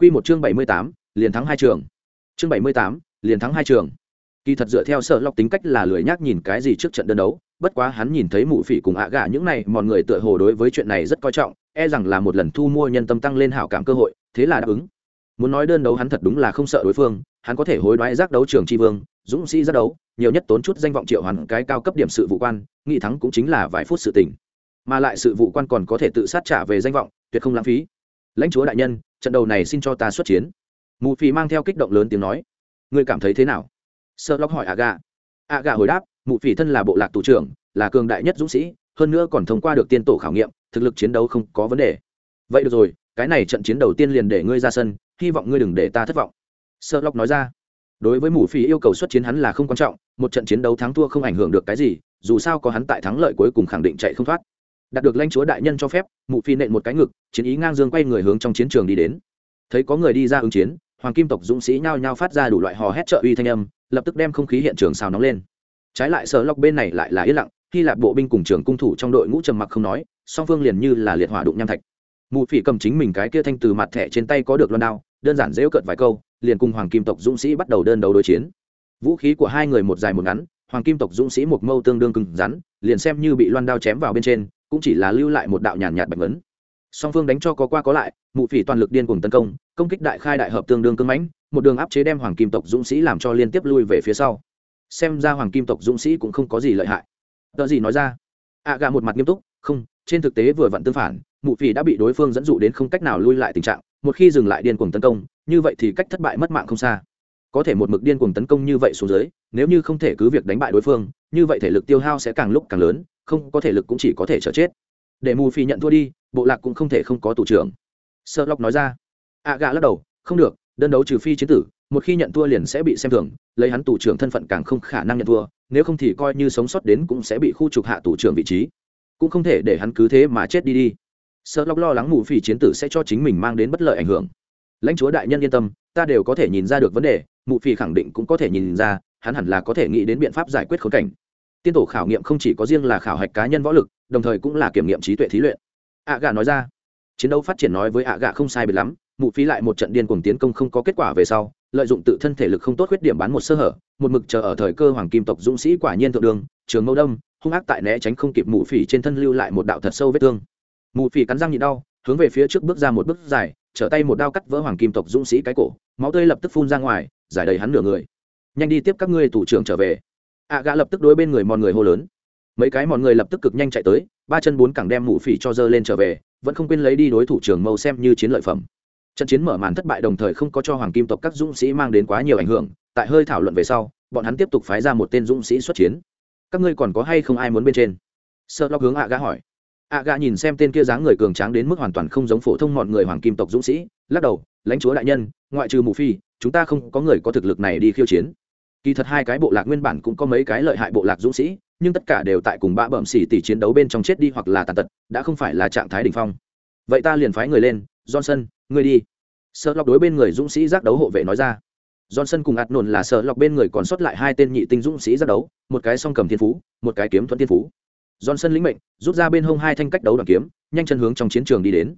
Quy một chương bảy mươi tám, liền thắng hai trường. Chương bảy mươi tám, liền thắng hai trường. Kỳ thật dựa theo sở lọc tính cách là lười nhác nhìn cái gì trước trận đơn đấu, bất quá hắn nhìn thấy mụ phỉ cùng ạ gà những này, mọi người tựa hồ đối với chuyện này rất coi trọng e rằng là một lần thu mua nhân tâm tăng lên hảo cảm cơ hội, thế là đáp ứng. Muốn nói đơn đấu hắn thật đúng là không sợ đối phương, hắn có thể hối đoái giác đấu trường tri vương, dũng sĩ giác đấu, nhiều nhất tốn chút danh vọng triệu hoàn cái cao cấp điểm sự vụ quan, nghị thắng cũng chính là vài phút sự tình. Mà lại sự vụ quan còn có thể tự sát trả về danh vọng, tuyệt không lãng phí lãnh chúa đại nhân, trận đầu này xin cho ta xuất chiến. Mù phì mang theo kích động lớn tiếng nói. Ngươi cảm thấy thế nào? Sợ lóc hỏi aga. Aga hồi đáp, mù phì thân là bộ lạc tù trưởng, là cường đại nhất dũng sĩ, hơn nữa còn thông qua được tiên tổ khảo nghiệm, thực lực chiến đấu không có vấn đề. Vậy được rồi, cái này trận chiến đầu tiên liền để ngươi ra sân, hy vọng ngươi đừng để ta thất vọng. Sợ lóc nói ra. Đối với mù phì yêu cầu xuất chiến hắn là không quan trọng, một trận chiến đấu thắng thua không ảnh hưởng được cái gì, dù sao có hắn tại thắng lợi cuối cùng khẳng định chạy không thoát đạt được lãnh chúa đại nhân cho phép, mụ phi nện một cái ngực, chiến ý ngang dương quay người hướng trong chiến trường đi đến. Thấy có người đi ra ứng chiến, hoàng kim tộc dũng sĩ nhao nhao phát ra đủ loại hò hét trợ uy thanh âm, lập tức đem không khí hiện trường xào nóng lên. Trái lại sở lọc bên này lại là yên lặng, khi lạp bộ binh cùng trường cung thủ trong đội ngũ trầm mặc không nói, song phương liền như là liệt hỏa đụng nham thạch. Mụ phỉ cầm chính mình cái kia thanh từ mặt thẻ trên tay có được loan đao, đơn giản dễu cợt vài câu, liền cùng hoàng kim tộc dũng sĩ bắt đầu đơn đấu đối chiến. Vũ khí của hai người một dài một ngắn, hoàng kim tộc dũng sĩ một mâu tương đương cứng rắn, liền xem như bị loan đao chém vào bên trên cũng chỉ là lưu lại một đạo nhàn nhạt bạch vấn song phương đánh cho có qua có lại mụ phỉ toàn lực điên cùng tấn công công kích đại khai đại hợp tương đương cưng mãnh một đường áp chế đem hoàng kim tộc dũng sĩ làm cho liên tiếp lui về phía sau. Xem ra hoàng kim tộc dũng sĩ cũng không có gì lợi hại. Tờ gì nói ra ạ à, gà một mặt nghiêm túc không trên thực tế vừa vặn tương phản mụ phỉ đã bị đối phương dẫn dụ đến không cách nào lui lại tình trạng một khi dừng lại điên cuồng tấn công như vậy thì cách thất bại mất mạng không xa. Có thể một mực điên cuồng tấn công như vậy xuống dưới nếu như không thể cứ việc đánh bại đối phương như vậy thể lực tiêu hao sẽ càng lúc càng lớn không có thể lực cũng chỉ có thể chờ chết. Để mù phi nhận thua đi, bộ lạc cũng không thể không có tù trưởng. Sợ lóc nói ra. Ạ gà lắc đầu, không được, đơn đấu trừ phi chiến tử, một khi nhận thua liền sẽ bị xem thường, lấy hắn tù trưởng thân phận càng không khả năng nhận thua, nếu không thì coi như sống sót đến cũng sẽ bị khu trục hạ tù trưởng vị trí. Cũng không thể để hắn cứ thế mà chết đi đi. Sợ lóc lo lắng mù phi chiến tử sẽ cho chính mình mang đến bất lợi ảnh hưởng. Lãnh chúa đại nhân yên tâm, ta đều có thể nhìn ra được vấn đề mụ phi khẳng định cũng có thể nhìn ra, hắn hẳn là có thể nghĩ đến biện pháp giải quyết khốn cảnh tiên tổ khảo nghiệm không chỉ có riêng là khảo hạch cá nhân võ lực, đồng thời cũng là kiểm nghiệm trí tuệ thí luyện. Ạ gà nói ra, chiến đấu phát triển nói với ạ gà không sai biệt lắm, mụ phí lại một trận điên cuồng tiến công không có kết quả về sau, lợi dụng tự thân thể lực không tốt khuyết điểm bán một sơ hở, một mực chờ ở thời cơ hoàng kim tộc dũng sĩ quả nhiên thượng đường, trường mâu đông hung ác tại né tránh không kịp mụ phỉ trên thân lưu lại một đạo thật sâu vết thương. Mụ phỉ cắn răng nhịn đau, hướng về phía trước bước ra một bước dài, trở tay một đao cắt vỡ hoàng kim tộc dũng sĩ cái cổ, máu tươi lập tức phun ra ngoài, giải đầy hắn nửa người. Nhanh đi tiếp các ngươi thủ trưởng trở về ạ gã lập tức đối bên người mòn người hô lớn. Mấy cái mòn người lập tức cực nhanh chạy tới, ba chân bốn cẳng đem mụ phỉ cho dơ lên trở về, vẫn không quên lấy đi đối thủ trường mâu xem như chiến lợi phẩm. Trận chiến mở màn thất bại đồng thời không có cho hoàng kim tộc các dũng sĩ mang đến quá nhiều ảnh hưởng, tại hơi thảo luận về sau, bọn hắn tiếp tục phái ra một tên dũng sĩ xuất chiến. Các ngươi còn có hay không ai muốn bên trên? Sợ lóc hướng ạ gã hỏi. Ạ gã nhìn xem tên kia dáng người cường tráng đến mức hoàn toàn không giống phổ thông mọi người hoàng kim tộc dũng sĩ, lắc đầu, lãnh chúa đại nhân, ngoại trừ mù phi chúng ta không có người có thực lực này đi khiêu chiến kỳ thật hai cái bộ lạc nguyên bản cũng có mấy cái lợi hại bộ lạc dũng sĩ, nhưng tất cả đều tại cùng bã bẩm xỉ tỷ chiến đấu bên trong chết đi hoặc là tàn tật, đã không phải là trạng thái đ ỉ n h phong. Vậy ta liền phái người lên, johnson, ngươi đi. Sợ lọc đối bên người dũng sĩ giác đấu hộ vệ nói ra. Johnson cùng ạt nổn là sợ lọc bên người còn sót lại hai tên nhị tinh dũng sĩ giác đấu, một cái song cầm thiên phú, một cái kiếm thuận thiên phú. Johnson lĩnh mệnh, rút ra bên hông hai thanh cách đấu đoàn kiếm, nhanh chân hướng trong chiến trường đi đến.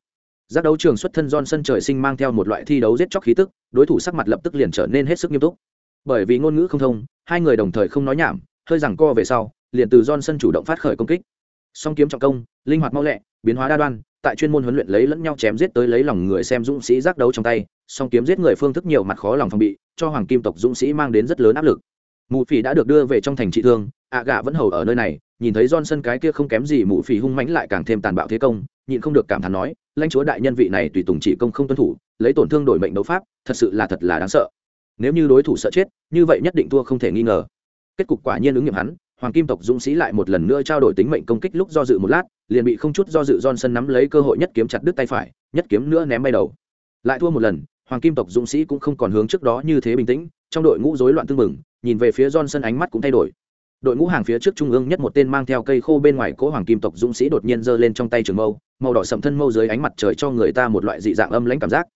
Giác đấu trường xuất thân johnson trời sinh mang theo một loại thi đấu giết chóc khí tức, đối thủ sắc mặt lập tức liền trở nên hết sức nghiêm túc bởi vì ngôn ngữ không thông hai người đồng thời không nói nhảm hơi rằng co về sau liền từ Johnson chủ động phát khởi công kích. Song kiếm trọng công, linh hoạt mau lẹ, biến hóa đa đoan, tại chuyên môn huấn luyện lấy lẫn nhau chém giết tới lấy lòng người xem dũng sĩ giác đấu trong tay, song kiếm giết người phương thức nhiều mặt khó lòng phòng bị, cho hoàng kim tộc dũng sĩ mang đến rất lớn áp lực. Mụ phỉ đã được đưa về trong thành trị thương, ạ gạ vẫn hầu ở nơi này, nhìn thấy Johnson cái kia không kém gì mụ phỉ hung mãnh lại càng thêm tàn bạo thế công, nhịn không được cảm thán nói, lãnh chúa đại nhân vị này tùy tùng chỉ công không tuân thủ, lấy tổn thương đổi mệnh đấu pháp, thật sự là thật là đáng sợ. Nếu như đối thủ sợ chết, như vậy nhất định thua không thể nghi ngờ. Kết cục quả nhiên ứng nghiệm hắn, hoàng kim tộc dũng sĩ lại một lần nữa trao đổi tính mệnh công kích lúc do dự một lát liền bị không chút do dự johnson nắm lấy cơ hội nhất kiếm chặt đứt tay phải nhất kiếm nữa ném bay đầu. Lại thua một lần hoàng kim tộc dũng sĩ cũng không còn hướng trước đó như thế bình tĩnh trong đội ngũ rối loạn tương mừng nhìn về phía johnson ánh mắt cũng thay đổi. Đội ngũ hàng phía trước trung ương nhất một tên mang theo cây khô bên ngoài cỗ hoàng kim tộc dũng sĩ đột nhiên giơ lên trong tay trường mâu màu đỏ sậm thân mâu dưới ánh mặt trời cho người ta một loại dị dạng âm lãnh cảm giác.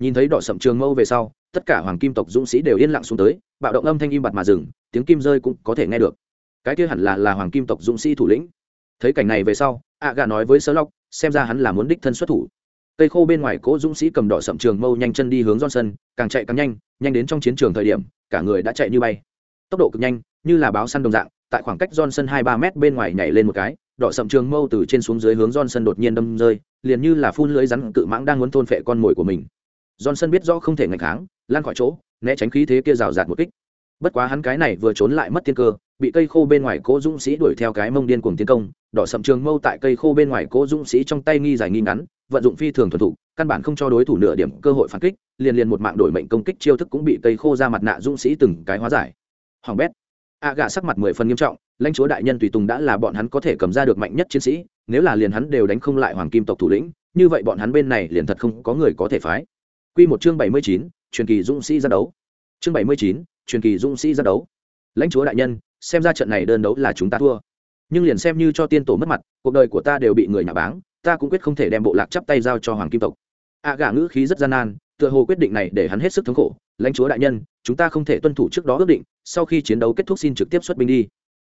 Nhìn thấy đỏ sậm trường mâu về sau tất cả hoàng kim tộc dũng sĩ đều yên lặng xuống tới, bạo động âm thanh im bặt mà dừng, tiếng kim rơi cũng có thể nghe được. Cái kia hẳn là là hoàng kim tộc dũng sĩ thủ lĩnh. Thấy cảnh này về sau, ạ gà nói với sơ lóc xem ra hắn là muốn đích thân xuất thủ. Cây khô bên ngoài cỗ dũng sĩ cầm đỏ sậm trường mâu nhanh chân đi hướng johnson, càng chạy càng nhanh nhanh đến trong chiến trường thời điểm, cả người đã chạy như bay. Tốc độ cực nhanh, như là báo săn đồng dạng, tại khoảng cách johnson hai ba mét bên ngoài nhảy lên một cái, đỏ sậm trường mâu từ trên xuống dưới hướng johnson đột nhiên đâm rơi, liền như là phun lưới rắn cự mãng đang muốn thôn phệ con mồi của mình johnson biết rõ không thể ngạch kháng lan khỏi chỗ né tránh khí thế kia rào rạt một kích. Bất quá hắn cái này vừa trốn lại mất tiên cơ bị cây khô bên ngoài cố dũng sĩ đuổi theo cái mông điên cuồng tiến công đỏ sậm trường mâu tại cây khô bên ngoài cố dũng sĩ trong tay nghi dài nghi ngắn vận dụng phi thường thuần thủ, căn bản không cho đối thủ nửa điểm cơ hội phản kích liền liền một mạng đổi mệnh công kích chiêu thức cũng bị cây khô ra mặt nạ dũng sĩ từng cái hóa giải. Hoàng bét. A gà sắc mặt mười phần nghiêm trọng lãnh chúa đại nhân tùy tùng đã là bọn hắn có thể cầm ra được mạnh nhất chiến sĩ nếu là liền hắn đều đánh không lại hoàng kim tộc thủ lĩnh như vậy bọn hắn bên này liền thật không có người có thể phái. Quy một chương bảy mươi chín, truyền kỳ dũng sĩ ra đấu. Chương bảy mươi chín, truyền kỳ dũng sĩ ra đấu. Lãnh chúa đại nhân, xem ra trận này đơn đấu là chúng ta thua. Nhưng liền xem như cho tiên tổ mất mặt, cuộc đời của ta đều bị người nhà báng, ta cũng quyết không thể đem bộ lạc chắp tay giao cho hoàng kim tộc. A gà ngữ khí rất gian nan, tựa hồ quyết định này để hắn hết sức thống khổ. Lãnh chúa đại nhân, chúng ta không thể tuân thủ trước đó ước định, sau khi chiến đấu kết thúc xin trực tiếp xuất binh đi.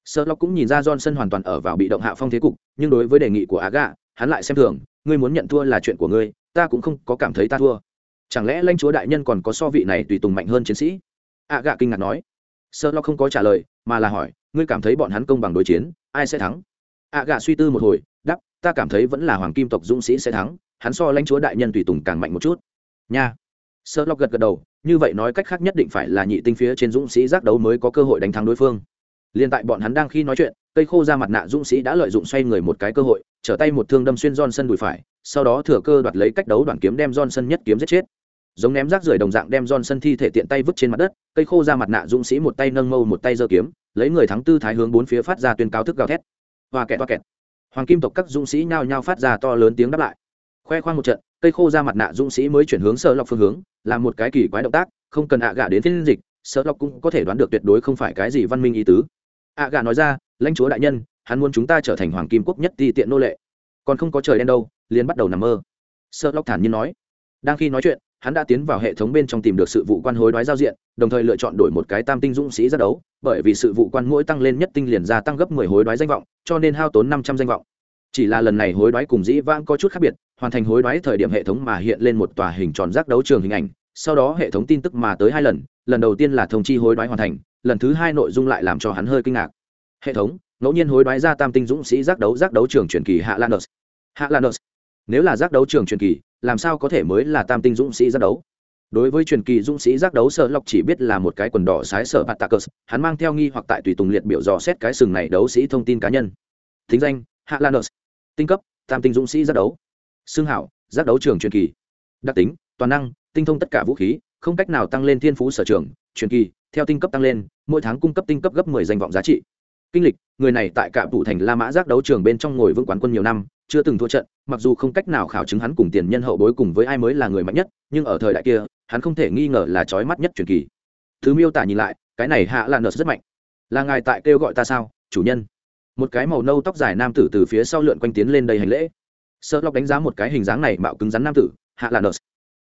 Sơ Lộc cũng nhìn ra Johnson hoàn toàn ở vào bị động hạ phong thế cục, nhưng đối với đề nghị của Aga, hắn lại xem thường, ngươi muốn nhận thua là chuyện của ngươi, ta cũng không có cảm thấy ta thua chẳng lẽ lãnh chúa đại nhân còn có so vị này tùy tùng mạnh hơn chiến sĩ? Ạ gạ kinh ngạc nói. Sơ lo không có trả lời mà là hỏi ngươi cảm thấy bọn hắn công bằng đối chiến ai sẽ thắng? Ạ gạ suy tư một hồi đắp ta cảm thấy vẫn là hoàng kim tộc dũng sĩ sẽ thắng hắn so lãnh chúa đại nhân tùy tùng càng mạnh một chút. Nha. Sơ lo gật gật đầu như vậy nói cách khác nhất định phải là nhị tinh phía trên dũng sĩ giác đấu mới có cơ hội đánh thắng đối phương. Liền tại bọn hắn đang khi nói chuyện cây khô ra mặt nạ dũng sĩ đã lợi dụng xoay người một cái cơ hội trở tay một thương đâm xuyên Johnson đùi phải, sau đó thừa cơ đoạt lấy cách đấu đoạn kiếm đem Johnson nhất kiếm giết chết giống ném rác rưởi đồng dạng đem Johnson thi thể tiện tay vứt trên mặt đất, cây khô ra mặt nạ dũng sĩ một tay nâng mâu một tay giơ kiếm, lấy người thắng tư thái hướng bốn phía phát ra tuyên cáo thức gào thét. Hoa kẹt hoa kẹt. Hoàng kim tộc các dũng sĩ nhao nhao phát ra to lớn tiếng đáp lại. Khoe khoang một trận, cây khô ra mặt nạ dũng sĩ mới chuyển hướng sở lọc phương hướng, làm một cái kỳ quái động tác, không cần ạ gạ đến phiên dịch, sở lọc cũng có thể đoán được tuyệt đối không phải cái gì văn minh ý tứ. ạ gạ nói ra, lãnh chúa đại nhân, hắn muốn chúng ta trở thành hoàng kim quốc nhất ti tiện nô lệ. Còn không có trời đen đâu, liền bắt đầu nằm mơ. Sở lọc thản nhiên nói. Đang khi nói chuyện, hắn đã tiến vào hệ thống bên trong tìm được sự vụ quan hối đoái giao diện, đồng thời lựa chọn đổi một cái tam tinh dũng sĩ giác đấu, bởi vì sự vụ quan mỗi tăng lên nhất tinh liền gia tăng gấp mười hối đoái danh vọng, cho nên hao tốn năm trăm danh vọng chỉ là lần này hối đoái cùng dĩ vãng có chút khác biệt, hoàn thành hối đoái thời điểm hệ thống mà hiện lên một tòa hình tròn giác đấu trường hình ảnh, sau đó hệ thống tin tức mà tới hai lần lần đầu tiên là thông chi hối đoái hoàn thành, lần thứ hai nội dung lại làm cho hắn hơi kinh ngạc hệ thống, ngẫu nhiên hối đoái ra tam tinh dũng sĩ giác đấu giác đấu trường truyền kỳ hạ lanos. hạ lanos nếu là giác đấu trường truyền kỳ, làm sao có thể mới là tam tinh dũng sĩ giác đấu? Đối với truyền kỳ dũng sĩ giác đấu sợ lọc chỉ biết là một cái quần đỏ sái sợ bạt tacus hắn mang theo nghi hoặc tại tùy tùng liệt biểu dò xét cái sừng này đấu sĩ thông tin cá nhân. Thính danh, hạ lanus tinh cấp, tam tinh dũng sĩ giác đấu. Xương hảo, giác đấu trường truyền kỳ. Đặc tính, toàn năng, tinh thông tất cả vũ khí, không cách nào tăng lên thiên phú sở trường, truyền kỳ, theo tinh cấp tăng lên, mỗi tháng cung cấp tinh cấp gấp mười danh vọng giá trị. Kinh lịch, người này tại cạm thủ thành la mã giác đấu trường bên trong ngồi vững quán quân nhiều năm chưa từng thua trận, mặc dù không cách nào khảo chứng hắn cùng tiền nhân hậu bối cùng với ai mới là người mạnh nhất, nhưng ở thời đại kia, hắn không thể nghi ngờ là trói mắt nhất truyền kỳ. Thứ miêu tả nhìn lại, cái này hạ là nợ rất mạnh. Là ngài tại kêu gọi ta sao, chủ nhân? Một cái màu nâu tóc dài nam tử từ phía sau lượn quanh tiến lên đây hành lễ. Sợ lộc đánh giá một cái hình dáng này mạo cứng rắn nam tử, hạ là nợ.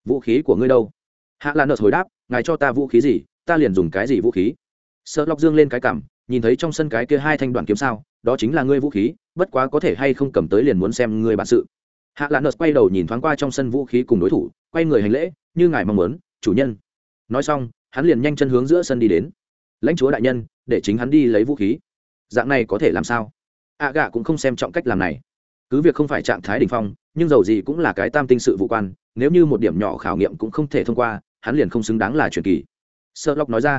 Vũ khí của ngươi đâu? Hạ là nợ hồi đáp, ngài cho ta vũ khí gì, ta liền dùng cái gì vũ khí. Sợ lộc dương lên cái cảm, nhìn thấy trong sân cái kia hai thanh đoàn kiếm sao đó chính là ngươi vũ khí, bất quá có thể hay không cầm tới liền muốn xem ngươi bản sự. Hạ lạ nợt quay đầu nhìn thoáng qua trong sân vũ khí cùng đối thủ, quay người hành lễ, như ngài mong muốn, chủ nhân. Nói xong, hắn liền nhanh chân hướng giữa sân đi đến. Lãnh chúa đại nhân, để chính hắn đi lấy vũ khí. Dạng này có thể làm sao? Ạ gạ cũng không xem trọng cách làm này. Cứ việc không phải trạng thái đ ỉ n h phong, nhưng dầu gì cũng là cái tam tinh sự vụ quan, nếu như một điểm nhỏ khảo nghiệm cũng không thể thông qua, hắn liền không xứng đáng là truyền kỳ. Sợ lóc nói ra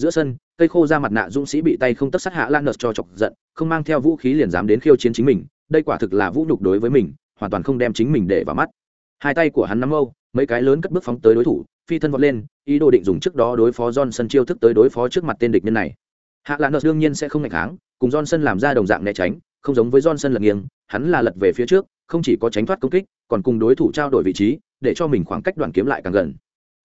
giữa sân, cây khô ra mặt nạ dũng sĩ bị tay không tất sát hạ lan nợt cho chọc giận, không mang theo vũ khí liền dám đến khiêu chiến chính mình, đây quả thực là vũ nhục đối với mình, hoàn toàn không đem chính mình để vào mắt. Hai tay của hắn nắm âu, mấy cái lớn cất bước phóng tới đối thủ, phi thân vọt lên, ý đồ định dùng trước đó đối phó johnson chiêu thức tới đối phó trước mặt tên địch nhân này. Hạ lan nợt đương nhiên sẽ không ngạch kháng, cùng johnson làm ra đồng dạng né tránh, không giống với johnson lật nghiêng, hắn là lật về phía trước, không chỉ có tránh thoát công kích, còn cùng đối thủ trao đổi vị trí, để cho mình khoảng cách đoàn kiếm lại càng gần.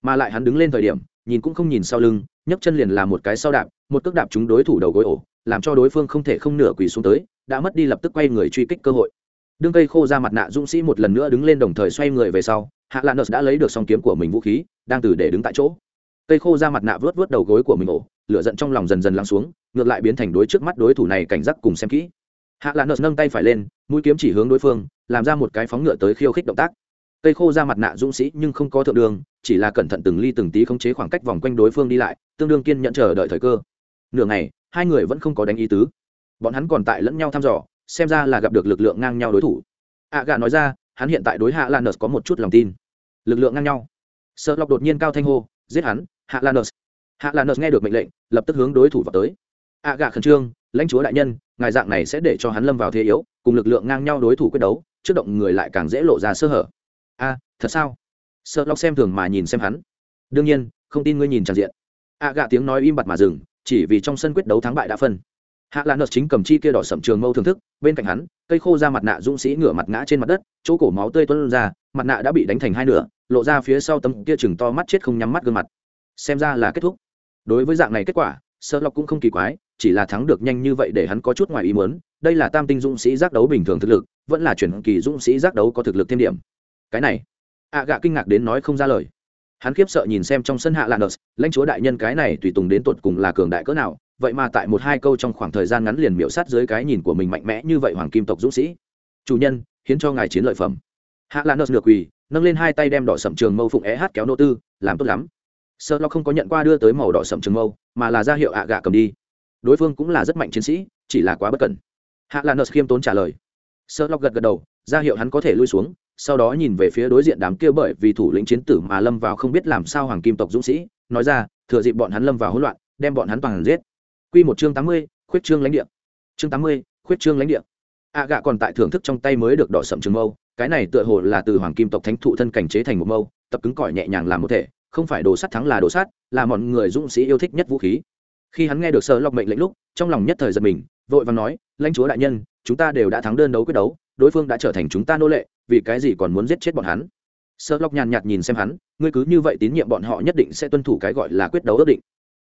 Mà lại hắn đứng lên thời điểm nhìn cũng không nhìn sau lưng, nhấc chân liền làm một cái sau đạp, một cước đạp chúng đối thủ đầu gối ổ, làm cho đối phương không thể không nửa quỳ xuống tới, đã mất đi lập tức quay người truy kích cơ hội. Đương cây khô ra mặt nạ dũng sĩ một lần nữa đứng lên đồng thời xoay người về sau, hạ lan đã lấy được song kiếm của mình vũ khí, đang từ để đứng tại chỗ. Cây khô ra mặt nạ vớt vớt đầu gối của mình ổ, lửa giận trong lòng dần dần lắng xuống, ngược lại biến thành đối trước mắt đối thủ này cảnh giác cùng xem kỹ. Hạ lan nâng tay phải lên, mũi kiếm chỉ hướng đối phương, làm ra một cái phóng ngựa tới khiêu khích động tác cây khô ra mặt nạ dũng sĩ nhưng không có thượng đường, chỉ là cẩn thận từng ly từng tí khống chế khoảng cách vòng quanh đối phương đi lại, tương đương kiên nhận chờ đợi thời cơ. Nửa ngày, hai người vẫn không có đánh ý tứ. Bọn hắn còn tại lẫn nhau thăm dò, xem ra là gặp được lực lượng ngang nhau đối thủ. A gà nói ra, hắn hiện tại đối hạ lan có một chút lòng tin. Lực lượng ngang nhau. Sợ lọc đột nhiên cao thanh hô, giết hắn, hạ lan hạ lan nghe được mệnh lệnh, lập tức hướng đối thủ vào tới. A gà khẩn trương, lãnh chúa đại nhân, ngài dạng này sẽ để cho hắn lâm vào thế yếu, cùng lực lượng ngang nhau đối thủ quyết đấu, trước động người lại càng dễ lộ ra sơ hở a thật sao? Sợ lóc xem thường mà nhìn xem hắn. Đương nhiên, không tin ngươi nhìn tràn diện. A gạ tiếng nói im bặt mà dừng, chỉ vì trong sân quyết đấu thắng bại đã phân. Hạ lan chính cầm chi kia đỏ sậm trường mâu thưởng thức, bên cạnh hắn, cây khô ra mặt nạ dũng sĩ ngửa mặt ngã trên mặt đất, chỗ cổ máu tươi tuôn ra, mặt nạ đã bị đánh thành hai nửa, lộ ra phía sau tấm kia chừng to mắt chết không nhắm mắt gương mặt. Xem ra là kết thúc. Đối với dạng này kết quả sơ lọc cũng không kỳ quái, chỉ là thắng được nhanh như vậy để hắn có chút ngoài ý muốn, đây là tam tinh dũng sĩ giác đấu bình thường thực lực, vẫn là chuyển kỳ dũng sĩ giác đấu có thực lực thêm điểm cái này. Ạ gạ kinh ngạc đến nói không ra lời. Hắn khiếp sợ nhìn xem trong sân hạ lạ lãnh chúa đại nhân cái này tùy tùng đến tột cùng là cường đại cỡ nào, vậy mà tại một hai câu trong khoảng thời gian ngắn liền miễu sát dưới cái nhìn của mình mạnh mẽ như vậy hoàng kim tộc dũng sĩ. Chủ nhân, hiến cho ngài chiến lợi phẩm. Hạ lạ nđược quỳ, nâng lên hai tay đem đỏ sậm trường mâu phụng é hát kéo nô tư, làm tốt lắm. Sợ lo không có nhận qua đưa tới màu đỏ sậm trường mâu, mà là ra hiệu ạ gạ cầm đi. Đối phương cũng là rất mạnh chiến sĩ, chỉ là quá bất cẩn. Hạ lạ nợ khiêm tốn trả lời. Sợ lo gật gật đầu, ra hiệu hắn có thể lui xuống sau đó nhìn về phía đối diện đám kia bởi vì thủ lĩnh chiến tử mà lâm vào không biết làm sao hoàng kim tộc dũng sĩ nói ra thừa dịp bọn hắn lâm vào hỗn loạn đem bọn hắn toàn giết Quy một chương tám mươi, khuyết trương lãnh địa. Chương tám mươi, khuyết trương lãnh địa. A gạ còn tại thưởng thức trong tay mới được đỏ sậm trường mâu, cái này tựa hồ là từ hoàng kim tộc thánh thụ thân cảnh chế thành một mâu, tập cứng cỏi nhẹ nhàng làm một thể, không phải đồ sắt thắng là đồ sắt, là mọi người dũng sĩ yêu thích nhất vũ khí. Khi hắn nghe được Sở Lộc mệnh lệnh lúc, trong lòng nhất thời giật mình, vội vàng nói, lãnh chúa đại nhân, chúng ta đều đã thắng đơn đấu quyết đấu, đối phương đã trở thành chúng ta nô lệ, vì cái gì còn muốn giết chết bọn hắn? sợ lóc nhàn nhạt nhìn xem hắn, ngươi cứ như vậy tín nhiệm bọn họ nhất định sẽ tuân thủ cái gọi là quyết đấu ước định.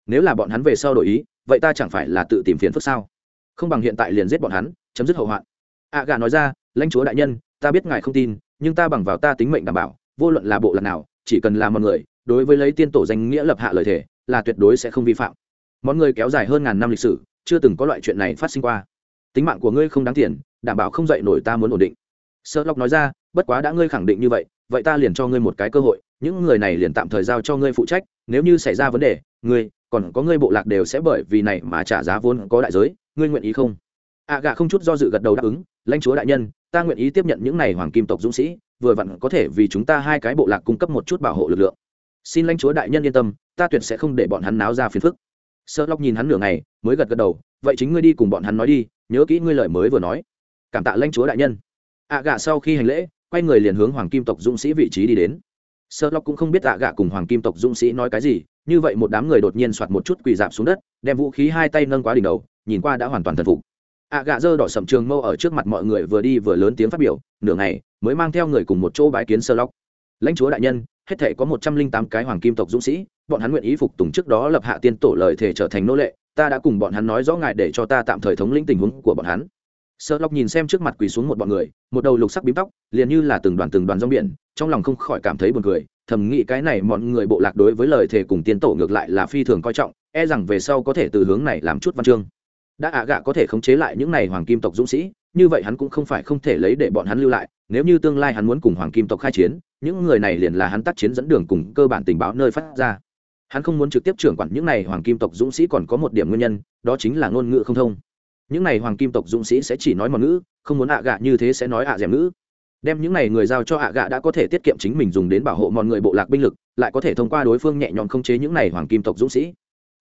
Nếu là bọn hắn về sau đổi ý, vậy ta chẳng phải là tự tìm phiền phức sao? Không bằng hiện tại liền giết bọn hắn chấm dứt hậu hoạn. A gà nói ra lãnh chúa đại nhân ta biết ngài không tin nhưng ta bằng vào ta tính mệnh đảm bảo vô luận là bộ lần nào chỉ cần là một người đối với lấy tiên tổ danh nghĩa lập hạ lời thể là tuyệt đối sẽ không vi phạm. Món người kéo dài hơn ngàn năm lịch sử chưa từng có loại chuyện này phát sinh qua. Tính mạng của ngươi không đáng tiền đảm bảo không dậy nổi ta muốn ổn định sơ lộc nói ra, bất quá đã ngươi khẳng định như vậy vậy ta liền cho ngươi một cái cơ hội, những người này liền tạm thời giao cho ngươi phụ trách, nếu như xảy ra vấn đề, ngươi, còn có ngươi bộ lạc đều sẽ bởi vì này mà trả giá vốn có đại giới, ngươi nguyện ý không? Ạ gà không chút do dự gật đầu đáp ứng, lãnh chúa đại nhân, ta nguyện ý tiếp nhận những này hoàng kim tộc dũng sĩ, vừa vặn có thể vì chúng ta hai cái bộ lạc cung cấp một chút bảo hộ lực lượng. Xin lãnh chúa đại nhân yên tâm, ta tuyệt sẽ không để bọn hắn náo ra phiền phức. Sơ lóc nhìn hắn nửa ngày, mới gật gật đầu, vậy chính ngươi đi cùng bọn hắn nói đi, nhớ kỹ ngươi lời mới vừa nói. Cảm tạ lãnh chúa đại nhân ạ gạ sau khi hành lễ, quay người liền hướng hoàng kim tộc dũng sĩ vị trí đi đến. Sợ lóc cũng không biết ạ gạ cùng hoàng kim tộc dũng sĩ nói cái gì, như vậy một đám người đột nhiên soạt một chút quỳ dạp xuống đất, đem vũ khí hai tay nâng quá đỉnh đầu, nhìn qua đã hoàn toàn thần phục. Ạ gạ dơ đỏ sầm trường mâu ở trước mặt mọi người vừa đi vừa lớn tiếng phát biểu, nửa ngày, mới mang theo người cùng một chỗ bái kiến sơ lóc lãnh chúa đại nhân, hết thể có một trăm linh tám cái hoàng kim tộc dũng sĩ, bọn hắn nguyện ý phục tùng trước đó lập hạ tiên tổ lời thể trở thành nô lệ, ta đã cùng bọn hắn nói rõ ngại để cho ta tạm thời thống lĩnh tình huống của bọn hắn sợ lọc nhìn xem trước mặt quỳ xuống một bọn người, một đầu lục sắc bím tóc, liền như là từng đoàn từng đoàn rong biển, trong lòng không khỏi cảm thấy buồn cười, thầm nghĩ cái này mọi người bộ lạc đối với lời thề cùng tiên tổ ngược lại là phi thường coi trọng e rằng về sau có thể từ hướng này làm chút văn chương. Đã ạ gạ có thể khống chế lại những này hoàng kim tộc dũng sĩ, như vậy hắn cũng không phải không thể lấy để bọn hắn lưu lại, nếu như tương lai hắn muốn cùng hoàng kim tộc khai chiến, những người này liền là hắn tác chiến dẫn đường cùng cơ bản tình báo nơi phát ra. Hắn không muốn trực tiếp trưởng quản những này hoàng kim tộc dũng sĩ còn có một điểm nguyên nhân, đó chính là ngôn ngữ không thông những này hoàng kim tộc dũng sĩ sẽ chỉ nói mòn ngữ, không muốn ạ gạ như thế sẽ nói ạ dẻm ngữ. Đem những này người giao cho ạ gạ đã có thể tiết kiệm chính mình dùng đến bảo hộ mọi người bộ lạc binh lực, lại có thể thông qua đối phương nhẹ nhõm không chế những này hoàng kim tộc dũng sĩ.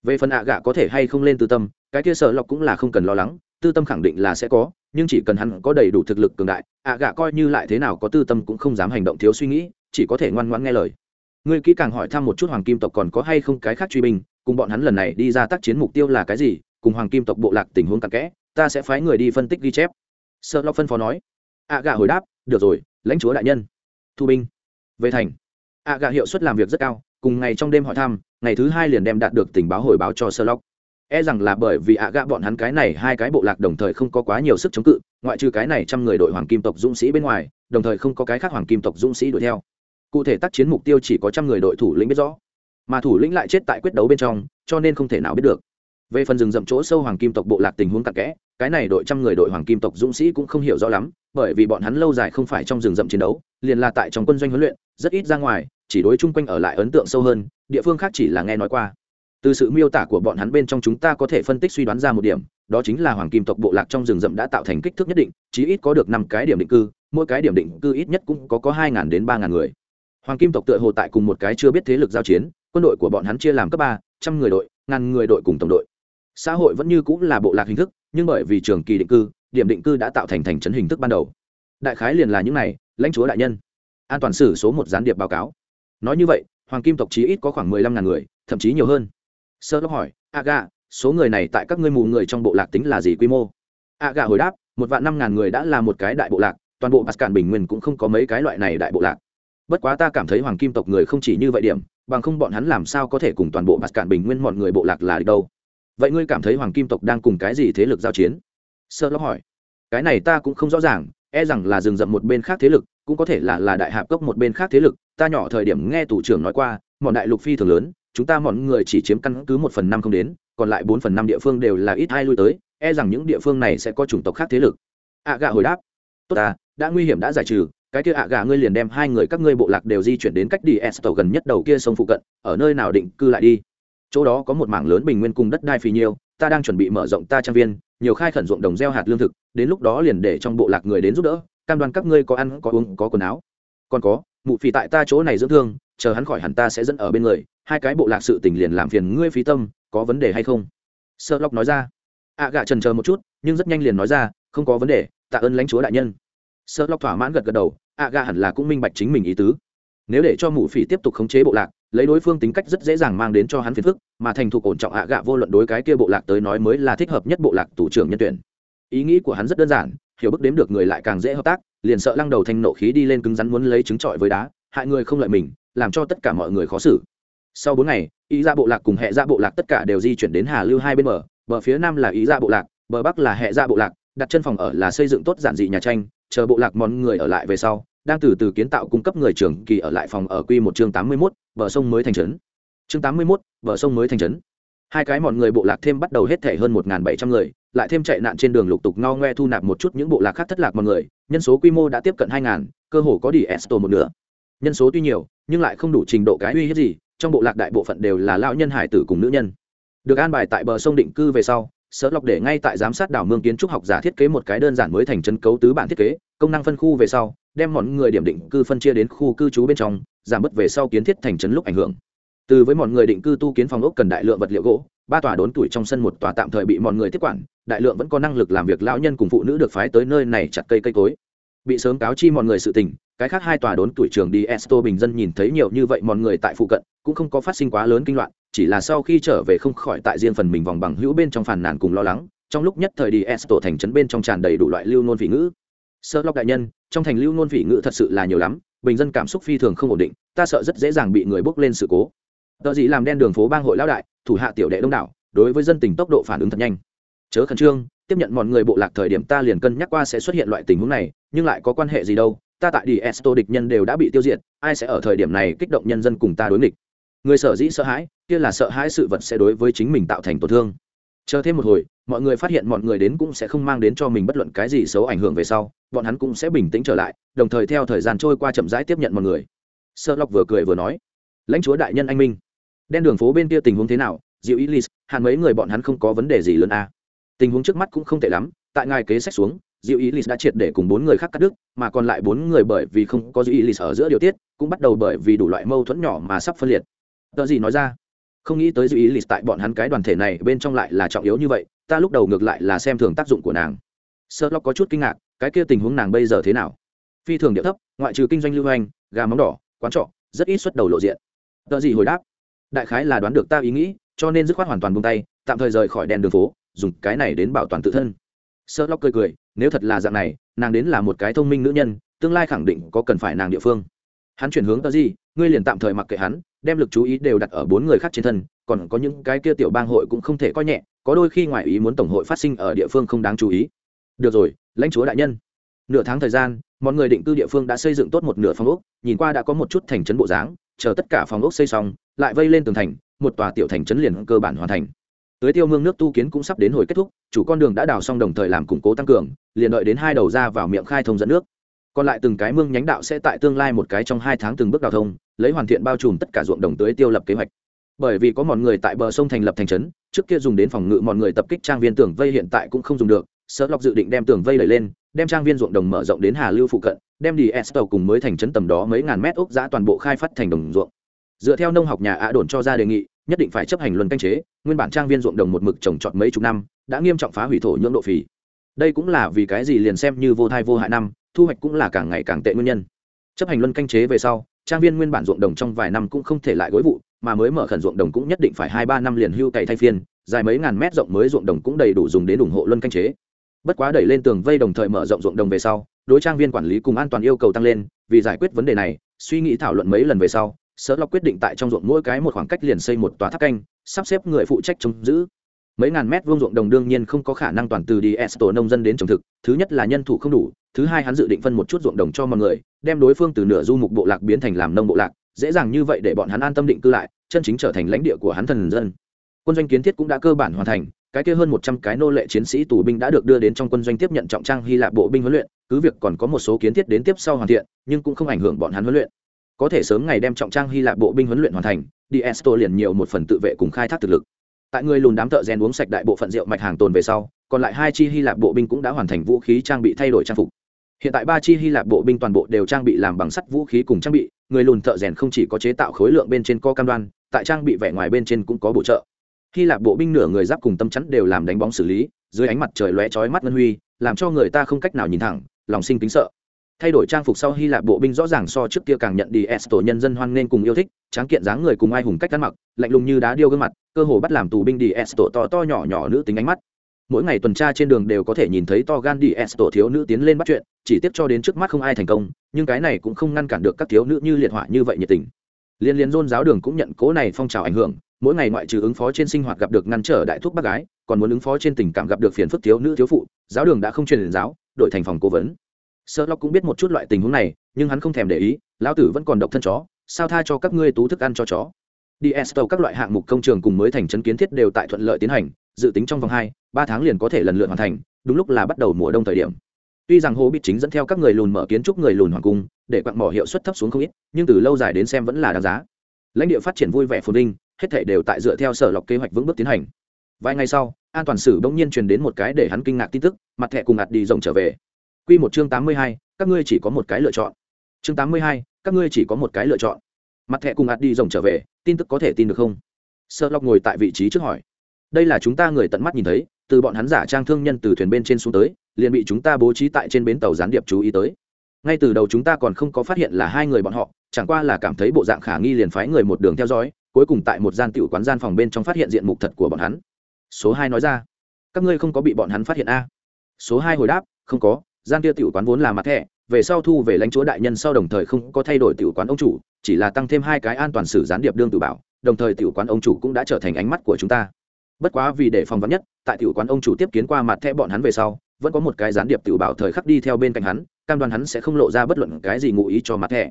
Về phần ạ gạ có thể hay không lên tư tâm, cái kia sở lọc cũng là không cần lo lắng, tư tâm khẳng định là sẽ có, nhưng chỉ cần hắn có đầy đủ thực lực cường đại, ạ gạ coi như lại thế nào có tư tâm cũng không dám hành động thiếu suy nghĩ, chỉ có thể ngoan ngoãn nghe lời. Ngươi kỹ càng hỏi thăm một chút hoàng kim tộc còn có hay không cái khác truy binh, cùng bọn hắn lần này đi ra tác chiến mục tiêu là cái gì cùng hoàng kim tộc bộ lạc tình huống cặn kẽ, ta sẽ phái người đi phân tích ghi chép. Sợ lo phân phó nói. Ạ gà hồi đáp, được rồi, lãnh chúa đại nhân. Thu binh. Về thành. Ạ gà hiệu suất làm việc rất cao, cùng ngày trong đêm hỏi thăm, ngày thứ hai liền đem đạt được tình báo hồi báo cho sơ lóc e rằng là bởi vì ạ gạ bọn hắn cái này hai cái bộ lạc đồng thời không có quá nhiều sức chống cự, ngoại trừ cái này trăm người đội hoàng kim tộc dũng sĩ bên ngoài, đồng thời không có cái khác hoàng kim tộc dũng sĩ đuổi theo. Cụ thể tác chiến mục tiêu chỉ có trăm người đội thủ lĩnh biết rõ, mà thủ lĩnh lại chết tại quyết đấu bên trong, cho nên không thể nào biết được về phần rừng rậm chỗ sâu hoàng kim tộc bộ lạc tình huống cặn kẽ, cái này đội trăm người đội hoàng kim tộc dũng sĩ cũng không hiểu rõ lắm, bởi vì bọn hắn lâu dài không phải trong rừng rậm chiến đấu, liền là tại trong quân doanh huấn luyện, rất ít ra ngoài, chỉ đối chung quanh ở lại ấn tượng sâu hơn, địa phương khác chỉ là nghe nói qua. Từ sự miêu tả của bọn hắn bên trong chúng ta có thể phân tích suy đoán ra một điểm, đó chính là hoàng kim tộc bộ lạc trong rừng rậm đã tạo thành kích thước nhất định, chí ít có được năm cái điểm định cư, mỗi cái điểm định cư ít nhất cũng có có hai đến ba ngàn người. Hoàng kim tộc tựa hồ tại cùng một cái chưa biết thế lực giao chiến, quân đội của bọn hắn chia làm cấp ba, trăm người đội, ngàn người đội cùng tổng đội xã hội vẫn như cũng là bộ lạc hình thức, nhưng bởi vì trường kỳ định cư, điểm định cư đã tạo thành thành trấn hình thức ban đầu. Đại khái liền là những này, lãnh chúa đại nhân. An toàn sử số một gián điệp báo cáo. Nói như vậy, hoàng kim tộc chí ít có khoảng mười lăm ngàn người, thậm chí nhiều hơn. Sơ lóc hỏi, a gà, số người này tại các ngươi mù người trong bộ lạc tính là gì quy mô? A gà hồi đáp, một vạn năm ngàn người đã là một cái đại bộ lạc, toàn bộ Pascal bình nguyên cũng không có mấy cái loại này đại bộ lạc. Bất quá ta cảm thấy hoàng kim tộc người không chỉ như vậy điểm, bằng không bọn hắn làm sao có thể cùng toàn bộ Pascal bình nguyên mọi người bộ lạc là đâu vậy ngươi cảm thấy hoàng kim tộc đang cùng cái gì thế lực giao chiến? Sơ lóc hỏi. Cái này ta cũng không rõ ràng e rằng là rừng rậm một bên khác thế lực, cũng có thể là là đại hạp cốc một bên khác thế lực. Ta nhỏ thời điểm nghe thủ trưởng nói qua, mọn đại lục phi thường lớn, chúng ta mọi người chỉ chiếm căn cứ một phần năm không đến, còn lại bốn phần năm địa phương đều là ít ai lui tới e rằng những địa phương này sẽ có chủng tộc khác thế lực. Ạ gà hồi đáp. Tốt ta, đã nguy hiểm đã giải trừ, cái kia ạ gà ngươi liền đem hai người các ngươi bộ lạc đều di chuyển đến cách đi tàu gần nhất đầu kia sông phụ cận, ở nơi nào định cư lại đi? Chỗ đó có một mảng lớn bình nguyên cùng đất đai phì nhiêu ta đang chuẩn bị mở rộng ta trang viên nhiều khai khẩn ruộng đồng gieo hạt lương thực đến lúc đó liền để trong bộ lạc người đến giúp đỡ cam đoan các ngươi có ăn có uống có quần áo. Còn có mụ phì tại ta chỗ này dưỡng thương chờ hắn khỏi hẳn ta sẽ dẫn ở bên người hai cái bộ lạc sự tình liền làm phiền ngươi phí tâm có vấn đề hay không? Sơ lóc nói ra. Ạ à, gạ trần chờ một chút nhưng rất nhanh liền nói ra không có vấn đề tạ ơn lãnh chúa đại nhân. Sơ lóc thỏa mãn gật gật đầu ạ à, gạ hẳn là cũng minh bạch chính mình ý tứ. Nếu để cho mụ phỉ tiếp tục khống chế bộ lạc lấy đối phương tính cách rất dễ dàng mang đến cho hắn phiền phức, mà thành thục ổn trọng ạ gạ vô luận đối cái kia bộ lạc tới nói mới là thích hợp nhất bộ lạc thủ trưởng nhân tuyển. Ý nghĩ của hắn rất đơn giản, hiểu bức đếm được người lại càng dễ hợp tác, liền sợ lăng đầu thanh nộ khí đi lên cứng rắn muốn lấy trứng trọi với đá, hại người không lợi mình, làm cho tất cả mọi người khó xử. Sau bốn ngày, ý ra bộ lạc cùng hệ ra bộ lạc tất cả đều di chuyển đến hà lưu hai bên bờ bờ phía nam là ý ra bộ lạc, bờ bắc là hệ ra bộ lạc, đặt chân phòng ở là xây dựng tốt giản dị nhà tranh, chờ bộ lạc món người ở lại về sau đang từ từ kiến tạo cung cấp người trưởng kỳ ở lại phòng ở quy một chương tám mươi 81, bờ sông mới thành trấn. Chương tám mươi 81, bờ sông mới thành trấn. Hai cái mọn người bộ lạc thêm bắt đầu hết thể hơn một bảy trăm người lại thêm chạy nạn trên đường lục tục ngo ngoe thu nạp một chút những bộ lạc khác thất lạc mọi người nhân số quy mô đã tiếp cận hai ngàn cơ hồ có đi esto một nửa. Nhân số tuy nhiều nhưng lại không đủ trình độ cái uy hiếp gì trong bộ lạc đại bộ phận đều là lão nhân hải tử cùng nữ nhân. Được an bài tại bờ sông định cư về sau sở lọc để ngay tại giám sát đảo mương kiến trúc học giả thiết kế một cái đơn giản mới thành trấn cấu tứ bản thiết kế công năng phân khu về sau đem mọi người điểm định cư phân chia đến khu cư trú bên trong, giảm bớt về sau kiến thiết thành trấn lúc ảnh hưởng. Từ với mọi người định cư tu kiến phòng ốc cần đại lượng vật liệu gỗ, ba tòa đốn tuổi trong sân một tòa tạm thời bị mọi người tiếp quản, đại lượng vẫn có năng lực làm việc lão nhân cùng phụ nữ được phái tới nơi này chặt cây cây cối. Bị sớm cáo chi mọi người sự tình, cái khác hai tòa đốn tuổi trường đi esto bình dân nhìn thấy nhiều như vậy mọi người tại phụ cận, cũng không có phát sinh quá lớn kinh loạn, chỉ là sau khi trở về không khỏi tại riêng phần mình vòng bằng hữu bên trong phàn nàn cùng lo lắng, trong lúc nhất thời đi esto thành trấn bên trong tràn đầy đủ loại lưu nôn vị ngữ sơ lóc đại nhân, trong thành lưu nôn vị ngữ thật sự là nhiều lắm, bình dân cảm xúc phi thường không ổn định, ta sợ rất dễ dàng bị người bốc lên sự cố. Tờ gì làm đen đường phố bang hội lão đại, thủ hạ tiểu đệ đông đảo, đối với dân tình tốc độ phản ứng thật nhanh. Chớ khẩn trương, tiếp nhận mọi người bộ lạc thời điểm ta liền cân nhắc qua sẽ xuất hiện loại tình huống này, nhưng lại có quan hệ gì đâu, ta tại đi esto địch nhân đều đã bị tiêu diệt, ai sẽ ở thời điểm này kích động nhân dân cùng ta đối nghịch? Người sở dĩ sợ hãi, kia là sợ hãi sự vật sẽ đối với chính mình tạo thành tổn thương chờ thêm một hồi, mọi người phát hiện mọi người đến cũng sẽ không mang đến cho mình bất luận cái gì xấu ảnh hưởng về sau, bọn hắn cũng sẽ bình tĩnh trở lại, đồng thời theo thời gian trôi qua chậm rãi tiếp nhận mọi người. Sơ lộc vừa cười vừa nói, lãnh chúa đại nhân anh minh, đen đường phố bên kia tình huống thế nào? Diệu ý lis hẳn mấy người bọn hắn không có vấn đề gì lớn à. tình huống trước mắt cũng không tệ lắm, tại ngài kế sách xuống, diệu ý lis đã triệt để cùng bốn người khác cắt đứt, mà còn lại bốn người bởi vì không có diệu ý lis ở giữa điều tiết, cũng bắt đầu bởi vì đủ loại mâu thuẫn nhỏ mà sắp phân liệt. Tờ gì nói ra? Không nghĩ tới dư ý lì tại bọn hắn cái đoàn thể này bên trong lại là trọng yếu như vậy, ta lúc đầu ngược lại là xem thường tác dụng của nàng. Sơ lo có chút kinh ngạc, cái kia tình huống nàng bây giờ thế nào? Phi thường địa thấp, ngoại trừ kinh doanh lưu hành, gà móng đỏ, quán trọ, rất ít xuất đầu lộ diện. Tờ gì hồi đáp, đại khái là đoán được ta ý nghĩ, cho nên dứt khoát hoàn toàn buông tay, tạm thời rời khỏi đèn đường phố, dùng cái này đến bảo toàn tự thân. Sơ lóc cười cười, nếu thật là dạng này, nàng đến là một cái thông minh nữ nhân, tương lai khẳng định có cần phải nàng địa phương hắn chuyển hướng tờ gì ngươi liền tạm thời mặc kệ hắn, đem lực chú ý đều đặt ở bốn người khác trên thân, còn có những cái kia tiểu bang hội cũng không thể coi nhẹ, có đôi khi ngoại ý muốn tổng hội phát sinh ở địa phương không đáng chú ý. Được rồi, lãnh chúa đại nhân. Nửa tháng thời gian, mọi người định cư địa phương đã xây dựng tốt một nửa phòng ốc, nhìn qua đã có một chút thành trấn bộ dáng, chờ tất cả phòng ốc xây xong, lại vây lên tường thành, một tòa tiểu thành trấn liền cơ bản hoàn thành. Tưới tiêu mương nước tu kiến cũng sắp đến hồi kết thúc, chủ con đường đã đào xong đồng thời làm củng cố tăng cường, liền đợi đến hai đầu ra vào miệng khai thông dẫn nước còn lại từng cái mương nhánh đạo sẽ tại tương lai một cái trong hai tháng từng bước đào thông, lấy hoàn thiện bao trùm tất cả ruộng đồng tưới tiêu lập kế hoạch. Bởi vì có mọi người tại bờ sông thành lập thành trấn, trước kia dùng đến phòng ngự mọi người tập kích trang viên tường vây hiện tại cũng không dùng được sở lọc dự định đem tường vây đẩy lên, đem trang viên ruộng đồng mở rộng đến hà lưu phụ cận, đem đi s tàu cùng mới thành trấn tầm đó mấy ngàn mét ốc giã toàn bộ khai phát thành đồng ruộng. Dựa theo nông học nhà ạ đồn cho ra đề nghị, nhất định phải chấp hành luân canh chế, nguyên bản trang viên ruộng đồng một mực trồng trọt mấy chục năm, đã nghiêm trọng phá hủy thổ nhưỡng độ phì. Đây cũng là vì cái gì liền xem như vô thai vô hại năm thu hoạch cũng là càng ngày càng tệ nguyên nhân. Chấp hành luân canh chế về sau, trang viên nguyên bản ruộng đồng trong vài năm cũng không thể lại gối vụ, mà mới mở khẩn ruộng đồng cũng nhất định phải hai ba năm liền hưu cày thay phiên, dài mấy ngàn mét rộng mới ruộng đồng cũng đầy đủ dùng đến ủng hộ luân canh chế. Bất quá đẩy lên tường vây đồng thời mở rộng ruộng đồng về sau, đối trang viên quản lý cùng an toàn yêu cầu tăng lên, vì giải quyết vấn đề này, suy nghĩ thảo luận mấy lần về sau, sở lọc quyết định tại trong ruộng mỗi cái một khoảng cách liền xây một tòa tháp canh, sắp xếp người phụ trách trông giữ. Mấy ngàn mét vuông ruộng đồng đương nhiên không có khả năng toàn từ đi s tổ nông dân đến trồng thực, thứ nhất là nhân thủ không đủ thứ hai hắn dự định phân một chút ruộng đồng cho mọi người, đem đối phương từ nửa du mục bộ lạc biến thành làm nông bộ lạc, dễ dàng như vậy để bọn hắn an tâm định cư lại, chân chính trở thành lãnh địa của hắn thần dân. Quân doanh kiến thiết cũng đã cơ bản hoàn thành, cái kia hơn một trăm cái nô lệ chiến sĩ tù binh đã được đưa đến trong quân doanh tiếp nhận trọng trang hy lạp bộ binh huấn luyện, cứ việc còn có một số kiến thiết đến tiếp sau hoàn thiện, nhưng cũng không ảnh hưởng bọn hắn huấn luyện. Có thể sớm ngày đem trọng trang hy lạp bộ binh huấn luyện hoàn thành, đi esto liền nhiều một phần tự vệ cùng khai thác thực lực. Tại người lùn đám thợ rèn uống sạch đại bộ phận rượu mạch hàng tồn về sau, còn lại hai chi hy lạp bộ binh cũng đã hoàn thành vũ khí trang bị thay đổi trang phục hiện tại ba chi hy lạp bộ binh toàn bộ đều trang bị làm bằng sắt vũ khí cùng trang bị, người lùn thợ rèn không chỉ có chế tạo khối lượng bên trên co cam đoan, tại trang bị vẻ ngoài bên trên cũng có bổ trợ. Hy lạp bộ binh nửa người giáp cùng tâm chắn đều làm đánh bóng xử lý, dưới ánh mặt trời lóe chói mắt ngân huy, làm cho người ta không cách nào nhìn thẳng, lòng sinh kính sợ. Thay đổi trang phục sau hy lạp bộ binh rõ ràng so trước kia càng nhận đi s tổ nhân dân hoan nghênh cùng yêu thích, tráng kiện dáng người cùng ai hùng cách ăn mặc, lạnh lùng như đá điêu gương mặt, cơ hồ bắt làm tù binh đi s tổ to to nhỏ nhỏ nữ tính ánh mắt mỗi ngày tuần tra trên đường đều có thể nhìn thấy to gan đi s tổ thiếu nữ tiến lên bắt chuyện, chỉ tiếp cho đến trước mắt không ai thành công, nhưng cái này cũng không ngăn cản được các thiếu nữ như liệt hỏa như vậy nhiệt tình. Liên liên dôn giáo đường cũng nhận cố này phong trào ảnh hưởng, mỗi ngày ngoại trừ ứng phó trên sinh hoạt gặp được ngăn trở đại thuốc bác gái, còn muốn ứng phó trên tình cảm gặp được phiền phức thiếu nữ thiếu phụ, giáo đường đã không truyền giáo, đổi thành phòng cố vấn. Sơ lóc cũng biết một chút loại tình huống này, nhưng hắn không thèm để ý, lão tử vẫn còn độc thân chó, sao tha cho các ngươi tú thức ăn cho chó? Đi esto các loại hạng mục công trường cùng mới thành trấn kiến thiết đều tại thuận lợi tiến hành dự tính trong vòng hai ba tháng liền có thể lần lượt hoàn thành đúng lúc là bắt đầu mùa đông thời điểm tuy rằng hồ bị chính dẫn theo các người lùn mở kiến trúc người lùn hoàng cung để quặng mỏ hiệu suất thấp xuống không ít nhưng từ lâu dài đến xem vẫn là đáng giá lãnh địa phát triển vui vẻ phồn vinh hết thể đều tại dựa theo sở lọc kế hoạch vững bước tiến hành vài ngày sau an toàn sử bỗng nhiên truyền đến một cái để hắn kinh ngạc tin tức mặt thẻ cùng ạt đi rộng trở về Quy một chương 82, các ngươi chỉ có một cái lựa chọn. Chương 82, các ngươi chỉ có một cái lựa chọn. Mặt thẻ cùng ạt đi rộng trở về, tin tức có thể tin được không? Sherlock ngồi tại vị trí trước hỏi. Đây là chúng ta người tận mắt nhìn thấy, từ bọn hắn giả trang thương nhân từ thuyền bên trên xuống tới, liền bị chúng ta bố trí tại trên bến tàu gián điệp chú ý tới. Ngay từ đầu chúng ta còn không có phát hiện là hai người bọn họ, chẳng qua là cảm thấy bộ dạng khả nghi liền phái người một đường theo dõi, cuối cùng tại một gian tiểu quán gian phòng bên trong phát hiện diện mục thật của bọn hắn. Số hai nói ra, các ngươi không có bị bọn hắn phát hiện a? Số hai hồi đáp, không có, gian kia tiểu quán vốn là mặt thẻ về sau thu về lãnh chúa đại nhân sau đồng thời không có thay đổi tiểu quán ông chủ chỉ là tăng thêm hai cái an toàn sử gián điệp đương tự bảo đồng thời tiểu quán ông chủ cũng đã trở thành ánh mắt của chúng ta bất quá vì để phòng vắn nhất, tại tiểu quán ông chủ tiếp kiến qua mặt thẻ bọn hắn về sau, vẫn có một cái gián điệp tiểu bảo thời khắc đi theo bên cạnh hắn, cam đoan hắn sẽ không lộ ra bất luận cái gì ngụ ý cho mặt thẻ.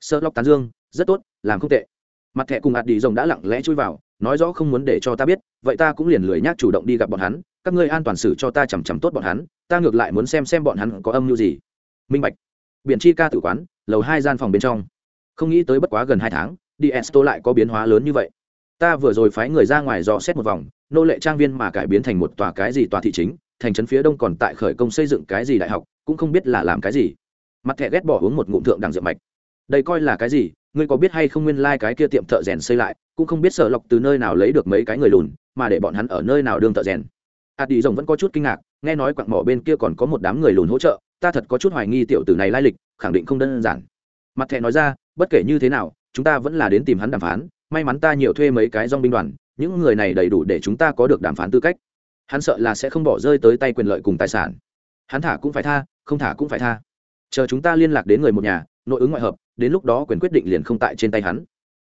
Sợ lóc tán dương, rất tốt, làm không tệ. Mặt thẻ cùng ạt đi rồng đã lặng lẽ chui vào, nói rõ không muốn để cho ta biết, vậy ta cũng liền lười nhác chủ động đi gặp bọn hắn, các ngươi an toàn xử cho ta chằm chằm tốt bọn hắn, ta ngược lại muốn xem xem bọn hắn có âm mưu gì. Minh bạch. Biển chi ca tử quán, lầu hai gian phòng bên trong. Không nghĩ tới bất quá gần hai tháng đi esto lại có biến hóa lớn như vậy. Ta vừa rồi phái người ra ngoài dò xét một vòng nô lệ trang viên mà cải biến thành một tòa cái gì tòa thị chính, thành trấn phía đông còn tại khởi công xây dựng cái gì đại học, cũng không biết là làm cái gì. Mặt thẻ ghét bỏ uống một ngụm thượng đẳng rượu mạch. Đây coi là cái gì? Ngươi có biết hay không nguyên lai、like、cái kia tiệm thợ rèn xây lại, cũng không biết sợ lọc từ nơi nào lấy được mấy cái người lùn, mà để bọn hắn ở nơi nào đương thợ rèn. Hạt đi rồng vẫn có chút kinh ngạc, nghe nói quặng mỏ bên kia còn có một đám người lùn hỗ trợ, ta thật có chút hoài nghi tiểu tử này lai lịch, khẳng định không đơn giản. Mặt thẻ nói ra, bất kể như thế nào, chúng ta vẫn là đến tìm hắn đàm phán, may mắn ta nhiều thuê mấy cái dong binh đoàn những người này đầy đủ để chúng ta có được đàm phán tư cách. Hắn sợ là sẽ không bỏ rơi tới tay quyền lợi cùng tài sản. Hắn thả cũng phải tha, không thả cũng phải tha. Chờ chúng ta liên lạc đến người một nhà, nội ứng ngoại hợp, đến lúc đó quyền quyết định liền không tại trên tay hắn.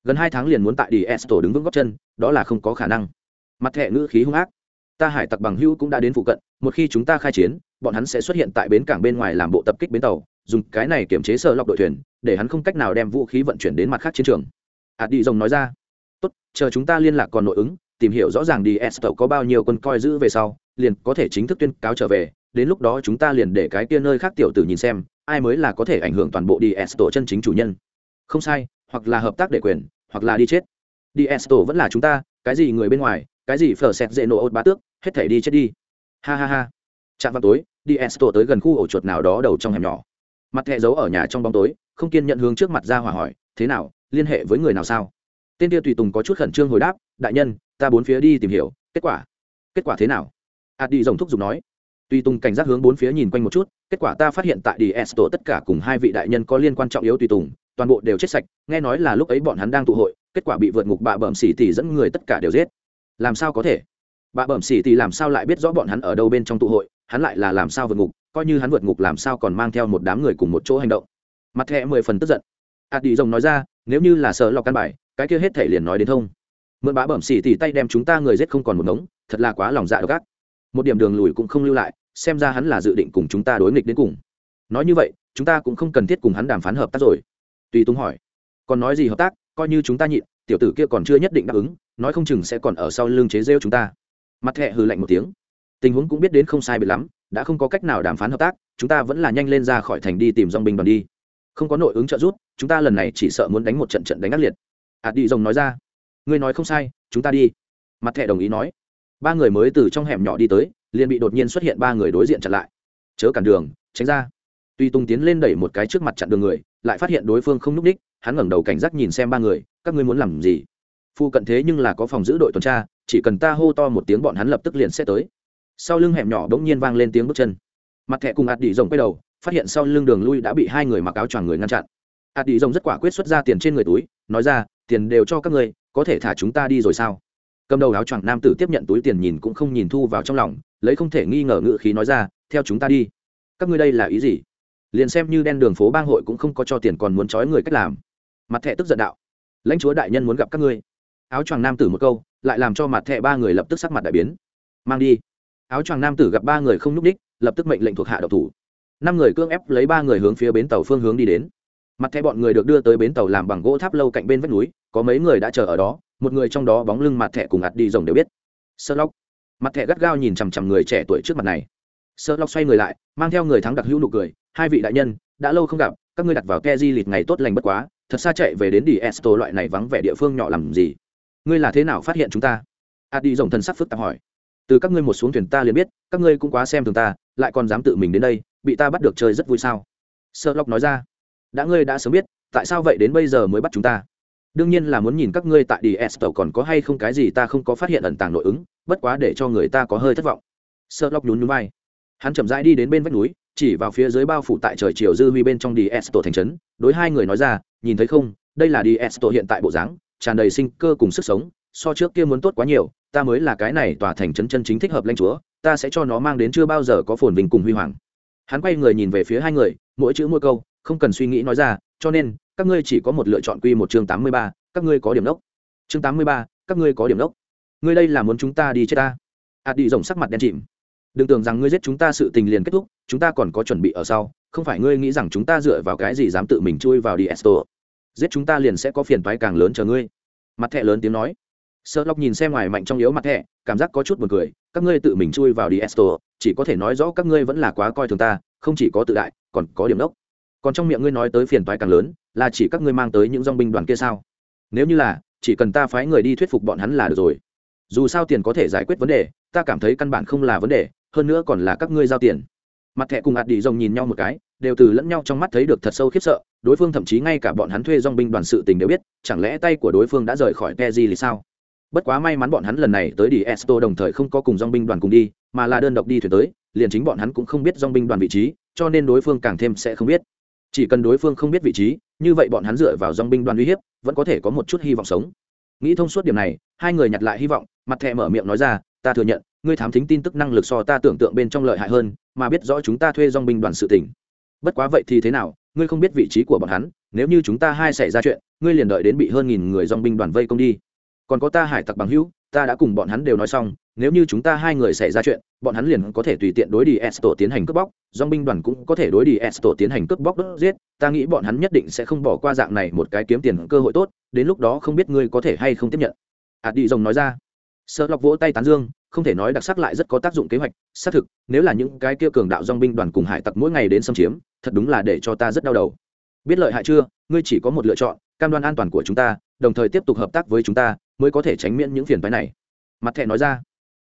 Gần hai tháng liền muốn tại đi esto đứng vững góc chân, đó là không có khả năng. Mặt thẹ ngữ khí hung ác. Ta hải tặc bằng hữu cũng đã đến phụ cận, một khi chúng ta khai chiến, bọn hắn sẽ xuất hiện tại bến cảng bên ngoài làm bộ tập kích bến tàu, dùng cái này kiểm chế sơ lọc đội thuyền, để hắn không cách nào đem vũ khí vận chuyển đến mặt khác chiến trường. Hạt đi rồng nói ra tốt, chờ chúng ta liên lạc còn nội ứng, tìm hiểu rõ ràng đi, s có bao nhiêu quân coi giữ về sau, liền có thể chính thức tuyên cáo trở về. Đến lúc đó chúng ta liền để cái kia nơi khác tiểu tử nhìn xem, ai mới là có thể ảnh hưởng toàn bộ đi, s chân chính chủ nhân. Không sai, hoặc là hợp tác để quyền, hoặc là đi chết. Đi, s vẫn là chúng ta, cái gì người bên ngoài, cái gì phở xẹt dễ nổ ốt bá tước, hết thể đi chết đi. Ha ha ha. Chạm vào tối, đi, s tới gần khu ổ chuột nào đó đầu trong hẻm nhỏ. Mặt thẹ giấu ở nhà trong bóng tối, không kiên nhận hướng trước mặt ra hỏa hỏi, thế nào, liên hệ với người nào sao? Tên kia tùy tùng có chút khẩn trương hồi đáp, đại nhân, ta bốn phía đi tìm hiểu, kết quả kết quả thế nào? Ạt đi rồng thúc giục nói. Tùy tùng cảnh giác hướng bốn phía nhìn quanh một chút, kết quả ta phát hiện tại đi s tất cả cùng hai vị đại nhân có liên quan trọng yếu tùy tùng, toàn bộ đều chết sạch, nghe nói là lúc ấy bọn hắn đang tụ hội, kết quả bị vượt ngục bạ bẩm xỉ tỷ dẫn người tất cả đều giết. Làm sao có thể? Bạ bẩm xỉ tỷ làm sao lại biết rõ bọn hắn ở đâu bên trong tụ hội, hắn lại là làm sao vượt ngục, coi như hắn vượt ngục làm sao còn mang theo một đám người cùng một chỗ hành động. Mặt thẹ mười phần tức giận hạt đi rồng nói ra, nếu như là sợ lọc căn bài, cái kia hết thể liền nói đến thông. Mượn bá bẩm xỉ tỉ tay đem chúng ta người giết không còn một ngống, thật là quá lòng dạ độc ác. Một điểm đường lùi cũng không lưu lại, xem ra hắn là dự định cùng chúng ta đối nghịch đến cùng. Nói như vậy, chúng ta cũng không cần thiết cùng hắn đàm phán hợp tác rồi. Tùy Tung hỏi, còn nói gì hợp tác? Coi như chúng ta nhịn, tiểu tử kia còn chưa nhất định đáp ứng, nói không chừng sẽ còn ở sau lưng chế rêu chúng ta. Mặt thẹ hừ lạnh một tiếng. Tình huống cũng biết đến không sai biệt lắm, đã không có cách nào đàm phán hợp tác, chúng ta vẫn là nhanh lên ra khỏi thành đi tìm Dòng binh đoàn đi. Không có nội ứng trợ giúp chúng ta lần này chỉ sợ muốn đánh một trận trận đánh ác liệt. Hạt đi rồng nói ra. Ngươi nói không sai, chúng ta đi. Mặt thẻ đồng ý nói. Ba người mới từ trong hẻm nhỏ đi tới, liền bị đột nhiên xuất hiện ba người đối diện chặn lại. Chớ cản đường, tránh ra. Tuy tung tiến lên đẩy một cái trước mặt chặn đường người, lại phát hiện đối phương không n ú c ních hắn ngẩng đầu cảnh giác nhìn xem ba người, các ngươi muốn làm gì? Phu cận thế nhưng là có phòng giữ đội tuần tra, chỉ cần ta hô to một tiếng bọn hắn lập tức liền sẽ tới. Sau lưng hẻm nhỏ đ ỗ n g nhiên vang lên tiếng bước chân. Mặt thẹ cùng ạt đi rồng quay đầu, phát hiện sau lưng đường lui đã bị hai người mặc áo choàng người ngăn chặn ạt đi rồng rất quả quyết xuất ra tiền trên người túi, nói ra, tiền đều cho các ngươi, có thể thả chúng ta đi rồi sao? Cầm đầu áo choàng nam tử tiếp nhận túi tiền nhìn cũng không nhìn thu vào trong lòng, lấy không thể nghi ngờ ngự khí nói ra, theo chúng ta đi. Các ngươi đây là ý gì? Liền xem như đen đường phố bang hội cũng không có cho tiền còn muốn trói người cách làm. Mặt thẹ tức giận đạo, lãnh chúa đại nhân muốn gặp các ngươi. Áo choàng nam tử một câu, lại làm cho mặt thẹ ba người lập tức sắc mặt đại biến. Mang đi. Áo choàng nam tử gặp ba người không n ú đích, lập tức mệnh lệnh thuộc hạ độc thủ. Năm người cưỡng ép lấy ba người hướng phía bến tàu phương hướng đi đến mặt thẹ bọn người được đưa tới bến tàu làm bằng gỗ tháp lâu cạnh bên vách núi, có mấy người đã chờ ở đó, một người trong đó bóng lưng mặt thẹ cùng ạt đi rồng đều biết. Sơ lóc mặt thẹ gắt gao nhìn chằm chằm người trẻ tuổi trước mặt này. Sơ lóc xoay người lại, mang theo người thắng đặc hữu nụ cười, hai vị đại nhân, đã lâu không gặp, các ngươi đặt vào ke di lịt ngày tốt lành bất quá, thật xa chạy về đến đi esto loại này vắng vẻ địa phương nhỏ làm gì? Ngươi là thế nào phát hiện chúng ta? Ạt đi rồng thần sắc phức tạp hỏi. Từ các ngươi một xuống thuyền ta liền biết, các ngươi cũng quá xem thường ta, lại còn dám tự mình đến đây, bị ta bắt được chơi rất vui sao? Sơ lóc nói ra đã ngươi đã sớm biết, tại sao vậy đến bây giờ mới bắt chúng ta? Đương nhiên là muốn nhìn các ngươi tại đi esto còn có hay không cái gì ta không có phát hiện ẩn tàng nội ứng, bất quá để cho người ta có hơi thất vọng. Sợ lóc nhún nhún vai. Hắn chậm rãi đi đến bên vách núi, chỉ vào phía dưới bao phủ tại trời chiều dư huy bên trong đi esto thành trấn, đối hai người nói ra, nhìn thấy không, đây là đi esto hiện tại bộ dáng, tràn đầy sinh cơ cùng sức sống, so trước kia muốn tốt quá nhiều, ta mới là cái này tòa thành trấn chân chính thích hợp lãnh chúa, ta sẽ cho nó mang đến chưa bao giờ có phồn vinh cùng huy hoàng. Hắn quay người nhìn về phía hai người, mỗi chữ mỗi câu không cần suy nghĩ nói ra, cho nên, các ngươi chỉ có một lựa chọn quy một chương tám mươi ba, các ngươi có điểm đốc. Chương tám mươi ba, các ngươi có điểm đốc. Ngươi đây là muốn chúng ta đi chết ta? Ạt đi rồng sắc mặt đen chìm. Đừng tưởng rằng ngươi giết chúng ta sự tình liền kết thúc, chúng ta còn có chuẩn bị ở sau, không phải ngươi nghĩ rằng chúng ta dựa vào cái gì dám tự mình chui vào đi, esto. Giết chúng ta liền sẽ có phiền toái càng lớn chờ ngươi. Mặt thẹ lớn tiếng nói. Sợ lóc nhìn xem ngoài mạnh trong yếu mặt thẹ cảm giác có chút buồn cười, các ngươi tự mình chui vào đi, esto, chỉ có thể nói rõ các ngươi vẫn là quá coi thường ta, không chỉ có tự đại, còn có điểm đốc còn trong miệng ngươi nói tới phiền toái càng lớn, là chỉ các ngươi mang tới những dong binh đoàn kia sao? Nếu như là, chỉ cần ta phái người đi thuyết phục bọn hắn là được rồi. Dù sao tiền có thể giải quyết vấn đề, ta cảm thấy căn bản không là vấn đề, hơn nữa còn là các ngươi giao tiền. Mặt thẻ cùng ạt đi rồng nhìn nhau một cái, đều từ lẫn nhau trong mắt thấy được thật sâu khiếp sợ, đối phương thậm chí ngay cả bọn hắn thuê dong binh đoàn sự tình đều biết, chẳng lẽ tay của đối phương đã rời khỏi pe di thì sao? Bất quá may mắn bọn hắn lần này tới đi esto đồng thời không có cùng dong binh đoàn cùng đi, mà là đơn độc đi thuyền tới, liền chính bọn hắn cũng không biết dong binh đoàn vị trí, cho nên đối phương càng thêm sẽ không biết chỉ cần đối phương không biết vị trí, như vậy bọn hắn dựa vào dong binh đoàn uy hiếp, vẫn có thể có một chút hy vọng sống. Nghĩ thông suốt điểm này, hai người nhặt lại hy vọng, mặt thẹ mở miệng nói ra, ta thừa nhận, ngươi thám thính tin tức năng lực so ta tưởng tượng bên trong lợi hại hơn, mà biết rõ chúng ta thuê dong binh đoàn sự tỉnh bất quá vậy thì thế nào, ngươi không biết vị trí của bọn hắn, nếu như chúng ta hai xảy ra chuyện, ngươi liền đợi đến bị hơn nghìn người dong binh đoàn vây công đi. Còn có ta hải tặc bằng hữu ta đã cùng bọn hắn đều nói xong, nếu như chúng ta hai người xảy ra chuyện, bọn hắn liền có thể tùy tiện đối đi tổ tiến hành cướp bóc dong binh đoàn cũng có thể đối đi tổ tiến hành cướp bóc đốt giết, ta nghĩ bọn hắn nhất định sẽ không bỏ qua dạng này một cái kiếm tiền cơ hội tốt, đến lúc đó không biết ngươi có thể hay không tiếp nhận. Hạt đi rồng nói ra. Sợ lọc vỗ tay tán dương, không thể nói đặc sắc lại rất có tác dụng kế hoạch, xác thực, nếu là những cái kia cường đạo dong binh đoàn cùng hải tặc mỗi ngày đến xâm chiếm, thật đúng là để cho ta rất đau đầu. Biết lợi hại chưa? Ngươi chỉ có một lựa chọn, cam đoan an toàn của chúng ta, đồng thời tiếp tục hợp tác với chúng ta mới có thể tránh miễn những phiền phái này. Mặt thẻ nói ra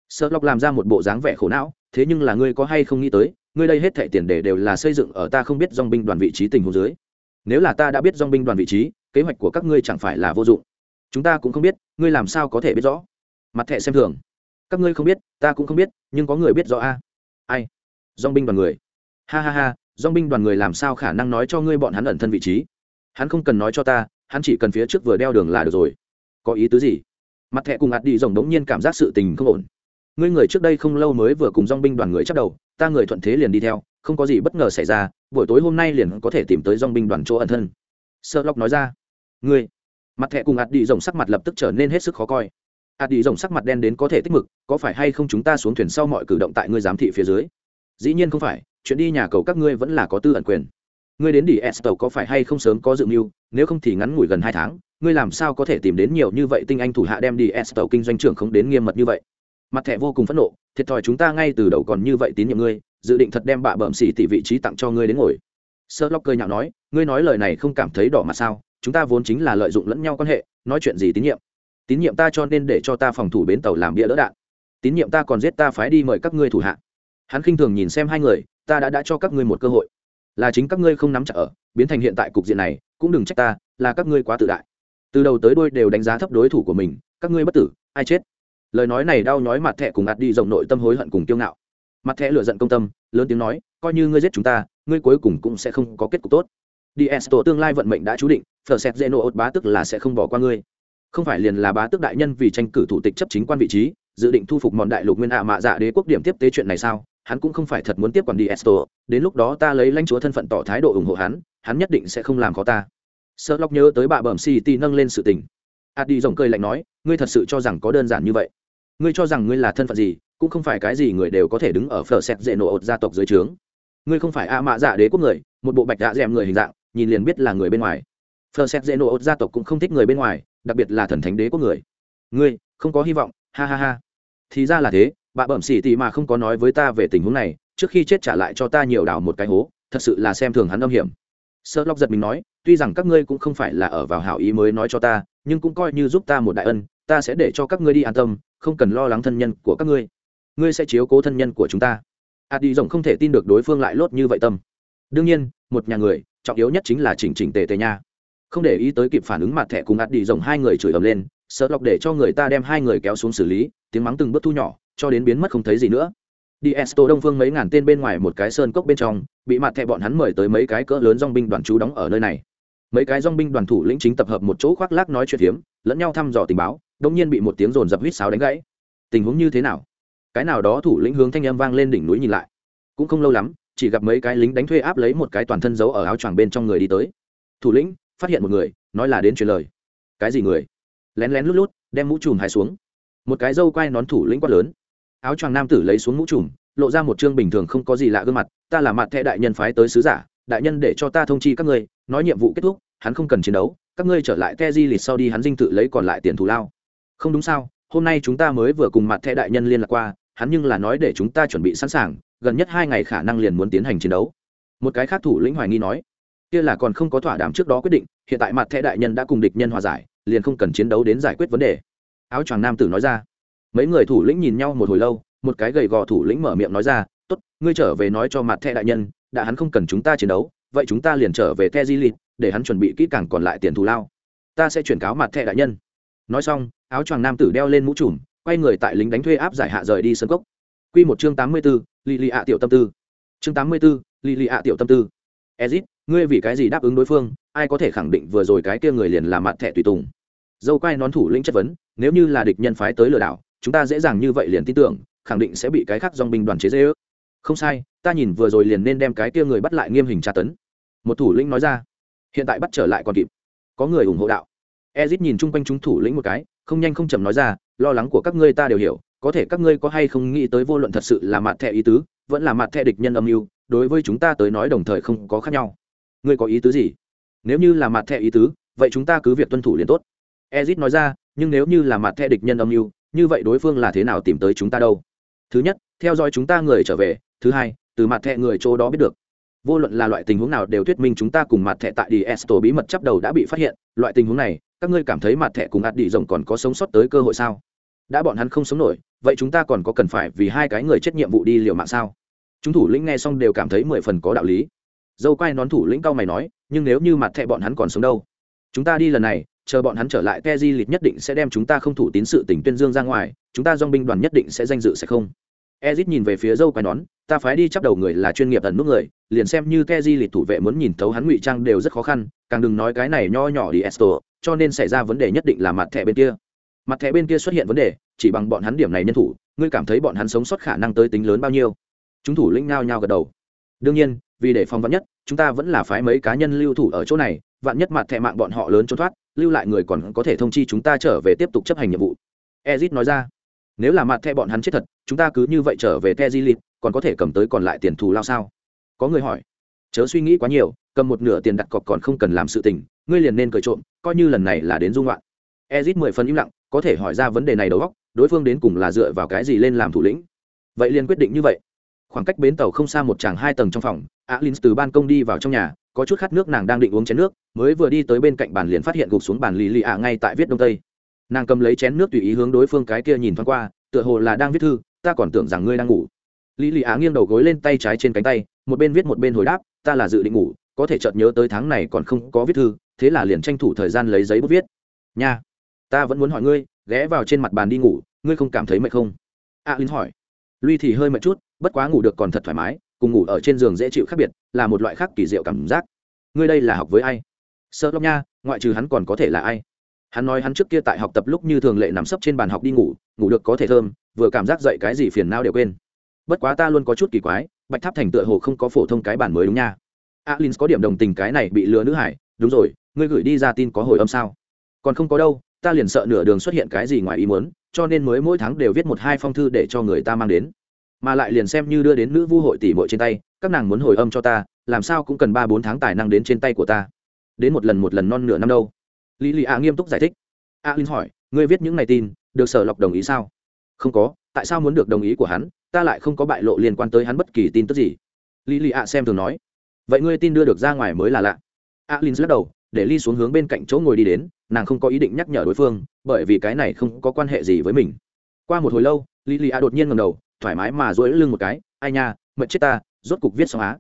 sợ lọc làm ra một bộ dáng vẻ khổ não, thế nhưng là ngươi có hay không nghĩ tới, ngươi đây hết thẻ tiền đề đều là xây dựng ở ta không biết dong binh đoàn vị trí tình huống dưới. Nếu là ta đã biết dong binh đoàn vị trí, kế hoạch của các ngươi chẳng phải là vô dụng. Chúng ta cũng không biết, ngươi làm sao có thể biết rõ? Mặt thẻ xem thường, các ngươi không biết, ta cũng không biết, nhưng có người biết rõ a. Ai? Dong binh đoàn người. Ha ha ha dong binh đoàn người làm sao khả năng nói cho ngươi bọn hắn ẩn thân vị trí? Hắn không cần nói cho ta, hắn chỉ cần phía trước vừa đeo đường là được rồi có ý tứ gì? Mặt thẹ cùng ạt đi rồng đống nhiên cảm giác sự tình không ổn. Ngươi người trước đây không lâu mới vừa cùng dong binh đoàn người chắc đầu, ta người thuận thế liền đi theo, không có gì bất ngờ xảy ra, buổi tối hôm nay liền có thể tìm tới dong binh đoàn chỗ ẩn thân. Sợ lóc nói ra. Ngươi. Mặt thẹ cùng ạt đi rồng sắc mặt lập tức trở nên hết sức khó coi. Ạt đi rồng sắc mặt đen đến có thể tích mực, có phải hay không chúng ta xuống thuyền sau mọi cử động tại ngươi giám thị phía dưới? Dĩ nhiên không phải, chuyện đi nhà cầu các ngươi vẫn là có tư ẩn quyền ngươi đến đi s có phải hay không sớm có dự mưu, nếu không thì ngắn ngủi gần hai tháng, ngươi làm sao có thể tìm đến nhiều như vậy tinh anh thủ hạ đem đi s kinh doanh trưởng không đến nghiêm mật như vậy? Mặt thẻ vô cùng phẫn nộ, thiệt thòi chúng ta ngay từ đầu còn như vậy tín nhiệm ngươi, dự định thật đem bạ bẩm xỉ tỷ vị trí tặng cho ngươi đến ngồi. Sơ lóc cười nhạo nói, ngươi nói lời này không cảm thấy đỏ mặt sao, chúng ta vốn chính là lợi dụng lẫn nhau quan hệ, nói chuyện gì tín nhiệm? Tín nhiệm ta cho nên để cho ta phòng thủ bến tàu làm bia đỡ đạn. Tín nhiệm ta còn giết ta phái đi mời các ngươi thủ hạ. Hắn khinh thường nhìn xem hai người, ta đã đã cho các ngươi một cơ hội là chính các ngươi không nắm chặt ở, biến thành hiện tại cục diện này, cũng đừng trách ta, là các ngươi quá tự đại. Từ đầu tới đuôi đều đánh giá thấp đối thủ của mình, các ngươi bất tử, ai chết? Lời nói này đau nhói mặt thẹ cùng ạt đi rộng nội tâm hối hận cùng kiêu ngạo. Mặt thẹ lựa giận công tâm, lớn tiếng nói, coi như ngươi giết chúng ta, ngươi cuối cùng cũng sẽ không có kết cục tốt. Đi s tổ tương lai vận mệnh đã chú định, phở xét dễ nộ ốt bá tức là sẽ không bỏ qua ngươi. Không phải liền là bá tức đại nhân vì tranh cử thủ tịch chấp chính quan vị trí, dự định thu phục mòn đại lục nguyên hạ mạ dạ đế quốc điểm tiếp tế chuyện này sao? Hắn cũng không phải thật muốn tiếp quản đi esto, đến lúc đó ta lấy lãnh chúa thân phận tỏ thái độ ủng hộ hắn hắn nhất định sẽ không làm khó ta. Sợ lóc nhớ tới bà bẩm city nâng lên sự tình. Ạt đi rồng cười lạnh nói, ngươi thật sự cho rằng có đơn giản như vậy? Ngươi cho rằng ngươi là thân phận gì, cũng không phải cái gì người đều có thể đứng ở phở xét dễ nổ ột gia tộc dưới trướng. Ngươi không phải a mạ dạ đế quốc người, một bộ bạch dạ d người hình dạng, nhìn liền biết là người bên ngoài. Phở xét dễ nổ ột gia tộc cũng không thích người bên ngoài, đặc biệt là thần thánh đế quốc người. Ngươi, không có hy vọng, ha ha ha. Thì ra là thế bà bẩm xỉ tì mà không có nói với ta về tình huống này, trước khi chết trả lại cho ta nhiều đào một cái hố, thật sự là xem thường hắn âm hiểm. Sơ lóc giật mình nói, tuy rằng các ngươi cũng không phải là ở vào hảo ý mới nói cho ta, nhưng cũng coi như giúp ta một đại ân, ta sẽ để cho các ngươi đi an tâm, không cần lo lắng thân nhân của các ngươi. Ngươi sẽ chiếu cố thân nhân của chúng ta. A đi rồng không thể tin được đối phương lại lốt như vậy tâm. Đương nhiên, một nhà người, trọng yếu nhất chính là chỉnh chỉnh tề tề nha. Không để ý tới kịp phản ứng mặt thẻ cùng ạt đi rồng hai người chửi ầm lên sợ lọc để cho người ta đem hai người kéo xuống xử lý, tiếng mắng từng bước thu nhỏ cho đến biến mất không thấy gì nữa. Đi esto đông phương mấy ngàn tên bên ngoài một cái sơn cốc bên trong, bị mặt thẹ bọn hắn mời tới mấy cái cỡ lớn dong binh đoàn trú đóng ở nơi này. Mấy cái dong binh đoàn thủ lĩnh chính tập hợp một chỗ khoác lác nói chuyện hiếm lẫn nhau thăm dò tình báo, đông nhiên bị một tiếng rồn dập huýt sáo đánh gãy. Tình huống như thế nào? Cái nào đó thủ lĩnh hướng thanh âm vang lên đỉnh núi nhìn lại. Cũng không lâu lắm, chỉ gặp mấy cái lính đánh thuê áp lấy một cái toàn thân giấu ở áo choàng bên trong người đi tới. Thủ lĩnh, phát hiện một người, nói là đến truyền lời. Cái gì người? Lén lén lút lút, đem mũ trùm hai xuống. Một cái dâu quai nón thủ lĩnh quát lớn áo choàng nam tử lấy xuống mũ trùm, lộ ra một chương bình thường không có gì lạ gương mặt, ta là mặt thẻ đại nhân phái tới sứ giả, đại nhân để cho ta thông chi các ngươi, nói nhiệm vụ kết thúc, hắn không cần chiến đấu, các ngươi trở lại te di lịt sau đi, hắn dinh tự lấy còn lại tiền thù lao. Không đúng sao, hôm nay chúng ta mới vừa cùng mặt thẻ đại nhân liên lạc qua, hắn nhưng là nói để chúng ta chuẩn bị sẵn sàng, gần nhất hai ngày khả năng liền muốn tiến hành chiến đấu. Một cái khác thủ lĩnh hoài nghi nói, kia là còn không có thỏa đàm trước đó quyết định, hiện tại mặt thẻ đại nhân đã cùng địch nhân hòa giải, liền không cần chiến đấu đến giải quyết vấn đề. Áo choàng nam tử nói ra mấy người thủ lĩnh nhìn nhau một hồi lâu, một cái gầy gò thủ lĩnh mở miệng nói ra, tốt, ngươi trở về nói cho mặt thẹ đại nhân, đã hắn không cần chúng ta chiến đấu, vậy chúng ta liền trở về the di lịt để hắn chuẩn bị kỹ càng còn lại tiền thù lao. Ta sẽ chuyển cáo mặt thẹ đại nhân. Nói xong, áo choàng nam tử đeo lên mũ trùm, quay người tại lính đánh thuê áp giải hạ rời đi sân cốc. Q một chương tám mươi b ố lì lì ạ tiểu tâm tư. Chương tám mươi b ố lì lì ạ tiểu tâm tư. Ezit, ngươi vì cái gì đáp ứng đối phương, ai có thể khẳng định vừa rồi cái kia người liền là mặt thẻ tùy tùng? Dâu quay nón thủ lĩnh chất vấn, nếu như là địch nhân phái tới lừa đảo chúng ta dễ dàng như vậy liền tin tưởng, khẳng định sẽ bị cái khác dòng binh đoàn chế dễ ước. Không sai, ta nhìn vừa rồi liền nên đem cái kia người bắt lại nghiêm hình tra tấn. Một thủ lĩnh nói ra. Hiện tại bắt trở lại còn kịp. Có người ủng hộ đạo. Ezit nhìn chung quanh chúng thủ lĩnh một cái, không nhanh không chậm nói ra, lo lắng của các ngươi ta đều hiểu, có thể các ngươi có hay không nghĩ tới vô luận thật sự là mặt thẻ ý tứ, vẫn là mặt thẻ địch nhân âm mưu, đối với chúng ta tới nói đồng thời không có khác nhau. Ngươi có ý tứ gì? Nếu như là mặt thẻ ý tứ, vậy chúng ta cứ việc tuân thủ liền tốt. Ezit nói ra, nhưng nếu như là mặt thẻ địch nhân âm mưu như vậy đối phương là thế nào tìm tới chúng ta đâu? Thứ nhất, theo dõi chúng ta người trở về. Thứ hai, từ mặt thẹ người chỗ đó biết được. Vô luận là loại tình huống nào đều thuyết minh chúng ta cùng mặt thẻ tại đi esto bí mật chấp đầu đã bị phát hiện. Loại tình huống này, các ngươi cảm thấy mặt thẻ cùng ạt đi rồng còn có sống sót tới cơ hội sao? Đã bọn hắn không sống nổi, vậy chúng ta còn có cần phải vì hai cái người chết nhiệm vụ đi liều mạng sao? Chúng thủ lĩnh nghe xong đều cảm thấy mười phần có đạo lý. Dâu quay nón thủ lĩnh cao mày nói, nhưng nếu như mặt thẻ bọn hắn còn sống đâu? Chúng ta đi lần này chờ bọn hắn trở lại ke di lịch nhất định sẽ đem chúng ta không thủ tín sự tỉnh tuyên dương ra ngoài, chúng ta dong binh đoàn nhất định sẽ danh dự sẽ không. Ezit nhìn về phía dâu quay nón, ta phái đi chấp đầu người là chuyên nghiệp ẩn nút người, liền xem như ke di lịch thủ vệ muốn nhìn thấu hắn ngụy trang đều rất khó khăn, càng đừng nói cái này nho nhỏ đi esto, cho nên xảy ra vấn đề nhất định là mặt thẻ bên kia. Mặt thẻ bên kia xuất hiện vấn đề, chỉ bằng bọn hắn điểm này nhân thủ, ngươi cảm thấy bọn hắn sống sót khả năng tới tính lớn bao nhiêu? Chúng thủ lĩnh ngao nhao gật đầu. Đương nhiên, vì để phòng vắn nhất, chúng ta vẫn là phái mấy cá nhân lưu thủ ở chỗ này vạn nhất mặt thẻ mạng bọn họ lớn trốn thoát, lưu lại người còn có thể thông chi chúng ta trở về tiếp tục chấp hành nhiệm vụ. Ezit nói ra. Nếu là mặt thẻ bọn hắn chết thật, chúng ta cứ như vậy trở về te di lịt còn có thể cầm tới còn lại tiền thù lao sao? Có người hỏi. Chớ suy nghĩ quá nhiều, cầm một nửa tiền đặt cọc còn không cần làm sự tình, ngươi liền nên cười trộm, coi như lần này là đến dung loạn. Ezit mười phần im lặng, có thể hỏi ra vấn đề này đầu góc đối phương đến cùng là dựa vào cái gì lên làm thủ lĩnh? Vậy liền quyết định như vậy khoảng cách bến tàu không xa một chàng hai tầng trong phòng alin từ ban công đi vào trong nhà có chút khát nước nàng đang định uống chén nước mới vừa đi tới bên cạnh bàn liền phát hiện gục xuống bàn lì lì ạ ngay tại viết đông tây. Nàng cầm lấy chén nước tùy ý hướng đối phương cái kia nhìn thoáng qua tựa hồ là đang viết thư ta còn tưởng rằng ngươi đang ngủ. Lì lì ạ nghiêng đầu gối lên tay trái trên cánh tay một bên viết một bên hồi đáp ta là dự định ngủ có thể chợt nhớ tới tháng này còn không có viết thư thế là liền tranh thủ thời gian lấy giấy bút viết. Nha ta vẫn muốn hỏi ngươi ghé vào trên mặt bàn đi ngủ ngươi không cảm thấy mệt không? A à, linh hỏi. Luy thì hơi mệt chút bất quá ngủ được còn thật thoải mái, cùng ngủ ở trên giường dễ chịu khác biệt, là một loại khác kỳ diệu cảm giác. Ngươi đây là học với ai? Sợ lóc nha, ngoại trừ hắn còn có thể là ai? Hắn nói hắn trước kia tại học tập lúc như thường lệ nằm sấp trên bàn học đi ngủ ngủ được có thể thơm, vừa cảm giác dậy cái gì phiền não đều quên. Bất quá ta luôn có chút kỳ quái, bạch tháp thành tựa hồ không có phổ thông cái bản mới đúng nha. Alin có điểm đồng tình cái này bị lừa nữ hải, đúng rồi, ngươi gửi đi ra tin có hồi âm sao? Còn không có đâu, ta liền sợ nửa đường xuất hiện cái gì ngoài ý muốn, cho nên mới mỗi tháng đều viết một hai phong thư để cho người ta mang đến mà lại liền xem như đưa đến nữ vu hội tỷ muội trên tay, các nàng muốn hồi âm cho ta, làm sao cũng cần ba bốn tháng tài năng đến trên tay của ta. Đến một lần một lần non nửa năm đâu. Lý lì ạ nghiêm túc giải thích. A linh hỏi, ngươi viết những này tin, được sở lọc đồng ý sao? Không có, tại sao muốn được đồng ý của hắn, ta lại không có bại lộ liên quan tới hắn bất kỳ tin tức gì. Lý lì ạ xem thường nói. Vậy ngươi tin đưa được ra ngoài mới là lạ. A linh lắc đầu, để ly xuống hướng bên cạnh chỗ ngồi đi đến, nàng không có ý định nhắc nhở đối phương, bởi vì cái này không có quan hệ gì với mình. Qua một hồi lâu, lý lì ạ đột nhiên ngầm đầu thoải mái mà dỗi lưng một cái, ai nha, mệt chết ta, rốt cục viết xong á.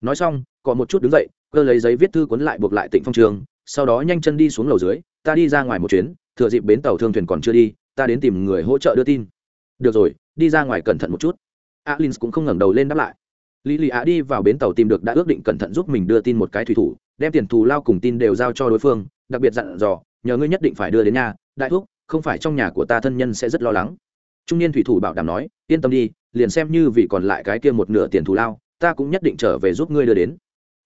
Nói xong có một chút đứng dậy, cơ lấy giấy viết thư cuốn lại buộc lại tịnh phong trường, sau đó nhanh chân đi xuống lầu dưới, ta đi ra ngoài một chuyến, thừa dịp bến tàu thương thuyền còn chưa đi, ta đến tìm người hỗ trợ đưa tin. Được rồi, đi ra ngoài cẩn thận một chút. Alin cũng không ngẩng đầu lên đáp lại. Lý lì Á đi vào bến tàu tìm được đã ước định cẩn thận giúp mình đưa tin một cái thủy thủ, đem tiền thù lao cùng tin đều giao cho đối phương, đặc biệt dặn dò, nhờ ngươi nhất định phải đưa đến nhà, đại thúc, không phải trong nhà của ta thân nhân sẽ rất lo lắng trung niên thủy thủ bảo đảm nói, yên tâm đi, liền xem như vì còn lại cái kia một nửa tiền thù lao, ta cũng nhất định trở về giúp ngươi đưa đến.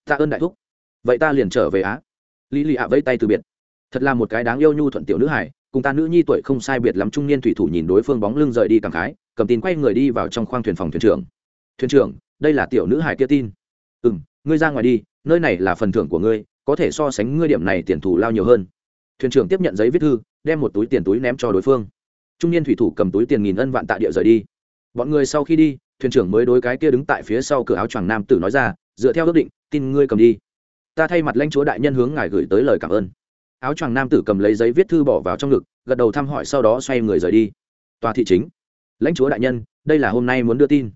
Ta ơn đại thúc. Vậy ta liền trở về á. Lý lì ạ vẫy tay từ biệt. Thật là một cái đáng yêu nhu thuận tiểu nữ hải cùng ta nữ nhi tuổi không sai biệt lắm trung niên thủy thủ nhìn đối phương bóng lưng rời đi cảm khái, cầm tin quay người đi vào trong khoang thuyền phòng thuyền trưởng. Thuyền trưởng, đây là tiểu nữ hải kia tin. Ừ m ngươi ra ngoài đi, nơi này là phần thưởng của ngươi, có thể so sánh ngươi điểm này tiền thù lao nhiều hơn. Thuyền trưởng tiếp nhận giấy viết thư, đem một túi tiền túi ném cho đối phương trung niên thủy thủ cầm túi tiền nghìn ân vạn tạ địa rời đi. Bọn người sau khi đi, thuyền trưởng mới đối cái kia đứng tại phía sau cửa áo choàng nam tử nói ra, dựa theo ước định, tin ngươi cầm đi. Ta thay mặt lãnh chúa đại nhân hướng ngài gửi tới lời cảm ơn. Áo choàng nam tử cầm lấy giấy viết thư bỏ vào trong ngực, gật đầu thăm hỏi sau đó xoay người rời đi. Tòa thị chính. Lãnh chúa đại nhân, đây là hôm nay muốn đưa tin.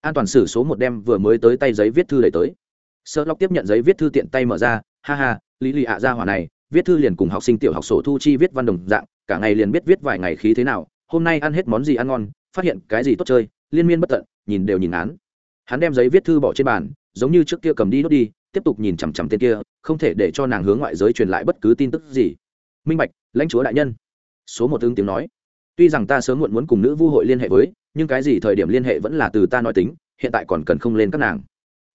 An toàn sử số một đem vừa mới tới tay giấy viết thư đẩy tới. Sợ lóc tiếp nhận giấy viết thư tiện tay mở ra, ha ha, lý lì ạ ra hỏa này, viết thư liền cùng học sinh tiểu học sổ thu chi viết văn đồng dạng, cả ngày liền biết viết vài ngày khí thế nào hôm nay ăn hết món gì ăn ngon, phát hiện cái gì tốt chơi, liên miên bất tận, nhìn đều nhìn án. Hắn đem giấy viết thư bỏ trên bàn, giống như trước kia cầm đi đốt đi, tiếp tục nhìn chằm chằm tên kia, không thể để cho nàng hướng ngoại giới truyền lại bất cứ tin tức gì. Minh bạch, lãnh chúa đại nhân. Số một ứng tiếng nói. Tuy rằng ta sớm muộn muốn cùng nữ vu hội liên hệ với, nhưng cái gì thời điểm liên hệ vẫn là từ ta nói tính, hiện tại còn cần không lên các nàng.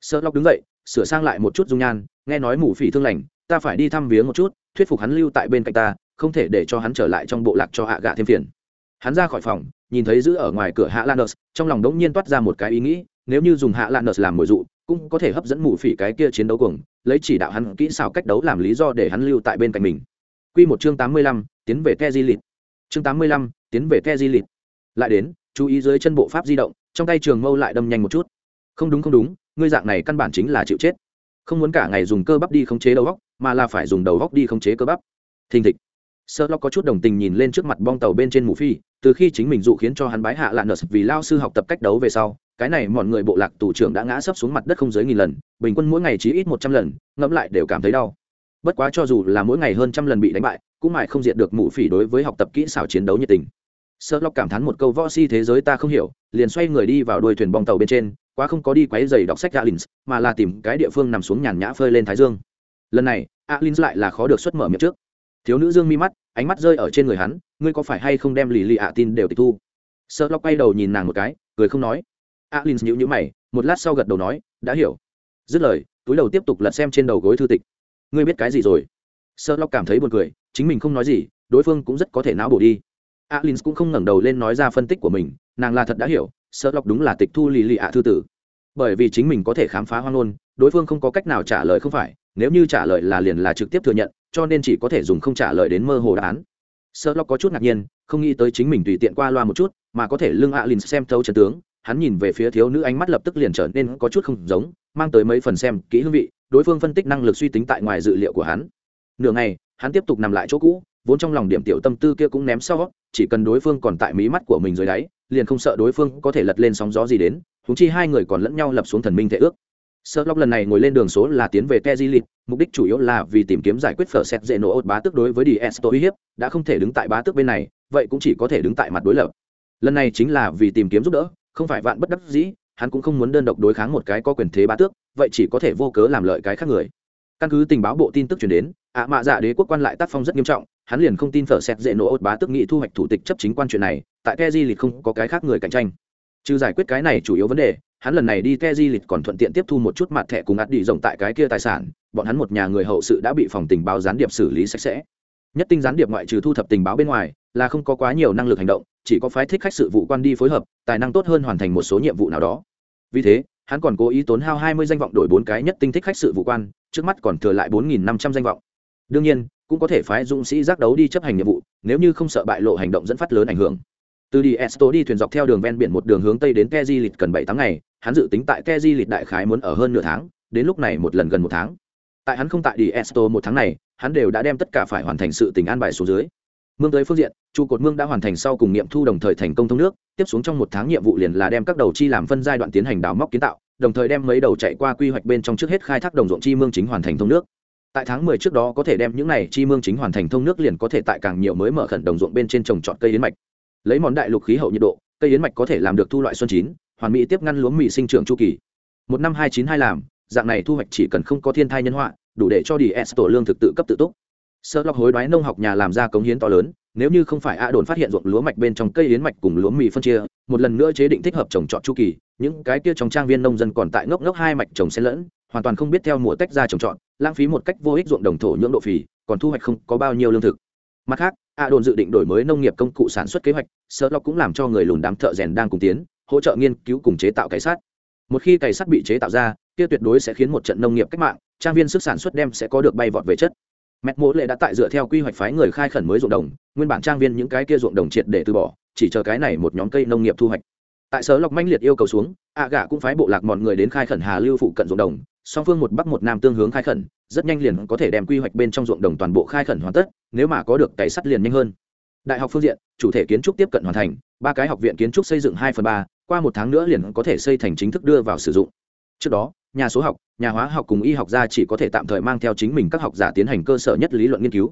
Sợ lóc đứng dậy, sửa sang lại một chút dung nhan, nghe nói mù phỉ thương lành, ta phải đi thăm viếng một chút, thuyết phục hắn lưu tại bên cạnh ta, không thể để cho hắn trở lại trong bộ lạc cho hạ gạ thêm phiền hắn ra khỏi phòng nhìn thấy giữ ở ngoài cửa hạ lan trong lòng đống nhiên toát ra một cái ý nghĩ nếu như dùng hạ lan làm mồi dụ cũng có thể hấp dẫn mù phỉ cái kia chiến đấu cuồng lấy chỉ đạo hắn kỹ xảo cách đấu làm lý do để hắn lưu tại bên cạnh mình. Quy một chương tám mươi lăm, tiến về Ke Di Lịt. Chương tám mươi lăm, tiến về Ke Di Lịt. lại đến chú ý dưới chân bộ pháp di động trong tay trường mâu lại đâm nhanh một chút. Không đúng không đúng ngươi dạng này căn bản chính là chịu chết. Không muốn cả ngày dùng cơ bắp đi khống chế đầu góc mà là phải dùng đầu góc đi khống chế cơ bắp. Thình thịch sơ lo có chút đồng tình nhìn lên trước mặt bong tàu bên trên mù phi, từ khi chính mình dụ khiến cho hắn bái hạ lạ nợ vì lao sư học tập cách đấu về sau, cái này mọi người bộ lạc tù trưởng đã ngã sấp xuống mặt đất không dưới nghìn lần, bình quân mỗi ngày chỉ ít một trăm lần, ngẫm lại đều cảm thấy đau. Bất quá cho dù là mỗi ngày hơn trăm lần bị đánh bại, cũng mãi không diệt được mù phỉ đối với học tập kỹ xảo chiến đấu nhiệt tình. Sơ lo cảm thán một câu võ si thế giới ta không hiểu, liền xoay người đi vào đuôi thuyền bong tàu bên trên, quá không có đi quấy giày đọc sách alins, mà là tìm cái địa phương nằm xuống nhàn nhã phơi lên thái dương. Lần này, alins lại là khó được xuất mở miệng trước thiếu nữ dương mi mắt, ánh mắt rơi ở trên người hắn, ngươi có phải hay không đem lì lì ạ tin đều tịch thu? Sợ lóc quay đầu nhìn nàng một cái, cười không nói. Alins nhữ nhữ mày, một lát sau gật đầu nói, đã hiểu. Dứt lời, túi đầu tiếp tục lật xem trên đầu gối thư tịch. Ngươi biết cái gì rồi? Sợ lóc cảm thấy buồn cười, chính mình không nói gì, đối phương cũng rất có thể não bổ đi. Alin cũng không ngẩng đầu lên nói ra phân tích của mình, nàng là thật đã hiểu, sợ lóc đúng là tịch thu lì lì ạ thư tử. Bởi vì chính mình có thể khám phá hoang ngôn, đối phương không có cách nào trả lời không phải nếu như trả lời là liền là trực tiếp thừa nhận, cho nên chỉ có thể dùng không trả lời đến mơ hồ đáp án. Sơ lo có chút ngạc nhiên, không nghĩ tới chính mình tùy tiện qua loa một chút, mà có thể lưng alin xem thấu trận tướng, hắn nhìn về phía thiếu nữ ánh mắt lập tức liền trở nên có chút không giống, mang tới mấy phần xem kỹ hương vị, đối phương phân tích năng lực suy tính tại ngoài dự liệu của hắn. Nửa ngày, hắn tiếp tục nằm lại chỗ cũ, vốn trong lòng điểm tiểu tâm tư kia cũng ném sau, chỉ cần đối phương còn tại mí mắt của mình dưới đáy, liền không sợ đối phương có thể lật lên sóng gió gì đến húng chi hai người còn lẫn nhau lập xuống thần minh thể ước sơ lóc lần này ngồi lên đường số là tiến về kezilit mục đích chủ yếu là vì tìm kiếm giải quyết phở xét dễ nổ ột bá tước đối với đi uy hiếp, đã không thể đứng tại bá tước bên này, vậy cũng chỉ có thể đứng tại mặt đối lập. Lần này chính là vì tìm kiếm giúp đỡ, không phải vạn bất đắc dĩ, hắn cũng không muốn đơn độc đối kháng một cái có quyền thế bá tước, vậy chỉ có thể vô cớ làm lợi cái khác người. Căn cứ tình báo bộ tin tức chuyển đến, ạ mạ dạ đế quốc quan lại tác phong rất nghiêm trọng, hắn liền không tin phở xét dễ nổ ột bá tước nghị thu hoạch thủ tịch chấp chính quan chuyện này, tại keji không có cái khác người cạnh tranh trừ giải quyết cái này chủ yếu vấn đề, hắn lần này đi keji lịch còn thuận tiện tiếp thu một chút mặt thẻ cùng ắt đi rộng tại cái kia tài sản, bọn hắn một nhà người hậu sự đã bị phòng tình báo gián điệp xử lý sạch sẽ. Nhất tinh gián điệp ngoại trừ thu thập tình báo bên ngoài, là không có quá nhiều năng lực hành động, chỉ có phái thích khách sự vụ quan đi phối hợp, tài năng tốt hơn hoàn thành một số nhiệm vụ nào đó. Vì thế, hắn còn cố ý tốn hao hai mươi danh vọng đổi bốn cái nhất tinh thích khách sự vụ quan, trước mắt còn thừa lại bốn nghìn năm trăm danh vọng. Đương nhiên, cũng có thể phái dũng sĩ giác đấu đi chấp hành nhiệm vụ, nếu như không sợ bại lộ hành động dẫn phát lớn ảnh hưởng từ đi esto đi thuyền dọc theo đường ven biển một đường hướng tây đến keji lịch cần bảy tháng ngày, hắn dự tính tại keji lịch đại khái muốn ở hơn nửa tháng, đến lúc này một lần gần một tháng. Tại hắn không tại đi esto một tháng này, hắn đều đã đem tất cả phải hoàn thành sự tình an bài xuống dưới. Mương tới phương diện, trụ cột mương đã hoàn thành sau cùng nghiệm thu đồng thời thành công thông nước, tiếp xuống trong một tháng nhiệm vụ liền là đem các đầu chi làm phân giai đoạn tiến hành đào móc kiến tạo, đồng thời đem mấy đầu chạy qua quy hoạch bên trong trước hết khai thác đồng ruộng chi mương chính hoàn thành thông nước. Tại tháng 10 trước đó có thể đem những này chi mương chính hoàn thành thông nước liền có thể tại càng nhiều mới mở khẩn đồng ruộng bên trên trồng trọt cây yến mạch lấy món đại lục khí hậu nhiệt độ, cây yến mạch có thể làm được thu loại xuân chín, hoàn mỹ tiếp ngăn lúa mì sinh trưởng chu kỳ. Một năm hai chín hai làm, dạng này thu hoạch chỉ cần không có thiên thai nhân họa, đủ để cho đi s tổ lương thực tự cấp tự túc. Sơ lọc hối đoái nông học nhà làm ra cống hiến to lớn, nếu như không phải a đồn phát hiện ruộng lúa mạch bên trong cây yến mạch cùng lúa mì phân chia, một lần nữa chế định thích hợp trồng trọt chu kỳ, những cái kia trong trang viên nông dân còn tại ngốc ngốc hai mạch trồng xen lẫn, hoàn toàn không biết theo mùa tách ra trồng trọt, lãng phí một cách vô ích ruộng đồng thổ nhưỡng độ phì, còn thu hoạch không có bao nhiêu lương thực mặt khác a đồn dự định đổi mới nông nghiệp công cụ sản xuất kế hoạch sợ lo cũng làm cho người lùn đám thợ rèn đang cùng tiến, hỗ trợ nghiên cứu cùng chế tạo cày sát một khi cày sắt bị chế tạo ra, kia tuyệt đối sẽ khiến một trận nông nghiệp cách mạng, trang viên sức sản xuất đem sẽ có được bay vọt về chất. Mẹt mỗ lệ đã tại dựa theo quy hoạch phái người khai khẩn mới ruộng đồng, nguyên bản trang viên những cái kia ruộng đồng triệt để từ bỏ, chỉ chờ cái này một nhóm cây nông nghiệp thu hoạch. Tại sở lọc manh liệt yêu cầu xuống ạ gạ cũng phái bộ lạc mọi người đến khai khẩn hà lưu phụ cận ruộng đồng song phương một bắc một nam tương hướng khai khẩn, rất nhanh liền có thể đem quy hoạch bên trong ruộng đồng toàn bộ khai khẩn hoàn tất, nếu mà có được cày sắt liền nhanh hơn. Đại học phương diện, chủ thể kiến trúc tiếp cận hoàn thành, ba cái học viện kiến trúc xây dựng hai phần ba, qua một tháng nữa liền có thể xây thành chính thức đưa vào sử dụng. Trước đó, nhà số học, nhà hóa học cùng y học gia chỉ có thể tạm thời mang theo chính mình các học giả tiến hành cơ sở nhất lý luận nghiên cứu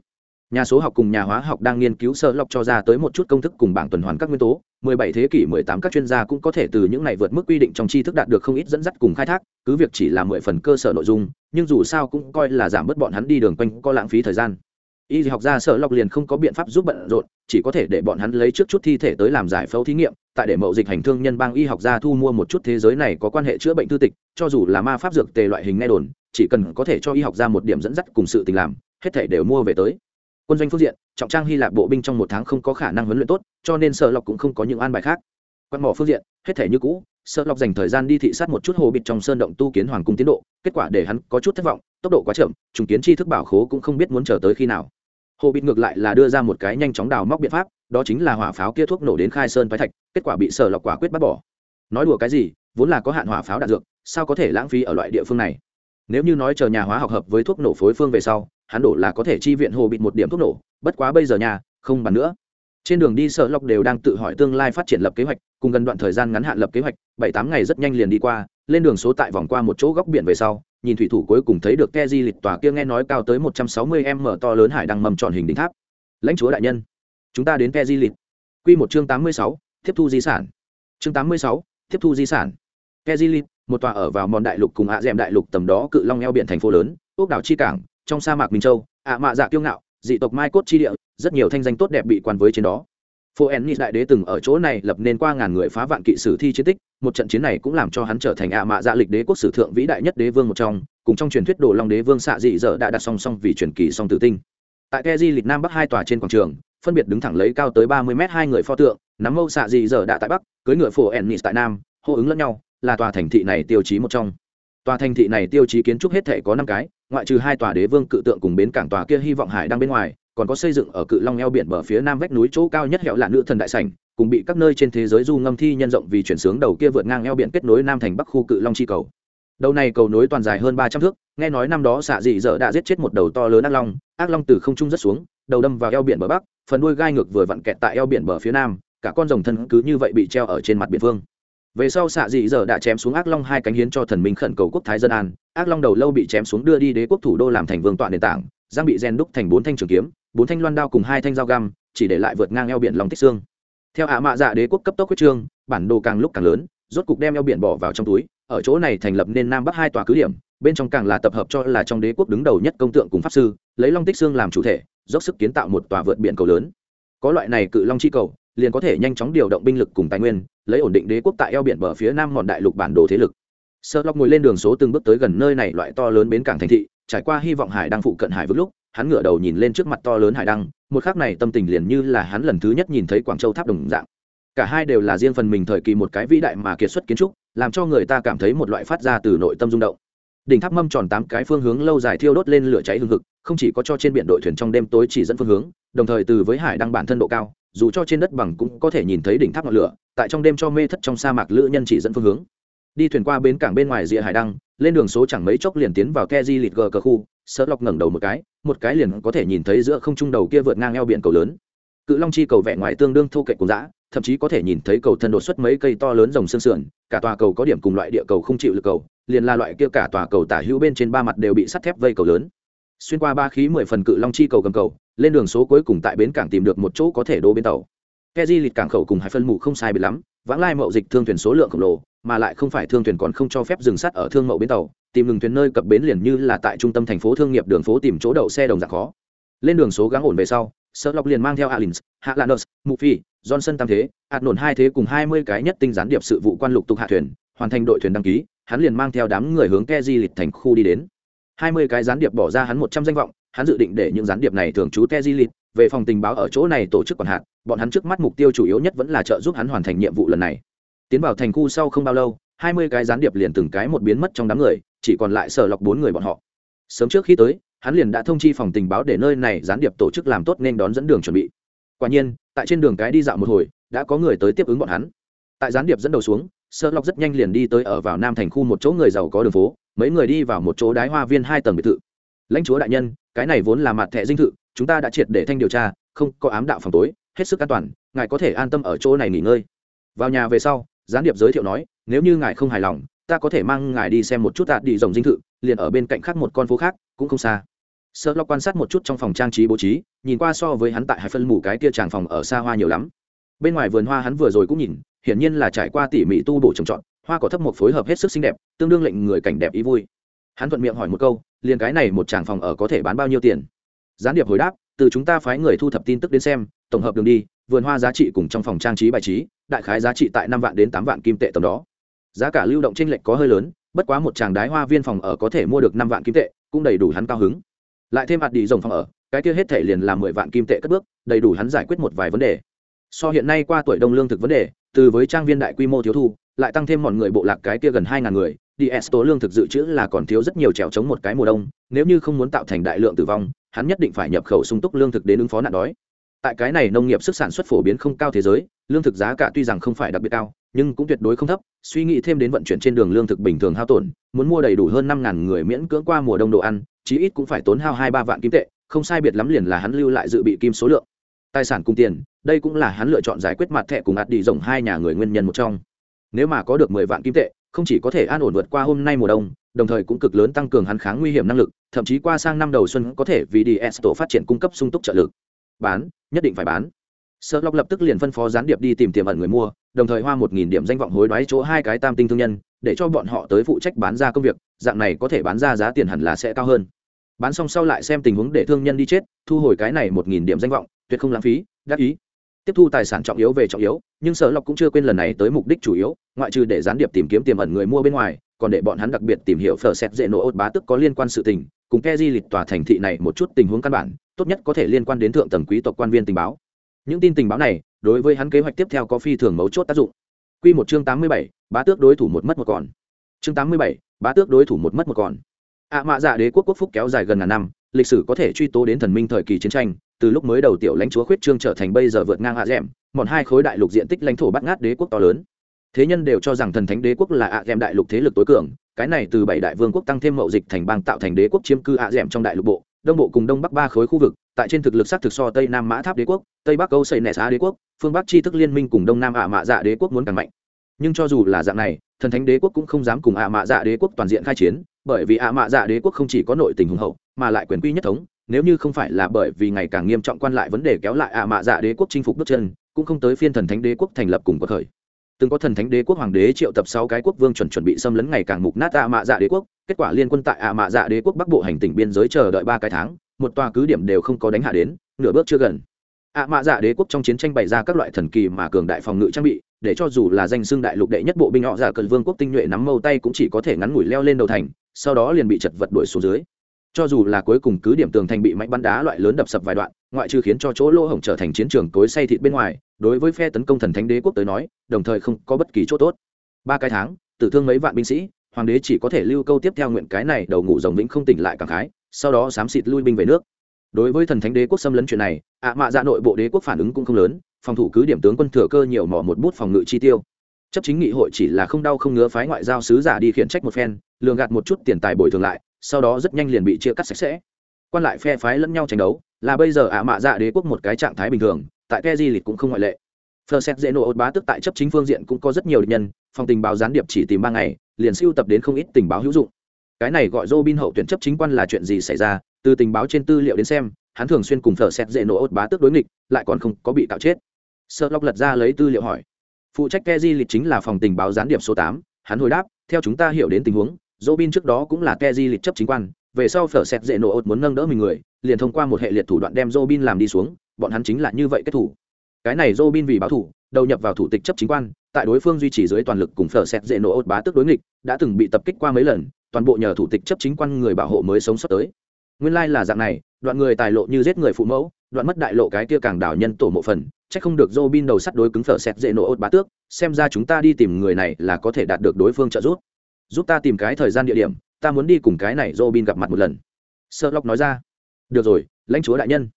nhà số học cùng nhà hóa học đang nghiên cứu sơ lọc cho ra tới một chút công thức cùng bảng tuần hoàn các nguyên tố. 17 thế kỷ 18 các chuyên gia cũng có thể từ những này vượt mức quy định trong tri thức đạt được không ít dẫn dắt cùng khai thác, cứ việc chỉ là 10 phần cơ sở nội dung, nhưng dù sao cũng coi là giảm bớt bọn hắn đi đường quanh có lãng phí thời gian. Y học gia sở lọc liền không có biện pháp giúp bận rộn, chỉ có thể để bọn hắn lấy trước chút thi thể tới làm giải phẫu thí nghiệm. Tại để mậu dịch hành thương nhân bang y học gia thu mua một chút thế giới này có quan hệ chữa bệnh thư tịch, cho dù là ma pháp dược tề loại hình nghe đồn, chỉ cần có thể cho y học gia một điểm dẫn dắt cùng sự tình làm, hết thể đều mua về tới quân doanh phương diện, trọng trang hy lạp bộ binh trong một tháng không có khả năng huấn luyện tốt, cho nên sở lọc cũng không có những an bài khác. Quan mỏ phương diện, hết thể như cũ sợ lọc dành thời gian đi thị sát một chút hồ bịt trong sơn động tu kiến hoàng cung tiến độ, kết quả để hắn có chút thất vọng, tốc độ quá chậm, trùng kiến tri thức bảo khố cũng không biết muốn chờ tới khi nào. Hồ bịt ngược lại là đưa ra một cái nhanh chóng đào móc biện pháp, đó chính là hỏa pháo kia thuốc nổ đến khai sơn phái thạch, kết quả bị sở lọc quả quyết bắt bỏ. Nói đùa cái gì, vốn là có hạn hỏa pháo đạn dược, sao có thể lãng phí ở loại địa phương này? Nếu như nói chờ nhà hóa học hợp với thuốc nổ phối phương về sau hắn đổ là có thể chi viện hồ bị một điểm thuốc nổ, bất quá bây giờ nhà, không bàn nữa. Trên đường đi sợ lộc đều đang tự hỏi tương lai phát triển lập kế hoạch, cùng gần đoạn thời gian ngắn hạn lập kế hoạch, bảy tám ngày rất nhanh liền đi qua, lên đường số tại vòng qua một chỗ góc biển về sau, nhìn thủy thủ cuối cùng thấy được ke di lịch tòa kia nghe nói cao tới một trăm sáu mươi m to lớn hải đăng mầm tròn hình đỉnh tháp. Lãnh chúa đại nhân, chúng ta đến ke di lịch. Q một chương tám mươi sáu, tiếp thu di sản. Chương tám mươi sáu, tiếp thu di sản. Ke di lịch, một tòa ở vào mòn đại lục cùng ạ d đại lục tầm đó cự long eo biển thành phố lớn ốc đảo chi cảng trong sa mạc minh châu, ạ mạ dạ kiêu ngạo, dị tộc mai cốt chi địa, rất nhiều thanh danh tốt đẹp bị quan với trên đó. Phố ennis đại đế từng ở chỗ này lập nên qua ngàn người phá vạn kỵ sử thi chiến tích, một trận chiến này cũng làm cho hắn trở thành ạ mạ dạ lịch đế quốc sử thượng vĩ đại nhất đế vương một trong, cùng trong truyền thuyết đồ long đế vương xạ dị dở đã đặt song song vì truyền kỳ song tử tinh. Tại ke di lịch nam bắc hai tòa trên quảng trường, phân biệt đứng thẳng lấy cao tới ba mươi m hai người pho tượng nắm mâu xạ dị dở đã tại bắc cưới ngựa phố ennis tại nam, hô ứng lẫn nhau, là tòa thành thị này tiêu chí một trong. Tòa thành thị này tiêu chí kiến trúc hết thể có năm cái ngoại trừ hai tòa đế vương cự tượng cùng bến cảng tòa kia hy vọng hải đang bên ngoài, còn có xây dựng ở cự long eo biển bờ phía nam vách núi chỗ cao nhất hẹo là nữ thần đại sảnh, cùng bị các nơi trên thế giới du ngâm thi nhân rộng vì chuyển sướng đầu kia vượt ngang eo biển kết nối nam thành bắc khu cự long chi cầu. Đầu này cầu nối toàn dài hơn ba trăm thước, nghe nói năm đó xạ dị dở đã giết chết một đầu to lớn ác long ác long từ không trung rất xuống, đầu đâm vào eo biển bờ bắc, phần đuôi gai ngược vừa vặn kẹt tại eo biển bờ phía nam, cả con rồng thân cứ như vậy bị treo ở trên mặt biển phương về sau xạ dị giờ đã chém xuống ác long hai cánh hiến cho thần minh khẩn cầu quốc thái dân an. Ác long đầu lâu bị chém xuống đưa đi đế quốc thủ đô làm thành vương tọa nền tảng, giang bị gen đúc thành bốn thanh trường kiếm, bốn thanh loan đao cùng hai thanh dao găm, chỉ để lại vượt ngang eo biển lòng tích xương. Theo ạ mạ dạ đế quốc cấp tốc quyết trương, bản đồ càng lúc càng lớn, rốt cục đem eo biển bỏ vào trong túi, ở chỗ này thành lập nên nam bắc hai tòa cứ điểm, bên trong càng là tập hợp cho là trong đế quốc đứng đầu nhất công tượng cùng pháp sư, lấy long tích xương làm chủ thể, dốc sức kiến tạo một tòa vượt biển cầu lớn. Có loại này cự long chi cầu liền có thể nhanh chóng điều động binh lực cùng tài nguyên, lấy ổn định đế quốc tại eo biển bờ phía nam ngọn đại lục bản đồ thế lực. Sợ lọc ngồi lên đường số từng bước tới gần nơi này loại to lớn bến cảng thành thị, trải qua hy vọng hải đang phụ cận hải vững lúc, hắn ngửa đầu nhìn lên trước mặt to lớn hải đăng, một khắc này tâm tình liền như là hắn lần thứ nhất nhìn thấy quảng châu tháp đồng dạng. Cả hai đều là riêng phần mình thời kỳ một cái vĩ đại mà kiệt xuất kiến trúc, làm cho người ta cảm thấy một loại phát ra từ nội tâm rung động. Đỉnh tháp mâm tròn tám cái phương hướng lâu dài thiêu đốt lên lửa cháy hương thực không chỉ có cho trên biển đội thuyền trong đêm tối chỉ dẫn phương hướng, đồng thời từ với hải đăng bản thân độ cao dù cho trên đất bằng cũng có thể nhìn thấy đỉnh tháp ngọn lửa, tại trong đêm cho mê thất trong sa mạc lữ nhân chỉ dẫn phương hướng. Đi thuyền qua bến cảng bên ngoài rìa hải đăng, lên đường số chẳng mấy chốc liền tiến vào ke di lịt gờ cờ khu, sợ lọc ngẩng đầu một cái một cái liền có thể nhìn thấy giữa không trung đầu kia vượt ngang eo biển cầu lớn. Cự long chi cầu vẽ ngoài tương đương thô kệ cùng dã, thậm chí có thể nhìn thấy cầu thân đột xuất mấy cây to lớn rồng xương sườn, cả tòa cầu có điểm cùng loại địa cầu không chịu lực cầu, liền là loại kia cả tòa cầu tả hữu bên trên ba mặt đều bị sắt thép vây cầu lớn xuyên qua ba khí mười phần cự long chi cầu cầm cầu, lên đường số cuối cùng tại bến cảng tìm được một chỗ có thể đô bến tàu. Keji lịt cảng khẩu cùng hai phân mù không sai bị lắm, vãng lai mậu dịch thương thuyền số lượng khổng lồ, mà lại không phải thương thuyền còn không cho phép dừng sắt ở thương mậu bến tàu, tìm ngừng thuyền nơi cập bến liền như là tại trung tâm thành phố thương nghiệp đường phố tìm chỗ đậu xe đồng dạng khó. Lên đường số gắng ổn về sau sợ lọc liền mang theo alins hạ lanus phi johnson tam thế hạt nổn hai thế cùng hai mươi cái nhất tinh gián điệp sự vụ quan lục tục hạ thuyền, hoàn thành đội thuyền đăng ký, hắn liền mang theo đám người hướng ke di lịch thành khu đi đến hai mươi cái gián điệp bỏ ra hắn một trăm danh vọng, hắn dự định để những gián điệp này thường trú ke di về phòng tình báo ở chỗ này tổ chức quản hạt, bọn hắn trước mắt mục tiêu chủ yếu nhất vẫn là trợ giúp hắn hoàn thành nhiệm vụ lần này. Tiến vào thành khu sau không bao lâu, hai mươi cái gián điệp liền từng cái một biến mất trong đám người, chỉ còn lại sở lọc bốn người bọn họ. Sớm trước khi tới, hắn liền đã thông chi phòng tình báo để nơi này gián điệp tổ chức làm tốt nên đón dẫn đường chuẩn bị. Quả nhiên, tại trên đường cái đi dạo một hồi, đã có người tới tiếp ứng bọn hắn. Tại gián điệp dẫn đầu xuống sơ lọc rất nhanh liền đi tới ở vào nam thành khu một chỗ người giàu có đường phố mấy người đi vào một chỗ đái hoa viên hai tầng biệt thự. Lãnh chúa đại nhân, cái này vốn là mặt thẻ dinh thự, chúng ta đã triệt để thanh điều tra, không có ám đạo phòng tối, hết sức an toàn, ngài có thể an tâm ở chỗ này nghỉ ngơi. Vào nhà về sau, gián điệp giới thiệu nói, nếu như ngài không hài lòng, ta có thể mang ngài đi xem một chút tạt đi rồng dinh thự, liền ở bên cạnh khác một con phố khác, cũng không xa. Sợ lo quan sát một chút trong phòng trang trí bố trí, nhìn qua so với hắn tại hai phân mù cái kia tràng phòng ở xa hoa nhiều lắm. Bên ngoài vườn hoa hắn vừa rồi cũng nhìn, hiển nhiên là trải qua tỉ mỉ tu bổ trồng trọt hoa cỏ thấp một phối hợp hết sức xinh đẹp, tương đương lệnh người cảnh đẹp ý vui. Hắn thuận miệng hỏi một câu, liền cái này một tràng phòng ở có thể bán bao nhiêu tiền? Gián điệp hồi đáp, từ chúng ta phái người thu thập tin tức đến xem, tổng hợp đường đi, vườn hoa giá trị cùng trong phòng trang trí bài trí, đại khái giá trị tại năm vạn đến tám vạn kim tệ tầm đó. Giá cả lưu động tranh lệch có hơi lớn, bất quá một tràng đái hoa viên phòng ở có thể mua được năm vạn kim tệ, cũng đầy đủ hắn cao hứng. Lại thêm hạt đi rồng phòng ở, cái kia hết thể liền là mười vạn kim tệ cất bước, đầy đủ hắn giải quyết một vài vấn đề. So hiện nay qua tuổi đông lương thực vấn đề, từ với trang viên đại quy mô thiếu thu lại tăng thêm mọi người bộ lạc cái kia gần hai ngàn người. Đi tố lương thực dự trữ là còn thiếu rất nhiều trèo chống một cái mùa đông. Nếu như không muốn tạo thành đại lượng tử vong, hắn nhất định phải nhập khẩu sung túc lương thực đến ứng phó nạn đói. Tại cái này nông nghiệp sức sản xuất phổ biến không cao thế giới, lương thực giá cả tuy rằng không phải đặc biệt cao, nhưng cũng tuyệt đối không thấp. Suy nghĩ thêm đến vận chuyển trên đường lương thực bình thường hao tổn, muốn mua đầy đủ hơn năm ngàn người miễn cưỡng qua mùa đông đồ ăn, chí ít cũng phải tốn hao hai ba vạn kim tệ, không sai biệt lắm liền là hắn lưu lại dự bị kim số lượng. Tài sản cùng tiền, đây cũng là hắn lựa chọn giải quyết mặt thẻ cùng ạt đi rộng hai nhà người nguyên nhân một trong nếu mà có được mười vạn kim tệ, không chỉ có thể an ổn vượt qua hôm nay mùa đông, đồng thời cũng cực lớn tăng cường hắn kháng nguy hiểm năng lực, thậm chí qua sang năm đầu xuân có thể vì ds tổ phát triển cung cấp sung túc trợ lực. Bán, nhất định phải bán. Sợ lộc lập tức liền phân phó gián điệp đi tìm tiềm ẩn người mua, đồng thời hoa một nghìn điểm danh vọng hối đoái chỗ hai cái tam tinh thương nhân, để cho bọn họ tới phụ trách bán ra công việc, dạng này có thể bán ra giá tiền hẳn là sẽ cao hơn. Bán xong sau lại xem tình huống để thương nhân đi chết, thu hồi cái này một nghìn điểm danh vọng, tuyệt không lãng phí, đắc ý tiếp thu tài sản trọng yếu về trọng yếu, nhưng sở lộc cũng chưa quên lần này tới mục đích chủ yếu, ngoại trừ để gián điệp tìm kiếm tiềm ẩn người mua bên ngoài, còn để bọn hắn đặc biệt tìm hiểu phở xét dễ nổ ốt bá tức có liên quan sự tình, cùng ke di lịch tòa thành thị này một chút tình huống căn bản, tốt nhất có thể liên quan đến thượng tầng quý tộc quan viên tình báo. Những tin tình báo này, đối với hắn kế hoạch tiếp theo có phi thường mấu chốt tác dụng. Q một chương tám mươi bảy, bá tước đối thủ một mất một còn. Chương tám mươi bảy, bá tước đối thủ một mất một còn. Ạ à mạ dạ đế quốc quốc phúc kéo dài gần ngàn năm, lịch sử có thể truy tố đến thần minh thời kỳ chiến tranh từ lúc mới đầu tiểu lãnh chúa khuyết trương trở thành bây giờ vượt ngang hạ rèm, mòn hai khối đại lục diện tích lãnh thổ bắt ngát đế quốc to lớn. Thế nhân đều cho rằng thần thánh đế quốc là ạ rèm đại lục thế lực tối cường, cái này từ bảy đại vương quốc tăng thêm mậu dịch thành bang tạo thành đế quốc chiếm cư ạ rèm trong đại lục bộ, đông bộ cùng đông bắc ba khối khu vực, tại trên thực lực xác thực so tây nam mã tháp đế quốc, tây bắc câu xây nẻ xá đế quốc, phương bắc tri thức liên minh cùng đông nam ạ mạ dạ đế quốc muốn càng mạnh. Nhưng cho dù là dạng này, thần thánh đế quốc cũng không dám cùng ạ mạ dạ đế quốc toàn diện khai chiến, bởi vì ạ mạ dạ đế quốc không chỉ có nội tình hùng hậu, mà lại quyền quy nhất thống nếu như không phải là bởi vì ngày càng nghiêm trọng quan lại vấn đề kéo lại ạ mạ dạ đế quốc chinh phục bước chân, cũng không tới phiên thần thánh đế quốc thành lập cùng có khởi. Từng có thần thánh đế quốc hoàng đế triệu tập sáu cái quốc vương chuẩn chuẩn bị xâm lấn ngày càng mục nát ạ mạ dạ đế quốc, kết quả liên quân tại ạ mạ dạ đế quốc bắc bộ hành tỉnh biên giới chờ đợi ba cái tháng, một tòa cứ điểm đều không có đánh hạ đến, nửa bước chưa gần. Ạ mạ dạ đế quốc trong chiến tranh bày ra các loại thần kỳ mà cường đại phòng ngự trang bị, để cho dù là danh xưng đại lục đệ nhất bộ binh họ giả cần vương quốc tinh nhuệ nắm mâu tay cũng chỉ có thể ngắn ngủi leo lên đầu thành, sau đó liền bị chật vật đuổi xuống dưới cho dù là cuối cùng cứ điểm tường thành bị mạnh bắn đá loại lớn đập sập vài đoạn, ngoại trừ khiến cho chỗ lỗ hổng trở thành chiến trường cối say thịt bên ngoài, đối với phe tấn công thần thánh đế quốc tới nói, đồng thời không có bất kỳ chỗ tốt. Ba cái tháng, tử thương mấy vạn binh sĩ, hoàng đế chỉ có thể lưu câu tiếp theo nguyện cái này đầu ngủ rồng vĩnh không tỉnh lại cảm khái, sau đó xám xịt lui binh về nước. Đối với thần thánh đế quốc xâm lấn chuyện này, ạ mạ dạ nội bộ đế quốc phản ứng cũng không lớn, phòng thủ cứ điểm tướng quân thừa cơ nhiều mỏ một bút phòng ngự chi tiêu. Chấp chính nghị hội chỉ là không đau không ngứa phái ngoại giao sứ giả đi khiển trách một phen, lường gạt một chút tiền tài bồi thường lại sau đó rất nhanh liền bị chia cắt sạch sẽ. Quan lại phe phái lẫn nhau tranh đấu, là bây giờ ạ mạ dạ đế quốc một cái trạng thái bình thường, tại ke di lịch cũng không ngoại lệ. Phờ xét dễ nổ ột bá tức tại chấp chính phương diện cũng có rất nhiều địch nhân, phòng tình báo gián điệp chỉ tìm ba ngày, liền siêu tập đến không ít tình báo hữu dụng. Cái này gọi dô bin hậu tuyển chấp chính quan là chuyện gì xảy ra, từ tình báo trên tư liệu đến xem, hắn thường xuyên cùng Phờ xét dễ nổ ột bá tước đối nghịch, lại còn không có bị tạo chết. Sợ lóc lật ra lấy tư liệu hỏi, phụ trách ke di lịch chính là phòng tình báo gián điệp số tám, hắn hồi đáp, theo chúng ta hiểu đến tình huống dỗ bin trước đó cũng là ke di lịch chấp chính quan, về sau phở sẹt dễ nổ ốt muốn nâng đỡ mình người, liền thông qua một hệ liệt thủ đoạn đem dỗ bin làm đi xuống, bọn hắn chính là như vậy kết thủ. Cái này dỗ bin vì báo thủ, đầu nhập vào thủ tịch chấp chính quan, tại đối phương duy trì dưới toàn lực cùng phở sẹt dễ nổ ốt bá tước đối nghịch, đã từng bị tập kích qua mấy lần, toàn bộ nhờ thủ tịch chấp chính quan người bảo hộ mới sống sót tới. Nguyên lai là dạng này, đoạn người tài lộ như giết người phụ mẫu, đoạn mất đại lộ cái kia càng đảo nhân tổ mộ phần c h ắ c không được dô bin đầu sắt đối cứng phở xẹt dễ nổ ốt bá tước, xem ra chúng ta đi tìm người này là có thể đạt được đối phương trợ giúp giúp ta tìm cái thời gian địa điểm, ta muốn đi cùng cái này Robin gặp mặt một lần. Sợ lóc nói ra. Được rồi, lãnh chúa đại nhân.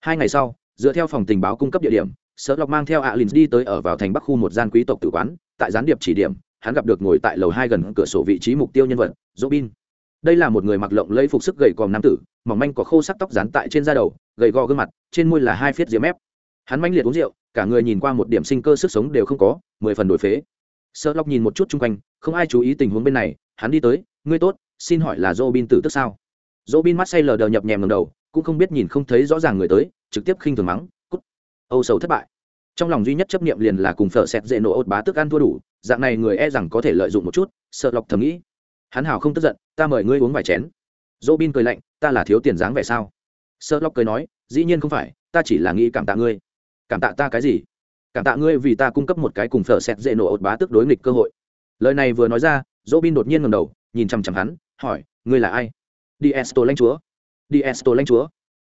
Hai ngày sau, dựa theo phòng tình báo cung cấp địa điểm sợ lóc mang theo alin đi tới ở vào thành bắc khu một gian quý tộc tử quán, tại gián điệp chỉ điểm, hắn gặp được ngồi tại lầu hai gần cửa sổ vị trí mục tiêu nhân vật, Robin. đây là một người mặc lộng lấy phục sức gầy còm nam tử, mỏng manh có khô sắc tóc dán tại trên da đầu, gầy gò gương mặt, trên môi là hai phiết diếm mép. Hắn manh liệt uống rượu, cả người nhìn qua một điểm sinh cơ sức sống đều không có, mười phần đổi phế sợ lóc nhìn một chút chung quanh, không ai chú ý tình huống bên này, hắn đi tới, ngươi tốt, xin hỏi là dô bin tử tức sao? Dô bin mắt say lờ đờ nhập nhèm ngầm đầu, cũng không biết nhìn không thấy rõ ràng người tới, trực tiếp khinh thường mắng, cút, âu sầu thất bại. Trong lòng duy nhất chấp niệm liền là cùng phở xẹt dễ nổ ốt bá tức ăn thua đủ, dạng này người e rằng có thể lợi dụng một chút sợ lọc thầm nghĩ. Hắn hào không tức giận, ta mời ngươi uống vài chén. Dô bin cười lạnh, ta là thiếu tiền dáng vẻ sao? Sợ lọc cười nói, dĩ nhiên không phải, ta chỉ là nghĩ cảm tạ ngươi. Cảm tạ ta cái gì? Cảm tạ ngươi vì ta cung cấp một cái cùng phở xét dễ nổ ột bá tức đối nghịch cơ hội. Lời này vừa nói ra dỗ bin đột nhiên ngầm đầu, nhìn chằm chằm hắn, hỏi, ngươi là ai? Đi esto lãnh chúa. Đi esto lãnh chúa.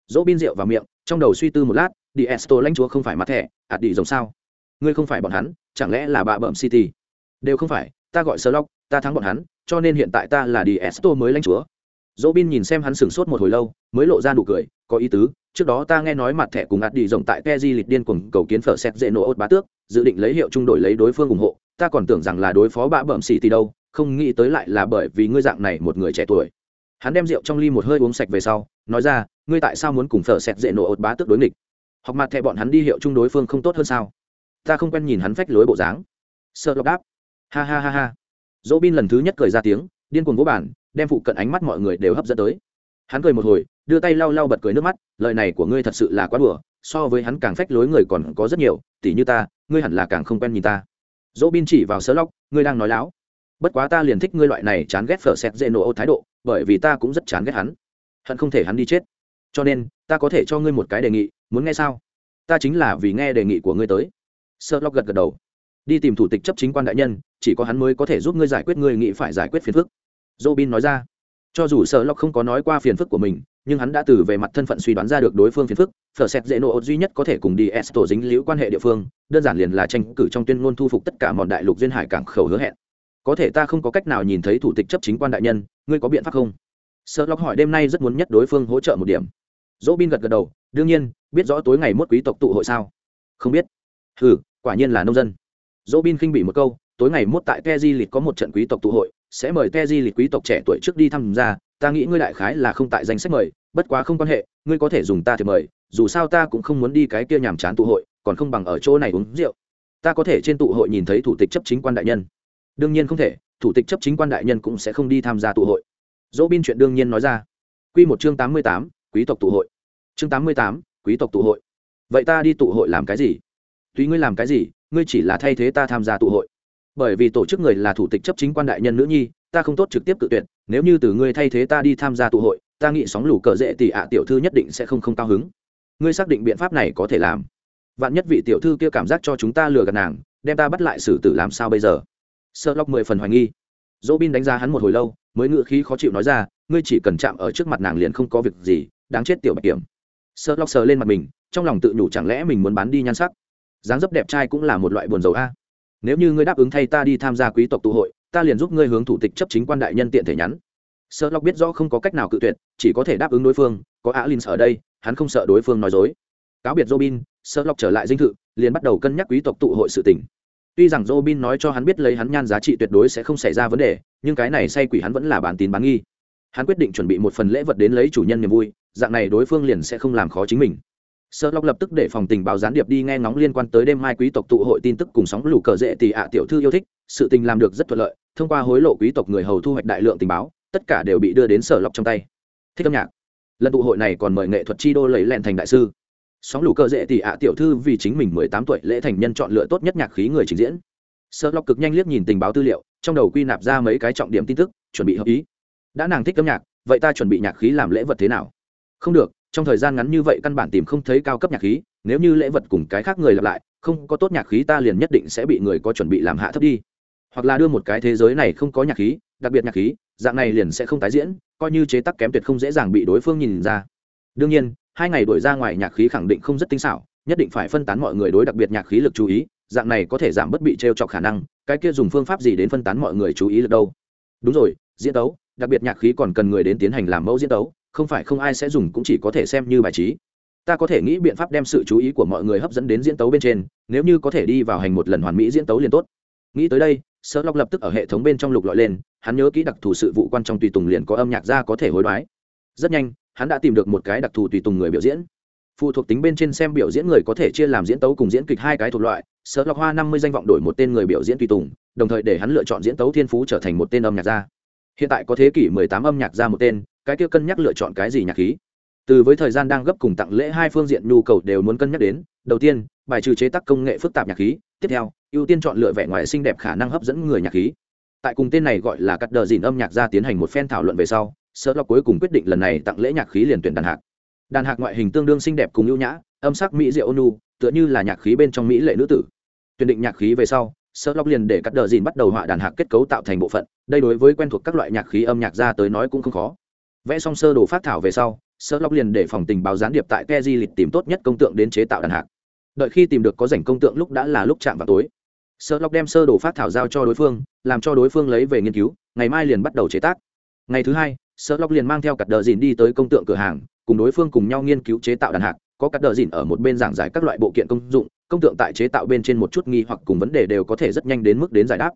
Dỗ bin rượu vào miệng, trong đầu suy tư một lát đi esto lãnh chúa không phải mặt thẻ ạt đi giống sao? Ngươi không phải bọn hắn, chẳng lẽ là bà bợm city? Đều không phải, ta gọi sơ lóc ta thắng bọn hắn, cho nên hiện tại ta là đi esto mới lãnh chúa. Dỗ bin nhìn xem hắn sửng sốt một hồi lâu, mới lộ ra nụ cười, có ý tứ trước đó ta nghe nói mặt thẻ cùng ạt đi rộng tại keji lịch điên cuồng cầu kiến phở xét dễ nổ ốt bá tước, dự định lấy hiệu trung đổi lấy đối phương ủng hộ. Ta còn tưởng rằng là đối phó bạ bợm xỉ thì đâu, không nghĩ tới lại là bởi vì ngươi dạng này một người trẻ tuổi. Hắn đem rượu trong ly một hơi uống sạch về sau, nói ra, ngươi tại sao muốn cùng phở xét dễ nổ ốt bá tước đối nghịch? Học mặt thẻ bọn hắn đi hiệu trung đối phương không tốt hơn sao? Ta không quen nhìn hắn phách lối bộ dáng. Sợ lọc đáp. Ha ha ha ha. Dỗ bin lần thứ nhất cười ra tiếng, điên cuồng vỗ bản đem phụ cận ánh mắt mọi người đều hấp dẫn tới. Hắn cười một hồi đưa tay lau lau bật cười nước mắt, lời này của ngươi thật sự là quá đùa, so với hắn càng phách lối người còn có rất nhiều, tỉ như ta, ngươi hẳn là càng không quen nhìn ta. Dỗ bin chỉ vào sơ lóc ngươi đang nói láo. Bất quá ta liền thích ngươi loại này chán ghét phở xẹt dễ nổ ô thái độ, bởi vì ta cũng rất chán ghét hắn. Hận không thể hắn đi chết. Cho nên, ta có thể cho ngươi một cái đề nghị, muốn nghe sao? Ta chính là vì nghe đề nghị của ngươi tới. Sơ lóc gật gật đầu. Đi tìm thủ tịch chấp chính quan đại nhân, chỉ có hắn mới có thể giúp ngươi giải quyết ngươi nghĩ phải giải quyết phiền phức. Dỗ bin nói ra. Cho dù sợ lóc không có nói qua phiền phức của mình nhưng hắn đã từ về mặt thân phận suy đoán ra được đối phương phiền phức, phở xét dễ nộ duy nhất có thể cùng đi s tổ dính liễu quan hệ địa phương, đơn giản liền là tranh cử trong tuyên ngôn thu phục tất cả mọi đại lục duyên hải cảng khẩu hứa hẹn. Có thể ta không có cách nào nhìn thấy thủ tịch chấp chính quan đại nhân, ngươi có biện pháp không? Sợ lóc hỏi đêm nay rất muốn nhất đối phương hỗ trợ một điểm. Dỗ bin gật gật đầu, đương nhiên, biết rõ tối ngày mốt quý tộc tụ hội sao? Không biết. Ừ quả nhiên là nông dân. Dỗ bin khinh bị một câu, tối ngày mốt tại keji lịch có một trận quý tộc tụ hội, sẽ mời keji lịch quý tộc trẻ tuổi trước đi tham gia ta nghĩ ngươi đại khái là không tại danh sách mời, bất quá không quan hệ, ngươi có thể dùng ta thì mời, dù sao ta cũng không muốn đi cái kia nhàm chán tụ hội, còn không bằng ở chỗ này uống rượu. Ta có thể trên tụ hội nhìn thấy thủ tịch chấp chính quan đại nhân. Đương nhiên không thể, thủ tịch chấp chính quan đại nhân cũng sẽ không đi tham gia tụ hội. Dỗ bin chuyện đương nhiên nói ra. Q một chương tám mươi tám, quý tộc tụ hội. Chương tám mươi tám, quý tộc tụ hội. Vậy ta đi tụ hội làm cái gì? Tùy ngươi làm cái gì, ngươi chỉ là thay thế ta tham gia tụ hội. Bởi vì tổ chức người là thủ tịch chấp chính quan đại nhân nữ nhi ta không tốt trực tiếp cự tuyệt, nếu như từ ngươi thay thế ta đi tham gia tụ hội, ta nghĩ sóng lũ cờ dễ thì ạ tiểu thư nhất định sẽ không không cao hứng. Ngươi xác định biện pháp này có thể làm. Vạn nhất vị tiểu thư kia cảm giác cho chúng ta lừa gạt nàng, đem ta bắt lại xử tử làm sao bây giờ? Sợ lóc mười phần hoài nghi. Dỗ bin đánh giá hắn một hồi lâu, mới ngự khí khó chịu nói ra, ngươi chỉ cần chạm ở trước mặt nàng liền không có việc gì, đáng chết tiểu bạch kiểm. Sợ lóc sờ lên mặt mình, trong lòng tự nhủ chẳng lẽ mình muốn bán đi nhan sắc? Dáng dấp đẹp trai cũng là một loại buồn dầu a. Nếu như ngươi đáp ứng thay ta đi tham gia quý tộc tụ hội ta liền giúp ngươi hướng thủ tịch chấp chính quan đại nhân tiện thể nhắn. Sợ lọc biết rõ không có cách nào cự tuyệt, chỉ có thể đáp ứng đối phương, có alin ở đây, hắn không sợ đối phương nói dối. Cáo biệt robin sợ lọc trở lại dinh thự, liền bắt đầu cân nhắc quý tộc tụ hội sự tình. Tuy rằng robin nói cho hắn biết lấy hắn nhan giá trị tuyệt đối sẽ không xảy ra vấn đề, nhưng cái này say quỷ hắn vẫn là bán tín bán nghi. Hắn quyết định chuẩn bị một phần lễ vật đến lấy chủ nhân niềm vui, dạng này đối phương liền sẽ không làm khó chính mình. Sợ lóc lập tức để phòng tình báo gián điệp đi nghe ngóng liên quan tới đêm mai quý tộc tụ hội tin tức cùng sóng lũ cờ dễ tì ạ tiểu thư yêu thích, sự tình làm được rất thuận lợi thông qua hối lộ quý tộc người hầu thu hoạch đại lượng tình báo, tất cả đều bị đưa đến sở lọc trong tay. Thích âm nhạc. Lần tụ hội này còn mời nghệ thuật chi đô lấy lẹn thành đại sư. Sóng lũ cơ dễ tỷ ạ tiểu thư vì chính mình mười tám tuổi lễ thành nhân chọn lựa tốt nhất nhạc khí người trình diễn. Sở lọc cực nhanh liếc nhìn tình báo tư liệu, trong đầu quy nạp ra mấy cái trọng điểm tin tức, chuẩn bị hợp ý. Đã nàng thích âm nhạc, vậy ta chuẩn bị nhạc khí làm lễ vật thế nào? Không được, trong thời gian ngắn như vậy căn bản tìm không thấy cao cấp nhạc khí, nếu như lễ vật cùng cái khác người lặp lại, không có tốt nhạc khí ta liền nhất định sẽ bị người có chuẩn bị làm hạ thấp đi hoặc là đưa một cái thế giới này không có nhạc khí, đặc biệt nhạc khí, dạng này liền sẽ không tái diễn, coi như chế tác kém tuyệt không dễ dàng bị đối phương nhìn ra. Đương nhiên, hai ngày đổi ra ngoài nhạc khí khẳng định không rất tinh xảo, nhất định phải phân tán mọi người đối đặc biệt nhạc khí lực chú ý, dạng này có thể giảm bất bị t r e o chọc khả năng, cái kia dùng phương pháp gì đến phân tán mọi người chú ý được đâu? Đúng rồi, diễn tấu, đặc biệt nhạc khí còn cần người đến tiến hành làm mẫu diễn tấu, không phải không ai sẽ dùng cũng chỉ có thể xem như bài trí. Ta có thể nghĩ biện pháp đem sự chú ý của mọi người hấp dẫn đến diễn tấu bên trên, nếu như có thể đi vào hành một lần hoàn mỹ diễn tấu liền tốt. Nghĩ tới đây sợ lọc lập tức ở hệ thống bên trong lục lọi lên, hắn nhớ kỹ đặc thù sự vụ quan trong tùy tùng liền có âm nhạc ra có thể hối đoái. Rất nhanh, hắn đã tìm được một cái đặc thù tùy tùng người biểu diễn. Phụ thuộc tính bên trên xem biểu diễn người có thể chia làm diễn tấu cùng diễn kịch hai cái thuộc loại sợ lọc hoa năm mươi danh vọng đổi một tên người biểu diễn tùy tùng, đồng thời để hắn lựa chọn diễn tấu thiên phú trở thành một tên âm nhạc gia. Hiện tại có thế kỷ mười tám âm nhạc gia một tên, cái kia cân nhắc lựa chọn cái gì nhạc khí? Từ với thời gian đang gấp cùng tặng lễ hai phương diện nhu cầu đều muốn cân nhắc đến. Đầu tiên, bài trừ chế tác công nghệ phức tạp nhạc khí, tiếp theo ưu tiên chọn lựa vẻ ngoài xinh đẹp khả năng hấp dẫn người nhạc khí. Tại cùng tên này gọi là cắt đờ dìn âm nhạc ra tiến hành một phen thảo luận về sau sợ lọc cuối cùng quyết định lần này tặng lễ nhạc khí liền tuyển đàn hạc. Đàn hạc ngoại hình tương đương xinh đẹp cùng ưu nhã, âm sắc mỹ diệu ônu, tựa như là nhạc khí bên trong mỹ lệ nữ tử. Tuyển định nhạc khí về sau sợ lọc liền để cắt đờ dìn bắt đầu họa đàn hạc kết cấu tạo thành bộ phận, đây đối với quen thuộc các loại nhạc khí âm nhạc ra tới nói cũng không khó. Vẽ xong sơ đồ phát thảo về sau sợ lọc liền để phòng tình báo gián điệp tại keji lịch tìm tốt nhất công tượng đến chế tạo đàn hạc. Đợi khi tìm được có rảnh công tượng lúc đã là lúc chạm vào tối sợ lọc đem sơ đồ phát thảo giao cho đối phương, làm cho đối phương lấy về nghiên cứu, ngày mai liền bắt đầu chế tác. Ngày thứ hai sợ lọc liền mang theo cặp đờ dìn đi tới công tượng cửa hàng, cùng đối phương cùng nhau nghiên cứu chế tạo đàn hạc, có cặp đờ dìn ở một bên giảng giải các loại bộ kiện công dụng, công tượng tại chế tạo bên trên một chút nghi hoặc cùng vấn đề đều có thể rất nhanh đến mức đến giải đáp.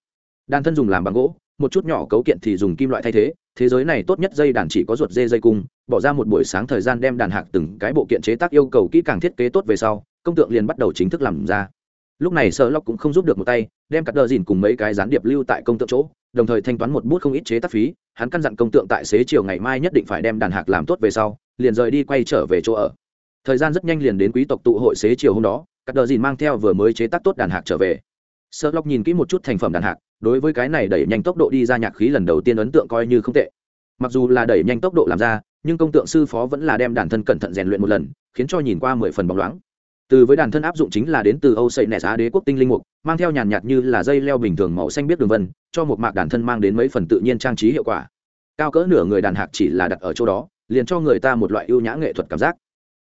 Đàn thân dùng làm bằng gỗ, một chút nhỏ cấu kiện thì dùng kim loại thay thế thế giới này tốt nhất dây đàn chỉ có ruột dê dây cung, bỏ ra một buổi sáng thời gian đem đàn hạc từng cái bộ kiện chế tác yêu cầu kỹ càng thiết kế tốt về sau, công tượng liền bắt đầu chính thức làm ra lúc này sợ lóc cũng không giúp được một tay, đem cắt đờ dìn cùng mấy cái gián điệp lưu tại công tượng chỗ, đồng thời thanh toán một bút không ít chế tác phí. Hắn căn dặn công tượng tại xế chiều ngày mai nhất định phải đem đàn hạc làm tốt về sau, liền rời đi quay trở về chỗ ở. Thời gian rất nhanh liền đến quý tộc tụ hội xế chiều hôm đó, cắt đờ dìn mang theo vừa mới chế tác tốt đàn hạc trở về. Sợ lóc nhìn kỹ một chút thành phẩm đàn hạc, đối với cái này đẩy nhanh tốc độ đi ra nhạc khí lần đầu tiên ấn tượng coi như không tệ. Mặc dù là đẩy nhanh tốc độ làm ra, nhưng công tượng sư phó vẫn là đem đàn thân cẩn thận rèn luyện một lần, khiến cho nhìn qua mười phần bóng loáng từ với đàn thân áp dụng chính là đến từ âu xây nẻ giá đế quốc tinh linh mục, mang theo nhàn nhạt như là dây leo bình thường màu xanh biết đường vân, cho một mạc đàn thân mang đến mấy phần tự nhiên trang trí hiệu quả. Cao cỡ nửa người đàn hạc chỉ là đặt ở chỗ đó, liền cho người ta một loại ưu nhã nghệ thuật cảm giác.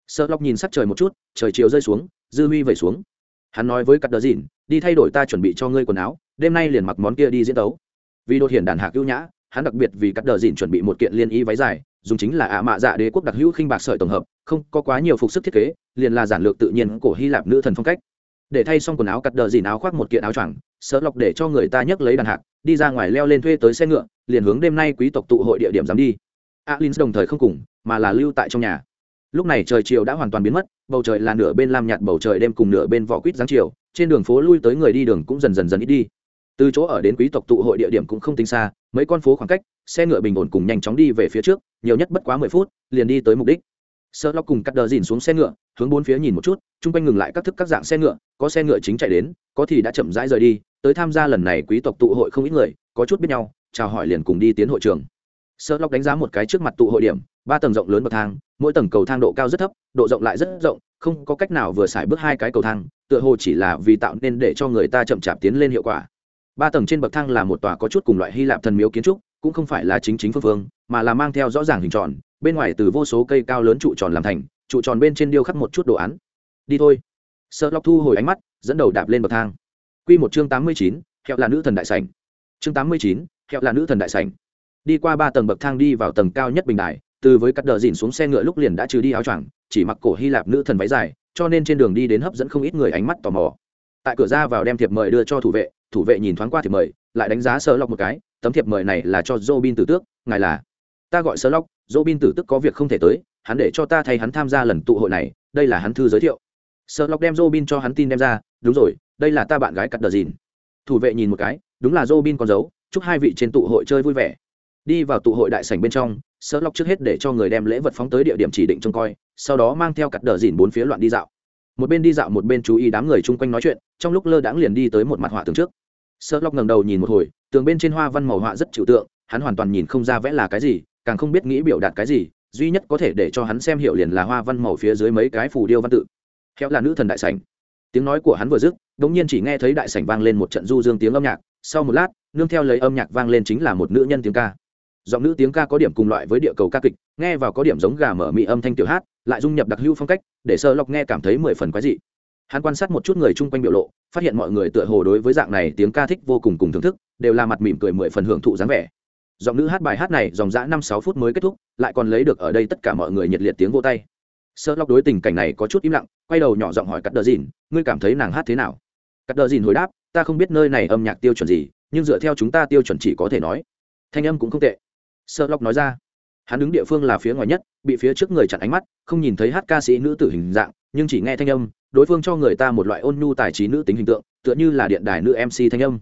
Sợ lóc nhìn sắc trời một chút, trời chiều rơi xuống, dư huy vẩy xuống. Hắn nói với cắt đờ dìn, đi thay đổi ta chuẩn bị cho ngươi quần áo, đêm nay liền mặc món kia đi diễn tấu. Vì đột hiển đàn hạc ưu nhã, hắn đặc biệt vì cắt đờ dìn chuẩn bị một kiện liên y váy dài dùng chính là ạ mạ dạ đế quốc đặc hữu khinh bạc sợi tổng hợp, không có quá nhiều phục sức thiết kế, liền là giản lược tự nhiên của hy lạp nữ thần phong cách. Để thay xong quần áo cắt đờ dìn áo khoác một kiện áo choàng, sợ lọc để cho người ta nhấc lấy đàn hạc, đi ra ngoài leo lên thuê tới xe ngựa, liền hướng đêm nay quý tộc tụ hội địa điểm dám đi. Alin đồng thời không cùng, mà là lưu tại trong nhà. Lúc này trời chiều đã hoàn toàn biến mất, bầu trời là nửa bên lam nhạt bầu trời đêm cùng nửa bên vỏ quýt giáng chiều, trên đường phố lui tới người đi đường cũng dần dần dần ít đi từ chỗ ở đến quý tộc tụ hội địa điểm cũng không tính xa, mấy con phố khoảng cách, xe ngựa bình ổn cùng nhanh chóng đi về phía trước, nhiều nhất bất quá mười phút, liền đi tới mục đích. Sợ lóc cùng cắt đờ dìn xuống xe ngựa, hướng bốn phía nhìn một chút, chung quanh ngừng lại các thức các dạng xe ngựa, có xe ngựa chính chạy đến, có thì đã chậm rãi rời đi, tới tham gia lần này quý tộc tụ hội không ít người, có chút biết nhau, chào hỏi liền cùng đi tiến hội trường. Sợ lóc đánh giá một cái trước mặt tụ hội điểm, ba tầng rộng lớn bậc thang, mỗi tầng cầu thang độ cao rất thấp, độ rộng lại rất rộng, không có cách nào vừa xài bước hai cái cầu thang, tựa hồ chỉ là vì tạo nên để cho người ta chậm chạp tiến lên hiệu quả ba tầng trên bậc thang là một tòa có chút cùng loại hy lạp thần miếu kiến trúc, cũng không phải là chính chính phương phương, mà là mang theo rõ ràng hình tròn, bên ngoài từ vô số cây cao lớn trụ tròn làm thành, trụ tròn bên trên điêu khắc một chút đồ án. Đi thôi. Sợ lóc thu hồi ánh mắt, dẫn đầu đạp lên bậc thang. Q một chương tám mươi chín, hẹo là nữ thần đại sảnh. Chương tám mươi chín, hẹo là nữ thần đại sảnh. Đi qua ba tầng bậc thang đi vào tầng cao nhất bình đài, từ với cắt đờ dìn xuống xe ngựa lúc liền đã trừ đi áo choàng, chỉ mặc cổ hy lạp nữ thần váy dài, cho nên trên đường đi đến hấp dẫn không ít người ánh mắt tò mò. Tại cửa ra vào đem thiệp mời đưa cho thủ vệ thủ vệ nhìn thoáng qua thiệp mời, lại đánh giá sơ lọc một cái, tấm thiệp mời này là cho dô bin tử tước, ngài là? Ta gọi sơ lọc dô bin tử tước có việc không thể tới, hắn để cho ta thay hắn tham gia lần tụ hội này, đây là hắn thư giới thiệu. Sơ lọc đem dô bin cho hắn tin đem ra, đúng rồi, đây là ta bạn gái cắt đờ dìn. Thủ vệ nhìn một cái, đúng là dô bin con dấu, chúc hai vị trên tụ hội chơi vui vẻ. Đi vào tụ hội đại sảnh bên trong sơ lọc trước hết để cho người đem lễ vật phóng tới địa điểm chỉ định trông coi, sau đó mang theo cắt đờ dìn bốn phía loạn đi dạo một bên đi dạo một bên chú ý đám người chung quanh nói chuyện, trong lúc lơ đãng liền đi tới một mặt họa tường trước. Sơ lóc ngẩng đầu nhìn một hồi, tường bên trên hoa văn màu họa rất chịu tượng, hắn hoàn toàn nhìn không ra vẽ là cái gì, càng không biết nghĩ biểu đạt cái gì, duy nhất có thể để cho hắn xem hiểu liền là hoa văn màu phía dưới mấy cái phù điêu văn tự. Khéo là nữ thần đại sảnh. Tiếng nói của hắn vừa dứt, đống nhiên chỉ nghe thấy đại sảnh vang lên một trận du dương tiếng âm nhạc, sau một lát, nương theo lấy âm nhạc vang lên chính là một nữ nhân tiếng ca. Giọng nữ tiếng ca có điểm cùng loại với địa cầu ca kịch, nghe vào có điểm giống gà mở mị âm thanh tiểu hát lại dung nhập đặc hữu phong cách, để sơ lọc nghe cảm thấy mười phần quái dị. Hắn quan sát một chút người chung quanh biểu lộ, phát hiện mọi người tựa hồ đối với dạng này tiếng ca thích vô cùng cùng thưởng thức, đều là mặt mỉm cười mười phần hưởng thụ dáng vẻ. Giọng nữ hát bài hát này dòng dã năm sáu phút mới kết thúc, lại còn lấy được ở đây tất cả mọi người nhiệt liệt tiếng vô tay. Sơ lọc đối tình cảnh này có chút im lặng, quay đầu nhỏ giọng hỏi cắt đờ dìn ngươi cảm thấy nàng hát thế nào? Cắt đờ dìn hồi đáp, ta không biết nơi này âm nhạc tiêu chuẩn gì, nhưng dựa theo chúng ta tiêu chuẩn chỉ có thể nói. Thanh âm cũng không tệ. Sơ lọc nói ra hắn đứng địa phương là phía ngoài nhất, bị phía trước người chặn ánh mắt, không nhìn thấy hát ca sĩ nữ tử hình dạng, nhưng chỉ nghe thanh âm, đối phương cho người ta một loại ôn nhu tài trí nữ tính hình tượng, tựa như là điện đài nữ mc thanh âm.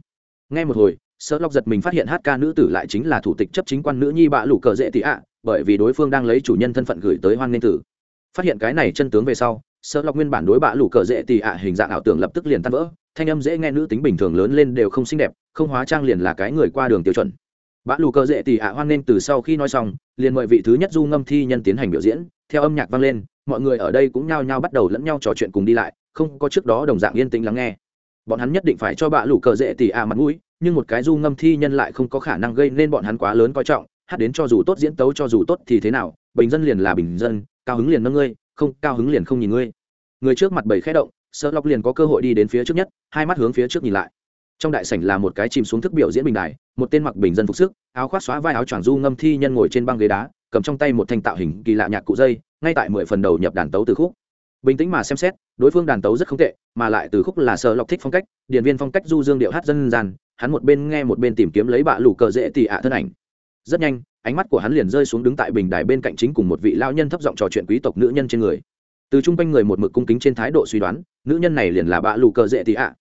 Nghe một hồi sợ lọc giật mình phát hiện hát ca nữ tử lại chính là thủ tịch chấp chính quan nữ nhi bạ lũ cờ dễ tị ạ, bởi vì đối phương đang lấy chủ nhân thân phận gửi tới hoan nên tử. Phát hiện cái này chân tướng về sau sợ lọc nguyên bản đối bạ lũ cờ dễ tị ạ hình dạng ảo tưởng lập tức liền tan vỡ, thanh âm dễ nghe nữ tính bình thường lớn lên đều không xinh đẹp, không hóa trang liền là cái người qua đường tiêu chuẩn bã lù cờ dễ tị ạ hoan nên từ sau khi nói xong, liền mời vị thứ nhất du ngâm thi nhân tiến hành biểu diễn. Theo âm nhạc vang lên, mọi người ở đây cũng nhao nhao bắt đầu lẫn nhau trò chuyện cùng đi lại, không có trước đó đồng dạng yên tĩnh lắng nghe. Bọn hắn nhất định phải cho bạ lù cờ dễ tỉ ạ mặt mũi, nhưng một cái du ngâm thi nhân lại không có khả năng gây nên bọn hắn quá lớn coi trọng. Hát đến cho dù tốt diễn tấu, cho dù tốt thì thế nào, bình dân liền là bình dân, cao hứng liền nâng ngươi, không, cao hứng liền không nhìn ngươi. Người trước mặt bảy khẽ động sợ lọc liền có cơ hội đi đến phía trước nhất, hai mắt hướng phía trước nhìn lại trong đại sảnh là một cái chìm xuống thức biểu diễn bình đài, một tên mặc bình dân phục sức, áo khoác xóa vai áo choàng du ngâm thi nhân ngồi trên băng ghế đá, cầm trong tay một thanh tạo hình kỳ lạ nhạc cụ dây, ngay tại mười phần đầu nhập đàn tấu từ khúc. Bình tĩnh mà xem xét, đối phương đàn tấu rất không tệ, mà lại từ khúc là sợ lọc thích phong cách điện viên phong cách du dương điệu hát dân gian, hắn một bên nghe một bên tìm kiếm lấy bạ lù cờ dễ tị ạ thân ảnh. Rất nhanh, ánh mắt của hắn liền rơi xuống đứng tại bình đài bên cạnh chính cùng một vị lao nhân thấp giọng trò chuyện quý tộc nữ nhân trên người. Từ chung quanh người một mực cung kính trên thái độ suy đoán, nữ nhân này liền là bạ lù cờ dễ tị ạ.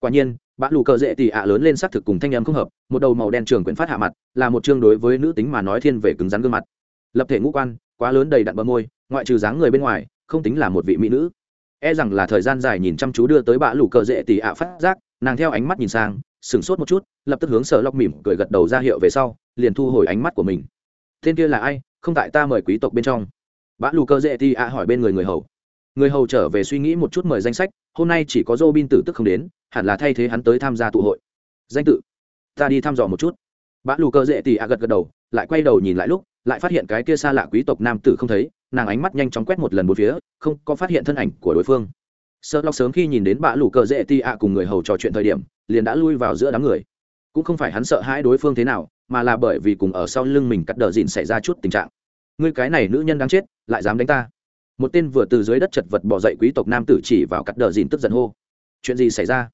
Quả nhiên bã lù cờ dễ tì ạ lớn lên xác thực cùng thanh âm không hợp, một đầu màu đen trường quyển phát hạ mặt, là một chương đối với nữ tính mà nói thiên về cứng rắn gương mặt. Lập thể ngũ quan, quá lớn đầy đặn bờ môi, ngoại trừ dáng người bên ngoài, không tính là một vị mỹ nữ. E rằng là thời gian dài nhìn chăm chú đưa tới bã lù cờ dễ tì ạ phát giác, nàng theo ánh mắt nhìn sang, sửng sốt một chút, lập tức hướng sở lóc mỉm cười gật đầu ra hiệu về sau, liền thu hồi ánh mắt của mình. Tên kia là ai? Không tại ta mời quý tộc bên trong. Bã lù cơ dễ thì ạ hỏi bên người người hầu. Người hầu trở về suy nghĩ một chút mời danh sách, hôm nay chỉ có dô bin tử tức không đến hẳn là thay thế hắn tới tham gia tụ hội. Danh tự. Ta đi thăm dò một chút. Bã lù cơ dễ thì a gật gật đầu, lại quay đầu nhìn lại lúc, lại phát hiện cái kia xa lạ quý tộc nam tử không thấy, nàng ánh mắt nhanh chóng quét một lần một phía, không có phát hiện thân ảnh của đối phương. Sợ lóc sớm khi nhìn đến bã lù cờ dễ ti a cùng người hầu trò chuyện thời điểm, liền đã lui vào giữa đám người. Cũng không phải hắn sợ hãi đối phương thế nào, mà là bởi vì cùng ở sau lưng mình cắt đờ dìn xảy ra chút tình trạng. Ngươi cái này nữ nhân đáng chết, lại dám đánh ta. Một tên vừa từ dưới đất chật vật bỏ dậy quý tộc nam tử chỉ vào cắt đờ dìn tức giận hô. Chuyện gì xảy ra?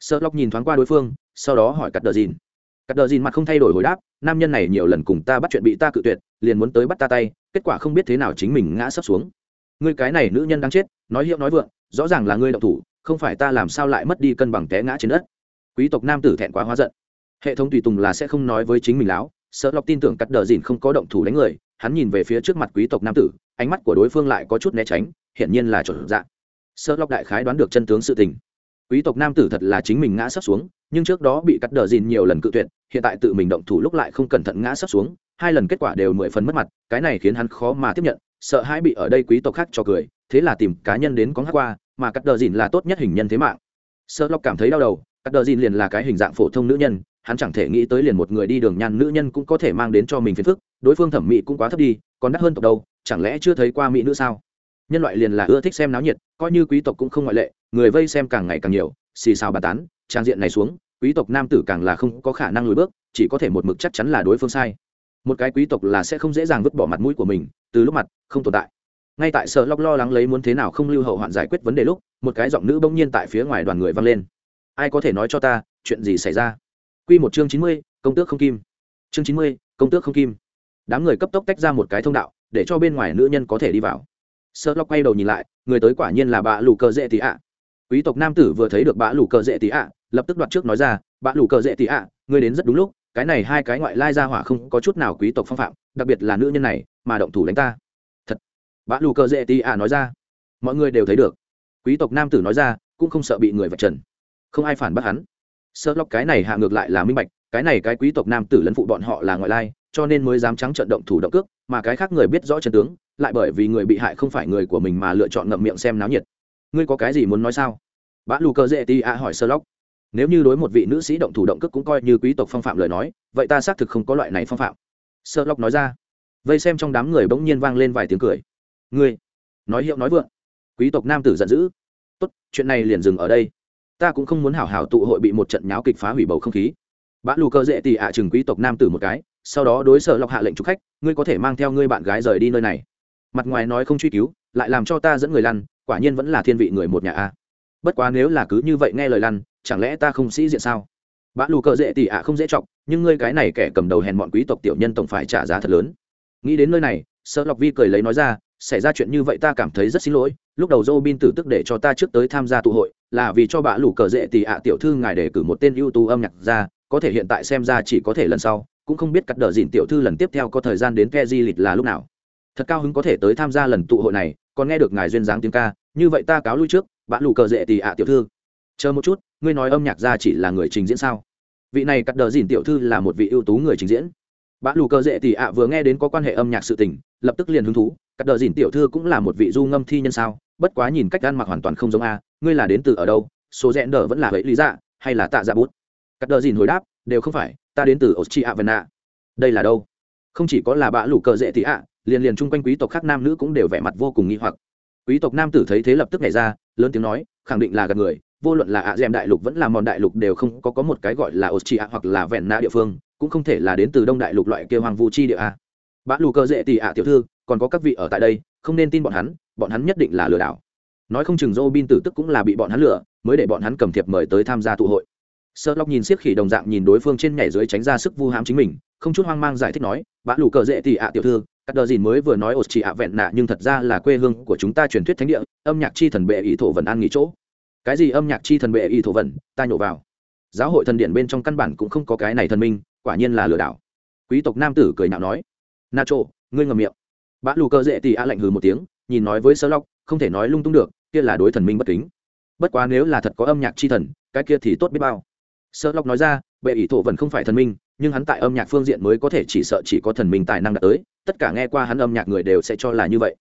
Sợ lóc nhìn thoáng qua đối phương, sau đó hỏi cắt đờ dìn. Cắt đờ dìn mặt không thay đổi hồi đáp, nam nhân này nhiều lần cùng ta bắt chuyện bị ta cự tuyệt, liền muốn tới bắt ta tay, kết quả không biết thế nào chính mình ngã sấp xuống. Ngươi cái này nữ nhân đang chết, nói hiệu nói vượng, rõ ràng là ngươi động thủ, không phải ta làm sao lại mất đi cân bằng té ngã trên đất. Quý tộc nam tử thẹn quá hóa giận. Hệ thống tùy tùng là sẽ không nói với chính mình láo sợ lọc tin tưởng cắt đờ dìn không có động thủ đánh người, hắn nhìn về phía trước mặt quý tộc nam tử, ánh mắt của đối phương lại có chút né tránh, hiển nhiên là chuẩn dạng. Sợ lọc đại khái đoán được chân tướng sự tình quý tộc nam tử thật là chính mình ngã sắp xuống, nhưng trước đó bị cắt đờ dìn nhiều lần cự tuyệt, hiện tại tự mình động thủ lúc lại không cẩn thận ngã sắp xuống, hai lần kết quả đều mười phần mất mặt, cái này khiến hắn khó mà tiếp nhận, sợ hãi bị ở đây quý tộc khác cho cười, thế là tìm cá nhân đến có hát qua, mà cắt đờ dìn là tốt nhất hình nhân thế mạng. Sợ lóc cảm thấy đau đầu, cắt đờ dìn liền là cái hình dạng phổ thông nữ nhân, hắn chẳng thể nghĩ tới liền một người đi đường nhan nữ nhân cũng có thể mang đến cho mình phiền phức, đối phương thẩm mỹ cũng quá thấp đi, còn đắt hơn tộc đâu, chẳng lẽ chưa thấy qua mỹ nữ sao? Nhân loại liền là ưa thích xem náo nhiệt, coi như quý tộc cũng không ngoại lệ, người vây xem càng ngày càng nhiều, xì xào bà tán, trang diện này xuống, quý tộc nam tử càng là không có khả năng lùi bước, chỉ có thể một mực chắc chắn là đối phương sai. Một cái quý tộc là sẽ không dễ dàng vứt bỏ mặt mũi của mình, từ lúc mặt, không tồn tại. Ngay tại sợ lóc lo lắng lấy muốn thế nào không lưu hậu hoạn giải quyết vấn đề lúc, một cái giọng nữ bỗng nhiên tại phía ngoài đoàn người vang lên. Ai có thể nói cho ta, chuyện gì xảy ra? Quy một chương chín mươi, công tước không kim. Chương chín mươi, công tước không kim. Đám người cấp tốc tách ra một cái thông đạo, để cho bên ngoài nữ nhân có thể đi vào sợ lo quay đầu nhìn lại, người tới quả nhiên là bà lù cờ dễ tị ạ. Quý tộc nam tử vừa thấy được bà lù cờ dễ tị ạ, lập tức đoạt trước nói ra bà lù cờ dễ tị ạ, ngươi đến rất đúng lúc, cái này hai cái ngoại lai ra hỏa không có chút nào quý tộc phong phạm, đặc biệt là nữ nhân này, mà động thủ đánh ta. Thật. Bà lù cờ dễ tị ạ nói ra. Mọi người đều thấy được. Quý tộc nam tử nói ra, cũng không sợ bị người vạch trần. Không ai phản bác hắn. Sợ lóc cái này hạ ngược lại là minh bạch, cái này cái quý tộc nam tử lấn phụ bọn họ là ngoại lai cho nên mới dám trắng trận động thủ động cước, mà cái khác người biết rõ trận tướng, lại bởi vì người bị hại không phải người của mình mà lựa chọn ngậm miệng xem náo nhiệt. Ngươi có cái gì muốn nói sao? Bã lù cơ dễ ti a hỏi sơ lóc nếu như đối một vị nữ sĩ động thủ động cước cũng coi như quý tộc phong phạm lời nói, vậy ta xác thực không có loại này phong phạm. Sơ lóc nói ra. Vây xem trong đám người bỗng nhiên vang lên vài tiếng cười. Ngươi, nói hiệu nói vượng. Quý tộc nam tử giận dữ. Tốt, chuyện này liền dừng ở đây. Ta cũng không muốn hảo hảo tụ hội bị một trận nháo kịch phá hủy bầu không khí. Bã lù cơ dễ tì ạ chừng quý tộc nam tử một cái sau đó đối sở lọc hạ lệnh chủ khách, ngươi có thể mang theo ngươi bạn gái rời đi nơi này. Mặt ngoài nói không truy cứu, lại làm cho ta dẫn người lăn, quả nhiên vẫn là thiên vị người một nhà a. Bất quá nếu là cứ như vậy nghe lời lăn, chẳng lẽ ta không sĩ diện sao? Bã lù cờ dễ tỉ ạ không dễ chọc nhưng ngươi cái này kẻ cầm đầu hèn bọn quý tộc tiểu nhân tổng phải trả giá thật lớn. Nghĩ đến nơi này sợ lọc vi cười lấy nói ra, xảy ra chuyện như vậy ta cảm thấy rất xin lỗi, lúc đầu dô bin tử tức để cho ta trước tới tham gia tụ hội, là vì cho bà lù cờ dễ tỉ ạ tiểu thư ngài để cử một tên ưu tú âm nhạc ra có thể hiện tại xem ra chỉ có thể lần sau cũng không biết cắt đờ dìn tiểu thư lần tiếp theo có thời gian đến ke di lịch là lúc nào. Thật cao hứng có thể tới tham gia lần tụ hội này, còn nghe được ngài duyên dáng tiếng ca, như vậy ta cáo lui trước, bạn lù cờ dễ tì ạ tiểu thư. Chờ một chút, ngươi nói âm nhạc ra chỉ là người trình diễn sao? Vị này cắt đờ dìn tiểu thư là một vị ưu tú người trình diễn. Bạn lù cờ dễ tì ạ vừa nghe đến có quan hệ âm nhạc sự tình, lập tức liền hứng thú, cắt đờ dìn tiểu thư cũng là một vị du ngâm thi nhân sao? Bất quá nhìn cách ăn mặc hoàn toàn không giống a, ngươi là đến từ ở đâu? Số rẽ nở vẫn là vậy lý dạ hay là tạ dạ bút? Cắt đờ dìn hồi đáp, đều không phải ta đến từ ostri vena đây là đâu? Không chỉ có là bạ lũ cờ dễ tị ạ, liền liền chung quanh quý tộc khác nam nữ cũng đều vẻ mặt vô cùng nghi hoặc. Quý tộc nam tử thấy thế lập tức nhảy ra, lớn tiếng nói, khẳng định là gần người, vô luận là ạ à đại lục vẫn là mòn đại lục đều không có có một cái gọi là ostri hoặc là vẹn na địa phương, cũng không thể là đến từ đông đại lục loại kia hoàng vu chi địa a. Bạ lũ cờ dễ tị ạ tiểu thư, còn có các vị ở tại đây, không nên tin bọn hắn bọn hắn nhất định là lừa đảo. Nói không chừng Robin tử tức cũng là bị bọn hắn lừa, mới để bọn hắn cầm thiệp mời tới tham gia tụ hội sợ lóc nhìn siết khỉ đồng dạng nhìn đối phương trên nhảy dưới tránh ra sức vu hãm chính mình không chút hoang mang giải thích nói bã lù cờ dễ thì ạ tiểu thư các đờ dìn mới vừa nói ột chỉ ạ vẹn nạ nhưng thật ra là quê hương của chúng ta truyền thuyết thánh địa âm nhạc chi thần bệ ý thổ vần an nghỉ chỗ. Cái gì âm nhạc chi thần bệ ý thổ vần? Ta nhổ vào. Giáo hội thần điện bên trong căn bản cũng không có cái này thần minh quả nhiên là lừa đảo. Quý tộc nam tử cười nhạo nói Na trộ, ngươi ngầm miệng. Bã lù cờ dễ thì à lạnh hừ một tiếng nhìn nói với sơ lóc không thể nói lung tung được kia là đối thần minh bất kính. Bất quá nếu là thật có âm nhạc chi thần cái kia thì tốt biết bao sợ lóc nói ra, bệ ỷ thổ vẫn không phải thần minh, nhưng hắn tại âm nhạc phương diện mới có thể chỉ sợ chỉ có thần minh tài năng đạt tới, tất cả nghe qua hắn âm nhạc người đều sẽ cho là như vậy.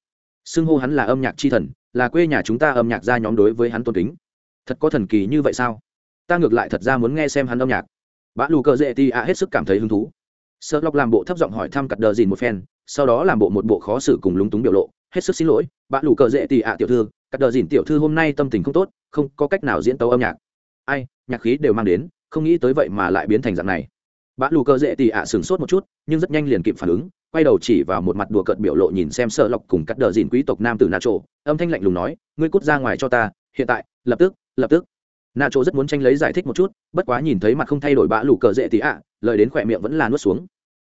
Xưng hô hắn là âm nhạc chi thần, là quê nhà chúng ta âm nhạc ra nhóm đối với hắn tôn kính. Thật có thần kỳ như vậy sao? Ta ngược lại thật ra muốn nghe xem hắn âm nhạc. Bã lù cờ dễ ti a hết sức cảm thấy hứng thú. Sợ lóc làm bộ thấp giọng hỏi thăm cặp đờ dìn một phen, sau đó làm bộ một bộ khó xử cùng lúng túng biểu lộ, hết sức xin lỗi, bã lù cờ dễ ti a tiểu thư, cặp đờ dìn tiểu thư hôm nay tâm tình không tốt, không có cách nào diễn tấu âm nhạc. Ai, nhạc khí đều mang đến không nghĩ tới vậy mà lại biến thành dạng này. Bã lù cơ dễ tì ạ sửng sốt một chút, nhưng rất nhanh liền kịp phản ứng, quay đầu chỉ vào một mặt đùa cợt biểu lộ nhìn xem sợ lọc cùng cắt đờ dìn quý tộc nam tử trộ âm thanh lạnh lùng nói, ngươi cút ra ngoài cho ta, hiện tại, lập tức lập tức. Nà trộ rất muốn tranh lấy giải thích một chút, bất quá nhìn thấy mặt không thay đổi bã lù cờ dễ tì ạ, lời đến khỏe miệng vẫn là nuốt xuống.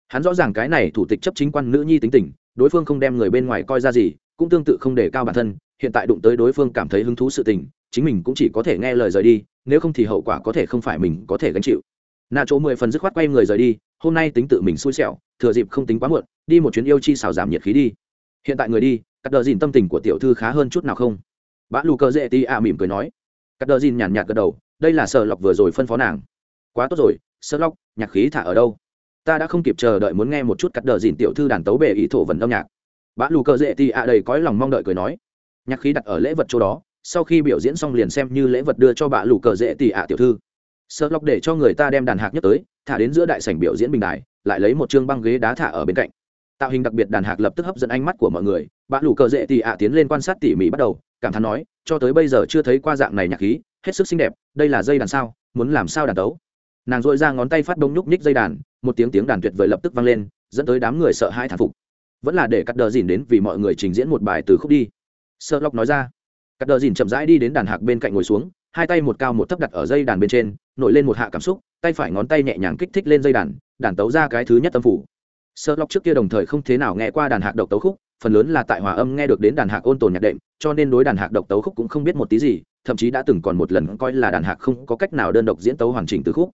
Hắn rõ ràng cái này thủ tịch chấp chính quan nữ nhi tính tình, đối phương không đem người bên ngoài coi ra gì, cũng tương tự không để cao bản thân hiện tại đụng tới đối phương cảm thấy hứng thú sự tình, chính mình cũng chỉ có thể nghe lời rời đi, nếu không thì hậu quả có thể không phải mình có thể gánh chịu. Nạ chỗ mười phần dứt khoát quay người rời đi, hôm nay tính tự mình xui xẻo, thừa dịp không tính quá muộn, đi một chuyến yêu chi xào giảm nhiệt khí đi. Hiện tại người đi, cắt đờ dìn tâm tình của tiểu thư khá hơn chút nào không? Bã lù cơ dễ ti a mỉm cười nói. Cắt đờ dìn nhàn nhạt gật đầu, đây là sợ lọc vừa rồi phân phó nàng. Quá tốt rồi sợ lọc nhạc khí thả ở đâu? Ta đã không kịp chờ đợi muốn nghe một chút cắt đờ dìn tiểu thư đàn tấu bể ý thổ vần âm nhạc. Bã lù cơ dễ ti a đầy cõi lòng mong đợi cười nói nhạc khí đặt ở lễ vật chỗ đó, sau khi biểu diễn xong liền xem như lễ vật đưa cho bà lù cờ dễ tỉ ạ tiểu thư. Sợ lọc để cho người ta đem đàn hạc nhất tới, thả đến giữa đại sảnh biểu diễn bình đài, lại lấy một chương băng ghế đá thả ở bên cạnh. Tạo hình đặc biệt đàn hạc lập tức hấp dẫn ánh mắt của mọi người, bà lù cờ dễ tỉ ạ tiến lên quan sát tỉ mỉ bắt đầu, cảm thán nói, cho tới bây giờ chưa thấy qua dạng này nhạc khí, hết sức xinh đẹp, đây là dây đàn sao, muốn làm sao đàn tấu? Nàng dội ra ngón tay phát đông nhúc nhích dây đàn, một tiếng tiếng đàn tuyệt vời lập tức vang lên, dẫn tới đám người sợ hai thản phục. Vẫn là để cắt đờ dìn đến vì mọi người trình diễn một bài từ khúc đi sợ lóc nói ra. Cắt đờ dìn chậm rãi đi đến đàn hạc bên cạnh ngồi xuống, hai tay một cao một thấp đặt ở dây đàn bên trên, nổi lên một hạ cảm xúc, tay phải ngón tay nhẹ nhàng kích thích lên dây đàn đàn tấu ra cái thứ nhất âm phủ. Sợ lóc trước kia đồng thời không thế nào nghe qua đàn hạc độc tấu khúc, phần lớn là tại hòa âm nghe được đến đàn hạc ôn tồn nhạc đệm, cho nên đối đàn hạc độc tấu khúc cũng không biết một tí gì, thậm chí đã từng còn một lần coi là đàn hạc không có cách nào đơn độc diễn tấu hoàn chỉnh từ khúc.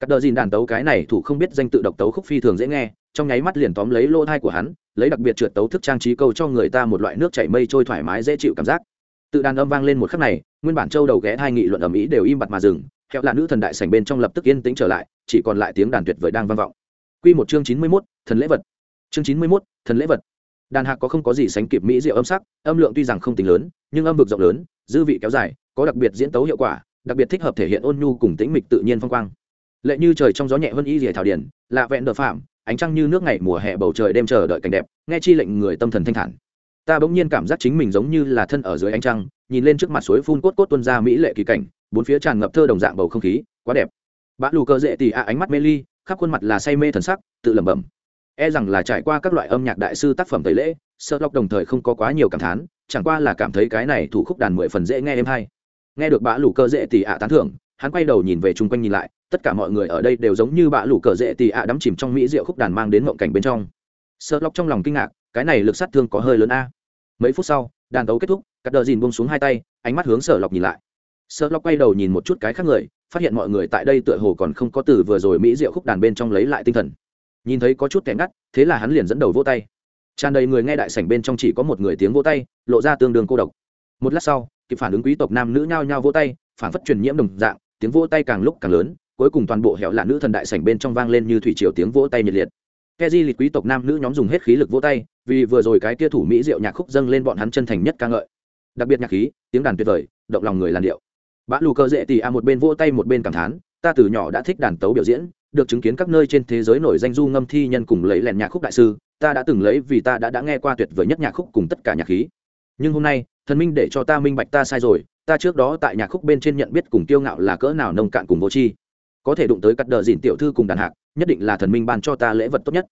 Cắt đờ dìn đàn tấu cái này thủ không biết danh tự độc tấu khúc phi thường dễ nghe trong nháy mắt liền tóm lấy lỗ thai của hắn lấy đặc biệt trượt tấu thức trang trí câu cho người ta một loại nước chảy mây trôi thoải mái dễ chịu cảm giác. Tự đàn âm vang lên một khắc này nguyên bản châu đầu ghé hai nghị luận ầm ĩ đều im bặt mà dừng kẹo là nữ thần đại sảnh bên trong lập tức yên tĩnh trở lại chỉ còn lại tiếng đàn tuyệt vời đang vang vọng. Quy một chương chín mươi 91, thần lễ vật. Chương chín mươi 91, thần lễ vật. Đàn hạc có không có gì sánh kịp mỹ diệu âm sắc âm lượng tuy rằng không tính lớn nhưng âm vực rộng lớn dư vị kéo dài có đặc biệt diễn tấu hiệu quả đặc biệt thích hợp thể hiện ôn nhu cùng tĩnh mịch tự nhiên phong quang. Lệ như trời trong gió nhẹ hơn y rìa thảo điển lạ vẹn đờ phạm ánh trăng như nước ngày mùa hè bầu trời đêm chờ đợi cảnh đẹp, nghe chi lệnh người tâm thần thanh thản. Ta bỗng nhiên cảm giác chính mình giống như là thân ở dưới ánh trăng, nhìn lên trước mặt suối phun cốt cốt tuân ra mỹ lệ kỳ cảnh, bốn phía tràn ngập thơ đồng dạng bầu không khí, quá đẹp. Bã lù cơ dễ tì a ánh mắt mê ly, khắp khuôn mặt là say mê thần sắc, tự lẩm bẩm. E rằng là trải qua các loại âm nhạc đại sư tác phẩm tẩy lễ sợ lọc đồng thời không có quá nhiều cảm thán, chẳng qua là cảm thấy cái này thủ khúc đàn mười phần dễ nghe êm hay. Nghe được bã lù cơ dễ tì a tán thưởng hắn quay đầu nhìn về chung quanh nhìn lại, tất cả mọi người ở đây đều giống như bạ lũ cờ dễ tì a đắm chìm trong mỹ rượu khúc đàn mang đến mộng cảnh bên trong. Sợ lóc trong lòng kinh ngạc, cái này lực sát thương có hơi lớn a. Mấy phút sau, đàn tấu kết thúc, cắt đờ dìn buông xuống hai tay, ánh mắt hướng sở lóc nhìn lại. Sở lóc quay đầu nhìn một chút cái khác người, phát hiện mọi người tại đây tựa hồ còn không có từ vừa rồi mỹ diệu khúc đàn bên trong lấy lại tinh thần. Nhìn thấy có chút kẻ ngắt, thế là hắn liền dẫn đầu vỗ tay. Tràn đầy người nghe đại sảnh bên trong chỉ có một người tiếng vỗ tay, lộ ra tương đương cô độc. Một lát sau, kịp phản ứng quý tộc nam nữ nhao nhao vỗ tay, phản phất truyền nhiễm đồng dạng tiếng vỗ tay càng lúc càng lớn cuối cùng toàn bộ hẻo là nữ thần đại sảnh bên trong vang lên như thủy triều tiếng vỗ tay nhiệt liệt Keji lịch quý tộc nam nữ nhóm dùng hết khí lực vỗ tay, vì vừa rồi cái tia thủ mỹ diệu nhạc khúc dâng lên bọn hắn chân thành nhất ca ngợi. Đặc biệt nhạc khí, tiếng đàn tuyệt vời, động lòng người làn điệu. Bã lù cơ dễ tì a một bên vỗ tay một bên cảm thán, ta từ nhỏ đã thích đàn tấu biểu diễn, được chứng kiến các nơi trên thế giới nổi danh du ngâm thi nhân cùng lấy lèn nhạc khúc đại sư, ta đã từng lấy vì ta đã đã nghe qua tuyệt vời nhất nhạc khúc cùng tất cả nhạc khí. Nhưng hôm nay, thần minh để cho ta minh bạch ta sai rồi, ta trước đó tại nhạc khúc bên trên nhận biết cùng tiêu ngạo là cỡ nào nông cạn cùng vô tri. Có thể đụng tới cắt đờ dìn tiểu thư cùng đàn hạc, nhất định là thần minh ban cho ta lễ vật tốt nhất.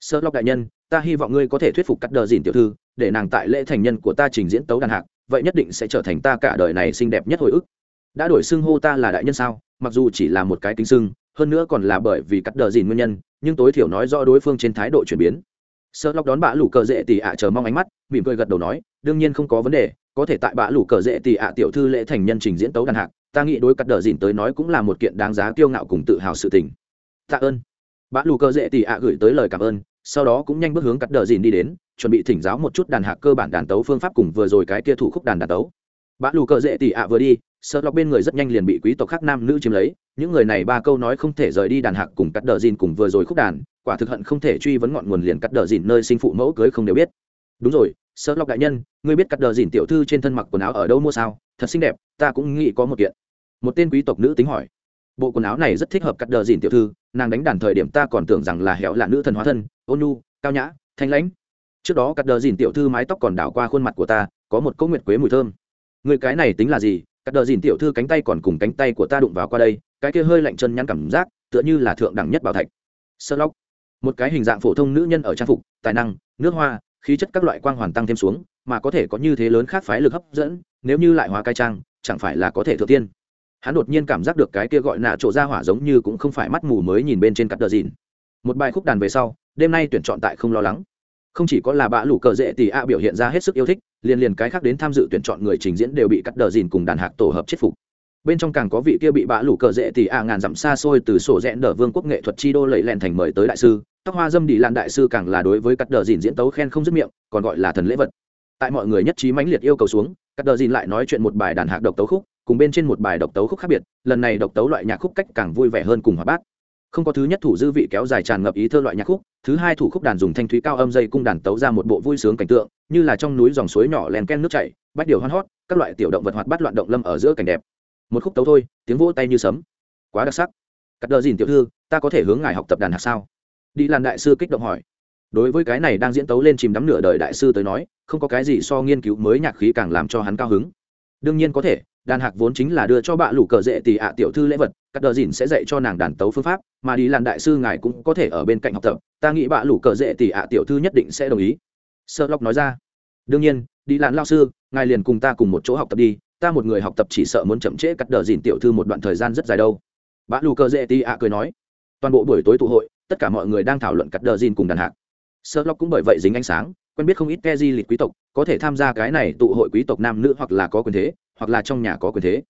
Sơ lóc đại nhân, ta hy vọng ngươi có thể thuyết phục cắt đờ dìn tiểu thư, để nàng tại lễ thành nhân của ta trình diễn tấu đàn hạc, vậy nhất định sẽ trở thành ta cả đời này xinh đẹp nhất hồi ức. Đã đổi xưng hô ta là đại nhân sao? Mặc dù chỉ là một cái kính xưng, hơn nữa còn là bởi vì cắt đờ dìn nguyên nhân, nhưng tối thiểu nói rõ đối phương trên thái độ chuyển biến. Sơ lóc đón bạ lũ cờ dễ tỉ ạ, chờ mong ánh mắt, mỉm cười gật đầu nói, đương nhiên không có vấn đề có thể tại bạ lũ cờ dễ tì ạ tiểu thư lễ thành nhân trình diễn tấu đàn hạc, ta nghĩ đối cắt đờ dìn tới nói cũng là một kiện đáng giá kiêu ngạo cùng tự hào sự tình. Tạ ơn. Bạ lũ cờ dễ tì ạ gửi tới lời cảm ơn, sau đó cũng nhanh bước hướng cắt đờ dìn đi đến, chuẩn bị thỉnh giáo một chút đàn hạc cơ bản đàn tấu phương pháp cùng vừa rồi cái kia thủ khúc đàn đàn tấu. Bạ lù cờ dễ tỉ ạ vừa đi, sợ lọc bên người rất nhanh liền bị quý tộc khác nam nữ chiếm lấy, những người này ba câu nói không thể rời đi đàn hạc cùng cắt đờ dìn cùng vừa rồi khúc đàn, quả thực hận không thể truy vấn ngọn nguồn liền cắt đờ dìn nơi sinh phụ mẫu cưới không đều biết. Đúng rồi sợ lọc đại nhân, ngươi biết cắt đờ dìn tiểu thư trên thân mặc quần áo ở đâu mua sao? Thật xinh đẹp, ta cũng nghĩ có một kiện. Một tên quý tộc nữ tính hỏi. Bộ quần áo này rất thích hợp cắt đờ dìn tiểu thư, nàng đánh đàn thời điểm ta còn tưởng rằng là hẻo là nữ thần hóa thân. Ôn nhu, cao nhã, thanh lãnh. Trước đó cắt đờ dìn tiểu thư mái tóc còn đảo qua khuôn mặt của ta, có một cỗ nguyệt quế mùi thơm. Người cái này tính là gì? Cắt đờ dìn tiểu thư cánh tay còn cùng cánh tay của ta đụng vào qua đây, cái kia hơi lạnh chân nhắn cảm giác, tựa như là thượng đẳng nhất bảo thạch. Sơ lóc một cái hình dạng phổ thông nữ nhân ở trang phục, tài năng, nước hoa khí chất các loại quang hoàn tăng thêm xuống, mà có thể có như thế lớn khác phái lực hấp dẫn, nếu như lại hóa cai trang, chẳng phải là có thể thừa tiên. Hắn đột nhiên cảm giác được cái kia gọi nạ chỗ ra hỏa giống như cũng không phải mắt mù mới nhìn bên trên cắt đờ dìn một bài khúc đàn về sau, đêm nay tuyển chọn tại không lo lắng. Không chỉ có là bạ lũ cờ dễ tỷ a biểu hiện ra hết sức yêu thích, liền liền cái khác đến tham dự tuyển chọn người trình diễn đều bị cắt đờ dìn cùng đàn hạc tổ hợp chết phục bên trong càng có vị kia bị bạ lũ cờ dễ tỷ a à ngàn dặm xa xôi từ sổ rẽn đờ vương quốc nghệ thuật chi đô lầy lẹn thành mời tới đại sư. Tóc hoa dâm đi lan đại sư càng là đối với cắt đờ dìn diễn tấu khen không dứt miệng, còn gọi là thần lễ vật. Tại mọi người nhất trí mãnh liệt yêu cầu xuống, cắt đờ dìn lại nói chuyện một bài đàn hạc độc tấu khúc, cùng bên trên một bài độc tấu khúc khác biệt, lần này độc tấu loại nhạc khúc cách càng vui vẻ hơn cùng hòa bát không có thứ nhất thủ dư vị kéo dài tràn ngập ý thơ loại nhạc khúc, thứ hai thủ khúc đàn dùng thanh thúy cao âm dây cung đàn tấu ra một bộ vui sướng cảnh tượng, như là trong núi dòng suối nhỏ len ken nước chảy, bách điều hoan hót, các loại tiểu động vật hoạt bát loạn động lâm ở giữa cảnh đẹp một khúc tấu thôi, tiếng vỗ tay như sấm. Quá đặc sắc. Cắt đờ dìn tiểu thư, ta có thể hướng ngài học tập đàn hạt sao? Đi làm đại sư kích động hỏi. Đối với cái này đang diễn tấu lên chìm đắm nửa đời đại sư tới nói, không có cái gì so nghiên cứu mới nhạc khí càng làm cho hắn cao hứng. Đương nhiên có thể, đàn hạc vốn chính là đưa cho bạ lũ cờ dễ tỷ ạ tiểu thư lễ vật các đờ dìn sẽ dạy cho nàng đàn tấu phương pháp, mà đi làm đại sư ngài cũng có thể ở bên cạnh học tập, ta nghĩ bạ lũ cờ dễ tỷ ạ tiểu thư nhất định sẽ đồng ý. Sơ lóc nói ra. Đương nhiên, đi làm lao sư, ngài liền cùng ta cùng một chỗ học tập đi ta một người học tập chỉ sợ muốn chậm trễ cắt đờ dìn tiểu thư một đoạn thời gian rất dài đâu. Bã lù cơ dễ tỷ ạ cười nói, toàn bộ buổi tối tụ hội, tất cả mọi người đang thảo luận cắt đờ dìn cùng đàn hạc. Sơ lóc cũng bởi vậy dính ánh sáng, quen biết không ít ke di lịch quý tộc, có thể tham gia cái này tụ hội quý tộc nam nữ hoặc là có quyền thế, hoặc là trong nhà có quyền thế.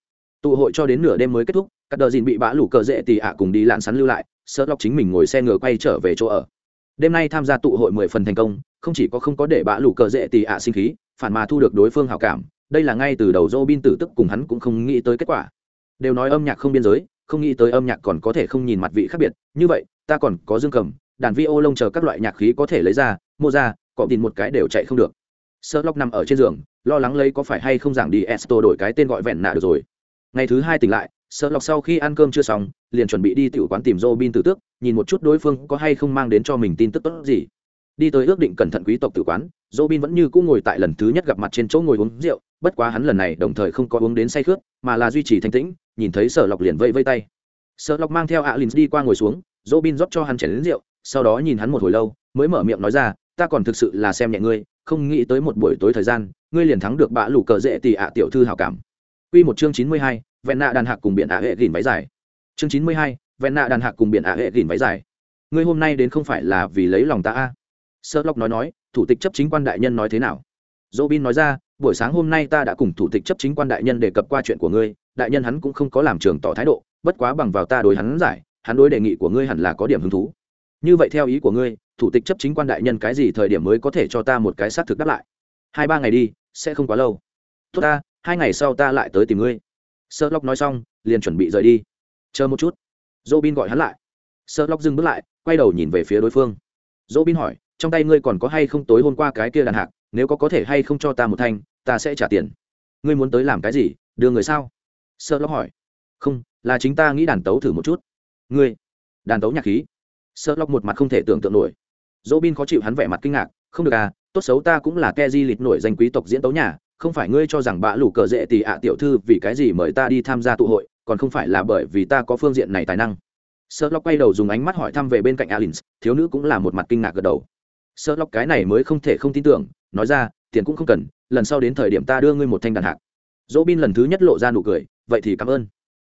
Tụ hội cho đến nửa đêm mới kết thúc các đờ dìn bị bã lủ cờ dễ tì ạ cùng đi lạn sắn lưu lại sợ lóc chính mình ngồi xe ngựa quay trở về chỗ ở. Đêm nay tham gia tụ hội mười phần thành công, không chỉ có không có để bã lủ cờ dễ tì ạ sinh khí, phản mà thu được đối phương hào cảm đây là ngay từ đầu Robin tự tử tức cùng hắn cũng không nghĩ tới kết quả. Đều nói âm nhạc không biên giới không nghĩ tới âm nhạc còn có thể không nhìn mặt vị khác biệt. Như vậy ta còn có dương cầm đàn vi ô lông chờ các loại nhạc khí có thể lấy ra mua ra cọ tin một cái đều chạy không được. Sherlock nằm ở trên giường lo lắng lấy có phải hay không giảng đi esto đổi cái tên gọi vẹn nạ được rồi. Ngày thứ hai tỉnh lại Sherlock sau khi ăn cơm chưa xong liền chuẩn bị đi tiểu quán tìm Robin tử tước, nhìn một chút đối phương có hay không mang đến cho mình tin tức tốt gì. Đi tới ước định cẩn thận quý tộc tử quán, Robin vẫn như cũ ngồi tại lần thứ nhất gặp mặt trên chỗ ngồi uống rượu, bất quá hắn lần này đồng thời không có uống đến say khướt, mà là duy trì thanh tĩnh, nhìn thấy Sở Lộc liền vây vây tay. Sở Lộc mang theo Alin đi qua ngồi xuống, Robin rót cho hắn chén rượu, sau đó nhìn hắn một hồi lâu, mới mở miệng nói ra, ta còn thực sự là xem nhẹ ngươi, không nghĩ tới một buổi tối thời gian ngươi liền thắng được bạ lũ cờ dễ tì ạ tiểu thư hảo cảm Quy một chương chín mươi hai, vẹn nạ đàn hạc cùng biển ạ hệ gỉn váy dài. Chương chín mươi hai, vẹn nạ đàn hạc cùng biển ạ hệ gỉn váy dài. Ngươi hôm nay đến không phải là vì lấy lòng ta a? sợ Lộc nói nói, thủ tịch chấp chính quan đại nhân nói thế nào? Robin nói ra, buổi sáng hôm nay ta đã cùng thủ tịch chấp chính quan đại nhân đề cập qua chuyện của ngươi, đại nhân hắn cũng không có làm trường tỏ thái độ, bất quá bằng vào ta đối hắn giải, hắn đối đề nghị của ngươi hẳn là có điểm hứng thú. Như vậy theo ý của ngươi, thủ tịch chấp chính quan đại nhân cái gì thời điểm mới có thể cho ta một cái xác thực đáp lại? Hai ba ngày đi sẽ không quá lâu. Tốt ta hai ngày sau ta lại tới tìm ngươi. Sơ lóc nói xong liền chuẩn bị rời đi. Chờ một chút. Dô bin gọi hắn lại. Sơ lóc dừng bước lại quay đầu nhìn về phía đối phương. Dô bin hỏi trong tay ngươi còn có hay không tối hôm qua cái kia đàn hạc? Nếu có có thể hay không cho ta một thanh, ta sẽ trả tiền. Ngươi muốn tới làm cái gì? Đưa người sao? Sợ lóc hỏi. Không, là chính ta nghĩ đàn tấu thử một chút. Ngươi, đàn tấu nhạc khí. Sợ lóc một mặt không thể tưởng tượng nổi. Dỗ bin khó chịu hắn vẻ mặt kinh ngạc. Không được à tốt xấu ta cũng là ke di lịch nổi danh quý tộc diễn tấu nhà. Không phải ngươi cho rằng bạ lủ cờ dễ tì ạ à tiểu thư vì cái gì mời ta đi tham gia tụ hội, còn không phải là bởi vì ta có phương diện này tài năng. Sợ lóc quay đầu dùng ánh mắt hỏi thăm về bên cạnh alin thiếu nữ cũng là một mặt kinh ngạc gật đầu sợ lọc cái này mới không thể không tin tưởng, nói ra, tiền cũng không cần, lần sau đến thời điểm ta đưa ngươi một thanh đàn hạc. Dỗ bin lần thứ nhất lộ ra nụ cười, vậy thì cảm ơn.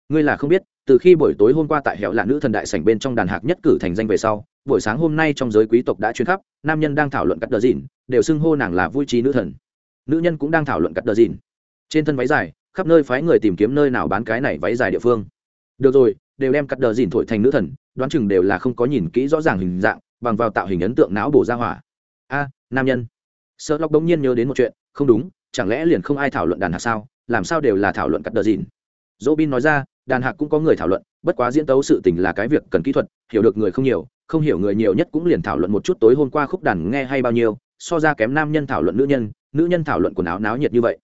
Ngươi là không biết, từ khi buổi tối hôm qua tại hẻo là nữ thần đại sảnh bên trong đàn hạc nhất cử thành danh về sau, buổi sáng hôm nay trong giới quý tộc đã chuyên khắp, nam nhân đang thảo luận cắt đờ dìn, đều xưng hô nàng là vui trí nữ thần. Nữ nhân cũng đang thảo luận cắt đờ dìn. Trên thân váy dài, khắp nơi phái người tìm kiếm nơi nào bán cái này váy dài địa phương. Được rồi, đều đem cắt đờ dìn thổi thành nữ thần, đoán chừng đều là không có nhìn kỹ rõ ràng hình dạng bằng vào tạo hình ấn tượng não bổ ra hỏa. A, nam nhân. Sợ lóc đống nhiên nhớ đến một chuyện, không đúng, chẳng lẽ liền không ai thảo luận đàn hạc sao? Làm sao đều là thảo luận cắt đờ dìn dỗ bin nói ra, đàn hạc cũng có người thảo luận, bất quá diễn tấu sự tình là cái việc cần kỹ thuật, hiểu được người không nhiều, không hiểu người nhiều nhất cũng liền thảo luận một chút tối hôm qua khúc đàn nghe hay bao nhiêu, so ra kém nam nhân thảo luận nữ nhân nữ nhân thảo luận quần áo náo nhiệt như vậy.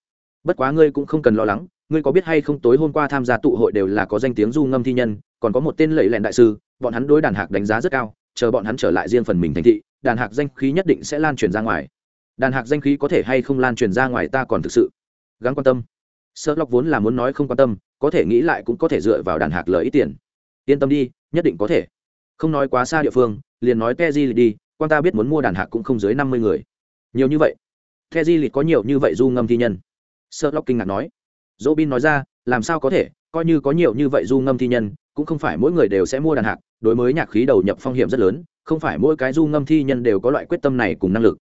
Bất quá ngươi cũng không cần lo lắng, ngươi có biết hay không tối hôm qua tham gia tụ hội đều là có danh tiếng du ngâm thi nhân, còn có một tên lẫy lẹn đại sư, bọn hắn đối đàn hạc đánh giá rất cao chờ bọn hắn trở lại riêng phần mình thành thị, đàn hạc danh khí nhất định sẽ lan truyền ra ngoài. Đàn hạc danh khí có thể hay không lan truyền ra ngoài ta còn thực sự gắng quan tâm. Sợ lọc vốn là muốn nói không quan tâm, có thể nghĩ lại cũng có thể dựa vào đàn hạc lợi ít tiền. Yên tâm đi, nhất định có thể. Không nói quá xa địa phương, liền nói ke di đi, quan ta biết muốn mua đàn hạc cũng không dưới năm mươi người. Nhiều như vậy. Ke di có nhiều như vậy du ngâm thi nhân. Sợ lọc kinh ngạc nói. Dỗ bin nói ra, làm sao có thể, coi như có nhiều như vậy du ngâm thi nhân, cũng không phải mỗi người đều sẽ mua đàn hạc đối mới nhạc khí đầu nhập phong hiểm rất lớn, không phải mỗi cái du ngâm thi nhân đều có loại quyết tâm này cùng năng lực.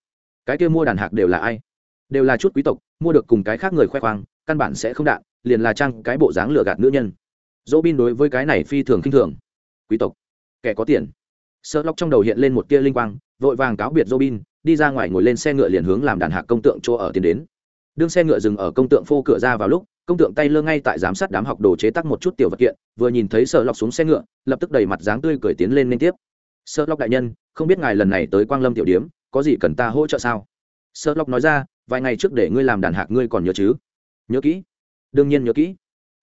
Cái kia mua đàn hạc đều là ai? Đều là chút quý tộc, mua được cùng cái khác người khoe khoang, căn bản sẽ không đạn, liền là trang cái bộ dáng lừa gạt nữ nhân. Dỗ bin đối với cái này phi thường khinh thường. Quý tộc, kẻ có tiền. Sợ lóc trong đầu hiện lên một tia linh quang, vội vàng cáo biệt dỗ bin đi ra ngoài ngồi lên xe ngựa liền hướng làm đàn hạc công tượng chỗ ở tiến đến. Đương xe ngựa dừng ở công tượng phô cửa ra vào lúc công tượng tay lơ ngay tại giám sát đám học đồ chế tác một chút tiểu vật kiện, vừa nhìn thấy sợ lọc xuống xe ngựa, lập tức đầy mặt dáng tươi cười tiến lên liên tiếp. Sợ lọc đại nhân, không biết ngài lần này tới quang lâm tiểu điếm, có gì cần ta hỗ trợ sao? Sợ lọc nói ra, vài ngày trước để ngươi làm đàn hạc ngươi còn nhớ chứ? Nhớ kỹ. Đương nhiên nhớ kỹ.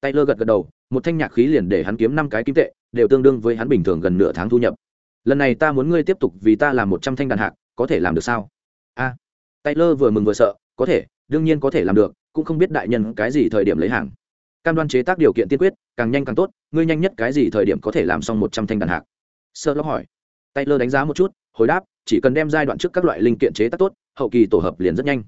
Tay lơ gật gật đầu, một thanh nhạc khí liền để hắn kiếm năm cái kim tệ, đều tương đương với hắn bình thường gần nửa tháng thu nhập. Lần này ta muốn ngươi tiếp tục vì ta làm một trăm thanh đàn hạc, có thể làm được sao? A. Tay lơ vừa mừng vừa sợ, có thể, đương nhiên có thể làm được cũng không biết đại nhân cái gì thời điểm lấy hàng. Cam đoan chế tác điều kiện tiên quyết, càng nhanh càng tốt, ngươi nhanh nhất cái gì thời điểm có thể làm xong một trăm thanh đàn hạc? Sơ lóc hỏi. Tay lơ đánh giá một chút, hồi đáp, chỉ cần đem giai đoạn trước các loại linh kiện chế tác tốt, hậu kỳ tổ hợp liền rất nhanh.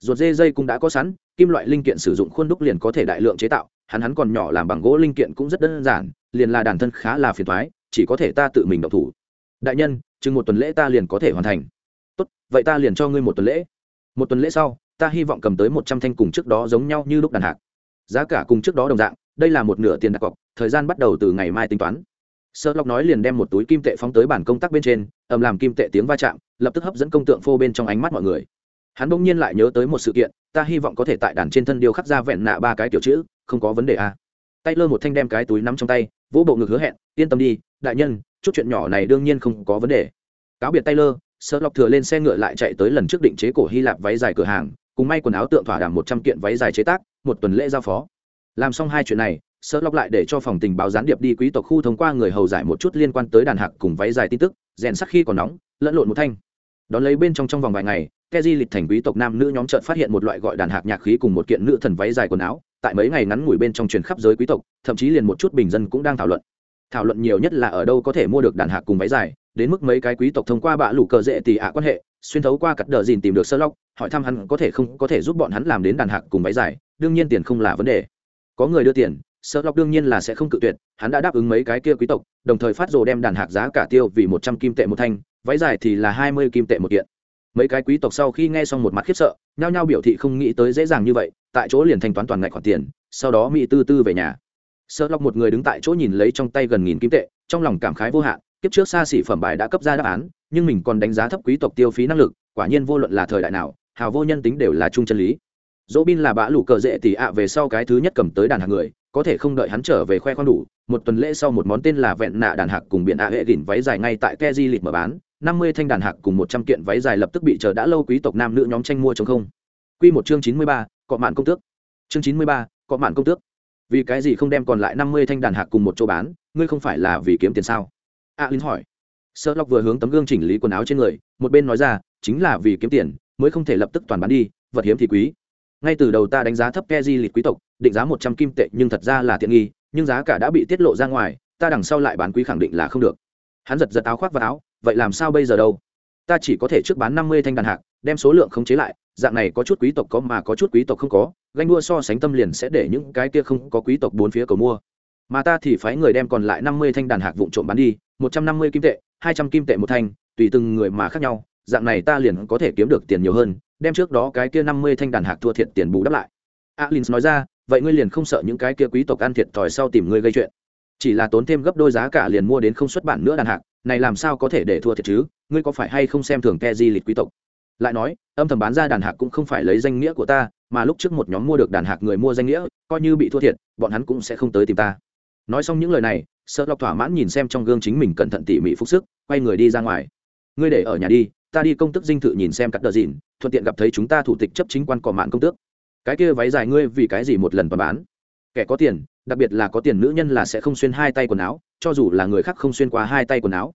Ruột dê dây cũng đã có sẵn, kim loại linh kiện sử dụng khuôn đúc liền có thể đại lượng chế tạo, hắn hắn còn nhỏ làm bằng gỗ linh kiện cũng rất đơn giản, liền là đàn thân khá là phiền thoái chỉ có thể ta tự mình độc thủ. Đại nhân, chừng một tuần lễ ta liền có thể hoàn thành. Tốt, vậy ta liền cho ngươi một tuần lễ. Một tuần lễ sau ta hy vọng cầm tới một trăm thanh cùng trước đó giống nhau như lúc đàn hạc. Giá cả cùng trước đó đồng dạng, đây là một nửa tiền đặt cọc, thời gian bắt đầu từ ngày mai tính toán. Sơ lộc nói liền đem một túi kim tệ phóng tới bản công tác bên trên, ầm làm kim tệ tiếng va chạm, lập tức hấp dẫn công tượng phô bên trong ánh mắt mọi người. Hắn bỗng nhiên lại nhớ tới một sự kiện, ta hy vọng có thể tại đàn trên thân điêu khắc ra vẹn nạ ba cái tiểu chữ, không có vấn đề à. tay lơ một thanh đem cái túi nắm trong tay, vỗ bộ ngực hứa hẹn, yên tâm đi, đại nhân, chút chuyện nhỏ này đương nhiên không có vấn đề. Cáo biệt tay lơ sơ thừa lên xe ngựa lại chạy tới lần trước định chế cổ hy lạp váy dài cửa hàng cùng may quần áo tượng thỏa đàm một trăm kiện váy dài chế tác, một tuần lễ giao phó. Làm xong hai chuyện này sơ lọc lại để cho phòng tình báo gián điệp đi quý tộc khu thông qua người hầu giải một chút liên quan tới đàn hạc cùng váy dài tin tức, rèn sắc khi còn nóng, lẫn lộn một thanh. Đón lấy bên trong trong vòng vài ngày keji lịch thành quý tộc nam nữ nhóm trợt phát hiện một loại gọi đàn hạc nhạc khí cùng một kiện nữ thần váy dài quần áo, tại mấy ngày ngắn ngủi bên trong truyền khắp giới quý tộc, thậm chí liền một chút bình dân cũng đang thảo luận. Thảo luận nhiều nhất là ở đâu có thể mua được đàn hạc cùng váy dài đến mức mấy cái quý tộc thông qua bạ lũ cờ dễ tỷ ạ quan hệ, xuyên thấu qua cắt đờ dìn tìm được sơ lóc hỏi thăm hắn có thể không, có thể giúp bọn hắn làm đến đàn hạc cùng váy dài, đương nhiên tiền không là vấn đề. Có người đưa tiền sơ lóc đương nhiên là sẽ không cự tuyệt, hắn đã đáp ứng mấy cái kia quý tộc, đồng thời phát rồ đem đàn hạc giá cả tiêu vì một trăm kim tệ một thanh, váy dài thì là hai mươi kim tệ một kiện. Mấy cái quý tộc sau khi nghe xong một mặt khiếp sợ, nhao nhao biểu thị không nghĩ tới dễ dàng như vậy, tại chỗ liền thanh toán toàn ngạch khoản tiền, sau đó mỹ tư tư về nhà. Sơ lóc một người đứng tại chỗ nhìn lấy trong tay gần nghìn kim tệ, trong lòng cảm khái vô hạn kiếp trước xa xỉ phẩm bài đã cấp ra đáp án, nhưng mình còn đánh giá thấp quý tộc tiêu phí năng lực, quả nhiên vô luận là thời đại nào, hào vô nhân tính đều là chung chân lý. Dỗ bin là bã lủ cờ dễ tỉ ạ về sau cái thứ nhất cầm tới đàn hạc người, có thể không đợi hắn trở về khoe khoang đủ, một tuần lễ sau một món tên là vẹn nạ đàn hạc cùng biển ạ hệ đỉnh váy dài ngay tại ke di lịch mở bán, năm mươi thanh đàn hạc cùng một trăm kiện váy dài lập tức bị chờ đã lâu quý tộc nam nữ nhóm tranh mua chống không. Q một chương chín mươi ba, cọ mạn công tước. Chương chín mươi ba, cọ mạn công tước. Vì cái gì không đem còn lại năm mươi thanh đàn hạc cùng một chỗ bán, ngươi không phải là vì kiếm tiền sao? A linh hỏi. Sợ lọc vừa hướng tấm gương chỉnh lý quần áo trên người, một bên nói ra, chính là vì kiếm tiền, mới không thể lập tức toàn bán đi, vật hiếm thì quý. Ngay từ đầu ta đánh giá thấp ke di lịch quý tộc, định giá một trăm kim tệ nhưng thật ra là tiện nghi, nhưng giá cả đã bị tiết lộ ra ngoài, ta đằng sau lại bán quý khẳng định là không được. Hắn giật giật áo khoác vào áo, vậy làm sao bây giờ đâu? Ta chỉ có thể trước bán năm mươi thanh đàn hạc, đem số lượng khống chế lại, dạng này có chút quý tộc có mà có chút quý tộc không có, ganh đua so sánh tâm liền sẽ để những cái kia không có quý tộc bốn phía cầu mua. Mà ta thì phái người đem còn lại năm mươi thanh đàn hạc vụn trộm bán đi một trăm năm mươi kim tệ, hai trăm kim tệ một thanh, tùy từng người mà khác nhau, dạng này ta liền có thể kiếm được tiền nhiều hơn, đem trước đó cái kia năm mươi thanh đàn hạc thua thiệt tiền bù đắp lại. Alin nói ra, vậy ngươi liền không sợ những cái kia quý tộc ăn thiệt thòi sau tìm ngươi gây chuyện? Chỉ là tốn thêm gấp đôi giá cả liền mua đến không xuất bản nữa đàn hạc, này làm sao có thể để thua thiệt chứ? Ngươi có phải hay không xem thường ke di lịch quý tộc? Lại nói, âm thầm bán ra đàn hạc cũng không phải lấy danh nghĩa của ta, mà lúc trước một nhóm mua được đàn hạc người mua danh nghĩa, coi như bị thua thiệt, bọn hắn cũng sẽ không tới tìm ta nói xong những lời này, sợ lọc thỏa mãn nhìn xem trong gương chính mình cẩn thận tỉ mỉ phúc sức, quay người đi ra ngoài. Ngươi để ở nhà đi, ta đi công tức dinh thự nhìn xem cắt đờ dìn thuận tiện gặp thấy chúng ta thủ tịch chấp chính quan cỏ mạng công tước. Cái kia váy dài ngươi vì cái gì một lần và bán? Kẻ có tiền, đặc biệt là có tiền nữ nhân là sẽ không xuyên hai tay quần áo, cho dù là người khác không xuyên qua hai tay quần áo.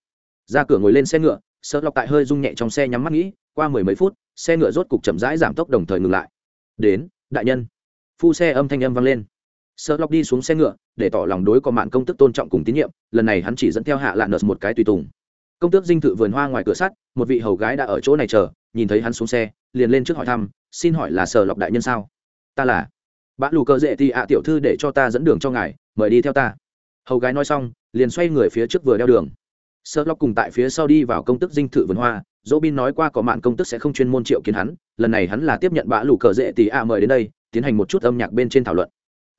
Ra cửa ngồi lên xe ngựa, sợ lọc tại hơi rung nhẹ trong xe nhắm mắt nghĩ, qua mười mấy phút, xe ngựa rốt cục chậm rãi giảm tốc đồng thời ngừng lại. Đến, đại nhân. Phu xe âm thanh âm vang lên sợ lọc đi xuống xe ngựa, để tỏ lòng đối có mạng công tức tôn trọng cùng tín nhiệm, lần này hắn chỉ dẫn theo hạ lạ nợt một cái tùy tùng. Công tước dinh thự vườn hoa ngoài cửa sắt, một vị hầu gái đã ở chỗ này chờ, nhìn thấy hắn xuống xe, liền lên trước hỏi thăm, xin hỏi là sở lọc đại nhân sao? Ta là. Bạn lù cờ dễ thì ạ, tiểu thư để cho ta dẫn đường cho ngài, mời đi theo ta. Hầu gái nói xong, liền xoay người phía trước vừa đeo đường. Sợ lọc cùng tại phía sau đi vào công tức dinh thự vườn hoa dỗ bin nói qua có mạng công tức sẽ không chuyên môn triệu kiến hắn, lần này hắn là tiếp nhận bã lù cờ dễ Tì A mời đến đây, tiến hành một chút âm nhạc bên trên thảo luận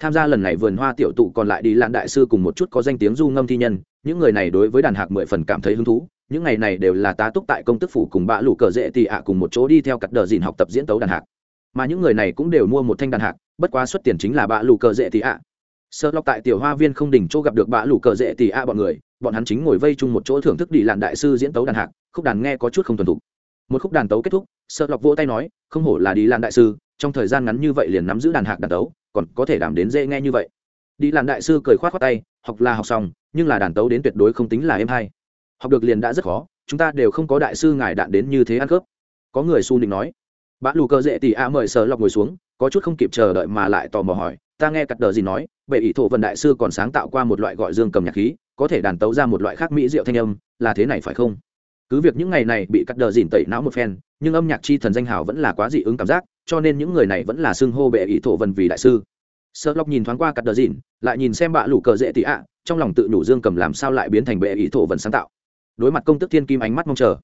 tham gia lần này vườn hoa tiểu tụ còn lại đi lan đại sư cùng một chút có danh tiếng du ngâm thi nhân, những người này đối với đàn hạc mười phần cảm thấy hứng thú, những ngày này đều là tá túc tại công tức phủ cùng bạ lũ cờ dễ tị ạ cùng một chỗ đi theo cặp đờ dìn học tập diễn tấu đàn hạc. Mà những người này cũng đều mua một thanh đàn hạc, bất quá xuất tiền chính là bạ lũ cờ dễ tị ạ. Sợ lọc tại tiểu hoa viên không đỉnh chỗ gặp được bạ lũ cờ dễ tị ạ bọn người, bọn hắn chính ngồi vây chung một chỗ thưởng thức đi làn đại sư diễn tấu đàn hạc, khúc đàn nghe có chút không thuần thục. Một khúc đàn tấu kết thúc sợ lọc vỗ tay nói, không hổ là đi làn đại sư, trong thời gian ngắn như vậy liền nắm giữ đàn hạc đàn tấu còn có thể đảm đến dễ nghe như vậy. Đi làm đại sư cười khoát khoát tay, học là học xong, nhưng là đàn tấu đến tuyệt đối không tính là êm hay. Học được liền đã rất khó, chúng ta đều không có đại sư ngài đạn đến như thế ăn khớp. Có người su nịnh nói bạn lù cơ dễ tỉ a mời sợ lọc ngồi xuống, có chút không kịp chờ đợi mà lại tò mò hỏi, ta nghe cắt đờ gì nói, bệ ỷ thổ vận đại sư còn sáng tạo qua một loại gọi dương cầm nhạc khí, có thể đàn tấu ra một loại khác mỹ diệu thanh âm, là thế này phải không? Cứ việc những ngày này bị cắt đờ dìn tẩy não một phen, nhưng âm nhạc chi thần danh hào vẫn là quá dị ứng cảm giác cho nên những người này vẫn là xưng hô bệ ý thổ vần vì đại sư. Sợ lóc nhìn thoáng qua cắt đờ dìn, lại nhìn xem bạ lũ cờ dễ tị ạ, trong lòng tự nhủ dương cầm làm sao lại biến thành bệ ý thổ vần sáng tạo. Đối mặt công tức thiên kim ánh mắt mong chờ,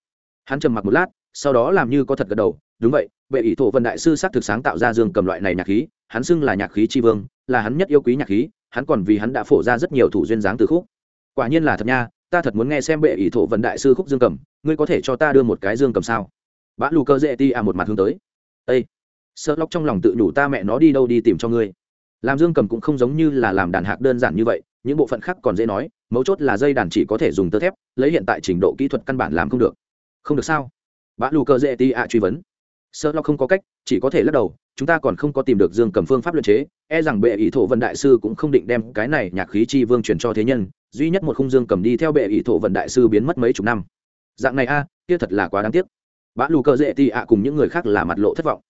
hắn trầm mặc một lát, sau đó làm như có thật gật đầu, đúng vậy, bệ ý thổ vần đại sư xác thực sáng tạo ra dương cầm loại này nhạc khí, hắn xưng là nhạc khí tri vương, là hắn nhất yêu quý nhạc khí, hắn còn vì hắn đã phổ ra rất nhiều thủ duyên dáng từ khúc. Quả nhiên là thật nha, ta thật muốn nghe xem bệ ý thổ vần đại sư khúc dương cầm, ngươi có thể cho ta đưa một cái dương cầm sao? Bã lù cơ dễ ti à một mặt hướng tới. Ây sợ lóc trong lòng tự đủ ta mẹ nó đi đâu đi tìm cho ngươi. Làm dương cầm cũng không giống như là làm đàn hạc đơn giản như vậy, những bộ phận khác còn dễ nói, mấu chốt là dây đàn chỉ có thể dùng tơ thép, lấy hiện tại trình độ kỹ thuật căn bản làm không được. Không được sao? Bã lù cơ dễ ti ạ truy vấn. Sợ lo không có cách, chỉ có thể lắc đầu, chúng ta còn không có tìm được dương cầm phương pháp luận chế e rằng bệ ý thổ vân đại sư cũng không định đem cái này nhạc khí chi vương truyền cho thế nhân, duy nhất một khung dương cầm đi theo bệ ý thổ vân đại sư biến mất mấy chục năm. Dạng này a, kia thật là quá đáng tiếc. Bã lù cơ dễ ti ạ cùng những người khác là mặt lộ thất vọng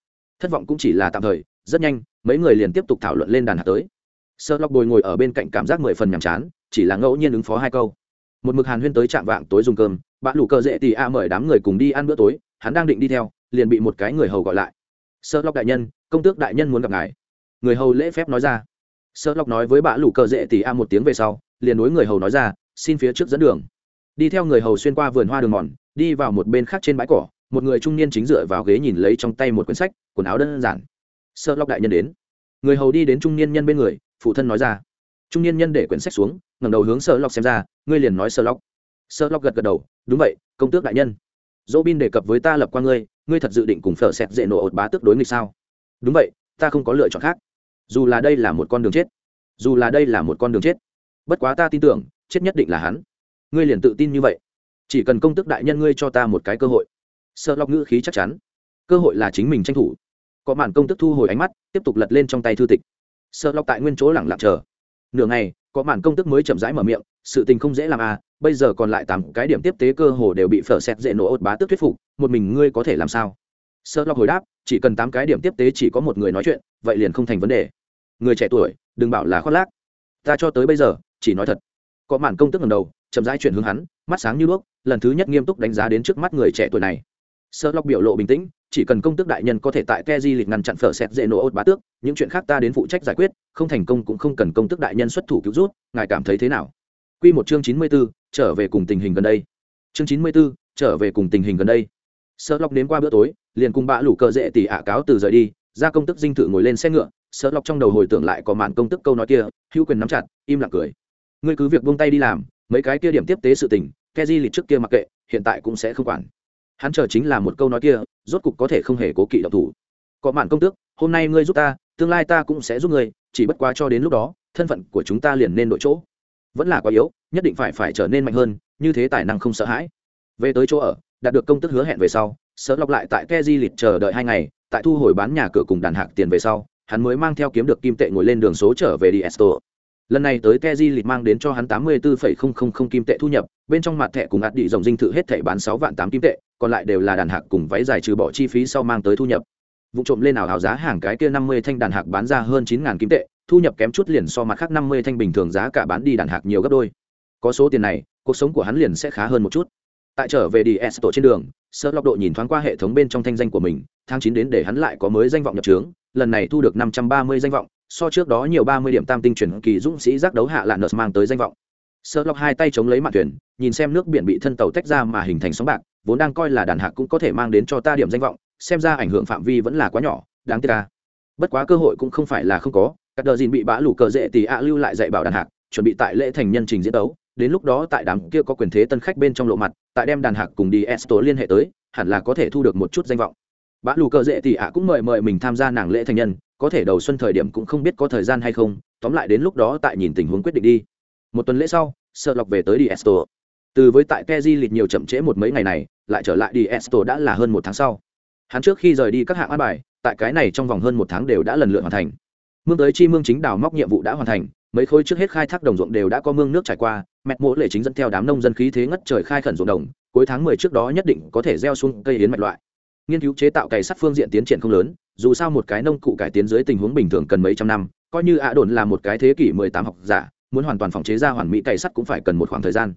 thất vọng cũng chỉ là tạm thời, rất nhanh, mấy người liền tiếp tục thảo luận lên đàn hạt tới. Sợ lọc bồi ngồi ở bên cạnh cảm giác mười phần nhàm chán, chỉ là ngẫu nhiên ứng phó hai câu. Một mực hàn huyên tới trạm vạng tối dùng cơm bạn lù cờ dễ tì a mời đám người cùng đi ăn bữa tối, hắn đang định đi theo, liền bị một cái người hầu gọi lại. Sợ lọc đại nhân, công tước đại nhân muốn gặp ngài. Người hầu lễ phép nói ra. Sợ lọc nói với bạn lù cờ dễ tì a một tiếng về sau, liền đối người hầu nói ra, xin phía trước dẫn đường. Đi theo người hầu xuyên qua vườn hoa đường mòn, đi vào một bên khác trên bãi cỏ một người trung niên chính dựa vào ghế nhìn lấy trong tay một quyển sách, quần áo đơn giản. Sơ lóc đại nhân đến. Người hầu đi đến trung niên nhân bên người, phụ thân nói ra. Trung niên nhân để quyển sách xuống, ngẩng đầu hướng sơ lóc xem ra, ngươi liền nói sơ lóc sơ lóc gật gật đầu, đúng vậy, công tước đại nhân. Dỗ bin đề cập với ta lập qua ngươi ngươi thật dự định cùng phở xẹt dễ nổ ột bá tước đối nghịch sao? Đúng vậy, ta không có lựa chọn khác. Dù là đây là một con đường chết, dù là đây là một con đường chết, bất quá ta tin tưởng, chết nhất định là hắn. Ngươi liền tự tin như vậy. Chỉ cần công tước đại nhân ngươi cho ta một cái cơ hội sơ lọc ngữ khí chắc chắn. Cơ hội là chính mình tranh thủ. Có màn công tức thu hồi ánh mắt, tiếp tục lật lên trong tay thư tịch. Sợ lọc tại nguyên chỗ lẳng lặng chờ. Nửa ngày, có màn công tức mới chậm rãi mở miệng, sự tình không dễ làm à bây giờ còn lại tám cái điểm tiếp tế cơ hồ đều bị phở xẹt dễ nổ ốt bá tức thuyết phục, một mình ngươi có thể làm sao? Sợ lọc hồi đáp, chỉ cần tám cái điểm tiếp tế chỉ có một người nói chuyện, vậy liền không thành vấn đề. Người trẻ tuổi, đừng bảo là khoác lác. Ta cho tới bây giờ, chỉ nói thật. Có màn công tức ngầm đầu, chậm rãi chuyển hướng hắn, mắt sáng như đuốc, lần thứ nhất nghiêm túc đánh giá đến trước mắt người trẻ tuổi này sợ lọc biểu lộ bình tĩnh, chỉ cần công tước đại nhân có thể tại ke di lịch ngăn chặn phở xét dễ nổ ốt bá tước, những chuyện khác ta đến phụ trách giải quyết, không thành công cũng không cần công tước đại nhân xuất thủ cứu rút, ngài cảm thấy thế nào? Q một chương chín mươi b ố trở về cùng tình hình gần đây. Chương chín mươi b ố trở về cùng tình hình gần đây. Sợ lọc đến qua bữa tối, liền cùng bạ lủ cờ dễ tỉ ả cáo từ rời đi, ra công tức dinh thự ngồi lên xe ngựa sợ lọc trong đầu hồi tưởng lại có màn công tức câu nói kia, hữu quyền nắm chặt, im lặng cười. Ngươi cứ việc buông tay đi làm, mấy cái kia điểm tiếp tế sự tình, ke di lịch trước kia mặc kệ, hiện tại cũng sẽ không quản hắn chờ chính là một câu nói kia, rốt cục có thể không hề cố kỵ độc thủ. Có mạn công tước, hôm nay ngươi giúp ta, tương lai ta cũng sẽ giúp ngươi, chỉ bất quá cho đến lúc đó, thân phận của chúng ta liền nên đội chỗ. Vẫn là quá yếu, nhất định phải phải trở nên mạnh hơn, như thế tài năng không sợ hãi. Về tới chỗ ở, đạt được công tức hứa hẹn về sau sợ lọc lại tại ke di lịch chờ đợi hai ngày, tại thu hồi bán nhà cửa cùng đàn hạc tiền về sau, hắn mới mang theo kiếm được kim tệ ngồi lên đường số trở về đi esto lần này tới ke di lịch mang đến cho hắn tám mươi bốn kim tệ thu nhập, bên trong mặt thẻ cùng ạt đi dòng dinh thự hết thẻ bán sáu vạn tám kim tệ còn lại đều là đàn hạc cùng váy dài trừ bỏ chi phí sau mang tới thu nhập. Vụ trộm lên ảo hào giá hàng cái kia năm mươi thanh đàn hạc bán ra hơn chín kim tệ, thu nhập kém chút liền so mặt khác năm mươi thanh bình thường giá cả bán đi đàn hạc nhiều gấp đôi. Có số tiền này, cuộc sống của hắn liền sẽ khá hơn một chút. Tại trở về đi, s tổ trên đường sợ lọc độ nhìn thoáng qua hệ thống bên trong thanh danh của mình, tháng chín đến để hắn lại có mới danh vọng nhập trướng, lần này thu được năm trăm ba mươi danh vọng, so trước đó nhiều ba mươi điểm tam tinh chuyển kỳ dũng sĩ giác đấu hạ lạn nợ mang tới danh vọng. Sợ lọc hai tay chống lấy mặt thuyền, nhìn xem nước biển bị thân tàu tách ra mà hình thành sóng bạc vốn đang coi là đàn hạc cũng có thể mang đến cho ta điểm danh vọng, xem ra ảnh hưởng phạm vi vẫn là quá nhỏ, đáng tiếc ta. Bất quá cơ hội cũng không phải là không có các đờ dìn bị bã lủ cờ dễ thì ạ lưu lại dạy bảo đàn hạc chuẩn bị tại lễ thành nhân trình diễn đấu. Đến lúc đó tại đám kia có quyền thế tân khách bên trong lộ mặt, tại đem đàn hạc cùng đi esto liên hệ tới, hẳn là có thể thu được một chút danh vọng. Bã lù cờ dễ thì ạ cũng mời mời mình tham gia nàng lễ thành nhân, có thể đầu xuân thời điểm cũng không biết có thời gian hay không, tóm lại đến lúc đó tại nhìn tình huống quyết định đi. Một tuần lễ sau sợ lọc về tới đi esto từ với tại keji lịch nhiều chậm trễ một mấy ngày này, lại trở lại đi esto đã là hơn một tháng sau. Hắn trước khi rời đi các hạng an bài, tại cái này trong vòng hơn một tháng đều đã lần lượt hoàn thành. Mương tới chi mương chính đào móc nhiệm vụ đã hoàn thành, mấy khối trước hết khai thác đồng ruộng đều đã có mương nước trải qua mẹt mỗ lệ chính dẫn theo đám nông dân khí thế ngất trời khai khẩn ruộng đồng, cuối tháng mười trước đó nhất định có thể gieo xuống cây hiến mạch loại. Nghiên cứu chế tạo cày sắt phương diện tiến triển không lớn, dù sao một cái nông cụ cải tiến dưới tình huống bình thường cần mấy trăm năm, coi như ạ đồn là một cái thế kỷ mười tám học giả, muốn hoàn toàn phòng chế ra hoàn mỹ cày sắt cũng phải cần một khoảng thời gian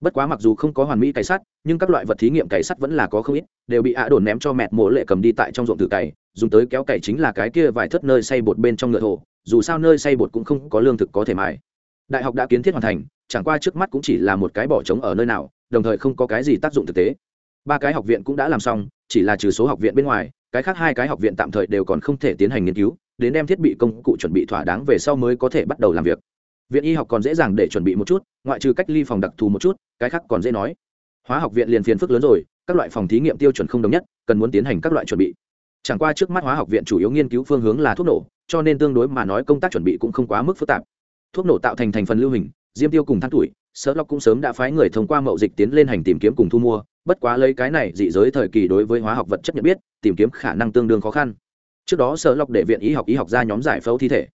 bất quá mặc dù không có hoàn mỹ cày sắt, nhưng các loại vật thí nghiệm cày sắt vẫn là có không ít, đều bị ạ đồn ném cho mẹt mổ lệ cầm đi tại trong ruộng thử cày, dùng tới kéo cày chính là cái kia vài thất nơi xây bột bên trong ngựa thổ, dù sao nơi xây bột cũng không có lương thực có thể mài. Đại học đã kiến thiết hoàn thành, chẳng qua trước mắt cũng chỉ là một cái bỏ trống ở nơi nào, đồng thời không có cái gì tác dụng thực tế. Ba cái học viện cũng đã làm xong, chỉ là trừ số học viện bên ngoài, cái khác hai cái học viện tạm thời đều còn không thể tiến hành nghiên cứu, đến đem thiết bị công cụ chuẩn bị thỏa đáng về sau mới có thể bắt đầu làm việc viện y học còn dễ dàng để chuẩn bị một chút, ngoại trừ cách ly phòng đặc thù một chút, cái khác còn dễ nói. Hóa học viện liền phiền phức lớn rồi, các loại phòng thí nghiệm tiêu chuẩn không đồng nhất, cần muốn tiến hành các loại chuẩn bị. Chẳng qua trước mắt hóa học viện chủ yếu nghiên cứu phương hướng là thuốc nổ, cho nên tương đối mà nói công tác chuẩn bị cũng không quá mức phức tạp. Thuốc nổ tạo thành thành phần lưu hình, diêm tiêu cùng than tuổi sở lọc cũng sớm đã phái người thông qua mậu dịch tiến lên hành tìm kiếm cùng thu mua, bất quá lấy cái này dị giới thời kỳ đối với hóa học vật chất nhận biết, tìm kiếm khả năng tương đương khó khăn. Trước đó sở lọc để viện y học y học ra nhóm giải phẫu thi thể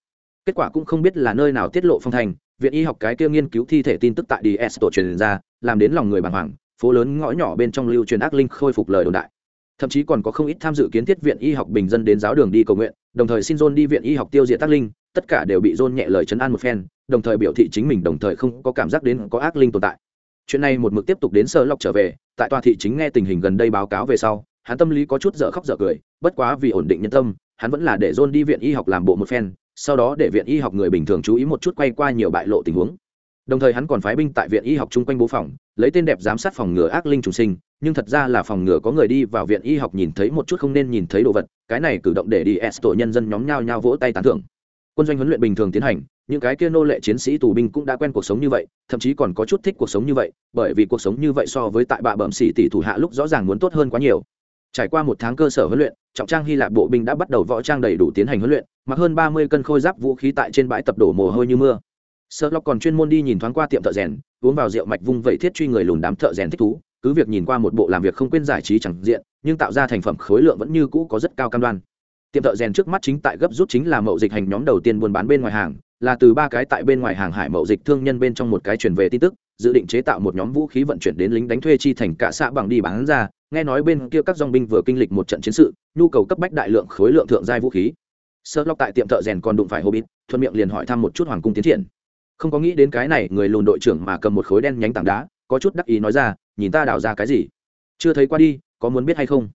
kết quả cũng không biết là nơi nào tiết lộ phong thành viện y học cái kia nghiên cứu thi thể tin tức tại ds tổ truyền ra, làm đến lòng người bàng hoàng, phố lớn ngõ nhỏ bên trong lưu truyền ác linh khôi phục lời đồn đại. Thậm chí còn có không ít tham dự kiến thiết viện y học bình dân đến giáo đường đi cầu nguyện, đồng thời xin john đi viện y học tiêu diệt ác linh, tất cả đều bị john nhẹ lời chấn an một phen, đồng thời biểu thị chính mình đồng thời không có cảm giác đến có ác linh tồn tại. Chuyện này một mực tiếp tục đến sơ lọc trở về, tại tòa thị chính nghe tình hình gần đây báo cáo về sau, hắn tâm lý có chút dở khóc dở cười, bất quá vì ổn định nhân tâm hắn vẫn là để john đi viện y học làm bộ một phen, sau đó để viện y học người bình thường chú ý một chút quay qua nhiều bại lộ tình huống. Đồng thời hắn còn phái binh tại viện y học chung quanh bố phòng, lấy tên đẹp giám sát phòng ngừa ác linh trùng sinh, nhưng thật ra là phòng ngừa có người đi vào viện y học nhìn thấy một chút không nên nhìn thấy đồ vật, cái này cử động để đi s tổ nhân dân nhóm nhau nhau vỗ tay tán thưởng. Quân doanh huấn luyện bình thường tiến hành, những cái kia nô lệ chiến sĩ tù binh cũng đã quen cuộc sống như vậy, thậm chí còn có chút thích cuộc sống như vậy, bởi vì cuộc sống như vậy so với tại bạ bẩm sĩ tỷ thủ hạ lúc rõ ràng muốn tốt hơn quá nhiều. Trải qua một tháng cơ sở huấn luyện trọng trang hy lạp bộ binh đã bắt đầu võ trang đầy đủ tiến hành huấn luyện, mặc hơn ba mươi cân khôi giáp vũ khí tại trên bãi tập đổ mồ hôi như mưa. Sợ lóc còn chuyên môn đi nhìn thoáng qua tiệm thợ rèn, uống vào rượu mạch vung vẩy thiết truy người lùn đám thợ rèn thích thú, cứ việc nhìn qua một bộ làm việc không quên giải trí chẳng diện, nhưng tạo ra thành phẩm khối lượng vẫn như cũ có rất cao cam đoan. Tiệm thợ rèn trước mắt chính tại gấp rút chính là mậu dịch hành nhóm đầu tiên buôn bán bên ngoài hàng, là từ ba cái tại bên ngoài hàng hải mậu dịch thương nhân bên trong một cái truyền về tin tức dự định chế tạo một nhóm vũ khí vận chuyển đến lính đánh thuê chi thành cả xã bằng đi bán ra, nghe nói bên kia các dong binh vừa kinh lịch một trận chiến sự, nhu cầu cấp bách đại lượng khối lượng thượng giai vũ khí. Sơ lóc tại tiệm thợ rèn còn đụng phải hobbit, thuận miệng liền hỏi thăm một chút hoàng cung tiến triển. Không có nghĩ đến cái này, người lùn đội trưởng mà cầm một khối đen nhánh tảng đá, có chút đắc ý nói ra, nhìn ta đào ra cái gì? Chưa thấy qua đi, có muốn biết hay không?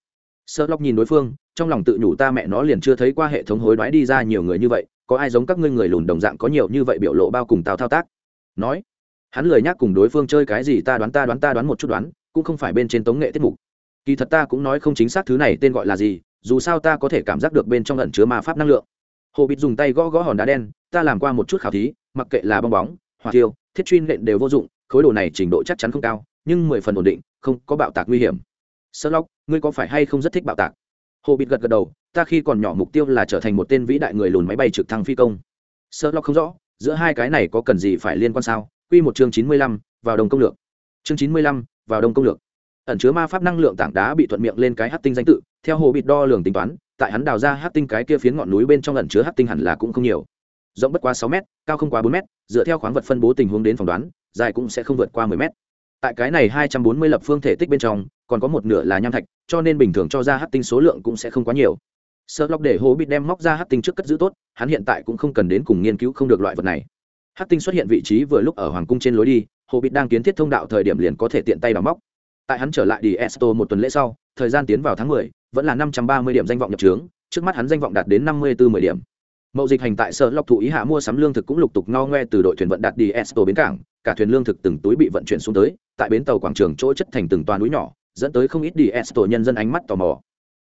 Sơ lóc nhìn đối phương, trong lòng tự nhủ ta mẹ nó liền chưa thấy qua hệ thống hối đoái đi ra nhiều người như vậy, có ai giống các ngươi người lùn đồng dạng có nhiều như vậy biểu lộ bao cùng tào thao tác? Nói hắn lười nhắc cùng đối phương chơi cái gì ta đoán ta đoán ta đoán một chút đoán, cũng không phải bên trên tống nghệ tiết mục. Kỳ thật ta cũng nói không chính xác thứ này tên gọi là gì, dù sao ta có thể cảm giác được bên trong ẩn chứa ma pháp năng lượng. Hồ bịt dùng tay gõ gõ hòn đá đen, ta làm qua một chút khảo thí, mặc kệ là bong bóng, hỏa tiêu thiết chuyên nện đều vô dụng, khối đồ này trình độ chắc chắn không cao, nhưng mười phần ổn định, không có bạo tạc nguy hiểm. Sơ lóc ngươi có phải hay không rất thích bạo tạc? Hồ bịt gật gật đầu, ta khi còn nhỏ mục tiêu là trở thành một tên vĩ đại người lùn máy bay trực thăng phi công. Sơ lóc không rõ, giữa hai cái này có cần gì phải liên quan sao? Quy một chương chín mươi lăm, vào đồng công lược. Chương chín mươi lăm, vào đồng công lược. Ẩn chứa ma pháp năng lượng tảng đá bị thuận miệng lên cái hắc tinh danh tự, theo hồ bịt đo lường tính toán, tại hắn đào ra hắc tinh cái kia phiến ngọn núi bên trong ẩn chứa hắc tinh hẳn là cũng không nhiều. Rộng bất quá sáu m cao không quá bốn m dựa theo khoáng vật phân bố tình huống đến phỏng đoán, dài cũng sẽ không vượt qua mười m tại cái này hai trăm bốn mươi lập phương thể tích bên trong, còn có một nửa là nham thạch, cho nên bình thường cho ra hắc tinh số lượng cũng sẽ không quá nhiều. Sợ để hồ bịt đem móc ra hắc tinh trước cất giữ tốt, hắn hiện tại cũng không cần đến cùng nghiên cứu không được loại vật này hắc tinh xuất hiện vị trí vừa lúc ở hoàng cung trên lối đi, hồ bịt đang kiến thiết thông đạo thời điểm liền có thể tiện tay đào móc. Tại hắn trở lại đi esto một tuần lễ sau, thời gian tiến vào tháng mười, vẫn là năm trăm ba mươi điểm danh vọng nhập trướng, trước mắt hắn danh vọng đạt đến năm mươi bốn mươi điểm. Mậu dịch hành tại sở lọc thụ ý hạ mua sắm lương thực cũng lục tục no ngoe từ đội thuyền vận đạt đi esto bến cảng, cả thuyền lương thực từng túi bị vận chuyển xuống tới, tại bến tàu quảng trường chỗ chất thành từng toa núi nhỏ, dẫn tới không ít đi esto nhân dân ánh mắt tò mò.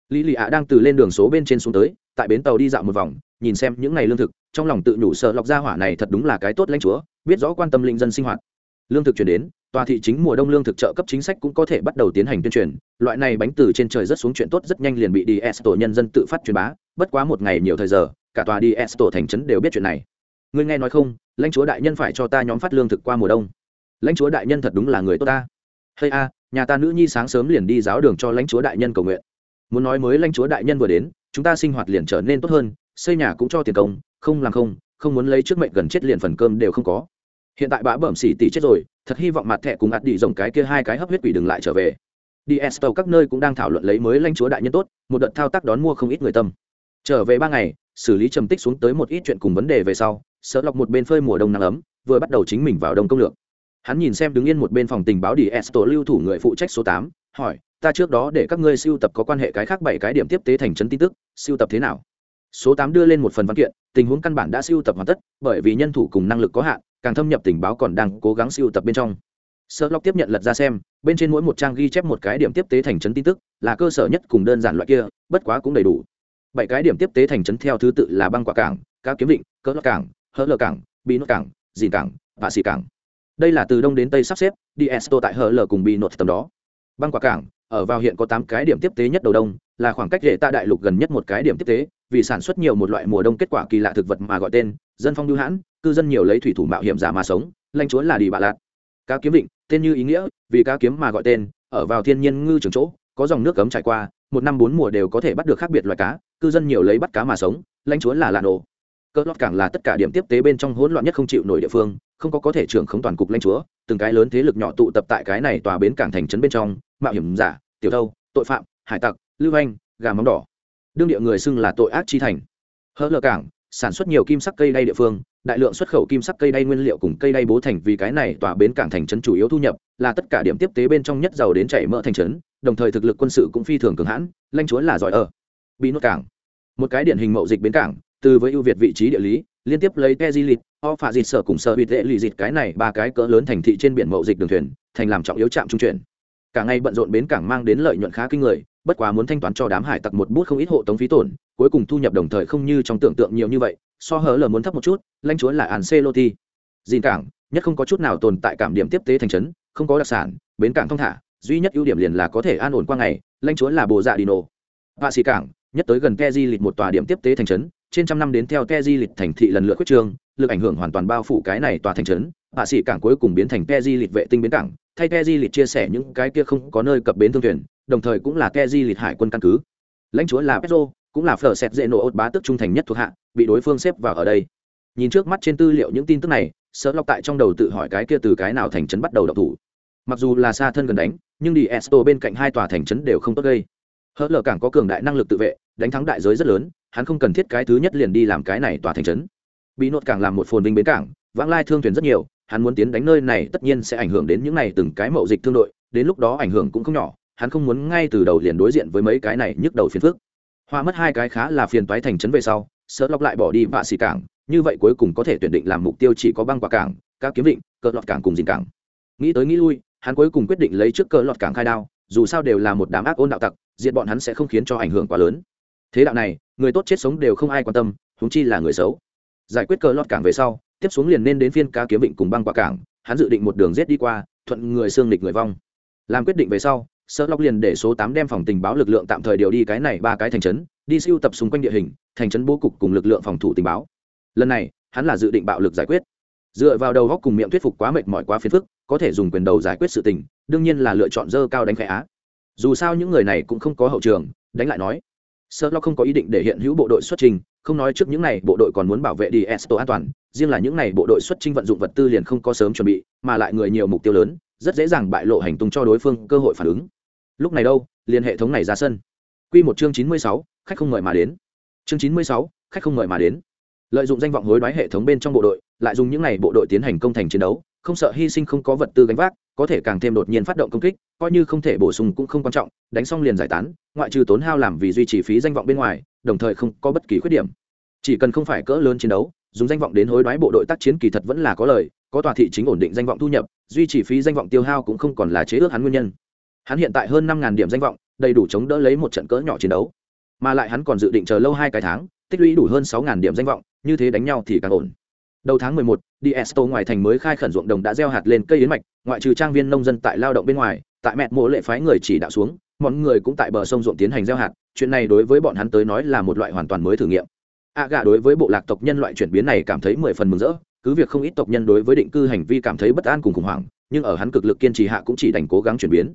Lý lì ạ đang từ lên đường số bên trên xuống tới, tại bến tàu đi dạo một vòng nhìn xem những ngày lương thực, trong lòng tự nhủ sợ lọc ra hỏa này thật đúng là cái tốt lãnh chúa, biết rõ quan tâm linh dân sinh hoạt. Lương thực chuyển đến, tòa thị chính mùa đông lương thực trợ cấp chính sách cũng có thể bắt đầu tiến hành tuyên truyền, loại này bánh từ trên trời rất xuống chuyện tốt rất nhanh liền bị ds tổ nhân dân tự phát truyền bá, bất quá một ngày nhiều thời giờ, cả tòa ds tổ thành trấn đều biết chuyện này. Ngươi nghe nói không, lãnh chúa đại nhân phải cho ta nhóm phát lương thực qua mùa đông. Lãnh chúa đại nhân thật đúng là người tốt ta. Hay a, nhà ta nữ nhi sáng sớm liền đi giáo đường cho lãnh chúa đại nhân cầu nguyện. Muốn nói mới lãnh chúa đại nhân vừa đến, chúng ta sinh hoạt liền trở nên tốt hơn xây nhà cũng cho tiền công, không làm không không muốn lấy trước mệnh gần chết liền phần cơm đều không có. Hiện tại bã bẩm xỉ tỷ chết rồi, thật hy vọng mặt thẹ cùng ạt đi rồng cái kia hai cái hấp huyết quỷ đừng lại trở về. Đi estel các nơi cũng đang thảo luận lấy mới lãnh chúa đại nhân tốt, một đợt thao tác đón mua không ít người tâm. Trở về ba ngày, xử lý trầm tích xuống tới một ít chuyện cùng vấn đề về sau, sợ lọc một bên phơi mùa đông nắng ấm, vừa bắt đầu chính mình vào đông công lược. Hắn nhìn xem đứng yên một bên phòng tình báo đi estel lưu thủ người phụ trách số tám, hỏi, ta trước đó để các ngươi siêu tập có quan hệ cái khác bảy cái điểm tiếp tế thành trấn tin tức, siêu tập thế nào? Số tám đưa lên một phần văn kiện, tình huống căn bản đã siêu tập hoàn tất, bởi vì nhân thủ cùng năng lực có hạn, càng thâm nhập tình báo còn đang cố gắng siêu tập bên trong. Sơ lóc tiếp nhận lật ra xem, bên trên mỗi một trang ghi chép một cái điểm tiếp tế thành trấn tin tức, là cơ sở nhất cùng đơn giản loại kia, bất quá cũng đầy đủ. Bảy cái điểm tiếp tế thành trấn theo thứ tự là băng quả cảng, cá kiếm định cỡ lọc cảng, hỡ lờ cảng bị nốt cảng, dìn cảng và xì cảng. Đây là từ đông đến tây sắp xếp, đi esto tại hở lờ cùng bị nốt tầm đó. Băng quả cảng, ở vào hiện có tám cái điểm tiếp tế nhất đầu đông, là khoảng cách hệ ta đại lục gần nhất một cái điểm tiếp tế vì sản xuất nhiều một loại mùa đông kết quả kỳ lạ thực vật mà gọi tên, dân phong lưu hãn, cư dân nhiều lấy thủy thủ mạo hiểm giả mà sống lanh chúa là đi bạ lạt. Cá kiếm vịnh, tên như ý nghĩa, vì cá kiếm mà gọi tên, ở vào thiên nhiên ngư trường chỗ, có dòng nước cấm trải qua, một năm bốn mùa đều có thể bắt được khác biệt loài cá, cư dân nhiều lấy bắt cá mà sống lanh chúa là lạ nổ. Cỡ lót cảng là tất cả điểm tiếp tế bên trong hỗn loạn nhất không chịu nổi địa phương, không có có thể trưởng không toàn cục lanh chúa, từng cái lớn thế lực nhỏ tụ tập tại cái này tòa bến cảng thành trấn bên trong, mạo hiểm giả, tiểu thâu, tội phạm, hải tặc, lưu anh, gà móng đỏ đương địa người xưng là tội ác chi thành. Hơ lờ cảng, sản xuất nhiều kim sắc cây đay địa phương, đại lượng xuất khẩu kim sắc cây đay nguyên liệu cùng cây đay bố thành vì cái này tỏa bến cảng thành trấn chủ yếu thu nhập, là tất cả điểm tiếp tế bên trong nhất giàu đến chảy mỡ thành trấn, đồng thời thực lực quân sự cũng phi thường cường hãn lanh chúa là giỏi ở bị nốt cảng. Một cái điển hình mậu dịch bến cảng, từ với ưu việt vị trí địa lý, liên tiếp lấy te di lịt o phạ dịt sở cùng sở bị tệ lì dịt cái này ba cái cỡ lớn thành thị trên biển mậu dịch đường thuyền, thành làm trọng yếu trạm trung chuyển. Cả ngày bận rộn bến cảng mang đến lợi nhuận khá kinh người bất quá muốn thanh toán cho đám hải tặc một bút không ít hộ tống phí tổn, cuối cùng thu nhập đồng thời không như trong tưởng tượng nhiều như vậy, so hở lờ muốn thấp một chút, lãnh chúa là an xê lô ti dìn cảng, nhất không có chút nào tồn tại cảm điểm tiếp tế thành trấn, không có đặc sản, bến cảng thông thả, duy nhất ưu điểm liền là có thể an ổn qua ngày, lãnh chúa là bộ dạ đi nổ. Vạ xì cảng, nhất tới gần ke di lịch một tòa điểm tiếp tế thành trấn, trên trăm năm đến theo ke di lịch thành thị lần lượt quyết trương, lực ảnh hưởng hoàn toàn bao phủ cái này tòa thành trấn. Vạ xì cảng cuối cùng biến thành ke di lịch vệ tinh bến cảng, thay ke di lịch chia sẻ những cái kia không có nơi cập bến thương thuyền đồng thời cũng là keji lịch hải quân căn cứ. Lãnh chúa là petro cũng là phở sẹt dễ nổ ột bá tức trung thành nhất thuộc hạ, bị đối phương xếp vào ở đây. Nhìn trước mắt trên tư liệu những tin tức này sợ lọc tại trong đầu tự hỏi cái kia từ cái nào thành trấn bắt đầu đậu thủ. Mặc dù là xa thân gần đánh, nhưng đi esto bên cạnh hai tòa thành trấn đều không tốt gây. Hớt lờ cảng có cường đại năng lực tự vệ, đánh thắng đại giới rất lớn, hắn không cần thiết cái thứ nhất liền đi làm cái này tòa thành trấn. Bị nốt cảng làm một phồn vinh bến cảng, vãng lai thương thuyền rất nhiều, hắn muốn tiến đánh nơi này tất nhiên sẽ ảnh hưởng đến những này từng cái mậu dịch thương đội, đến lúc đó ảnh hưởng cũng không nhỏ hắn không muốn ngay từ đầu liền đối diện với mấy cái này nhức đầu phiền phức. Hoa mất hai cái khá là phiền toái thành trấn về sau sợ lọc lại bỏ đi vạ xì cảng. Như vậy cuối cùng có thể tuyển định làm mục tiêu chỉ có băng quả cảng, các kiếm định cờ lọt cảng cùng dìn cảng. Nghĩ tới nghĩ lui, hắn cuối cùng quyết định lấy trước cờ lọt cảng khai đao, dù sao đều là một đám ác ôn đạo tặc diện bọn hắn sẽ không khiến cho ảnh hưởng quá lớn. Thế đạo này, người tốt chết sống đều không ai quan tâm húng chi là người xấu. Giải quyết cờ lọt cảng về sau, tiếp xuống liền nên đến phiên cá kiếm vịnh cùng băng quả cảng, hắn dự định một đường rết đi qua, thuận người xương địch người vong. Làm quyết định về sau sợ lóc liền để số tám đem phòng tình báo lực lượng tạm thời điều đi cái này ba cái thành trấn, đi siêu tập xung quanh địa hình, thành trấn bố cục cùng lực lượng phòng thủ tình báo. Lần này, hắn là dự định bạo lực giải quyết. Dựa vào đầu góc cùng miệng thuyết phục quá mệt mỏi quá phiền phức, có thể dùng quyền đầu giải quyết sự tình, đương nhiên là lựa chọn dơ cao đánh khẽ á. Dù sao những người này cũng không có hậu trường, đánh lại nói. Sơ lo không có ý định để hiện hữu bộ đội xuất trình, không nói trước những này bộ đội còn muốn bảo vệ đi esto an toàn, riêng là những này bộ đội xuất trình vận dụng vật tư liền không có sớm chuẩn bị, mà lại người nhiều mục tiêu lớn, rất dễ dàng bại lộ hành tung cho đối phương cơ hội phản ứng lúc này đâu, liền hệ thống này ra sân. Q một chương chín mươi sáu, khách không mời mà đến. Chương chín mươi sáu, khách không mời mà đến. Lợi dụng danh vọng hối đoái hệ thống bên trong bộ đội, lại dùng những n à y bộ đội tiến hành công thành chiến đấu, không sợ hy sinh không có vật tư gánh vác, có thể càng thêm đột nhiên phát động công kích, coi như không thể bổ sung cũng không quan trọng, đánh xong liền giải tán, ngoại trừ tốn hao làm vì duy trì phí danh vọng bên ngoài, đồng thời không có bất kỳ khuyết điểm. Chỉ cần không phải cỡ lớn chiến đấu, dùng danh vọng đến hối đoái bộ đội tác chiến kỳ thật vẫn là có lời có tòa thị chính ổn định danh vọng thu nhập, duy trì phí danh vọng tiêu hao cũng không còn là chế ước hắn nguyên nhân hắn hiện tại hơn năm ngàn điểm danh vọng đầy đủ chống đỡ lấy một trận cỡ nhỏ chiến đấu. Mà lại hắn còn dự định chờ lâu hai cái tháng tích lũy đủ hơn sáu ngàn điểm danh vọng như thế đánh nhau thì càng ổn. Đầu tháng 11, đi Esto ngoài thành mới khai khẩn ruộng đồng đã gieo hạt lên cây yến mạch ngoại trừ trang viên nông dân tại lao động bên ngoài tại mẹ mộ lệ phái người chỉ đạo xuống mọi người cũng tại bờ sông ruộng tiến hành gieo hạt chuyện này đối với bọn hắn tới nói là một loại hoàn toàn mới thử nghiệm. A gà đối với bộ lạc tộc nhân loại chuyển biến này cảm thấy mười phần mừng rỡ cứ việc không ít tộc nhân đối với định cư hành vi cảm thấy bất an cùng khủng hoảng nhưng ở hắn cực lực kiên trì hạ cũng chỉ đành cố gắng chuyển biến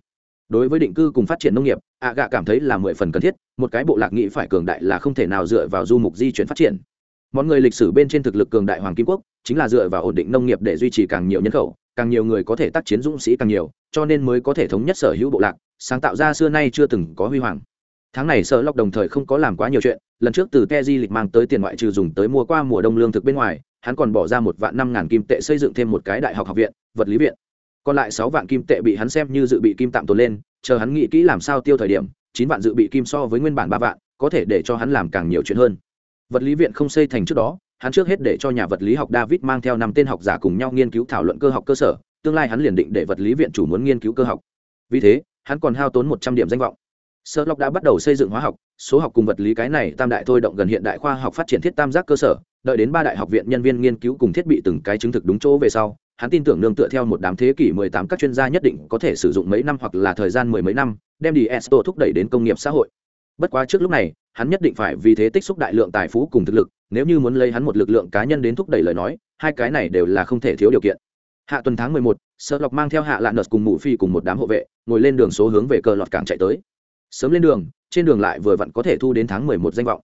đối với định cư cùng phát triển nông nghiệp, ạ gạ cảm thấy là mười phần cần thiết, một cái bộ lạc nghị phải cường đại là không thể nào dựa vào du mục di chuyển phát triển. Mọi người lịch sử bên trên thực lực cường đại hoàng kim quốc, chính là dựa vào ổn định nông nghiệp để duy trì càng nhiều nhân khẩu, càng nhiều người có thể tác chiến dũng sĩ càng nhiều, cho nên mới có thể thống nhất sở hữu bộ lạc, sáng tạo ra xưa nay chưa từng có huy hoàng. Tháng này sở lộc đồng thời không có làm quá nhiều chuyện, lần trước từ keji lịch mang tới tiền ngoại trừ dùng tới mua qua mùa đông lương thực bên ngoài, hắn còn bỏ ra một vạn năm ngàn kim tệ xây dựng thêm một cái đại học học viện, vật lý viện còn lại sáu vạn kim tệ bị hắn xem như dự bị kim tạm tồn lên, chờ hắn nghĩ kỹ làm sao tiêu thời điểm, chín vạn dự bị kim so với nguyên bản ba vạn, có thể để cho hắn làm càng nhiều chuyện hơn. Vật lý viện không xây thành trước đó, hắn trước hết để cho nhà vật lý học david mang theo năm tên học giả cùng nhau nghiên cứu thảo luận cơ học cơ sở, tương lai hắn liền định để vật lý viện chủ muốn nghiên cứu cơ học. Vì thế, hắn còn hao tốn một trăm điểm danh vọng. Sơ đã bắt đầu xây dựng hóa học, số học cùng vật lý cái này tam đại thôi động gần hiện đại khoa học phát triển thiết tam giác cơ sở, đợi đến ba đại học viện nhân viên nghiên cứu cùng thiết bị từng cái chứng thực đúng chỗ về sau hắn tin tưởng nương tựa theo một đám thế kỷ 18 các chuyên gia nhất định có thể sử dụng mấy năm hoặc là thời gian mười mấy năm đem đi esto thúc đẩy đến công nghiệp xã hội. Bất quá trước lúc này hắn nhất định phải vì thế tích xúc đại lượng tài phú cùng thực lực nếu như muốn lấy hắn một lực lượng cá nhân đến thúc đẩy lời nói hai cái này đều là không thể thiếu điều kiện. Hạ tuần tháng mười một, sợ lọc mang theo hạ Lạn nợt cùng mụ phi cùng một đám hộ vệ ngồi lên đường số hướng về cờ lọt cảng chạy tới. Sớm lên đường trên đường lại vừa vặn có thể thu đến tháng mười một danh vọng.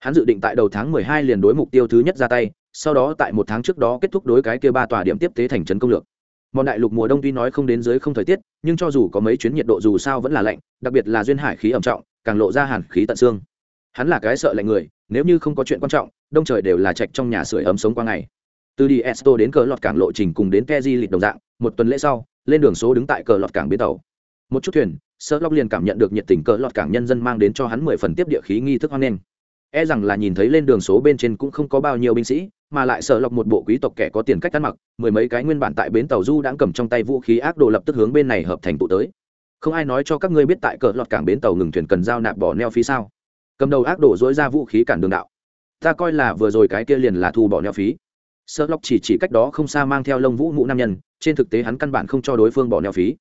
Hắn dự định tại đầu tháng mười hai liền đối mục tiêu thứ nhất ra tay sau đó tại một tháng trước đó kết thúc đối cái kia ba tòa điểm tiếp tế thành trấn công lược. Mòn đại lục mùa đông tuy nói không đến dưới không thời tiết, nhưng cho dù có mấy chuyến nhiệt độ dù sao vẫn là lạnh, đặc biệt là duyên hải khí ẩm trọng, càng lộ ra hàn khí tận xương. Hắn là cái sợ lạnh người, nếu như không có chuyện quan trọng, đông trời đều là chạch trong nhà sưởi ấm sống qua ngày. Từ đi esto đến cờ lọt cảng lộ trình cùng đến keji lịch đồng dạng, một tuần lễ sau, lên đường số đứng tại cờ lọt cảng bến tàu. Một chút thuyền sợ lóc liền cảm nhận được nhiệt tình cờ lọt cảng nhân dân mang đến cho hắn mười phần tiếp địa khí nghi thức hoan nghênh e rằng là nhìn thấy lên đường số bên trên cũng không có bao nhiêu binh sĩ, mà lại sợ lọc một bộ quý tộc kẻ có tiền cách ăn mặc, mười mấy cái nguyên bản tại bến tàu du đã cầm trong tay vũ khí ác đồ lập tức hướng bên này hợp thành tụ tới. Không ai nói cho các ngươi biết tại cờ lọt cảng bến tàu ngừng thuyền cần giao nạp bỏ neo phí sao? Cầm đầu ác đổ dối ra vũ khí cản đường đạo. Ta coi là vừa rồi cái kia liền là thu bỏ neo phí. Sợ lọc chỉ chỉ cách đó không xa mang theo lông vũ mũ nam nhân, trên thực tế hắn căn bản không cho đối phương bỏ neo phí.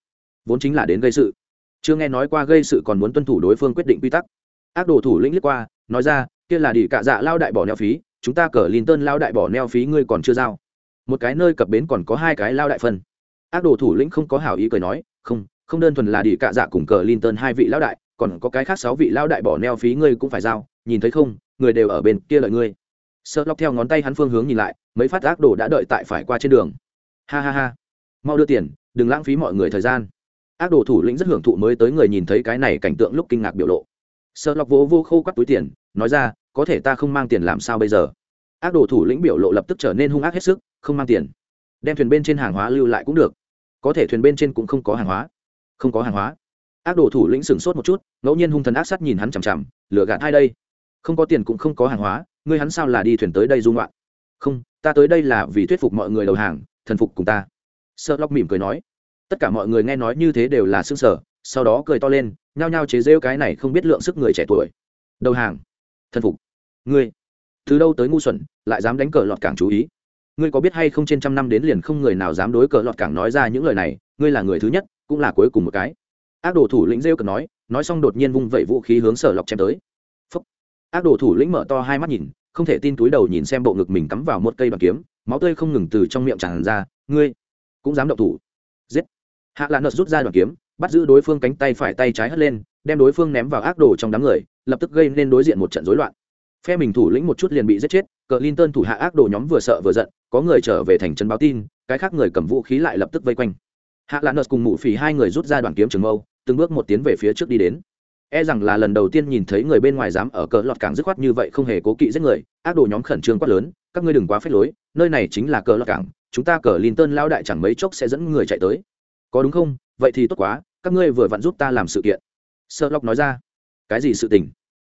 Vốn chính là đến gây sự. Chưa nghe nói qua gây sự còn muốn tuân thủ đối phương quyết định quy tắc. Ác đồ thủ lĩnh liếc qua, nói ra kia là đi cạ dạ lao đại bỏ neo phí, chúng ta cờ lin tân lao đại bỏ neo phí ngươi còn chưa giao. Một cái nơi cập bến còn có hai cái lao đại phân. Ác đồ thủ lĩnh không có hảo ý cười nói, không không đơn thuần là đi cạ dạ cùng cờ lin tân hai vị lao đại, còn có cái khác sáu vị lao đại bỏ neo phí ngươi cũng phải giao, nhìn thấy không, người đều ở bên kia lợi ngươi. Sợ lóc theo ngón tay hắn phương hướng nhìn lại, mấy phát ác đồ đã đợi tại phải qua trên đường. Ha ha ha. Mau đưa tiền, đừng lãng phí mọi người thời gian. Ác đồ thủ lĩnh rất hưởng thụ mới tới người nhìn thấy cái này cảnh tượng lúc kinh ngạc biểu lộ. Sợ lóc vỗ vô khô quắt túi tiền, nói ra có thể ta không mang tiền làm sao bây giờ? Ác đồ thủ lĩnh biểu lộ lập tức trở nên hung ác hết sức, không mang tiền. Đem thuyền bên trên hàng hóa lưu lại cũng được. Có thể thuyền bên trên cũng không có hàng hóa. Không có hàng hóa. Ác đồ thủ lĩnh sửng sốt một chút, ngẫu nhiên hung thần ác sát nhìn hắn chằm chằm lửa gạt hai đây? Không có tiền cũng không có hàng hóa, ngươi hắn sao là đi thuyền tới đây dung loạn không, ta tới đây là vì thuyết phục mọi người đầu hàng, thần phục cùng ta. Sợ lóc mỉm cười nói. Tất cả mọi người nghe nói như thế đều là xương sở sau đó cười to lên, nhao nhao chế rêu cái này không biết lượng sức người trẻ tuổi. Đầu hàng thần phục. Ngươi, từ đâu tới ngu xuẩn, lại dám đánh cờ lọt cảng chú ý? Ngươi có biết hay không trên trăm năm đến liền không người nào dám đối cờ lọt cảng nói ra những lời này, ngươi là người thứ nhất, cũng là cuối cùng một cái. Ác đồ thủ lĩnh rêu cần nói nói xong đột nhiên vung vẩy vũ khí hướng sở lọc chém tới. Phúc. ác đồ thủ lĩnh mở to hai mắt nhìn, không thể tin túi đầu nhìn xem bộ ngực mình cắm vào một cây bằng kiếm, máu tươi không ngừng từ trong miệng tràn ra, ngươi, cũng dám động thủ. Giết. Hạ lạ nợt rút ra đoàn kiếm bắt giữ đối phương cánh tay phải tay trái hất lên, đem đối phương ném vào ác đồ trong đám người, lập tức gây nên đối diện một trận rối loạn. Phe mình thủ lĩnh một chút liền bị giết chết cờ linton thủ hạ ác đồ nhóm vừa sợ vừa giận, có người trở về thành trấn báo tin, cái khác người cầm vũ khí lại lập tức vây quanh. Hạ lan nợt cùng mụ phì hai người rút ra đoàn kiếm trường mâu, từng bước một tiến về phía trước đi đến. E rằng là lần đầu tiên nhìn thấy người bên ngoài dám ở cờ lọt cảng dứt khoát như vậy không hề cố kỵ giết người, ác đồ nhóm khẩn trương quát lớn, các ngươi đừng quá phép lối, nơi này chính là cờ lọt cảng, chúng ta cờ linton lao đại chẳng mấy chốc sẽ dẫn người chạy tới. Có đúng không? Vậy thì tốt quá các ngươi vừa vặn giúp ta làm sự kiện. Sợ lóc nói ra. Cái gì sự tình?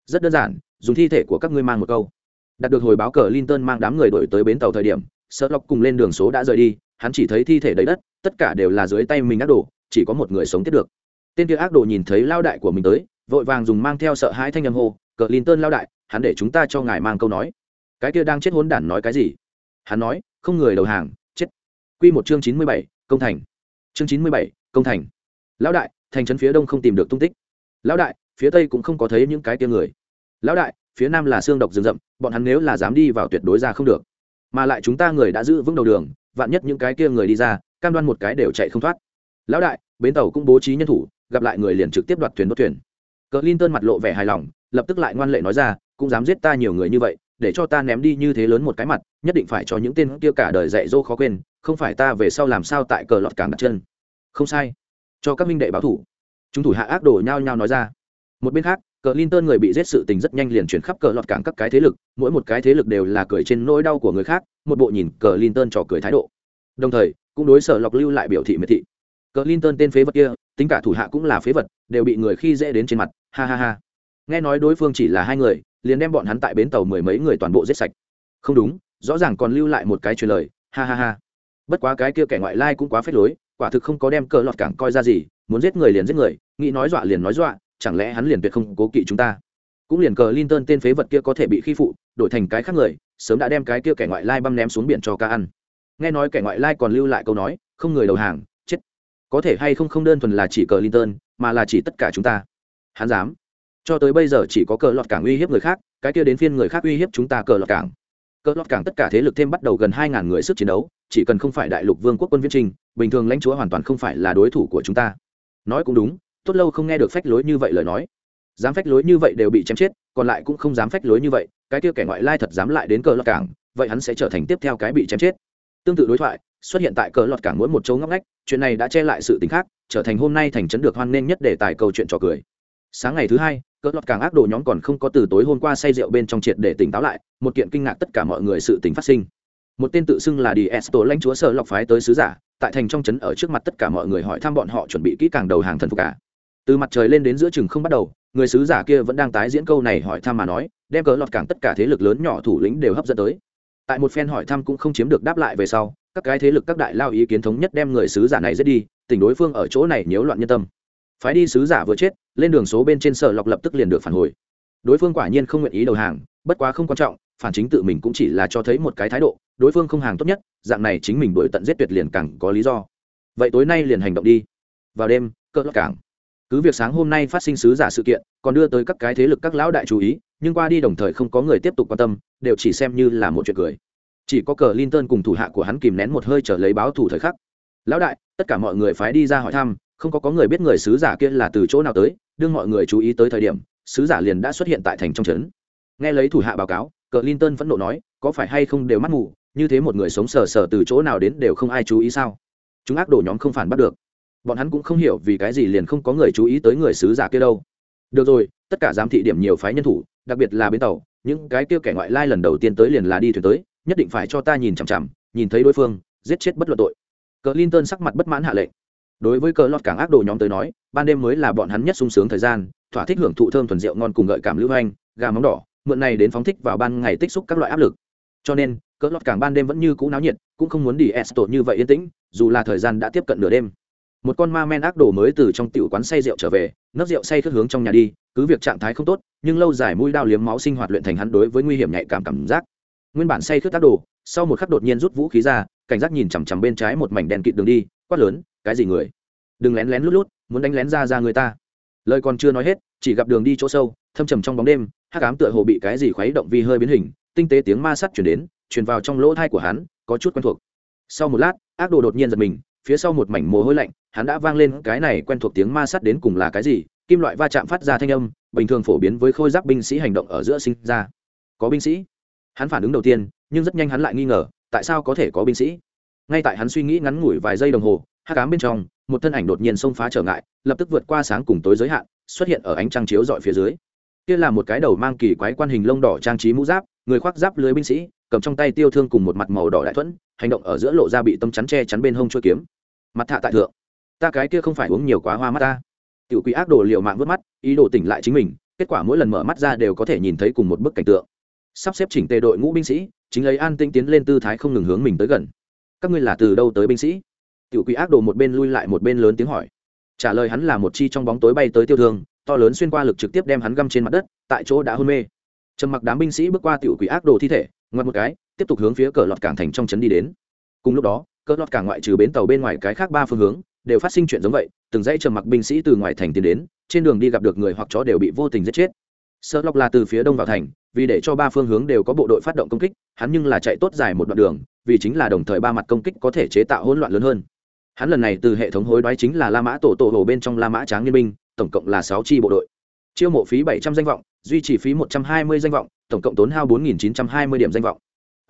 Rất đơn giản, dùng thi thể của các ngươi mang một câu. Đạt được hồi báo cờ linton mang đám người đổi tới bến tàu thời điểm Sợ lóc cùng lên đường số đã rời đi, hắn chỉ thấy thi thể đầy đất, tất cả đều là dưới tay mình ác đồ, chỉ có một người sống tiếp được. Tên kia ác đồ nhìn thấy lao đại của mình tới, vội vàng dùng mang theo sợ hãi thanh âm hô, cờ linton lao đại, hắn để chúng ta cho ngài mang câu nói. Cái kia đang chết hốn đản nói cái gì? Hắn nói, không người đầu hàng, chết. Q một chương chín mươi bảy, công thành. Chương chín mươi bảy, công thành lão đại, thành trấn phía đông không tìm được tung tích. Lão đại, phía tây cũng không có thấy những cái tia người. Lão đại, phía nam là xương độc rừng rậm, bọn hắn nếu là dám đi vào tuyệt đối ra không được. Mà lại chúng ta người đã giữ vững đầu đường, vạn nhất những cái kia người đi ra, cam đoan một cái đều chạy không thoát. Lão đại, bến tàu cũng bố trí nhân thủ, gặp lại người liền trực tiếp đoạt thuyền đốt thuyền. Cờ linton mặt lộ vẻ hài lòng, lập tức lại ngoan lệ nói ra, cũng dám giết ta nhiều người như vậy, để cho ta ném đi như thế lớn một cái mặt, nhất định phải cho những tên kia cả đời dạy dỗ khó quên, không phải ta về sau làm sao tại cờ lọt càng đặt chân. Không sai cho các minh đệ báo thủ. Chúng thủ hạ ác đồ nhao nhao nói ra. Một bên khác, cờ linton người bị giết sự tình rất nhanh liền chuyển khắp cờ lọt cảng các cái thế lực, mỗi một cái thế lực đều là cười trên nỗi đau của người khác, một bộ nhìn cờ linton trò cười thái độ. Đồng thời, cũng đối sở lọc lưu lại biểu thị miệt thị. Cờ linton tên phế vật kia, tính cả thủ hạ cũng là phế vật, đều bị người khi dễ đến trên mặt, ha ha ha. Nghe nói đối phương chỉ là hai người, liền đem bọn hắn tại bến tàu mười mấy người toàn bộ giết sạch. Không đúng, rõ ràng còn lưu lại một cái truyền lời, ha ha ha. Bất quá cái kia kẻ ngoại lai cũng quá phết lối quả thực không có đem cờ lọt cảng coi ra gì, muốn giết người liền giết người, nghĩ nói dọa liền nói dọa, chẳng lẽ hắn liền tuyệt không cố kỵ chúng ta? Cũng liền cờ linton tên phế vật kia có thể bị khi phụ, đổi thành cái khác người, sớm đã đem cái kia kẻ ngoại lai băm ném xuống biển cho ca ăn. Nghe nói kẻ ngoại lai còn lưu lại câu nói, không người đầu hàng, chết. Có thể hay không không đơn thuần là chỉ cờ linton, mà là chỉ tất cả chúng ta. Hắn dám. Cho tới bây giờ chỉ có cờ lọt cảng uy hiếp người khác, cái kia đến phiên người khác uy hiếp chúng ta cờ lọt cảng. Cờ lọt cảng tất cả thế lực thêm bắt đầu gần hai ngàn người sức chiến đấu chỉ cần không phải đại lục vương quốc quân viễn trinh bình thường lãnh chúa hoàn toàn không phải là đối thủ của chúng ta. Nói cũng đúng, tốt lâu không nghe được phách lối như vậy lời nói. Dám phách lối như vậy đều bị chém chết, còn lại cũng không dám phách lối như vậy, cái kia kẻ ngoại lai thật dám lại đến cờ lọt cảng, vậy hắn sẽ trở thành tiếp theo cái bị chém chết. Tương tự đối thoại, xuất hiện tại cờ lọt cảng mỗi một chỗ ngóc ngách, chuyện này đã che lại sự tính khác, trở thành hôm nay thành trấn được hoan nghênh nhất để tài câu chuyện trò cười. Sáng ngày thứ hai cỡ lọt càng ác đồ nhóm còn không có từ tối hôm qua say rượu bên trong triệt để tỉnh táo lại, một kiện kinh ngạc tất cả mọi người sự tình phát sinh một tên tự xưng là đi esto lãnh chúa sở lọc phái tới sứ giả, tại thành trong trấn ở trước mặt tất cả mọi người hỏi thăm bọn họ chuẩn bị kỹ càng đầu hàng thần phục cả từ mặt trời lên đến giữa chừng không bắt đầu, người sứ giả kia vẫn đang tái diễn câu này hỏi thăm mà nói, đem cỡ lọt càng tất cả thế lực lớn nhỏ thủ lĩnh đều hấp dẫn tới. Tại một phen hỏi thăm cũng không chiếm được đáp lại về sau, các cái thế lực các đại lao ý kiến thống nhất đem người sứ giả này giết đi, tỉnh đối phương ở chỗ này nhiễu loạn nhân tâm. Phái đi sứ giả vừa chết, lên đường số bên trên sở lọc lập tức liền được phản hồi. Đối phương quả nhiên không nguyện ý đầu hàng, bất quá không quan trọng phản chính tự mình cũng chỉ là cho thấy một cái thái độ, đối phương không hàng tốt nhất, dạng này chính mình đuổi tận giết tuyệt liền càng có lý do. Vậy tối nay liền hành động đi. Vào đêm cỡ lót cảng. Cứ việc sáng hôm nay phát sinh sứ giả sự kiện, còn đưa tới các cái thế lực các lão đại chú ý, nhưng qua đi đồng thời không có người tiếp tục quan tâm, đều chỉ xem như là một chuyện cười. Chỉ có cờ linton cùng thủ hạ của hắn kìm nén một hơi trở lấy báo thủ thời khắc. Lão đại, tất cả mọi người phái đi ra hỏi thăm, không có có người biết người sứ giả kia là từ chỗ nào tới, đương mọi người chú ý tới thời điểm, sứ giả liền đã xuất hiện tại thành trong trấn. Nghe lấy thủ hạ báo cáo cờ linton vẫn nộ nói, có phải hay không đều mắt mù, như thế một người sống sờ sờ từ chỗ nào đến đều không ai chú ý sao? Chúng ác đổ nhóm không phản bắt được. Bọn hắn cũng không hiểu vì cái gì liền không có người chú ý tới người sứ giả kia đâu. Được rồi, tất cả giám thị điểm nhiều phái nhân thủ, đặc biệt là bến tàu, những cái kia kẻ ngoại lai lần đầu tiên tới liền là đi thuyền tới, nhất định phải cho ta nhìn chằm chằm, nhìn thấy đối phương, giết chết bất luận tội. Cờ linton sắc mặt bất mãn hạ lệnh. Đối với cờ lọt cảng ác đồ nhóm tới nói, ban đêm mới là bọn hắn nhất sung sướng thời gian, thỏa thích hưởng thụ thơm thuần rượu ngon cùng gợi cảm lưu hành, gà móng đỏ mượn này đến phóng thích vào ban ngày tích xúc các loại áp lực. Cho nên, cỡ lọt cảng ban đêm vẫn như cũ náo nhiệt, cũng không muốn đi esto như vậy yên tĩnh, dù là thời gian đã tiếp cận nửa đêm. Một con ma men ác đồ mới từ trong tiểu quán say rượu trở về, nấc rượu say khất hướng trong nhà đi, cứ việc trạng thái không tốt, nhưng lâu dài mũi đao liếm máu sinh hoạt luyện thành hắn đối với nguy hiểm nhạy cảm cảm giác. Nguyên bản say khất ác đồ, sau một khắc đột nhiên rút vũ khí ra, cảnh giác nhìn chằm chằm bên trái một mảnh đèn kịt đường đi, quát lớn, cái gì người? Đừng lén lén lút lút, muốn đánh lén ra ra người ta. Lời còn chưa nói hết, chỉ gặp đường đi chỗ sâu, thâm trầm trong bóng đêm hắc ám tựa hồ bị cái gì khuấy động vi hơi biến hình, tinh tế tiếng ma sắt chuyển đến, truyền vào trong lỗ thai của hắn, có chút quen thuộc. Sau một lát, ác đồ đột nhiên giật mình, phía sau một mảnh mồ hôi lạnh, hắn đã vang lên cái này quen thuộc tiếng ma sắt đến cùng là cái gì, kim loại va chạm phát ra thanh âm, bình thường phổ biến với khôi giáp binh sĩ hành động ở giữa sinh ra. Có binh sĩ. Hắn phản ứng đầu tiên, nhưng rất nhanh hắn lại nghi ngờ, tại sao có thể có binh sĩ? Ngay tại hắn suy nghĩ ngắn ngủi vài giây đồng hồ hát cám bên trong, một thân ảnh đột nhiên xông phá trở ngại, lập tức vượt qua sáng cùng tối giới hạn, xuất hiện ở ánh trăng chiếu dọi phía dưới kia là một cái đầu mang kỳ quái quan hình lông đỏ trang trí mũ giáp, người khoác giáp lưới binh sĩ, cầm trong tay tiêu thương cùng một mặt màu đỏ đại thuẫn, hành động ở giữa lộ ra bị tâm chắn che chắn bên hông chuôi kiếm. Mặt thạ tại thượng. Ta cái kia không phải uống nhiều quá hoa mắt ta. Tiểu quỷ ác đồ liều mạng vớt mắt, ý đồ tỉnh lại chính mình, kết quả mỗi lần mở mắt ra đều có thể nhìn thấy cùng một bức cảnh tượng. Sắp xếp chỉnh tề đội ngũ binh sĩ, chính lấy an tĩnh tiến lên tư thái không ngừng hướng mình tới gần. Các ngươi là từ đâu tới binh sĩ? Tiểu quỷ ác đồ một bên lui lại một bên lớn tiếng hỏi. Trả lời hắn là một chi trong bóng tối bay tới tiêu thương to lớn xuyên qua lực trực tiếp đem hắn găm trên mặt đất, tại chỗ đã hôn mê. Trầm mặc đám binh sĩ bước qua tiểu quỷ ác đồ thi thể, ngoặt một cái, tiếp tục hướng phía cờ lọt cảng thành trong trấn đi đến. Cùng lúc đó, cờ lọt cảng ngoại trừ bến tàu bên ngoài cái khác ba phương hướng, đều phát sinh chuyện giống vậy, từng dãy trầm mặc binh sĩ từ ngoài thành tiến đến, trên đường đi gặp được người hoặc chó đều bị vô tình giết chết. Sợ lọc là từ phía đông vào thành, vì để cho ba phương hướng đều có bộ đội phát động công kích, hắn nhưng là chạy tốt dài một đoạn đường, vì chính là đồng thời ba mặt công kích có thể chế tạo hỗn loạn lớn hơn. Hắn lần này từ hệ thống hối đoái chính là la mã tổ tổ hồ bên trong la mã tráng nghiên minh tổng cộng là sáu chi bộ đội. Chiêu mộ phí bảy trăm danh vọng, duy trì phí một trăm hai mươi danh vọng, tổng cộng tốn hao bốn nghìn chín trăm hai mươi điểm danh vọng.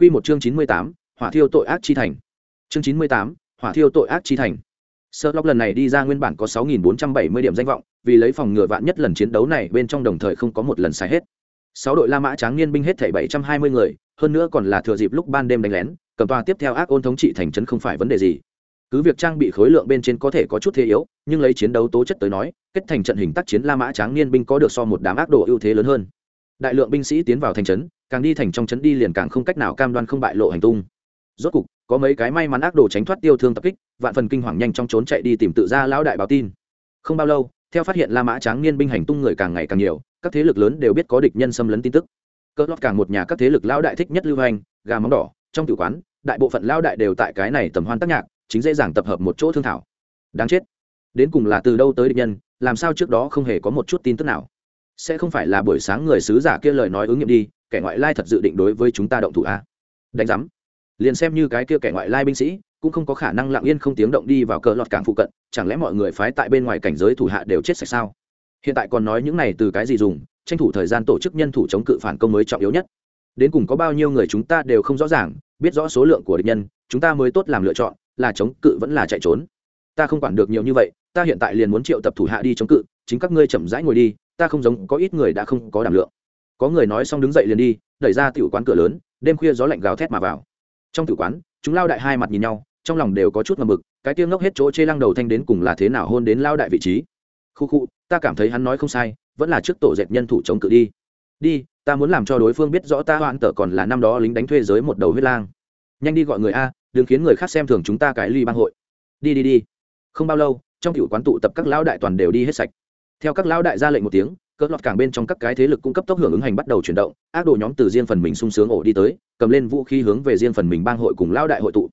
Q một chương chín mươi tám, hỏa thiêu tội ác chi thành. Chương chín mươi tám, hỏa thiêu tội ác chi thành. Sơ lóc lần này đi ra nguyên bản có sáu nghìn bốn trăm bảy mươi điểm danh vọng, vì lấy phòng ngừa vạn nhất lần chiến đấu này bên trong đồng thời không có một lần sai hết. Sáu đội la mã tráng niên binh hết thảy bảy trăm hai mươi người, hơn nữa còn là thừa dịp lúc ban đêm đánh lén, cầm tòa tiếp theo ác ôn thống trị thành trấn không phải vấn đề gì cứ việc trang bị khối lượng bên trên có thể có chút thế yếu, nhưng lấy chiến đấu tố chất tới nói, kết thành trận hình tác chiến la mã tráng niên binh có được so một đám ác độ ưu thế lớn hơn. Đại lượng binh sĩ tiến vào thành trấn, càng đi thành trong trấn đi liền càng không cách nào cam đoan không bại lộ hành tung. Rốt cục, có mấy cái may mắn ác đồ tránh thoát tiêu thương tập kích, vạn phần kinh hoàng nhanh trong trốn chạy đi tìm tự ra lão đại báo tin. Không bao lâu, theo phát hiện la mã tráng niên binh hành tung người càng ngày càng nhiều, các thế lực lớn đều biết có địch nhân xâm lấn tin tức. Cỡ lót càng một nhà các thế lực lão đại thích nhất lưu hành, gà móng đỏ, trong tự quán, đại bộ phận lão đại đều tại cái này tầm hoan tác nhạc chính dễ dàng tập hợp một chỗ thương thảo. Đáng chết. Đến cùng là từ đâu tới địch nhân, làm sao trước đó không hề có một chút tin tức nào. Sẽ không phải là buổi sáng người sứ giả kia lời nói ứng nghiệm đi, kẻ ngoại lai thật dự định đối với chúng ta động thủ a đánh giám. Liền xem như cái kia kẻ ngoại lai binh sĩ, cũng không có khả năng lặng yên không tiếng động đi vào cờ lọt cảng phụ cận, chẳng lẽ mọi người phái tại bên ngoài cảnh giới thủ hạ đều chết sạch sao? Hiện tại còn nói những này từ cái gì dùng, tranh thủ thời gian tổ chức nhân thủ chống cự phản công mới trọng yếu nhất. Đến cùng có bao nhiêu người chúng ta đều không rõ ràng, biết rõ số lượng của địch nhân, chúng ta mới tốt làm lựa chọn là chống cự vẫn là chạy trốn. Ta không quản được nhiều như vậy, ta hiện tại liền muốn triệu tập thủ hạ đi chống cự, chính các ngươi chậm rãi ngồi đi, ta không giống có ít người đã không có đảm lượng. Có người nói xong đứng dậy liền đi, đẩy ra tiểu quán cửa lớn, đêm khuya gió lạnh gào thét mà vào. Trong tử quán, chúng lao đại hai mặt nhìn nhau, trong lòng đều có chút ngầm mực, cái tiêu ngốc hết chỗ chê lăng đầu thanh đến cùng là thế nào hôn đến lao đại vị trí. Khu khu, ta cảm thấy hắn nói không sai, vẫn là trước tổ dẹp nhân thủ chống cự đi. Đi, ta muốn làm cho đối phương biết rõ ta hoãn tở còn là năm đó lính đánh thuê giới một đầu huyết lang. Nhanh đi gọi người a đừng khiến người khác xem thường chúng ta cái ly bang hội. Đi đi đi. Không bao lâu, trong cựu quán tụ tập các lão đại toàn đều đi hết sạch. Theo các lão đại ra lệnh một tiếng, cỡ lọt cảng bên trong các cái thế lực cung cấp tốc hưởng ứng hành bắt đầu chuyển động, ác đồ nhóm từ riêng phần mình sung sướng ổ đi tới, cầm lên vũ khí hướng về riêng phần mình bang hội cùng lão đại hội tụ.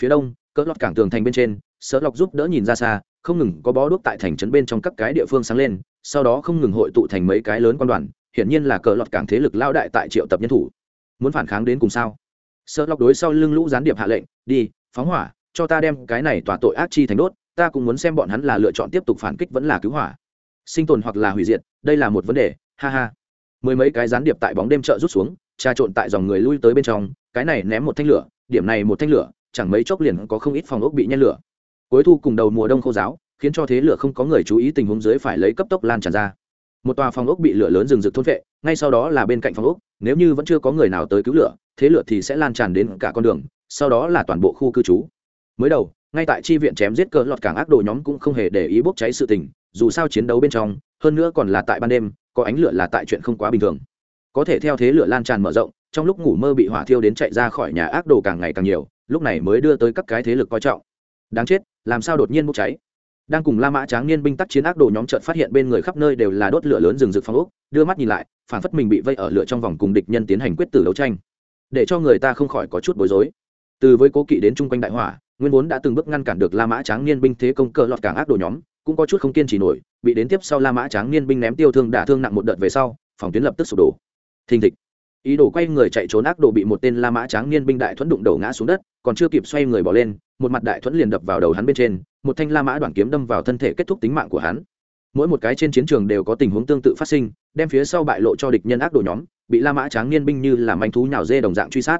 Phía đông, cỡ lọt cảng tường thành bên trên, sở lọc giúp đỡ nhìn ra xa, không ngừng có bó đuốc tại thành trấn bên trong các cái địa phương sáng lên, sau đó không ngừng hội tụ thành mấy cái lớn quan đoàn, hiển nhiên là cờ lọt cảng thế lực lao đại tại triệu tập nhân thủ. Muốn phản kháng đến cùng sao? Sợ lọc đối sau lưng lũ gián điệp hạ lệnh đi, phóng hỏa, cho ta đem cái này tỏa tội ác chi thành đốt, ta cũng muốn xem bọn hắn là lựa chọn tiếp tục phản kích vẫn là cứu hỏa. Sinh tồn hoặc là hủy diệt, đây là một vấn đề, ha ha. Mười mấy cái gián điệp tại bóng đêm chợ rút xuống, trà trộn tại dòng người lui tới bên trong, cái này ném một thanh lửa, điểm này một thanh lửa, chẳng mấy chốc liền có không ít phòng ốc bị nhen lửa. Cuối thu cùng đầu mùa đông khô giáo, khiến cho thế lửa không có người chú ý tình huống dưới phải lấy cấp tốc lan tràn ra. Một tòa phòng ốc bị lửa lớn rừng rực thôn vệ, ngay sau đó là bên cạnh phòng ốc, nếu như vẫn chưa có người nào tới cứu lửa, thế lửa thì sẽ lan tràn đến cả con đường sau đó là toàn bộ khu cư trú. Mới đầu, ngay tại chi viện chém giết cờ lọt cảng ác đồ nhóm cũng không hề để ý bốc cháy sự tình, dù sao chiến đấu bên trong, hơn nữa còn là tại ban đêm, có ánh lửa là tại chuyện không quá bình thường. Có thể theo thế lửa lan tràn mở rộng, trong lúc ngủ mơ bị hỏa thiêu đến chạy ra khỏi nhà ác đồ càng ngày càng nhiều, lúc này mới đưa tới các cái thế lực coi trọng. Đáng chết, làm sao đột nhiên bốc cháy? Đang cùng la mã tráng niên binh tác chiến ác đồ nhóm trợt phát hiện bên người khắp nơi đều là đốt lửa lớn rừng rực phong ốc, đưa mắt nhìn lại phản phất mình bị vây ở lửa trong vòng cùng địch nhân tiến hành quyết tử đấu tranh. Để cho người ta không khỏi có chút bối rối từ với cố kỵ đến chung quanh đại hỏa, nguyên vốn đã từng bước ngăn cản được la mã tráng niên binh thế công cờ lọt cảng ác đồ nhóm, cũng có chút không kiên trì nổi, bị đến tiếp sau la mã tráng niên binh ném tiêu thương đả thương nặng một đợt về sau, phòng tuyến lập tức sụp đổ. Thình thịch. Ý đồ quay người chạy trốn ác đồ bị một tên la mã tráng niên binh đại thuẫn đụng đầu ngã xuống đất, còn chưa kịp xoay người bỏ lên, một mặt đại thuẫn liền đập vào đầu hắn bên trên, một thanh la mã đoạn kiếm đâm vào thân thể kết thúc tính mạng của hắn. Mỗi một cái trên chiến trường đều có tình huống tương tự phát sinh, đem phía sau bại lộ cho địch nhân ác đồ nhóm, bị la mã tráng niên binh như làm manh thú nhào dê đồng dạng truy sát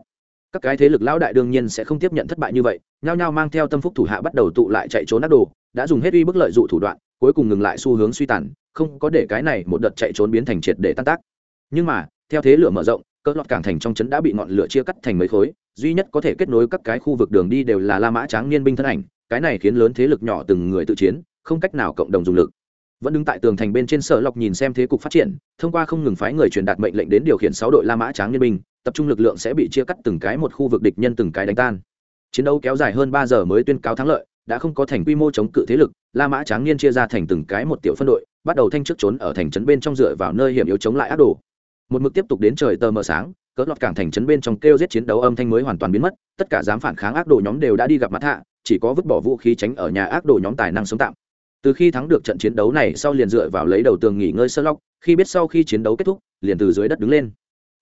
các cái thế lực lão đại đương nhiên sẽ không tiếp nhận thất bại như vậy, nhao nhao mang theo tâm phúc thủ hạ bắt đầu tụ lại chạy trốn ác đồ, đã dùng hết uy bức lợi dụ thủ đoạn, cuối cùng ngừng lại xu hướng suy tàn, không có để cái này một đợt chạy trốn biến thành triệt để tan tác. Nhưng mà, theo thế lửa mở rộng cỡ lọt cảng thành trong trấn đã bị ngọn lửa chia cắt thành mấy khối, duy nhất có thể kết nối các cái khu vực đường đi đều là la mã tráng niên binh thân ảnh, cái này khiến lớn thế lực nhỏ từng người tự chiến, không cách nào cộng đồng dùng lực vẫn đứng tại tường thành bên trên sở lọc nhìn xem thế cục phát triển, thông qua không ngừng phái người truyền đạt mệnh lệnh đến điều khiển sáu đội la mã tráng nhân binh, tập trung lực lượng sẽ bị chia cắt từng cái một khu vực địch nhân từng cái đánh tan. Chiến đấu kéo dài hơn ba giờ mới tuyên cáo thắng lợi, đã không có thành quy mô chống cự thế lực, la mã tráng niên chia ra thành từng cái một tiểu phân đội, bắt đầu thanh trước trốn ở thành trấn bên trong dựa vào nơi hiểm yếu chống lại ác đồ một mực tiếp tục đến trời tờ mờ sáng, cỡ lọt cảng thành trấn bên trong kêu giết chiến đấu âm thanh mới hoàn toàn biến mất, tất cả dám phản kháng ác đồ nhóm đều đã đi gặp mặt hạ, chỉ có vứt bỏ vũ khí tránh ở nhà ác đồ nhóm tài năng sống tạm từ khi thắng được trận chiến đấu này sau liền dựa vào lấy đầu tường nghỉ ngơi sơ lóc, khi biết sau khi chiến đấu kết thúc, liền từ dưới đất đứng lên.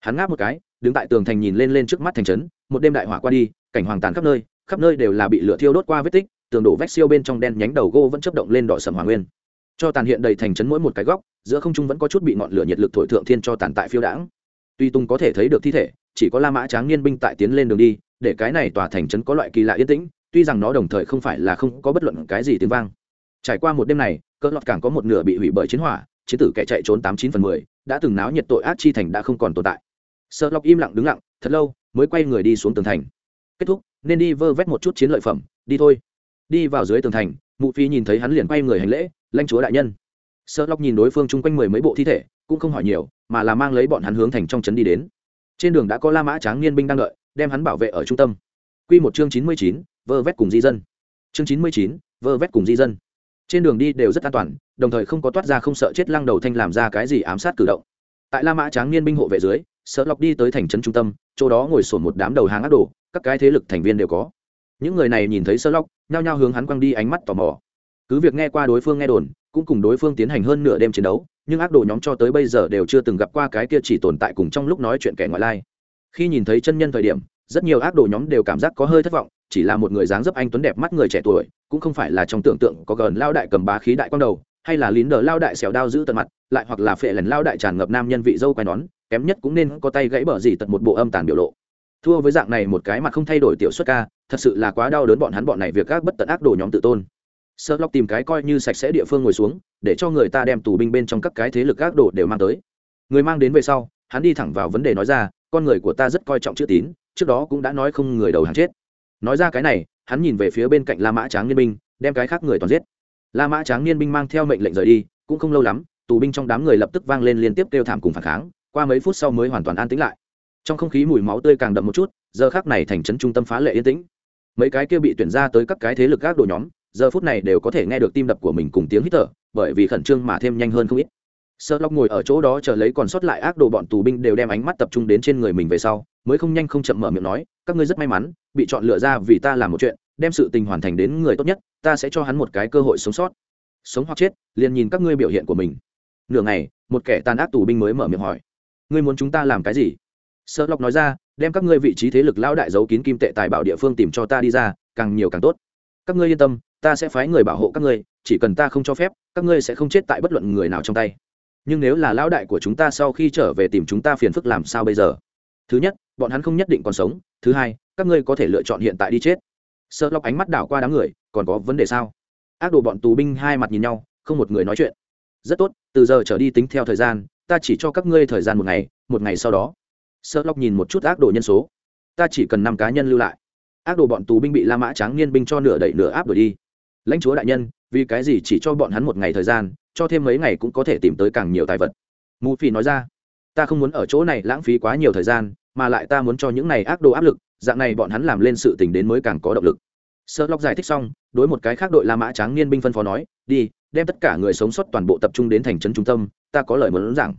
Hắn ngáp một cái, đứng tại tường thành nhìn lên lên trước mắt thành trấn, một đêm đại hỏa qua đi, cảnh hoàng tàn khắp nơi khắp nơi đều là bị lửa thiêu đốt qua vết tích, tường đổ vách siêu bên trong đen nhánh đầu gô vẫn chấp động lên đỏ sầm hoàng nguyên. Cho tàn hiện đầy thành trấn mỗi một cái góc, giữa không trung vẫn có chút bị ngọn lửa nhiệt lực thổi thượng thiên cho tàn tại phiêu đãng. Tuy tung có thể thấy được thi thể, chỉ có la mã tráng niên binh tại tiến lên đường đi, để cái này tòa thành trấn có loại kỳ lạ yên tĩnh, tuy rằng nó đồng thời không phải là không có bất luận cái gì tiếng vang trải qua một đêm này cỡ lọt càng có một nửa bị hủy bởi chiến hỏa, chiến tử kẻ chạy trốn tám chín phần mười, đã từng náo nhiệt tội ác chi thành đã không còn tồn tại. Sợ lọc im lặng đứng lặng, thật lâu mới quay người đi xuống tường thành. Kết thúc, nên đi vơ vét một chút chiến lợi phẩm, đi thôi. Đi vào dưới tường thành, mụ phi nhìn thấy hắn liền quay người hành lễ lanh chúa đại nhân. Sợ lọc nhìn đối phương chung quanh mười mấy bộ thi thể, cũng không hỏi nhiều, mà là mang lấy bọn hắn hướng thành trong trấn đi đến. Trên đường đã có la mã tráng niên binh đang đợi, đem hắn bảo vệ ở trung tâm. Q một chương chín mươi chín, vơ vét cùng di dân. Chương chín mươi chín, vơ vét cùng di dân trên đường đi đều rất an toàn, đồng thời không có toát ra không sợ chết lăng đầu thanh làm ra cái gì ám sát cử động. Tại la mã tráng niên binh hộ vệ dưới sợ lọc đi tới thành trấn trung tâm, chỗ đó ngồi sổn một đám đầu hàng ác đồ, các cái thế lực thành viên đều có. Những người này nhìn thấy sơ lọc nhao nhao hướng hắn quăng đi ánh mắt tò mò. Cứ việc nghe qua đối phương nghe đồn, cũng cùng đối phương tiến hành hơn nửa đêm chiến đấu, nhưng ác đồ nhóm cho tới bây giờ đều chưa từng gặp qua cái kia chỉ tồn tại cùng trong lúc nói chuyện kẻ ngoại lai. Khi nhìn thấy chân nhân thời điểm, rất nhiều ác đồ nhóm đều cảm giác có hơi thất vọng chỉ là một người dáng dấp anh tuấn đẹp mắt người trẻ tuổi, cũng không phải là trong tưởng tượng có gần lao đại cầm bá khí đại quang đầu, hay là lín đờ lao đại xẻo đao giữ tận mặt, lại hoặc là phệ lần lao đại tràn ngập nam nhân vị dâu quai nón, kém nhất cũng nên có tay gãy bở gì tận một bộ âm tàn biểu lộ. Thua với dạng này một cái mặt không thay đổi tiểu xuất ca, thật sự là quá đau đớn bọn hắn bọn này việc các bất tận ác đồ nhóm tự tôn. Sơ lóc tìm cái coi như sạch sẽ địa phương ngồi xuống, để cho người ta đem tù binh bên trong các cái thế lực ác đồ đều mang tới. Người mang đến về sau, hắn đi thẳng vào vấn đề nói ra, con người của ta rất coi trọng chữ tín, trước đó cũng đã nói không người đầu hàng chết nói ra cái này, hắn nhìn về phía bên cạnh la mã tráng niên binh, đem cái khác người toàn giết. La mã tráng niên binh mang theo mệnh lệnh rời đi, cũng không lâu lắm, tù binh trong đám người lập tức vang lên liên tiếp kêu thảm cùng phản kháng, qua mấy phút sau mới hoàn toàn an tĩnh lại. Trong không khí mùi máu tươi càng đậm một chút, giờ khác này thành trấn trung tâm phá lệ yên tĩnh. Mấy cái kia bị tuyển ra tới các cái thế lực các đội nhóm, giờ phút này đều có thể nghe được tim đập của mình cùng tiếng hít thở, bởi vì khẩn trương mà thêm nhanh hơn không ít. Sợ lóc ngồi ở chỗ đó chờ lấy còn sót lại ác đồ bọn tù binh đều đem ánh mắt tập trung đến trên người mình về sau, mới không nhanh không chậm mở miệng nói các ngươi rất may mắn, bị chọn lựa ra vì ta làm một chuyện, đem sự tình hoàn thành đến người tốt nhất, ta sẽ cho hắn một cái cơ hội sống sót. Sống hoặc chết, liền nhìn các ngươi biểu hiện của mình. Nửa ngày, một kẻ tàn ác tù binh mới mở miệng hỏi, ngươi muốn chúng ta làm cái gì? Sợ lộc nói ra, đem các ngươi vị trí thế lực lão đại giấu kín kim tệ tài bảo địa phương tìm cho ta đi ra, càng nhiều càng tốt. Các ngươi yên tâm, ta sẽ phái người bảo hộ các ngươi, chỉ cần ta không cho phép, các ngươi sẽ không chết tại bất luận người nào trong tay. Nhưng nếu là lão đại của chúng ta sau khi trở về tìm chúng ta phiền phức làm sao bây giờ? Thứ nhất, bọn hắn không nhất định còn sống thứ hai, các ngươi có thể lựa chọn hiện tại đi chết. Sợ lọc ánh mắt đảo qua đám người, còn có vấn đề sao? Ác đồ bọn tù binh hai mặt nhìn nhau, không một người nói chuyện. Rất tốt, từ giờ trở đi tính theo thời gian, ta chỉ cho các ngươi thời gian một ngày một ngày sau đó. Sợ lọc nhìn một chút ác đồ nhân số. Ta chỉ cần năm cá nhân lưu lại. Ác đồ bọn tù binh bị la mã tráng niên binh cho nửa đẩy nửa áp đuổi đi. Lãnh chúa đại nhân, vì cái gì chỉ cho bọn hắn một ngày thời gian, cho thêm mấy ngày cũng có thể tìm tới càng nhiều tài vật. Mù phi nói ra, ta không muốn ở chỗ này lãng phí quá nhiều thời gian mà lại ta muốn cho những này ác đồ áp lực, dạng này bọn hắn làm lên sự tình đến mới càng có động lực. Sợ lóc giải thích xong, đối một cái khác đội la mã tráng niên binh phân phó nói, đi, đem tất cả người sống sót toàn bộ tập trung đến thành trấn trung tâm, ta có lời muốn rằng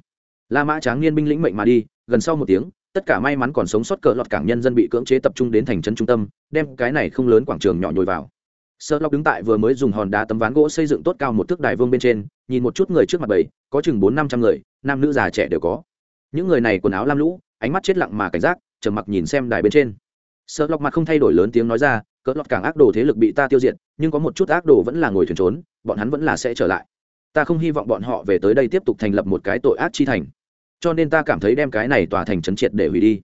la mã tráng niên binh lĩnh mệnh mà đi, gần sau một tiếng, tất cả may mắn còn sống sót cỡ lọt cảng nhân dân bị cưỡng chế tập trung đến thành trấn trung tâm, đem cái này không lớn quảng trường nhỏ nhồi vào. Sợ lóc đứng tại vừa mới dùng hòn đá tấm ván gỗ xây dựng tốt cao một thước đài vương bên trên, nhìn một chút người trước mặt bầy, có chừng bốn năm trăm người, nam nữ già trẻ đều có. Những người này quần áo lam lũ ánh mắt chết lặng mà cảnh giác, trầm mặc nhìn xem đài bên trên. Sợ lọc mặt không thay đổi lớn tiếng nói ra, cỡ lọt càng ác đồ thế lực bị ta tiêu diệt, nhưng có một chút ác đồ vẫn là ngồi thuyền trốn, bọn hắn vẫn là sẽ trở lại. Ta không hy vọng bọn họ về tới đây tiếp tục thành lập một cái tội ác chi thành. Cho nên ta cảm thấy đem cái này tòa thành trấn triệt để hủy đi.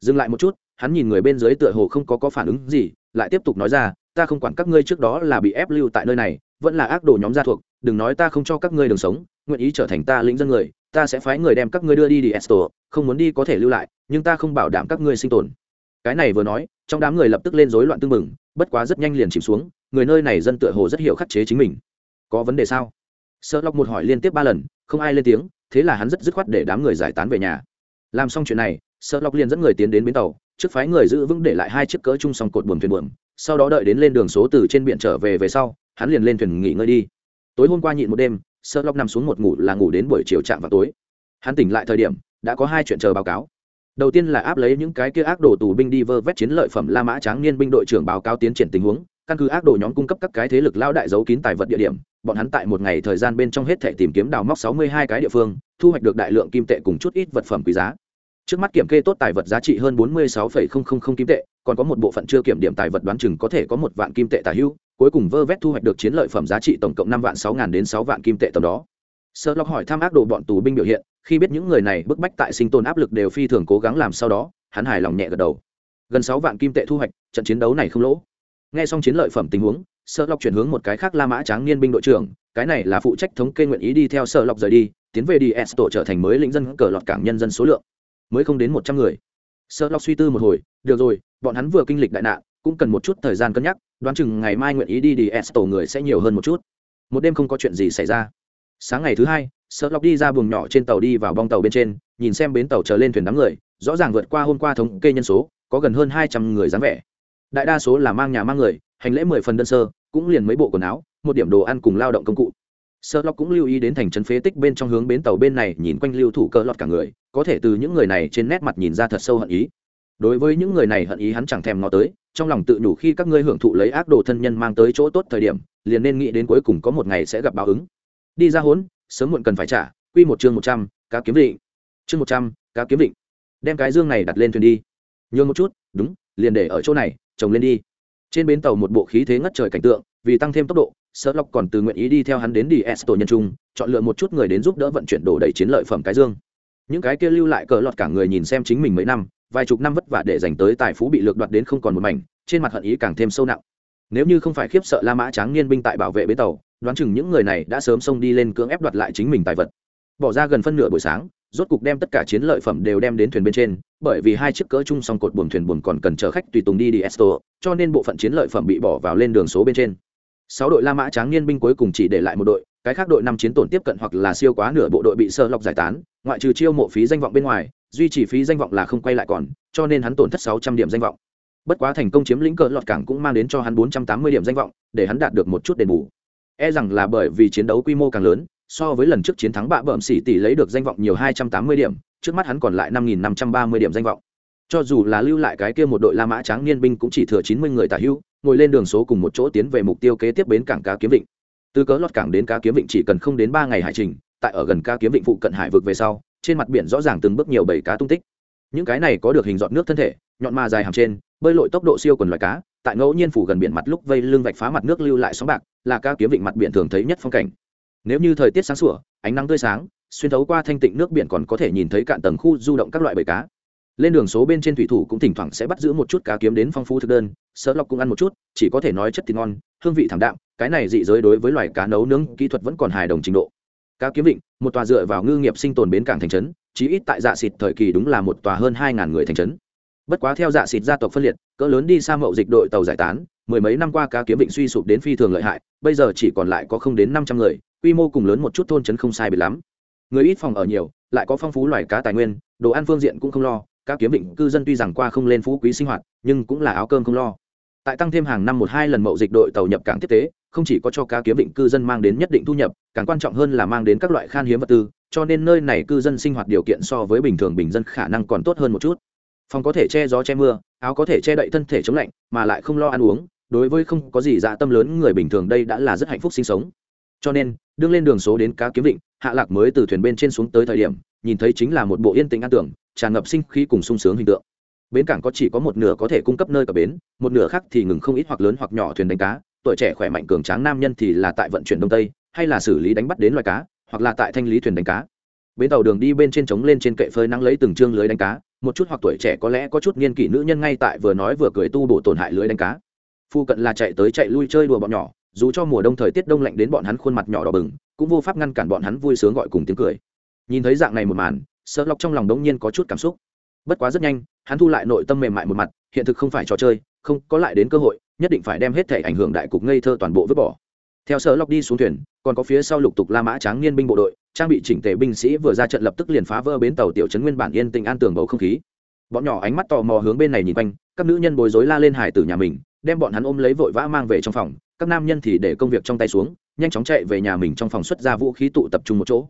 Dừng lại một chút, hắn nhìn người bên dưới tựa hồ không có có phản ứng gì, lại tiếp tục nói ra, ta không quản các ngươi trước đó là bị ép lưu tại nơi này, vẫn là ác đồ nhóm gia thuộc, đừng nói ta không cho các ngươi đường sống, nguyện ý trở thành ta lĩnh dân người ta sẽ phái người đem các ngươi đưa đi đi esto không muốn đi có thể lưu lại, nhưng ta không bảo đảm các ngươi sinh tồn. Cái này vừa nói, trong đám người lập tức lên rối loạn tương mừng bất quá rất nhanh liền chìm xuống, người nơi này dân tựa hồ rất hiểu khắc chế chính mình. Có vấn đề sao? Sợ lọc một hỏi liên tiếp ba lần, không ai lên tiếng, thế là hắn rất dứt khoát để đám người giải tán về nhà. Làm xong chuyện này sợ lọc liền dẫn người tiến đến bến tàu, trước phái người giữ vững để lại hai chiếc cỡ chung song cột buồm thuyền buồm, sau đó đợi đến lên đường số từ trên biển trở về về sau, hắn liền lên thuyền nghỉ ngơi đi. Tối hôm qua nhịn một đêm sợ lóc nằm xuống một ngủ là ngủ đến buổi chiều chạm vào tối. Hắn tỉnh lại thời điểm, đã có hai chuyện chờ báo cáo. Đầu tiên là áp lấy những cái kia ác đồ tù binh đi vơ vét chiến lợi phẩm la mã tráng niên binh đội trưởng báo cáo tiến triển tình huống, căn cứ ác đồ nhóm cung cấp các cái thế lực lao đại giấu kín tài vật địa điểm, bọn hắn tại một ngày thời gian bên trong hết thể tìm kiếm đào móc sáu mươi hai cái địa phương, thu hoạch được đại lượng kim tệ cùng chút ít vật phẩm quý giá. Trước mắt kiểm kê tốt tài vật giá trị hơn bốn mươi sáu kim tệ còn có một bộ phận chưa kiểm điểm tài vật đoán chừng có thể có một vạn kim tệ tả hưu cuối cùng vơ vét thu hoạch được chiến lợi phẩm giá trị tổng cộng năm vạn sáu ngàn đến sáu vạn kim tệ tầm đó. Sợ lọc hỏi tham ác đồ bọn tù binh biểu hiện, khi biết những người này bức bách tại sinh tồn áp lực đều phi thường cố gắng làm sau đó, hắn hài lòng nhẹ gật đầu. Gần sáu vạn kim tệ thu hoạch, trận chiến đấu này không lỗ. Nghe xong chiến lợi phẩm tình huống sợ lọc chuyển hướng một cái khác la mã tráng niên binh đội trưởng, cái này là phụ trách thống kê nguyện ý đi theo sợ lọc rời đi, tiến về đi s tổ trở thành mới lĩnh dân cờ lọt cảng nhân dân số lượng, mới không đến một trăm người sợ lọc suy tư một hồi, được rồi, bọn hắn vừa kinh lịch đại nạn, cũng cần một chút thời gian cân nhắc, đoán chừng ngày mai nguyện ý đi đi s tổ người sẽ nhiều hơn một chút. Một đêm không có chuyện gì xảy ra. Sáng ngày thứ hai sợ lọc đi ra buồng nhỏ trên tàu đi vào bong tàu bên trên, nhìn xem bến tàu chờ lên thuyền đám người, rõ ràng vượt qua hôm qua thống kê nhân số, có gần hơn hai trăm người dáng vẻ. Đại đa số là mang nhà mang người, hành lễ mười phần đơn sơ, cũng liền mấy bộ quần áo, một điểm đồ ăn cùng lao động công cụ sợ lọc cũng lưu ý đến thành trấn phế tích bên trong hướng bến tàu bên này nhìn quanh lưu thủ cơ lọt cả người, có thể từ những người này trên nét mặt nhìn ra thật sâu hận ý. Đối với những người này hận ý hắn chẳng thèm ngó tới, trong lòng tự nhủ khi các ngươi hưởng thụ lấy ác đồ thân nhân mang tới chỗ tốt thời điểm, liền nên nghĩ đến cuối cùng có một ngày sẽ gặp báo ứng. Đi ra hốn, sớm muộn cần phải trả, quy một chương một trăm, cá kiếm định. Chương một trăm, cá kiếm định. Đem cái dương này đặt lên thuyền đi. Nhường một chút, đúng, liền để ở chỗ này, trồng lên đi. Trên bến tàu một bộ khí thế ngất trời cảnh tượng, vì tăng thêm tốc độ sợ Lộc còn từ nguyện ý đi theo hắn đến đi esto nhân trung, chọn lựa một chút người đến giúp đỡ vận chuyển đổ đầy chiến lợi phẩm cái dương. Những cái kia lưu lại cờ lọt cả người nhìn xem chính mình mấy năm, vài chục năm vất vả để dành tới tài phú bị lược đoạt đến không còn một mảnh, trên mặt hận ý càng thêm sâu nặng. Nếu như không phải khiếp sợ la mã tráng niên binh tại bảo vệ bến tàu, đoán chừng những người này đã sớm xông đi lên cưỡng ép đoạt lại chính mình tài vật. Bỏ ra gần phân nửa buổi sáng, rốt cục đem tất cả chiến lợi phẩm đều đem đến thuyền bên trên, bởi vì hai chiếc cỡ chung song cột buồng thuyền buồn còn cần chở khách tùy tùng đi đi esto, cho nên bộ phận chiến lợi phẩm bị bỏ vào lên đường số bên trên sáu đội la mã tráng niên binh cuối cùng chỉ để lại một đội, cái khác đội năm chiến tổn tiếp cận hoặc là siêu quá nửa bộ đội bị sơ lọc giải tán, ngoại trừ chiêu mộ phí danh vọng bên ngoài, duy trì phí danh vọng là không quay lại còn, cho nên hắn tổn thất sáu trăm điểm danh vọng. Bất quá thành công chiếm lĩnh cờ lọt cảng cũng mang đến cho hắn bốn trăm tám mươi điểm danh vọng, để hắn đạt được một chút đền bù. E rằng là bởi vì chiến đấu quy mô càng lớn, so với lần trước chiến thắng bạ bợm xỉ tỷ lấy được danh vọng nhiều hai trăm tám mươi điểm, trước mắt hắn còn lại năm nghìn năm trăm ba mươi điểm danh vọng. Cho dù là lưu lại cái kia một đội la mã tráng niên binh cũng chỉ thừa chín mươi người tả hữu ngồi lên đường số cùng một chỗ tiến về mục tiêu kế tiếp bến cảng cá kiếm vịnh. Từ cớ lọt cảng đến cá kiếm vịnh chỉ cần không đến ba ngày hải trình, tại ở gần cá kiếm vịnh phụ cận hải vực về sau, trên mặt biển rõ ràng từng bước nhiều bầy cá tung tích. Những cái này có được hình dọn nước thân thể, nhọn ma dài hàm trên, bơi lội tốc độ siêu quần loài cá, tại ngẫu nhiên phủ gần biển mặt lúc vây lưng vạch phá mặt nước lưu lại sóng bạc, là cá kiếm vịnh mặt biển thường thấy nhất phong cảnh. Nếu như thời tiết sáng sủa, ánh nắng tươi sáng, xuyên thấu qua thanh tịnh nước biển còn có thể nhìn thấy cạn tầng khu du động các loại bầy cá lên đường số bên trên thủy thủ cũng thỉnh thoảng sẽ bắt giữ một chút cá kiếm đến phong phú thực đơn sợ lọc cũng ăn một chút chỉ có thể nói chất thịt ngon hương vị thảm đạm cái này dị giới đối với loài cá nấu nướng kỹ thuật vẫn còn hài đồng trình độ. Cá kiếm định, một tòa dựa vào ngư nghiệp sinh tồn bến cảng thành trấn chí ít tại dạ xịt thời kỳ đúng là một tòa hơn hai ngàn người thành trấn. Bất quá theo dạ xịt gia tộc phân liệt cỡ lớn đi xa mậu dịch đội tàu giải tán mười mấy năm qua cá kiếm vịnh suy sụp đến phi thường lợi hại bây giờ chỉ còn lại có không đến năm trăm người quy mô cùng lớn một chút thôn trấn không sai bị lắm. Người ít phòng ở nhiều lại có phong phú loài cá tài nguyên đồ ăn phương diện cũng không lo các kiếm định cư dân tuy rằng qua không lên phú quý sinh hoạt nhưng cũng là áo cơm không lo. Tại tăng thêm hàng năm một hai lần mậu dịch đội tàu nhập cảng tiếp tế không chỉ có cho cá kiếm định cư dân mang đến nhất định thu nhập càng quan trọng hơn là mang đến các loại khan hiếm vật tư cho nên nơi này cư dân sinh hoạt điều kiện so với bình thường bình dân khả năng còn tốt hơn một chút. Phòng có thể che gió che mưa áo có thể che đậy thân thể chống lạnh mà lại không lo ăn uống đối với không có gì dạ tâm lớn người bình thường đây đã là rất hạnh phúc sinh sống. Cho nên đương lên đường số đến cá kiếm định, hạ lạc mới từ thuyền bên trên xuống tới thời điểm nhìn thấy chính là một bộ yên tĩnh an tưởng tràn ngập sinh khí cùng sung sướng hình tượng. Bến cảng có chỉ có một nửa có thể cung cấp nơi cập bến, một nửa khác thì ngừng không ít hoặc lớn hoặc nhỏ thuyền đánh cá. Tuổi trẻ khỏe mạnh cường tráng nam nhân thì là tại vận chuyển đông tây, hay là xử lý đánh bắt đến loài cá, hoặc là tại thanh lý thuyền đánh cá. Bến tàu đường đi bên trên trống lên trên kệ phơi nắng lấy từng chương lưới đánh cá, một chút hoặc tuổi trẻ có lẽ có chút niên kỷ nữ nhân ngay tại vừa nói vừa cười tu bổ tổn hại lưới đánh cá. Phu cận là chạy tới chạy lui chơi đùa bọn nhỏ, dù cho mùa đông thời tiết đông lạnh đến bọn hắn khuôn mặt nhỏ đỏ bừng, cũng vô pháp ngăn cản bọn hắn vui sướng gọi cùng tiếng cười. Nhìn thấy dạng này một màn sợ lọc trong lòng đống nhiên có chút cảm xúc. Bất quá rất nhanh, hắn thu lại nội tâm mềm mại một mặt, hiện thực không phải trò chơi, không có lại đến cơ hội, nhất định phải đem hết thể ảnh hưởng đại cục ngây thơ toàn bộ vứt bỏ. Theo sở lọc đi xuống thuyền, còn có phía sau lục tục la mã tráng niên binh bộ đội, trang bị chỉnh tề binh sĩ vừa ra trận lập tức liền phá vỡ bến tàu tiểu trấn nguyên bản yên tĩnh an tường bầu không khí. Bọn nhỏ ánh mắt tò mò hướng bên này nhìn quanh, các nữ nhân bối rối la lên hải tử nhà mình, đem bọn hắn ôm lấy vội vã mang về trong phòng, các nam nhân thì để công việc trong tay xuống, nhanh chóng chạy về nhà mình trong phòng xuất ra vũ khí tụ tập trung một chỗ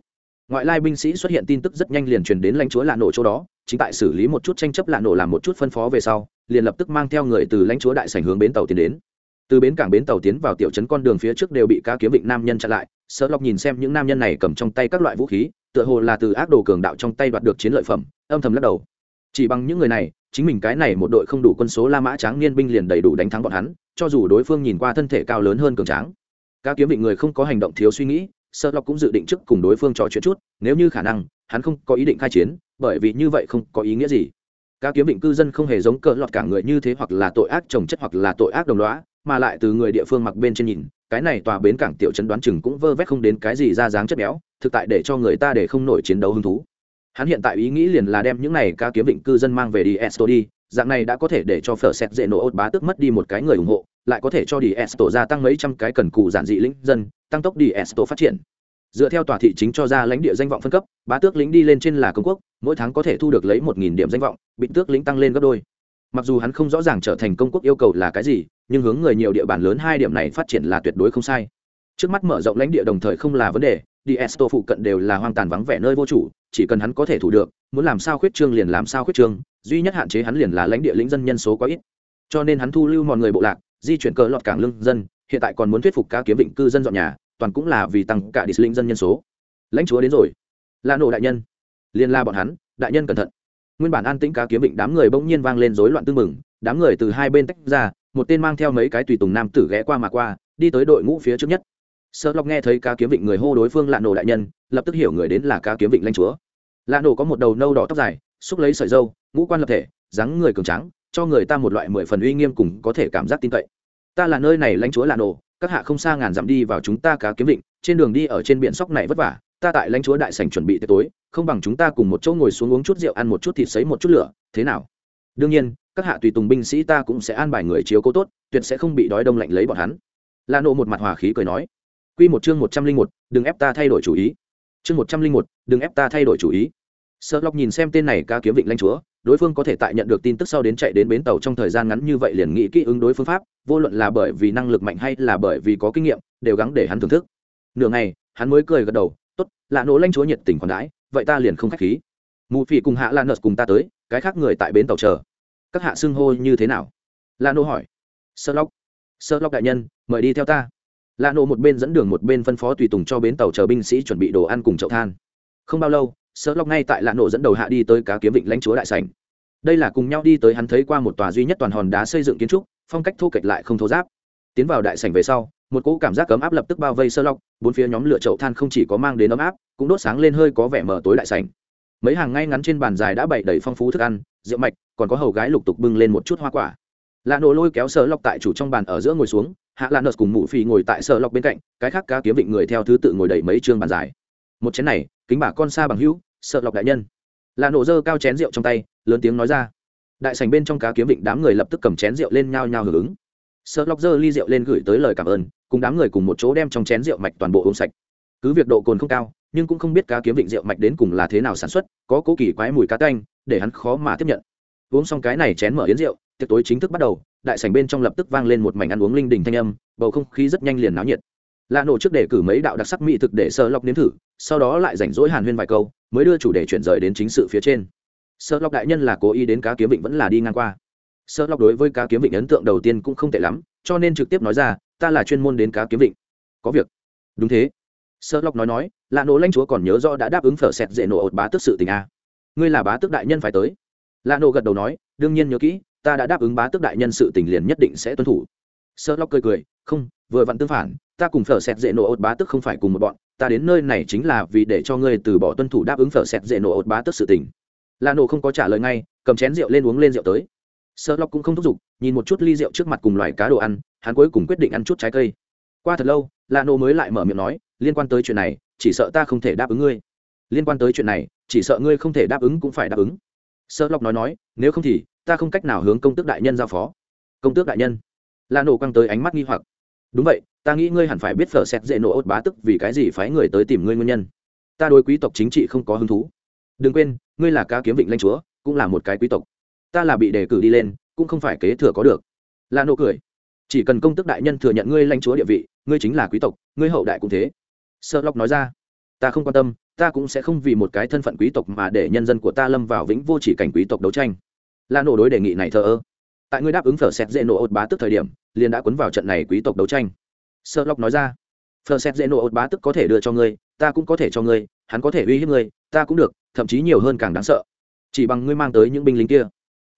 ngoại lai binh sĩ xuất hiện tin tức rất nhanh liền truyền đến lãnh chúa lạ nổ chỗ đó, chính tại xử lý một chút tranh chấp lạ nổ làm một chút phân phó về sau, liền lập tức mang theo người từ lãnh chúa đại sảnh hướng bến tàu tiến đến. Từ bến cảng bến tàu tiến vào tiểu trấn con đường phía trước đều bị cá kiếm vịnh nam nhân chặn lại sợ lọc nhìn xem những nam nhân này cầm trong tay các loại vũ khí, tựa hồ là từ ác đồ cường đạo trong tay đoạt được chiến lợi phẩm, âm thầm lắc đầu. Chỉ bằng những người này, chính mình cái này một đội không đủ quân số la mã tráng niên binh liền đầy đủ đánh thắng bọn hắn, cho dù đối phương nhìn qua thân thể cao lớn hơn cường tráng. Cá kiếm vịnh người không có hành động thiếu suy nghĩ sợ lọc cũng dự định trước cùng đối phương trò chuyện chút nếu như khả năng hắn không có ý định khai chiến bởi vì như vậy không có ý nghĩa gì. Cá kiếm định cư dân không hề giống cỡ lọt cả người như thế hoặc là tội ác trồng chất hoặc là tội ác đồng lõa, mà lại từ người địa phương mặc bên trên nhìn cái này tòa bến cảng tiểu trấn đoán chừng cũng vơ vét không đến cái gì ra dáng chất béo thực tại để cho người ta để không nổi chiến đấu hứng thú. Hắn hiện tại ý nghĩ liền là đem những này ca kiếm định cư dân mang về đi esto đi dạng này đã có thể để cho phở xét dễ nổ ốt bá tức mất đi một cái người ủng hộ lại có thể cho DS tổ gia tăng mấy trăm cái cần cù giản dị lĩnh dân, tăng tốc DS tổ phát triển. Dựa theo tòa thị chính cho ra lãnh địa danh vọng phân cấp, bá tước lính đi lên trên là công quốc, mỗi tháng có thể thu được lấy một nghìn điểm danh vọng, bị tước lính tăng lên gấp đôi. Mặc dù hắn không rõ ràng trở thành công quốc yêu cầu là cái gì, nhưng hướng người nhiều địa bàn lớn hai điểm này phát triển là tuyệt đối không sai. Trước mắt mở rộng lãnh địa đồng thời không là vấn đề đi phụ cận đều là hoang tàn vắng vẻ nơi vô chủ, chỉ cần hắn có thể thủ được, muốn làm sao khuyết trương liền làm sao khuyết trương, duy nhất hạn chế hắn liền là lãnh địa lĩnh dân nhân số quá ít. Cho nên hắn thu lưu mọi người bộ lạc di chuyển cờ lọt cảng lương dân, hiện tại còn muốn thuyết phục cá kiếm vịnh cư dân dọn nhà, toàn cũng là vì tăng cả đi linh dân nhân số. Lãnh chúa đến rồi. Là nổ đại nhân. Liên la bọn hắn, đại nhân cẩn thận. Nguyên bản an tĩnh cá kiếm vịnh đám người bỗng nhiên vang lên rối loạn tư mừng đám người từ hai bên tách ra, một tên mang theo mấy cái tùy tùng nam tử ghé qua mà qua, đi tới đội ngũ phía trước nhất. Sợ lọc nghe thấy cá kiếm vịnh người hô đối phương lạ nổ đại nhân, lập tức hiểu người đến là cá kiếm vịnh lãnh chúa. Lạ nổ có một đầu nâu đỏ tóc dài, xúc lấy sợi dâu ngũ quan lập thể, dáng người cường trắng cho người ta một loại mười phần uy nghiêm cùng có thể cảm giác tin cậy. Ta là nơi này lãnh chúa là nổ, các hạ không xa ngàn dặm đi vào chúng ta cá kiếm định. trên đường đi ở trên biển sóc này vất vả, ta tại lãnh chúa đại sảnh chuẩn bị tới tối, không bằng chúng ta cùng một chỗ ngồi xuống uống chút rượu ăn một chút thịt sấy một chút lửa, thế nào? Đương nhiên, các hạ tùy tùng binh sĩ ta cũng sẽ an bài người chiếu cố tốt, tuyệt sẽ không bị đói đông lạnh lấy bọn hắn. La nộ một mặt hòa khí cười nói. Quy một chương một trăm linh một, đừng ép ta thay đổi chủ ý. Chương một trăm linh một, đừng ép ta thay đổi chủ ý. Sherlock nhìn xem tên này ca kiếm vịnh lãnh chúa đối phương có thể tại nhận được tin tức sau đến chạy đến bến tàu trong thời gian ngắn như vậy liền nghĩ kỹ ứng đối phương pháp, vô luận là bởi vì năng lực mạnh hay là bởi vì có kinh nghiệm, đều gắng để hắn thưởng thức. Nửa ngày, hắn mới cười gật đầu, tốt, lạ nỗ lanh chúa nhiệt tình còn đãi, vậy ta liền không khách khí. Mù phỉ cùng hạ lan nợt cùng ta tới, cái khác người tại bến tàu chờ. Các hạ xưng hô như thế nào? Lạ nỗ hỏi. Sơ lóc sơ lóc đại nhân, mời đi theo ta. Lạ nỗ một bên dẫn đường một bên phân phó tùy tùng cho bến tàu chờ binh sĩ chuẩn bị đồ ăn cùng chậu than. Không bao lâu sợ lóc ngay tại lạ nổ dẫn đầu hạ đi tới cá kiếm vịnh lãnh chúa đại sành đây là cùng nhau đi tới hắn thấy qua một tòa duy nhất toàn hòn đá xây dựng kiến trúc, phong cách thô kệch lại không thô giáp tiến vào đại sảnh về sau, một cỗ cảm giác cấm áp lập tức bao vây sơ lóc bốn phía nhóm lửa chậu than không chỉ có mang đến ấm áp, cũng đốt sáng lên hơi có vẻ mở tối đại sảnh. Mấy hàng ngay ngắn trên bàn dài đã bày đầy phong phú thức ăn, rượu mạch, còn có hầu gái lục tục bưng lên một chút hoa quả. Lạ nổ lôi kéo sơ lóc tại chủ trong bàn ở giữa ngồi xuống, hạ lạ nợt cùng mụ phi ngồi tại sơ lóc bên cạnh, cái khác cá kiếm vịnh người theo thứ tự ngồi đầy mấy chương bàn dài. Một chén này kính bà con xa bằng hữu, sợ lọc đại nhân. Là nổ dơ cao chén rượu trong tay, lớn tiếng nói ra. Đại sành bên trong cá kiếm vịnh đám người lập tức cầm chén rượu lên nhao nhao hưởng ứng. Sợ lọc dơ ly rượu lên gửi tới lời cảm ơn, cùng đám người cùng một chỗ đem trong chén rượu mạch toàn bộ uống sạch. Cứ việc độ cồn không cao, nhưng cũng không biết cá kiếm vịnh rượu mạch đến cùng là thế nào sản xuất, có cố kỳ quái mùi cá canh, để hắn khó mà tiếp nhận. Uống xong cái này chén mở yến rượu, tiệc tối chính thức bắt đầu, đại sảnh bên trong lập tức vang lên một mảnh ăn uống linh đình thanh âm, bầu không khí rất nhanh liền náo nhiệt. Lạ nổ trước để cử mấy đạo đặc sắc mỹ thực để sơ lọc nếm thử sau đó lại rảnh rỗi hàn huyên vài câu, mới đưa chủ đề chuyển rời đến chính sự phía trên. Sơ lọc đại nhân là cố ý đến cá kiếm vịnh vẫn là đi ngang qua. Sơ lọc đối với cá kiếm vịnh ấn tượng đầu tiên cũng không tệ lắm, cho nên trực tiếp nói ra, ta là chuyên môn đến cá kiếm vịnh. Có việc. Đúng thế. Sơ lọc nói nói, lạ nổ lãnh chúa còn nhớ rõ đã đáp ứng phở xẹt dễ nổ ột bá tức sự tình a ngươi là bá tước đại nhân phải tới. Lạ nổ gật đầu nói, đương nhiên nhớ kỹ, ta đã đáp ứng bá tước đại nhân sự tình liền nhất định sẽ tuân thủ. Sơ lóc cười cười, không, vừa vặn tương phản, ta cùng phở xẹt dễ nổ ột bá tước không phải cùng một bọn ta đến nơi này chính là vì để cho ngươi từ bỏ tuân thủ đáp ứng phở sẹt dễ nổ ột bá tức sự tình. Lạ nổ không có trả lời ngay, cầm chén rượu lên uống lên rượu tới. Sợ lọc cũng không thúc giục, nhìn một chút ly rượu trước mặt cùng loài cá đồ ăn, hắn cuối cùng quyết định ăn chút trái cây. Qua thật lâu lạ nổ mới lại mở miệng nói, liên quan tới chuyện này, chỉ sợ ta không thể đáp ứng ngươi. Liên quan tới chuyện này, chỉ sợ ngươi không thể đáp ứng cũng phải đáp ứng. Sợ lọc nói nói, nếu không thì, ta không cách nào hướng công tước đại nhân giao phó. Công tước đại nhân. Là nổ quăng tới ánh mắt nghi hoặc. Đúng vậy ta nghĩ ngươi hẳn phải biết phở xét dễ nổ ốt bá tức vì cái gì phái người tới tìm ngươi nguyên nhân. Ta đối quý tộc chính trị không có hứng thú. Đừng quên, ngươi là ca kiếm vịnh lanh chúa, cũng là một cái quý tộc. Ta là bị đề cử đi lên, cũng không phải kế thừa có được. Là nổ cười. Chỉ cần công tước đại nhân thừa nhận ngươi lanh chúa địa vị, ngươi chính là quý tộc, ngươi hậu đại cũng thế. Sơ lóc nói ra. Ta không quan tâm, ta cũng sẽ không vì một cái thân phận quý tộc mà để nhân dân của ta lâm vào vĩnh vô chỉ cảnh quý tộc đấu tranh. Là nổ đối đề nghị này thờ ơ. Tại ngươi đáp ứng phở xét dễ nổ ột bá tức thời điểm, liền đã cuốn vào trận này quý tộc đấu tranh sợ lóc nói ra. Phờ xét dễ nộ ột bá tức có thể đưa cho ngươi, ta cũng có thể cho ngươi, hắn có thể uy hiếp ngươi, ta cũng được, thậm chí nhiều hơn càng đáng sợ. Chỉ bằng ngươi mang tới những binh lính kia.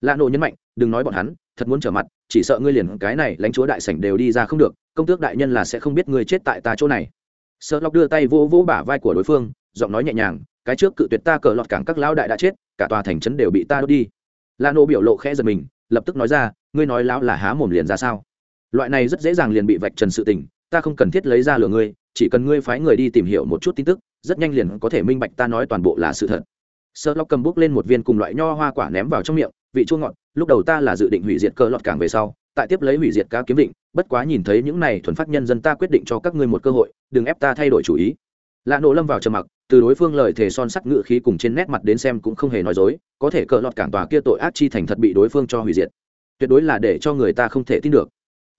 Lạ Nộ nhấn mạnh, đừng nói bọn hắn, thật muốn trở mặt, chỉ sợ ngươi liền cái này lãnh chúa đại sảnh đều đi ra không được, công tước đại nhân là sẽ không biết ngươi chết tại ta chỗ này. Sợ lóc đưa tay vỗ vỗ bả vai của đối phương, giọng nói nhẹ nhàng, cái trước cự tuyệt ta cờ lọt cảng các lão đại đã chết, cả tòa thành trấn đều bị ta đốt đi. Lạ nộ biểu lộ khẽ giật mình, lập tức nói ra, ngươi nói lão là há mồm liền ra sao? Loại này rất dễ dàng liền bị vạch trần sự tình, ta không cần thiết lấy ra lừa ngươi, chỉ cần ngươi phái người đi tìm hiểu một chút tin tức, rất nhanh liền có thể minh bạch ta nói toàn bộ là sự thật. Sợ lóc cầm bút lên một viên cùng loại nho hoa quả ném vào trong miệng, vị chua ngọt, lúc đầu ta là dự định hủy diệt cờ lọt cảng về sau, tại tiếp lấy hủy diệt cá kiếm định bất quá nhìn thấy những này thuần phát nhân dân ta quyết định cho các ngươi một cơ hội, đừng ép ta thay đổi chủ ý. Lạ nổ lâm vào trầm mặc, từ đối phương lời thề son sắt ngự khí cùng trên nét mặt đến xem cũng không hề nói dối, có thể cờ lọt cảng tòa kia tội ác chi thành thật bị đối phương cho hủy diệt. Tuyệt đối là để cho người ta không thể tin được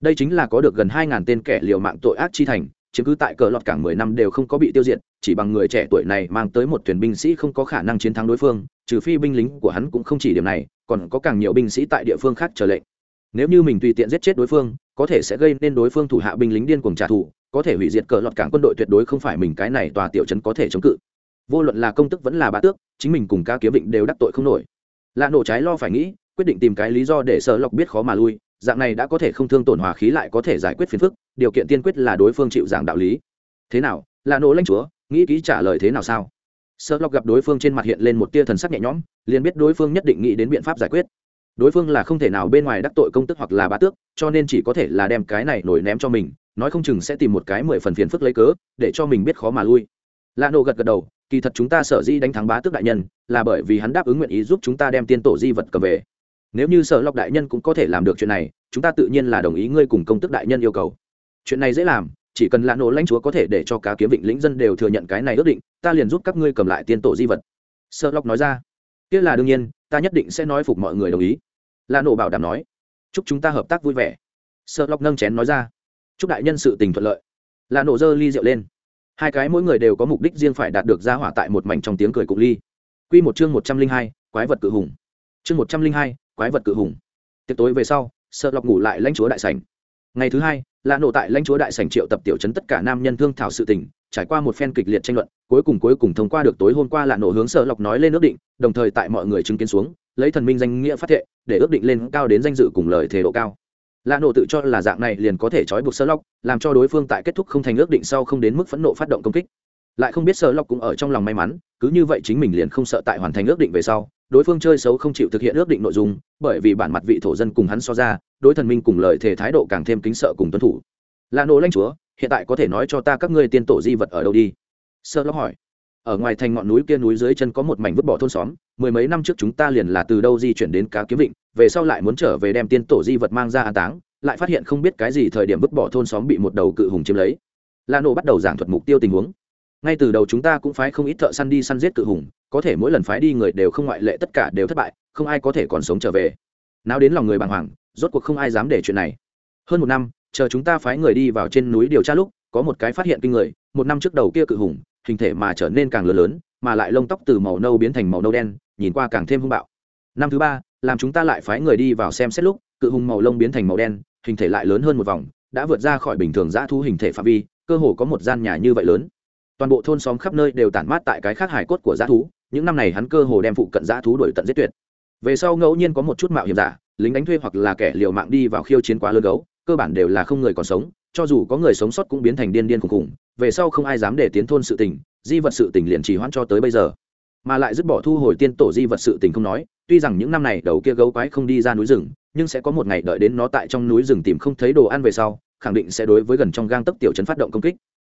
đây chính là có được gần hai ngàn tên kẻ liều mạng tội ác chi thành, chiếm cứ tại cờ lọt cảng mười năm đều không có bị tiêu diệt, chỉ bằng người trẻ tuổi này mang tới một thuyền binh sĩ không có khả năng chiến thắng đối phương, trừ phi binh lính của hắn cũng không chỉ điểm này, còn có càng nhiều binh sĩ tại địa phương khác chờ lệnh. Nếu như mình tùy tiện giết chết đối phương, có thể sẽ gây nên đối phương thủ hạ binh lính điên cuồng trả thù, có thể hủy diệt cờ lọt cảng quân đội tuyệt đối không phải mình cái này tòa tiểu trấn có thể chống cự. Vô luận là công tức vẫn là bá tước, chính mình cùng ca kiếm vịnh đều đắc tội không nổi. Lạ nổ trái lo phải nghĩ, quyết định tìm cái lý do để sợ lọc biết khó mà lui dạng này đã có thể không thương tổn hòa khí lại có thể giải quyết phiền phức, điều kiện tiên quyết là đối phương chịu giảng đạo lý. Thế nào, là nỗ lanh chúa, nghĩ kỹ trả lời thế nào sao? Sợ lọc gặp đối phương trên mặt hiện lên một tia thần sắc nhẹ nhõm, liền biết đối phương nhất định nghĩ đến biện pháp giải quyết. Đối phương là không thể nào bên ngoài đắc tội công tức hoặc là bá tước, cho nên chỉ có thể là đem cái này nổi ném cho mình, nói không chừng sẽ tìm một cái mười phần phiền phức lấy cớ, để cho mình biết khó mà lui. Lạ nổ gật gật đầu, kỳ thật chúng ta sở di đánh thắng bá tước đại nhân, là bởi vì hắn đáp ứng nguyện ý giúp chúng ta đem tiên tổ di vật cầm về nếu như sở lọc đại nhân cũng có thể làm được chuyện này, chúng ta tự nhiên là đồng ý ngươi cùng công tức đại nhân yêu cầu. Chuyện này dễ làm, chỉ cần lạ nổ lãnh chúa có thể để cho cá kiếm vịnh lĩnh dân đều thừa nhận cái này ước định, ta liền giúp các ngươi cầm lại tiên tổ di vật. Sợ lóc nói ra. Kia là đương nhiên, ta nhất định sẽ nói phục mọi người đồng ý. Lạ nổ bảo đảm nói. Chúc chúng ta hợp tác vui vẻ. Sợ lóc nâng chén nói ra. Chúc đại nhân sự tình thuận lợi. Lạ nổ dơ ly rượu lên. Hai cái mỗi người đều có mục đích riêng phải đạt được ra hỏa tại một mảnh trong tiếng cười cục ly. Q một chương một trăm linh hai, quái vật cự hùng. Chương một trăm linh hai quái vật cự hùng. Tiệc tối về sau sợ lọc ngủ lại lãnh chúa đại sảnh. Ngày thứ hai lạ nổ tại lãnh chúa đại sảnh triệu tập tiểu chấn tất cả nam nhân thương thảo sự tình trải qua một phen kịch liệt tranh luận cuối cùng cuối cùng thông qua được tối hôm qua lạ nổ hướng sợ lọc nói lên ước định đồng thời tại mọi người chứng kiến xuống lấy thần minh danh nghĩa phát thệ để ước định lên cao đến danh dự cùng lời thề độ cao. Lạ nổ tự cho là dạng này liền có thể trói buộc sơ lọc, làm cho đối phương tại kết thúc không thành ước định sau không đến mức phẫn nộ phát động công kích. Lại không biết sơ lọc cũng ở trong lòng may mắn cứ như vậy chính mình liền không sợ tại hoàn thành ước định về sau đối phương chơi xấu không chịu thực hiện ước định nội dung, bởi vì bản mặt vị thổ dân cùng hắn so ra, đối thần minh cùng lời thề thái độ càng thêm kính sợ cùng tuân thủ. Là nổ lanh chúa, hiện tại có thể nói cho ta các ngươi tiên tổ di vật ở đâu đi? Sơ lóc hỏi. Ở ngoài thành ngọn núi kia núi dưới chân có một mảnh vứt bỏ thôn xóm, mười mấy năm trước chúng ta liền là từ đâu di chuyển đến cá kiếm vịnh, về sau lại muốn trở về đem tiên tổ di vật mang ra an táng, lại phát hiện không biết cái gì thời điểm vứt bỏ thôn xóm bị một đầu cự hùng chiếm lấy. La nô bắt đầu giảng thuật mục tiêu tình huống ngay từ đầu chúng ta cũng phái không ít thợ săn đi săn giết cự hùng, có thể mỗi lần phái đi người đều không ngoại lệ, tất cả đều thất bại, không ai có thể còn sống trở về. Nào đến lòng người bàng hoàng, rốt cuộc không ai dám để chuyện này. Hơn một năm, chờ chúng ta phái người đi vào trên núi điều tra lúc, có một cái phát hiện kinh người, một năm trước đầu kia cự hùng, hình thể mà trở nên càng lớn lớn, mà lại lông tóc từ màu nâu biến thành màu nâu đen, nhìn qua càng thêm hung bạo. Năm thứ ba, làm chúng ta lại phái người đi vào xem xét lúc, cự hùng màu lông biến thành màu đen, hình thể lại lớn hơn một vòng, đã vượt ra khỏi bình thường dã thu hình thể phạm vi, cơ hồ có một gian nhà như vậy lớn toàn bộ thôn xóm khắp nơi đều tản mát tại cái khác hải cốt của dã thú, những năm này hắn cơ hồ đem phụ cận dã thú đổi tận giết tuyệt. Về sau ngẫu nhiên có một chút mạo hiểm giả, lính đánh thuê hoặc là kẻ liều mạng đi vào khiêu chiến quá lơ gấu, cơ bản đều là không người còn sống, cho dù có người sống sót cũng biến thành điên điên khùng khùng về sau không ai dám để tiến thôn sự tình, di vật sự tình liền trì hoãn cho tới bây giờ. Mà lại dứt bỏ thu hồi tiên tổ di vật sự tình không nói, tuy rằng những năm này đầu kia gấu quái không đi ra núi rừng, nhưng sẽ có một ngày đợi đến nó tại trong núi rừng tìm không thấy đồ ăn về sau, khẳng định sẽ đối với gần trong gang tấc tiểu trấn phát động công kích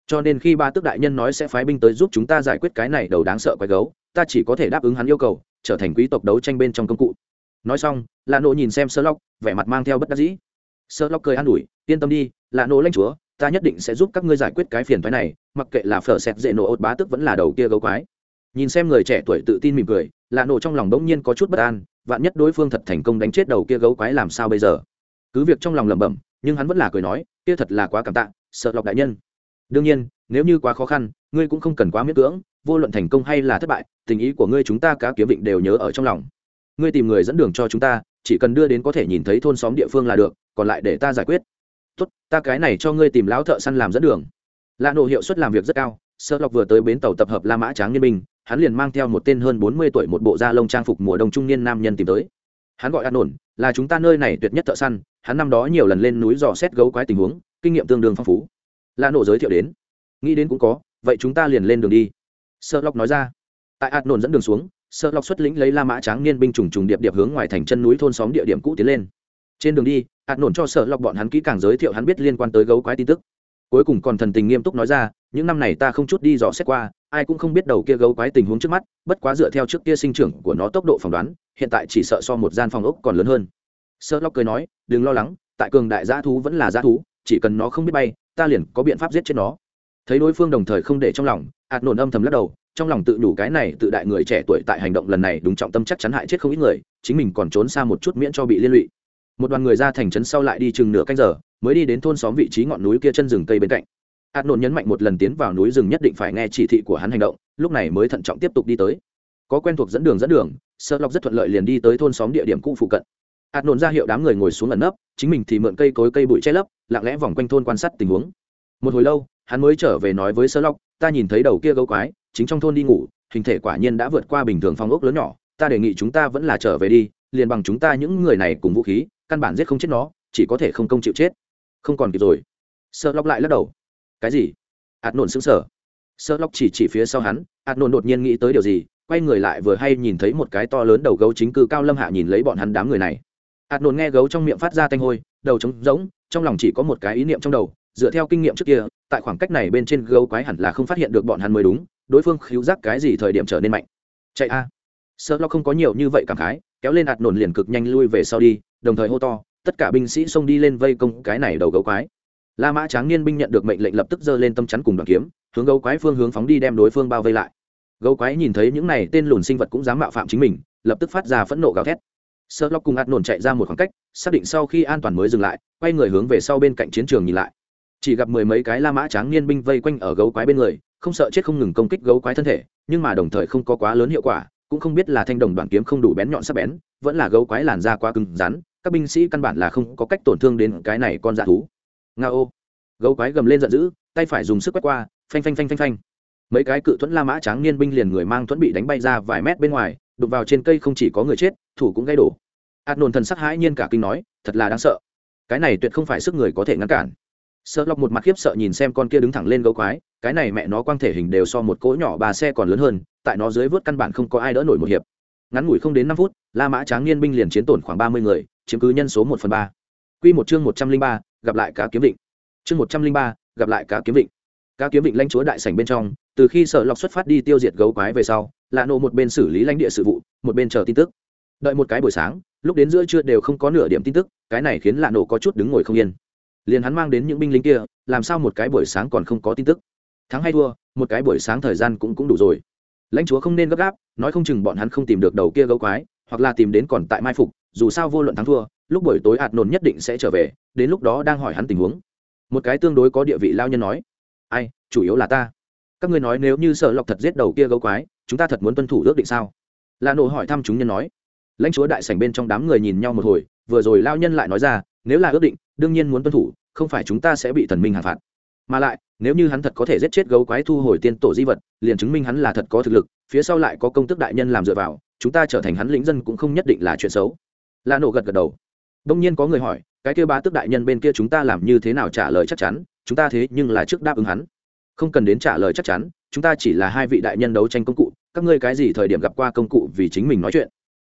cho nên khi ba tước đại nhân nói sẽ phái binh tới giúp chúng ta giải quyết cái này đầu đáng sợ quái gấu, ta chỉ có thể đáp ứng hắn yêu cầu, trở thành quý tộc đấu tranh bên trong công cụ. Nói xong lạ nộ nhìn xem sơ lóc vẻ mặt mang theo bất đắc dĩ. Sơ lóc cười an ủi, yên tâm đi lạ nộ lanh chúa, ta nhất định sẽ giúp các ngươi giải quyết cái phiền thoái này, mặc kệ là phở xẹt dễ nổ ột bá tức vẫn là đầu kia gấu quái. Nhìn xem người trẻ tuổi tự tin mỉm cười lạ nổ trong lòng bỗng nhiên có chút bất an, vạn nhất đối phương thật thành công đánh chết đầu kia gấu quái làm sao bây giờ? Cứ việc trong lòng lẩm bẩm, nhưng hắn vẫn là cười nói, kia thật là quá cảm tạ sợ lọc đại nhân đương nhiên, nếu như quá khó khăn, ngươi cũng không cần quá miễn cưỡng, vô luận thành công hay là thất bại, tình ý của ngươi chúng ta cá kiếm vịnh đều nhớ ở trong lòng. Ngươi tìm người dẫn đường cho chúng ta, chỉ cần đưa đến có thể nhìn thấy thôn xóm địa phương là được, còn lại để ta giải quyết. Tốt, ta cái này cho ngươi tìm lão thợ săn làm dẫn đường. Lạ nổ hiệu suất làm việc rất cao sợ lọc vừa tới bến tàu tập hợp la mã tráng niên minh hắn liền mang theo một tên hơn bốn mươi tuổi một bộ da lông trang phục mùa đông trung niên nam nhân tìm tới. Hắn gọi an ổn là chúng ta nơi này tuyệt nhất thợ săn, hắn năm đó nhiều lần lên núi dò xét gấu quái tình huống, kinh nghiệm tương đương phong phú la nổ giới thiệu đến. Nghĩ đến cũng có, vậy chúng ta liền lên đường đi. Sợ lọc nói ra. Tại hạt nổn dẫn đường xuống sợ lọc xuất lĩnh lấy la mã tráng niên binh trùng trùng điệp điệp hướng ngoài thành chân núi thôn xóm địa điểm cũ tiến lên. Trên đường đi hạt nổn cho sợ lọc bọn hắn kỹ càng giới thiệu hắn biết liên quan tới gấu quái tin tức. Cuối cùng còn thần tình nghiêm túc nói ra, những năm này ta không chút đi dò xét qua, ai cũng không biết đầu kia gấu quái tình huống trước mắt, bất quá dựa theo trước kia sinh trưởng của nó tốc độ phỏng đoán, hiện tại chỉ sợ so một gian phòng ốc còn lớn hơn. Sợ lọc cười nói, đừng lo lắng, tại cường đại g thú vẫn là g thú, chỉ cần nó không biết bay ta liền có biện pháp giết chết nó. Thấy đối phương đồng thời không để trong lòng, ạt nổn âm thầm lắc đầu, trong lòng tự đủ cái này tự đại người trẻ tuổi tại hành động lần này đúng trọng tâm chắc chắn hại chết không ít người, chính mình còn trốn xa một chút miễn cho bị liên lụy. Một đoàn người ra thành trấn sau lại đi chừng nửa canh giờ, mới đi đến thôn xóm vị trí ngọn núi kia chân rừng cây bên cạnh. Ạt nổn nhấn mạnh một lần tiến vào núi rừng nhất định phải nghe chỉ thị của hắn hành động, lúc này mới thận trọng tiếp tục đi tới. Có quen thuộc dẫn đường dẫn đường sợ lọc rất thuận lợi liền đi tới thôn xóm địa điểm cũ phụ cận. Ạt nổn ra hiệu đám người ngồi xuống ẩn nấp, chính mình thì mượn cây cối cây bụi che lấp lặng lẽ vòng quanh thôn quan sát tình huống. Một hồi lâu, hắn mới trở về nói với sơ lóc ta nhìn thấy đầu kia gấu quái, chính trong thôn đi ngủ, hình thể quả nhiên đã vượt qua bình thường phong ốc lớn nhỏ, ta đề nghị chúng ta vẫn là trở về đi, liền bằng chúng ta những người này cùng vũ khí, căn bản giết không chết nó, chỉ có thể không công chịu chết. Không còn kịp rồi. Sơ lóc lại lắc đầu. Cái gì? Ạt nổn xứng sở sơ lóc chỉ chỉ phía sau hắn ạt nổn đột nhiên nghĩ tới điều gì, quay người lại vừa hay nhìn thấy một cái to lớn đầu gấu chính cư cao lâm hạ nhìn lấy bọn hắn đám người này. Ạt nổn nghe gấu trong miệng phát ra tanh hôi, đầu trống rỗng trong lòng chỉ có một cái ý niệm trong đầu, dựa theo kinh nghiệm trước kia, tại khoảng cách này bên trên gấu quái hẳn là không phát hiện được bọn hắn mới đúng, đối phương khiếu giác cái gì thời điểm trở nên mạnh. Chạy a. Sợ lo không có nhiều như vậy cảm khái, kéo lên hạt nổn liền cực nhanh lui về sau đi, đồng thời hô to, tất cả binh sĩ xông đi lên vây công cái này đầu gấu quái. La mã tráng niên binh nhận được mệnh lệnh lập tức giơ lên tâm chắn cùng đoàn kiếm, hướng gấu quái phương hướng phóng đi đem đối phương bao vây lại. Gấu quái nhìn thấy những này tên lùn sinh vật cũng dám mạo phạm chính mình, lập tức phát ra phẫn nộ gào thét. Sợ lo cùng hạt nổn chạy ra một khoảng cách, xác định sau khi an toàn mới dừng lại quay người hướng về sau bên cạnh chiến trường nhìn lại. Chỉ gặp mười mấy cái la mã tráng niên binh vây quanh ở gấu quái bên người, không sợ chết không ngừng công kích gấu quái thân thể, nhưng mà đồng thời không có quá lớn hiệu quả, cũng không biết là thanh đồng đoàn kiếm không đủ bén nhọn sắc bén, vẫn là gấu quái làn da quá cứng rắn, các binh sĩ căn bản là không có cách tổn thương đến cái này con dạ thú. Nga ô gấu quái gầm lên giận dữ, tay phải dùng sức quét qua, phanh phanh phanh phanh phanh. Mấy cái cự thuẫn la mã tráng niên binh liền người mang thuẫn bị đánh bay ra vài mét bên ngoài đục vào trên cây không chỉ có người chết, thủ cũng gây đổ. Ạt nồn thần sắc hãi nhiên cả kinh nói, thật là đáng sợ cái này tuyệt không phải sức người có thể ngăn cản. Sợ lọc một mặt khiếp sợ nhìn xem con kia đứng thẳng lên gấu quái, cái này mẹ nó quang thể hình đều so một cỗ nhỏ bà xe còn lớn hơn, tại nó dưới vớt căn bản không có ai đỡ nổi một hiệp. Ngắn ngủi không đến năm phút, la mã tráng niên binh liền chiến tổn khoảng ba mươi người, chiếm cứ nhân số một phần ba. Q một chương một trăm linh ba, gặp lại cá kiếm định chương một trăm linh ba, gặp lại cá kiếm định cá kiếm định lãnh chúa đại sảnh bên trong, từ khi sợ lọc xuất phát đi tiêu diệt gấu quái về sau, lạ nộ một bên xử lý lãnh địa sự vụ, một bên chờ tin tức đợi một cái buổi sáng, lúc đến giữa trưa đều không có nửa điểm tin tức, cái này khiến lạ nổ có chút đứng ngồi không yên. Liền hắn mang đến những binh lính kia, làm sao một cái buổi sáng còn không có tin tức? Thắng hay thua, một cái buổi sáng thời gian cũng cũng đủ rồi. Lãnh chúa không nên gấp gáp, nói không chừng bọn hắn không tìm được đầu kia gấu quái, hoặc là tìm đến còn tại mai phục, dù sao vô luận thắng thua, lúc buổi tối hạt nồn nhất định sẽ trở về, đến lúc đó đang hỏi hắn tình huống. Một cái tương đối có địa vị lao nhân nói, ai, chủ yếu là ta. Các ngươi nói nếu như sợ lọc thật giết đầu kia gấu quái, chúng ta thật muốn tuân thủ ước định sao? Là nổ hỏi thăm chúng nhân nói lãnh chúa đại sảnh bên trong đám người nhìn nhau một hồi, vừa rồi lao nhân lại nói ra, nếu là ước định, đương nhiên muốn tuân thủ, không phải chúng ta sẽ bị thần minh hạ phạt. Mà lại, nếu như hắn thật có thể giết chết gấu quái thu hồi tiên tổ di vật, liền chứng minh hắn là thật có thực lực, phía sau lại có công tức đại nhân làm dựa vào, chúng ta trở thành hắn lĩnh dân cũng không nhất định là chuyện xấu. La nổ gật gật đầu. Đông nhiên có người hỏi, cái kêu ba tước đại nhân bên kia chúng ta làm như thế nào trả lời chắc chắn, chúng ta thế nhưng là trước đáp ứng hắn. Không cần đến trả lời chắc chắn, chúng ta chỉ là hai vị đại nhân đấu tranh công cụ, các ngươi cái gì thời điểm gặp qua công cụ vì chính mình nói chuyện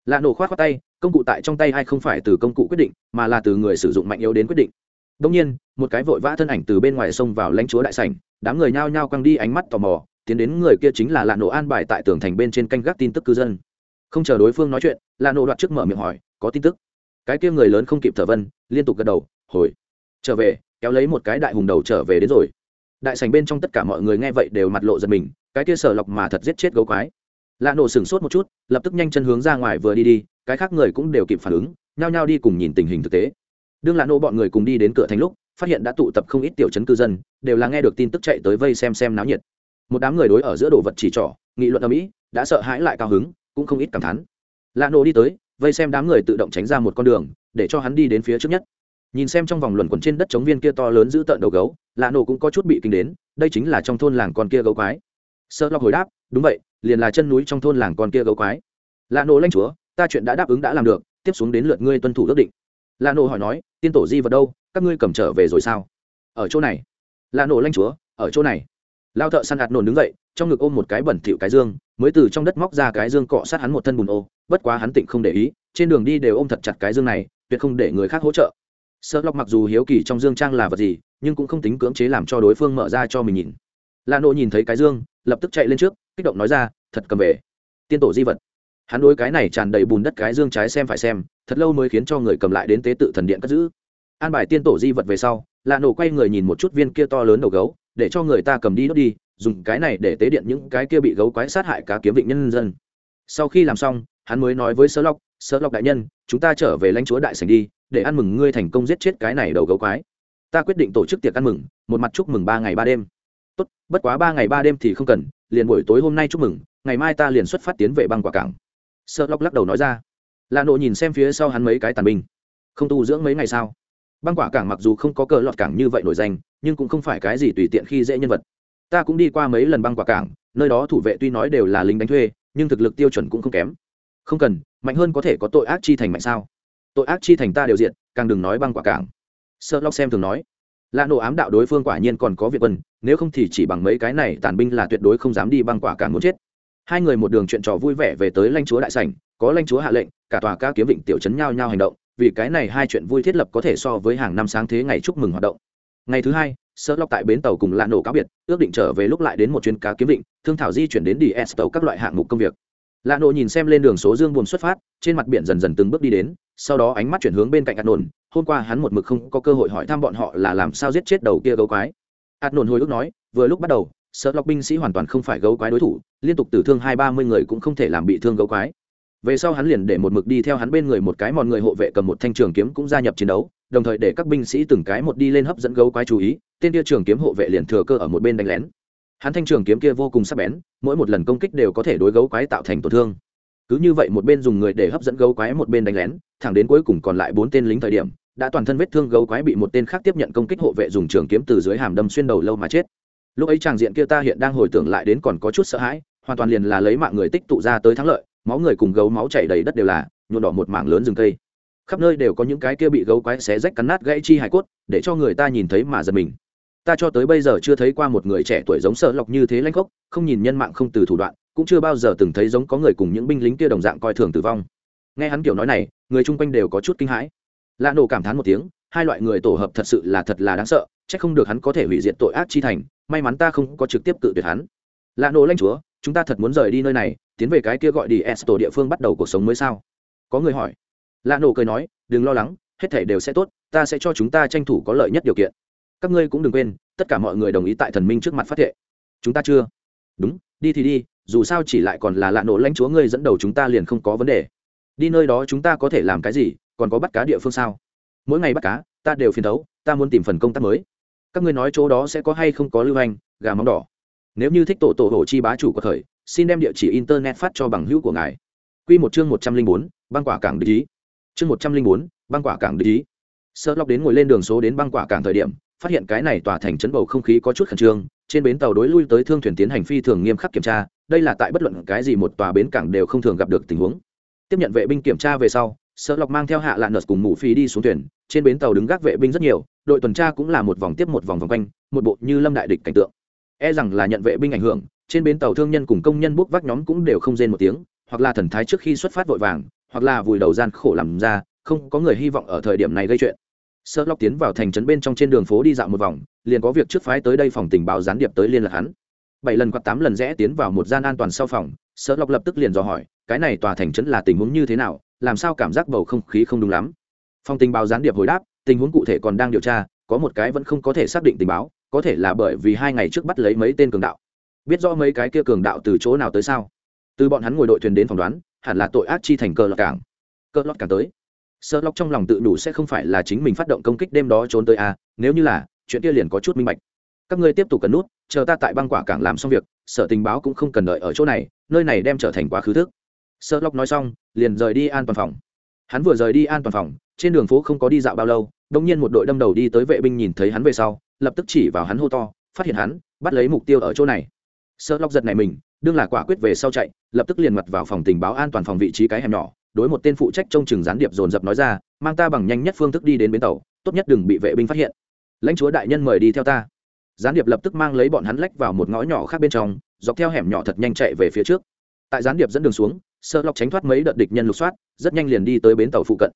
lạ nổ khoát khoát tay, công cụ tại trong tay hay không phải từ công cụ quyết định, mà là từ người sử dụng mạnh yếu đến quyết định. Đông nhiên, một cái vội vã thân ảnh từ bên ngoài xông vào lãnh chúa đại sảnh, đám người nhao nhao quăng đi ánh mắt tò mò, tiến đến người kia chính là lạ nổ an bài tại tường thành bên trên canh gác tin tức cư dân. Không chờ đối phương nói chuyện, lạ nổ đoạt trước mở miệng hỏi, có tin tức? Cái kia người lớn không kịp thở vân, liên tục gật đầu, hồi, trở về, kéo lấy một cái đại hùng đầu trở về đến rồi. Đại sảnh bên trong tất cả mọi người nghe vậy đều mặt lộ giật mình, cái kia sở lọc mà thật giết chết gấu quái lạ nổ sửng sốt một chút, lập tức nhanh chân hướng ra ngoài vừa đi đi, cái khác người cũng đều kịp phản ứng, nhao nhao đi cùng nhìn tình hình thực tế. Đương lạ nổ bọn người cùng đi đến cửa thành lúc, phát hiện đã tụ tập không ít tiểu chấn cư dân, đều là nghe được tin tức chạy tới vây xem xem náo nhiệt. Một đám người đối ở giữa đồ vật chỉ trỏ, nghị luận ở mỹ đã sợ hãi lại cao hứng, cũng không ít cảm thán. Lạ nổ đi tới, vây xem đám người tự động tránh ra một con đường, để cho hắn đi đến phía trước nhất. Nhìn xem trong vòng luẩn quẩn trên đất chống viên kia to lớn giữ tợn đầu gấu, lạ nổ cũng có chút bị kinh đến, đây chính là trong thôn làng con kia gấu quái. Sợ lo hồi đáp, đúng vậy liền là chân núi trong thôn làng con kia gấu quái. Lạ nổ lanh chúa, ta chuyện đã đáp ứng đã làm được, tiếp xuống đến lượt ngươi tuân thủ ước định. Lạ nổ hỏi nói, tiên tổ di vật đâu, các ngươi cầm trở về rồi sao? Ở chỗ này. Lạ nổ lanh chúa, ở chỗ này. Lao thợ săn hạt nổn đứng dậy, trong ngực ôm một cái bẩn thỉu cái dương, mới từ trong đất móc ra cái dương cọ sát hắn một thân bùn ô, bất quá hắn tịnh không để ý, trên đường đi đều ôm thật chặt cái dương này, tuyệt không để người khác hỗ trợ. Sợ lọc mặc dù hiếu kỳ trong dương trang là vật gì, nhưng cũng không tính cưỡng chế làm cho đối phương mở ra cho mình nhìn. Lạ nộ nhìn thấy cái dương, lập tức chạy lên trước kích động nói ra thật cầm về. Tiên tổ di vật. Hắn đối cái này tràn đầy bùn đất cái dương trái xem phải xem thật lâu mới khiến cho người cầm lại đến tế tự thần điện cất giữ. An bài tiên tổ di vật về sau lạ nổ quay người nhìn một chút viên kia to lớn đầu gấu để cho người ta cầm đi đốt đi dùng cái này để tế điện những cái kia bị gấu quái sát hại cá kiếm vịnh nhân dân. Sau khi làm xong hắn mới nói với sơ Lộc, sơ Lộc đại nhân chúng ta trở về lãnh chúa đại sành đi để ăn mừng ngươi thành công giết chết cái này đầu gấu quái. Ta quyết định tổ chức tiệc ăn mừng một mặt chúc mừng ba ngày ba đêm. Tốt bất quá ba ngày ba đêm thì không cần liền buổi tối hôm nay chúc mừng, ngày mai ta liền xuất phát tiến về băng quả cảng. Sợ lóc lắc đầu nói ra. Lạ nộ nhìn xem phía sau hắn mấy cái tàn binh. Không tu dưỡng mấy ngày sao? Băng quả cảng mặc dù không có cờ lọt cảng như vậy nổi danh, nhưng cũng không phải cái gì tùy tiện khi dễ nhân vật. Ta cũng đi qua mấy lần băng quả cảng, nơi đó thủ vệ tuy nói đều là lính đánh thuê, nhưng thực lực tiêu chuẩn cũng không kém. Không cần, mạnh hơn có thể có tội ác chi thành mạnh sao? Tội ác chi thành ta đều diện càng đừng nói băng quả cảng. Sợ lóc xem thường nói lạ nổ ám đạo đối phương quả nhiên còn có việc quân, nếu không thì chỉ bằng mấy cái này tàn binh là tuyệt đối không dám đi băng quả cảng muốn chết. Hai người một đường chuyện trò vui vẻ về tới lãnh chúa đại sảnh, có lãnh chúa hạ lệnh, cả tòa ca kiếm vịnh tiểu chấn nhau nhau hành động, vì cái này hai chuyện vui thiết lập có thể so với hàng năm sáng thế ngày chúc mừng hoạt động. Ngày thứ hai, sơ lóc tại bến tàu cùng lạ nổ cáo biệt, ước định trở về lúc lại đến một chuyến cá kiếm vịnh, thương thảo di chuyển đến đi s tàu các loại hạng mục công việc lạ nộ nhìn xem lên đường số dương buồn xuất phát, trên mặt biển dần dần từng bước đi đến, sau đó ánh mắt chuyển hướng bên cạnh ạt nồn hôm qua hắn một mực không có cơ hội hỏi thăm bọn họ là làm sao giết chết đầu kia gấu quái. Ạt nồn hồi ức nói, vừa lúc bắt đầu, sợ lọc binh sĩ hoàn toàn không phải gấu quái đối thủ, liên tục tử thương hai ba mươi người cũng không thể làm bị thương gấu quái. Về sau hắn liền để một mực đi theo hắn bên người một cái mòn người hộ vệ cầm một thanh trường kiếm cũng gia nhập chiến đấu, đồng thời để các binh sĩ từng cái một đi lên hấp dẫn gấu quái chú ý, tên kia trường kiếm hộ vệ liền thừa cơ ở một bên đánh lén hắn thanh trường kiếm kia vô cùng sắc bén, mỗi một lần công kích đều có thể đối gấu quái tạo thành tổn thương. Cứ như vậy một bên dùng người để hấp dẫn gấu quái một bên đánh lén, thẳng đến cuối cùng còn lại bốn tên lính thời điểm, đã toàn thân vết thương gấu quái bị một tên khác tiếp nhận công kích hộ vệ dùng trường kiếm từ dưới hàm đâm xuyên đầu lâu mà chết. Lúc ấy tràng diện kia ta hiện đang hồi tưởng lại đến còn có chút sợ hãi, hoàn toàn liền là lấy mạng người tích tụ ra tới thắng lợi, máu người cùng gấu máu chảy đầy đất đều là nhuộn đỏ một mảng lớn rừng cây. Khắp nơi đều có những cái kia bị gấu quái xé rách cắn nát gãy chi hải cốt, để cho người ta nhìn thấy mà giật mình ta cho tới bây giờ chưa thấy qua một người trẻ tuổi giống sợ lọc như thế lanh khốc, không nhìn nhân mạng không từ thủ đoạn, cũng chưa bao giờ từng thấy giống có người cùng những binh lính kia đồng dạng coi thường tử vong. Nghe hắn kiểu nói này, người chung quanh đều có chút kinh hãi. Lạ nổ cảm thán một tiếng, hai loại người tổ hợp thật sự là thật là đáng sợ c h ắ c không được hắn có thể hủy diệt tội ác chi thành, may mắn ta không có trực tiếp cự tuyệt hắn. Lạ nổ lanh chúa, chúng ta thật muốn rời đi nơi này, tiến về cái kia gọi đi s tổ địa phương bắt đầu cuộc sống mới sao? Có người hỏi. Lạ nổ cười nói, đừng lo lắng, hết thể đều sẽ tốt, ta sẽ cho chúng ta tranh thủ có lợi nhất điều kiện các ngươi cũng đừng quên, tất cả mọi người đồng ý tại thần minh trước mặt phát thệ. Chúng ta chưa? Đúng, đi thì đi, dù sao chỉ lại còn là lạ nổ lãnh chúa ngươi dẫn đầu chúng ta liền không có vấn đề. Đi nơi đó chúng ta có thể làm cái gì, còn có bắt cá địa phương sao? Mỗi ngày bắt cá, ta đều phiền thấu, ta muốn tìm phần công tác mới. Các ngươi nói chỗ đó sẽ có hay không có lưu hành, gà móng đỏ. Nếu như thích tổ tổ hổ chi bá chủ của thời, xin đem địa chỉ internet phát cho bằng hữu của ngài. Q một chương một trăm linh bốn, băng quả cảng địa ý. Chương một trăm linh bốn, băng quả cảng địa ý. Sơ lộc đến ngồi lên đường số đến băng quả cảng thời điểm phát hiện cái này tỏa thành chấn bầu không khí có chút khẩn trương, trên bến tàu đối lui tới thương thuyền tiến hành phi thường nghiêm khắc kiểm tra, đây là tại bất luận cái gì một tòa bến cảng đều không thường gặp được tình huống. Tiếp nhận vệ binh kiểm tra về sau sợ lọc mang theo hạ lạ nợt cùng mù phi đi xuống thuyền, trên bến tàu đứng gác vệ binh rất nhiều, đội tuần tra cũng là một vòng tiếp một vòng vòng quanh, một bộ như lâm đại địch cảnh tượng. E rằng là nhận vệ binh ảnh hưởng, trên bến tàu thương nhân cùng công nhân bốc vác nhóm cũng đều không rên một tiếng, hoặc là thần thái trước khi xuất phát vội vàng, hoặc là vùi đầu gian khổ làm ra, không có người hy vọng ở thời điểm này gây chuyện sợ lóc tiến vào thành trấn bên trong trên đường phố đi dạo một vòng, liền có việc trước phái tới đây phòng tình báo gián điệp tới liên lạc hắn. Bảy lần hoặc tám lần rẽ tiến vào một gian an toàn sau phòng sợ lóc lập tức liền dò hỏi, cái này tòa thành trấn là tình huống như thế nào, làm sao cảm giác bầu không khí không đúng lắm? Phòng tình báo gián điệp hồi đáp, tình huống cụ thể còn đang điều tra, có một cái vẫn không có thể xác định tình báo, có thể là bởi vì hai ngày trước bắt lấy mấy tên cường đạo. Biết rõ mấy cái kia cường đạo từ chỗ nào tới sao? Từ bọn hắn ngồi đội thuyền đến phỏng đoán, hẳn là tội ác chi thành cờ lọt cảng. Cờ lọt cảng tới sợ lóc trong lòng tự đủ sẽ không phải là chính mình phát động công kích đêm đó trốn tới a à, nếu như là chuyện kia liền có chút minh bạch. Các ngươi tiếp tục cần nút chờ ta tại băng quả cảng làm xong việc sở tình báo cũng không cần đợi ở chỗ này nơi này đem trở thành quá khứ thức. Sợ lóc nói xong liền rời đi an toàn phòng. Hắn vừa rời đi an toàn phòng trên đường phố không có đi dạo bao lâu đông nhiên một đội đâm đầu đi tới vệ binh nhìn thấy hắn về sau lập tức chỉ vào hắn hô to phát hiện hắn bắt lấy mục tiêu ở chỗ này. Sợ lóc giật này mình đương là quả quyết về sau chạy lập tức liền mặt vào phòng tình báo an toàn phòng vị trí cái hẻm nhỏ đối một tên phụ trách trông chừng gián điệp dồn dập nói ra, mang ta bằng nhanh nhất phương thức đi đến bến tàu, tốt nhất đừng bị vệ binh phát hiện. Lãnh chúa đại nhân mời đi theo ta. Gián điệp lập tức mang lấy bọn hắn lách vào một ngõ nhỏ khác bên trong, dọc theo hẻm nhỏ thật nhanh chạy về phía trước. Tại gián điệp dẫn đường xuống, sơ lọc tránh thoát mấy đợt địch nhân lục soát, rất nhanh liền đi tới bến tàu phụ cận.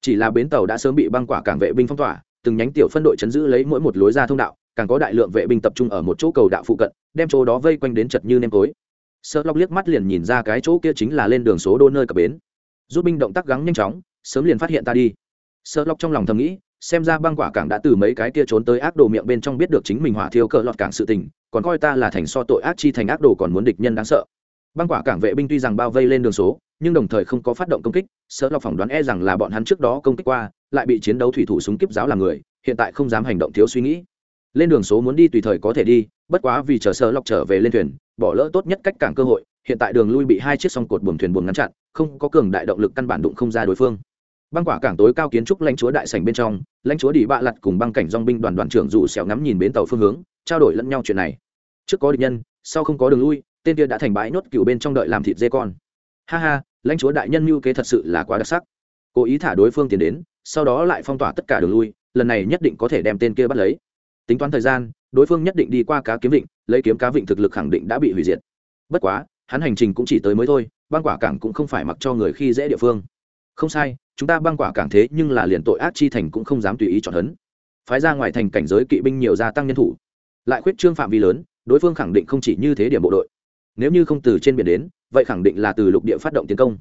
Chỉ là bến tàu đã sớm bị băng quả cảng vệ binh phong tỏa, từng nhánh tiểu phân đội chấn giữ lấy mỗi một lối ra thông đạo, càng có đại lượng vệ binh tập trung ở một chỗ cầu đạo phụ cận, đem chỗ đó vây quanh đến chật như nêm tối. Sơ lọc liếc mắt liền nhìn ra cái chỗ kia chính là lên đường số đô nơi cập bến rút binh động tác gắng nhanh chóng, sớm liền phát hiện ta đi. Sợ lọc trong lòng thầm nghĩ, xem ra băng quả cảng đã từ mấy cái kia trốn tới ác đồ miệng bên trong biết được chính mình hỏa thiêu cờ lọt cảng sự tình, còn coi ta là thành so tội ác chi thành ác đồ còn muốn địch nhân đáng sợ. Băng quả cảng vệ binh tuy rằng bao vây lên đường số, nhưng đồng thời không có phát động công kích, sợ lọc phỏng đoán e rằng là bọn hắn trước đó công kích qua, lại bị chiến đấu thủy thủ súng kiếp giáo làm người, hiện tại không dám hành động thiếu suy nghĩ lên đường số muốn đi tùy thời có thể đi, bất quá vì chờ sơ lọc trở về lên thuyền, bỏ lỡ tốt nhất cách cảng cơ hội, hiện tại đường lui bị hai chiếc song cột buồm thuyền buồm ngăn chặn, không có cường đại động lực căn bản đụng không ra đối phương. Băng quả cảng tối cao kiến trúc lãnh chúa đại sảnh bên trong, lãnh chúa đi bạ lặt cùng băng cảnh dong binh đoàn đoàn trưởng rủ xẻo ngắm nhìn bến tàu phương hướng, trao đổi lẫn nhau chuyện này. Trước có địch nhân, sau không có đường lui, tên kia đã thành bãi nốt cựu bên trong đợi làm thịt dê con. Ha ha, lãnh chúa đại nhân mưu kế thật sự là quá đặc sắc. Cố ý thả đối phương tiến đến, sau đó lại phong tỏa tất cả đường lui, lần này nhất định có thể đem tên kia bắt lấy tính toán thời gian, đối phương nhất định đi qua cá kiếm vịnh, lấy kiếm cá vịnh thực lực khẳng định đã bị hủy diệt. Bất quá, hắn hành trình cũng chỉ tới mới thôi, băng quả cảng cũng không phải mặc cho người khi dễ địa phương. Không sai, chúng ta băng quả cảng thế nhưng là liền tội ác chi thành cũng không dám tùy ý chọn hấn. Phái ra ngoài thành cảnh giới kỵ binh nhiều gia tăng nhân thủ. Lại khuyết trương phạm vi lớn, đối phương khẳng định không chỉ như thế điểm bộ đội. Nếu như không từ trên biển đến, vậy khẳng định là từ lục địa phát động tiến công.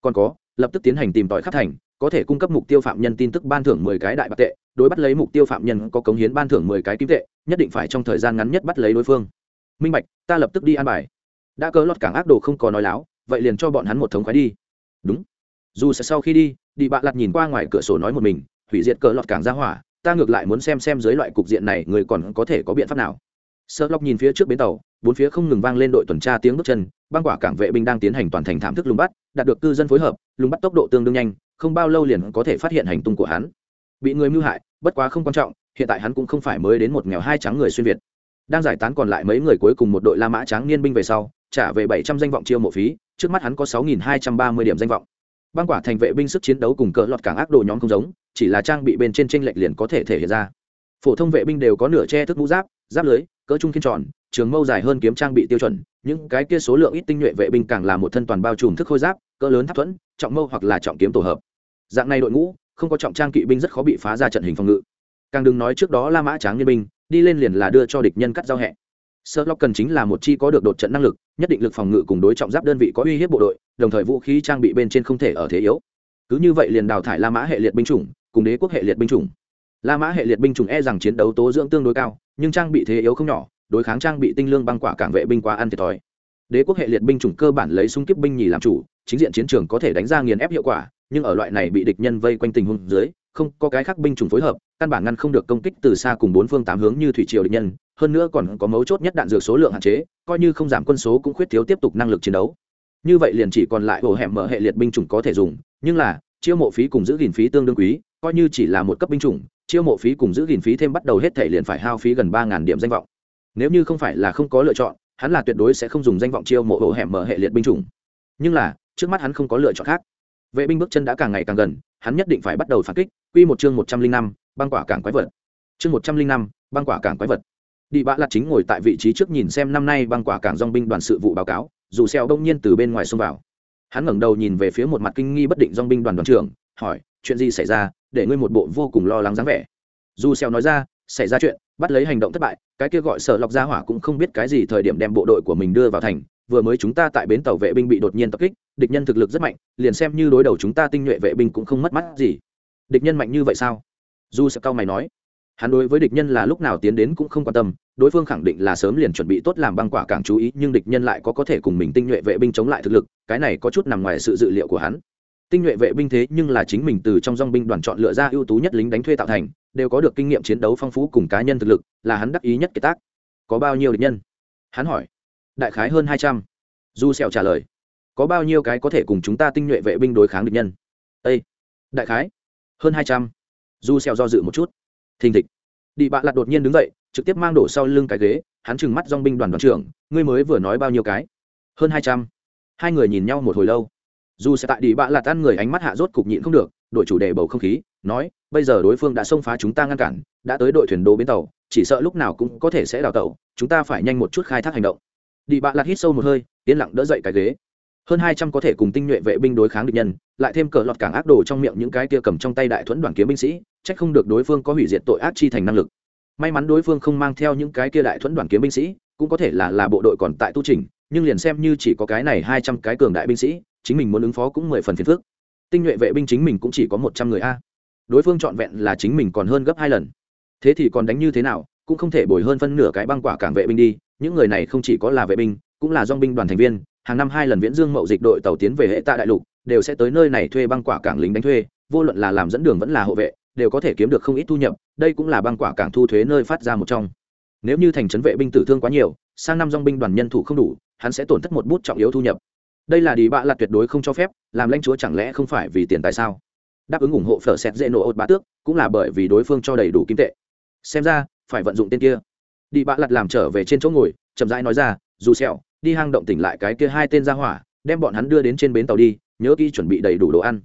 Còn có, lập tức tiến hành tìm tòi khắp thành có thể cung cấp mục tiêu phạm nhân tin tức ban thưởng mười cái đại bạc tệ, đối bắt lấy mục tiêu phạm nhân có cống hiến ban thưởng mười cái kim tệ, nhất định phải trong thời gian ngắn nhất bắt lấy đối phương. Minh bạch, ta lập tức đi an bài. Đã cớ lọt cảng ác đồ không có nói láo, vậy liền cho bọn hắn một thống khoái đi. Đúng. Dù sẽ sau khi đi đi bạ lặt nhìn qua ngoài cửa sổ nói một mình, hủy diệt cờ lọt cảng ra hỏa, ta ngược lại muốn xem xem dưới loại cục diện này người còn có thể có biện pháp nào. Sợ lọc nhìn phía trước bến tàu, bốn phía không ngừng vang lên đội tuần tra tiếng bước chân băng quả cảng vệ binh đang tiến hành toàn thành thảm thức lùng bắt, đạt được cư dân phối hợp, lùng bắt tốc độ tương đương nhanh, không bao lâu liền có thể phát hiện hành tung của hắn. Bị người mưu hại, bất quá không quan trọng, hiện tại hắn cũng không phải mới đến một nghèo hai trắng người xuyên việt. Đang giải tán còn lại mấy người cuối cùng một đội la mã trắng niên binh về sau, trả về bảy trăm danh vọng chiêu mộ phí, trước mắt hắn có sáu nghìn hai trăm ba mươi điểm danh vọng. Băng quả thành vệ binh sức chiến đấu cùng cỡ lọt cảng ác đồ nhóm không giống, chỉ là trang bị bên trên tranh lệch liền có thể thể hiện ra. Phổ thông vệ binh đều có nửa che thức mũ giáp giáp lưới cỡ trung kiên tròn, trường mâu dài hơn kiếm trang bị tiêu chuẩn, những cái kia số lượng ít tinh nhuệ vệ binh càng là một thân toàn bao trùm thức khôi giáp, cỡ lớn tháp thuẫn, trọng mâu hoặc là trọng kiếm tổ hợp. Dạng này đội ngũ, không có trọng trang kỵ binh rất khó bị phá ra trận hình phòng ngự. Càng đừng nói trước đó la mã tráng nhân binh, đi lên liền là đưa cho địch nhân cắt giao hẹ. Sơ lóc cần chính là một chi có được đột trận năng lực, nhất định lực phòng ngự cùng đối trọng giáp đơn vị có uy hiếp bộ đội, đồng thời vũ khí trang bị bên trên không thể ở thế yếu. Cứ như vậy liền đào thải la mã hệ liệt binh chủng, cùng đế quốc hệ liệt binh chủng la mã hệ liệt binh chủng e rằng chiến đấu tố dưỡng tương đối cao, nhưng trang bị thế yếu không nhỏ, đối kháng trang bị tinh lương băng quả cảng vệ binh quá ăn thiệt thòi. Đế quốc hệ liệt binh chủng cơ bản lấy súng kiếp binh nhì làm chủ, chính diện chiến trường có thể đánh ra nghiền ép hiệu quả, nhưng ở loại này bị địch nhân vây quanh tình huống dưới, không có cái khác binh chủng phối hợp, căn bản ngăn không được công kích từ xa cùng bốn phương tám hướng như thủy triều địch nhân, hơn nữa còn có mấu chốt nhất đạn dược số lượng hạn chế, coi như không giảm quân số cũng khuyết thiếu tiếp tục năng lực chiến đấu. Như vậy liền chỉ còn lại hồ hẻm mở hệ liệt binh chủng có thể dùng, nhưng là, chiêu mộ phí cùng giữ gìn phí tương đương quý coi như chỉ là một cấp binh chủng, chiêu mộ phí cùng giữ gìn phí thêm bắt đầu hết thể liền phải hao phí gần ba điểm danh vọng. Nếu như không phải là không có lựa chọn, hắn là tuyệt đối sẽ không dùng danh vọng chiêu mộ hộ hẻm mở hệ liệt binh chủng. Nhưng là, trước mắt hắn không có lựa chọn khác. Vệ binh bước chân đã càng ngày càng gần, hắn nhất định phải bắt đầu phản kích, quy một chương một trăm linh năm, băng quả cảng quái vật. Chương một trăm linh năm, băng quả cảng quái vật. Đi bạ lạt chính ngồi tại vị trí trước nhìn xem năm nay băng quả cảng dong binh đoàn sự vụ báo cáo, dù xeo đông nhiên từ bên ngoài xông vào. Hắn ngẩng đầu nhìn về phía một mặt kinh nghi bất định dong binh đoàn đoàn trưởng, hỏi, chuyện gì xảy ra? Để ngươi một bộ vô cùng lo lắng dáng vẻ. Dù xeo nói ra, xảy ra chuyện, bắt lấy hành động thất bại, cái kia gọi sở lọc gia hỏa cũng không biết cái gì thời điểm đem bộ đội của mình đưa vào thành, vừa mới chúng ta tại bến tàu vệ binh bị đột nhiên tập kích, địch nhân thực lực rất mạnh, liền xem như đối đầu chúng ta tinh nhuệ vệ binh cũng không mất mắt gì. Địch nhân mạnh như vậy sao? Du Xeo cao mày nói. Hắn đối với địch nhân là lúc nào tiến đến cũng không quan tâm, đối phương khẳng định là sớm liền chuẩn bị tốt làm băng quả càng chú ý, nhưng địch nhân lại có có thể cùng mình tinh nhuệ vệ binh chống lại thực lực, cái này có chút nằm ngoài sự dự liệu của hắn tinh nhuệ vệ binh thế nhưng là chính mình từ trong dòng binh đoàn chọn lựa ra ưu tú nhất lính đánh thuê tạo thành, đều có được kinh nghiệm chiến đấu phong phú cùng cá nhân thực lực, là hắn đắc ý nhất kiệt tác. Có bao nhiêu địch nhân? Hắn hỏi. Đại khái hơn hai trăm. Du sẹo trả lời. Có bao nhiêu cái có thể cùng chúng ta tinh nhuệ vệ binh đối kháng địch nhân? Â đại khái. Hơn hai trăm. Du sẹo do dự một chút. Thình thịch. Đi bạ lặt đột nhiên đứng dậy, trực tiếp mang đổ sau lưng cái ghế, hắn trừng mắt dong binh đoàn đoàn trưởng, ngươi mới vừa nói bao nhiêu cái? Hơn hai trăm. Hai người nhìn nhau một hồi lâu dù sẽ tại đi bạ là tan người ánh mắt hạ rốt cục nhịn không được đội chủ đề bầu không khí, nói, bây giờ đối phương đã xông phá chúng ta ngăn cản, đã tới đội thuyền đô bến tàu, chỉ sợ lúc nào cũng có thể sẽ đào tàu chúng ta phải nhanh một chút khai thác hành động. Đi bạ lạt hít sâu một hơi, yên lặng đỡ dậy cái ghế. Hơn hai trăm có thể cùng tinh nhuệ vệ binh đối kháng địch nhân, lại thêm cờ lọt cảng ác đồ trong miệng những cái kia cầm trong tay đại thuẫn đoàn kiếm binh sĩ, trách không được đối phương có hủy diệt tội ác chi thành năng lực. May mắn đối phương không mang theo những cái kia đại thuẫn đoàn kiếm binh sĩ, cũng có thể là là bộ đội còn tại tu trình nhưng liền xem như chỉ có cái này hai trăm cái cường đại binh sĩ chính mình muốn ứng phó cũng mười phần phiền phức. Tinh nhuệ vệ binh chính mình cũng chỉ có một trăm người a. Đối phương trọn vẹn là chính mình còn hơn gấp hai lần. Thế thì còn đánh như thế nào, cũng không thể bồi hơn phân nửa cái băng quả cảng vệ binh đi. Những người này không chỉ có là vệ binh, cũng là dong binh đoàn thành viên. Hàng năm hai lần viễn dương mậu dịch đội tàu tiến về hệ tạ đại lục, đều sẽ tới nơi này thuê băng quả cảng lính đánh thuê. Vô luận là làm dẫn đường vẫn là hộ vệ, đều có thể kiếm được không ít thu nhập. Đây cũng là băng quả cảng thu thuế nơi phát ra một trong. Nếu như thành trấn vệ binh tử thương quá nhiều, sang năm dong binh đoàn nhân thủ không đủ, hắn sẽ tổn thất một bút trọng yếu thu nhập đây là đi bạ là tuyệt đối không cho phép, làm lãnh chúa chẳng lẽ không phải vì tiền tại sao? Đáp ứng ủng hộ phở xét dễ nổ ột bá tước, cũng là bởi vì đối phương cho đầy đủ kim tệ. Xem ra, phải vận dụng tên kia. Đi bạ lặt làm trở về trên chỗ ngồi, chậm rãi nói ra, dù sẹo, đi hang động tỉnh lại cái kia hai tên ra hỏa, đem bọn hắn đưa đến trên bến tàu đi, nhớ kỹ chuẩn bị đầy đủ đồ ăn.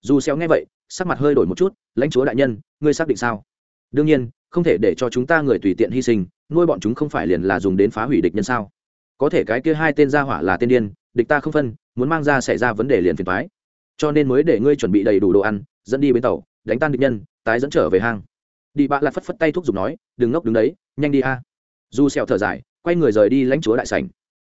Dù sẹo nghe vậy, sắc mặt hơi đổi một chút, lãnh chúa đại nhân, ngươi xác định sao? Đương nhiên, không thể để cho chúng ta người tùy tiện hy sinh, nuôi bọn chúng không phải liền là dùng đến phá hủy địch nhân sao? Có thể cái kia hai tên ra hỏa là tên điên địch ta không phân, muốn mang ra xảy ra vấn đề liền phiền thoái cho nên mới để ngươi chuẩn bị đầy đủ đồ ăn, dẫn đi bến tàu, đánh tan địch nhân, tái dẫn trở về hang. Đi bạ lạt phất phất tay thúc giục nói, đừng ngốc đứng đấy, nhanh đi a. Du xẹo thở dài, quay người rời đi lãnh chúa đại sảnh.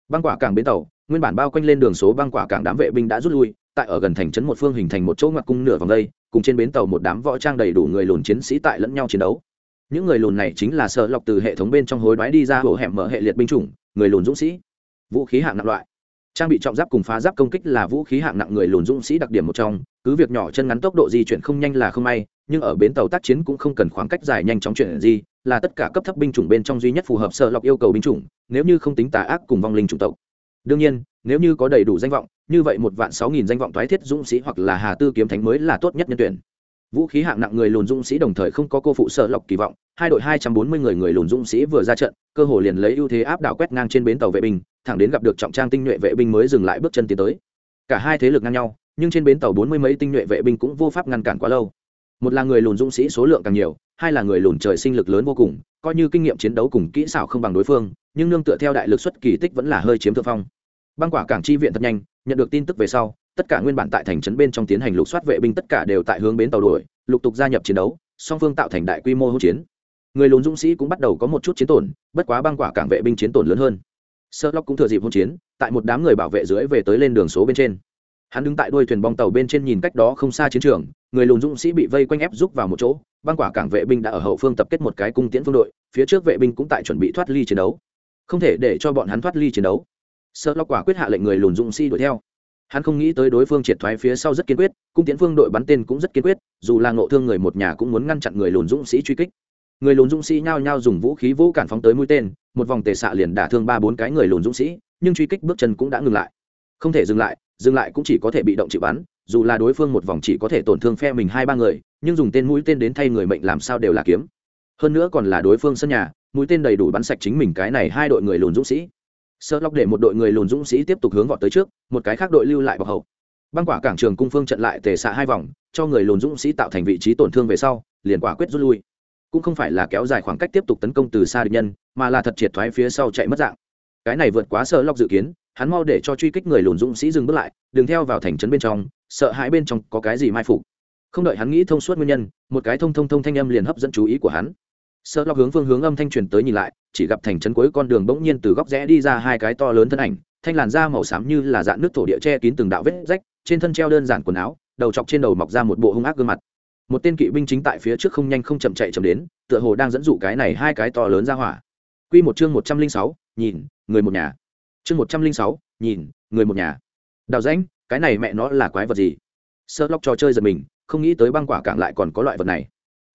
Băng quả cảng bến tàu, nguyên bản bao quanh lên đường số băng quả cảng đám vệ binh đã rút lui, tại ở gần thành trấn một phương hình thành một chỗ ngoặt cung nửa vòng đây, cùng trên bến tàu một đám võ trang đầy đủ người lùn chiến sĩ tại lẫn nhau chiến đấu. Những người lùn này chính là sợ lọc từ hệ thống bên trong hối đoái đi ra hổ hẻm mở hệ liệt binh chủng, người lùn dũng sĩ. Vũ khí hạng nặng loại trang bị trọng giáp cùng phá giáp công kích là vũ khí hạng nặng người lùn dũng sĩ đặc điểm một trong, cứ việc nhỏ chân ngắn tốc độ di chuyển không nhanh là không may, nhưng ở bến tàu tác chiến cũng không cần khoảng cách dài nhanh chóng chuyển gì là tất cả cấp thấp binh chủng bên trong duy nhất phù hợp sợ lọc yêu cầu binh chủng, nếu như không tính tà ác cùng vong linh chủng tộc. Đương nhiên, nếu như có đầy đủ danh vọng, như vậy một vạn sáu nghìn danh vọng thoái thiết dũng sĩ hoặc là hà tư kiếm thánh mới là tốt nhất nhân tuyển vũ khí hạng nặng người lùn dũng sĩ đồng thời không có cô phụ sợ lọc kỳ vọng, hai đội hai trăm bốn mươi người người lùn dũng sĩ vừa ra trận, cơ hồ liền lấy ưu thế áp đảo quét ngang trên bến tàu vệ binh, thẳng đến gặp được trọng trang tinh nhuệ vệ binh mới dừng lại bước chân tiến tới. Cả hai thế lực ngang nhau, nhưng trên bến tàu bốn mươi mấy tinh nhuệ vệ binh cũng vô pháp ngăn cản quá lâu. Một là người lùn dũng sĩ số lượng càng nhiều, hai là người lùn trời sinh lực lớn vô cùng, coi như kinh nghiệm chiến đấu cùng kỹ xảo không bằng đối phương, nhưng nương tựa theo đại lực xuất kỳ tích vẫn là hơi chiếm thượng phong. Băng quả cảng chi viện thật nhanh, nhận được tin tức về sau tất cả nguyên bản tại thành trấn bên trong tiến hành lục soát vệ binh tất cả đều tại hướng bến tàu đuổi, lục tục gia nhập chiến đấu, song phương tạo thành đại quy mô hỗn chiến. Người lùn dũng sĩ cũng bắt đầu có một chút chiến tổn, bất quá băng quả cảng vệ binh chiến tổn lớn hơn. Sơ lóc cũng thừa dịp hỗn chiến, tại một đám người bảo vệ dưới về tới lên đường số bên trên. Hắn đứng tại đuôi thuyền bong tàu bên trên nhìn cách đó không xa chiến trường, người lùn dũng sĩ bị vây quanh ép rút vào một chỗ, băng quả cảng vệ binh đã ở hậu phương tập kết một cái cung tiễn phương đội, phía trước vệ binh cũng tại chuẩn bị thoát ly chiến đấu. Không thể để cho bọn hắn thoát ly chiến đấu. Sợ lọc quả quyết hạ lệnh người lùn dũng sĩ đuổi theo hắn không nghĩ tới đối phương triệt thoái phía sau rất kiên quyết, cung tiến phương đội bắn tên cũng rất kiên quyết, dù là ngộ thương người một nhà cũng muốn ngăn chặn người lùn dũng sĩ truy kích. Người lùn dũng sĩ nhao nhao dùng vũ khí vũ cản phóng tới mũi tên, một vòng tề xạ liền đả thương ba bốn cái người lùn dũng sĩ, nhưng truy kích bước chân cũng đã ngừng lại. Không thể dừng lại dừng lại cũng chỉ có thể bị động chịu bắn, dù là đối phương một vòng chỉ có thể tổn thương phe mình hai ba người, nhưng dùng tên mũi tên đến thay người mệnh làm sao đều là kiếm. Hơn nữa còn là đối phương sân nhà, mũi tên đầy đủ bắn sạch chính mình cái này hai đội người lùn dũng sĩ sơ lóc để một đội người lùn dũng sĩ tiếp tục hướng vọt tới trước, một cái khác đội lưu lại vào hậu. Băng quả cảng trường cung phương trận lại tề xạ hai vòng, cho người lùn dũng sĩ tạo thành vị trí tổn thương về sau, liền quả quyết rút lui. Cũng không phải là kéo dài khoảng cách tiếp tục tấn công từ xa địch nhân, mà là thật triệt thoái phía sau chạy mất dạng. Cái này vượt quá sợ lóc dự kiến, hắn mau để cho truy kích người lùn dũng sĩ dừng bước lại, đừng theo vào thành trấn bên trong, sợ hãi bên trong có cái gì mai phục. Không đợi hắn nghĩ thông suốt nguyên nhân, một cái thông thông thông thanh âm liền hấp dẫn chú ý của hắn sợ lo hướng phương hướng âm thanh truyền tới nhìn lại, chỉ gặp thành trấn cuối con đường bỗng nhiên từ góc rẽ đi ra hai cái to lớn thân ảnh, thanh làn da màu xám như là dạng nước thổ địa che kín từng đạo vết rách, trên thân treo đơn giản quần áo, đầu chọc trên đầu mọc ra một bộ hung ác gương mặt. Một tên kỵ binh chính tại phía trước không nhanh không chậm chạy chậm đến, tựa hồ đang dẫn dụ cái này hai cái to lớn ra hỏa. Quy một chương một trăm linh sáu, nhìn, người một nhà. Chương một trăm linh sáu, nhìn, người một nhà. Đào rãnh, cái này mẹ nó là quái vật gì? Sơ lóc trò chơi giật mình, không nghĩ tới băng quả cảng lại còn có loại vật này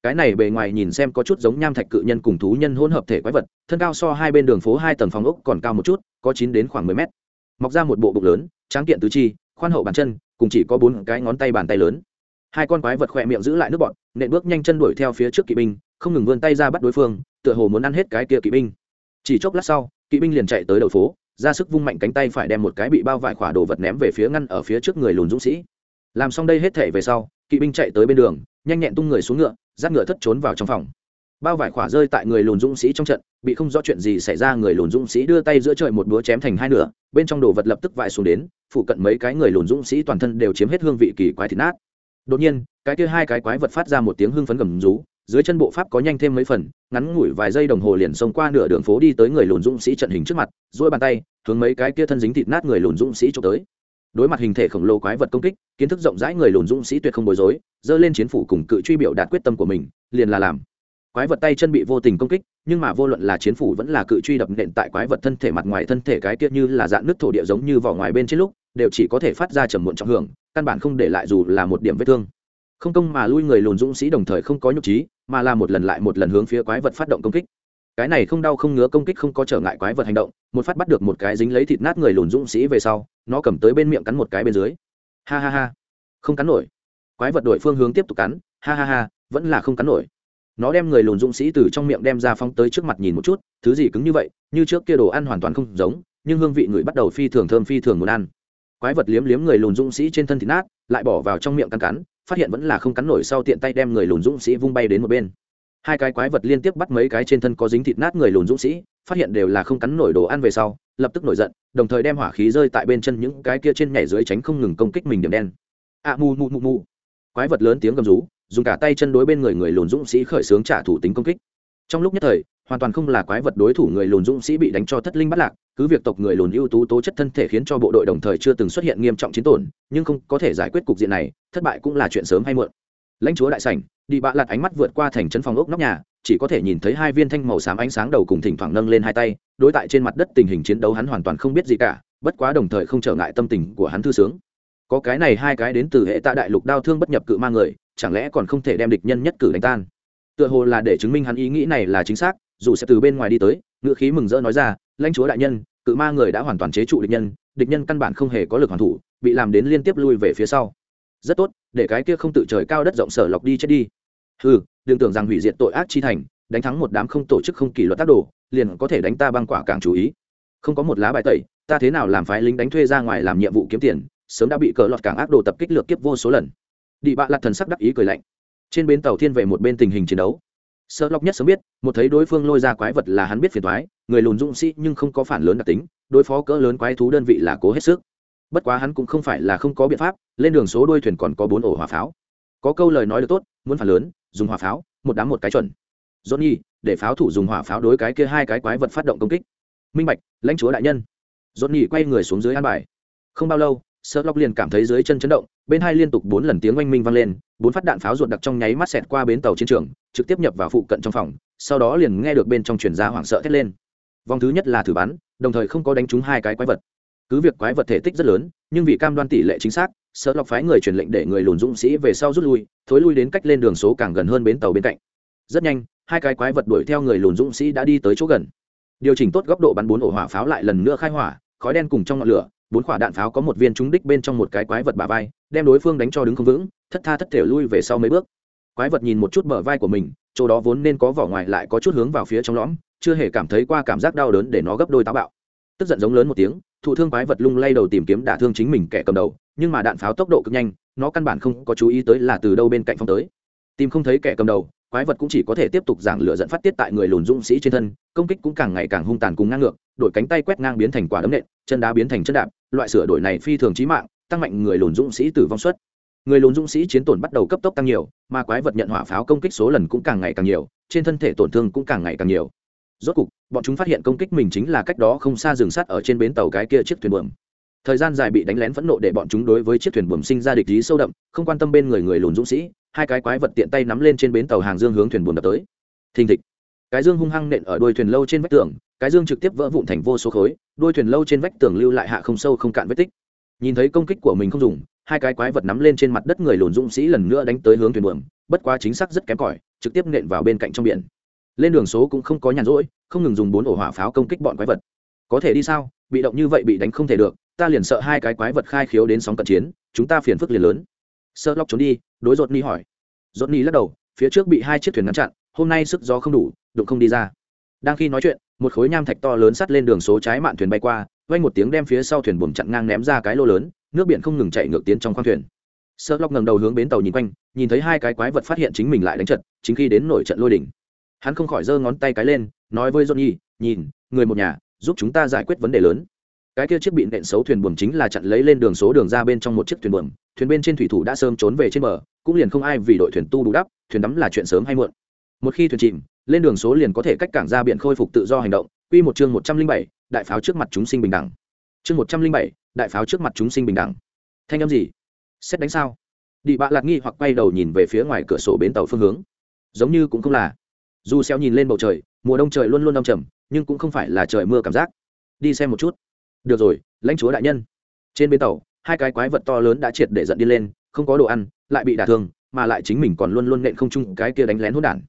cái này bề ngoài nhìn xem có chút giống nham thạch cự nhân cùng thú nhân hỗn hợp thể quái vật, thân cao so hai bên đường phố hai tầng phòng ốc còn cao một chút, có chín đến khoảng mười mét. Mọc ra một bộ bụng lớn, tráng kiện tứ chi, khoan hậu bàn chân, cùng chỉ có bốn cái ngón tay bàn tay lớn. Hai con quái vật khỏe miệng giữ lại nước bọn nện bước nhanh chân đuổi theo phía trước kỵ binh, không ngừng vươn tay ra bắt đối phương, tựa hồ muốn ăn hết cái kia kỵ binh. Chỉ chốc lát sau, kỵ binh liền chạy tới đầu phố, ra sức vung mạnh cánh tay phải đem một cái bị bao vải khỏa đồ vật ném về phía ngăn ở phía trước người lùn dũng sĩ. Làm xong đây hết thể về sau, kỵ binh chạy tới bên đường, nhanh nhẹn tung người xuống ngựa dắt ngựa thất trốn vào trong phòng. Bao vải khỏa rơi tại người lùn dũng sĩ trong trận, bị không rõ chuyện gì xảy ra, người lùn dũng sĩ đưa tay giữa trời một búa chém thành hai nửa, bên trong đồ vật lập tức vải xuống đến, phụ cận mấy cái người lùn dũng sĩ toàn thân đều chiếm hết hương vị kỳ quái thịt nát. Đột nhiên, cái kia hai cái quái vật phát ra một tiếng hưng phấn gầm rú, dưới chân bộ pháp có nhanh thêm mấy phần, ngắn ngủi vài giây đồng hồ liền xông qua nửa đường phố đi tới người lùn dũng sĩ trận hình trước mặt dỗi bàn tay, hướng mấy cái kia thân dính thịt nát người lùn dũng sĩ trộm tới đối mặt hình thể khổng lồ quái vật công kích, kiến thức rộng rãi người lùn dũng sĩ tuyệt không bối rối dơ lên chiến phủ cùng cự truy biểu đạt quyết tâm của mình, liền là làm. Quái vật tay chân bị vô tình công kích, nhưng mà vô luận là chiến phủ vẫn là cự truy đập nện tại quái vật thân thể mặt ngoài thân thể cái kia như là dạng nước thổ địa giống như vỏ ngoài bên trên lúc, đều chỉ có thể phát ra trầm muộn trọng hưởng, căn bản không để lại dù là một điểm vết thương. Không công mà lui người lùn dũng sĩ đồng thời không có nhục trí, mà là một lần lại một lần hướng phía quái vật phát động công kích. Cái này không đau không ngứa công kích không có trở ngại quái vật hành động, một phát bắt được một cái dính lấy thịt nát người lùn dũng sĩ về sau nó cầm tới bên miệng cắn một cái bên dưới. Ha ha ha. Không cắn nổi. Quái vật đổi phương hướng tiếp tục cắn. Ha ha ha, vẫn là không cắn nổi. Nó đem người lùn dũng sĩ từ trong miệng đem ra phóng tới trước mặt nhìn một chút, thứ gì cứng như vậy, như trước kia đồ ăn hoàn toàn không giống, nhưng hương vị người bắt đầu phi thường thơm phi thường muốn ăn. Quái vật liếm liếm người lùn dũng sĩ trên thân thịt nát, lại bỏ vào trong miệng cắn cắn, phát hiện vẫn là không cắn nổi sau tiện tay đem người lùn dũng sĩ vung bay đến một bên. Hai cái quái vật liên tiếp bắt mấy cái trên thân có dính thịt nát người lùn dũng sĩ, phát hiện đều là không cắn nổi đồ ăn về sau lập tức nổi giận đồng thời đem hỏa khí rơi tại bên chân những cái kia trên nhảy dưới tránh không ngừng công kích mình điểm đen. A à, mu mu mu mu quái vật lớn tiếng gầm rú dùng cả tay chân đối bên người người lùn dũng sĩ khởi xướng trả thủ tính công kích. Trong lúc nhất thời hoàn toàn không là quái vật đối thủ người lùn dũng sĩ bị đánh cho thất linh bắt lạc cứ việc tộc người lùn ưu tú tố chất thân thể khiến cho bộ đội đồng thời chưa từng xuất hiện nghiêm trọng chiến tổn nhưng không có thể giải quyết cục diện này thất bại cũng là chuyện sớm hay muộn. Lãnh chúa đại sảnh đi bạ lạt ánh mắt vượt qua thành trấn phòng ốc nóc nhà chỉ có thể nhìn thấy hai viên thanh màu xám ánh sáng đầu cùng thỉnh thoảng nâng lên hai tay, đối tại trên mặt đất tình hình chiến đấu hắn hoàn toàn không biết gì cả, bất quá đồng thời không trở ngại tâm tình của hắn thư sướng. Có cái này hai cái đến từ hệ tạ đại lục đao thương bất nhập cự ma người, chẳng lẽ còn không thể đem địch nhân nhất cử đánh tan? Tựa hồ là để chứng minh hắn ý nghĩ này là chính xác, dù sẽ từ bên ngoài đi tới, ngữ khí mừng rỡ nói ra, lãnh chúa đại nhân, cự ma người đã hoàn toàn chế trụ địch nhân địch nhân căn bản không hề có lực hoàn thủ, bị làm đến liên tiếp lui về phía sau. Rất tốt, để cái kia không tự trời cao đất rộng sở lọc đi chết đi ừ đừng tưởng rằng hủy diệt tội ác chi thành, đánh thắng một đám không tổ chức không kỷ luật tác đồ, liền có thể đánh ta băng quả càng chú ý. Không có một lá bài tẩy, ta thế nào làm phái lính đánh thuê ra ngoài làm nhiệm vụ kiếm tiền, sớm đã bị cờ lọt càng ác đồ tập kích lược kiếp vô số lần. Đi bạ lặt thần sắc đắc ý cười lạnh. Trên bến tàu thiên về một bên tình hình chiến đấu. Sợ lọc nhất sớm biết, một thấy đối phương lôi ra quái vật là hắn biết phiền thoái người lùn dũng sĩ nhưng không có phản lớn đặc tính, đối phó cỡ lớn quái thú đơn vị là cố hết sức. Bất quá hắn cũng không phải là không có biện pháp, lên đường số đuôi thuyền còn có bốn ổ hỏa pháo. Có câu lời nói được tốt, muốn phản lớn dùng hỏa pháo, một đám một cái chuẩn. Johnny, để pháo thủ dùng hỏa pháo đối cái kia hai cái quái vật phát động công kích. Minh bạch, lãnh chúa đại nhân. Johnny quay người xuống dưới an bài. Không bao lâu sợ lóc liền cảm thấy dưới chân chấn động, bên hai liên tục bốn lần tiếng oanh minh vang lên, bốn phát đạn pháo ruột đặc trong nháy mắt xẹt qua bến tàu chiến trường, trực tiếp nhập vào phụ cận trong phòng, sau đó liền nghe được bên trong truyền ra hoảng sợ thét lên. Vòng thứ nhất là thử bắn, đồng thời không có đánh trúng hai cái quái vật cứ việc quái vật thể tích rất lớn, nhưng vì cam đoan tỷ lệ chính xác, sợ lọc phái người truyền lệnh để người lùn dũng sĩ về sau rút lui, thối lui đến cách lên đường số càng gần hơn bến tàu bên cạnh. Rất nhanh, hai cái quái vật đuổi theo người lùn dũng sĩ đã đi tới chỗ gần. Điều chỉnh tốt góc độ bắn bốn ổ hỏa pháo lại lần nữa khai hỏa, khói đen cùng trong ngọn lửa, bốn quả đạn pháo có một viên trúng đích bên trong một cái quái vật bả vai, đem đối phương đánh cho đứng không vững, thất tha thất thể lui về sau mấy bước. Quái vật nhìn một chút bờ vai của mình, chỗ đó vốn nên có vỏ ngoài lại có chút hướng vào phía trong lõm, chưa hề cảm thấy qua cảm giác đau đớn để nó gấp đôi táo bạo. Tức giận giống lớn một tiếng thụ thương quái vật lung lay đầu tìm kiếm đả thương chính mình kẻ cầm đầu, nhưng mà đạn pháo tốc độ cực nhanh, nó căn bản không có chú ý tới là từ đâu bên cạnh phong tới. Tìm không thấy kẻ cầm đầu, quái vật cũng chỉ có thể tiếp tục giảng lửa dẫn phát tiết tại người lùn dũng sĩ trên thân, công kích cũng càng ngày càng hung tàn cùng ngang ngược, đổi cánh tay quét ngang biến thành quả đấm nện, chân đá biến thành chân đạp, loại sửa đổi này phi thường chí mạng, tăng mạnh người lùn dũng sĩ tử vong suất. Người lùn dũng sĩ chiến tổn bắt đầu cấp tốc tăng nhiều, mà quái vật nhận hỏa pháo công kích số lần cũng càng ngày càng nhiều, trên thân thể tổn thương cũng càng ngày càng nhiều rốt cục, bọn chúng phát hiện công kích mình chính là cách đó không xa rừng sắt ở trên bến tàu cái kia chiếc thuyền buồm. Thời gian dài bị đánh lén phẫn nộ để bọn chúng đối với chiếc thuyền buồm sinh ra địch ý sâu đậm, không quan tâm bên người người lùn dũng sĩ, hai cái quái vật tiện tay nắm lên trên bến tàu hàng dương hướng thuyền buồm đập tới. Thình thịch. Cái dương hung hăng nện ở đuôi thuyền lâu trên vách tường, cái dương trực tiếp vỡ vụn thành vô số khối, đuôi thuyền lâu trên vách tường lưu lại hạ không sâu không cạn vết tích. Nhìn thấy công kích của mình không dùng, hai cái quái vật nắm lên trên mặt đất người lùn dũng sĩ lần nữa đánh tới hướng thuyền buồm, bất quá chính xác rất kém cỏi, trực tiếp nện vào bên cạnh trong biển lên đường số cũng không có nhàn rỗi, không ngừng dùng bốn ổ hỏa pháo công kích bọn quái vật. Có thể đi sao? Bị động như vậy bị đánh không thể được, ta liền sợ hai cái quái vật khai khiếu đến sóng cận chiến, chúng ta phiền phức liền lớn. Sợ lóc trốn đi, đối rột ni hỏi. Rột ni lắc đầu, phía trước bị hai chiếc thuyền ngăn chặn, hôm nay sức gió không đủ, đụng không đi ra. Đang khi nói chuyện, một khối nham thạch to lớn sắt lên đường số trái mạn thuyền bay qua, vang một tiếng đem phía sau thuyền buồm chặn ngang ném ra cái lô lớn, nước biển không ngừng chạy ngược tiến trong khoang thuyền. Sợ lóc ngẩng đầu hướng bến tàu nhìn quanh, nhìn thấy hai cái quái vật phát hiện chính mình lại đánh trận, chính khi đến nổi trận lôi đỉnh hắn không khỏi giơ ngón tay cái lên, nói với johnny, nhìn, người một nhà, giúp chúng ta giải quyết vấn đề lớn. Cái kia chiếc bị nện xấu thuyền buồm chính là chặn lấy lên đường số đường ra bên trong một chiếc thuyền buồm, thuyền bên trên thủy thủ đã sớm trốn về trên bờ, cũng liền không ai vì đội thuyền tu bù đắp, thuyền đắm là chuyện sớm hay muộn. Một khi thuyền chìm, lên đường số liền có thể cách cảng ra biển khôi phục tự do hành động. Quy một chương một trăm linh bảy, đại pháo trước mặt chúng sinh bình đẳng. Chương một trăm linh bảy, đại pháo trước mặt chúng sinh bình đẳng. Thanh âm gì? Xét đánh sao? Đi bạ lạc nghi hoặc quay đầu nhìn về phía ngoài cửa sổ bến tàu phương hướng. Giống như cũng không là dù xeo nhìn lên bầu trời, mùa đông trời luôn luôn đông trầm, nhưng cũng không phải là trời mưa cảm giác. Đi xem một chút. Được rồi, lãnh chúa đại nhân. Trên bến tàu, hai cái quái vật to lớn đã triệt để giận đi lên, không có đồ ăn, lại bị đả thương, mà lại chính mình còn luôn luôn nện không chung cái kia đánh lén hỗn đản.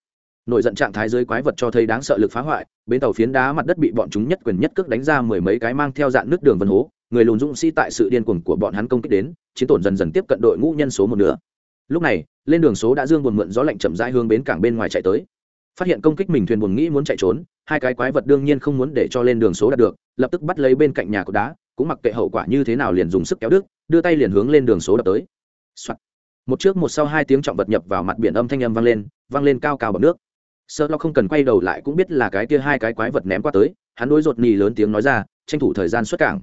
Nội giận trạng thái dưới quái vật cho thấy đáng sợ lực phá hoại, bến tàu phiến đá mặt đất bị bọn chúng nhất quyền nhất cước đánh ra mười mấy cái mang theo dạng nước đường vân hố, người lùn dũng sĩ tại sự điên cuồng của bọn hắn công kích đến, chiến tổn dần dần tiếp cận đội ngũ nhân số một nửa. Lúc này, lên đường số đã dương buồn mượn gió lạnh chậm rãi hướng bến cảng bên ngoài chạy tới phát hiện công kích mình thuyền buồn nghĩ muốn chạy trốn hai cái quái vật đương nhiên không muốn để cho lên đường số đạt được lập tức bắt lấy bên cạnh nhà cột đá cũng mặc kệ hậu quả như thế nào liền dùng sức kéo đứt, đưa tay liền hướng lên đường số đập tới、Soạn. một trước một sau hai tiếng trọng vật nhập vào mặt biển âm thanh âm vang lên vang lên cao cao bằng nước. Sợ lo không cần quay đầu lại cũng biết là cái kia hai cái quái vật ném qua tới hắn đối rột nì lớn tiếng nói ra tranh thủ thời gian xuất cảng.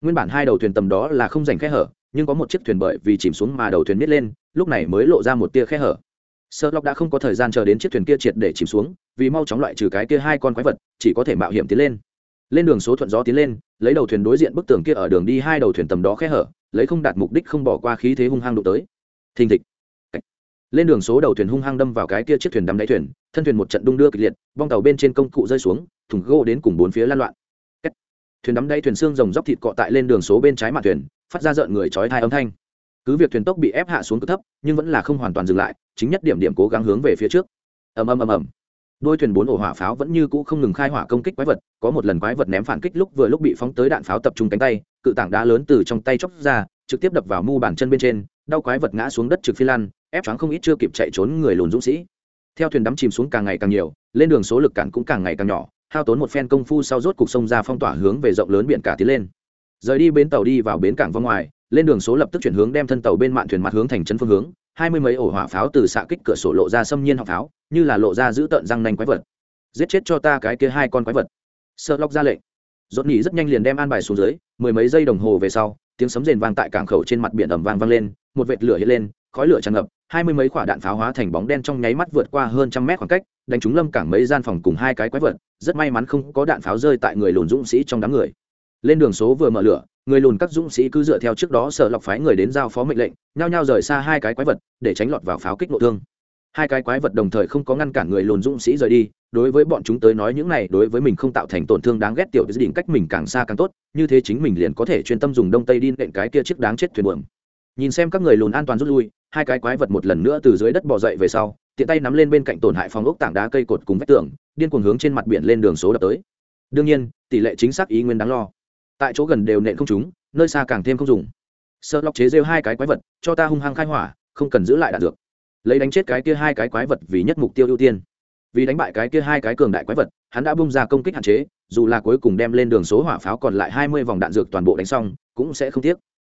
Nguyên bản hai đầu thuyền tầm đó là không dành khe hở nhưng có một chiếc thuyền bởi vì chìm xuống mà đầu thuyền nít lên lúc này mới lộ ra một tia khe hở sợ lóc đã không có thời gian chờ đến chiếc thuyền kia triệt để chìm xuống, vì mau chóng loại trừ cái kia hai con quái vật, chỉ có thể mạo hiểm tiến lên. Lên đường số thuận gió tiến lên, lấy đầu thuyền đối diện bức tường kia ở đường đi hai đầu thuyền tầm đó khe hở, lấy không đạt mục đích không bỏ qua khí thế hung hăng đụng tới. Thình thịch. Lên đường số đầu thuyền hung hăng đâm vào cái kia chiếc thuyền đắm đáy thuyền, thân thuyền một trận đung đưa kịch liệt, bong tàu bên trên công cụ rơi xuống, thùng gỗ đến cùng bốn phía lan loạn. Thuyền đắm đáy thuyền xương rồng dốc thịt cọ tại lên đường số bên trái mặt thuyền, phát ra rợn người chói thai âm thanh cứ việc thuyền tốc bị ép hạ xuống cực thấp, nhưng vẫn là không hoàn toàn dừng lại, chính nhất điểm điểm cố gắng hướng về phía trước. Ầm ầm ầm ầm. Đôi thuyền bốn ổ hỏa pháo vẫn như cũ không ngừng khai hỏa công kích quái vật, có một lần quái vật ném phản kích lúc vừa lúc bị phóng tới đạn pháo tập trung cánh tay, cự tảng đá lớn từ trong tay chóc ra, trực tiếp đập vào mu bàn chân bên trên, đau quái vật ngã xuống đất trực phi lan ép choáng không ít chưa kịp chạy trốn người lùn dũng sĩ. Theo thuyền đắm chìm xuống càng ngày càng nhiều, lên đường số lực cản cũng càng ngày càng nhỏ, hao tốn một phen công phu sau rốt cục sông ra phong tỏa hướng về rộng lớn biển cả tiến lên. Rời đi bến tàu đi vào bến cảng vong ngoài lên đường số lập tức chuyển hướng đem thân tàu bên mạn thuyền mặt hướng thành trấn phương hướng, hai mươi mấy ổ hỏa pháo từ xạ kích cửa sổ lộ ra xâm nhiên họng pháo, như là lộ ra giữ tợn răng nanh quái vật. Giết chết cho ta cái kia hai con quái vật. Sợ lóc ra lệnh. Dốt nhỉ rất nhanh liền đem an bài xuống dưới, mười mấy giây đồng hồ về sau, tiếng sấm rền vang tại cảng khẩu trên mặt biển ẩm vang vang lên, một vệt lửa hiện lên, khói lửa tràn ngập, hai mươi mấy quả đạn pháo hóa thành bóng đen trong nháy mắt vượt qua hơn trăm mét khoảng cách, đánh trúng lâm cảng mấy gian phòng cùng hai cái quái vật, rất may mắn không có đạn pháo rơi tại người lùn dũng sĩ trong đám người. Lên đường số vừa mở lửa người lùn các dũng sĩ cứ dựa theo trước đó sợ lọc phái người đến giao phó mệnh lệnh, nhao nhao rời xa hai cái quái vật, để tránh lọt vào pháo kích nội thương. Hai cái quái vật đồng thời không có ngăn cản người lùn dũng sĩ rời đi, đối với bọn chúng tới nói những này đối với mình không tạo thành tổn thương đáng ghét tiểu đỉnh cách mình càng xa càng tốt, như thế chính mình liền có thể chuyên tâm dùng đông tây đi nện cái kia chiếc đáng chết thuyền buồm. Nhìn xem các người lùn an toàn rút lui, hai cái quái vật một lần nữa từ dưới đất bỏ dậy về sau, tiện tay nắm lên bên cạnh tổn hại phòng ốc tảng đá cây cột cùng vách tường, điên cuồng hướng trên mặt biển lên đường số đập tới. Đương nhiên, tỷ lệ chính xác ý nguyên đáng lo tại chỗ gần đều nện không chúng nơi xa càng thêm không dùng. Sợ lóc chế rêu hai cái quái vật, cho ta hung hăng khai hỏa, không cần giữ lại đạn dược. Lấy đánh chết cái kia hai cái quái vật vì nhất mục tiêu ưu tiên. Vì đánh bại cái kia hai cái cường đại quái vật, hắn đã bung ra công kích hạn chế, dù là cuối cùng đem lên đường số hỏa pháo còn lại hai mươi vòng đạn dược toàn bộ đánh xong, cũng sẽ không tiếc.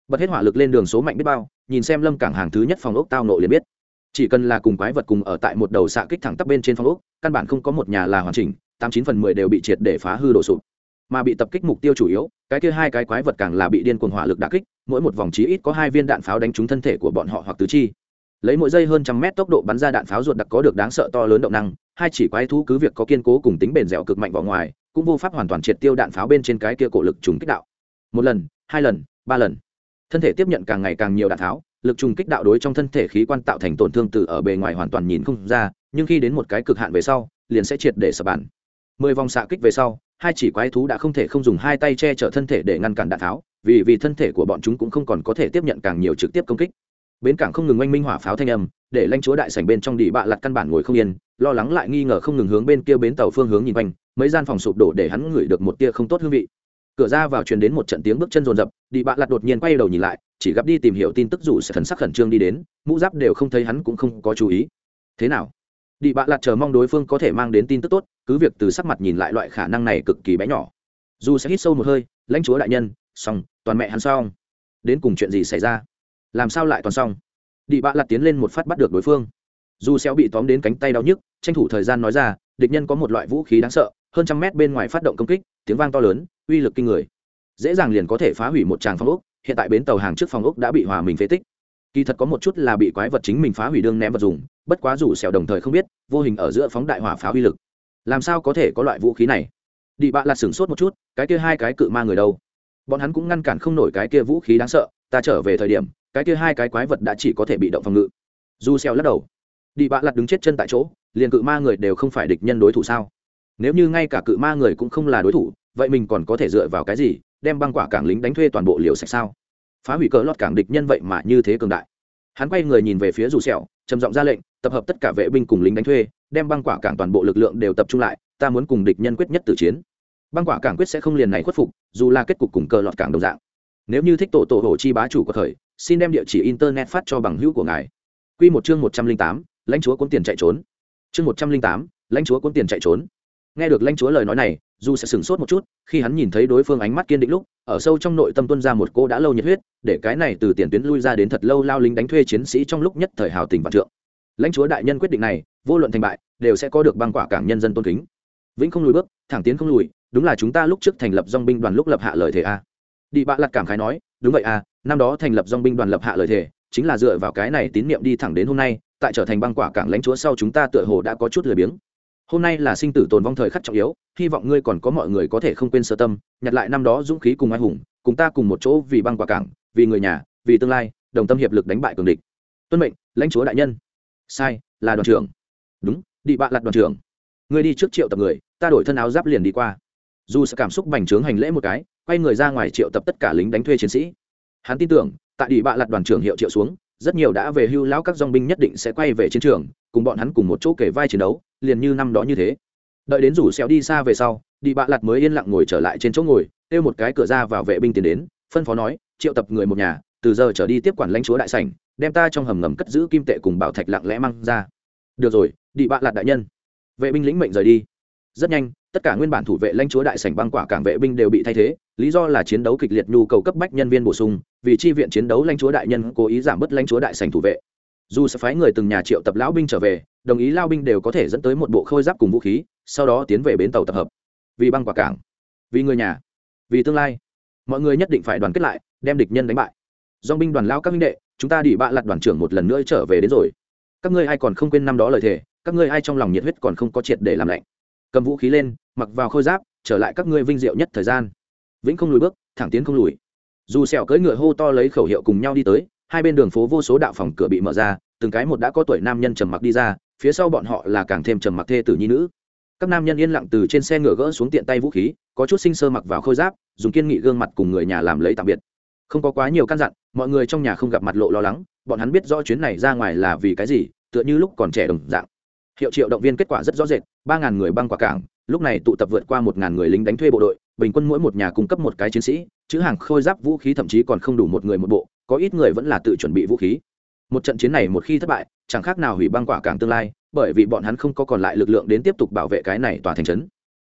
Bật hết hỏa lực lên đường số mạnh biết bao, nhìn xem lâm cảng hàng thứ nhất phòng ốc tao nộ liền biết. Chỉ cần là cùng quái vật cùng ở tại một đầu xạ kích thẳng tắp bên trên phòng ốc, căn bản không có một nhà là hoàn chỉnh, tám chín phần mười đều bị triệt để phá hư đổ sụp mà bị tập kích mục tiêu chủ yếu, cái kia hai cái quái vật càng là bị điên cuồng hỏa lực đả kích, mỗi một vòng chí ít có hai viên đạn pháo đánh trúng thân thể của bọn họ hoặc tứ chi. Lấy mỗi giây hơn trăm mét tốc độ bắn ra đạn pháo ruột đặc có được đáng sợ to lớn động năng, hai chỉ quái thú cứ việc có kiên cố cùng tính bền dẻo cực mạnh vào ngoài, cũng vô pháp hoàn toàn triệt tiêu đạn pháo bên trên cái kia cổ lực trùng kích đạo. Một lần, hai lần, ba lần. Thân thể tiếp nhận càng ngày càng nhiều đạn tháo lực trùng kích đạo đối trong thân thể khí quan tạo thành tổn thương từ ở bề ngoài hoàn toàn nhìn không ra, nhưng khi đến một cái cực hạn về sau, liền sẽ triệt để sập bản mười vòng xạ kích về sau hai chỉ quái thú đã không thể không dùng hai tay che chở thân thể để ngăn cản đạn tháo, vì vì thân thể của bọn chúng cũng không còn có thể tiếp nhận càng nhiều trực tiếp công kích. Bến cảng không ngừng oanh minh hỏa pháo thanh âm, để lanh chúa đại sảnh bên trong đỉ bạ lặt căn bản ngồi không yên, lo lắng lại nghi ngờ không ngừng hướng bên kia bến tàu phương hướng nhìn quanh, mấy gian phòng sụp đổ để hắn ngửi được một tia không tốt hương vị. Cửa ra vào truyền đến một trận tiếng bước chân rồn rập đỉ bạ lặt đột nhiên quay đầu nhìn lại, chỉ gặp đi tìm hiểu tin tức dù sẽ thần sắc khẩn trương đi đến, mũ giáp đều không thấy hắn cũng không có chú ý. Thế nào? Đi bạ lạt chờ mong đối phương có thể mang đến tin tức tốt, cứ việc từ sắc mặt nhìn lại loại khả năng này cực kỳ bé nhỏ. Dù sẽ hít sâu một hơi, lãnh chúa đại nhân, xong, toàn mẹ hắn xong. Đến cùng chuyện gì xảy ra? Làm sao lại toàn xong? Đi bạ lạt tiến lên một phát bắt được đối phương. Dù xéo bị tóm đến cánh tay đau nhức, tranh thủ thời gian nói ra, địch nhân có một loại vũ khí đáng sợ, hơn trăm mét bên ngoài phát động công kích, tiếng vang to lớn, uy lực kinh người. Dễ dàng liền có thể phá hủy một tràng phòng ốc, hiện tại bến tàu hàng trước phòng ốc đã bị hòa mình phế tích kỳ thật có một chút là bị quái vật chính mình phá hủy đương ném vật dùng, bất quá rủ xẻo đồng thời không biết, vô hình ở giữa phóng đại hỏa phá uy lực. Làm sao có thể có loại vũ khí này? Đi bạ lạt sửng sốt một chút, cái kia hai cái cự ma người đâu? Bọn hắn cũng ngăn cản không nổi cái kia vũ khí đáng sợ, ta trở về thời điểm, cái kia hai cái quái vật đã chỉ có thể bị động phòng ngự. Dù xeo lắc đầu. Đi bạ lạt đứng chết chân tại chỗ, liền cự ma người đều không phải địch nhân đối thủ sao? Nếu như ngay cả cự ma người cũng không là đối thủ, vậy mình còn có thể dựa vào cái gì, đem băng quả cảng lính đánh thuê toàn bộ liều sạch sao? Phá hủy cờ lọt cảng địch nhân vậy mà như thế cường đại. Hắn quay người nhìn về phía dù sẹo, trầm giọng ra lệnh, tập hợp tất cả vệ binh cùng lính đánh thuê, đem băng quả cảng toàn bộ lực lượng đều tập trung lại, ta muốn cùng địch nhân quyết nhất tử chiến. Băng quả cảng quyết sẽ không liền này khuất phục, dù là kết cục cùng cờ lọt cảng đồng dạng. Nếu như thích tổ tổ hồ chi bá chủ của thời, xin đem địa chỉ internet phát cho bằng hữu của ngài. Quy một chương một trăm linh tám, lãnh chúa cuốn tiền chạy trốn. Chương một trăm linh tám, lãnh chúa cuốn tiền chạy trốn. Nghe được lãnh chúa lời nói này dù sẽ sửng sốt một chút, khi hắn nhìn thấy đối phương ánh mắt kiên định lúc, ở sâu trong nội tâm tuân ra một cô đã lâu nhiệt huyết, để cái này từ tiền tuyến lui ra đến thật lâu lao lính đánh thuê chiến sĩ trong lúc nhất thời hào tình vạn trượng. Lãnh chúa đại nhân quyết định này, vô luận thành bại, đều sẽ có được băng quả cảng nhân dân tôn kính. Vĩnh không lùi bước, thẳng tiến không lùi, đúng là chúng ta lúc trước thành lập dong binh đoàn lúc lập hạ lời thề a. Đi bạ lặt cảm khái nói, đúng vậy a, năm đó thành lập dong binh đoàn lập hạ lời thề, chính là dựa vào cái này tín nhiệm đi thẳng đến hôm nay, tại trở thành băng quả cảng lãnh chúa sau chúng ta tựa hồ đã có chút lười biếng hôm nay là sinh tử tồn vong thời khắc trọng yếu, hy vọng ngươi còn có mọi người có thể không quên sơ tâm, nhặt lại năm đó dũng khí cùng anh hùng, cùng ta cùng một chỗ vì băng quả cảng, vì người nhà, vì tương lai, đồng tâm hiệp lực đánh bại cường địch. Tuân mệnh, lãnh chúa đại nhân. Sai, là đoàn trưởng. Đúng đi bạ lặt đoàn trưởng. Ngươi đi trước triệu tập người, ta đổi thân áo giáp liền đi qua. Dù sự cảm xúc bành trướng hành lễ một cái, quay người ra ngoài triệu tập tất cả lính đánh thuê chiến sĩ. Hắn tin tưởng, tại đi bạ lặt đoàn trưởng hiệu triệu xuống, rất nhiều đã về hưu lão các dong binh nhất định sẽ quay về chiến trường, cùng bọn hắn cùng một chỗ kể vai chiến đấu liền như năm đó như thế. Đợi đến rủ xéo đi xa về sau, đi bạ lặt mới yên lặng ngồi trở lại trên chỗ ngồi, kêu một cái cửa ra vào vệ binh tiến đến, phân phó nói, triệu tập người một nhà, từ giờ trở đi tiếp quản lãnh chúa đại sảnh, đem ta trong hầm ngầm cất giữ kim tệ cùng bảo thạch lặng lẽ mang ra. Được rồi, đi bạ lặt đại nhân. Vệ binh lĩnh mệnh rời đi. Rất nhanh, tất cả nguyên bản thủ vệ lãnh chúa đại sảnh băng quả cảng vệ binh đều bị thay thế, lý do là chiến đấu kịch liệt nhu cầu cấp bách nhân viên bổ sung, vì chi viện chiến đấu lãnh chúa đại nhân cố ý giảm bớt lãnh chúa đại sảnh thủ vệ dù sẽ phái người từng nhà triệu tập lão binh trở về, đồng ý lao binh đều có thể dẫn tới một bộ khôi giáp cùng vũ khí, sau đó tiến về bến tàu tập hợp. Vì băng quả cảng, vì người nhà, vì tương lai, mọi người nhất định phải đoàn kết lại, đem địch nhân đánh bại. Dong binh đoàn lao các minh đệ, chúng ta đi bạ lặt đoàn trưởng một lần nữa trở về đến rồi. Các ngươi ai còn không quên năm đó lời thề, các ngươi ai trong lòng nhiệt huyết còn không có triệt để làm lạnh. Cầm vũ khí lên, mặc vào khôi giáp, trở lại các ngươi vinh diệu nhất thời gian. Vĩnh không lùi bước, thẳng tiến không lùi. Dù sẹo cưỡi ngựa hô to lấy khẩu hiệu cùng nhau đi tới hai bên đường phố vô số đạo phòng cửa bị mở ra, từng cái một đã có tuổi nam nhân trầm mặc đi ra, phía sau bọn họ là càng thêm trầm mặc thê tử nhi nữ. Các nam nhân yên lặng từ trên xe ngựa gỡ xuống tiện tay vũ khí, có chút sinh sơ mặc vào khôi giáp, dùng kiên nghị gương mặt cùng người nhà làm lấy tạm biệt. Không có quá nhiều căn dặn, mọi người trong nhà không gặp mặt lộ lo lắng, bọn hắn biết rõ chuyến này ra ngoài là vì cái gì, tựa như lúc còn trẻ đồng dạng. Hiệu triệu động viên kết quả rất rõ rệt, ba ngàn người băng quả cảng, lúc này tụ tập vượt qua một ngàn người lính đánh thuê bộ đội, bình quân mỗi một nhà cung cấp một cái chiến sĩ, chữ hàng, khôi giáp, vũ khí thậm chí còn không đủ một người một bộ có ít người vẫn là tự chuẩn bị vũ khí. Một trận chiến này một khi thất bại, chẳng khác nào hủy băng quả cảng tương lai, bởi vì bọn hắn không có còn lại lực lượng đến tiếp tục bảo vệ cái này tòa thành trấn.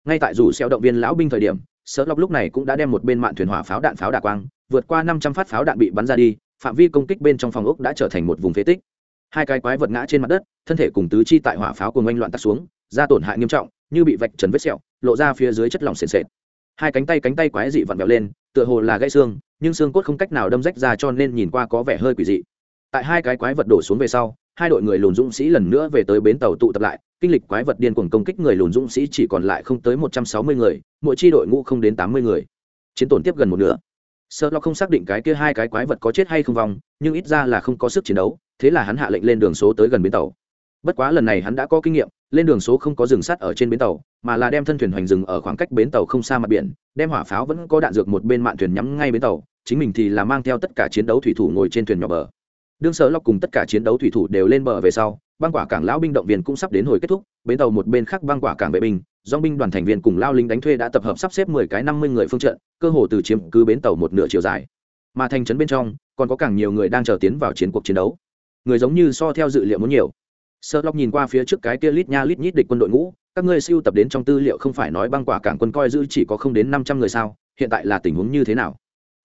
Ngay tại rủ xeo động viên lão binh thời điểm sở lọc lúc này cũng đã đem một bên mạn thuyền hỏa pháo đạn pháo đả quang, vượt qua năm trăm phát pháo đạn bị bắn ra đi, phạm vi công kích bên trong phòng ốc đã trở thành một vùng phế tích. Hai cái quái vật ngã trên mặt đất, thân thể cùng tứ chi tại hỏa pháo cùng oanh loạn tắt xuống ra tổn hại nghiêm trọng, như bị vạch trần vết sẹo, lộ ra phía dưới chất lỏng sền sệt hai cánh tay cánh tay quái dị vặn vẹo lên, tựa hồ là gãy xương, nhưng xương cốt không cách nào đâm rách ra cho nên nhìn qua có vẻ hơi quỷ dị. Tại hai cái quái vật đổ xuống về sau, hai đội người lùn dũng sĩ lần nữa về tới bến tàu tụ tập lại, kinh lịch quái vật điên cuồng công kích người lùn dũng sĩ chỉ còn lại không tới một trăm sáu mươi người, mỗi chi đội ngũ không đến tám mươi người. Chiến tổn tiếp gần một nửa. Sợ lo không xác định cái kia hai cái quái vật có chết hay không vong, nhưng ít ra là không có sức chiến đấu, thế là hắn hạ lệnh lên đường số tới gần bến tàu. Bất quá lần này hắn đã có kinh nghiệm lên đường số không có dừng sắt ở trên bến tàu, mà là đem thân thuyền hoành dừng ở khoảng cách bến tàu không xa mặt biển, đem hỏa pháo vẫn có đạn dược một bên mạn thuyền nhắm ngay bến tàu, chính mình thì là mang theo tất cả chiến đấu thủy thủ ngồi trên thuyền nhỏ bờ. Đương sở lọc cùng tất cả chiến đấu thủy thủ đều lên bờ về sau, băng quả cảng lão binh động viên cũng sắp đến hồi kết thúc, bến tàu một bên khác băng quả cảng vệ binh do binh đoàn thành viên cùng lao lính đánh thuê đã tập hợp sắp xếp mười cái năm mươi người phương trận, cơ hồ từ chiếm cứ bến tàu một nửa chiều dài. Mà thành trấn bên trong, còn có càng nhiều người đang chờ tiến vào chiến cuộc chiến đấu. Người giống như so theo dự liệu muốn nhiều sơ lóc nhìn qua phía trước cái kia lít nha lít nhít địch quân đội ngũ, các ngươi siêu tập đến trong tư liệu không phải nói băng quả cảng quân coi giữ chỉ có không đến năm trăm người sao, hiện tại là tình huống như thế nào?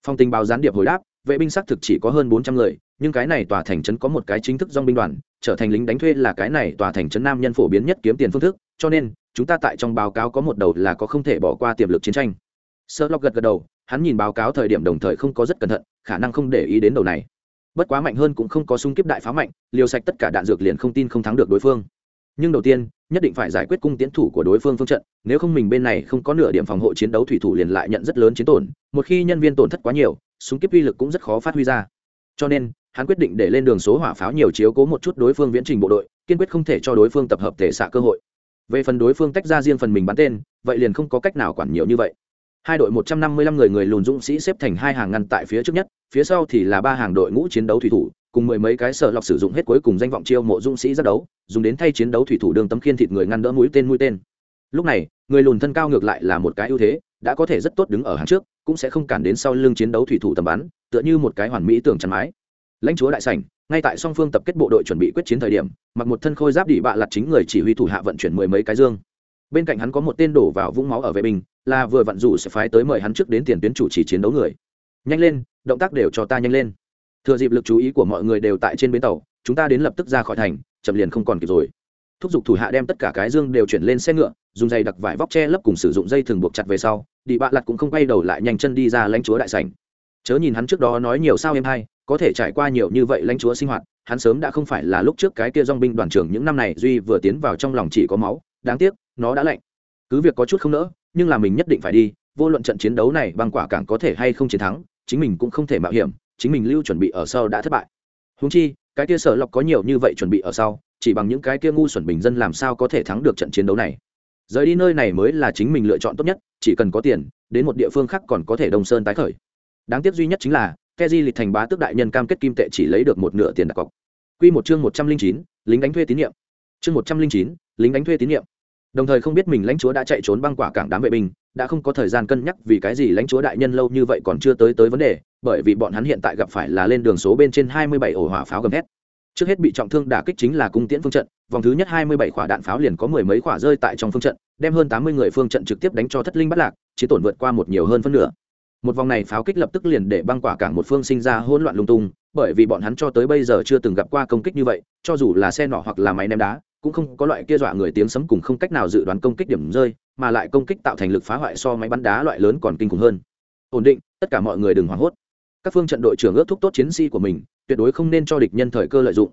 Phong tình báo gián điệp hồi đáp, vệ binh xác thực chỉ có hơn bốn trăm người, nhưng cái này tòa thành trấn có một cái chính thức dong binh đoàn, trở thành lính đánh thuê là cái này tòa thành trấn nam nhân phổ biến nhất kiếm tiền phương thức, cho nên, chúng ta tại trong báo cáo có một đầu là có không thể bỏ qua tiềm lực chiến tranh. Sơ lóc gật gật đầu, hắn nhìn báo cáo thời điểm đồng thời không có rất cẩn thận, khả năng không để ý đến đầu này bất quá mạnh hơn cũng không có sung kiếp đại phá mạnh, liều sạch tất cả đạn dược liền không tin không thắng được đối phương. Nhưng đầu tiên, nhất định phải giải quyết cung tiến thủ của đối phương phương trận, nếu không mình bên này không có nửa điểm phòng hộ chiến đấu thủy thủ liền lại nhận rất lớn chiến tổn, một khi nhân viên tổn thất quá nhiều, súng kiếp uy lực cũng rất khó phát huy ra. Cho nên, hắn quyết định để lên đường số hỏa pháo nhiều chiếu cố một chút đối phương viễn trình bộ đội, kiên quyết không thể cho đối phương tập hợp thể xạ cơ hội. Về phần đối phương tách ra riêng phần mình bắn tên, vậy liền không có cách nào quản nhiều như vậy hai đội một trăm năm mươi lăm người người lùn dũng sĩ xếp thành hai hàng ngăn tại phía trước nhất, phía sau thì là ba hàng đội ngũ chiến đấu thủy thủ, cùng mười mấy cái sở lọc sử dụng hết cuối cùng danh vọng chiêu mộ dũng sĩ ra đấu, dùng đến thay chiến đấu thủy thủ đường tấm khiên thịt người ngăn đỡ mũi tên mũi tên. Lúc này, người lùn thân cao ngược lại là một cái ưu thế, đã có thể rất tốt đứng ở hàng trước, cũng sẽ không cản đến sau lưng chiến đấu thủy thủ tầm bắn, tựa như một cái hoàn mỹ tưởng chắn mái. Lãnh chúa đại sảnh, ngay tại song phương tập kết bộ đội chuẩn bị quyết chiến thời điểm, mặc một thân khôi giáp đỉ bạ lặt chính người chỉ huy thủ hạ vận chuyển mười mấy cái dương bên cạnh hắn có một tên đổ vào vũng máu ở vệ binh, là vừa vặn rủ sẽ phái tới mời hắn trước đến tiền tuyến chủ trì chiến đấu người. Nhanh lên, động tác đều cho ta nhanh lên. Thừa dịp lực chú ý của mọi người đều tại trên bến tàu, chúng ta đến lập tức ra khỏi thành, chậm liền không còn kịp rồi. Thúc giục thủ hạ đem tất cả cái dương đều chuyển lên xe ngựa, dùng dây đặc vải vóc che lấp cùng sử dụng dây thường buộc chặt về sau, đi bạ lặt cũng không quay đầu lại nhanh chân đi ra lãnh chúa đại sảnh. Chớ nhìn hắn trước đó nói nhiều sao em hay, có thể trải qua nhiều như vậy lãnh chúa sinh hoạt, hắn sớm đã không phải là lúc trước cái kia dong binh đoàn trưởng những năm này duy vừa tiến vào trong lòng chỉ có máu đáng tiếc, nó đã lạnh. Cứ việc có chút không nỡ, nhưng là mình nhất định phải đi, vô luận trận chiến đấu này băng quả cảng có thể hay không chiến thắng, chính mình cũng không thể mạo hiểm, chính mình lưu chuẩn bị ở sau đã thất bại. Húng chi, cái kia sở lọc có nhiều như vậy chuẩn bị ở sau, chỉ bằng những cái kia ngu xuẩn bình dân làm sao có thể thắng được trận chiến đấu này. Rời đi nơi này mới là chính mình lựa chọn tốt nhất, chỉ cần có tiền, đến một địa phương khác còn có thể đông sơn tái khởi. Đáng tiếc duy nhất chính là, keji lịch thành bá tước đại nhân cam kết kim tệ chỉ lấy được một nửa tiền đặt cọc. Q một chương một trăm linh chín, lính đánh thuê tín nhiệm. Chương một trăm linh chín, lính đánh thuê tín nhiệm đồng thời không biết mình lãnh chúa đã chạy trốn băng quả cảng đám vệ binh, đã không có thời gian cân nhắc vì cái gì lãnh chúa đại nhân lâu như vậy còn chưa tới tới vấn đề, bởi vì bọn hắn hiện tại gặp phải là lên đường số bên trên hai mươi bảy ổ hỏa pháo gầm thét. Trước hết bị trọng thương đả kích chính là cung tiễn phương trận, vòng thứ nhất hai mươi bảy quả đạn pháo liền có mười mấy quả rơi tại trong phương trận, đem hơn tám mươi người phương trận trực tiếp đánh cho thất linh bắt lạc chỉ tổn vượt qua một nhiều hơn phân nửa. Một vòng này pháo kích lập tức liền để băng quả cảng một phương sinh ra hỗn loạn lung tung, bởi vì bọn hắn cho tới bây giờ chưa từng gặp qua công kích như vậy, cho dù là xe nỏ hoặc là máy ném đá cũng không có loại kia dọa người tiếng sấm cùng không cách nào dự đoán công kích điểm rơi, mà lại công kích tạo thành lực phá hoại so máy bắn đá loại lớn còn kinh khủng hơn. Ổn định, tất cả mọi người đừng hoảng hốt. Các phương trận đội trưởng ước thúc tốt chiến sĩ của mình, tuyệt đối không nên cho địch nhân thời cơ lợi dụng.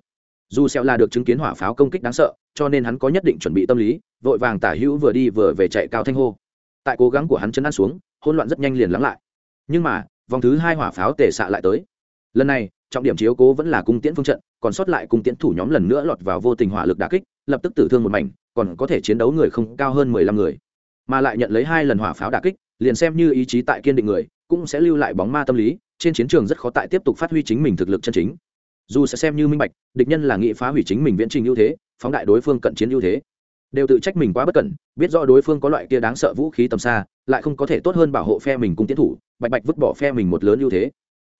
Dù xẹo là được chứng kiến hỏa pháo công kích đáng sợ, cho nên hắn có nhất định chuẩn bị tâm lý, vội vàng tả hữu vừa đi vừa về chạy cao thanh hô. Tại cố gắng của hắn chấn an xuống, hỗn loạn rất nhanh liền lắng lại. Nhưng mà, vòng thứ hai hỏa pháo tề xạ lại tới. Lần này trọng điểm chiếu cố vẫn là cung tiễn phương trận, còn sót lại cung tiễn thủ nhóm lần nữa lọt vào vô tình hỏa lực đà kích, lập tức tử thương một mảnh, còn có thể chiến đấu người không cao hơn mười lăm người. Mà lại nhận lấy hai lần hỏa pháo đà kích, liền xem như ý chí tại kiên định người, cũng sẽ lưu lại bóng ma tâm lý, trên chiến trường rất khó tại tiếp tục phát huy chính mình thực lực chân chính. Dù sẽ xem như minh bạch, địch nhân là nghị phá hủy chính mình viễn trình ưu thế, phóng đại đối phương cận chiến ưu thế. Đều tự trách mình quá bất cẩn, biết rõ đối phương có loại kia đáng sợ vũ khí tầm xa, lại không có thể tốt hơn bảo hộ phe mình cùng tiến thủ, bạch bạch vứt bỏ phe mình một lớn ưu thế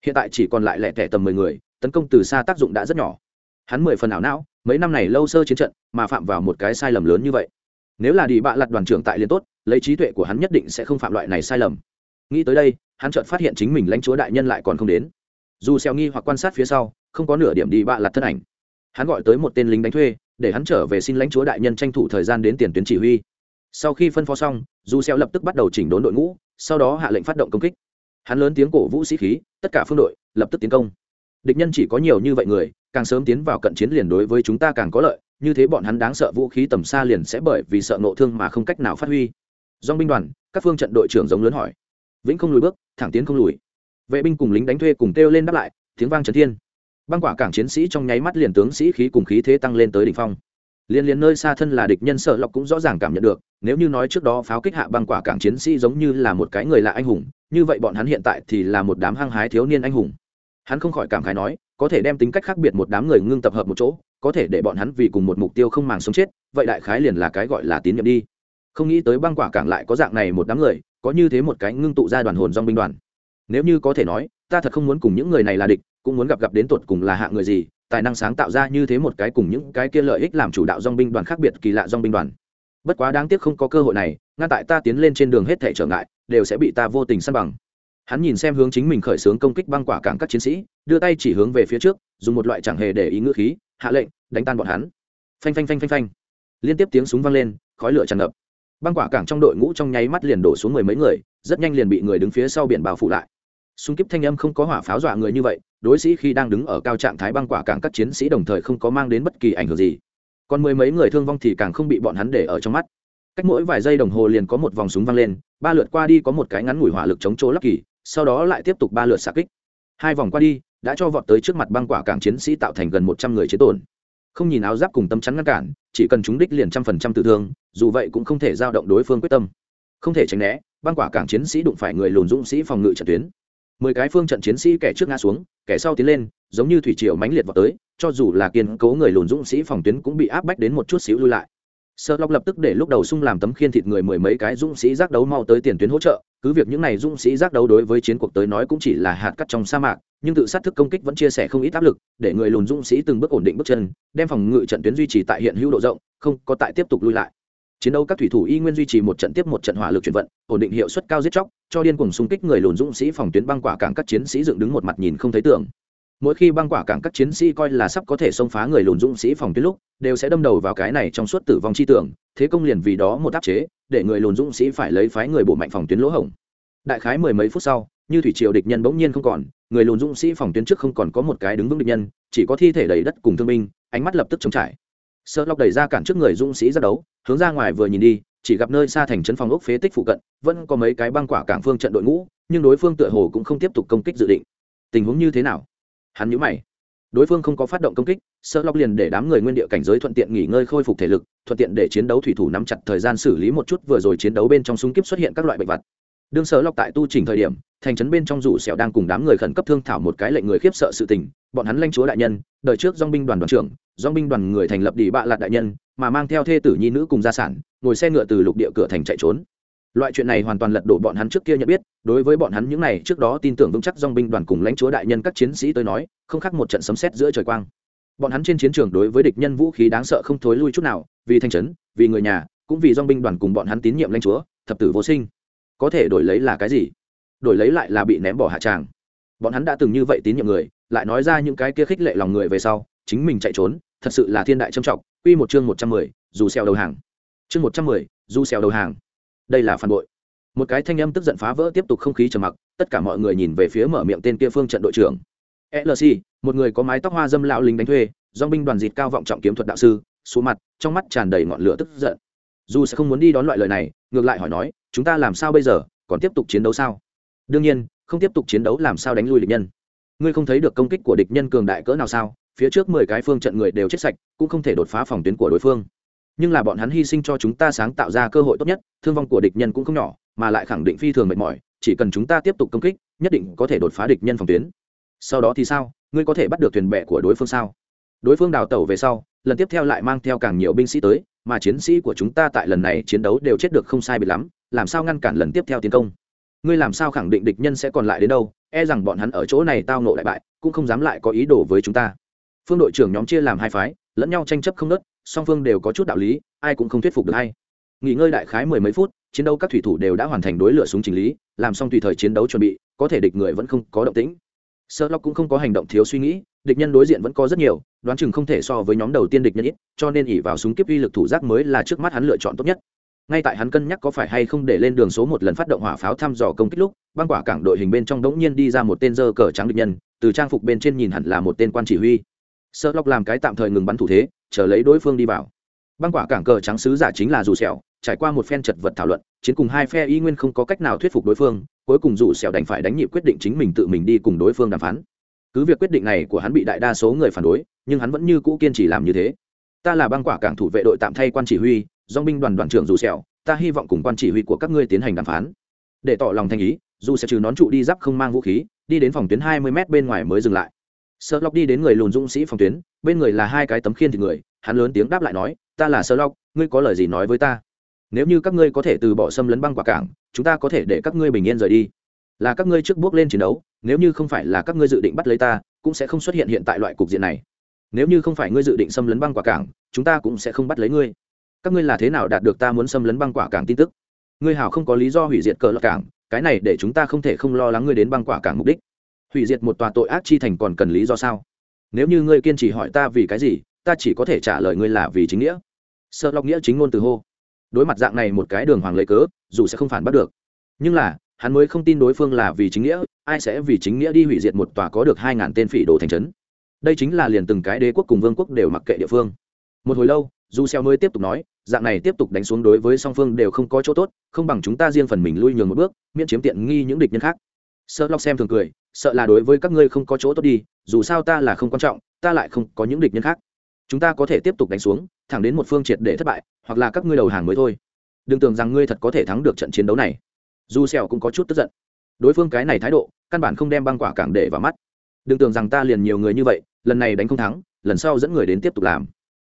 hiện tại chỉ còn lại lẻ tẻ tầm mười người, tấn công từ xa tác dụng đã rất nhỏ. Hắn mười phần ảo não, mấy năm này lâu sơ chiến trận mà phạm vào một cái sai lầm lớn như vậy. Nếu là đi bạ lặt đoàn trưởng tại liên tốt, lấy trí tuệ của hắn nhất định sẽ không phạm loại này sai lầm. Nghĩ tới đây, hắn chợt phát hiện chính mình lãnh chúa đại nhân lại còn không đến. Dù xeo nghi hoặc quan sát phía sau, không có nửa điểm đi bạ lặt thân ảnh. Hắn gọi tới một tên lính đánh thuê, để hắn trở về xin lãnh chúa đại nhân tranh thủ thời gian đến tiền tuyến chỉ huy. Sau khi phân phó xong, dù xeo lập tức bắt đầu chỉnh đốn đội ngũ, sau đó hạ lệnh phát động công kích hắn lớn tiếng cổ vũ sĩ khí, tất cả phương đội lập tức tiến công. Địch nhân chỉ có nhiều như vậy người, càng sớm tiến vào cận chiến liền đối với chúng ta càng có lợi, như thế bọn hắn đáng sợ vũ khí tầm xa liền sẽ bởi vì sợ nộ thương mà không cách nào phát huy. Dong binh đoàn, các phương trận đội trưởng giống lớn hỏi. Vĩnh không lùi bước, thẳng tiến không lùi. Vệ binh cùng lính đánh thuê cùng kêu lên đáp lại, tiếng vang trấn thiên. Băng quả cảng chiến sĩ trong nháy mắt liền tướng sĩ khí cùng khí thế tăng lên tới đỉnh phong. Liên liên nơi xa thân là địch nhân sợ lọc cũng rõ ràng cảm nhận được, nếu như nói trước đó pháo kích hạ băng quả cảng chiến sĩ giống như là một cái người lạ anh hùng như vậy bọn hắn hiện tại thì là một đám hăng hái thiếu niên anh hùng. Hắn không khỏi cảm khái nói, có thể đem tính cách khác biệt một đám người ngưng tập hợp một chỗ, có thể để bọn hắn vì cùng một mục tiêu không màng sống chết, vậy đại khái liền là cái gọi là tín nhiệm đi. Không nghĩ tới băng quả cảng lại có dạng này một đám người, có như thế một cái ngưng tụ ra đoàn hồn dong binh đoàn. Nếu như có thể nói, ta thật không muốn cùng những người này là địch, cũng muốn gặp gặp đến tột cùng là hạ người gì, tài năng sáng tạo ra như thế một cái cùng những cái kia lợi ích làm chủ đạo dong binh đoàn khác biệt kỳ lạ dong binh đoàn. Bất quá đáng tiếc không có cơ hội này, ngăn tại ta tiến lên trên đường hết thể trở ngại đều sẽ bị ta vô tình săn bằng. Hắn nhìn xem hướng chính mình khởi xướng công kích băng quả cảng các chiến sĩ, đưa tay chỉ hướng về phía trước, dùng một loại chẳng hề để ý ngữ khí, hạ lệnh, đánh tan bọn hắn. Phanh phanh phanh phanh phanh. Liên tiếp tiếng súng vang lên, khói lửa tràn ngập. Băng quả cảng trong đội ngũ trong nháy mắt liền đổ xuống mười mấy người, rất nhanh liền bị người đứng phía sau biển bao phủ lại. Xung kích thanh âm không có hỏa pháo dọa người như vậy, đối sĩ khi đang đứng ở cao trạng thái băng quả cảng các chiến sĩ đồng thời không có mang đến bất kỳ ảnh hưởng gì. Còn mười mấy người thương vong thì càng không bị bọn hắn để ở trong mắt cách mỗi vài giây đồng hồ liền có một vòng súng vang lên, ba lượt qua đi có một cái ngắn ngủi hỏa lực chống chỗ lắc kỳ, sau đó lại tiếp tục ba lượt xạ kích. Hai vòng qua đi, đã cho vọt tới trước mặt băng quả cảng chiến sĩ tạo thành gần một trăm người chế tổn không nhìn áo giáp cùng tâm chắn ngăn cản, chỉ cần chúng đích liền trăm phần trăm tự thương, dù vậy cũng không thể giao động đối phương quyết tâm. Không thể tránh né, băng quả cảng chiến sĩ đụng phải người lùn dũng sĩ phòng ngự trận tuyến. Mười cái phương trận chiến sĩ kẻ trước ngã xuống, kẻ sau tiến lên, giống như thủy triều mãnh liệt vào tới, cho dù là kiên cố người lùn dũng sĩ phòng tuyến cũng bị áp bách đến một chút xíu lui lại sợ lọc lập tức để lúc đầu sung làm tấm khiên thịt người mười mấy cái dũng sĩ giác đấu mau tới tiền tuyến hỗ trợ, cứ việc những n à y dũng sĩ giác đấu đối với chiến cuộc tới nói cũng chỉ là hạt cắt trong sa mạc, nhưng tự sát thức công kích vẫn chia sẻ không ít áp lực, để người lùn dũng sĩ từng bước ổn định bước chân, đem phòng ngự trận tuyến duy trì tại hiện hữu độ rộng, không có tại tiếp tục lui lại. Chiến đấu các thủy thủ y nguyên duy trì một trận tiếp một trận hỏa lực chuyển vận, ổn định hiệu suất cao giết chóc, cho điên cùng xung kích người lùn dũng sĩ phòng tuyến băng quả cảng các chiến sĩ dựng đứng một mặt nhìn không thấy tưởng mỗi khi băng quả cảng các chiến sĩ coi là sắp có thể xông phá người lùn dũng sĩ phòng tuyến lúc, đều sẽ đâm đầu vào cái này trong suốt tử vong chi tưởng, thế công liền vì đó một áp chế, để người lùn dũng sĩ phải lấy phái người bổ mạnh phòng tuyến lỗ hổng. Đại khái mười mấy phút sau, như thủy triều địch nhân bỗng nhiên không còn, người lùn dũng sĩ phòng tuyến trước không còn có một cái đứng vững địch nhân, chỉ có thi thể đầy đất cùng thương binh, ánh mắt lập tức chống trải. Sợ lọc đẩy ra cản trước người dũng sĩ ra đấu, hướng ra ngoài vừa nhìn đi, chỉ gặp nơi xa thành trấn phòng ốc phế tích phụ cận, vẫn có mấy cái băng quả cảng phương trận đội ngũ, nhưng đối phương tựa hồ cũng không tiếp tục công kích dự định. Tình huống như thế nào? Hắn nhíu mày. Đối phương không có phát động công kích sơ lóc liền để đám người nguyên địa cảnh giới thuận tiện nghỉ ngơi khôi phục thể lực, thuận tiện để chiến đấu thủy thủ nắm chặt thời gian xử lý một chút vừa rồi chiến đấu bên trong súng kíp xuất hiện các loại bệnh vật đương sơ lóc tại tu trình thời điểm, thành trấn bên trong rủ sẹo đang cùng đám người khẩn cấp thương thảo một cái lệnh người khiếp sợ sự tình, bọn hắn lanh chúa đại nhân đợi trước dong binh đoàn đoàn trưởng dong binh đoàn người thành lập đỉ bạ lạt đại nhân, mà mang theo thê tử nhi nữ cùng gia sản, ngồi xe ngựa từ lục địa cửa thành chạy trốn loại chuyện này hoàn toàn lật đổ bọn hắn trước kia nhận biết, đối với bọn hắn những này trước đó tin tưởng vững chắc dong binh đoàn cùng lãnh chúa đại nhân các chiến sĩ tới nói, không khác một trận sấm sét giữa trời quang. Bọn hắn trên chiến trường đối với địch nhân vũ khí đáng sợ không thối lui chút nào, vì thanh trấn, vì người nhà, cũng vì dong binh đoàn cùng bọn hắn tín nhiệm lãnh chúa, thập tử vô sinh. Có thể đổi lấy là cái gì? Đổi lấy lại là bị ném bỏ hạ tràng. Bọn hắn đã từng như vậy tín nhiệm người, lại nói ra những cái kia khích lệ lòng người về sau, chính mình chạy trốn, thật sự là thiên đại trâm trọng. Quy một chương một trăm mười, dù xèo đầu hàng. Chương một trăm mười, dù xèo đầu hàng đây là phản bội. Một cái thanh âm tức giận phá vỡ tiếp tục không khí trầm mặc, tất cả mọi người nhìn về phía mở miệng tên kia phương trận đội trưởng. Lc một người có mái tóc hoa dâm lão lính đánh thuê do binh đoàn dịt cao vọng trọng kiếm thuật đạo sư xuống mặt, trong mắt tràn đầy ngọn lửa tức giận. Dù sẽ không muốn đi đón loại lời này, ngược lại hỏi nói, chúng ta làm sao bây giờ? Còn tiếp tục chiến đấu sao? Đương nhiên, không tiếp tục chiến đấu làm sao đánh lui địch nhân? Ngươi không thấy được công kích của địch nhân cường đại cỡ nào sao? Phía trước mười cái phương trận người đều chết sạch, cũng không thể đột phá phòng tuyến của đối phương nhưng là bọn hắn hy sinh cho chúng ta sáng tạo ra cơ hội tốt nhất, thương vong của địch nhân cũng không nhỏ, mà lại khẳng định phi thường mệt mỏi, chỉ cần chúng ta tiếp tục công kích, nhất định có thể đột phá địch nhân phòng tuyến. Sau đó thì sao? Ngươi có thể bắt được thuyền bè của đối phương sao? Đối phương đào tẩu về sau, lần tiếp theo lại mang theo càng nhiều binh sĩ tới, mà chiến sĩ của chúng ta tại lần này chiến đấu đều chết được không sai biệt lắm, làm sao ngăn cản lần tiếp theo tiến công? Ngươi làm sao khẳng định địch nhân sẽ còn lại đến đâu? E rằng bọn hắn ở chỗ này tao nộ đại bại, cũng không dám lại có ý đồ với chúng ta. Phương đội trưởng nhóm chia làm hai phái, lẫn nhau tranh chấp không nớt song phương đều có chút đạo lý, ai cũng không thuyết phục được hay nghỉ ngơi đại khái mười mấy phút, chiến đấu các thủy thủ đều đã hoàn thành đối lửa súng chỉnh lý, làm xong tùy thời chiến đấu chuẩn bị, có thể địch người vẫn không có động tĩnh. Sợ lóc cũng không có hành động thiếu suy nghĩ, địch nhân đối diện vẫn có rất nhiều, đoán chừng không thể so với nhóm đầu tiên địch nhân ít, cho nên ỉ vào súng kiếp uy lực thủ giác mới là trước mắt hắn lựa chọn tốt nhất. Ngay tại hắn cân nhắc có phải hay không để lên đường số một lần phát động hỏa pháo thăm dò công kích lúc, băng quả cảng đội hình bên trong đống nhiên đi ra một tên dơ cờ trắng địch nhân, từ trang phục bên trên nhìn hẳn là một tên quan chỉ huy. Sợ lóc làm cái tạm thời ngừng bắn thủ thế chờ lấy đối phương đi vào. Băng quả cảng cờ trắng sứ giả chính là dù sẹo, trải qua một phen chật vật thảo luận, chiến cùng hai phe y nguyên không có cách nào thuyết phục đối phương, cuối cùng dù sẹo đành phải đánh nhịp quyết định chính mình tự mình đi cùng đối phương đàm phán. Cứ việc quyết định này của hắn bị đại đa số người phản đối, nhưng hắn vẫn như cũ kiên trì làm như thế. Ta là băng quả cảng thủ vệ đội tạm thay quan chỉ huy dong binh đoàn đoàn trưởng dù sẹo, ta hy vọng cùng quan chỉ huy của các ngươi tiến hành đàm phán. Để tỏ lòng thành ý, dù sẽ trừ nón trụ đi giáp không mang vũ khí, đi đến phòng tuyến hai mươi mét bên ngoài mới dừng lại sơ lóc đi đến người lùn dũng sĩ phòng tuyến, bên người là hai cái tấm khiên thịt người, hắn lớn tiếng đáp lại nói, ta là sơ lóc ngươi có lời gì nói với ta? Nếu như các ngươi có thể từ bỏ xâm lấn băng quả cảng, chúng ta có thể để các ngươi bình yên rời đi. Là các ngươi trước bước lên chiến đấu, nếu như không phải là các ngươi dự định bắt lấy ta, cũng sẽ không xuất hiện hiện tại loại cục diện này. Nếu như không phải ngươi dự định xâm lấn băng quả cảng, chúng ta cũng sẽ không bắt lấy ngươi. Các ngươi là thế nào đạt được ta muốn xâm lấn băng quả cảng tin tức? Ngươi hảo không có lý do hủy diệt cờ lọt cảng, cái này để chúng ta không thể không lo lắng ngươi đến băng quả cảng mục đích hủy diệt một tòa tội ác chi thành còn cần lý do sao? Nếu như ngươi kiên trì hỏi ta vì cái gì, ta chỉ có thể trả lời ngươi là vì chính nghĩa. Sợ lọc nghĩa chính ngôn từ hô. Đối mặt dạng này một cái đường hoàng lấy cớ, dù sẽ không phản bắt được. Nhưng là, hắn mới không tin đối phương là vì chính nghĩa, ai sẽ vì chính nghĩa đi hủy diệt một tòa có được hai ngàn tên phỉ đồ thành trấn? Đây chính là liền từng cái đế quốc cùng vương quốc đều mặc kệ địa phương. Một hồi lâu, du xeo mới tiếp tục nói, dạng này tiếp tục đánh xuống đối với song phương đều không có chỗ tốt, không bằng chúng ta riêng phần mình lui nhường một bước, miễn chiếm tiện nghi những địch nhân khác sợ lóc xem thường cười, sợ là đối với các ngươi không có chỗ tốt đi, dù sao ta là không quan trọng, ta lại không có những địch nhân khác. Chúng ta có thể tiếp tục đánh xuống, thẳng đến một phương triệt để thất bại, hoặc là các ngươi đầu hàng mới thôi. Đừng tưởng rằng ngươi thật có thể thắng được trận chiến đấu này. Du sẹo cũng có chút tức giận. Đối phương cái này thái độ, căn bản không đem băng quả cảng để vào mắt. Đừng tưởng rằng ta liền nhiều người như vậy, lần này đánh không thắng, lần sau dẫn người đến tiếp tục làm.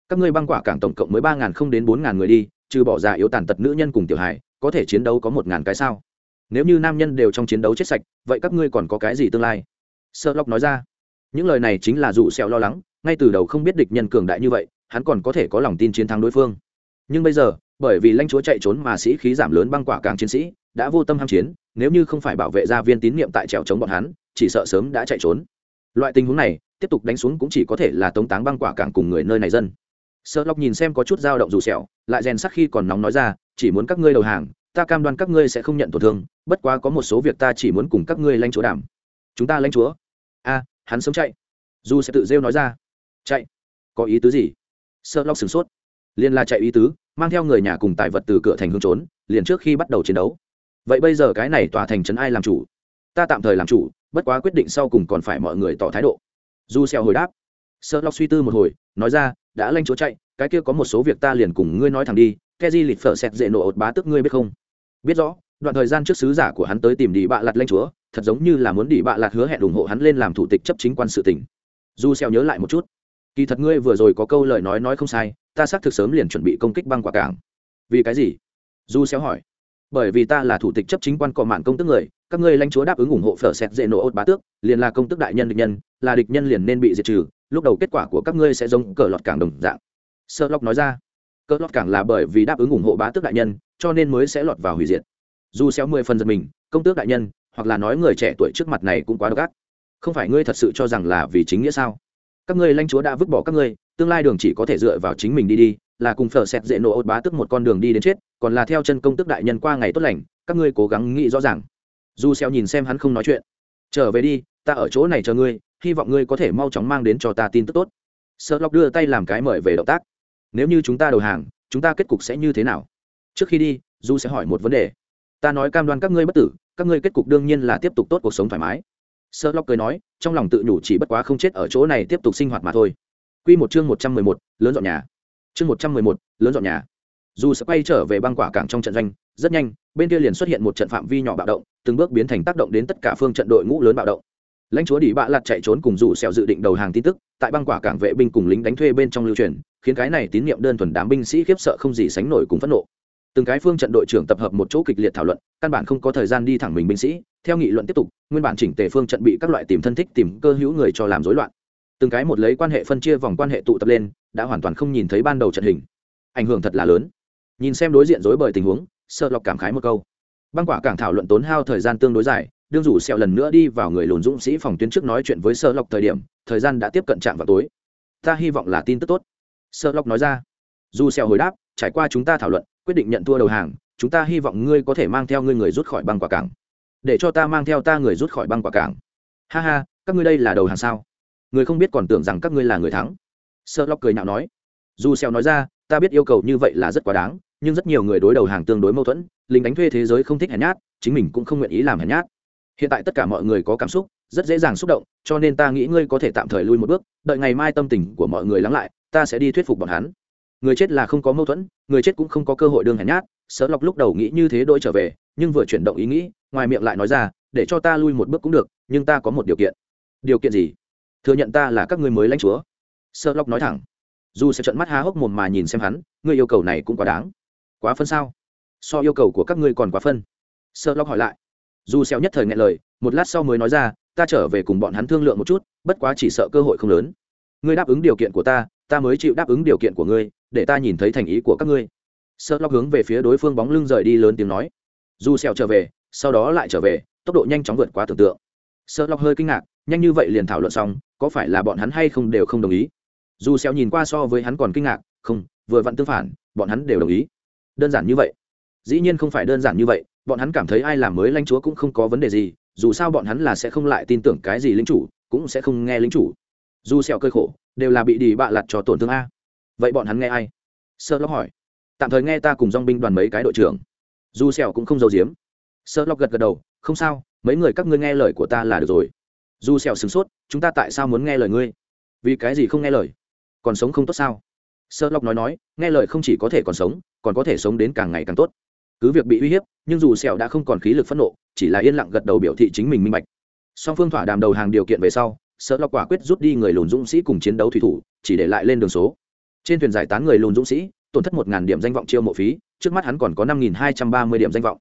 Các ngươi băng quả cảng tổng cộng mới ba ngàn không đến bốn ngàn người đi, trừ bỏ già yếu tàn tật nữ nhân cùng tiểu hài, có thể chiến đấu có một ngàn cái sao? Nếu như nam nhân đều trong chiến đấu chết sạch, vậy các ngươi còn có cái gì tương lai? Sơ lóc nói ra. Những lời này chính là dù sẹo lo lắng, ngay từ đầu không biết địch nhân cường đại như vậy, hắn còn có thể có lòng tin chiến thắng đối phương. Nhưng bây giờ, bởi vì lãnh chúa chạy trốn mà sĩ khí giảm lớn băng quả càng chiến sĩ, đã vô tâm ham chiến, nếu như không phải bảo vệ gia viên tín nhiệm tại trèo chống bọn hắn, chỉ sợ sớm đã chạy trốn. Loại tình huống này, tiếp tục đánh xuống cũng chỉ có thể là tống táng băng quả càng cùng người nơi này dân. Sợ lóc nhìn xem có chút dao động dù sẹo, lại rèn sắc khi còn nóng nói ra, chỉ muốn các ngươi đầu hàng ta cam đoan các ngươi sẽ không nhận tổn thương, bất quá có một số việc ta chỉ muốn cùng các ngươi lãnh chúa đảm. Chúng ta lãnh chúa. A, hắn sớm chạy. Dù sẽ tự rêu nói ra. Chạy. Có ý tứ gì? Sợ lóc sửng sốt. Liền là chạy ý tứ, mang theo người nhà cùng tài vật từ cửa thành hướng trốn, liền trước khi bắt đầu chiến đấu. Vậy bây giờ cái này tòa thành trấn ai làm chủ? Ta tạm thời làm chủ, bất quá quyết định sau cùng còn phải mọi người tỏ thái độ. Du xeo hồi đáp. Sợ lóc suy tư một hồi, nói ra, đã lanh chúa chạy, cái kia có một số việc ta liền cùng ngươi nói thẳng đi, keji lịch phở xẹt dễ nổ ột bá tức ngươi biết không? Biết rõ, đoạn thời gian trước sứ giả của hắn tới tìm đi bạ lạt lanh chúa, thật giống như là muốn đi bạ lạt hứa hẹn ủng hộ hắn lên làm thủ tịch chấp chính quan sự tỉnh du xeo nhớ lại một chút. Kỳ thật ngươi vừa rồi có câu lời nói nói không sai, ta xác thực sớm liền chuẩn bị công kích băng quả cảng. Vì cái gì? Du xeo hỏi. Bởi vì ta là thủ tịch chấp chính quan cọ mạn công tức người, các ngươi lãnh chúa đáp ứng ủng hộ phở sẹt dễ nổ ốt bá tước, liền là công tức đại nhân địch nhân, là địch nhân liền nên bị diệt trừ, lúc đầu kết quả của các ngươi sẽ giống cờ lọt cảng đồng dạng. Sơ lóc nói ra cỡ lọt càng là bởi vì đáp ứng ủng hộ bá tước đại nhân, cho nên mới sẽ lọt vào hủy diệt. Dù xéo mười phần giật mình, công tước đại nhân, hoặc là nói người trẻ tuổi trước mặt này cũng quá độc ác. Không phải ngươi thật sự cho rằng là vì chính nghĩa sao? Các ngươi lãnh chúa đã vứt bỏ các ngươi, tương lai đường chỉ có thể dựa vào chính mình đi đi, là cùng phở xẹt dễ nổ ốt bá tức một con đường đi đến chết, còn là theo chân công tức đại nhân qua ngày tốt lành, các ngươi cố gắng nghĩ rõ ràng. Dù xéo nhìn xem hắn không nói chuyện. Trở về đi, ta ở chỗ này chờ ngươi, hy vọng ngươi có thể mau chóng mang đến cho ta tin tức tốt. Sợ lọc đưa tay làm cái mời về động tác nếu như chúng ta đầu hàng, chúng ta kết cục sẽ như thế nào? Trước khi đi, du sẽ hỏi một vấn đề. Ta nói cam đoan các ngươi bất tử, các ngươi kết cục đương nhiên là tiếp tục tốt cuộc sống thoải mái. Sơ lóc cười nói, trong lòng tự nhủ chỉ bất quá không chết ở chỗ này tiếp tục sinh hoạt mà thôi. Q một chương một trăm mười một, lớn dọn nhà. Chương một trăm mười một, lớn dọn nhà. Dù sẽ quay trở về băng quả cảng trong trận doanh, rất nhanh, bên kia liền xuất hiện một trận phạm vi nhỏ bạo động, từng bước biến thành tác động đến tất cả phương trận đội ngũ lớn bạo động. Lãnh chúa đỉ bạ lặt chạy trốn cùng dù xẻo dự định đầu hàng tin tức, tại băng quả cảng vệ binh cùng lính đánh thuê bên trong lưu truyền khiến cái này tín nhiệm đơn thuần đám binh sĩ khiếp sợ không gì sánh nổi cùng phẫn nộ. Từng cái phương trận đội trưởng tập hợp một chỗ kịch liệt thảo luận, căn bản không có thời gian đi thẳng mình binh sĩ. Theo nghị luận tiếp tục, nguyên bản chỉnh tề phương trận bị các loại tìm thân thích, tìm cơ hữu người cho làm rối loạn. Từng cái một lấy quan hệ phân chia vòng quan hệ tụ tập lên, đã hoàn toàn không nhìn thấy ban đầu trận hình. Ảnh hưởng thật là lớn. Nhìn xem đối diện rối bời tình huống sợ lọc cảm khái một câu. Băng quả cảng thảo luận tốn hao thời gian tương đối dài, đương rủ sẹo lần nữa đi vào người lùn dũng sĩ phòng tuyến trước nói chuyện với sơ lọc thời điểm, thời gian đã tiếp cận trạm vào tối. Ta hy vọng là tin tức tốt sợ lóc nói ra. Dù Xeo hồi đáp, trải qua chúng ta thảo luận, quyết định nhận thua đầu hàng, chúng ta hy vọng ngươi có thể mang theo ngươi người rút khỏi băng quả cảng. Để cho ta mang theo ta người rút khỏi băng quả cảng. Ha ha, các ngươi đây là đầu hàng sao? Người không biết còn tưởng rằng các ngươi là người thắng. Sợ lóc cười nhạo nói. Dù Xeo nói ra, ta biết yêu cầu như vậy là rất quá đáng, nhưng rất nhiều người đối đầu hàng tương đối mâu thuẫn, lính đánh thuê thế giới không thích hèn nhát, chính mình cũng không nguyện ý làm hèn nhát. Hiện tại tất cả mọi người có cảm xúc, rất dễ dàng xúc động, cho nên ta nghĩ ngươi có thể tạm thời lui một bước, đợi ngày mai tâm tình của mọi người lắng lại ta sẽ đi thuyết phục bọn hắn. Người chết là không có mâu thuẫn, người chết cũng không có cơ hội đương hèn nhát. Sợ lọc lúc đầu nghĩ như thế đôi trở về, nhưng vừa chuyển động ý nghĩ, ngoài miệng lại nói ra, để cho ta lui một bước cũng được, nhưng ta có một điều kiện. Điều kiện gì? Thừa nhận ta là các ngươi mới lãnh chúa. Sợ lọc nói thẳng. Dù sẽ trận mắt há hốc mồm mà nhìn xem hắn, ngươi yêu cầu này cũng quá đáng. Quá phân sao? So yêu cầu của các ngươi còn quá phân. Sợ lọc hỏi lại. Dù xeo nhất thời nghe lời, một lát sau mới nói ra, ta trở về cùng bọn hắn thương lượng một chút, bất quá chỉ sợ cơ hội không lớn. Ngươi đáp ứng điều kiện của ta ta mới chịu đáp ứng điều kiện của ngươi, để ta nhìn thấy thành ý của các ngươi. Sợ lóc hướng về phía đối phương bóng lưng rời đi lớn tiếng nói. Dù xeo trở về, sau đó lại trở về, tốc độ nhanh chóng vượt quá tưởng tượng. Sợ lóc hơi kinh ngạc, nhanh như vậy liền thảo luận xong, có phải là bọn hắn hay không đều không đồng ý? Dù xeo nhìn qua so với hắn còn kinh ngạc, không, vừa vặn tương phản, bọn hắn đều đồng ý. Đơn giản như vậy. Dĩ nhiên không phải đơn giản như vậy, bọn hắn cảm thấy ai làm mới lãnh chúa cũng không có vấn đề gì, dù sao bọn hắn là sẽ không lại tin tưởng cái gì lính chủ, cũng sẽ không nghe lính chủ. Dù sẹo cơi khổ đều là bị đi bạ lặt cho tổn thương a. Vậy bọn hắn nghe ai? Sơ lóc hỏi. Tạm thời nghe ta cùng dong binh đoàn mấy cái đội trưởng. Dù sẹo cũng không giấu giếm. Sơ lóc gật gật đầu, không sao, mấy người các ngươi nghe lời của ta là được rồi. Dù sẹo sửng sốt, chúng ta tại sao muốn nghe lời ngươi? Vì cái gì không nghe lời? Còn sống không tốt sao? Sơ lóc nói nói, nghe lời không chỉ có thể còn sống, còn có thể sống đến càng ngày càng tốt. Cứ việc bị uy hiếp, nhưng dù sẹo đã không còn khí lực phẫn nộ, chỉ là yên lặng gật đầu biểu thị chính mình minh bạch. Song phương thỏa đàm đầu hàng điều kiện về sau sợ lọc quả quyết rút đi người lùn dũng sĩ cùng chiến đấu thủy thủ, chỉ để lại lên đường số. Trên thuyền giải tán người lùn dũng sĩ, tổn thất một ngàn điểm danh vọng chiêu mộ phí, trước mắt hắn còn có năm nghìn hai trăm ba mươi điểm danh vọng.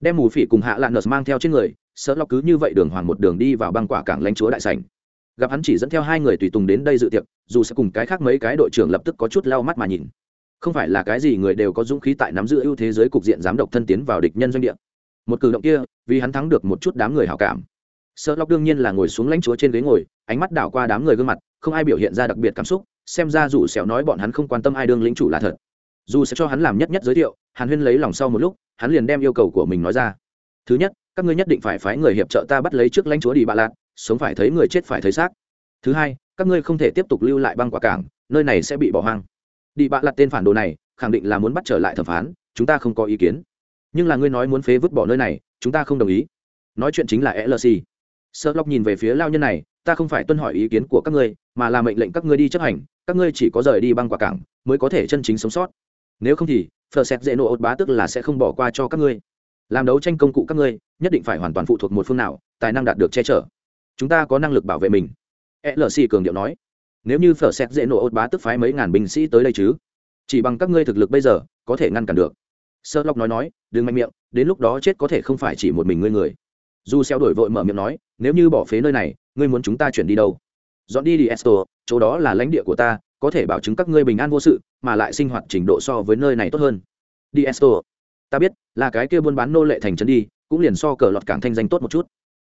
Đem mù phỉ cùng hạ lạn nợt mang theo trên người, sợ lọc cứ như vậy đường hoàng một đường đi vào băng quả cảng lãnh chúa đại sảnh. Gặp hắn chỉ dẫn theo hai người tùy tùng đến đây dự tiệc, dù sẽ cùng cái khác mấy cái đội trưởng lập tức có chút lau mắt mà nhìn. Không phải là cái gì người đều có dũng khí tại nắm giữ ưu thế giới cục diện dám độc thân tiến vào địch nhân doanh địa. Một cử động kia, vì hắn thắng được một chút đám người hảo cảm. Sợ lóc đương nhiên là ngồi xuống lãnh chúa trên ghế ngồi ánh mắt đảo qua đám người gương mặt, không ai biểu hiện ra đặc biệt cảm xúc, xem ra dù sẹo nói bọn hắn không quan tâm ai đương lĩnh chủ là thật. Dù sẽ cho hắn làm nhất nhất giới thiệu, hàn huyên lấy lòng sau một lúc, hắn liền đem yêu cầu của mình nói ra. Thứ nhất, các ngươi nhất định phải phái người hiệp trợ ta bắt lấy trước lãnh chúa đi bạ lạt, sống phải thấy người chết phải thấy xác. Thứ hai, các ngươi không thể tiếp tục lưu lại băng quả cảng, nơi này sẽ bị bỏ hoang. Đi bạ lạt tên phản đồ này, khẳng định là muốn bắt trở lại thẩm phán, chúng ta không có ý kiến. Nhưng là ngươi nói muốn phế vứt bỏ nơi này, chúng ta không đồng ý. Nói chuyện chính là lc sợ lóc nhìn về phía lao nhân này ta không phải tuân hỏi ý kiến của các ngươi, mà là mệnh lệnh các ngươi đi chấp hành, các ngươi chỉ có rời đi băng quả cảng, mới có thể chân chính sống sót. Nếu không thì phờ xét dễ nộ ột bá tức là sẽ không bỏ qua cho các ngươi. Làm đấu tranh công cụ các ngươi, nhất định phải hoàn toàn phụ thuộc một phương nào, tài năng đạt được che chở. Chúng ta có năng lực bảo vệ mình. Lc cường điệu nói. Nếu như phở xét dễ nổ ốt bá tức phái mấy ngàn binh sĩ tới đây chứ? Chỉ bằng các ngươi thực lực bây giờ, có thể ngăn cản được. Sơ lộc nói nói, đừng mạnh miệng, đến lúc đó chết có thể không phải chỉ một mình ngươi người dù xeo đổi vội mở miệng nói, nếu như bỏ phế nơi này, ngươi muốn chúng ta chuyển đi đâu? Dọn đi đi esto chỗ đó là lãnh địa của ta, có thể bảo chứng các ngươi bình an vô sự, mà lại sinh hoạt trình độ so với nơi này tốt hơn. Đi esto ta biết, là cái kia buôn bán nô lệ thành trấn đi, cũng liền so cờ lọt cảng thanh danh tốt một chút.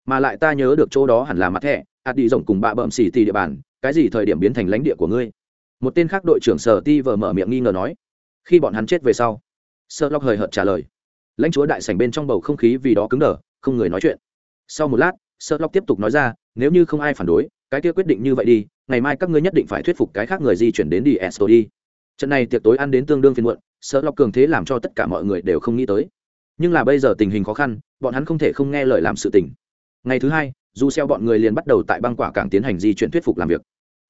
Mà lại ta nhớ được chỗ đó hẳn là mặt thẻ ạt đi rộng cùng bạ bợm xỉ tì địa bàn, cái gì thời điểm biến thành lãnh địa của ngươi? Một tên khác đội trưởng sở ti vờ mở miệng nghi ngờ nói. Khi bọn hắn chết về sau sợ lóc hời hợt trả lời. Lãnh chúa đại sảnh bên trong bầu không khí vì đó cứng đờ không người nói chuyện. Sau một lát sơ lóc tiếp tục nói ra, nếu như không ai phản đối, cái kia quyết định như vậy đi, ngày mai các ngươi nhất định phải thuyết phục cái khác người di chuyển đến đi esto đi. Trận này tiệc tối ăn đến tương đương phiên muộn sơ lóc cường thế làm cho tất cả mọi người đều không nghĩ tới. Nhưng là bây giờ tình hình khó khăn, bọn hắn không thể không nghe lời làm sự tình. Ngày thứ hai, dù xeo bọn người liền bắt đầu tại băng quả cảng tiến hành di chuyển thuyết phục làm việc.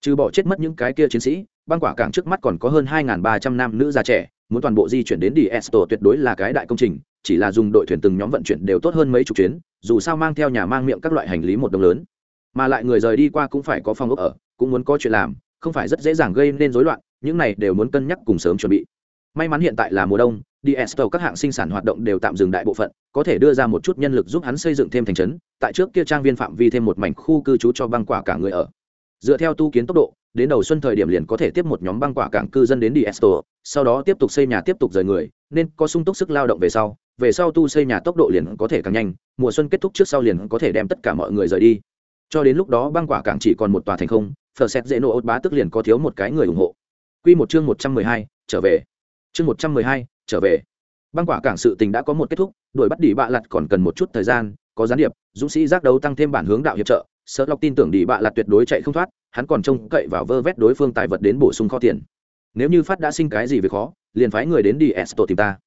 Trừ bỏ chết mất những cái kia chiến sĩ, băng quả cảng trước mắt còn có hơn 2.300 nam nữ già trẻ, muốn toàn bộ di chuyển đến đi Esto tuyệt đối là cái đại công trình chỉ là dùng đội thuyền từng nhóm vận chuyển đều tốt hơn mấy chục chuyến, dù sao mang theo nhà mang miệng các loại hành lý một đồng lớn. Mà lại người rời đi qua cũng phải có phòng ốc ở, cũng muốn có chuyện làm, không phải rất dễ dàng gây nên rối loạn, những này đều muốn cân nhắc cùng sớm chuẩn bị. May mắn hiện tại là mùa đông, đi estel các hạng sinh sản hoạt động đều tạm dừng đại bộ phận, có thể đưa ra một chút nhân lực giúp hắn xây dựng thêm thành trấn, tại trước kia trang viên phạm vi thêm một mảnh khu cư trú cho băng quả cả người ở dựa theo tu kiến tốc độ đến đầu xuân thời điểm liền có thể tiếp một nhóm băng quả cảng cư dân đến đi Esto, sau đó tiếp tục xây nhà tiếp tục rời người, nên có sung túc sức lao động về sau, về sau tu xây nhà tốc độ liền có thể càng nhanh, mùa xuân kết thúc trước sau liền có thể đem tất cả mọi người rời đi. Cho đến lúc đó băng quả cảng chỉ còn một tòa thành không, Phở Xét dễ nổ ốt bá tức liền có thiếu một cái người ủng hộ. Quy một chương 112, trở về. Chương 112, trở về. Băng quả cảng sự tình đã có một kết thúc, đuổi bắt đỉ bạ lặt còn cần một chút thời gian, có gián điệp, dũng sĩ giác đấu tăng thêm bản hướng đạo hiệp trợ, sợ lọc tin tưởng đi bạ là tuyệt đối chạy không thoát, hắn còn trông cậy vào vơ vét đối phương tài vật đến bổ sung kho tiền. Nếu như phát đã sinh cái gì về khó liền phái người đến đi tổ tìm ta.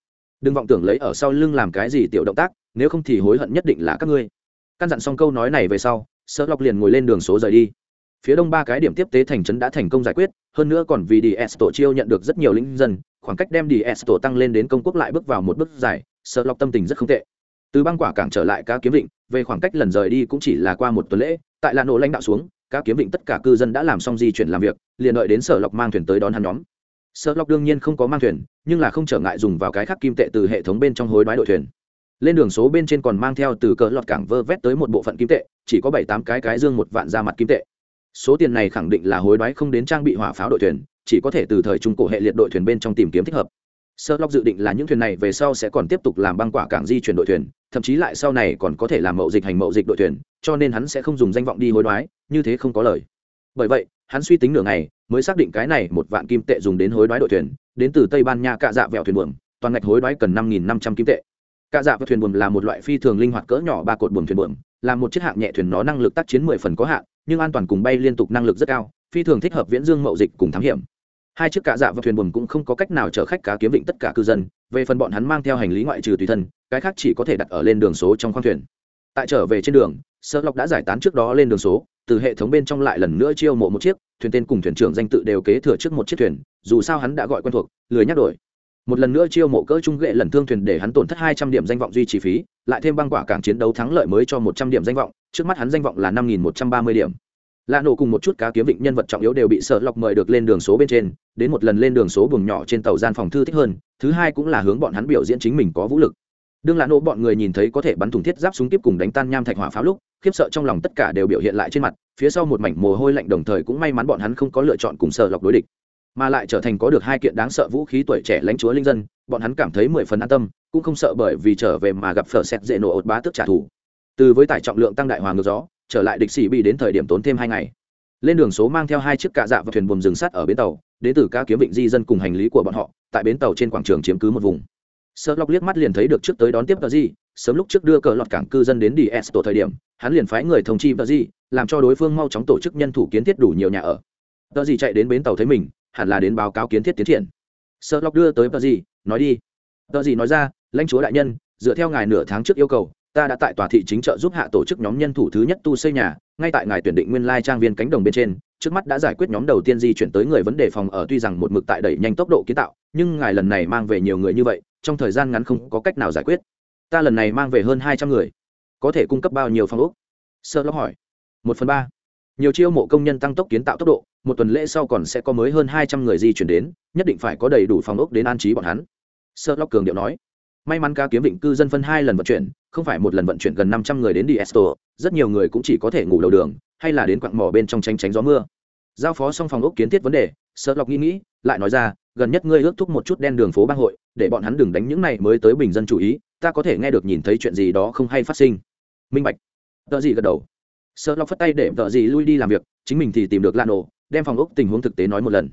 Đừng vọng tưởng lấy ở sau lưng làm cái gì tiểu động tác nếu không thì hối hận nhất định là các ngươi. Căn dặn xong câu nói này về sau sợ lọc liền ngồi lên đường số rời đi. Phía đông ba cái điểm tiếp tế thành trấn đã thành công giải quyết hơn nữa còn vì đi tổ chiêu nhận được rất nhiều lính dân khoảng cách đem đi tổ tăng lên đến công quốc lại bước vào một bước dài sợ lọc tâm tình rất không tệ. Từ băng quả cảng trở lại cá kiếm định về khoảng cách lần rời đi cũng chỉ là qua một tuần lễ, tại lạ nổ lãnh đạo xuống, các kiếm vịnh tất cả cư dân đã làm xong di chuyển làm việc, liền đợi đến sở lọc mang thuyền tới đón hắn nhóm. Sở lọc đương nhiên không có mang thuyền, nhưng là không trở ngại dùng vào cái khắc kim tệ từ hệ thống bên trong hối đoái đội thuyền. Lên đường số bên trên còn mang theo từ cỡ lọt cảng vơ vét tới một bộ phận kim tệ, chỉ có bảy tám cái cái dương một vạn ra mặt kim tệ. Số tiền này khẳng định là hối đoái không đến trang bị hỏa pháo đội thuyền, chỉ có thể từ thời trung cổ hệ liệt đội thuyền bên trong tìm kiếm thích hợp. Sơ lóc dự định là những thuyền này về sau sẽ còn tiếp tục làm băng quả cảng di chuyển đội thuyền thậm chí lại sau này còn có thể làm mậu dịch hành mậu dịch đội thuyền, cho nên hắn sẽ không dùng danh vọng đi hối đoái, như thế không có lời. Bởi vậy, hắn suy tính nửa ngày, mới xác định cái này một vạn kim tệ dùng đến hối đoái đội thuyền, đến từ tây ban nha cạ dạ vẹo thuyền buồm, toàn ngạch hối đoái cần năm nghìn năm trăm kim tệ. Cạ dạ vẹo thuyền buồm là một loại phi thường linh hoạt cỡ nhỏ ba cột buồm thuyền buồm, là một chiếc hạng nhẹ thuyền nó năng lực tác chiến mười phần có hạn, nhưng an toàn cùng bay liên tục năng lực rất cao, phi thường thích hợp viễn dương mậu dịch cùng thám hiểm. Hai chiếc cạ dạ và thuyền buồm cũng không có cách nào chở khách cá kiếm định tất cả cư dân, về phần bọn hắn mang theo hành lý ngoại trừ tùy thân cái khác chỉ có thể đặt ở lên đường số trong khoang thuyền. Tại trở về trên đường sợ lộc đã giải tán trước đó lên đường số, từ hệ thống bên trong lại lần nữa chiêu mộ một chiếc, thuyền tên cùng thuyền trưởng danh tự đều kế thừa trước một chiếc thuyền, dù sao hắn đã gọi quen thuộc, lười nhắc đổi. Một lần nữa chiêu mộ cỡ trung ghệ lần thương thuyền để hắn tổn thất hai trăm điểm danh vọng duy trì phí, lại thêm băng quả cảng chiến đấu thắng lợi mới cho một trăm điểm danh vọng, trước mắt hắn danh vọng là năm nghìn một trăm ba mươi điểm. Lạ nổ cùng một chút cá kiếm vịnh nhân vật trọng yếu đều bị sợ lọc mời được lên đường số bên trên, đến một lần lên đường số buồng nhỏ trên tàu gian phòng thư thích hơn, thứ hai cũng là hướng bọn hắn biểu diễn chính mình có vũ lực đương lạ nổ bọn người nhìn thấy có thể bắn thùng thiết giáp súng tiếp cùng đánh tan nham thạch hỏa pháo lúc, khiếp sợ trong lòng tất cả đều biểu hiện lại trên mặt, phía sau một mảnh mồ hôi lạnh đồng thời cũng may mắn bọn hắn không có lựa chọn cùng sợ lọc đối địch. Mà lại trở thành có được hai kiện đáng sợ vũ khí tuổi trẻ lãnh chúa linh dân, bọn hắn cảm thấy mười phần an tâm, cũng không sợ bởi vì trở về mà gặp phở xẹt dễ nổ ột bá tức trả thù. Từ với tải trọng lượng tăng đại hòa ngược gió, trở lại địch sĩ bị đến thời điểm tốn thêm hai ngày. Lên đường số mang theo hai chiếc cạ dạ và thuyền buồm rừng sắt ở bến tàu, đến từ ca kiếm vịnh di dân cùng hành lý của bọn họ, tại bến tàu trên quảng trường chiếm cứ một vùng sợ lóc liếc mắt liền thấy được trước tới đón tiếp tờ gì. sớm lúc trước đưa cờ lọt cảng cư dân đến đi s tổ thời điểm hắn liền phái người thông chi tờ gì, làm cho đối phương mau chóng tổ chức nhân thủ kiến thiết đủ nhiều nhà ở tờ gì chạy đến bến tàu thấy mình hẳn là đến báo cáo kiến thiết tiến triển sợ lóc đưa tới tờ gì, nói đi tờ gì nói ra lãnh chúa đại nhân dựa theo ngài nửa tháng trước yêu cầu ta đã tại tòa thị chính trợ giúp hạ tổ chức nhóm nhân thủ thứ nhất tu xây nhà ngay tại ngài tuyển định nguyên lai trang viên cánh đồng bên trên trước mắt đã giải quyết nhóm đầu tiên di chuyển tới người vấn đề phòng ở, tuy rằng một mực tại đẩy nhanh tốc độ kiến tạo, nhưng ngài lần này mang về nhiều người như vậy, trong thời gian ngắn không có cách nào giải quyết. Ta lần này mang về hơn hai trăm người. Có thể cung cấp bao nhiêu phòng ốc? Sơ lóc hỏi. Một phần ba. Nhiều chiêu mộ công nhân tăng tốc kiến tạo tốc độ, một tuần lễ sau còn sẽ có mới hơn hai trăm người di chuyển đến, nhất định phải có đầy đủ phòng ốc đến an trí bọn hắn. Sơ lóc cường điệu nói. May mắn ca kiếm định cư dân phân hai lần vận chuyển không phải một lần vận chuyển gần năm trăm người đến đi esto rất nhiều người cũng chỉ có thể ngủ đầu đường, hay là đến quặng mỏ bên trong tranh tránh gió mưa. Giao phó xong phòng ốc kiến thiết vấn đề sợ lọc nghĩ nghĩ, lại nói ra, gần nhất ngươi ước thúc một chút đen đường phố bang hội, để bọn hắn đừng đánh những này mới tới bình dân chủ ý, ta có thể nghe được nhìn thấy chuyện gì đó không hay phát sinh. Minh bạch. Tợ gì gật đầu. Sợ lọc phất tay để tợ gì lui đi làm việc, chính mình thì tìm được lan ổ đem phòng ốc tình huống thực tế nói một lần.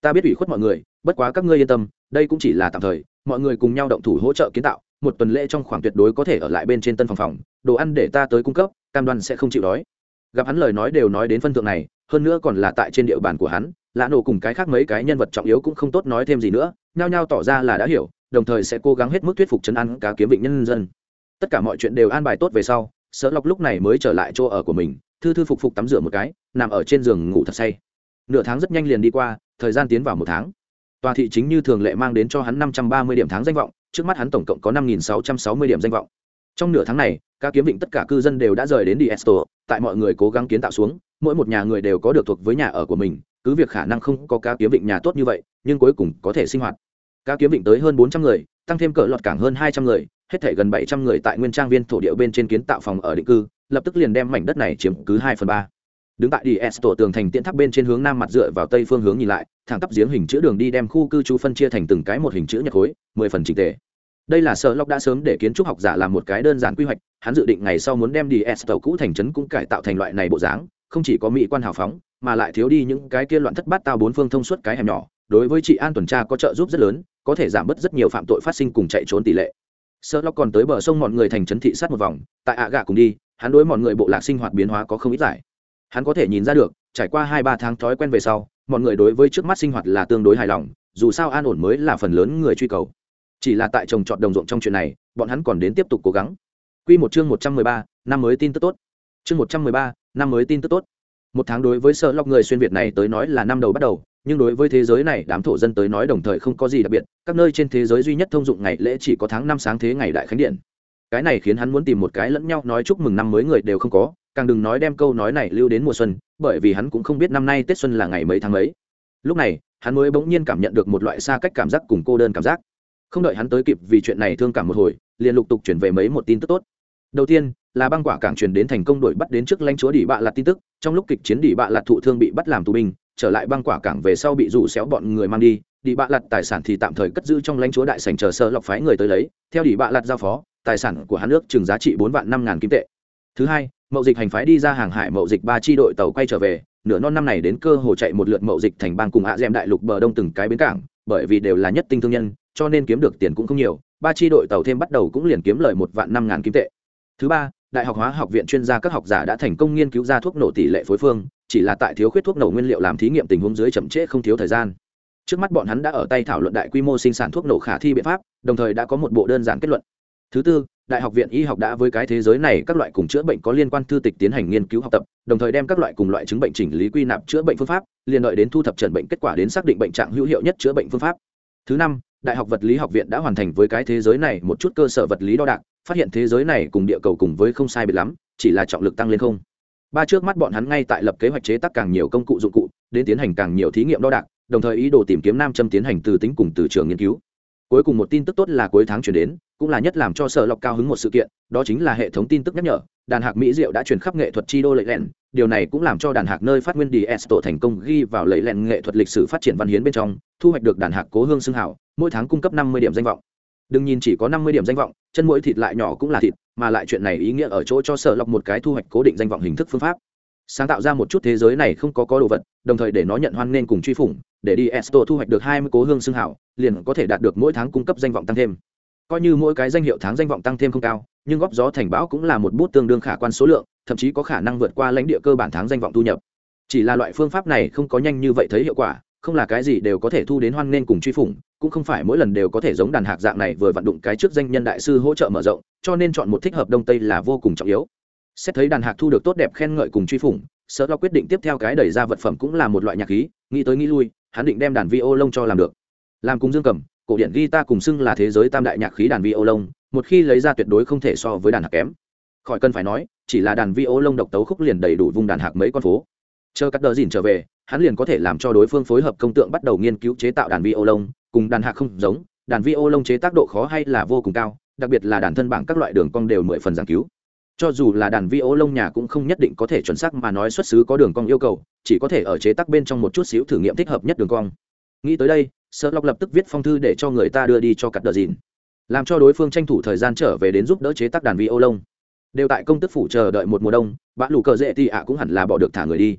Ta biết ủy khuất mọi người, bất quá các ngươi yên tâm, đây cũng chỉ là tạm thời, mọi người cùng nhau động thủ hỗ trợ kiến tạo một tuần lễ trong khoảng tuyệt đối có thể ở lại bên trên tân phòng phòng, đồ ăn để ta tới cung cấp, cam đoan sẽ không chịu đói. Gặp hắn lời nói đều nói đến phân thượng này, hơn nữa còn là tại trên địa bàn của hắn lã nổ cùng cái khác mấy cái nhân vật trọng yếu cũng không tốt nói thêm gì nữa, nhao nhao tỏ ra là đã hiểu, đồng thời sẽ cố gắng hết mức thuyết phục chấn an cá kiếm vịnh nhân dân. Tất cả mọi chuyện đều an bài tốt về sau sợ lọc lúc này mới trở lại chỗ ở của mình, thư thư phục phục tắm rửa một cái, nằm ở trên giường ngủ thật say. Nửa tháng rất nhanh liền đi qua, thời gian tiến vào một tháng. Tòa thị chính như thường lệ mang đến cho hắn năm trăm ba mươi điểm tháng danh vọng trước mắt hắn tổng cộng có năm nghìn sáu trăm sáu mươi điểm danh vọng. Trong nửa tháng này các kiếm vịnh tất cả cư dân đều đã rời đến đi esto tại mọi người cố gắng kiến tạo xuống, mỗi một nhà người đều có được thuộc với nhà ở của mình, cứ việc khả năng không có cá kiếm vịnh nhà tốt như vậy, nhưng cuối cùng có thể sinh hoạt. Cá kiếm vịnh tới hơn bốn trăm người, tăng thêm cỡ lọt cảng hơn hai trăm người, hết thể gần bảy trăm người tại nguyên trang viên thổ địa bên trên kiến tạo phòng ở định cư, lập tức liền đem mảnh đất này chiếm cứ hai phần ba. Đứng tại đi s tổ tường thành tiễn tháp bên trên hướng nam mặt dựa vào tây phương hướng nhìn lại, thẳng tắp giếng hình chữ đường đi đem khu cư trú phân chia thành từng cái một hình chữ nhật khối, mười phần trình tề đây là sở lóc đã sớm để kiến trúc học giả làm một cái đơn giản quy hoạch, hắn dự định ngày sau muốn đem đi s tàu cũ thành trấn cũng cải tạo thành loại này bộ dáng, không chỉ có mỹ quan hào phóng, mà lại thiếu đi những cái kia loạn thất bát tao bốn phương thông suốt cái hẻm nhỏ. Đối với trị an tuần tra có trợ giúp rất lớn, có thể giảm bớt rất nhiều phạm tội phát sinh cùng chạy trốn tỷ lệ. Sơ lóc còn tới bờ sông mọi người thành trấn thị sát một vòng, tại ạ gà cùng đi, hắn đối mọi người bộ lạc sinh hoạt biến hóa có không ít giải. Hắn có thể nhìn ra được, trải qua hai ba tháng thói quen về sau, mọi người đối với trước mắt sinh hoạt là tương đối hài lòng, dù sao an ổn mới là phần lớn người truy cầu chỉ là tại trồng trọt đồng ruộng trong chuyện này, bọn hắn còn đến tiếp tục cố gắng. Q một chương một trăm mười ba, năm mới tin tức tốt. Chương một trăm mười ba, năm mới tin tức tốt. Một tháng đối với sợ lọc người xuyên việt này tới nói là năm đầu bắt đầu, nhưng đối với thế giới này, đám thổ dân tới nói đồng thời không có gì đặc biệt, các nơi trên thế giới duy nhất thông dụng ngày lễ chỉ có tháng năm sáng thế ngày đại khánh điện. Cái này khiến hắn muốn tìm một cái lẫn nhau nói chúc mừng năm mới người đều không có, càng đừng nói đem câu nói này lưu đến mùa xuân, bởi vì hắn cũng không biết năm nay tết xuân là ngày mấy tháng mấy. Lúc này, hắn mới bỗng nhiên cảm nhận được một loại xa cách cảm giác cùng cô đơn cảm giác không đợi hắn tới kịp vì chuyện này thương cảm một hồi, liền lục tục chuyển về mấy một tin tức tốt. Đầu tiên, là băng quả cảng truyền đến thành công đổi bắt đến trước lãnh chúa đỉ bạ lạt tin tức, trong lúc kịch chiến đỉ bạ lạt thụ thương bị bắt làm tù binh, trở lại băng quả cảng về sau bị rủ xéo bọn người mang đi, đỉ bạ lạt tài sản thì tạm thời cất giữ trong lãnh chúa đại sành chờ sơ lọc phái người tới lấy, theo đỉ bạ lạt giao phó, tài sản của hắn nước chừng giá trị bốn vạn năm ngàn kim tệ. Thứ hai, mậu dịch hành phái đi ra hàng hải mậu dịch ba chi đội tàu quay trở về, nửa non năm này đến cơ hồ chạy một lượt mậu dịch thành bang cùng hạ d đại lục bờ đông từng cái bến cảng, bởi vì đều là nhất tinh thương nhân cho nên kiếm được tiền cũng không nhiều, ba chi đội tàu thêm bắt đầu cũng liền kiếm lời một vạn năm ngàn kim tệ. Thứ ba, đại học hóa học viện chuyên gia các học giả đã thành công nghiên cứu ra thuốc nổ tỷ lệ phối phương, chỉ là tại thiếu khuyết thuốc nổ nguyên liệu làm thí nghiệm tình huống dưới chậm trễ không thiếu thời gian. Trước mắt bọn hắn đã ở tay thảo luận đại quy mô sinh sản thuốc nổ khả thi biện pháp, đồng thời đã có một bộ đơn giản kết luận. Thứ tư, đại học viện y học đã với cái thế giới này các loại cùng chữa bệnh có liên quan thư tịch tiến hành nghiên cứu học tập, đồng thời đem các loại cùng loại chứng bệnh chỉnh lý quy nạp chữa bệnh phương pháp, liền đợi đến thu thập trần bệnh kết quả đến xác định bệnh trạng hữu hiệu nhất chữa bệnh phương pháp. Thứ năm đại học vật lý học viện đã hoàn thành với cái thế giới này một chút cơ sở vật lý đo đạc, phát hiện thế giới này cùng địa cầu cùng với không sai biệt lắm, chỉ là trọng lực tăng lên không. Ba trước mắt bọn hắn ngay tại lập kế hoạch chế tác càng nhiều công cụ dụng cụ, đến tiến hành càng nhiều thí nghiệm đo đạc, đồng thời ý đồ tìm kiếm nam châm tiến hành từ tính cùng từ trường nghiên cứu. Cuối cùng một tin tức tốt là cuối tháng chuyển đến cũng là nhất làm cho sở lọc cao hứng một sự kiện, đó chính là hệ thống tin tức nhắc nhở, đàn hạc mỹ diệu đã truyền khắp nghệ thuật chi đô lệ lẹn, điều này cũng làm cho đàn hạc nơi phát nguyên đi s tổ thành công ghi vào lệ lẹn nghệ thuật lịch sử phát triển văn hiến bên trong, thu hoạch được đàn hạc cố hương xưng hảo, mỗi tháng cung cấp năm mươi điểm danh vọng. Đừng nhìn chỉ có năm mươi điểm danh vọng, chân mũi thịt lại nhỏ cũng là thịt, mà lại chuyện này ý nghĩa ở chỗ cho sở lọc một cái thu hoạch cố định danh vọng hình thức phương pháp. Sáng tạo ra một chút thế giới này không có có đồ vật, đồng thời để nó nhận hoan nên cùng truy phủng, để đi esto thu hoạch được hai mươi cố hương xưng hảo, liền có thể đạt được mỗi tháng cung cấp danh vọng tăng thêm coi như mỗi cái danh hiệu tháng danh vọng tăng thêm không cao, nhưng góp gió thành bão cũng là một bút tương đương khả quan số lượng, thậm chí có khả năng vượt qua lãnh địa cơ bản tháng danh vọng thu nhập. Chỉ là loại phương pháp này không có nhanh như vậy thấy hiệu quả, không là cái gì đều có thể thu đến hoan nên cùng truy phủng, cũng không phải mỗi lần đều có thể giống đàn hạc dạng này vừa vận dụng cái trước danh nhân đại sư hỗ trợ mở rộng, cho nên chọn một thích hợp đông tây là vô cùng trọng yếu. Xét thấy đàn hạc thu được tốt đẹp khen ngợi cùng truy phủng sợ lo quyết định tiếp theo cái đẩy ra vật phẩm cũng là một loại nhạc khí, nghĩ tới nghĩ lui, hắn định đem đàn vi ô lông cho làm được. Làm cùng dương cầm cổ điển guitar cùng xưng là thế giới tam đại nhạc khí đàn vi ô lông một khi lấy ra tuyệt đối không thể so với đàn hạc kém. Khỏi cần phải nói, chỉ là đàn vi ô lông độc tấu khúc liền đầy đủ vùng đàn hạc mấy con phố. Chờ cắt đờ dìn trở về, hắn liền có thể làm cho đối phương phối hợp công tượng bắt đầu nghiên cứu chế tạo đàn vi ô lông cùng đàn hạc không giống, đàn vi ô lông chế tác độ khó hay là vô cùng cao, đặc biệt là đàn thân bảng các loại đường cong đều mười phần giảng cứu. Cho dù là đàn vi ô lông nhà cũng không nhất định có thể chuẩn xác mà nói xuất xứ có đường cong yêu cầu, chỉ có thể ở chế tác bên trong một chút xíu thử nghiệm thích hợp nhất đường cong nghĩ tới đây sợ lọc lập tức viết phong thư để cho người ta đưa đi cho cắt đờ dìn, làm cho đối phương tranh thủ thời gian trở về đến giúp đỡ chế tác đàn vi ô lông đều tại công tức phủ chờ đợi một mùa đông, bã lù cờ dễ thì ạ cũng hẳn là bỏ được thả người đi.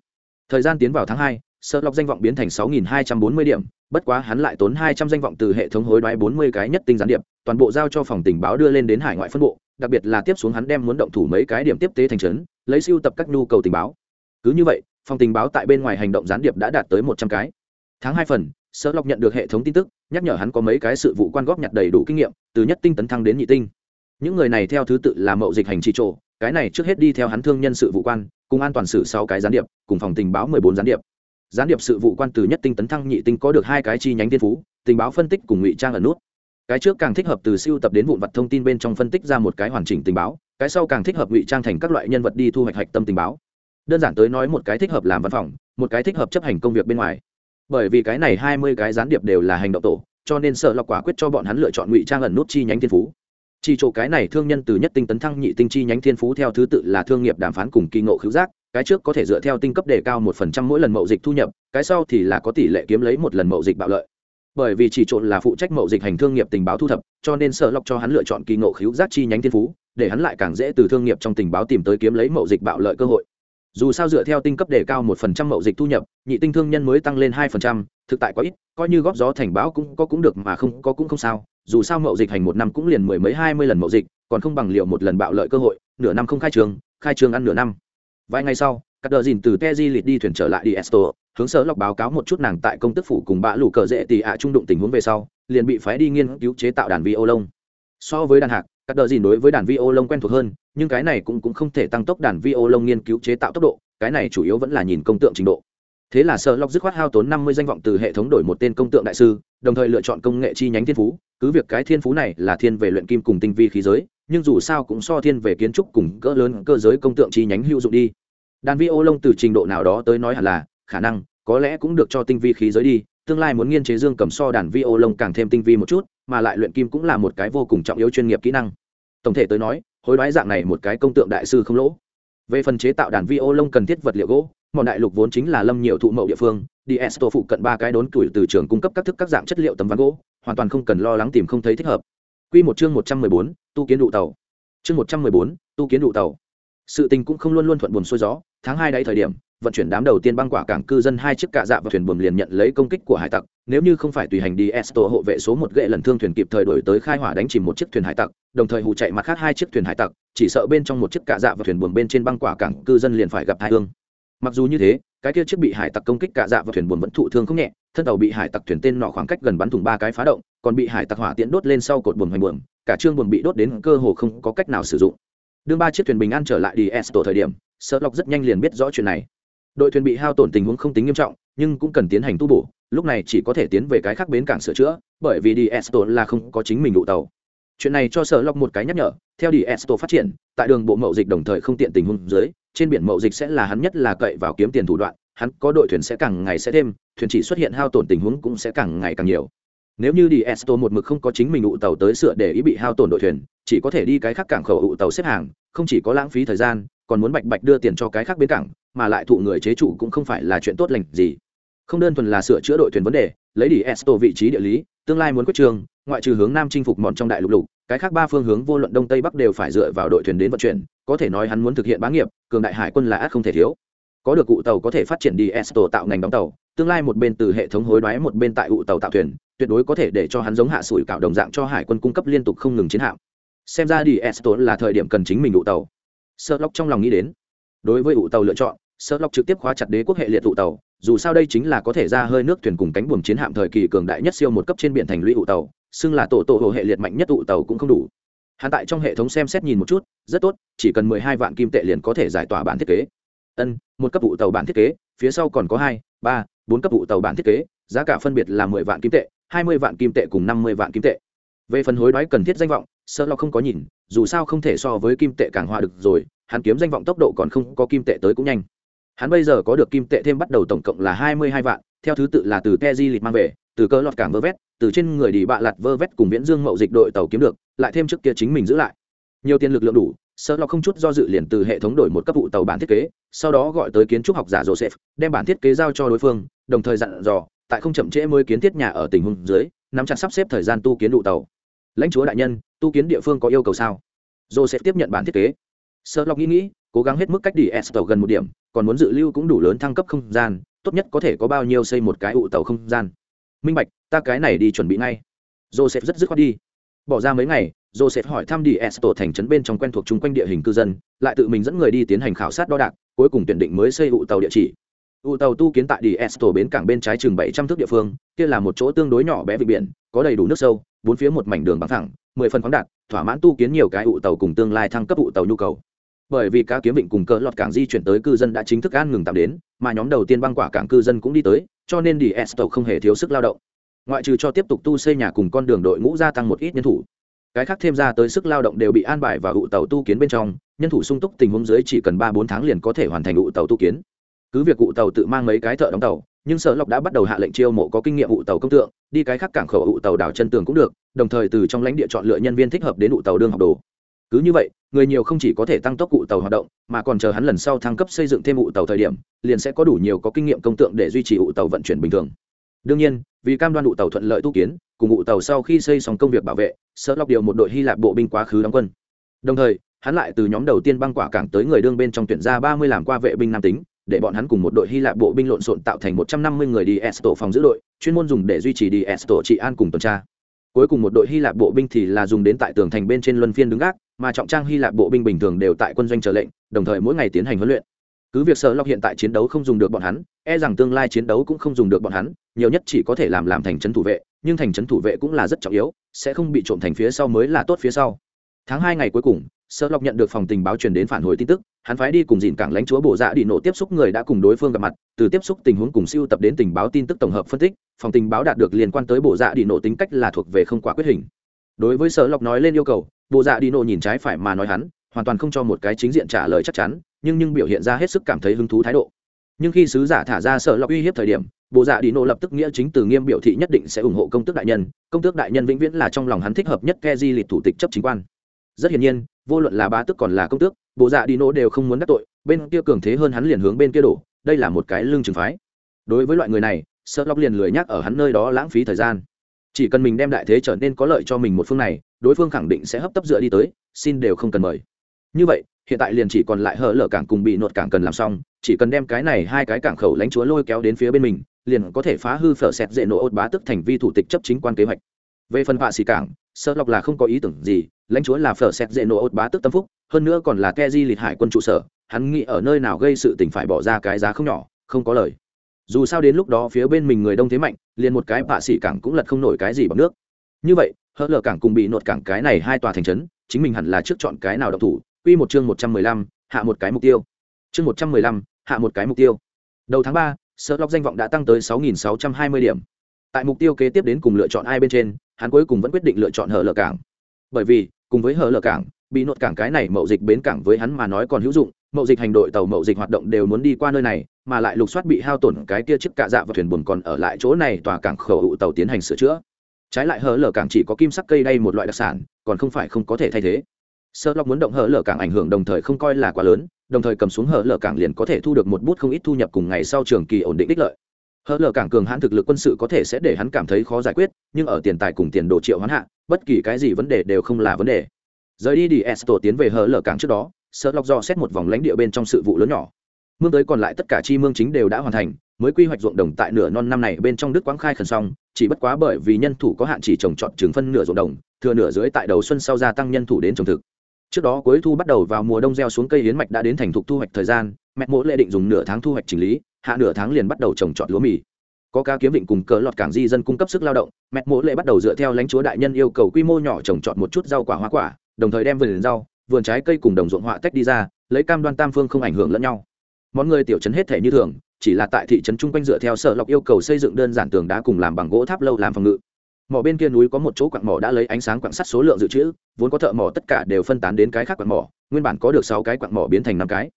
Thời gian tiến vào tháng hai sợ lọc danh vọng biến thành sáu nghìn hai trăm bốn mươi điểm, bất quá hắn lại tốn hai trăm danh vọng từ hệ thống hối đoái bốn mươi cái nhất tinh gián điệp, toàn bộ giao cho phòng tình báo đưa lên đến hải ngoại phân bộ, đặc biệt là tiếp xuống hắn đem muốn động thủ mấy cái điểm tiếp tế thành trấn, lấy siêu tập các nhu cầu tình báo. Cứ như vậy, phòng tình báo tại bên ngoài hành động gián điệp đã đạt tới một trăm cái. Tháng hai phần sợ lọc nhận được hệ thống tin tức, nhắc nhở hắn có mấy cái sự vụ quan góp nhặt đầy đủ kinh nghiệm, từ nhất tinh tấn thăng đến nhị tinh. Những người này theo thứ tự là mậu dịch hành trị trộ, cái này trước hết đi theo hắn thương nhân sự vụ quan, cùng an toàn sử sáu cái gián điệp, cùng phòng tình báo mười bốn gián điệp. Gián điệp sự vụ quan từ nhất tinh tấn thăng nhị tinh có được hai cái chi nhánh tiên phú, tình báo phân tích cùng ngụy trang ở nút. Cái trước càng thích hợp từ siêu tập đến vụn vặt thông tin bên trong phân tích ra một cái hoàn chỉnh tình báo, cái sau càng thích hợp ngụy trang thành các loại nhân vật đi thu hoạch hạch tâm tình báo. Đơn giản tới nói một cái thích hợp làm văn phòng, một cái thích hợp chấp hành công việc bên ngoài bởi vì cái này hai mươi cái gián điệp đều là hành động tổ, cho nên sợ lọc quả quyết cho bọn hắn lựa chọn ngụy trang ẩn nút chi nhánh thiên phú. Chỉ chỗ cái này thương nhân từ nhất tinh tấn thăng nhị tinh chi nhánh thiên phú theo thứ tự là thương nghiệp đàm phán cùng kỳ ngộ khứu giác, cái trước có thể dựa theo tinh cấp đề cao một phần trăm mỗi lần mậu dịch thu nhập, cái sau thì là có tỷ lệ kiếm lấy một lần mậu dịch bạo lợi. Bởi vì chỉ trộn là phụ trách mậu dịch hành thương nghiệp tình báo thu thập, cho nên sợ lọc cho hắn lựa chọn kỳ ngộ khíu giác chi nhánh thiên phú, để hắn lại càng dễ từ thương nghiệp trong tình báo tìm tới kiếm lấy mậu dịch bạo lợi cơ hội dù sao dựa theo tinh cấp đề cao một phần trăm mậu dịch thu nhập, nhị tinh thương nhân mới tăng lên hai phần trăm, thực tại quá ít, coi như góp gió thành báo cũng có cũng được mà không, có cũng không sao, dù sao mậu dịch hành một năm cũng liền mười mấy hai mươi lần mậu dịch, còn không bằng liệu một lần bạo lợi cơ hội, nửa năm không khai trường khai trường ăn nửa năm. Vài ngày sau các đờ dìn từ teji lịt đi thuyền trở lại đi esto hướng sở lọc báo cáo một chút nàng tại công tức phủ cùng bã lũ cờ dễ tì ạ trung đụng tình huống về sau, liền bị phái đi nghiên cứu chế tạo đàn vi ô lông. So với đàn hạc các đờ gìn đối với đàn vi ô lông quen thuộc hơn, nhưng cái này cũng cũng không thể tăng tốc đàn vi ô lông nghiên cứu chế tạo tốc độ, cái này chủ yếu vẫn là nhìn công tượng trình độ. Thế là sở lọc dứt khoát hao tốn năm mươi danh vọng từ hệ thống đổi một tên công tượng đại sư, đồng thời lựa chọn công nghệ chi nhánh thiên phú. Cứ việc cái thiên phú này là thiên về luyện kim cùng tinh vi khí giới, nhưng dù sao cũng so thiên về kiến trúc cùng cỡ lớn cơ giới công tượng chi nhánh hữu dụng đi. Đàn vi ô lông từ trình độ nào đó tới nói hẳn là, khả năng, có lẽ cũng được cho tinh vi khí giới đi tương lai muốn nghiên chế dương cầm so đàn vi ô lông càng thêm tinh vi một chút mà lại luyện kim cũng là một cái vô cùng trọng yếu chuyên nghiệp kỹ năng tổng thể tới nói hối đoái dạng này một cái công tượng đại sư không lỗ về phần chế tạo đàn vi ô lông cần thiết vật liệu gỗ mọi đại lục vốn chính là lâm nhiều thụ mậu địa phương đi esto phụ cận ba cái đốn tuổi từ trường cung cấp các thức các dạng chất liệu tấm ván gỗ hoàn toàn không cần lo lắng tìm không thấy thích hợp Quy một chương một trăm mười bốn, tu kiến đụ tàu. Chương một trăm mười bốn, tu kiến đụ tàu. Sự tình cũng không luôn luôn thuận buồm xuôi gió, tháng hai đấy thời điểm, vận chuyển đám đầu tiên băng quả cảng cư dân hai chiếc cạ dạ và thuyền buồm liền nhận lấy công kích của hải tặc. Nếu như không phải tùy hành đi esto hộ vệ số một gậy lần thương thuyền kịp thời đổi tới khai hỏa đánh chìm một chiếc thuyền hải tặc, đồng thời hụ chạy mặt khác hai chiếc thuyền hải tặc, chỉ sợ bên trong một chiếc cạ dạ và thuyền buồm bên trên băng quả cảng cư dân liền phải gặp hai thương mặc dù như thế, cái kia chiếc bị hải tặc công kích cạ dạ và thuyền buồm vẫn thụ thương không nhẹ, thân tàu bị hải tặc thuyền tên nọ khoảng cách gần bắn thủng ba cái phá động, còn bị hải tặc hỏa tiễn đốt lên sau cột buồm hoành buồm, cả trương buồm bị đốt đến cơ hồ không có cách nào sử dụng. Đương ba chiếc thuyền bình an trở lại đi esto thời điểm sợ lọc rất nhanh liền biết rõ chuyện này đội thuyền bị hao tổn tình huống không tính nghiêm trọng, nhưng cũng cần tiến hành tu bổ, lúc này chỉ có thể tiến về cái khác bến cảng sửa chữa, bởi vì đi esto là không có chính mình đủ tàu. Chuyện này cho sở lọc một cái nhắc nhở, theo đi esto phát triển, tại đường bộ mậu dịch đồng thời không tiện tình huống dưới, trên biển mậu dịch sẽ là hắn nhất là cậy vào kiếm tiền thủ đoạn, hắn có đội thuyền sẽ càng ngày sẽ thêm, thuyền chỉ xuất hiện hao tổn tình huống cũng sẽ càng ngày càng nhiều. Nếu như đi esto một mực không có chính mình ụ tàu tới sửa để ý bị hao tổn đội thuyền, chỉ có thể đi cái khác cảng khẩu ụ tàu xếp hàng, không chỉ có lãng phí thời gian, còn muốn bạch bạch đưa tiền cho cái khác bến cảng mà lại thụ người chế chủ cũng không phải là chuyện tốt lành gì. Không đơn thuần là sửa chữa đội thuyền vấn đề, lấy đi esto vị trí địa lý, tương lai muốn quyết trường, ngoại trừ hướng nam chinh phục mòn trong đại lục lục, cái khác ba phương hướng vô luận đông tây bắc đều phải dựa vào đội thuyền đến vận chuyển, có thể nói hắn muốn thực hiện bá nghiệp, cường đại hải quân là ác không thể thiếu. Có được cụ tàu có thể phát triển đi esto tạo ngành đóng tàu, tương lai một bên từ hệ thống hối đoái, một bên tại cụ tàu tạo thuyền, tuyệt đối có thể để cho hắn giống hạ sủi cạo đồng dạng cho hải quân cung cấp liên tục không ngừng chiến hạm. Xem ra đi esto là thời điểm cần chính mình cụ tàu. Sợ lóc trong lòng nghĩ đến, đối với ụ tàu lựa chọn sợ lọc trực tiếp khóa chặt đế quốc hệ liệt tụ tàu, dù sao đây chính là có thể ra hơi nước thuyền cùng cánh buồm chiến hạm thời kỳ cường đại nhất siêu một cấp trên biển thành lũy tụ tàu, xưng là tổ tổ hồ hệ liệt mạnh nhất tụ tàu cũng không đủ. Hạ tại trong hệ thống xem xét nhìn một chút, rất tốt, chỉ cần mười hai vạn kim tệ liền có thể giải tỏa bản thiết kế. Ân, một cấp vụ tàu bản thiết kế, phía sau còn có hai, ba, bốn cấp vụ tàu bản thiết kế, giá cả phân biệt là mười vạn kim tệ, hai mươi vạn kim tệ cùng năm mươi vạn kim tệ. Về phần hối đoái cần thiết danh vọng sợ lo không có nhìn, dù sao không thể so với kim tệ càng hòa được rồi, hắn kiếm danh vọng tốc độ còn không có kim tệ tới cũng nhanh hắn bây giờ có được kim tệ thêm bắt đầu tổng cộng là hai mươi hai vạn, theo thứ tự là từ te di lịch mang về, từ cơ lọt cảng vơ vét, từ trên người đi bạ lặt vơ vét cùng viễn dương mậu dịch đội tàu kiếm được, lại thêm trước kia chính mình giữ lại. Nhiều tiền lực lượng đủ sơ lo không chút do dự liền từ hệ thống đổi một cấp vụ tàu bản thiết kế, sau đó gọi tới kiến trúc học giả joseph, đem bản thiết kế giao cho đối phương, đồng thời dặn dò, tại không chậm trễ mới kiến thiết nhà ở tình huống dưới, nắm chặt sắp xếp thời gian tu kiến đủ tàu. Lãnh chúa đại nhân, tu kiến địa phương có yêu cầu sao? Joseph tiếp nhận bản thiết kế sợ lọc nghĩ nghĩ, cố gắng hết mức cách đi s tàu gần một điểm, còn muốn dự lưu cũng đủ lớn thăng cấp không gian, tốt nhất có thể có bao nhiêu xây một cái ụ tàu không gian. Minh bạch, ta cái này đi chuẩn bị ngay. Joseph rất dứt khoát đi. Bỏ ra mấy ngày, joseph hỏi thăm đi s tổ thành trấn bên trong quen thuộc chung quanh địa hình cư dân, lại tự mình dẫn người đi tiến hành khảo sát đo đạc, cuối cùng tuyển định mới xây ụ tàu địa chỉ. Ụ tàu tu kiến tại đi esto bến cảng bên trái chừng bảy trăm thước địa phương, kia là một chỗ tương đối nhỏ bé vịnh biển, có đầy đủ nước sâu, bốn phía một mảnh đường bằng thẳng mười phần khoáng đạt, thỏa mãn tu kiến nhiều cái ụ tàu cùng tương lai thăng cấp ụ tàu nhu cầu bởi vì cá kiếm vịnh cùng cỡ lọt cảng di chuyển tới cư dân đã chính thức an ngừng tạm đến, mà nhóm đầu tiên băng quả cảng cư dân cũng đi tới, cho nên đi esto không hề thiếu sức lao động. Ngoại trừ cho tiếp tục tu xây nhà cùng con đường đội ngũ gia tăng một ít nhân thủ, cái khác thêm ra tới sức lao động đều bị an bài và ụ tàu tu kiến bên trong, nhân thủ sung túc tình huống dưới chỉ cần ba bốn tháng liền có thể hoàn thành ụ tàu tu kiến. Cứ việc ụ tàu tự mang mấy cái thợ đóng tàu, nhưng sở lộc đã bắt đầu hạ lệnh chiêu mộ có kinh nghiệm ụ tàu công tượng, đi cái khác cảng khẩu ụ tàu đảo chân tường cũng được, đồng thời từ trong lãnh địa chọn lựa nhân viên thích hợp đến ụ tàu đương học đồ cứ như vậy, người nhiều không chỉ có thể tăng tốc cụ tàu hoạt động, mà còn chờ hắn lần sau thăng cấp xây dựng thêm ụ tàu thời điểm, liền sẽ có đủ nhiều có kinh nghiệm công tượng để duy trì ụ tàu vận chuyển bình thường. Đương nhiên, vì cam đoan ụ tàu thuận lợi tu kiến, cùng ụ tàu sau khi xây xong công việc bảo vệ sợ lọc điều một đội hy lạp bộ binh quá khứ đóng quân. Đồng thời, hắn lại từ nhóm đầu tiên băng quả cảng tới người đương bên trong tuyển ra ba mươi làm qua vệ binh nam tính, để bọn hắn cùng một đội hy lạp bộ binh lộn xộn tạo thành một trăm năm mươi người đi esto phòng giữ đội, chuyên môn dùng để duy trì đi esto trị an cùng tuần tra. Cuối cùng một đội hy lạp bộ binh thì là dùng đến tại tường thành bên trên luân phiên đứng gác mà trọng trang hy lạp bộ binh bình thường đều tại quân doanh chờ lệnh, đồng thời mỗi ngày tiến hành huấn luyện. Cứ việc sở lọc hiện tại chiến đấu không dùng được bọn hắn e rằng tương lai chiến đấu cũng không dùng được bọn hắn, nhiều nhất chỉ có thể làm làm thành trấn thủ vệ, nhưng thành trấn thủ vệ cũng là rất trọng yếu, sẽ không bị trộm thành phía sau mới là tốt phía sau. Tháng hai ngày cuối cùng sợ lọc nhận được phòng tình báo truyền đến phản hồi tin tức, hắn phái đi cùng dìn cảng lãnh chúa bộ dạ đi nổ tiếp xúc người đã cùng đối phương gặp mặt, từ tiếp xúc tình huống cùng siêu tập đến tình báo tin tức tổng hợp phân tích, phòng tình báo đạt được liên quan tới bộ dạ đi nổ tính cách là thuộc về không quả quyết hình. Đối với sở lọc nói lên yêu cầu bộ dạ đi nộ nhìn trái phải mà nói hắn, hoàn toàn không cho một cái chính diện trả lời chắc chắn, nhưng nhưng biểu hiện ra hết sức cảm thấy hứng thú thái độ. Nhưng khi sứ giả thả ra sợ lọc uy hiếp thời điểm, bộ dạ đi nộ lập tức nghĩa chính từ nghiêm biểu thị nhất định sẽ ủng hộ công tước đại nhân, công tước đại nhân vĩnh viễn là trong lòng hắn thích hợp nhất ke di lịch thủ tịch chấp chính quan. Rất hiển nhiên, vô luận là ba tước còn là công tước, bộ dạ đi nộ đều không muốn đắc tội, bên kia cường thế hơn hắn liền hướng bên kia đổ, đây là một cái lương trừng phái. Đối với loại người này, sợ lọc liền lười nhắc ở hắn nơi đó lãng phí thời gian chỉ cần mình đem đại thế trở nên có lợi cho mình một phương này, đối phương khẳng định sẽ hấp tấp dựa đi tới, xin đều không cần mời. Như vậy, hiện tại liền chỉ còn lại hở lở cảng cùng bị nột cảng cần làm xong, chỉ cần đem cái này hai cái cảng khẩu lãnh chúa lôi kéo đến phía bên mình, liền có thể phá hư phở xẹt dễ nổ ốt bá tức thành vi thủ tịch chấp chính quan kế hoạch. Về phần vạ xì cảng sơ lọc là không có ý tưởng gì, lãnh chúa là phở xẹt dễ nổ ốt bá tức tâm phúc, hơn nữa còn là ke di lịch hải quân trụ sở, hắn nghĩ ở nơi nào gây sự tình phải bỏ ra cái giá không nhỏ, không có lời dù sao đến lúc đó phía bên mình người đông thế mạnh, liền một cái bạ xỉ cảng cũng lật không nổi cái gì bằng nước. Như vậy hở lờ cảng cùng bị nột cảng cái này hai tòa thành trấn, chính mình hẳn là trước chọn cái nào độc thủ, quy một chương một trăm mười lăm, hạ một cái mục tiêu. Chương một trăm mười lăm, hạ một cái mục tiêu. Đầu tháng ba sợ lóc danh vọng đã tăng tới sáu nghìn sáu trăm hai mươi điểm. Tại mục tiêu kế tiếp đến cùng lựa chọn ai bên trên, hắn cuối cùng vẫn quyết định lựa chọn hở lở cảng. Bởi vì, cùng với hở lở cảng, bị nội cảng cái này mậu dịch bến cảng với hắn mà nói còn hữu dụng mậu dịch hành đội tàu mậu dịch hoạt động đều muốn đi qua nơi này, mà lại lục soát bị hao tổn cái kia chiếc cạ dạ và thuyền buồn còn ở lại chỗ này tòa cảng khẩu hụ tàu tiến hành sửa chữa. Trái lại hở lở cảng chỉ có kim sắc cây đây một loại đặc sản, còn không phải không có thể thay thế. Sơ lọc muốn động hở lở cảng ảnh hưởng đồng thời không coi là quá lớn, đồng thời cầm xuống hở lở cảng liền có thể thu được một bút không ít thu nhập cùng ngày sau trường kỳ ổn định đích lợi. Hở lở cảng cường hãn thực lực quân sự có thể sẽ để hắn cảm thấy khó giải quyết, nhưng ở tiền tài cùng tiền đồ triệu hoán hạ, bất kỳ cái gì vấn đề đều không là vấn đề. Rời đi đi esto tiến về hở lở cảng trước đó sợ lọc do xét một vòng lãnh địa bên trong sự vụ lớn nhỏ. Mương tới còn lại tất cả chi mương chính đều đã hoàn thành, mới quy hoạch ruộng đồng tại nửa non năm này bên trong đức quáng khai khẩn xong, chỉ bất quá bởi vì nhân thủ có hạn chỉ trồng trọt trứng phân nửa ruộng đồng, thừa nửa dưới tại đầu xuân sau gia tăng nhân thủ đến trồng thực. Trước đó cuối thu bắt đầu vào mùa đông gieo xuống cây hiến mạch đã đến thành thục thu hoạch thời gian, mẹ mỗ lệ định dùng nửa tháng thu hoạch chỉnh lý, hạ nửa tháng liền bắt đầu trồng trọt lúa mì. Có ca kiếm định cùng cờ lọt cảng di dân cung cấp sức lao động, mẹ mỗ lệ bắt đầu dựa theo lãnh chúa đại nhân yêu cầu quy mô nhỏ trồng trọt một chút rau quả hoa quả, đồng thời đem vườn rau vườn trái cây cùng đồng ruộng họa tách đi ra, lấy cam đoan tam phương không ảnh hưởng lẫn nhau. Món người tiểu trấn hết thể như thường, chỉ là tại thị trấn chung quanh dựa theo sở lọc yêu cầu xây dựng đơn giản tường đá cùng làm bằng gỗ tháp lâu làm phòng ngự. Mỏ bên kia núi có một chỗ quặng mỏ đã lấy ánh sáng quặng sắt số lượng dự trữ, vốn có thợ mỏ tất cả đều phân tán đến cái khác quặng mỏ, nguyên bản có được sáu cái quặng mỏ biến thành năm cái.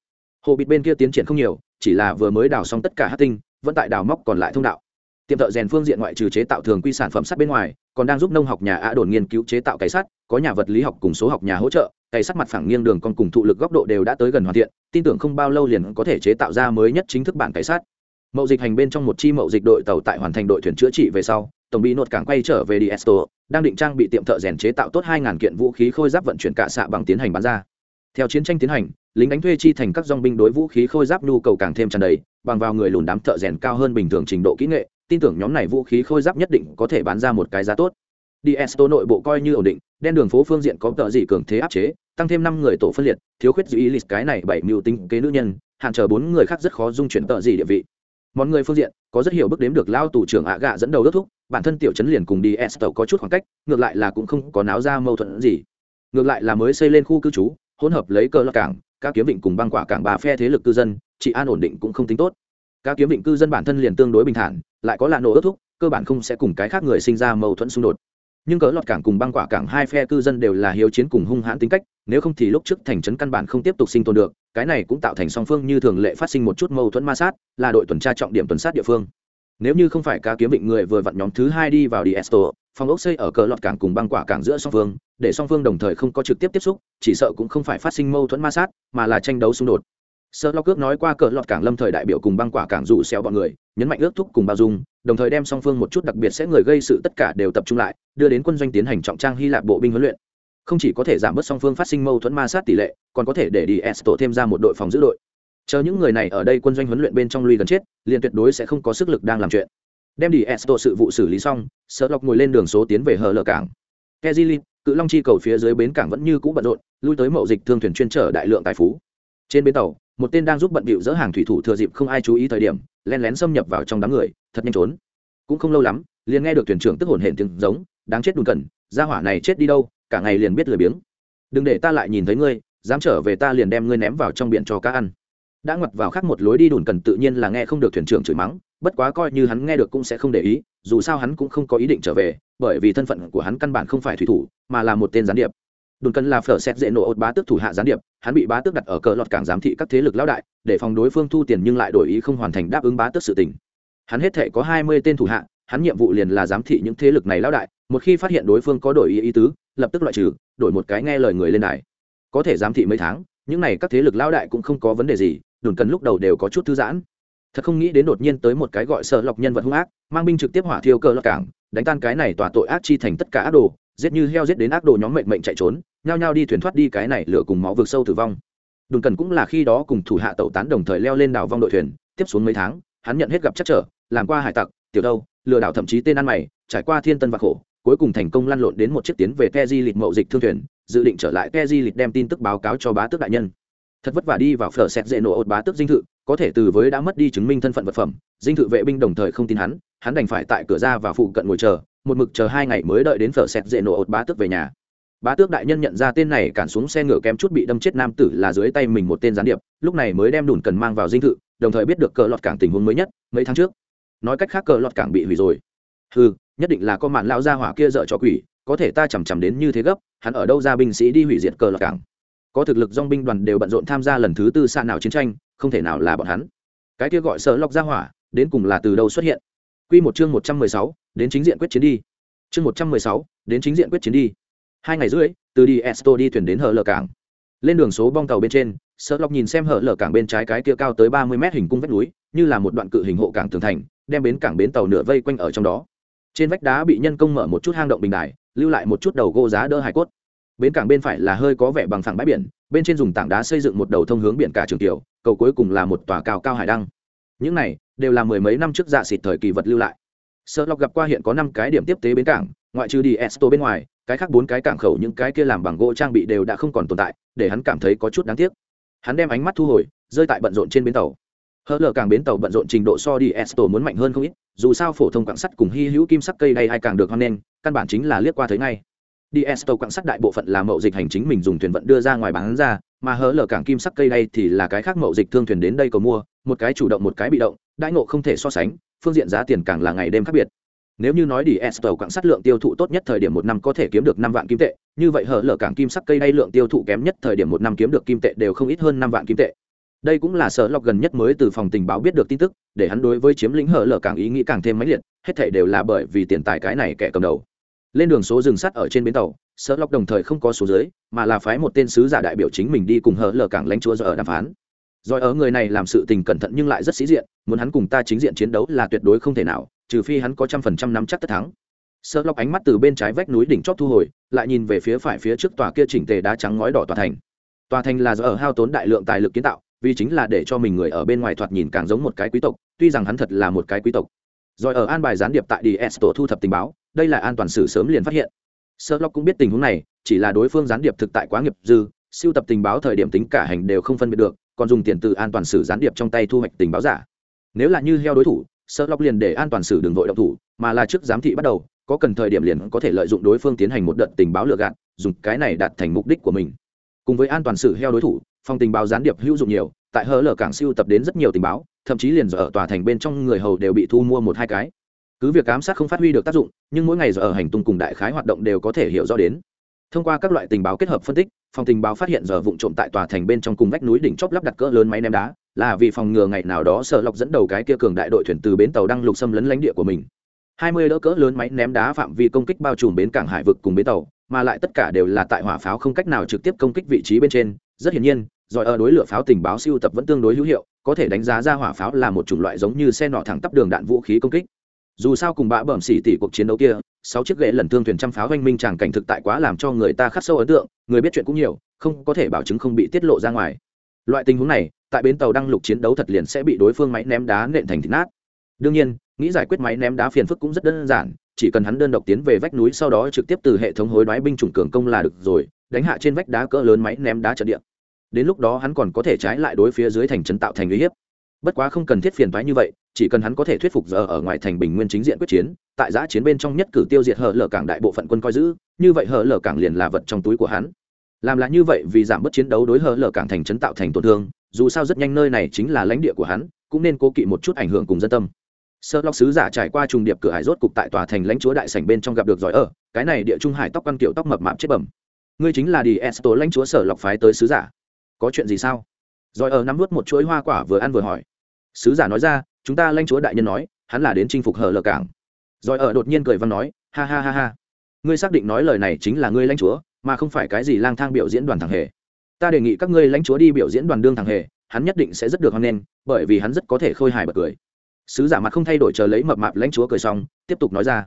Hồ bịt bên kia tiến triển không nhiều, chỉ là vừa mới đào xong tất cả hát tinh, vẫn tại đào móc còn lại thông đạo. Tiệm thợ rèn phương diện ngoại trừ chế tạo thường quy sản phẩm sắt bên ngoài, còn đang giúp nông học nhà ạ đồn nghiên cứu chế tạo cái sắt, có nhà vật lý học cùng số học nhà hỗ trợ cày sắt mặt phẳng nghiêng đường còn cùng thụ lực góc độ đều đã tới gần hoàn thiện, tin tưởng không bao lâu liền có thể chế tạo ra mới nhất chính thức bản cày sắt. Mậu dịch hành bên trong một chi mậu dịch đội tàu tại hoàn thành đội thuyền chữa trị về sau, tổng bị nột cảng quay trở về đi esto đang định trang bị tiệm thợ rèn chế tạo tốt hai ngàn kiện vũ khí khôi giáp vận chuyển cả xạ bằng tiến hành bán ra. Theo chiến tranh tiến hành, lính đánh thuê chi thành các dong binh đối vũ khí khôi giáp nhu cầu càng thêm tràn đầy, bằng vào người lùn đám thợ rèn cao hơn bình thường trình độ kỹ nghệ, tin tưởng nhóm này vũ khí khôi giáp nhất định có thể bán ra một cái giá tốt. Diesto nội bộ coi như ổn định, đen đường phố phương diện có tợ gì cường thế áp chế, tăng thêm năm người tổ phân liệt, thiếu khuyết duy ý lịch cái này bảy mưu tinh kế nữ nhân, hạn chờ bốn người khác rất khó dung chuyển tợ gì địa vị. Mọi người phương diện, có rất hiểu bước đếm được lao tù trưởng ạ gạ dẫn đầu đốt thúc, bản thân tiểu chấn liền cùng Diesto có chút khoảng cách, ngược lại là cũng không có náo ra mâu thuẫn gì. Ngược lại là mới xây lên khu cư trú, hỗn hợp lấy cờ lạc cảng các kiếm vịnh cùng băng quả cảng bà phe thế lực cư dân trị an ổn định cũng không tính tốt. Các kiếm vịnh cư dân bản thân liền tương đối bình thản, lại có là nổ ớt thúc, cơ bản không sẽ cùng cái khác người sinh ra mâu thuẫn xung đột nhưng cỡ lọt cảng cùng băng quả cảng hai phe cư dân đều là hiếu chiến cùng hung hãn tính cách, nếu không thì lúc trước thành trấn căn bản không tiếp tục sinh tồn được, cái này cũng tạo thành song phương như thường lệ phát sinh một chút mâu thuẫn ma sát, là đội tuần tra trọng điểm tuần sát địa phương. Nếu như không phải ca kiếm định người vừa vặn nhóm thứ hai đi vào đi esto phòng ốc xây ở cờ lọt cảng cùng băng quả cảng giữa song phương, để song phương đồng thời không có trực tiếp tiếp xúc, chỉ sợ cũng không phải phát sinh mâu thuẫn ma sát, mà là tranh đấu xung đột sơ lo cước nói qua cờ lọt cảng lâm thời đại biểu cùng băng quả cảng rủ xéo bọn người, nhấn mạnh ước thúc cùng bao dung, đồng thời đem song phương một chút đặc biệt sẽ người gây sự tất cả đều tập trung lại, đưa đến quân doanh tiến hành trọng trang hy lạp bộ binh huấn luyện. Không chỉ có thể giảm bớt song phương phát sinh mâu thuẫn ma sát tỷ lệ, còn có thể để đi esto thêm ra một đội phòng giữ đội. Chờ những người này ở đây quân doanh huấn luyện bên trong lui gần chết, liền tuyệt đối sẽ không có sức lực đang làm chuyện. Đem đi esto sự vụ xử lý xong sợ lọc ngồi lên đường số tiến về hờ lờ cảng. Kezili cự long chi cầu phía dưới bến cảng vẫn như cũ bận rộn, lui tới mậu dịch thương thuyền chuyên trở đại lượng tài phú. Trên bến tàu một tên đang giúp bận bịu dỡ hàng thủy thủ thừa dịp không ai chú ý thời điểm len lén xâm nhập vào trong đám người, thật nhanh trốn. Cũng không lâu lắm, liền nghe được thuyền trưởng tức hồn hển tiếng giống, đáng chết đùn cẩn, gia hỏa này chết đi đâu, cả ngày liền biết lười biếng. Đừng để ta lại nhìn thấy ngươi, dám trở về ta liền đem ngươi ném vào trong biển cho cá ăn. Đã ngoặt vào khác một lối đi đùn cần tự nhiên là nghe không được thuyền trưởng chửi mắng, bất quá coi như hắn nghe được cũng sẽ không để ý, dù sao hắn cũng không có ý định trở về, bởi vì thân phận của hắn căn bản không phải thủy thủ, mà là một tên gián điệp đồn cần là phở xét dễ nổ ột bá tước thủ hạ gián điệp, hắn bị bá tước đặt ở cờ lọt cảng giám thị các thế lực lão đại, để phòng đối phương thu tiền nhưng lại đổi ý không hoàn thành đáp ứng bá tước sự tình. Hắn hết thể có hai mươi tên thủ hạ, hắn nhiệm vụ liền là giám thị những thế lực này lão đại, một khi phát hiện đối phương có đổi ý ý tứ, lập tức loại trừ, đổi một cái nghe lời người lên đài. Có thể giám thị mấy tháng, những này các thế lực lão đại cũng không có vấn đề gì, đồn cần lúc đầu đều có chút thư giãn. Thật không nghĩ đến đột nhiên tới một cái gọi sợ lọc nhân vật hung ác, mang binh trực tiếp hỏa thiêu cờ lọt cảng, đánh tan cái này tòa tội ác chi thành tất cả ác đồ giết như heo giết đến ác đồ nhóm mệnh mệnh chạy trốn, nhao nhao đi thuyền thoát đi cái này lửa cùng máu vực sâu tử vong. Đùn cần cũng là khi đó cùng thủ hạ tẩu tán đồng thời leo lên đảo vong đội thuyền, tiếp xuống mấy tháng, hắn nhận hết gặp chắc trở, làm qua hải tặc, tiểu đâu, lừa đảo thậm chí tên ăn mày, trải qua thiên tân và khổ, cuối cùng thành công lăn lộn đến một chiếc tiến về pe di lịch mậu dịch thương thuyền, dự định trở lại pe di lịch đem tin tức báo cáo cho bá tước đại nhân. Thật vất vả đi vào phở xét dễ nổ ột bá tước dinh thự, có thể từ với đã mất đi chứng minh thân phận vật phẩm, dinh thự vệ binh đồng thời không tin hắn hắn đành phải tại cửa ra và phụ cận ngồi chờ một mực chờ hai ngày mới đợi đến phở xét dễ nổ ột bá tước về nhà. Bá tước đại nhân nhận ra tên này cản xuống xe ngựa kém chút bị đâm chết nam tử là dưới tay mình một tên gián điệp, lúc này mới đem đùn cần mang vào dinh thự, đồng thời biết được cờ lọt cảng tình huống mới nhất, mấy tháng trước. Nói cách khác cờ lọt cảng bị hủy rồi. Ừ nhất định là có màn lao ra hỏa kia dợ cho quỷ, có thể ta chằm chằm đến như thế gấp, hắn ở đâu ra binh sĩ đi hủy diệt cờ lọt cảng. Có thực lực dong binh đoàn đều bận rộn tham gia lần thứ tư xa nào chiến tranh, không thể nào là bọn hắn. Cái kia gọi sợ lọc ra hỏa, đến cùng là từ đâu xuất hiện? Quy một chương một trăm mười sáu, đến chính diện quyết chiến đi. Chương một trăm mười sáu, đến chính diện quyết chiến đi. Hai ngày rưỡi, từ đi esto đi thuyền đến hở lở cảng. Lên đường số bong tàu bên trên Sở Lộc nhìn xem hở lở cảng bên trái cái kia cao tới ba mươi mét hình cung vách núi, như là một đoạn cự hình hộ cảng tường thành, đem bến cảng bến tàu nửa vây quanh ở trong đó. Trên vách đá bị nhân công mở một chút hang động bình đài, lưu lại một chút đầu gỗ giá đỡ hải cốt. Bến cảng bên phải là hơi có vẻ bằng phẳng bãi biển, bên trên dùng tảng đá xây dựng một đầu thông hướng biển cả trường tiểu, cầu cuối cùng là một tòa cao cao hải đăng. Những này đều là mười mấy năm trước dạ xịt thời kỳ vật lưu lại. Sợ lọc gặp qua hiện có năm cái điểm tiếp tế bến cảng, ngoại trừ đi esto bên ngoài, cái khác bốn cái cảng khẩu những cái kia làm bằng gỗ trang bị đều đã không còn tồn tại, để hắn cảm thấy có chút đáng tiếc. Hắn đem ánh mắt thu hồi, rơi tại bận rộn trên bến tàu. Hớ lờ càng bến tàu bận rộn trình độ so đi esto muốn mạnh hơn không ít, dù sao phổ thông quạng sắt cùng hy hữu kim sắc cây đây hay càng được hoan nghênh, căn bản chính là liếc qua thấy ngay. Đi esto quạng sắt đại bộ phận là mậu dịch hành chính mình dùng thuyền vận đưa ra ngoài bán ra, mà hớ lờ cảng kim sắc cây đây thì là cái khác mậu dịch thương thuyền đến đây cầu mua một cái chủ động một cái bị động, đãi ngộ không thể so sánh, phương diện giá tiền càng là ngày đêm khác biệt. Nếu như nói đi tàu quảng sắt lượng tiêu thụ tốt nhất thời điểm một năm có thể kiếm được năm vạn kim tệ, như vậy hở lở cảng kim sắc cây đây lượng tiêu thụ kém nhất thời điểm một năm kiếm được kim tệ đều không ít hơn năm vạn kim tệ. Đây cũng là sở lọc gần nhất mới từ phòng tình báo biết được tin tức, để hắn đối với chiếm lĩnh hở lở càng ý nghĩ càng thêm mãnh liệt, hết thể đều là bởi vì tiền tài cái này kẻ cầm đầu. Lên đường số rừng sắt ở trên bến tàu, sở lọc đồng thời không có số dưới, mà là phái một tên sứ giả đại biểu chính mình đi cùng hở lở cảng lãnh chúa do ở đàm phán rồi ở người này làm sự tình cẩn thận nhưng lại rất sĩ diện, muốn hắn cùng ta chính diện chiến đấu là tuyệt đối không thể nào, trừ phi hắn có trăm phần trăm nắm chắc tất thắng. Sợ lọc ánh mắt từ bên trái vách núi đỉnh chót thu hồi, lại nhìn về phía phải phía trước tòa kia chỉnh tề đá trắng ngói đỏ tòa thành. Tòa thành là do ở hao tốn đại lượng tài lực kiến tạo, vì chính là để cho mình người ở bên ngoài thoạt nhìn càng giống một cái quý tộc, tuy rằng hắn thật là một cái quý tộc. Rồi ở an bài gián điệp tại ds tổ thu thập tình báo, đây là an toàn sử sớm liền phát hiện. Sơ lọc cũng biết tình huống này, chỉ là đối phương gián điệp thực tại quá nghiệp dư, siêu tập tình báo thời điểm tính cả hành đều không phân biệt được còn dùng tiền từ an toàn sử gián điệp trong tay thu hoạch tình báo giả. Nếu là như heo đối thủ, sợ lọc liền để an toàn sử đường vội động thủ, mà là trước giám thị bắt đầu, có cần thời điểm liền có thể lợi dụng đối phương tiến hành một đợt tình báo lừa gạt, dùng cái này đạt thành mục đích của mình. Cùng với an toàn sử heo đối thủ, phòng tình báo gián điệp hữu dụng nhiều, tại hờ lở cảng siêu tập đến rất nhiều tình báo, thậm chí liền giờ ở tòa thành bên trong người hầu đều bị thu mua một hai cái. Cứ việc ám sát không phát huy được tác dụng, nhưng mỗi ngày giờ ở hành tung cùng đại khái hoạt động đều có thể hiểu rõ đến thông qua các loại tình báo kết hợp phân tích, phòng tình báo phát hiện giờ vụ trộm tại tòa thành bên trong cùng vách núi đỉnh chóp lắp đặt cỡ lớn máy ném đá, là vì phòng ngừa ngày nào đó sợ lọc dẫn đầu cái kia cường đại đội thuyền từ bến tàu đang lục xâm lấn lãnh địa của mình. Hai mươi đỡ cỡ lớn máy ném đá phạm vi công kích bao trùm bến cảng hải vực cùng bến tàu, mà lại tất cả đều là tại hỏa pháo không cách nào trực tiếp công kích vị trí bên trên. Rất hiển nhiên giỏi ở đối lửa pháo tình báo siêu tập vẫn tương đối hữu hiệu, có thể đánh giá ra hỏa pháo là một chủng loại giống như xe nọ thẳng tắp đường đạn vũ khí công kích. Dù sao cùng bã bẩm xỉ tỷ cuộc chiến đấu kia sáu chiếc ghế lần thương thuyền trăm pháo oanh minh tràng cảnh thực tại quá làm cho người ta khắc sâu ấn tượng, người biết chuyện cũng nhiều, không có thể bảo chứng không bị tiết lộ ra ngoài. Loại tình huống này, tại bến tàu đăng lục chiến đấu thật liền sẽ bị đối phương máy ném đá nện thành thịt nát. Đương nhiên, nghĩ giải quyết máy ném đá phiền phức cũng rất đơn giản, chỉ cần hắn đơn độc tiến về vách núi sau đó trực tiếp từ hệ thống hối đoái binh chủng cường công là được rồi, đánh hạ trên vách đá cỡ lớn máy ném đá trận địa. Đến lúc đó hắn còn có thể trái lại đối phía dưới thành trấn tạo thành uy hiếp bất quá không cần thiết phiền toái như vậy, chỉ cần hắn có thể thuyết phục giờ ở ngoài thành bình nguyên chính diện quyết chiến, tại giã chiến bên trong nhất cử tiêu diệt hở lở cảng đại bộ phận quân coi giữ, như vậy hở lở cảng liền là vật trong túi của hắn. Làm là như vậy vì giảm bớt chiến đấu đối hở lở cảng thành trấn tạo thành tổn thương, dù sao rất nhanh nơi này chính là lãnh địa của hắn, cũng nên cố kỵ một chút ảnh hưởng cùng dân tâm. Sơ lóc sứ giả trải qua trùng điệp cửa hải rốt cục tại tòa thành lãnh chúa đại sảnh bên trong gặp được giỏi ở, cái này địa trung hải tóc căn kiểu tóc mập mạp chết bẩm. Ngươi chính là đi esto lãnh chúa sở lọc phái tới sứ giả. Có chuyện gì sao? Rồi ở nắm vút một chuỗi hoa quả vừa ăn vừa hỏi. Sứ giả nói ra, chúng ta lãnh chúa đại nhân nói, hắn là đến chinh phục hở lờ cảng. Rồi ở đột nhiên cười văn nói, ha ha ha ha. Ngươi xác định nói lời này chính là ngươi lãnh chúa, mà không phải cái gì lang thang biểu diễn đoàn thằng hề. Ta đề nghị các ngươi lãnh chúa đi biểu diễn đoàn đương thằng hề, hắn nhất định sẽ rất được hoan nghênh, bởi vì hắn rất có thể khôi hài bật cười. Sứ giả mặt không thay đổi chờ lấy mập mạp lãnh chúa cười xong, tiếp tục nói ra,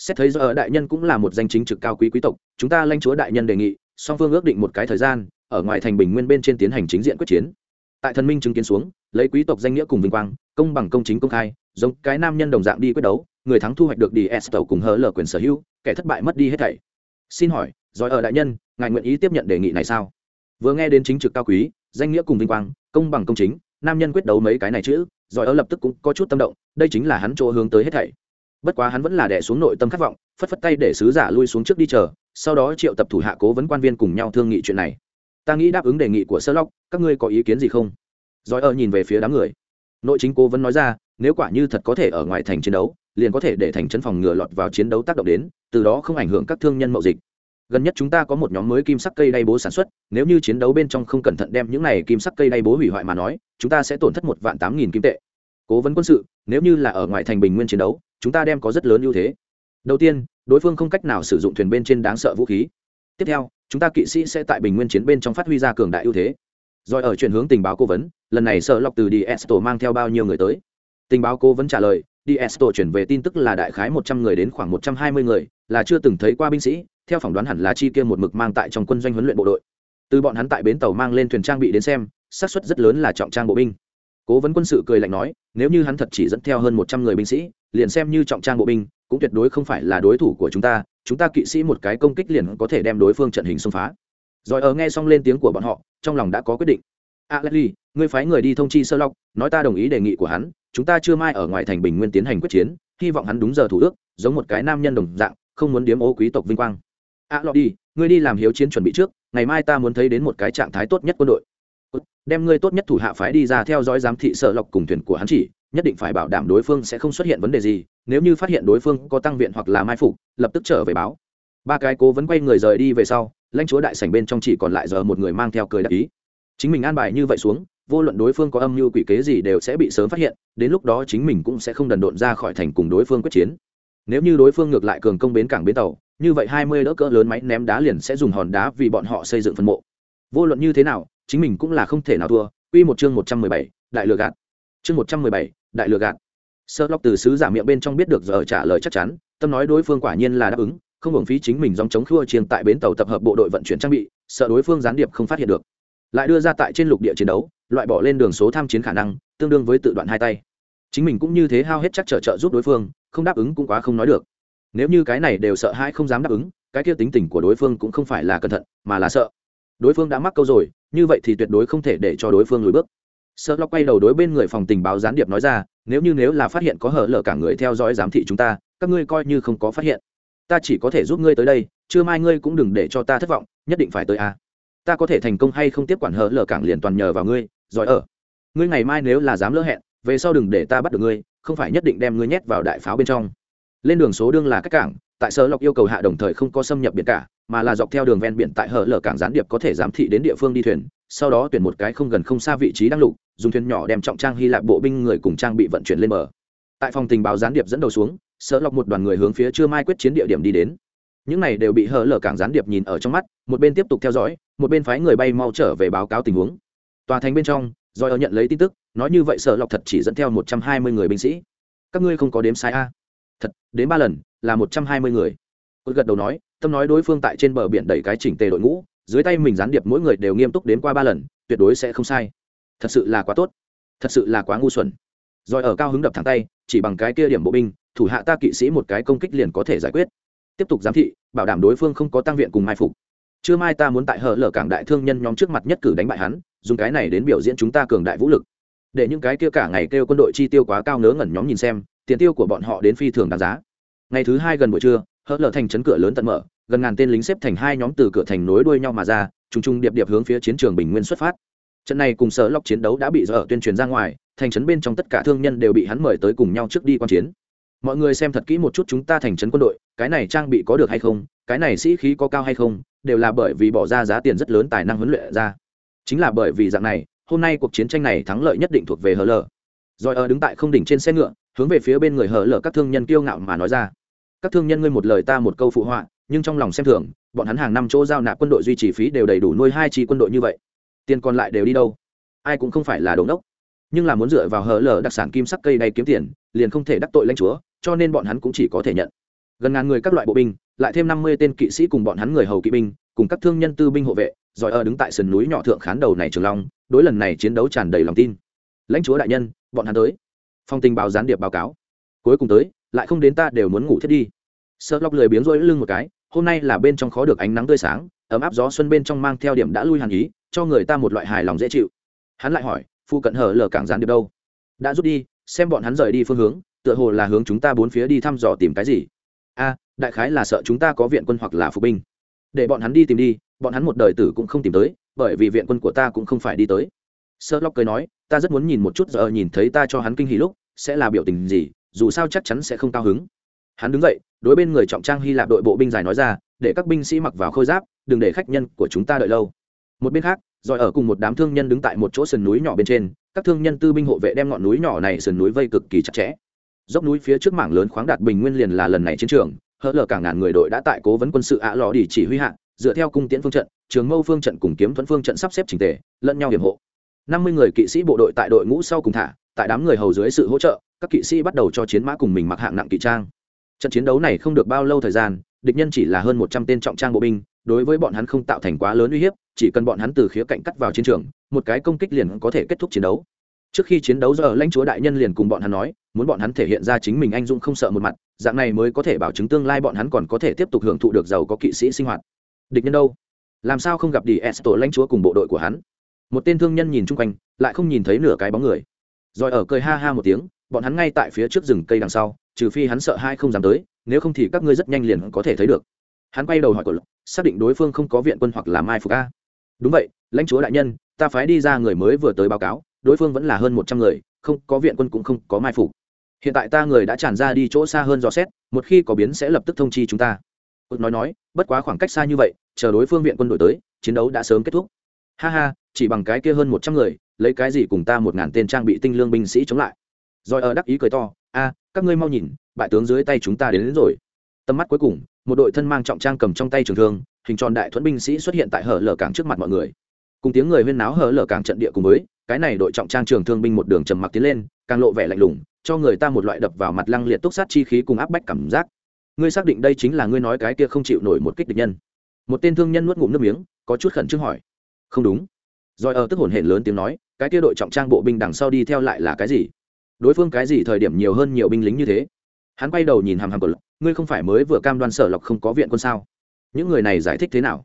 xét thấy giờ ở đại nhân cũng là một danh chính trực cao quý quý tộc, chúng ta lãnh chúa đại nhân đề nghị, song phương ước định một cái thời gian, ở ngoài thành bình nguyên bên trên tiến hành chính diện quyết chiến tại thần minh chứng kiến xuống, lấy quý tộc danh nghĩa cùng vinh quang, công bằng công chính công khai, giống cái nam nhân đồng dạng đi quyết đấu, người thắng thu hoạch được đi s tàu cùng hờ lờ quyền sở hữu, kẻ thất bại mất đi hết thảy. Xin hỏi, giỏi ở đại nhân, ngài nguyện ý tiếp nhận đề nghị này sao? Vừa nghe đến chính trực cao quý, danh nghĩa cùng vinh quang, công bằng công chính, nam nhân quyết đấu mấy cái này chữ, giỏi ở lập tức cũng có chút tâm động, đây chính là hắn chỗ hướng tới hết thảy. Bất quá hắn vẫn là đẻ xuống nội tâm khát vọng, phất phất tay để sứ giả lui xuống trước đi chờ, sau đó triệu tập thủ hạ cố vấn quan viên cùng nhau thương nghị chuyện này ta nghĩ đáp ứng đề nghị của sơ lóc, các ngươi có ý kiến gì không? Giỏi ở nhìn về phía đám người. Nội chính cố vấn nói ra, nếu quả như thật có thể ở ngoài thành chiến đấu, liền có thể để thành chân phòng ngừa lọt vào chiến đấu tác động đến, từ đó không ảnh hưởng các thương nhân mậu dịch. Gần nhất chúng ta có một nhóm mới kim sắc cây đay bố sản xuất, nếu như chiến đấu bên trong không cẩn thận đem những này kim sắc cây đay bố hủy hoại mà nói, chúng ta sẽ tổn thất một vạn tám nghìn kim tệ. Cố vấn quân sự, nếu như là ở ngoài thành bình nguyên chiến đấu, chúng ta đem có rất lớn ưu thế. Đầu tiên, đối phương không cách nào sử dụng thuyền bên trên đáng sợ vũ khí. Tiếp theo chúng ta kỵ sĩ sẽ tại bình nguyên chiến bên trong phát huy ra cường đại ưu thế. Rồi ở chuyển hướng tình báo cố vấn, lần này sợ lọc từ đi esto mang theo bao nhiêu người tới? Tình báo cố vấn trả lời đi esto chuyển về tin tức là đại khái một trăm người đến khoảng một trăm hai mươi người, là chưa từng thấy qua binh sĩ, theo phỏng đoán hẳn là chi kia một mực mang tại trong quân doanh huấn luyện bộ đội. Từ bọn hắn tại bến tàu mang lên thuyền trang bị đến xem, xác suất rất lớn là trọng trang bộ binh. Cố vấn quân sự cười lạnh nói, nếu như hắn thật chỉ dẫn theo hơn một trăm người binh sĩ, liền xem như trọng trang bộ binh, cũng tuyệt đối không phải là đối thủ của chúng ta chúng ta kỵ sĩ một cái công kích liền có thể đem đối phương trận hình xông phá. Rồi ở nghe xong lên tiếng của bọn họ, trong lòng đã có quyết định. A l e ngươi phái người đi thông chi sơ lọc nói ta đồng ý đề nghị của hắn, chúng ta chưa mai ở ngoài thành bình nguyên tiến hành quyết chiến, hy vọng hắn đúng giờ thủ ước, giống một cái nam nhân đồng dạng, không muốn điếm ô quý tộc vinh quang. A lọ đi, ngươi đi làm hiếu chiến chuẩn bị trước, ngày mai ta muốn thấy đến một cái trạng thái tốt nhất quân đội. Đem ngươi tốt nhất thủ hạ phái đi ra theo dõi giám thị sợ lọc cùng thuyền của hắn chỉ nhất định phải bảo đảm đối phương sẽ không xuất hiện vấn đề gì, nếu như phát hiện đối phương có tăng viện hoặc là mai phục, lập tức trở về báo. Ba cái cố vẫn quay người rời đi về sau, lãnh chúa đại sảnh bên trong chỉ còn lại giờ một người mang theo cười đại ý. Chính mình an bài như vậy xuống, vô luận đối phương có âm mưu quỷ kế gì đều sẽ bị sớm phát hiện, đến lúc đó chính mình cũng sẽ không đần độn ra khỏi thành cùng đối phương quyết chiến. Nếu như đối phương ngược lại cường công bến cảng bến tàu, như vậy hai mươi đỡ cỡ lớn máy ném đá liền sẽ dùng hòn đá vì bọn họ xây dựng phân mộ. Vô luận như thế nào, chính mình cũng là không thể nào thua. Quy một chương một trăm mười bảy, đại lừa gạt. Chương một trăm mười bảy đại lừa gạt. Sơ lóc từ sứ giả miệng bên trong biết được giờ trả lời chắc chắn, tâm nói đối phương quả nhiên là đáp ứng, không hưởng phí chính mình dòng chống khua chiêng tại bến tàu tập hợp bộ đội vận chuyển trang bị, sợ đối phương gián điệp không phát hiện được. Lại đưa ra tại trên lục địa chiến đấu, loại bỏ lên đường số tham chiến khả năng, tương đương với tự đoạn hai tay. Chính mình cũng như thế hao hết chắc trở trợ giúp đối phương, không đáp ứng cũng quá không nói được. Nếu như cái này đều sợ hãi không dám đáp ứng, cái kia tính tình của đối phương cũng không phải là cẩn thận, mà là sợ. Đối phương đã mắc câu rồi, như vậy thì tuyệt đối không thể để cho đối phương lùi bước sợ lo quay đầu đối bên người phòng tình báo gián điệp nói ra, nếu như nếu là phát hiện có hở lở cả người theo dõi giám thị chúng ta, các ngươi coi như không có phát hiện. Ta chỉ có thể giúp ngươi tới đây chưa mai ngươi cũng đừng để cho ta thất vọng, nhất định phải tới a. Ta có thể thành công hay không tiếp quản hở lở cảng liền toàn nhờ vào ngươi, giỏi ở. Ngươi ngày mai nếu là dám lỡ hẹn, về sau đừng để ta bắt được ngươi, không phải nhất định đem ngươi nhét vào đại pháo bên trong. Lên đường số đương là các cảng, tại sở lộc yêu cầu hạ đồng thời không có xâm nhập biển cả, mà là dọc theo đường ven biển tại hở lở cảng gián điệp có thể giám thị đến địa phương đi thuyền sau đó tuyển một cái không gần không xa vị trí đăng lục, dùng thuyền nhỏ đem trọng trang hy lạp bộ binh người cùng trang bị vận chuyển lên bờ. Tại phòng tình báo gián điệp dẫn đầu xuống, sở lộc một đoàn người hướng phía chưa mai quyết chiến địa điểm đi đến. Những này đều bị hở lở cảng gián điệp nhìn ở trong mắt, một bên tiếp tục theo dõi, một bên phái người bay mau trở về báo cáo tình huống. Tòa thành bên trong do ở nhận lấy tin tức, nói như vậy sở lộc thật chỉ dẫn theo một trăm hai mươi người binh sĩ. Các ngươi không có đếm sai a. Thật, đến ba lần, là một trăm hai mươi người. Cốt gật đầu nói, tâm nói đối phương tại trên bờ biển đẩy cái chỉnh tề đội ngũ dưới tay mình gián điệp mỗi người đều nghiêm túc đến qua ba lần, tuyệt đối sẽ không sai. Thật sự là quá tốt. Thật sự là quá ngu xuẩn. Rồi ở cao hứng đập thẳng tay, chỉ bằng cái kia điểm bộ binh, thủ hạ ta kỵ sĩ một cái công kích liền có thể giải quyết. Tiếp tục giám thị, bảo đảm đối phương không có tăng viện cùng mai phục. Chưa mai ta muốn tại hở lở cảng đại thương nhân nhóm trước mặt nhất cử đánh bại hắn, dùng cái này đến biểu diễn chúng ta cường đại vũ lực. Để những cái kia cả ngày kêu quân đội chi tiêu quá cao ngớ ngẩn nhóm nhìn xem, tiền tiêu của bọn họ đến phi thường đáng giá. Ngày thứ hai gần buổi trưa, hở lở thành trấn cửa lớn tận mở gần ngàn tên lính xếp thành hai nhóm từ cửa thành nối đuôi nhau mà ra, trùng trùng điệp điệp hướng phía chiến trường bình nguyên xuất phát. Trận này cùng sở lóc chiến đấu đã bị dở tuyên truyền ra ngoài, thành trấn bên trong tất cả thương nhân đều bị hắn mời tới cùng nhau trước đi quan chiến. Mọi người xem thật kỹ một chút chúng ta thành trấn quân đội, cái này trang bị có được hay không, cái này sĩ khí có cao hay không, đều là bởi vì bỏ ra giá tiền rất lớn tài năng huấn luyện ra. Chính là bởi vì dạng này, hôm nay cuộc chiến tranh này thắng lợi nhất định thuộc về hờ lờ rồi ở đứng tại không đỉnh trên xe ngựa, hướng về phía bên người hờ lờ các thương nhân kiêu ngạo mà nói ra. Các thương nhân ngươi một lời ta một câu phụ họa nhưng trong lòng xem thường, bọn hắn hàng năm chỗ giao nạp quân đội duy trì phí đều đầy đủ nuôi hai chi quân đội như vậy. Tiền còn lại đều đi đâu? Ai cũng không phải là đống đốc nhưng là muốn dựa vào hở lở đặc sản kim sắc cây đay kiếm tiền, liền không thể đắc tội lãnh chúa, cho nên bọn hắn cũng chỉ có thể nhận. Gần ngàn người các loại bộ binh, lại thêm năm mươi tên kỵ sĩ cùng bọn hắn người hầu kỵ binh, cùng các thương nhân tư binh hộ vệ, giỏi ở đứng tại sườn núi nhỏ thượng khán đầu này trường long, đối lần này chiến đấu tràn đầy lòng tin. Lãnh chúa đại nhân, bọn hắn tới. Phong tình báo gián điệp báo cáo. Cuối cùng tới, lại không đến ta đều muốn ngủ thiết đi. Sợ lóc lười biếng rối lưng một cái hôm nay là bên trong khó được ánh nắng tươi sáng, ấm áp gió xuân bên trong mang theo điểm đã lui hàn ý, cho người ta một loại hài lòng dễ chịu. Hắn lại hỏi phụ cận hở lờ cảng gián điệp đâu? Đã rút đi, xem bọn hắn rời đi phương hướng, tựa hồ là hướng chúng ta bốn phía đi thăm dò tìm cái gì. A, đại khái là sợ chúng ta có viện quân hoặc là phục binh. Để bọn hắn đi tìm đi, bọn hắn một đời tử cũng không tìm tới, bởi vì viện quân của ta cũng không phải đi tới. Sơ lóc cười nói, ta rất muốn nhìn một chút, giờ nhìn thấy ta cho hắn kinh hỉ lúc, sẽ là biểu tình gì, dù sao chắc chắn sẽ không cao hứng hắn đứng dậy, đối bên người trọng trang hy lạp đội bộ binh dài nói ra, để các binh sĩ mặc vào khôi giáp, đừng để khách nhân của chúng ta đợi lâu. Một bên khác, rồi ở cùng một đám thương nhân đứng tại một chỗ sườn núi nhỏ bên trên, các thương nhân tư binh hộ vệ đem ngọn núi nhỏ này sườn núi vây cực kỳ chặt chẽ. Dốc núi phía trước mảng lớn khoáng đạt bình nguyên liền là lần này chiến trường hỡ lờ cả ngàn người đội đã tại cố vấn quân sự ạ lò đi chỉ huy hạn dựa theo cung tiễn phương trận, trường mâu phương trận cùng kiếm thuẫn phương trận sắp xếp trình tề, lẫn nhau hiểm hộ. Năm mươi người kỵ sĩ bộ đội tại đội ngũ sau cùng thả, tại đám người hầu dưới sự hỗ trợ, các kỵ sĩ bắt đầu cho chiến mã cùng mình mặc hạng nặng kỵ trang trận chiến đấu này không được bao lâu thời gian, địch nhân chỉ là hơn một trăm tên trọng trang bộ binh, đối với bọn hắn không tạo thành quá lớn uy hiếp, chỉ cần bọn hắn từ khía cạnh cắt vào chiến trường, một cái công kích liền có thể kết thúc chiến đấu. Trước khi chiến đấu giờ, lãnh chúa đại nhân liền cùng bọn hắn nói, muốn bọn hắn thể hiện ra chính mình anh dũng không sợ một mặt, dạng này mới có thể bảo chứng tương lai bọn hắn còn có thể tiếp tục hưởng thụ được giàu có kỵ sĩ sinh hoạt. Địch nhân đâu? Làm sao không gặp đi esto lãnh chúa cùng bộ đội của hắn? Một tên thương nhân nhìn chung quanh, lại không nhìn thấy nửa cái bóng người. Rồi ở cười ha ha một tiếng, bọn hắn ngay tại phía trước rừng cây đằng sau trừ phi hắn sợ hai không dám tới, nếu không thì các ngươi rất nhanh liền có thể thấy được. Hắn quay đầu hỏi cột xác định đối phương không có viện quân hoặc là mai phục a. Đúng vậy, lãnh chúa đại nhân, ta phái đi ra người mới vừa tới báo cáo, đối phương vẫn là hơn một trăm người, không có viện quân cũng không có mai phục. Hiện tại ta người đã tràn ra đi chỗ xa hơn dò xét, một khi có biến sẽ lập tức thông chi chúng ta. Út nói nói, bất quá khoảng cách xa như vậy, chờ đối phương viện quân đổi tới, chiến đấu đã sớm kết thúc. Ha ha, chỉ bằng cái kia hơn một trăm người, lấy cái gì cùng ta một ngàn tên trang bị tinh lương binh sĩ chống lại. Rồi ở đắc ý cười to, a các ngươi mau nhìn bại tướng dưới tay chúng ta đến, đến rồi. Tầm mắt cuối cùng một đội thân mang trọng trang cầm trong tay trường thương hình tròn đại thuẫn binh sĩ xuất hiện tại hở lở cảng trước mặt mọi người. Cùng tiếng người huyên náo hở lở cảng trận địa cùng với cái này đội trọng trang trường thương binh một đường trầm mặc tiến lên càng lộ vẻ lạnh lùng cho người ta một loại đập vào mặt lăng liệt túc sát chi khí cùng áp bách cảm giác. Ngươi xác định đây chính là ngươi nói cái kia không chịu nổi một kích địch nhân. Một tên thương nhân nuốt ngụm nước miếng có chút khẩn trương hỏi. Không đúng. Rồi ở tức hồn hển lớn tiếng nói cái kia đội trọng trang bộ binh đằng sau đi theo lại là cái gì? Đối phương cái gì thời điểm nhiều hơn nhiều binh lính như thế? Hắn quay đầu nhìn hàm hàm của ngươi không phải mới vừa cam đoan sở lộc không có viện quân sao? Những người này giải thích thế nào?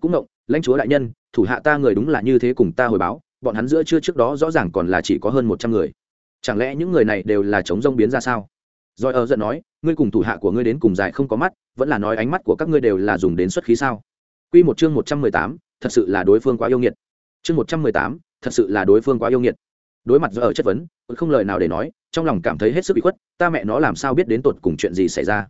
Cũng động lãnh chúa đại nhân thủ hạ ta người đúng là như thế cùng ta hồi báo bọn hắn giữa chưa trước đó rõ ràng còn là chỉ có hơn một trăm người. Chẳng lẽ những người này đều là chống rông biến ra sao? Rồi ở giận nói ngươi cùng thủ hạ của ngươi đến cùng dài không có mắt vẫn là nói ánh mắt của các ngươi đều là dùng đến xuất khí sao? Quy một chương một trăm mười tám, thật sự là đối phương quá yêu nghiệt. Chương một trăm mười tám, thật sự là đối phương quá yêu nghiệt. Đối mặt ở chất vấn, không lời nào để nói, trong lòng cảm thấy hết sức bị khuất, ta mẹ nó làm sao biết đến tột cùng chuyện gì xảy ra.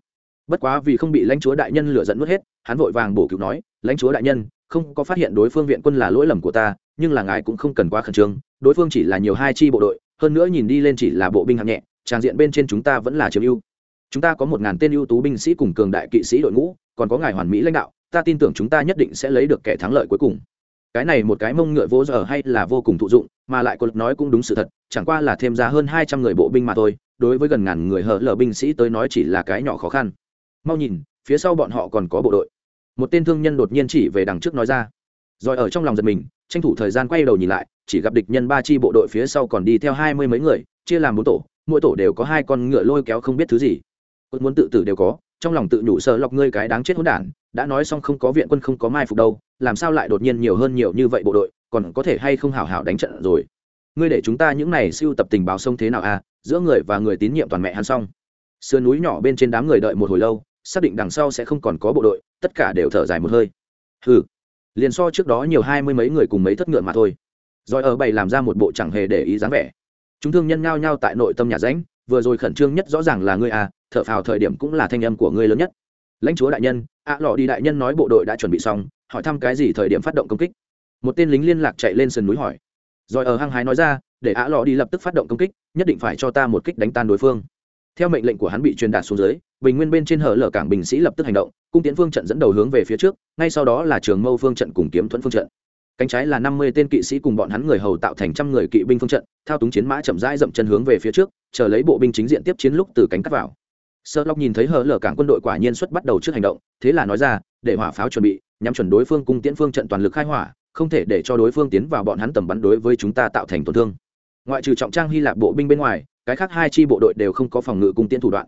Bất quá vì không bị lãnh chúa đại nhân lựa dẫn nuốt hết, hắn vội vàng bổ cứu nói, lãnh chúa đại nhân, không có phát hiện đối phương viện quân là lỗi lầm của ta, nhưng là ngài cũng không cần quá khẩn trương, đối phương chỉ là nhiều hai chi bộ đội, hơn nữa nhìn đi lên chỉ là bộ binh hạng nhẹ, trang diện bên trên chúng ta vẫn là chiếm ưu. Chúng ta có một ngàn tên ưu tú binh sĩ cùng cường đại kỵ sĩ đội ngũ, còn có ngài hoàn mỹ lãnh đạo, ta tin tưởng chúng ta nhất định sẽ lấy được kẻ thắng lợi cuối cùng cái này một cái mông ngựa vỗ giờ hay là vô cùng thụ dụng, mà lại cô nói cũng đúng sự thật, chẳng qua là thêm ra hơn hai trăm người bộ binh mà thôi, đối với gần ngàn người hở lở binh sĩ tới nói chỉ là cái nhỏ khó khăn. Mau nhìn, phía sau bọn họ còn có bộ đội. Một tên thương nhân đột nhiên chỉ về đằng trước nói ra. Rồi ở trong lòng giật mình, tranh thủ thời gian quay đầu nhìn lại, chỉ gặp địch nhân ba chi bộ đội phía sau còn đi theo hai mươi mấy người, chia làm bốn tổ, mỗi tổ đều có hai con ngựa lôi kéo không biết thứ gì. Quân muốn tự tử đều có, trong lòng tự nhủ sợ lọc ngươi cái đáng chết hỗn đản đã nói xong không có viện quân không có mai phục đâu, làm sao lại đột nhiên nhiều hơn nhiều như vậy bộ đội, còn có thể hay không hảo hảo đánh trận rồi? Ngươi để chúng ta những này siêu tập tình báo sông thế nào à? Giữa người và người tín nhiệm toàn mẹ hắn xong. Sườn núi nhỏ bên trên đám người đợi một hồi lâu, xác định đằng sau sẽ không còn có bộ đội, tất cả đều thở dài một hơi. Ừ liền so trước đó nhiều hai mươi mấy người cùng mấy thất ngựa mà thôi. Rồi ở bày làm ra một bộ chẳng hề để ý dáng vẻ. Chúng thương nhân nhao nhao tại nội tâm nhà ránh vừa rồi khẩn trương nhất rõ ràng là ngươi à thở phào thời điểm cũng là thanh âm của ngươi lớn nhất lãnh chúa đại nhân, ạ lọ đi đại nhân nói bộ đội đã chuẩn bị xong, hỏi thăm cái gì thời điểm phát động công kích. Một tên lính liên lạc chạy lên sườn núi hỏi. Rồi ở hăng hái nói ra, để ạ lọ đi lập tức phát động công kích, nhất định phải cho ta một kích đánh tan đối phương. Theo mệnh lệnh của hắn bị truyền đạt xuống dưới, bình nguyên bên trên hở lở cảng Bình sĩ lập tức hành động, cung tiến phương trận dẫn đầu hướng về phía trước, ngay sau đó là trường mâu phương trận cùng kiếm thuẫn phương trận. Cánh trái là năm mươi tên kỵ sĩ cùng bọn hắn người hầu tạo thành trăm người kỵ binh phương trận, thao túng chiến mã chậm rãi dậm chân hướng về phía trước, chờ lấy bộ binh chính diện tiếp chiến lúc từ cánh cắt vào sợ lóc nhìn thấy hở lở cảng quân đội quả nhiên xuất bắt đầu trước hành động, thế là nói ra, để hỏa pháo chuẩn bị, nhắm chuẩn đối phương cung tiễn phương trận toàn lực khai hỏa, không thể để cho đối phương tiến vào bọn hắn tầm bắn đối với chúng ta tạo thành tổn thương. Ngoại trừ trọng trang hy lạp bộ binh bên ngoài, cái khác hai chi bộ đội đều không có phòng ngự cung tiễn thủ đoạn.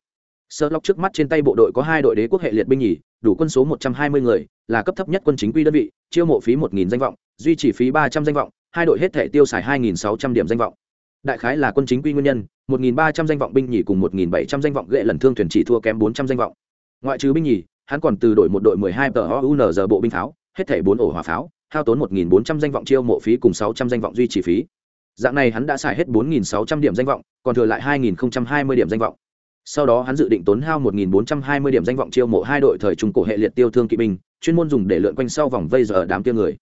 Sợ lóc trước mắt trên tay bộ đội có hai đội đế quốc hệ liệt binh nhì, đủ quân số một trăm hai mươi người, là cấp thấp nhất quân chính quy đơn vị, chiêu mộ phí một nghìn danh vọng, duy trì phí ba trăm danh vọng, hai đội hết thể tiêu xài hai nghìn sáu trăm điểm danh vọng đại khái là quân chính quy nguyên nhân 1.300 danh vọng binh nhì cùng 1.700 danh vọng gệ lần thương thuyền chỉ thua kém 400 danh vọng. Ngoại trừ binh nhì, hắn còn từ đổi một đội 12 tờ giờ bộ binh pháo, hết thảy bốn ổ hỏa pháo, hao tốn 1.400 danh vọng chiêu mộ phí cùng 600 danh vọng duy trì phí. Dạng này hắn đã xài hết 4.600 điểm danh vọng, còn thừa lại 2.020 điểm danh vọng. Sau đó hắn dự định tốn hao 1.420 điểm danh vọng chiêu mộ hai đội thời trung cổ hệ liệt tiêu thương kỵ binh, chuyên môn dùng để lượn quanh sau vòng vây giờ đám kia người.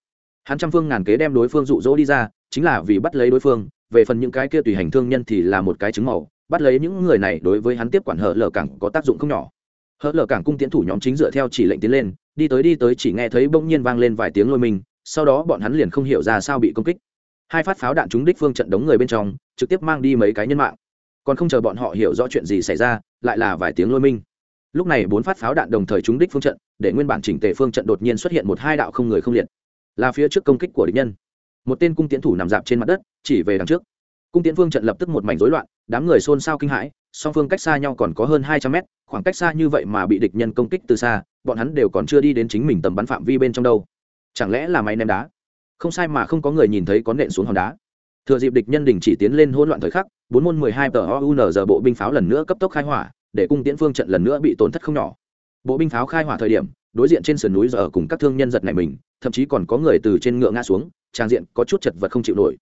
Hắn trăm phương ngàn kế đem đối phương dụ dỗ đi ra, chính là vì bắt lấy đối phương về phần những cái kia tùy hành thương nhân thì là một cái chứng màu, bắt lấy những người này đối với hắn tiếp quản hở lở cảng có tác dụng không nhỏ. Hở lở cảng cung tiến thủ nhóm chính dựa theo chỉ lệnh tiến lên, đi tới đi tới chỉ nghe thấy bỗng nhiên vang lên vài tiếng lôi mình, sau đó bọn hắn liền không hiểu ra sao bị công kích. Hai phát pháo đạn trúng đích phương trận đống người bên trong, trực tiếp mang đi mấy cái nhân mạng. Còn không chờ bọn họ hiểu rõ chuyện gì xảy ra, lại là vài tiếng lôi minh lúc này bốn phát pháo đạn đồng thời trúng đích phương trận, để nguyên bản chỉnh tề phương trận đột nhiên xuất hiện một hai đạo không người không liệt. Là phía trước công kích của địch nhân một tên cung tiến thủ nằm dạp trên mặt đất, chỉ về đằng trước. Cung tiến phương trận lập tức một mảnh rối loạn, đám người xôn xao kinh hãi, song phương cách xa nhau còn có hơn hai trăm mét, khoảng cách xa như vậy mà bị địch nhân công kích từ xa, bọn hắn đều còn chưa đi đến chính mình tầm bắn phạm vi bên trong đâu. Chẳng lẽ là máy ném đá? Không sai mà không có người nhìn thấy có nện xuống hòn đá. Thừa dịp địch nhân đình chỉ tiến lên hỗn loạn thời khắc, bốn môn mười hai tờ oun giờ bộ binh pháo lần nữa cấp tốc khai hỏa, để cung tiễn phương trận lần nữa bị tổn thất không nhỏ bộ binh pháo khai hỏa thời điểm, đối diện trên sườn núi giờ cùng các thương nhân giật này mình, thậm chí còn có người từ trên ngựa ngã xuống trang diện có chút chật vật không chịu nổi.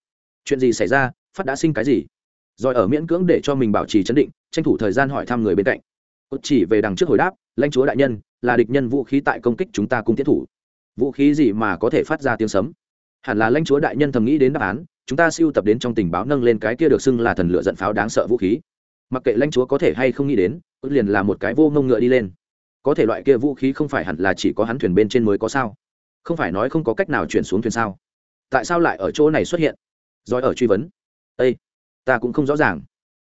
Chuyện gì xảy ra? Phát đã sinh cái gì? Rồi ở miễn cưỡng để cho mình bảo trì chấn định, tranh thủ thời gian hỏi thăm người bên cạnh. Cốt chỉ về đằng trước hồi đáp, lãnh chúa đại nhân, là địch nhân vũ khí tại công kích chúng ta cung tiến thủ. Vũ khí gì mà có thể phát ra tiếng sấm? Hẳn là lãnh chúa đại nhân thầm nghĩ đến đáp án, chúng ta siêu tập đến trong tình báo nâng lên cái kia được xưng là thần lửa dẫn pháo đáng sợ vũ khí. Mặc kệ lãnh chúa có thể hay không nghĩ đến liền là một cái vô ngông ngựa đi lên có thể loại kia vũ khí không phải hẳn là chỉ có hắn thuyền bên trên mới có sao? Không phải nói không có cách nào chuyển xuống thuyền sao? Tại sao lại ở chỗ này xuất hiện? Rồi ở truy vấn. Ây ta cũng không rõ ràng.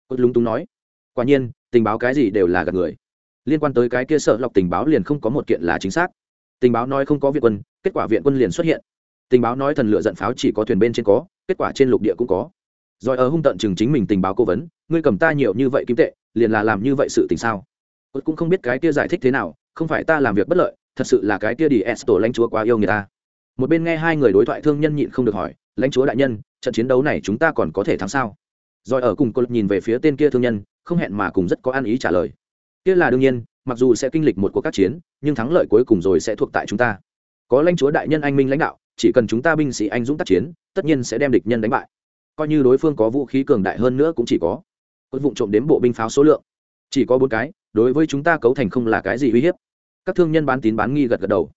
Quất lúng túng nói. Quả nhiên, tình báo cái gì đều là gạt người. Liên quan tới cái kia sợ lọc tình báo liền không có một kiện là chính xác. Tình báo nói không có viện quân, kết quả viện quân liền xuất hiện. Tình báo nói thần lựa giận pháo chỉ có thuyền bên trên có, kết quả trên lục địa cũng có. Rồi ở hung tận chừng chính mình tình báo cố vấn, ngươi cầm ta nhiều như vậy kim tệ, liền là làm như vậy sự tình sao? Cũng không biết cái kia giải thích thế nào, không phải ta làm việc bất lợi, thật sự là cái kia đi s tổ lãnh chúa quá yêu người ta. Một bên nghe hai người đối thoại thương nhân nhịn không được hỏi, lãnh chúa đại nhân, trận chiến đấu này chúng ta còn có thể thắng sao? Rồi ở cùng cô nhìn về phía tên kia thương nhân, không hẹn mà cùng rất có ăn ý trả lời. Kia là đương nhiên, mặc dù sẽ kinh lịch một cuộc các chiến, nhưng thắng lợi cuối cùng rồi sẽ thuộc tại chúng ta. Có lãnh chúa đại nhân anh minh lãnh đạo, chỉ cần chúng ta binh sĩ anh dũng tác chiến, tất nhiên sẽ đem địch nhân đánh bại. Coi như đối phương có vũ khí cường đại hơn nữa cũng chỉ có. Quân vụng trộm đếm bộ binh pháo số lượng. Chỉ có bốn cái đối với chúng ta cấu thành không là cái gì uy hiếp. Các thương nhân bán tín bán nghi gật gật đầu.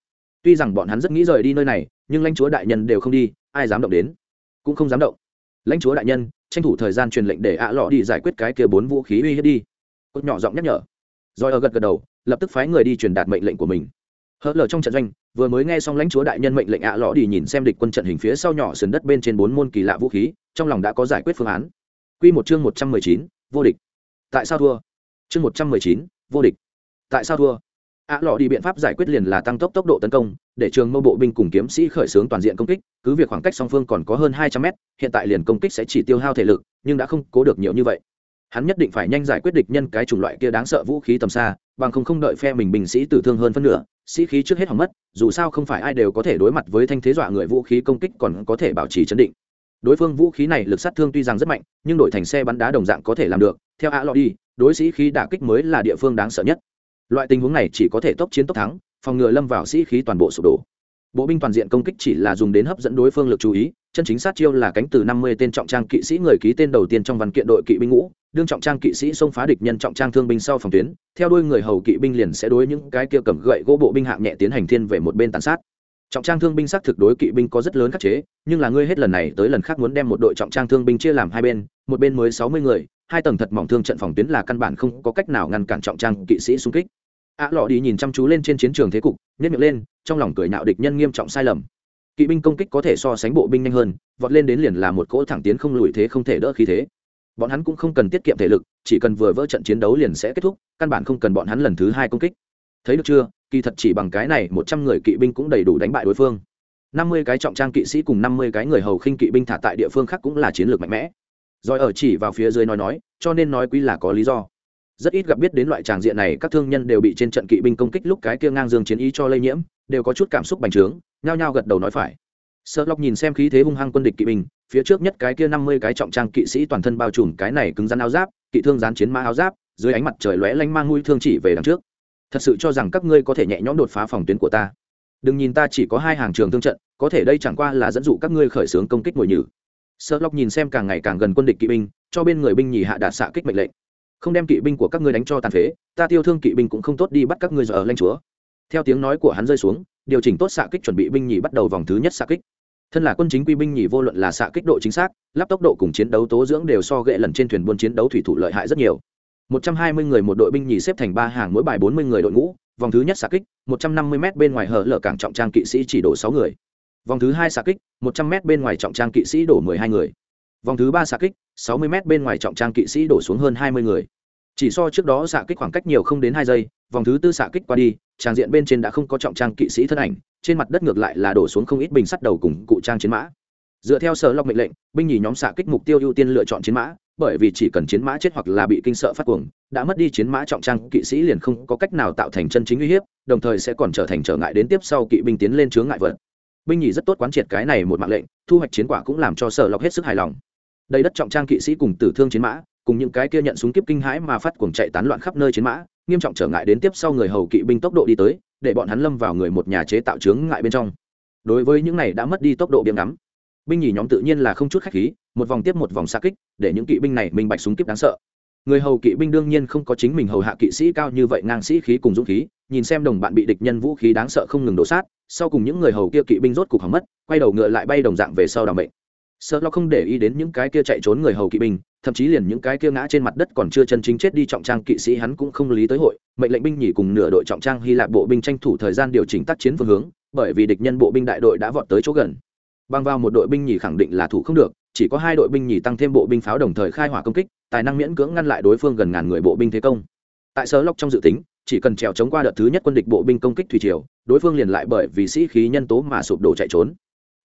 Tuy rằng bọn hắn rất nghĩ rời đi nơi này, nhưng lãnh chúa đại nhân đều không đi, ai dám động đến? Cũng không dám động. Lãnh chúa đại nhân, tranh thủ thời gian truyền lệnh để ạ lọ đi giải quyết cái kia bốn vũ khí uy hiếp đi. Cốt nhỏ giọng nhắc nhở. Rồi ở gật gật đầu, lập tức phái người đi truyền đạt mệnh lệnh của mình. Hớt lờ trong trận doanh, vừa mới nghe xong lãnh chúa đại nhân mệnh lệnh ạ lọ đi nhìn xem địch quân trận hình phía sau nhỏ sườn đất bên trên bốn môn kỳ lạ vũ khí, trong lòng đã có giải quyết phương án. Quy một chương một trăm mười chín, vô địch. Tại sao thua? Chương một trăm mười chín, vô địch. Tại sao thua? Ạ lọ đi biện pháp giải quyết liền là tăng tốc tốc độ tấn công, để trường mâu bộ binh cùng kiếm sĩ khởi xướng toàn diện công kích, cứ việc khoảng cách song phương còn có hơn hai trăm mét, hiện tại liền công kích sẽ chỉ tiêu hao thể lực, nhưng đã không cố được nhiều như vậy. Hắn nhất định phải nhanh giải quyết địch nhân cái chủng loại kia đáng sợ vũ khí tầm xa, bằng không không đợi phe mình bình sĩ tử thương hơn phân nửa, sĩ khí trước hết hỏng mất, dù sao không phải ai đều có thể đối mặt với thanh thế dọa người vũ khí công kích còn có thể bảo trì chấn định. Đối phương vũ khí này lực sát thương tuy rằng rất mạnh, nhưng đổi thành xe bắn đá đồng dạng có thể làm được theo ạ lọ đi, đối sĩ khí đả kích mới là địa phương đáng sợ nhất. Loại tình huống này chỉ có thể tốc chiến tốc thắng, phòng ngừa lâm vào sĩ khí toàn bộ sụp đổ. Bộ binh toàn diện công kích chỉ là dùng đến hấp dẫn đối phương lực chú ý, chân chính sát chiêu là cánh từ năm mươi tên trọng trang kỵ sĩ người ký tên đầu tiên trong văn kiện đội kỵ binh ngũ, đương trọng trang kỵ sĩ xông phá địch nhân trọng trang thương binh sau phòng tuyến, theo đuôi người hầu kỵ binh liền sẽ đối những cái kia cầm gậy gỗ bộ binh hạng nhẹ tiến hành thiên về một bên tàn sát. Trọng trang thương binh xác thực đối kỵ binh có rất lớn khắc chế, nhưng là ngươi hết lần này tới lần khác muốn đem một đội trọng trang thương binh chia làm hai bên, một bên mới sáu mươi người hai tầng thật mỏng thương trận phòng tuyến là căn bản không có cách nào ngăn cản trọng trang kỵ sĩ xung kích. Ạ lọ đi nhìn chăm chú lên trên chiến trường thế cục nhét miệng lên, trong lòng cười nạo địch nhân nghiêm trọng sai lầm. Kỵ binh công kích có thể so sánh bộ binh nhanh hơn, vọt lên đến liền là một cỗ thẳng tiến không lùi thế không thể đỡ khí thế. Bọn hắn cũng không cần tiết kiệm thể lực, chỉ cần vừa vỡ trận chiến đấu liền sẽ kết thúc, căn bản không cần bọn hắn lần thứ hai công kích. Thấy được chưa? Kỳ thật chỉ bằng cái này, một trăm người kỵ binh cũng đầy đủ đánh bại đối phương. năm mươi cái trọng trang kỵ sĩ cùng năm mươi cái người hầu khinh kỵ binh thả tại địa phương khác cũng là chiến lược mạnh mẽ rồi ở chỉ vào phía dưới nói nói, cho nên nói quý là có lý do. Rất ít gặp biết đến loại tràng diện này, các thương nhân đều bị trên trận kỵ binh công kích lúc cái kia ngang dương chiến ý cho lây nhiễm, đều có chút cảm xúc bành trướng, nhao nhao gật đầu nói phải. Sợ lọc nhìn xem khí thế hung hăng quân địch kỵ binh, phía trước nhất cái kia năm mươi cái trọng trang kỵ sĩ toàn thân bao trùm cái này cứng rắn áo giáp, kỵ thương dán chiến mã áo giáp, dưới ánh mặt trời lóe lanh mang mũi thương chỉ về đằng trước. Thật sự cho rằng các ngươi có thể nhẹ nhõm đột phá phòng tuyến của ta. Đừng nhìn ta chỉ có hai hàng trường thương trận, có thể đây chẳng qua là dẫn dụ các ngươi khởi xướng công kích ngồi nhử sợ lóc nhìn xem càng ngày càng gần quân địch kỵ binh, cho bên người binh nhì hạ đạt xạ kích mệnh lệnh. Không đem kỵ binh của các ngươi đánh cho tàn phế, ta tiêu thương kỵ binh cũng không tốt đi bắt các ngươi giờ ở lanh chúa. Theo tiếng nói của hắn rơi xuống, điều chỉnh tốt xạ kích chuẩn bị binh nhì bắt đầu vòng thứ nhất xạ kích. Thân là quân chính quy binh nhì vô luận là xạ kích độ chính xác lắp tốc độ cùng chiến đấu tố dưỡng đều so gệ lần trên thuyền buôn chiến đấu thủy thủ lợi hại rất nhiều. Một trăm hai mươi người một đội binh nhì xếp thành ba hàng, mỗi bài bốn mươi người đội ngũ, vòng thứ nhất xạ kích, một trăm năm mươi m bên ngoài hở lở cảng trọng trang kỵ sĩ chỉ đổ sáu người vòng thứ hai xạ kích, một trăm m bên ngoài trọng trang kỵ sĩ đổ mười hai người. Vòng thứ ba xạ kích, sáu mươi m bên ngoài trọng trang kỵ sĩ đổ xuống hơn hai mươi người. Chỉ so trước đó xạ kích khoảng cách nhiều không đến hai giây, vòng thứ tư xạ kích qua đi tràng diện bên trên đã không có trọng trang kỵ sĩ thân ảnh, trên mặt đất ngược lại là đổ xuống không ít bình sắt đầu cùng cụ trang chiến mã. Dựa theo sở lọc mệnh lệnh, binh nhì nhóm xạ kích mục tiêu ưu tiên lựa chọn chiến mã, bởi vì chỉ cần chiến mã chết hoặc là bị kinh sợ phát cuồng, đã mất đi chiến mã trọng trang kỵ sĩ liền không có cách nào tạo thành chân chính uy hiếp, đồng thời sẽ còn trở thành trở ngại đến tiếp sau kỵ binh tiến lên chướng ngại vật binh nhì rất tốt quán triệt cái này một mạng lệnh, thu hoạch chiến quả cũng làm cho sở lọc hết sức hài lòng. Đầy đất trọng trang kỵ sĩ cùng tử thương chiến mã, cùng những cái kia nhận súng kiếp kinh hãi mà phát cuồng chạy tán loạn khắp nơi chiến mã, nghiêm trọng trở ngại đến tiếp sau người hầu kỵ binh tốc độ đi tới, để bọn hắn lâm vào người một nhà chế tạo chướng ngại bên trong. Đối với những này đã mất đi tốc độ biếm ngắm, binh nhì nhóm tự nhiên là không chút khách khí, một vòng tiếp một vòng xa kích, để những kỵ binh này minh bạch súng kiếp đáng sợ người hầu kỵ binh đương nhiên không có chính mình hầu hạ kỵ sĩ cao như vậy ngang sĩ khí cùng dũng khí, nhìn xem đồng bạn bị địch nhân vũ khí đáng sợ không ngừng đổ sát, sau cùng những người hầu kia kỵ binh rốt cục hỏng mất, quay đầu ngựa lại bay đồng dạng về sau đ ả mệnh. Sợ lo không để ý đến những cái kia chạy trốn người hầu kỵ binh, thậm chí liền những cái kia ngã trên mặt đất còn chưa chân chính chết đi trọng trang kỵ sĩ hắn cũng không lý tới hội, mệnh lệnh binh nhỉ cùng nửa đội trọng trang hy lạp bộ binh tranh thủ thời gian điều chỉnh tác chiến phương hướng, bởi vì địch nhân bộ binh đại đội đã vọt tới chỗ gần. Băng vào một đội binh nhỉ khẳng định là thủ không được chỉ có hai đội binh nhì tăng thêm bộ binh pháo đồng thời khai hỏa công kích, tài năng miễn cưỡng ngăn lại đối phương gần ngàn người bộ binh thế công. Tại sơ lóc trong dự tính, chỉ cần trèo chống qua đợt thứ nhất quân địch bộ binh công kích thủy triều, đối phương liền lại bởi vì sĩ khí nhân tố mà sụp đổ chạy trốn.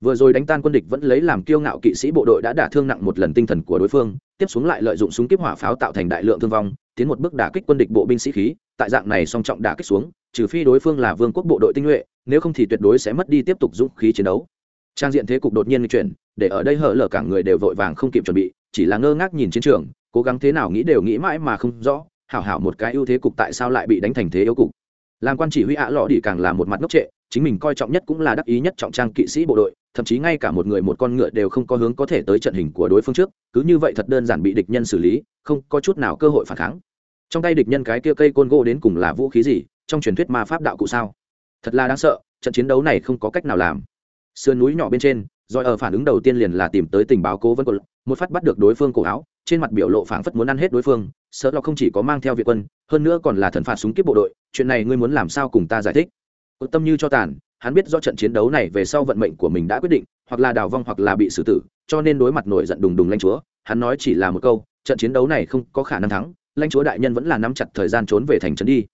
Vừa rồi đánh tan quân địch vẫn lấy làm kiêu ngạo kỵ sĩ bộ đội đã đả thương nặng một lần tinh thần của đối phương, tiếp xuống lại lợi dụng súng kiếp hỏa pháo tạo thành đại lượng thương vong, tiến một bước đả kích quân địch bộ binh sĩ khí, tại dạng này song trọng đả kích xuống, trừ phi đối phương là vương quốc bộ đội tinh nhuệ, nếu không thì tuyệt đối sẽ mất đi tiếp tục dũng khí chiến đấu. Trang diện thế cục đột nhiên chuyển để ở đây hở lở cả người đều vội vàng không kịp chuẩn bị, chỉ là ngơ ngác nhìn chiến trường, cố gắng thế nào nghĩ đều nghĩ mãi mà không rõ, hảo hảo một cái ưu thế cục tại sao lại bị đánh thành thế yếu cục. Làm quan chỉ huy ạ lọ đi càng là một mặt ngốc trệ, chính mình coi trọng nhất cũng là đắc ý nhất trọng trang kỵ sĩ bộ đội, thậm chí ngay cả một người một con ngựa đều không có hướng có thể tới trận hình của đối phương trước, cứ như vậy thật đơn giản bị địch nhân xử lý, không có chút nào cơ hội phản kháng. Trong tay địch nhân cái kia cây côn gỗ đến cùng là vũ khí gì, trong truyền thuyết ma pháp đạo cụ sao? Thật là đáng sợ, trận chiến đấu này không có cách nào làm. Sườn núi nhỏ bên trên rồi ở phản ứng đầu tiên liền là tìm tới tình báo cố vấn cột một phát bắt được đối phương cổ áo, trên mặt biểu lộ phảng phất muốn ăn hết đối phương, sợ lo không chỉ có mang theo việt quân, hơn nữa còn là thần phạt súng kiếp bộ đội, chuyện này ngươi muốn làm sao cùng ta giải thích? Cột tâm như cho tàn, hắn biết do trận chiến đấu này về sau vận mệnh của mình đã quyết định, hoặc là đào vong hoặc là bị xử tử, cho nên đối mặt nổi giận đùng đùng lãnh chúa, hắn nói chỉ là một câu, trận chiến đấu này không có khả năng thắng, lãnh chúa đại nhân vẫn là nắm chặt thời gian trốn về thành trấn đi.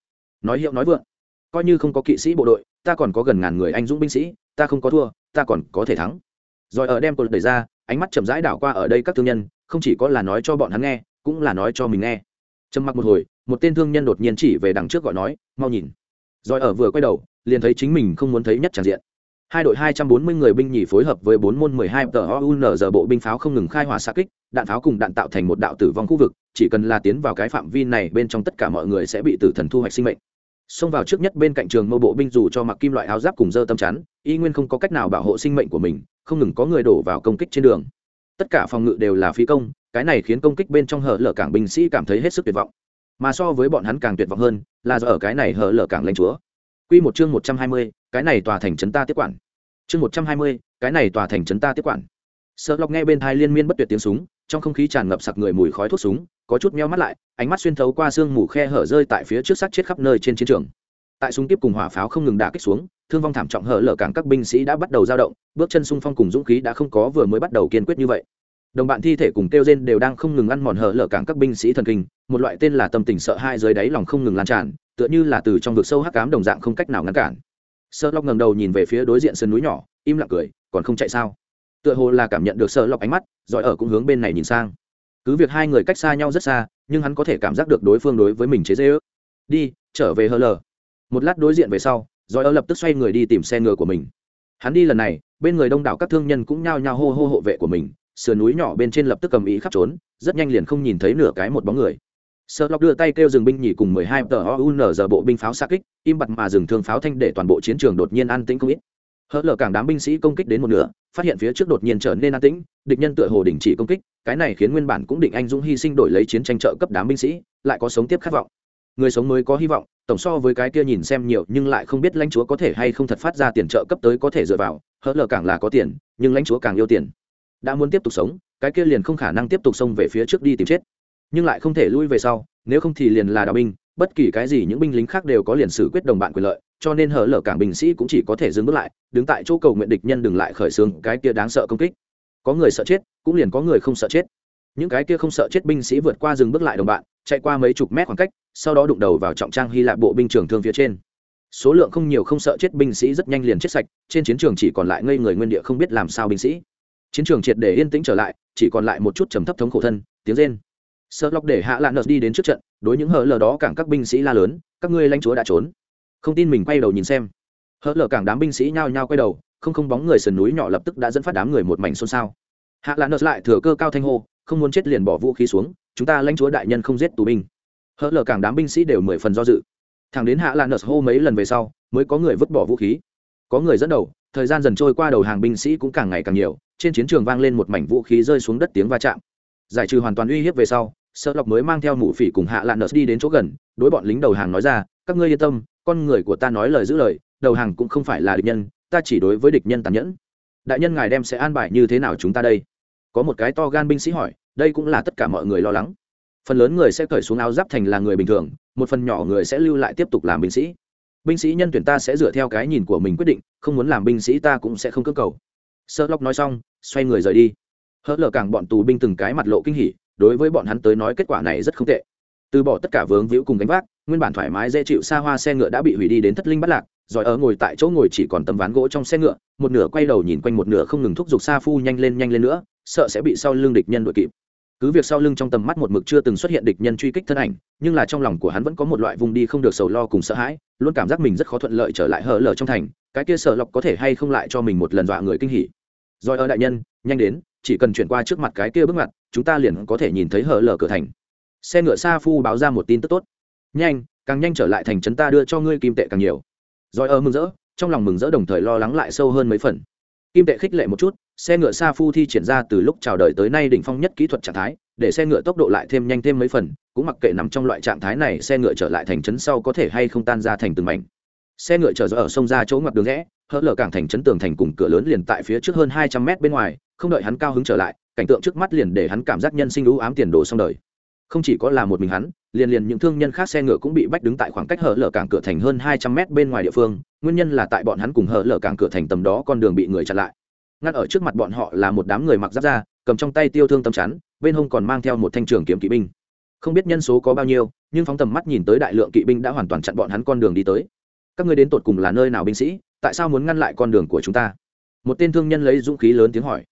Nói hiệu nói vượng, coi như không có kỵ sĩ bộ đội, ta còn có gần ngàn người anh dũng binh sĩ, ta không có thua, ta còn có thể thắng rồi ở đem cột đẩy ra ánh mắt chậm rãi đảo qua ở đây các thương nhân không chỉ có là nói cho bọn hắn nghe cũng là nói cho mình nghe. Trầm mặc một hồi một tên thương nhân đột nhiên chỉ về đằng trước gọi nói mau nhìn. Rồi ở vừa quay đầu liền thấy chính mình không muốn thấy nhất tràn diện. Hai đội hai trăm bốn mươi người binh nhì phối hợp với bốn môn mười hai tờ OUNZ bộ binh pháo không ngừng khai hỏa xạ kích, đạn pháo cùng đạn tạo thành một đạo tử vong khu vực, chỉ cần là tiến vào cái phạm vi này bên trong tất cả mọi người sẽ bị tử thần thu hoạch sinh mệnh. Xông vào trước nhất bên cạnh trường mâu bộ binh dù cho mặc kim loại áo giáp cùng dơ tâm chắn, y nguyên không có cách nào bảo hộ sinh mệnh của mình, không ngừng có người đổ vào công kích trên đường. Tất cả phòng ngự đều là phí công, cái này khiến công kích bên trong hở lở cảng binh sĩ cảm thấy hết sức tuyệt vọng. Mà so với bọn hắn càng tuyệt vọng hơn, là do ở cái này hở lở cảng lãnh chúa. Quy một chương một trăm hai mươi, cái này tòa thành trấn ta tiếp quản chương một trăm hai mươi cái này tòa thành trấn ta tiếp quản sợ lọc nghe bên thai liên miên bất tuyệt tiếng súng trong không khí tràn ngập sặc người mùi khói thuốc súng có chút meo mắt lại ánh mắt xuyên thấu qua sương mù khe hở rơi tại phía trước xác chết khắp nơi trên chiến trường tại súng tiếp cùng hỏa pháo không ngừng đả kích xuống, thương vong thảm trọng hở lở cảng các binh sĩ đã bắt đầu dao động, bước chân xung phong cùng dũng khí đã không có vừa mới bắt đầu kiên quyết như vậy. Đồng bạn thi thể cùng kêu gen đều đang không ngừng ăn mòn hở lở cảng các binh sĩ thần kinh, một loại tên là tâm tình sợ hai dưới đáy lòng không ngừng lan tràn, tựa như là từ trong vực sâu hắc cám đồng dạng không cách nào ngăn cản. Sợ lọc ngầm đầu nhìn về phía đối diện sân núi nhỏ, im lặng cười, còn không chạy sao? Tựa hồ là cảm nhận được sợ lọc ánh mắt giỏi ở cũng hướng bên này nhìn sang. Cứ việc hai người cách xa nhau rất xa, nhưng hắn có thể cảm giác được đối phương đối với mình chế dễ ước đi, trở về hở lờ một lát đối diện về sau rồi ơ lập tức xoay người đi tìm xe ngựa của mình. Hắn đi lần này, bên người đông đảo các thương nhân cũng nhao nhao hô hô hộ vệ của mình, sườn núi nhỏ bên trên lập tức cầm ý khắp trốn, rất nhanh liền không nhìn thấy nửa cái một bóng người. Sợ lọc đưa tay kêu dừng binh nhì cùng mười hai tờ oun giờ bộ binh pháo xa kích, im bặt mà dừng thương pháo thanh để toàn bộ chiến trường đột nhiên an tĩnh không ít. Hỡ lở càng đám binh sĩ công kích đến một nửa, phát hiện phía trước đột nhiên trở nên an tĩnh, địch nhân tựa hồ đình chỉ công kích, cái này khiến nguyên bản cũng định anh dũng hy sinh đổi lấy chiến tranh trợ cấp đám binh sĩ, lại có sống tiếp khát vọng người sống mới có hy vọng, tổng so với cái kia nhìn xem nhiều nhưng lại không biết lãnh chúa có thể hay không thật phát ra tiền trợ cấp tới có thể dựa vào hỡ lở càng là có tiền, nhưng lãnh chúa càng yêu tiền. Đã muốn tiếp tục sống, cái kia liền không khả năng tiếp tục xông về phía trước đi tìm chết. Nhưng lại không thể lui về sau, nếu không thì liền là đạo binh, bất kỳ cái gì những binh lính khác đều có liền xử quyết đồng bạn quyền lợi, cho nên hở lở cảng binh sĩ cũng chỉ có thể dừng bước lại, đứng tại chỗ cầu nguyện địch nhân đừng lại khởi xướng cái kia đáng sợ công kích. Có người sợ chết, cũng liền có người không sợ chết. Những cái kia không sợ chết binh sĩ vượt qua dừng bước lại đồng bạn, chạy qua mấy chục mét khoảng cách sau đó đụng đầu vào trọng trang hy lạp bộ binh trường thương phía trên. Số lượng không nhiều không sợ chết binh sĩ rất nhanh liền chết sạch, trên chiến trường chỉ còn lại ngây người nguyên địa không biết làm sao binh sĩ. Chiến trường triệt để yên tĩnh trở lại, chỉ còn lại một chút trầm thấp thống khổ thân, tiếng rên. Sợ lóc để hạ lạn nợ đi đến trước trận, đối những hở lờ đó cảng các binh sĩ la lớn, các ngươi lãnh chúa đã trốn. Không tin mình quay đầu nhìn xem. Hở lờ cảng đám binh sĩ nhao nhao quay đầu, không không bóng người sườn núi nhỏ lập tức đã dẫn phát đám người một mảnh xôn xao. Hạ lạn nợ lại thừa cơ cao thanh hô, không muốn chết liền bỏ vũ khí xuống, chúng ta lãnh chúa đại nhân không giết tù binh hở lờ càng đám binh sĩ đều mười phần do dự. Thằng đến hạ lạn nợ hô mấy lần về sau, mới có người vứt bỏ vũ khí. Có người dẫn đầu, thời gian dần trôi qua đầu hàng binh sĩ cũng càng ngày càng nhiều, trên chiến trường vang lên một mảnh vũ khí rơi xuống đất tiếng va chạm. Giải trừ hoàn toàn uy hiếp về sau sợ lọc mới mang theo mụ phỉ cùng hạ lạn nợ đi đến chỗ gần, đối bọn lính đầu hàng nói ra, các ngươi yên tâm, con người của ta nói lời giữ lời, đầu hàng cũng không phải là địch nhân, ta chỉ đối với địch nhân tàn nhẫn. Đại nhân ngài đem sẽ an bài như thế nào chúng ta đây? Có một cái to gan binh sĩ hỏi, đây cũng là tất cả mọi người lo lắng phần lớn người sẽ cởi xuống áo giáp thành là người bình thường, một phần nhỏ người sẽ lưu lại tiếp tục làm binh sĩ. Binh sĩ nhân tuyển ta sẽ dựa theo cái nhìn của mình quyết định, không muốn làm binh sĩ ta cũng sẽ không cơ cầu. Sợ lóc nói xong, xoay người rời đi. Hớt lờ càng bọn tù binh từng cái mặt lộ kinh hỉ, đối với bọn hắn tới nói kết quả này rất không tệ. Từ bỏ tất cả vướng víu cùng gánh vác, nguyên bản thoải mái dễ chịu xa hoa xe ngựa đã bị hủy đi đến thất linh bắt lạc giỏi ở ngồi tại chỗ ngồi chỉ còn tấm ván gỗ trong xe ngựa, một nửa quay đầu nhìn quanh một nửa không ngừng thúc giục xa phu nhanh lên nhanh lên nữa, sợ sẽ bị sau lưng địch nhân đội kịp cứ việc sau lưng trong tầm mắt một mực chưa từng xuất hiện địch nhân truy kích thân ảnh, nhưng là trong lòng của hắn vẫn có một loại vùng đi không được sầu lo cùng sợ hãi, luôn cảm giác mình rất khó thuận lợi trở lại hở lở trong thành, cái kia sở lọc có thể hay không lại cho mình một lần dọa người kinh hỉ. Rồi ở đại nhân, nhanh đến, chỉ cần chuyển qua trước mặt cái kia bước mặt chúng ta liền có thể nhìn thấy hở lở cửa thành. Xe ngựa sa phu báo ra một tin tức tốt. Nhanh, càng nhanh trở lại thành trấn ta đưa cho ngươi kim tệ càng nhiều. Rồi ở mừng rỡ, trong lòng mừng rỡ đồng thời lo lắng lại sâu hơn mấy phần. Kim tệ khích lệ một chút xe ngựa sa phu thi triển ra từ lúc chào đời tới nay đỉnh phong nhất kỹ thuật trạng thái, để xe ngựa tốc độ lại thêm nhanh thêm mấy phần, cũng mặc kệ nằm trong loại trạng thái này xe ngựa trở lại thành trấn sau có thể hay không tan ra thành từng mảnh. Xe ngựa chở ở sông ra chỗ ngoặt đường rẽ hỡ lở cảng thành trấn tường thành cùng cửa lớn liền tại phía trước hơn hai trăm mét bên ngoài, không đợi hắn cao hứng trở lại, cảnh tượng trước mắt liền để hắn cảm giác nhân sinh lũ ám tiền đồ xong đời. Không chỉ có là một mình hắn, liền liền những thương nhân khác xe ngựa cũng bị bách đứng tại khoảng cách hở lở cảng cửa thành hơn hai trăm mét bên ngoài địa phương, nguyên nhân là tại bọn hắn cùng hở lở cảng cửa thành tầm đó con đường bị người chặn lại. Ngăn ở trước mặt bọn họ là một đám người mặc giáp da, cầm trong tay tiêu thương tâm chắn, bên hông còn mang theo một thanh trường kiếm kỵ binh. Không biết nhân số có bao nhiêu, nhưng phóng tầm mắt nhìn tới đại lượng kỵ binh đã hoàn toàn chặn bọn hắn con đường đi tới. Các ngươi đến tột cùng là nơi nào binh sĩ, tại sao muốn ngăn lại con đường của chúng ta? Một tên thương nhân lấy dũng khí lớn tiếng hỏi.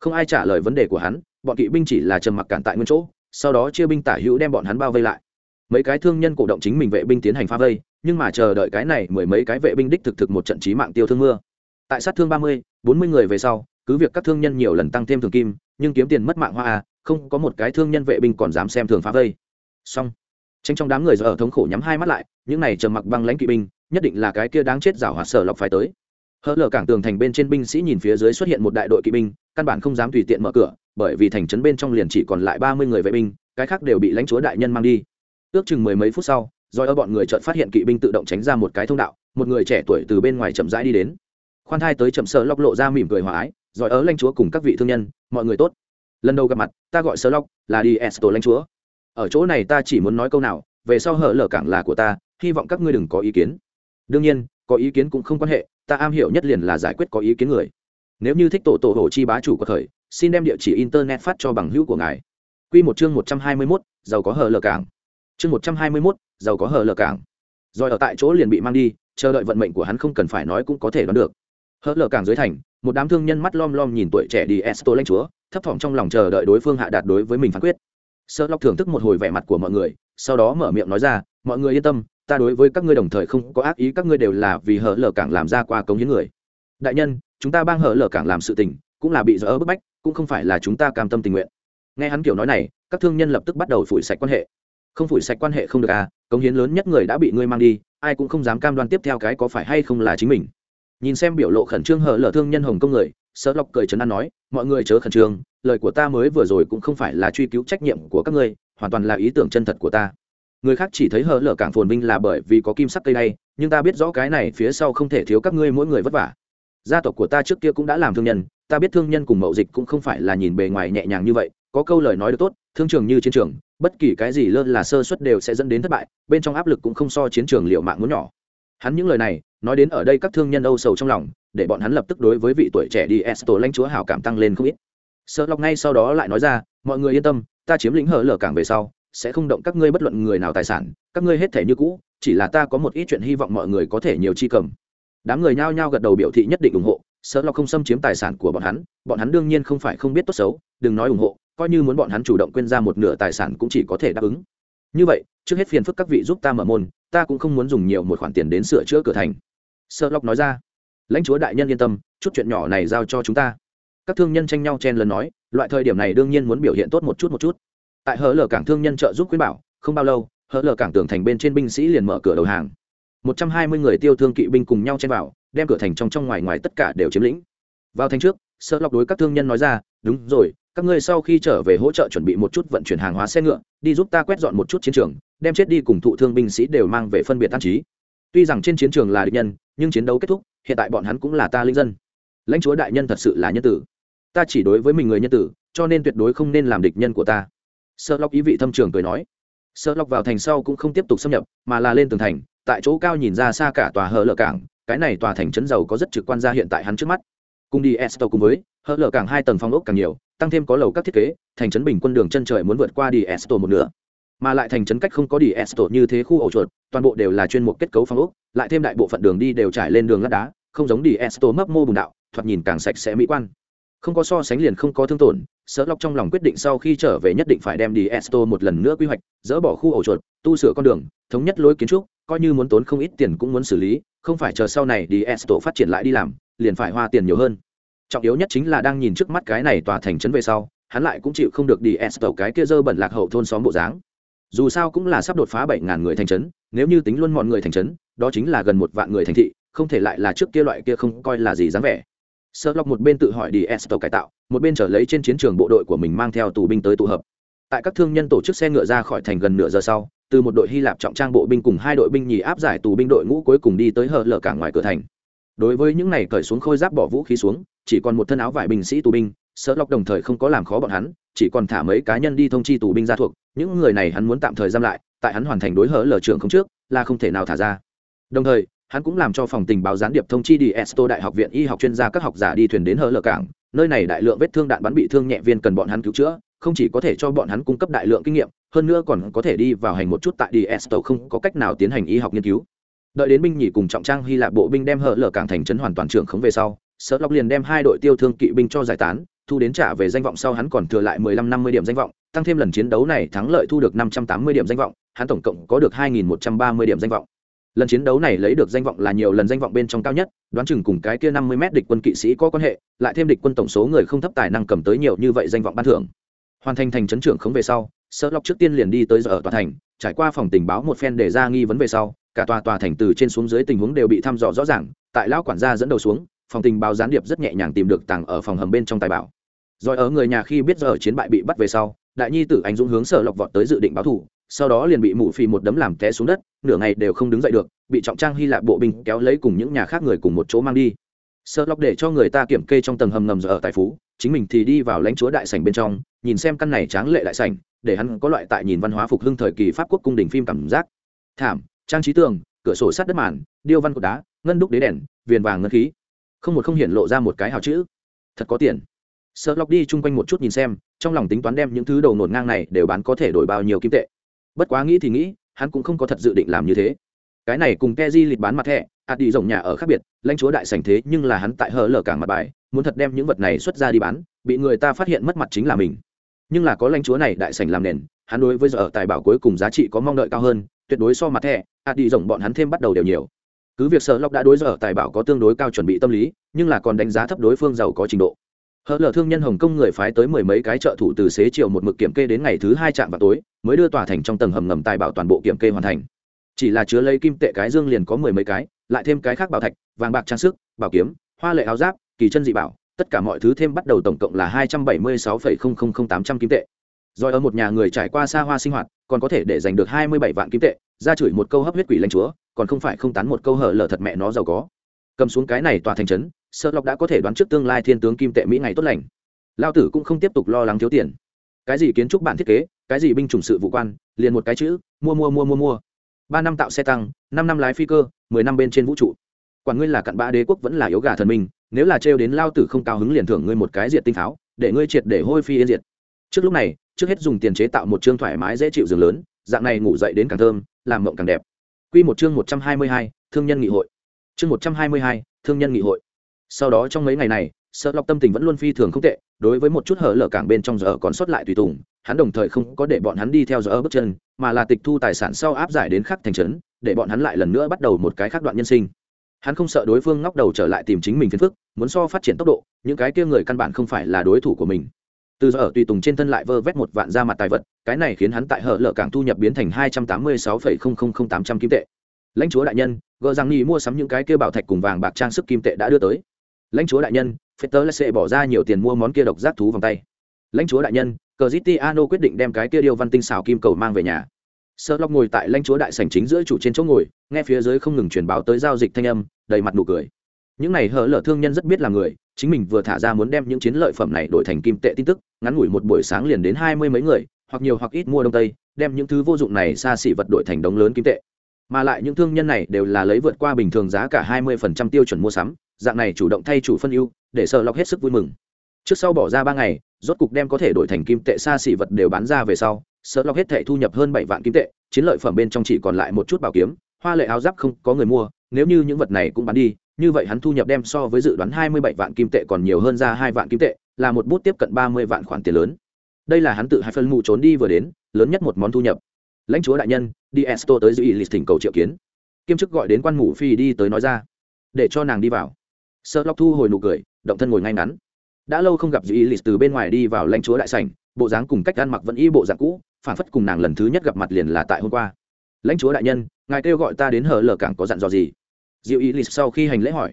Không ai trả lời vấn đề của hắn, bọn kỵ binh chỉ là trầm mặc cản tại nguyên chỗ, sau đó chia binh tả hữu đem bọn hắn bao vây lại. Mấy cái thương nhân cổ động chính mình vệ binh tiến hành phá vây, nhưng mà chờ đợi cái này mười mấy cái vệ binh đích thực thực một trận chí mạng tiêu thương mưa. Tại sát thương ba mươi bốn mươi người về sau, cứ việc các thương nhân nhiều lần tăng thêm thường kim, nhưng kiếm tiền mất mạng hoa à không có một cái thương nhân vệ binh còn dám xem thường phá vây. Xong. Tranh trong đám người giờ ở thống khổ nhắm hai mắt lại, những này trầm mặc băng lãnh kỵ binh, nhất định là cái kia đáng chết rảo hoạt sở lọc phải tới. Hỡ lở cảng tường thành bên trên binh sĩ nhìn phía dưới xuất hiện một đại đội kỵ binh, căn bản không dám tùy tiện mở cửa, bởi vì thành trấn bên trong liền chỉ còn lại ba mươi người vệ binh, cái khác đều bị lãnh chúa đại nhân mang đi. Ước chừng mười mấy phút sau do ở bọn người chợt phát hiện kỵ binh tự động tránh ra một cái thông đạo, một người trẻ tuổi từ bên ngoài chậm rãi đi đến khoan thai tới chậm sợ lóc lộ ra mỉm cười hòa ái giỏi ở lãnh chúa cùng các vị thương nhân, mọi người tốt. Lần đầu gặp mặt, ta gọi sơ lóc, là đi esto lãnh chúa. Ở chỗ này ta chỉ muốn nói câu nào, về sau hở lở cảng là của ta, hy vọng các ngươi đừng có ý kiến. Đương nhiên, có ý kiến cũng không quan hệ, ta am hiểu nhất liền là giải quyết có ý kiến người. Nếu như thích tổ tổ hồ chi bá chủ của thời, xin đem địa chỉ internet phát cho bằng hữu của ngài. Q một chương một trăm hai mươi mốt, giàu có hở lở cảng. Chương một trăm hai mươi mốt, giàu có hở lở cảng. Rồi ở tại chỗ liền bị mang đi, chờ đợi vận mệnh của hắn không cần phải nói cũng có thể đoán được hớt lờ cảng dưới thành, một đám thương nhân mắt lom lom nhìn tuổi trẻ đi esto lãnh chúa, thấp thỏm trong lòng chờ đợi đối phương hạ đạt đối với mình phán quyết. Sợ lóc thưởng thức một hồi vẻ mặt của mọi người, sau đó mở miệng nói ra, mọi người yên tâm, ta đối với các ngươi đồng thời không có ác ý, các ngươi đều là vì hở lở cảng làm ra qua cống hiến người. Đại nhân, chúng ta bang hở lở cảng làm sự tình, cũng là bị dỡ bức bách, cũng không phải là chúng ta cam tâm tình nguyện. Nghe hắn kiểu nói này, các thương nhân lập tức bắt đầu phủi sạch quan hệ. Không phủi sạch quan hệ không được à công hiến lớn nhất người đã bị ngươi mang đi, ai cũng không dám cam đoan tiếp theo cái có phải hay không là chính mình nhìn xem biểu lộ khẩn trương hở lở thương nhân hồng công người sợ lọc cười trấn an nói, mọi người chớ khẩn trương, lời của ta mới vừa rồi cũng không phải là truy cứu trách nhiệm của các ngươi, hoàn toàn là ý tưởng chân thật của ta. Người khác chỉ thấy hở lở cảng phồn vinh là bởi vì có kim sắc cây này nhưng ta biết rõ cái này phía sau không thể thiếu các ngươi mỗi người vất vả. Gia tộc của ta trước kia cũng đã làm thương nhân, ta biết thương nhân cùng mậu dịch cũng không phải là nhìn bề ngoài nhẹ nhàng như vậy, có câu lời nói được tốt, thương trường như chiến trường, bất kỳ cái gì lơ là sơ suất đều sẽ dẫn đến thất bại, bên trong áp lực cũng không so chiến trường liệu mạng muốn nhỏ hắn những lời này, nói đến ở đây các thương nhân âu sầu trong lòng, để bọn hắn lập tức đối với vị tuổi trẻ đi esto lãnh chúa hảo cảm tăng lên không ít. Sợ lọc ngay sau đó lại nói ra, mọi người yên tâm, ta chiếm lĩnh hở lở cảng về sau, sẽ không động các ngươi bất luận người nào tài sản, các ngươi hết thể như cũ, chỉ là ta có một ít chuyện hy vọng mọi người có thể nhiều chi cầm. Đám người nhao nhao gật đầu biểu thị nhất định ủng hộ, sợ lọc không xâm chiếm tài sản của bọn hắn bọn hắn đương nhiên không phải không biết tốt xấu, đừng nói ủng hộ, coi như muốn bọn hắn chủ động quên ra một nửa tài sản cũng chỉ có thể đáp ứng. Như vậy, trước hết phiền phức các vị giúp ta mở môn ta cũng không muốn dùng nhiều một khoản tiền đến sửa chữa cửa thành. Sợ lóc nói ra. Lãnh chúa đại nhân yên tâm, chút chuyện nhỏ này giao cho chúng ta. Các thương nhân tranh nhau chen lần nói, loại thời điểm này đương nhiên muốn biểu hiện tốt một chút một chút. Tại hở lở cảng thương nhân trợ giúp khuyên bảo, không bao lâu, hở lở cảng tường thành bên trên binh sĩ liền mở cửa đầu hàng. Một trăm hai mươi người tiêu thương kỵ binh cùng nhau chen vào, đem cửa thành trong trong ngoài ngoài tất cả đều chiếm lĩnh. Vào thành trước sợ lọc đối các thương nhân nói ra, đúng rồi, các ngươi sau khi trở về hỗ trợ chuẩn bị một chút vận chuyển hàng hóa xe ngựa, đi giúp ta quét dọn một chút chiến trường đem chết đi cùng thụ thương binh sĩ đều mang về phân biệt tan trí. Tuy rằng trên chiến trường là địch nhân, nhưng chiến đấu kết thúc, hiện tại bọn hắn cũng là ta linh dân. Lãnh chúa đại nhân thật sự là nhân tử. Ta chỉ đối với mình người nhân tử, cho nên tuyệt đối không nên làm địch nhân của ta. Sợ lóc ý vị thâm trường cười nói. Sợ lóc vào thành sau cũng không tiếp tục xâm nhập, mà là lên tường thành, tại chỗ cao nhìn ra xa cả tòa hờ lở cảng, cái này tòa thành trấn giàu có rất trực quan ra hiện tại hắn trước mắt. Cùng đi esto cùng với hờ lở cảng hai tầng phong ốc càng nhiều, tăng thêm có lầu các thiết kế, thành trấn bình quân đường chân trời muốn vượt qua đi esto một nửa mà lại thành trấn cách không có đi esto như thế khu ổ chuột, toàn bộ đều là chuyên mục kết cấu phong ốc, lại thêm đại bộ phận đường đi đều trải lên đường lát đá, không giống đi esto mấp mô bùn đạo, thoạt nhìn càng sạch sẽ mỹ quan. Không có so sánh liền không có thương tổn sợ lọc trong lòng quyết định sau khi trở về nhất định phải đem đi esto một lần nữa quy hoạch, dỡ bỏ khu ổ chuột, tu sửa con đường, thống nhất lối kiến trúc, coi như muốn tốn không ít tiền cũng muốn xử lý, không phải chờ sau này đi esto phát triển lại đi làm, liền phải hoa tiền nhiều hơn. Trọng yếu nhất chính là đang nhìn trước mắt cái này tòa thành trấn về sau, hắn lại cũng chịu không được đi esto cái kia dơ bẩn lạc hậu thôn xóm bộ dáng dù sao cũng là sắp đột phá bảy ngàn người thành trấn, nếu như tính luôn mọi người thành trấn, đó chính là gần một vạn người thành thị, không thể lại là trước kia loại kia không coi là gì dáng vẻ. Sợ lọc một bên tự hỏi đi esto cải tạo, một bên trở lấy trên chiến trường bộ đội của mình mang theo tù binh tới tụ hợp. Tại các thương nhân tổ chức xe ngựa ra khỏi thành gần nửa giờ sau, từ một đội hy lạp trọng trang bộ binh cùng hai đội binh nhì áp giải tù binh đội ngũ cuối cùng đi tới hở lở cả ngoài cửa thành. Đối với những này cởi xuống khôi giáp bỏ vũ khí xuống, chỉ còn một thân áo vải binh sĩ tù binh sợ lọc đồng thời không có làm khó bọn hắn chỉ còn thả mấy cá nhân đi thông chi tù binh gia thuộc, những người này hắn muốn tạm thời giam lại, tại hắn hoàn thành đối hở lở trường không trước, là không thể nào thả ra. Đồng thời, hắn cũng làm cho phòng tình báo gián điệp thông chi đi esto đại học viện y học chuyên gia các học giả đi thuyền đến hở lở cảng, nơi này đại lượng vết thương đạn bắn bị thương nhẹ viên cần bọn hắn cứu chữa, không chỉ có thể cho bọn hắn cung cấp đại lượng kinh nghiệm, hơn nữa còn có thể đi vào hành một chút tại đi esto không có cách nào tiến hành y học nghiên cứu. Đợi đến binh nhì cùng trọng trang hy lạp bộ binh đem hở lở cảng thành trấn hoàn toàn trưởng khống về sau sợ lóc liền đem hai đội tiêu thương kỵ binh cho giải tán thu đến trả về danh vọng sau hắn còn thừa lại mười lăm năm mươi điểm danh vọng, tăng thêm lần chiến đấu này thắng lợi thu được năm trăm tám mươi điểm danh vọng, hắn tổng cộng có được hai nghìn một trăm ba mươi điểm danh vọng. Lần chiến đấu này lấy được danh vọng là nhiều lần danh vọng bên trong cao nhất, đoán chừng cùng cái kia năm mươi m địch quân kỵ sĩ có quan hệ, lại thêm địch quân tổng số người không thấp tài năng cầm tới nhiều như vậy danh vọng ban thưởng. Hoàn thành thành trấn trưởng khống về sau sơ lộc trước tiên liền đi tới giờ ở tòa thành, trải qua phòng tình báo một phen để ra nghi vấn về sau, cả tòa tòa thành từ trên xuống dưới tình huống đều bị thăm dò rõ ràng, tại lão quản gia dẫn đầu xuống, phòng tình báo gián điệp rất nhẹ nhàng tìm được tàng ở phòng hầm bên trong tài bảo rồi ở người nhà khi biết giờ chiến bại bị bắt về sau, đại nhi tử anh dũng hướng sở lọc vọt tới dự định báo thủ, sau đó liền bị mụ phì một đấm làm té xuống đất, nửa ngày đều không đứng dậy được, bị trọng trang hy lạp bộ binh kéo lấy cùng những nhà khác người cùng một chỗ mang đi. Sợ lọc để cho người ta kiểm kê trong tầng hầm ngầm giờ ở tài phú, chính mình thì đi vào lãnh chúa đại sảnh bên trong, nhìn xem căn này tráng lệ đại sảnh, để hắn có loại tại nhìn văn hóa phục hưng thời kỳ pháp quốc cung đình phim cảm giác. Thảm, trang trí tường, cửa sổ sát đất màn, điêu văn cột đá, ngân đúc đế đèn, viền vàng ngân khí. Không một không hiện lộ ra một cái hào chữ. Thật có tiền sợ lọc đi chung quanh một chút nhìn xem, trong lòng tính toán đem những thứ đầu nổn ngang này đều bán có thể đổi bao nhiêu kim tệ. Bất quá nghĩ thì nghĩ, hắn cũng không có thật dự định làm như thế. Cái này cùng keji lịch bán mặt thẻ ạt đi rộng nhà ở khác biệt, lãnh chúa đại sành thế nhưng là hắn tại hở lở cảng mặt bài, muốn thật đem những vật này xuất ra đi bán, bị người ta phát hiện mất mặt chính là mình. Nhưng là có lãnh chúa này đại sành làm nền, hắn đối với giờ tài bảo cuối cùng giá trị có mong đợi cao hơn, tuyệt đối so mặt thẻ ạt đi rộng bọn hắn thêm bắt đầu đều nhiều. Cứ việc sợ lọc đã đối giờ tài bảo có tương đối cao chuẩn bị tâm lý, nhưng là còn đánh giá thấp đối phương giàu có trình độ hở lở thương nhân hồng kông người phái tới mười mấy cái trợ thủ từ xế chiều một mực kiểm kê đến ngày thứ hai trạm vào tối, mới đưa tòa thành trong tầng hầm ngầm tài bảo toàn bộ kiểm kê hoàn thành. Chỉ là chứa lấy kim tệ cái dương liền có mười mấy cái, lại thêm cái khác bảo thạch, vàng bạc trang sức, bảo kiếm, hoa lệ áo giáp, kỳ chân dị bảo, tất cả mọi thứ thêm bắt đầu tổng cộng là hai trăm bảy mươi sáu phẩy không không không tám trăm kim tệ. Rồi ở một nhà người trải qua xa hoa sinh hoạt, còn có thể để giành được hai mươi bảy vạn kim tệ, ra chửi một câu hấp huyết quỷ lanh chúa, còn không phải không tán một câu hở lở thật mẹ nó giàu có. Cầm xuống cái này tòa thành trấn sợ lọc đã có thể đoán trước tương lai thiên tướng kim tệ mỹ ngày tốt lành. Lao tử cũng không tiếp tục lo lắng thiếu tiền. Cái gì kiến trúc bản thiết kế cái gì binh chủng sự vụ quan liền một cái chữ mua mua mua mua mua. Ba năm tạo xe tăng năm năm lái phi cơ mười năm bên trên vũ trụ. Quản ngươi là cặn bã đế quốc vẫn là yếu gà thần minh nếu là trêu đến lao tử không cao hứng liền thưởng ngươi một cái diệt tinh tháo, để ngươi triệt để hôi phi yên diệt. Trước lúc này trước hết dùng tiền chế tạo một chương thoải mái dễ chịu giường lớn dạng này ngủ dậy đến càng thơm làm mộng càng đẹp. Quy một chương một trăm hai mươi hai, thương nhân nghị hội. Chương một trăm hai mươi hai, thương nhân nghị hội. Sau đó trong mấy ngày này, sợ Lộc tâm tình vẫn luôn phi thường không tệ, đối với một chút hở lở cảng bên trong giờ còn sót lại tùy tùng, hắn đồng thời không có để bọn hắn đi theo giờ bước chân, mà là tịch thu tài sản sau áp giải đến khắc thành trấn, để bọn hắn lại lần nữa bắt đầu một cái khác đoạn nhân sinh. Hắn không sợ đối phương ngóc đầu trở lại tìm chính mình phiền phức, muốn so phát triển tốc độ, những cái kia người căn bản không phải là đối thủ của mình. Từ giờ ở tùy tùng trên thân lại vơ vét một vạn ra mặt tài vật, cái này khiến hắn tại hở lở cảng thu nhập biến thành hai trăm tám mươi sáu phẩy không không không tám trăm kim tệ. Lãnh chúa đại nhân, gờ rằng nghi mua sắm những cái kia bảo thạch cùng vàng bạc trang sức kim tệ đã đưa tới. Lãnh chúa đại nhân, Fetter sẽ bỏ ra nhiều tiền mua món kia độc giác thú vòng tay. Lãnh chúa đại nhân, Cristiano quyết định đem cái kia điêu văn tinh xảo kim cầu mang về nhà. sợ lóc ngồi tại lãnh chúa đại sảnh chính giữa chủ trên chỗ ngồi, nghe phía dưới không ngừng truyền báo tới giao dịch thanh âm, đầy mặt nụ cười. Những này hở lở thương nhân rất biết là người, chính mình vừa thả ra muốn đem những chiến lợi phẩm này đổi thành kim tệ tin tức, ngắn ngủi một buổi sáng liền đến hai mươi mấy người, hoặc nhiều hoặc ít mua đông tây, đem những thứ vô dụng này xa xỉ vật đổi thành đống lớn kim tệ. Mà lại những thương nhân này đều là lấy vượt qua bình thường giá cả hai 20% tiêu chuẩn mua sắm, dạng này chủ động thay chủ phân ưu, để sợ lọc hết sức vui mừng. Trước sau bỏ ra ba ngày, rốt cục đem có thể đổi thành kim tệ xa xỉ vật đều bán ra về sau, sợ lọc hết thể thu nhập hơn bảy vạn kim tệ, chiến lợi phẩm bên trong chỉ còn lại một chút bảo kiếm, hoa lệ áo giáp không có người mua, nếu như những vật này cũng bán đi, như vậy hắn thu nhập đem so với dự đoán hai mươi bảy vạn kim tệ còn nhiều hơn ra hai vạn kim tệ, là một bút tiếp cận ba mươi vạn khoản tiền lớn. Đây là hắn tự hai phân mù trốn đi vừa đến lớn nhất một món thu nhập. Lãnh chúa đại nhân đi esto tới giữ ý lịch thỉnh cầu triệu kiến. Kiêm chức gọi đến quan mù phi đi tới nói ra. Để cho nàng đi vào sợ lóc thu hồi nụ cười, động thân ngồi ngay ngắn. Đã lâu không gặp dư ý lịch từ bên ngoài đi vào lãnh chúa đại sảnh, bộ dáng cùng cách ăn mặc vẫn y bộ dạng cũ phản phất cùng nàng lần thứ nhất gặp mặt liền là tại hôm qua. Lãnh chúa đại nhân, ngài kêu gọi ta đến hở lờ cảng có dặn dò gì? Diệu ý lịch sau khi hành lễ hỏi.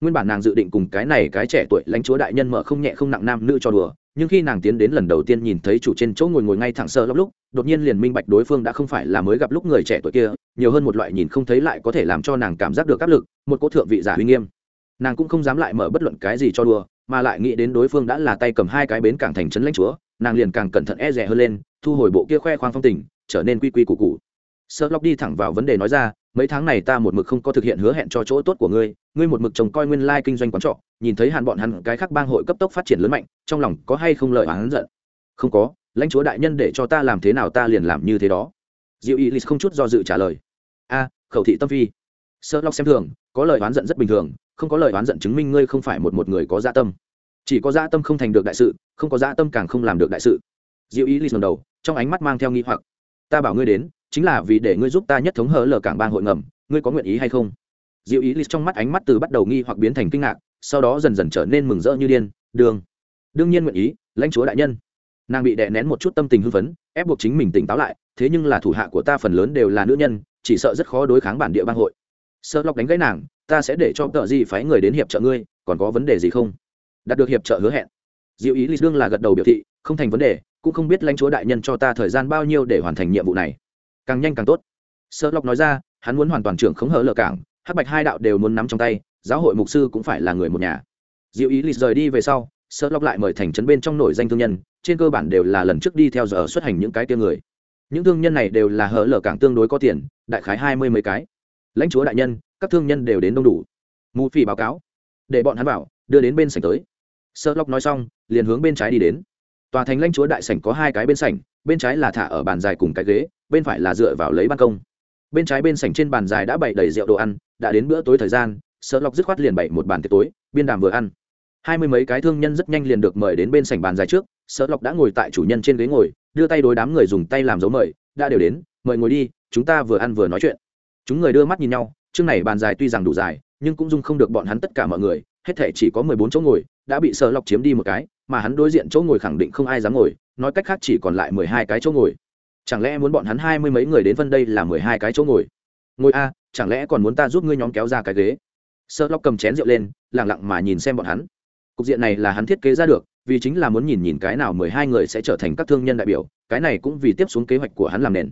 Nguyên bản nàng dự định cùng cái này cái trẻ tuổi lãnh chúa đại nhân mở không nhẹ không nặng nam nữ cho đùa, nhưng khi nàng tiến đến lần đầu tiên nhìn thấy chủ trên chỗ ngồi ngồi ngay thẳng sơ lóc lúc, đột nhiên liền minh bạch đối phương đã không phải là mới gặp lúc người trẻ tuổi kia, nhiều hơn một loại nhìn không thấy lại có thể làm cho nàng cảm giác được áp lực, một cỗ thượng vị giả uy nghiêm nàng cũng không dám lại mở bất luận cái gì cho đùa mà lại nghĩ đến đối phương đã là tay cầm hai cái bến cảng thành trấn lãnh chúa, nàng liền càng cẩn thận e rẻ hơn lên, thu hồi bộ kia khoe khoang phong tình, trở nên quy quy củ cụ sợ lóc đi thẳng vào vấn đề nói ra, mấy tháng này ta một mực không có thực hiện hứa hẹn cho chỗ tốt của ngươi ngươi một mực trông coi nguyên lai kinh doanh quán trọ, nhìn thấy hàn bọn hắn cái khác bang hội cấp tốc phát triển lớn mạnh, trong lòng có hay không lợi oán giận? Không có, lãnh chúa đại nhân để cho ta làm thế nào ta liền làm như thế đó. Diệu y không chút do dự trả lời. A, khẩu thị tâm phi. Sợ lóc xem thường, có lời oán giận rất bình thường không có lời oán giận chứng minh ngươi không phải một một người có dạ tâm. Chỉ có dạ tâm không thành được đại sự, không có dạ tâm càng không làm được đại sự. Diệu ý y ngầm đầu, trong ánh mắt mang theo nghi hoặc. Ta bảo ngươi đến, chính là vì để ngươi giúp ta nhất thống hở lờ cảng bang hội ngầm, ngươi có nguyện ý hay không? Diệu ý trong mắt ánh mắt từ bắt đầu nghi hoặc biến thành kinh ngạc, sau đó dần dần trở nên mừng rỡ như điên. Đường. Đương nhiên nguyện ý, lãnh chúa đại nhân. Nàng bị đè nén một chút tâm tình hưng phấn, ép buộc chính mình tỉnh táo lại, thế nhưng là thủ hạ của ta phần lớn đều là nữ nhân, chỉ sợ rất khó đối kháng bản địa bang hội. Sơ lọc đánh gãy nàng ta sẽ để cho tờ gì phái người đến hiệp trợ ngươi, còn có vấn đề gì không? Đạt được hiệp trợ hứa hẹn. Diệu ý lý đương là gật đầu biểu thị, không thành vấn đề, cũng không biết lãnh chúa đại nhân cho ta thời gian bao nhiêu để hoàn thành nhiệm vụ này. Càng nhanh càng tốt. Sơ lộc nói ra, hắn muốn hoàn toàn trưởng khống hở lờ cảng, hắc bạch hai đạo đều muốn nắm trong tay, giáo hội mục sư cũng phải là người một nhà. Diệu ý lịch rời đi về sau, sơ lọc lại mời thành trấn bên trong nổi danh thương nhân, trên cơ bản đều là lần trước đi theo giờ xuất hành những cái tia người. Những thương nhân này đều là hở lờ cảng tương đối có tiền, đại khái hai mươi mấy cái. Lãnh chúa đại nhân các thương nhân đều đến đông đủ. Mù phỉ báo cáo. Để bọn hắn vào, đưa đến bên sảnh tới. Sợ lóc nói xong liền hướng bên trái đi đến. Tòa thành lãnh chúa đại sảnh có hai cái bên sảnh bên trái là thả ở bàn dài cùng cái ghế bên phải là dựa vào lấy ban công. Bên trái bên sảnh trên bàn dài đã bày đầy rượu đồ ăn đã đến bữa tối thời gian sợ lóc dứt khoát liền bày một bàn tiệc tối biên đàm vừa ăn. Hai mươi mấy cái thương nhân rất nhanh liền được mời đến bên sảnh bàn dài trước sợ lóc đã ngồi tại chủ nhân trên ghế ngồi đưa tay đối đám người dùng tay làm dấu mời đã đều đến mời ngồi đi chúng ta vừa ăn vừa nói chuyện. Chúng người đưa mắt nhìn nhau chương này bàn dài tuy rằng đủ dài, nhưng cũng dung không được bọn hắn tất cả mọi người, hết thể chỉ có mười bốn chỗ ngồi, đã bị sợ lọc chiếm đi một cái, mà hắn đối diện chỗ ngồi khẳng định không ai dám ngồi, nói cách khác chỉ còn lại mười hai cái chỗ ngồi. Chẳng lẽ muốn bọn hắn hai mươi mấy người đến phân đây là mười hai cái chỗ ngồi? Ngồi a, chẳng lẽ còn muốn ta giúp ngươi nhóm kéo ra cái ghế? Sơ lọc cầm chén rượu lên lẳng lặng mà nhìn xem bọn hắn. Cục diện này là hắn thiết kế ra được, vì chính là muốn nhìn nhìn cái nào mười hai người sẽ trở thành các thương nhân đại biểu, cái này cũng vì tiếp xuống kế hoạch của hắn làm nền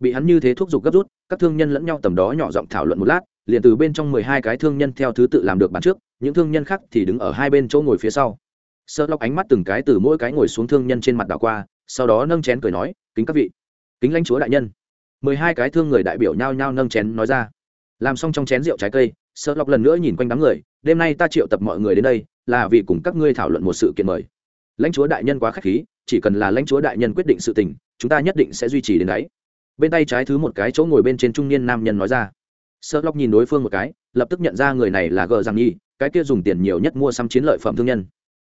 bị hắn như thế thúc giục gấp rút, các thương nhân lẫn nhau tầm đó nhỏ giọng thảo luận một lát, liền từ bên trong mười hai cái thương nhân theo thứ tự làm được bàn trước, những thương nhân khác thì đứng ở hai bên chỗ ngồi phía sau. Sơ lóc ánh mắt từng cái từ mỗi cái ngồi xuống thương nhân trên mặt đảo qua, sau đó nâng chén cười nói, kính các vị, kính lãnh chúa đại nhân. Mười hai cái thương người đại biểu nhao nhao nâng chén nói ra. Làm xong trong chén rượu trái cây sợ lóc lần nữa nhìn quanh đám người, đêm nay ta triệu tập mọi người đến đây, là vì cùng các ngươi thảo luận một sự kiện mời. Lãnh chúa đại nhân quá k h á c h khí, chỉ cần là lãnh chúa đại nhân quyết định sự tình, chúng ta nhất định sẽ duy trì đến đấy bên tay trái thứ một cái chỗ ngồi bên trên trung niên nam nhân nói ra. Sợ lóc nhìn đối phương một cái, lập tức nhận ra người này là gờ rằng nhi, cái kia dùng tiền nhiều nhất mua xăm chiến lợi phẩm thương nhân.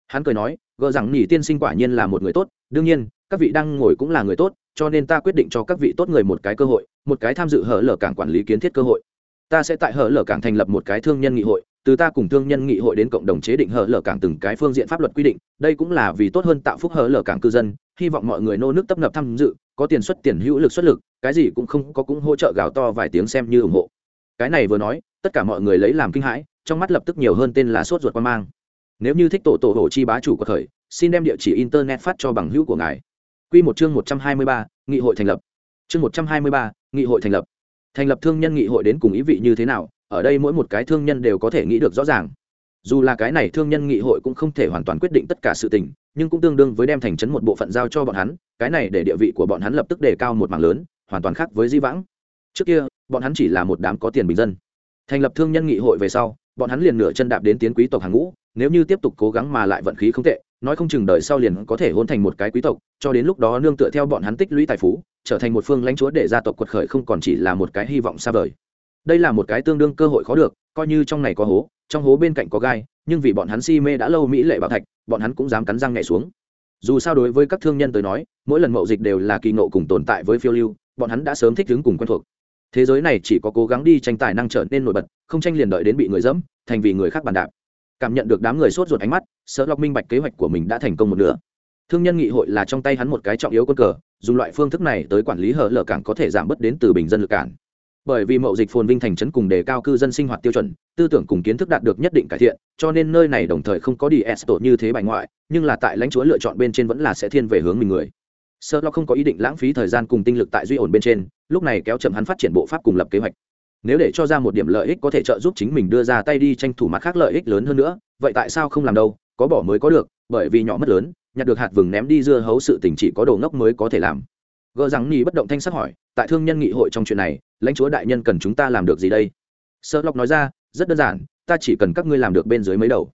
Hắn cười nói, gờ rằng nhi tiên sinh quả nhiên là một người tốt, đương nhiên, các vị đang ngồi cũng là người tốt, cho nên ta quyết định cho các vị tốt người một cái cơ hội, một cái tham dự hở lở cảng quản lý kiến thiết cơ hội. Ta sẽ tại hở lở cảng thành lập một cái thương nhân nghị hội từ ta cùng thương nhân nghị hội đến cộng đồng chế định hở lở cảng từng cái phương diện pháp luật quy định đây cũng là vì tốt hơn tạo phúc hở lở cảng cư dân hy vọng mọi người nô nước tấp nập tham dự có tiền xuất tiền hữu lực xuất lực cái gì cũng không có cũng hỗ trợ gào to vài tiếng xem như ủng hộ cái này vừa nói tất cả mọi người lấy làm kinh hãi trong mắt lập tức nhiều hơn tên là sốt ruột quan mang nếu như thích tổ tổ hồ chi bá chủ của thời xin đem địa chỉ internet phát cho bằng hữu của ngài Quy một chương 123, nghị hội thành lập. Chương 123, nghị hội thành lập. Thành lập thương nhân nghị hội đến cùng ý vị như thế nào, ở đây mỗi một cái thương nhân đều có thể nghĩ được rõ ràng. Dù là cái này thương nhân nghị hội cũng không thể hoàn toàn quyết định tất cả sự tình, nhưng cũng tương đương với đem thành trấn một bộ phận giao cho bọn hắn, cái này để địa vị của bọn hắn lập tức đề cao một mảng lớn, hoàn toàn khác với di vãng. Trước kia, bọn hắn chỉ là một đám có tiền bình dân. Thành lập thương nhân nghị hội về sau, bọn hắn liền nửa chân đạp đến tiến quý tộc hàng ngũ, nếu như tiếp tục cố gắng mà lại vận khí không tệ, nói không chừng đời sau liền có thể hôn thành một cái quý tộc cho đến lúc đó nương tựa theo bọn hắn tích lũy tài phú trở thành một phương lãnh chúa để gia tộc quật khởi không còn chỉ là một cái hy vọng xa vời đây là một cái tương đương cơ hội khó được, coi như trong này có hố, trong hố bên cạnh có gai, nhưng vì bọn hắn si mê đã lâu mỹ lệ bảo thạch, bọn hắn cũng dám cắn răng nhảy xuống. Dù sao đối với các thương nhân tới nói, mỗi lần mậu dịch đều là kỳ ngộ cùng tồn tại với phiêu lưu, bọn hắn đã sớm thích ứng cùng quen thuộc. Thế giới này chỉ có cố gắng đi tranh tài năng trở nên nổi bật, không tranh liền đợi đến bị người dẫm, thành vì người khác bàn đạp. Cảm nhận được đám người sốt ruột ánh mắt sợ lọc minh bạch kế hoạch của mình đã thành công một nửa. Thương nhân nghị hội là trong tay hắn một cái trọng yếu quân cờ, dùng loại phương thức này tới quản lý hở lở cảng có thể giảm bớt đến từ bình dân lực cản bởi vì mậu dịch phồn vinh thành trấn cùng đề cao cư dân sinh hoạt tiêu chuẩn, tư tưởng cùng kiến thức đạt được nhất định cải thiện, cho nên nơi này đồng thời không có đi s tổ như thế bài ngoại, nhưng là tại lãnh chúa lựa chọn bên trên vẫn là sẽ thiên về hướng mình người. Sơ lo không có ý định lãng phí thời gian cùng tinh lực tại duy ổn bên trên, lúc này kéo chậm hắn phát triển bộ pháp cùng lập kế hoạch. Nếu để cho ra một điểm lợi ích có thể trợ giúp chính mình đưa ra tay đi tranh thủ mặt khác lợi ích lớn hơn nữa, vậy tại sao không làm đâu, có bỏ mới có được, bởi vì nhỏ mất lớn, nhặt được hạt vừng ném đi dưa hấu sự tình chỉ có đồ ngốc mới có thể làm gờ rằng nhì bất động thanh sắc hỏi, tại thương nhân nghị hội trong chuyện này, lãnh chúa đại nhân cần chúng ta làm được gì đây? Sợ lọc nói ra, rất đơn giản, ta chỉ cần các ngươi làm được bên dưới mấy đầu.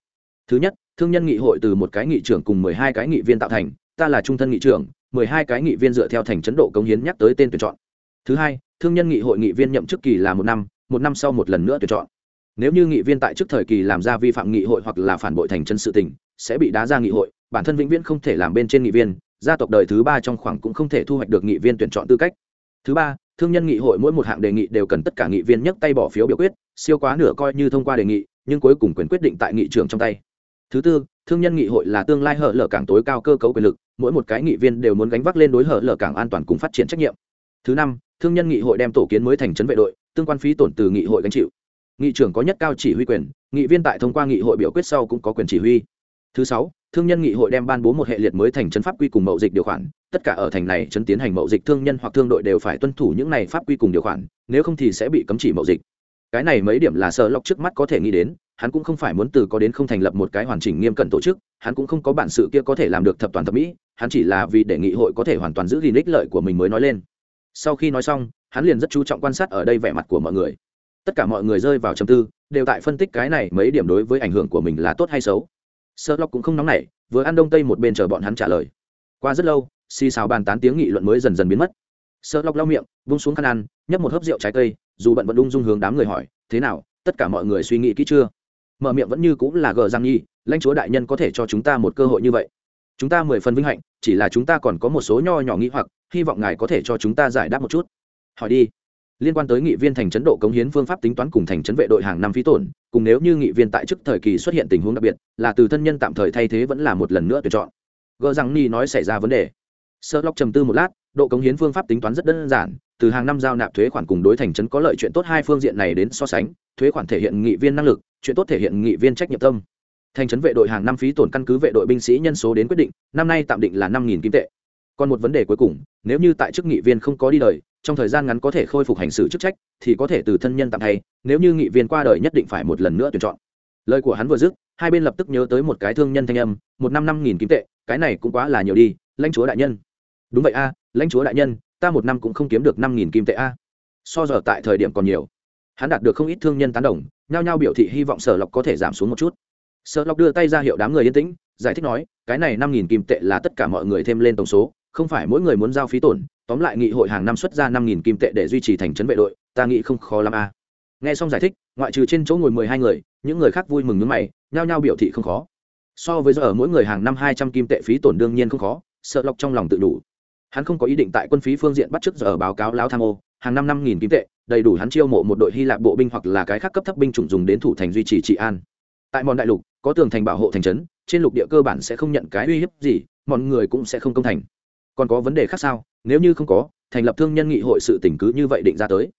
Thứ nhất, thương nhân nghị hội từ một cái nghị trưởng cùng mười hai cái nghị viên tạo thành, ta là trung thân nghị trưởng, mười hai cái nghị viên dựa theo thành chấn độ công hiến nhắc tới tên tuyển chọn. Thứ hai, thương nhân nghị hội nghị viên nhậm chức kỳ là một năm một năm sau một lần nữa tuyển chọn. Nếu như nghị viên tại trước thời kỳ làm ra vi phạm nghị hội hoặc là phản bội thành chân sự tình, sẽ bị đá ra nghị hội, bản thân vĩnh viễn không thể làm bên trên nghị viên gia tộc đời thứ ba trong khoảng cũng không thể thu hoạch được nghị viên tuyển chọn tư cách. Thứ ba, thương nhân nghị hội mỗi một hạng đề nghị đều cần tất cả nghị viên nhấc tay bỏ phiếu biểu quyết, siêu quá nửa coi như thông qua đề nghị, nhưng cuối cùng quyền quyết định tại nghị trường trong tay. Thứ tư, thương nhân nghị hội là tương lai hở lở cảng tối cao cơ cấu quyền lực, mỗi một cái nghị viên đều muốn gánh vác lên đối hở lở cảng an toàn cùng phát triển trách nhiệm. Thứ năm, thương nhân nghị hội đem tổ kiến mới thành trấn vệ đội, tương quan phí tổn từ nghị hội gánh chịu. Nghị trưởng có nhất cao chỉ huy quyền, nghị viên tại thông qua nghị hội biểu quyết sau cũng có quyền chỉ huy. Thứ sáu thương nhân nghị hội đem ban bố một hệ liệt mới thành trấn pháp quy cùng mậu dịch điều khoản, tất cả ở thành này trấn tiến hành mậu dịch thương nhân hoặc thương đội đều phải tuân thủ những này pháp quy cùng điều khoản, nếu không thì sẽ bị cấm chỉ mậu dịch. Cái này mấy điểm là sợ lọc trước mắt có thể nghĩ đến, hắn cũng không phải muốn từ có đến không thành lập một cái hoàn chỉnh nghiêm cẩn tổ chức, hắn cũng không có bản sự kia có thể làm được thập toàn thập mỹ, hắn chỉ là vì để nghị hội có thể hoàn toàn giữ gìn ích lợi của mình mới nói lên. Sau khi nói xong, hắn liền rất chú trọng quan sát ở đây vẻ mặt của mọi người. Tất cả mọi người rơi vào trầm tư, đều tại phân tích cái này mấy điểm đối với ảnh hưởng của mình là tốt hay xấu sơ lóc cũng không nóng nảy, vừa ăn đông tây một bên chờ bọn hắn trả lời. Qua rất lâu, xì xào bàn tán tiếng nghị luận mới dần dần biến mất. Sơ lóc lau miệng, vung xuống khăn ăn, nhấp một hớp rượu trái cây, dù bận vẫn ung dung hướng đám người hỏi, thế nào, tất cả mọi người suy nghĩ kỹ chưa? Mở miệng vẫn như cũng là gờ giang nhi lãnh chúa đại nhân có thể cho chúng ta một cơ hội như vậy? Chúng ta mười phần vinh hạnh, chỉ là chúng ta còn có một số nho nhỏ nghĩ hoặc, hy vọng ngài có thể cho chúng ta giải đáp một chút. Hỏi đi liên quan tới nghị viên thành chấn độ cống hiến phương pháp tính toán cùng thành chấn vệ đội hàng năm phí tổn, cùng nếu như nghị viên tại chức thời kỳ xuất hiện tình huống đặc biệt, là từ thân nhân tạm thời thay thế vẫn là một lần nữa tuyển chọn. Gờ rằng ni nói xảy ra vấn đề. Sơ lóc trầm tư một lát, độ cống hiến phương pháp tính toán rất đơn giản, từ hàng năm giao nạp thuế khoản cùng đối thành chấn có lợi chuyện tốt hai phương diện này đến so sánh, thuế khoản thể hiện nghị viên năng lực, chuyện tốt thể hiện nghị viên trách nhiệm tâm. Thành chấn vệ đội hàng năm phí tổn căn cứ vệ đội binh sĩ nhân số đến quyết định, năm nay tạm định là năm kim tệ. Còn một vấn đề cuối cùng, nếu như tại chức nghị viên không có đi đời trong thời gian ngắn có thể khôi phục hành xử chức trách, thì có thể từ thân nhân tạm thay, nếu như nghị viên qua đời nhất định phải một lần nữa tuyển chọn. Lời của hắn vừa dứt, hai bên lập tức nhớ tới một cái thương nhân thanh âm, một năm năm nghìn kim tệ, cái này cũng quá là nhiều đi, lãnh chúa đại nhân. Đúng vậy a, lãnh chúa đại nhân, ta một năm cũng không kiếm được năm nghìn kim tệ a. So giờ tại thời điểm còn nhiều. Hắn đạt được không ít thương nhân tán đồng, nhao nhao biểu thị hy vọng sở lộc có thể giảm xuống một chút. Sở lộc đưa tay ra hiệu đám người yên tĩnh, giải thích nói, cái này năm nghìn kim tệ là tất cả mọi người thêm lên tổng số, không phải mỗi người muốn giao phí tổn tóm lại nghị hội hàng năm xuất ra năm nghìn kim tệ để duy trì thành trấn vệ đội, ta nghĩ không khó lắm a. À. nghe xong giải thích, ngoại trừ trên chỗ ngồi mười hai người, những người khác vui mừng nước mày, nhao nhao biểu thị không khó. So với giờ ở mỗi người hàng năm hai trăm kim tệ phí tổn đương nhiên không khó, sợ lọc trong lòng tự đủ. Hắn không có ý định tại quân phí phương diện bắt chước giờ báo cáo lão tham ô, hàng năm năm nghìn kim tệ, đầy đủ hắn chiêu mộ một đội hy lạp bộ binh hoặc là cái khác cấp thấp binh chủng dùng đến thủ thành duy trì trị an. Tại mòn đại lục, có tường thành bảo hộ thành trấn, trên lục địa cơ bản sẽ không nhận cái uy hiếp gì, mọi người cũng sẽ không công thành còn có vấn đề khác sao? Nếu như không có, thành lập thương nhân nghị hội sự tỉnh cứ như vậy định ra tới.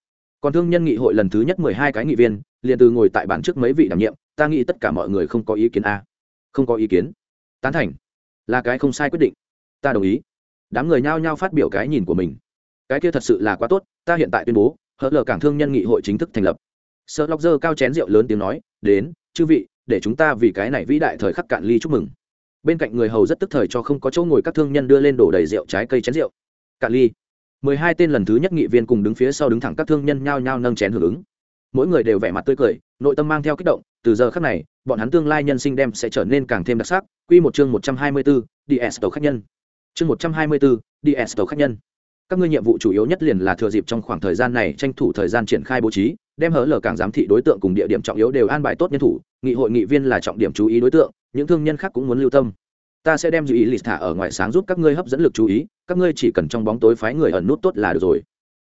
Còn thương nhân nghị hội lần thứ nhất mười hai cái nghị viên, liền từ ngồi tại bản trước mấy vị đảm nhiệm, ta nghĩ tất cả mọi người không có ý kiến a. Không có ý kiến. Tán thành. Là cái không sai quyết định. Ta đồng ý. Đám người nhao nhao phát biểu cái nhìn của mình. Cái kia thật sự là quá tốt, ta hiện tại tuyên bố, hở lờ cảng thương nhân nghị hội chính thức thành lập. Sợ lóc dơ cao chén rượu lớn tiếng nói, đến, chư vị, để chúng ta vì cái này vĩ đại thời khắc cạn ly chúc mừng bên cạnh người hầu rất tức thời cho không có chỗ ngồi các thương nhân đưa lên đổ đầy rượu trái cây chén rượu. Cà ly. Mười hai tên lần thứ nhất nghị viên cùng đứng phía sau đứng thẳng các thương nhân nhao nhao nâng chén hưởng ứng. Mỗi người đều vẻ mặt tươi cười, nội tâm mang theo kích động, từ giờ khắc này, bọn hắn tương lai nhân sinh đem sẽ trở nên càng thêm đặc sắc. Quy một chương một trăm hai mươi bốn DS tàu khách nhân. Chương một trăm hai mươi bốn DS tàu khách nhân. Các ngươi nhiệm vụ chủ yếu nhất liền là thừa dịp trong khoảng thời gian này tranh thủ thời gian triển khai bố trí, đem hở lở càng giám thị đối tượng cùng địa điểm trọng yếu đều an bài tốt nhân thủ, nghị hội nghị viên là trọng điểm chú ý đối tượng những thương nhân khác cũng muốn lưu tâm. Ta sẽ đem dư ý lịch thả ở ngoài sáng giúp các ngươi hấp dẫn lực chú ý, các ngươi chỉ cần trong bóng tối phái người ẩn nút tốt là được rồi.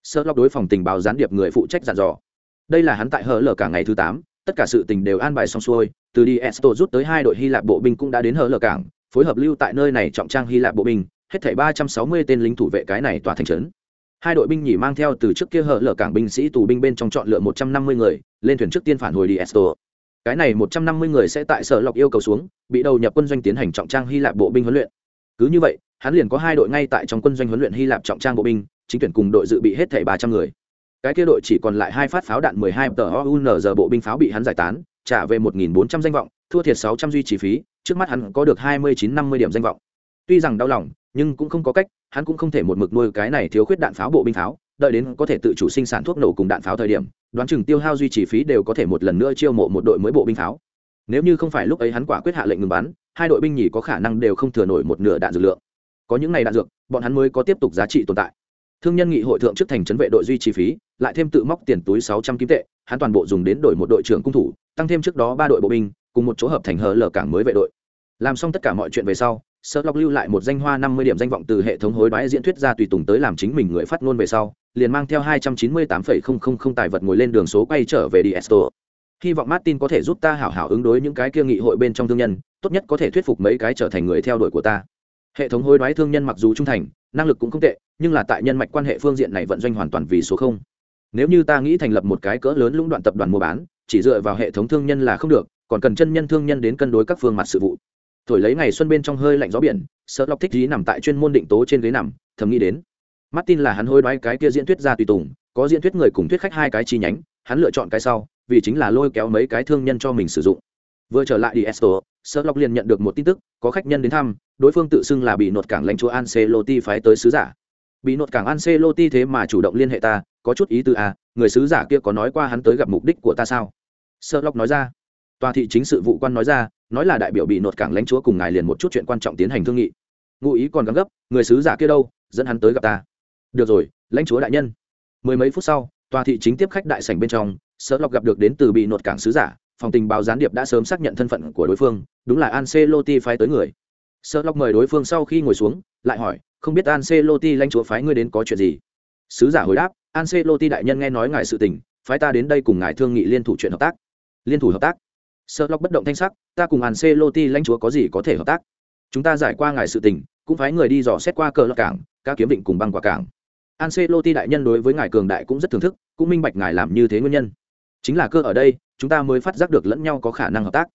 Sơ lóc đối phòng tình báo gián điệp người phụ trách dặn dò. Đây là hắn tại hở lở cả ngày thứ tám, tất cả sự tình đều an bài xong xuôi, từ đi esto rút tới hai đội hy lạp bộ binh cũng đã đến hở lở cảng, phối hợp lưu tại nơi này trọng trang hy lạp bộ binh, hết thảy ba trăm sáu mươi tên lính thủ vệ cái này tòa thành trấn. Hai đội binh nhỉ mang theo từ trước kia hở lở cảng binh sĩ tù binh bên trong chọn lựa một trăm năm mươi người, lên thuyền trước tiên phản hồi đi esto cái này một trăm năm mươi người sẽ tại sở lọc yêu cầu xuống, bị đầu nhập quân doanh tiến hành trọng trang hy lạp bộ binh huấn luyện. Cứ như vậy, hắn liền có hai đội ngay tại trong quân doanh huấn luyện hy lạp trọng trang bộ binh, chính tuyển cùng đội dự bị hết thảy ba trăm người. Cái kia đội chỉ còn lại hai phát pháo đạn mười hai tờ unr bộ binh pháo bị hắn giải tán, trả về một nghìn bốn trăm danh vọng, thua thiệt sáu trăm duy trì phí, trước mắt hắn có được hai mươi chín năm mươi điểm danh vọng. Tuy rằng đau lòng, nhưng cũng không có cách, hắn cũng không thể một mực nuôi cái này thiếu khuyết đạn pháo bộ binh pháo đợi đến có thể tự chủ sinh sản thuốc nổ cùng đạn pháo thời điểm, đoán chừng tiêu hao duy trì phí đều có thể một lần nữa chiêu mộ một đội mới bộ binh pháo. Nếu như không phải lúc ấy hắn quả quyết hạ lệnh ngừng bắn, hai đội binh nhì có khả năng đều không thừa nổi một nửa đạn dược lượng. Có những này đạn dược, bọn hắn mới có tiếp tục giá trị tồn tại. Thương nhân nghị hội thượng trước thành trấn vệ đội duy trì phí, lại thêm tự móc tiền túi sáu trăm kim tệ, hắn toàn bộ dùng đến đổi một đội trưởng cung thủ, tăng thêm trước đó ba đội bộ binh, cùng một chỗ hợp thành hờ lở cảng mới vệ đội. Làm xong tất cả mọi chuyện về sau sợ lọc lưu lại một danh hoa năm mươi điểm danh vọng từ hệ thống hối đoái diễn thuyết ra tùy tùng tới làm chính mình người phát ngôn về sau, liền mang theo hai trăm chín mươi tám phẩy không không không tài vật ngồi lên đường số quay trở về đi esto hy vọng martin có thể giúp ta hảo hảo ứng đối những cái kia nghị hội bên trong thương nhân, tốt nhất có thể thuyết phục mấy cái trở thành người theo đuổi của ta. Hệ thống hối đoái thương nhân mặc dù trung thành, năng lực cũng không tệ, nhưng là tại nhân mạch quan hệ phương diện này vận doanh hoàn toàn vì số không. Nếu như ta nghĩ thành lập một cái cỡ lớn lũng đoạn tập đoàn mua bán, chỉ dựa vào hệ thống thương nhân là không được, còn cần chân nhân thương nhân đến cân đối các phương mặt sự vụ thổi lấy ngày xuân bên trong hơi lạnh gió biển sợ lọc thích dí nằm tại chuyên môn định tố trên ghế nằm thầm nghĩ đến martin là hắn hối đoái cái kia diễn thuyết ra tùy tùng có diễn thuyết người cùng thuyết khách hai cái chi nhánh hắn lựa chọn cái sau vì chính là lôi kéo mấy cái thương nhân cho mình sử dụng vừa trở lại đi esto sợ lọc liền nhận được một tin tức có khách nhân đến thăm đối phương tự xưng là bị nột cảng lãnh chúa Ancelotti phái tới sứ giả. Bị nột cảng Ancelotti thế mà chủ động liên hệ ta, có chút ý tư à, người sứ giả kia có nói qua hắn tới gặp mục đích của ta sao? Sherlock nói ra. Tòa thị chính sự vụ quan nói ra, nói là đại biểu bị nột cảng lãnh chúa cùng ngài liền một chút chuyện quan trọng tiến hành thương nghị. Ngụ ý còn gắng gấp, người sứ giả kia đâu, dẫn hắn tới gặp ta. Được rồi, lãnh chúa đại nhân. Mười mấy phút sau, tòa thị chính tiếp khách đại sảnh bên trong, Sherlock gặp được đến từ bị nột cảng sứ giả, phòng tình báo gián điệp đã sớm xác nhận thân phận của đối phương, đúng là Ancelotti phái tới người sợ lọc mời đối phương sau khi ngồi xuống lại hỏi không biết Ancelotti lãnh chúa phái ngươi đến có chuyện gì sứ giả hồi đáp Ancelotti đại nhân nghe nói ngài sự tình phái ta đến đây cùng ngài thương nghị liên thủ chuyện hợp tác liên thủ hợp tác sợ lọc bất động thanh sắc ta cùng Ancelotti lãnh chúa có gì có thể hợp tác chúng ta giải qua ngài sự tình cũng phái người đi dò xét qua cờ lọc cảng các kiếm định cùng băng quả cảng Ancelotti đại nhân đối với ngài cường đại cũng rất thưởng thức cũng minh bạch ngài làm như thế nguyên nhân chính là cơ ở đây chúng ta mới phát giác được lẫn nhau có khả năng hợp tác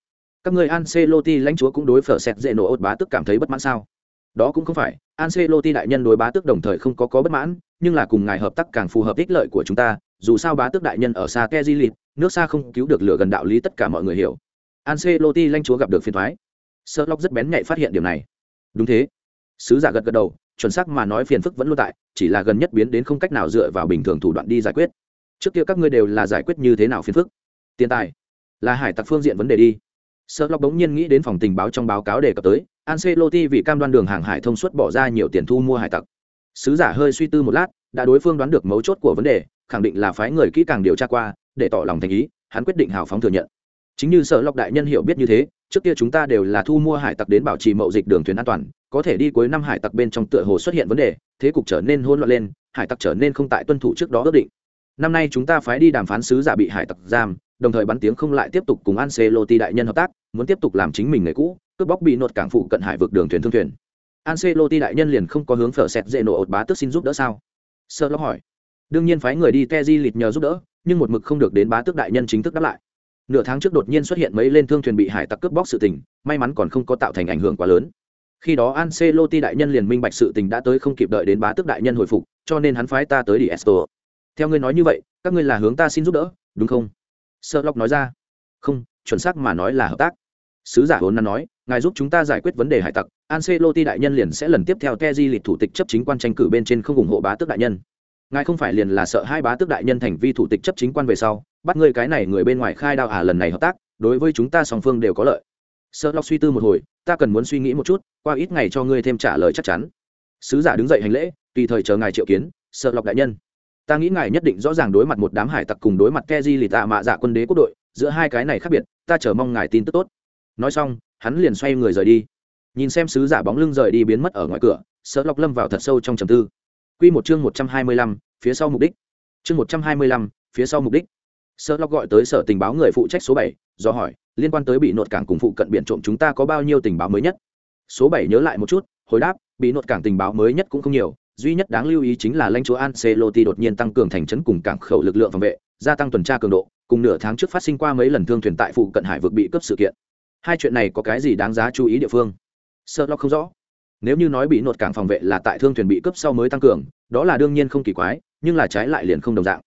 các người Ancelotti lãnh chúa cũng đối phở sẹt dễ nổ ốt bá tức cảm thấy bất mãn sao? Đó cũng không phải, Ancelotti đại nhân đối bá tước đồng thời không có có bất mãn, nhưng là cùng ngài hợp tác càng phù hợp ích lợi của chúng ta, dù sao bá tước đại nhân ở xa Kezilit, nước xa không cứu được lửa gần đạo lý tất cả mọi người hiểu. Ancelotti lãnh chúa gặp được phiền toái. Sherlock rất bén nhạy phát hiện điểm này. Đúng thế. Sứ giả gật gật đầu, chuẩn xác mà nói phiền phức vẫn luôn tại, chỉ là gần nhất biến đến không cách nào dựa vào bình thường thủ đoạn đi giải quyết. Trước kia các ngươi đều là giải quyết như thế nào phiền phức? Tiền tài, là hải tặc phương diện vấn đề đi Sơ Lộc nhiên nghĩ đến phòng tình báo trong báo cáo đề cập tới, Ancelotti vì cam đoan đường hàng hải thông suốt bỏ ra nhiều tiền thu mua hải tặc. Sứ giả hơi suy tư một lát, đã đối phương đoán được mấu chốt của vấn đề, khẳng định là phái người kỹ càng điều tra qua, để tỏ lòng thành ý, hắn quyết định hào phóng thừa nhận. Chính như Sở Lộc đại nhân hiểu biết như thế, trước kia chúng ta đều là thu mua hải tặc đến bảo trì mậu dịch đường thuyền an toàn, có thể đi cuối năm hải tặc bên trong tựa hồ xuất hiện vấn đề, thế cục trở nên hỗn loạn lên, hải tặc trở nên không tại tuân thủ trước đó ước định. Năm nay chúng ta phái đi đàm phán sứ giả bị hải tặc giam, đồng thời bắn tiếng không lại tiếp tục cùng Ancelotti đại nhân hợp tác, muốn tiếp tục làm chính mình người cũ, cướp bóc bị nột cảng phụ cận hải vực đường thuyền thương thuyền. Ancelotti đại nhân liền không có hướng phở sẹt dễ nổ ột bá tức xin giúp đỡ sao? Sơ lóc hỏi. Đương nhiên phái người đi Teji lịt nhờ giúp đỡ, nhưng một mực không được đến bá tước đại nhân chính thức đáp lại. Nửa tháng trước đột nhiên xuất hiện mấy lên thương thuyền bị hải tặc cướp bóc sự tình, may mắn còn không có tạo thành ảnh hưởng quá lớn. Khi đó Ancelotti đại nhân liền minh bạch sự tình đã tới không kịp đợi đến bá tước đại nhân hồi phục, cho nên hắn phái ta tới đi Esto. Theo ngươi nói như vậy, các ngươi là hướng ta xin giúp đỡ, đúng không? Sợ lóc nói ra không chuẩn xác mà nói là hợp tác sứ giả vốn nói ngài giúp chúng ta giải quyết vấn đề hải tặc Ancelotti đại nhân liền sẽ lần tiếp theo Teji lịch thủ tịch chấp chính quan tranh cử bên trên không ủng hộ bá tước đại nhân ngài không phải liền là sợ hai bá tước đại nhân thành vi thủ tịch chấp chính quan về sau bắt ngươi cái này người bên ngoài khai đao à lần này hợp tác, đối với chúng ta song phương đều có lợi. Sơ lóc suy tư một hồi, ta cần muốn suy nghĩ một chút, qua ít ngày cho ngươi thêm trả lời chắc chắn. Sứ giả đứng dậy hành lễ, tùy thời chờ ngài triệu kiến, sợ lọc đại nhân. Ta nghĩ ngài nhất định rõ ràng đối mặt một đám hải tặc cùng đối mặt ke di lì tạ mạ dạ quân đế quốc đội, giữa hai cái này khác biệt, ta chờ mong ngài tin tức tốt. Nói xong, hắn liền xoay người rời đi. Nhìn xem sứ giả bóng lưng rời đi biến mất ở ngoài cửa, sợ lọc lâm vào thật sâu trong trầm tư. Q một chương một trăm hai mươi lăm, phía sau mục đích. Chương một trăm hai mươi lăm, phía sau mục đích sợ lọc gọi tới sở tình báo người phụ trách số bảy do hỏi liên quan tới bị nột cảng cùng phụ cận biển trộm chúng ta có bao nhiêu tình báo mới nhất số bảy nhớ lại một chút hồi đáp bị nột cảng tình báo mới nhất cũng không nhiều duy nhất đáng lưu ý chính là lãnh chúa Ancelotti đột nhiên tăng cường thành trấn cùng cảng khẩu lực lượng phòng vệ, gia tăng tuần tra cường độ, cùng nửa tháng trước phát sinh qua mấy lần thương thuyền tại phụ cận hải vực bị cướp sự kiện. Hai chuyện này có cái gì đáng giá chú ý địa phương? Sherlock không rõ. Nếu như nói bị nột cảng phòng vệ là tại thương thuyền bị cướp sau mới tăng cường, đó là đương nhiên không kỳ quái, nhưng là trái lại liền không đồng dạng.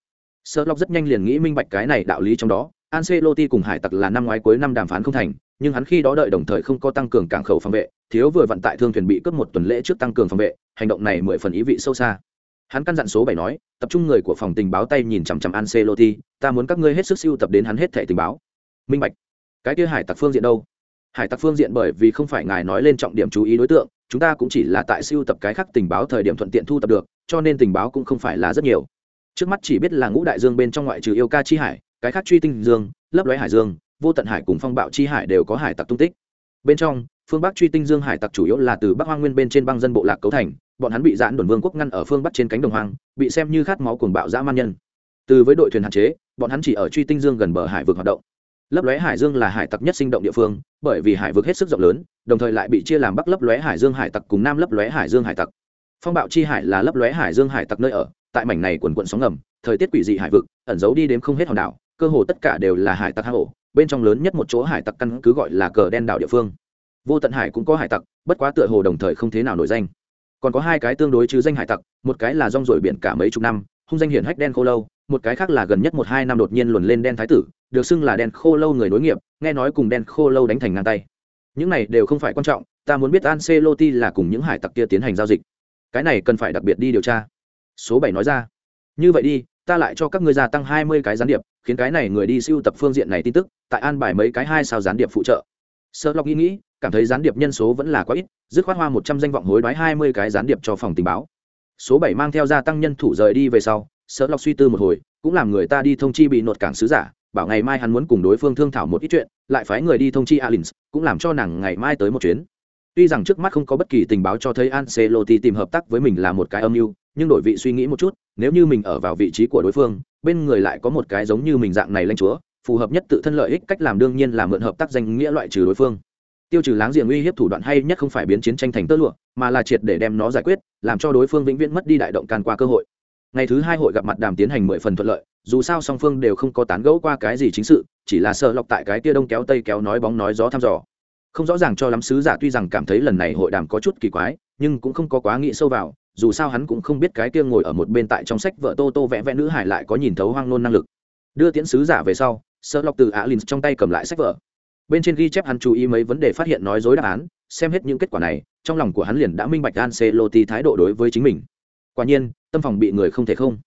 Sherlock rất nhanh liền nghĩ minh bạch cái này đạo lý trong đó, Ancelotti cùng hải tặc là năm ngoái cuối năm đàm phán không thành, nhưng hắn khi đó đợi đồng thời không có tăng cường cảng khẩu phòng vệ, thiếu vừa vận tại thương thuyền bị cướp một tuần lễ trước tăng cường phòng vệ, hành động này mười phần ý vị sâu xa. Hắn căn dặn số bảy nói, tập trung người của phòng tình báo tay nhìn chằm chằm Ancelotti, ta muốn các ngươi hết sức siêu tập đến hắn hết thẻ tình báo. Minh bạch. Cái kia hải tặc phương diện đâu? Hải tặc phương diện bởi vì không phải ngài nói lên trọng điểm chú ý đối tượng, chúng ta cũng chỉ là tại siêu tập cái khác tình báo thời điểm thuận tiện thu tập được, cho nên tình báo cũng không phải là rất nhiều. Trước mắt chỉ biết là ngũ đại dương bên trong ngoại trừ yêu ca chi hải, cái khác truy tinh dương, lấp lóe hải dương, vô tận hải cùng phong bạo chi hải đều có hải tặc tung tích. Bên trong phương bắc truy tinh dương hải tặc chủ yếu là từ bắc hoang nguyên bên trên băng dân bộ lạc cấu thành bọn hắn bị giãn đồn vương quốc ngăn ở phương bắc trên cánh đồng hoang bị xem như khát máu cuồng bạo dã man nhân. Từ với đội thuyền hạn chế bọn hắn chỉ ở truy tinh dương gần bờ hải vực hoạt động. Lấp lóe hải dương là hải tặc nhất sinh động địa phương bởi vì hải vực hết sức rộng lớn đồng thời lại bị chia làm bắc lấp lóe hải dương hải tặc cùng nam lấp lóe hải dương hải tặc phong bạo chi hải là lấp lóe hải dương hải tặc nơi ở, tại mảnh này quần quận sóng ngầm, thời tiết quỷ dị hải vực, ẩn giấu đi đến không hết hòn đảo, cơ hồ tất cả đều là hải tặc hang ổ, bên trong lớn nhất một chỗ hải tặc căn cứ gọi là cờ đen đảo địa phương. Vô tận hải cũng có hải tặc, bất quá tựa hồ đồng thời không thế nào nổi danh. Còn có hai cái tương đối chứ danh hải tặc, một cái là rong rổi biển cả mấy chục năm, hung danh hiển hách đen khô lâu, một cái khác là gần nhất một hai năm đột nhiên luồn lên đen thái tử, được xưng là đen khô lâu người nối nghiệp, nghe nói cùng đen khô lâu đánh thành ngang tay. Những này đều không phải quan trọng, ta muốn biết Ancelotti là cùng những hải tặc kia tiến hành giao dịch cái này cần phải đặc biệt đi điều tra. Số bảy nói ra, như vậy đi, ta lại cho các ngươi gia tăng hai mươi cái gián điệp, khiến cái này người đi siêu tập phương diện này tin tức, tại an bài mấy cái hai sao gián điệp phụ trợ. Sợ lọc nghĩ nghĩ, cảm thấy gián điệp nhân số vẫn là quá ít, dứt khoát hoa một trăm danh vọng hối đoái hai mươi cái gián điệp cho phòng tình báo. Số bảy mang theo gia tăng nhân thủ rời đi về sau sợ lọc suy tư một hồi, cũng làm người ta đi thông chi bị nột cảng sứ giả, bảo ngày mai hắn muốn cùng đối phương thương thảo một ít chuyện, lại phái người đi thông chi alins, cũng làm cho nàng ngày mai tới một chuyến tuy rằng trước mắt không có bất kỳ tình báo cho thấy Ancelotti tìm hợp tác với mình là một cái âm mưu, nhưng đổi vị suy nghĩ một chút, nếu như mình ở vào vị trí của đối phương, bên người lại có một cái giống như mình dạng này lãnh chúa, phù hợp nhất tự thân lợi ích cách làm đương nhiên là mượn hợp tác danh nghĩa loại trừ đối phương. Tiêu trừ láng giềng uy hiếp thủ đoạn hay nhất không phải biến chiến tranh thành tơ lụa, mà là triệt để đem nó giải quyết, làm cho đối phương vĩnh viễn mất đi đại động can qua cơ hội. Ngày thứ hai hội gặp mặt đàm tiến hành mười phần thuận lợi, dù sao song phương đều không có tán gẫu qua cái gì chính sự, chỉ là sợ lọc tại cái tia đông kéo tây kéo nói bóng nói gió thăm dò không rõ ràng cho lắm sứ giả tuy rằng cảm thấy lần này hội đàm có chút kỳ quái, nhưng cũng không có quá nghĩ sâu vào, dù sao hắn cũng không biết cái kia ngồi ở một bên tại trong sách vợ tô tô vẽ vẽ nữ hải lại có nhìn thấu hoang nôn năng lực. Đưa tiễn sứ giả về sau sợ lọc từ alin trong tay cầm lại sách vợ bên trên ghi chép hắn chú ý mấy vấn đề phát hiện nói dối đáp án, xem hết những kết quả này, trong lòng của hắn liền đã minh bạch Ancelotti thái độ đối với chính mình. Quả nhiên, tâm phòng bị người không thể không.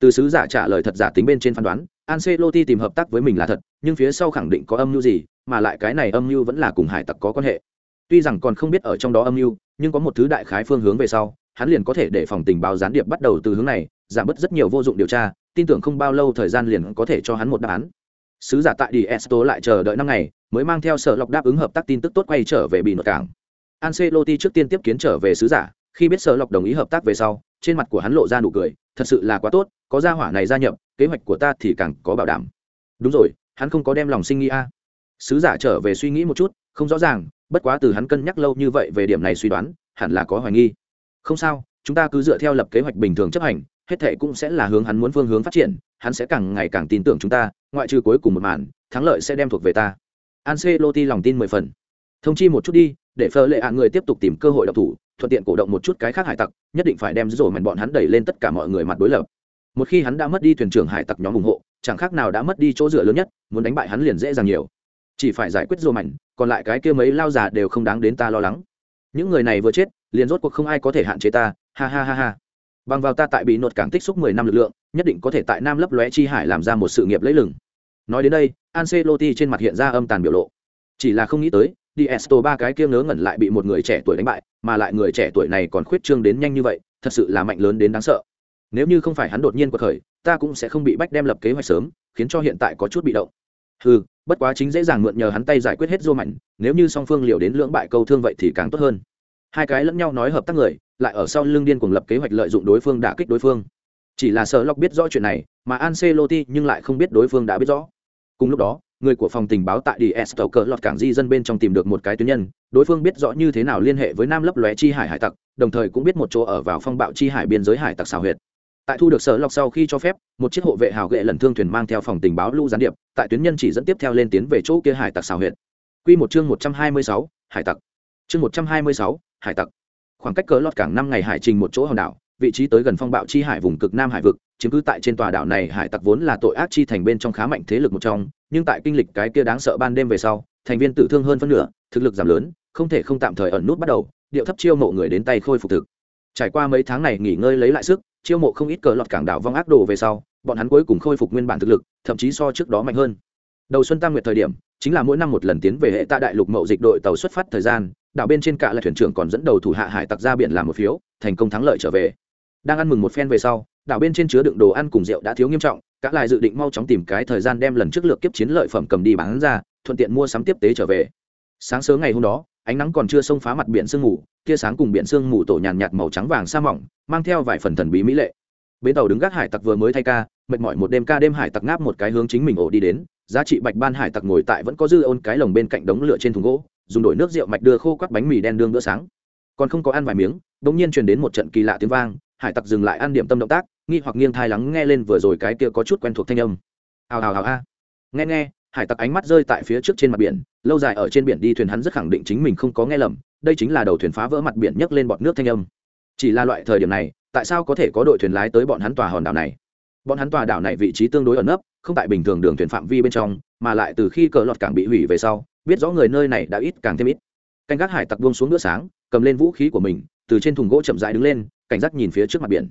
Từ sứ giả trả lời thật giả tính bên trên phán đoán, Ancelotti tìm hợp tác với mình là thật, nhưng phía sau khẳng định có âm mưu gì mà lại cái này âm mưu vẫn là cùng hải tặc có quan hệ. Tuy rằng còn không biết ở trong đó âm mưu, nhưng có một thứ đại khái phương hướng về sau, hắn liền có thể để phòng tình báo gián điệp bắt đầu từ hướng này, giảm bớt rất nhiều vô dụng điều tra, tin tưởng không bao lâu thời gian liền có thể cho hắn một đáp án. Sứ giả tại đi esto lại chờ đợi năm ngày, mới mang theo sở lọc đáp ứng hợp tác tin tức tốt quay trở về bị nội cảng. Ancelotti trước tiên tiếp kiến trở về sứ giả, khi biết sở lọc đồng ý hợp tác về sau, trên mặt của hắn lộ ra nụ cười, thật sự là quá tốt, có gia hỏa này gia nhập, kế hoạch của ta thì càng có bảo đảm. Đúng rồi, hắn không có đem lòng sinh nghi a sứ giả trở về suy nghĩ một chút, không rõ ràng, bất quá từ hắn cân nhắc lâu như vậy về điểm này suy đoán, hẳn là có hoài nghi. Không sao, chúng ta cứ dựa theo lập kế hoạch bình thường chấp hành, hết thệ cũng sẽ là hướng hắn muốn phương hướng phát triển, hắn sẽ càng ngày càng tin tưởng chúng ta, ngoại trừ cuối cùng một màn, thắng lợi sẽ đem thuộc về ta. Ancelotti lòng tin mười phần. Thông chi một chút đi, để phờ lệ ạ người tiếp tục tìm cơ hội độc thủ, thuận tiện cổ động một chút cái khác hải tặc, nhất định phải đem rổ mảnh bọn hắn đẩy lên tất cả mọi người mặt đối lập. Một khi hắn đã mất đi thuyền trưởng hải tặc nhóm ủng hộ, chẳng khác nào đã mất đi chỗ dựa lớn nhất, muốn đánh bại hắn liền dễ dàng nhiều chỉ phải giải quyết rổ mảnh, còn lại cái kia mấy lao già đều không đáng đến ta lo lắng. Những người này vừa chết, liền rốt cuộc không ai có thể hạn chế ta, ha ha ha ha. Bằng vào ta tại bị nột cảng tích xúc mười năm lực lượng, nhất định có thể tại nam lấp lóe chi hải làm ra một sự nghiệp lấy lừng. Nói đến đây, Ancelotti trên mặt hiện ra âm tàn biểu lộ. Chỉ là không nghĩ tới đi esto ba cái kia ngớ ngẩn lại bị một người trẻ tuổi đánh bại, mà lại người trẻ tuổi này còn khuyết trương đến nhanh như vậy, thật sự là mạnh lớn đến đáng sợ. Nếu như không phải hắn đột nhiên quật khởi, ta cũng sẽ không bị bách đem lập kế hoạch sớm, khiến cho hiện tại có chút bị động ừ bất quá chính dễ dàng mượn nhờ hắn tay giải quyết hết dô mạnh nếu như song phương liều đến lưỡng bại câu thương vậy thì càng tốt hơn. Hai cái lẫn nhau nói hợp tác người, lại ở sau lưng điên cuồng lập kế hoạch lợi dụng đối phương đả kích đối phương. Chỉ là sở lộc biết rõ chuyện này, mà Ancelotti nhưng lại không biết đối phương đã biết rõ. Cùng lúc đó, người của phòng tình báo tại DS tàu cờ lọt cảng di dân bên trong tìm được một cái tuyến nhân, đối phương biết rõ như thế nào liên hệ với nam lấp lóe chi hải hải tặc, đồng thời cũng biết một chỗ ở vào phong bạo chi hải biên giới hải tặc xào huyệt tại thu được sở lọc sau khi cho phép, một chiếc hộ vệ hào gệ lần thương thuyền mang theo phòng tình báo lưu gián điệp, tại tuyến nhân chỉ dẫn tiếp theo lên tiến về chỗ kia hải tặc xào huyện Quy một chương một trăm hai mươi sáu, hải tặc. Chương một trăm hai mươi sáu, hải tặc. Khoảng cách cỡ lọt cảng năm ngày hải trình một chỗ hòn đảo, vị trí tới gần phong bạo chi hải vùng cực nam hải vực, chiếm cứ tại trên tòa đảo này hải tặc vốn là tội ác chi thành bên trong khá mạnh thế lực một trong, nhưng tại kinh lịch cái kia đáng sợ ban đêm về sau, thành viên tử thương hơn phân nửa, thực lực giảm lớn, không thể không tạm thời ẩn nút bắt đầu, điệu thấp chiêu mộ người đến tay khôi phục thực. Trải qua mấy tháng này nghỉ ngơi lấy lại sức chiêu mộ không ít cờ lọt cảng đảo vong ác đồ về sau, bọn hắn cuối cùng khôi phục nguyên bản thực lực, thậm chí so trước đó mạnh hơn. Đầu xuân tam nguyệt thời điểm, chính là mỗi năm một lần tiến về hệ tạ đại lục mậu dịch đội tàu xuất phát thời gian, đảo bên trên cả là thuyền trưởng còn dẫn đầu thủ hạ hải tặc ra biển làm một phiếu, thành công thắng lợi trở về. Đang ăn mừng một phen về sau, đảo bên trên chứa đựng đồ ăn cùng rượu đã thiếu nghiêm trọng, cả lại dự định mau chóng tìm cái thời gian đem lần trước lượt kiếp chiến lợi phẩm cầm đi bán ra, thuận tiện mua sắm tiếp tế trở về. Sáng sớm ngày hôm đó ánh nắng còn chưa xông phá mặt biển sương mù, tia sáng cùng biển sương mù tổ nhàn nhạt màu trắng vàng sa mỏng, mang theo vài phần thần bí mỹ lệ. Bến tàu đứng gác hải tặc vừa mới thay ca, mệt mỏi một đêm ca đêm hải tặc ngáp một cái hướng chính mình ổ đi đến, giá trị bạch ban hải tặc ngồi tại vẫn có dư ôn cái lồng bên cạnh đống lửa trên thùng gỗ, dùng đổi nước rượu mạch đưa khô quắt bánh mì đen đương bữa sáng. Còn không có ăn vài miếng bỗng nhiên truyền đến một trận kỳ lạ tiếng vang, hải tặc dừng lại ăn điểm tâm động tác, nghi hoặc nghiêng thai lắng nghe lên vừa rồi cái kia có chút quen thuộc thanh âm. Hào hào hào, a. Nghe nghe hải tặc ánh mắt rơi tại phía trước trên mặt biển, lâu dài ở trên biển đi thuyền hắn rất khẳng định chính mình không có nghe lầm, đây chính là đầu thuyền phá vỡ mặt biển nhấc lên bọt nước thanh âm. Chỉ là loại thời điểm này, tại sao có thể có đội thuyền lái tới bọn hắn tòa hòn đảo này? Bọn hắn tòa đảo này vị trí tương đối ẩn nấp, không tại bình thường đường thuyền phạm vi bên trong, mà lại từ khi cờ lọt cảng bị hủy về sau, biết rõ người nơi này đã ít càng thêm ít. Canh gác hải tặc buông xuống bữa sáng, cầm lên vũ khí của mình, từ trên thùng gỗ chậm rãi đứng lên, cảnh giác nhìn phía trước mặt biển.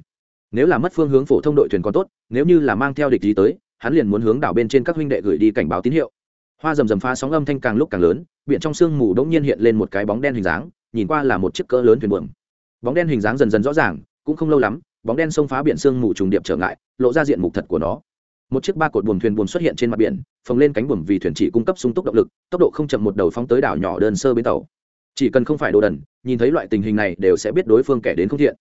Nếu là mất phương hướng phổ thông đội thuyền còn tốt, nếu như là mang theo địch gì tới hắn liền muốn hướng đảo bên trên các huynh đệ gửi đi cảnh báo tín hiệu. Hoa rầm rầm phá sóng âm thanh càng lúc càng lớn, biển trong sương mù đống nhiên hiện lên một cái bóng đen hình dáng, nhìn qua là một chiếc cỡ lớn thuyền buồm. Bóng đen hình dáng dần dần rõ ràng, cũng không lâu lắm, bóng đen xông phá biển sương mù trùng điệp trở ngại, lộ ra diện mục thật của nó. Một chiếc ba cột buồm thuyền buồm xuất hiện trên mặt biển, phồng lên cánh buồm vì thuyền chỉ cung cấp sung túc động lực, tốc độ không chậm một đầu phóng tới đảo nhỏ đơn sơ bến tàu. Chỉ cần không phải đồ đần, nhìn thấy loại tình hình này đều sẽ biết đối phương kẻ đến không thiện.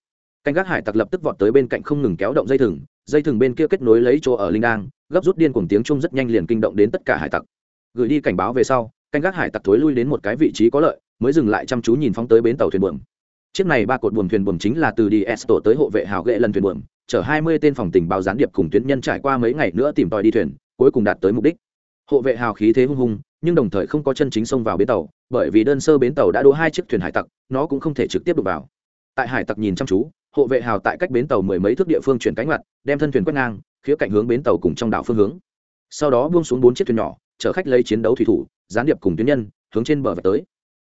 Canh gác hải tặc lập tức vọt tới bên cạnh không ngừng kéo động dây thừng dây thừng bên kia kết nối lấy chỗ ở linh đang gấp rút điên cùng tiếng chung rất nhanh liền kinh động đến tất cả hải tặc. Gửi đi cảnh báo về sau, canh gác hải tặc thối lui đến một cái vị trí có lợi, mới dừng lại chăm chú nhìn phóng tới bến tàu thuyền buồm. Chiếc này ba cột buồm thuyền buồm chính là từ đi s tổ tới hộ vệ hào ghệ lần thuyền buồm, chở hai mươi tên phòng tình báo gián điệp cùng tuyến nhân trải qua mấy ngày nữa tìm tòi đi thuyền, cuối cùng đạt tới mục đích. Hộ vệ hào khí thế hung hung nhưng đồng thời không có chân chính xông vào bến tàu, bởi vì đơn sơ bến tàu đã đỗ hai chiếc thuyền hải tặc, nó cũng không thể trực tiếp đụng vào. Tại hải tặc nhìn chăm chú hộ vệ hào tại cách bến tàu mười mấy thước địa phương chuyển cánh mặt, đem thân thuyền quét ngang, khía cạnh hướng bến tàu cùng trong đảo phương hướng. Sau đó buông xuống bốn chiếc thuyền nhỏ, chở khách lấy chiến đấu thủy thủ, gián điệp cùng tuyến nhân, hướng trên bờ và tới.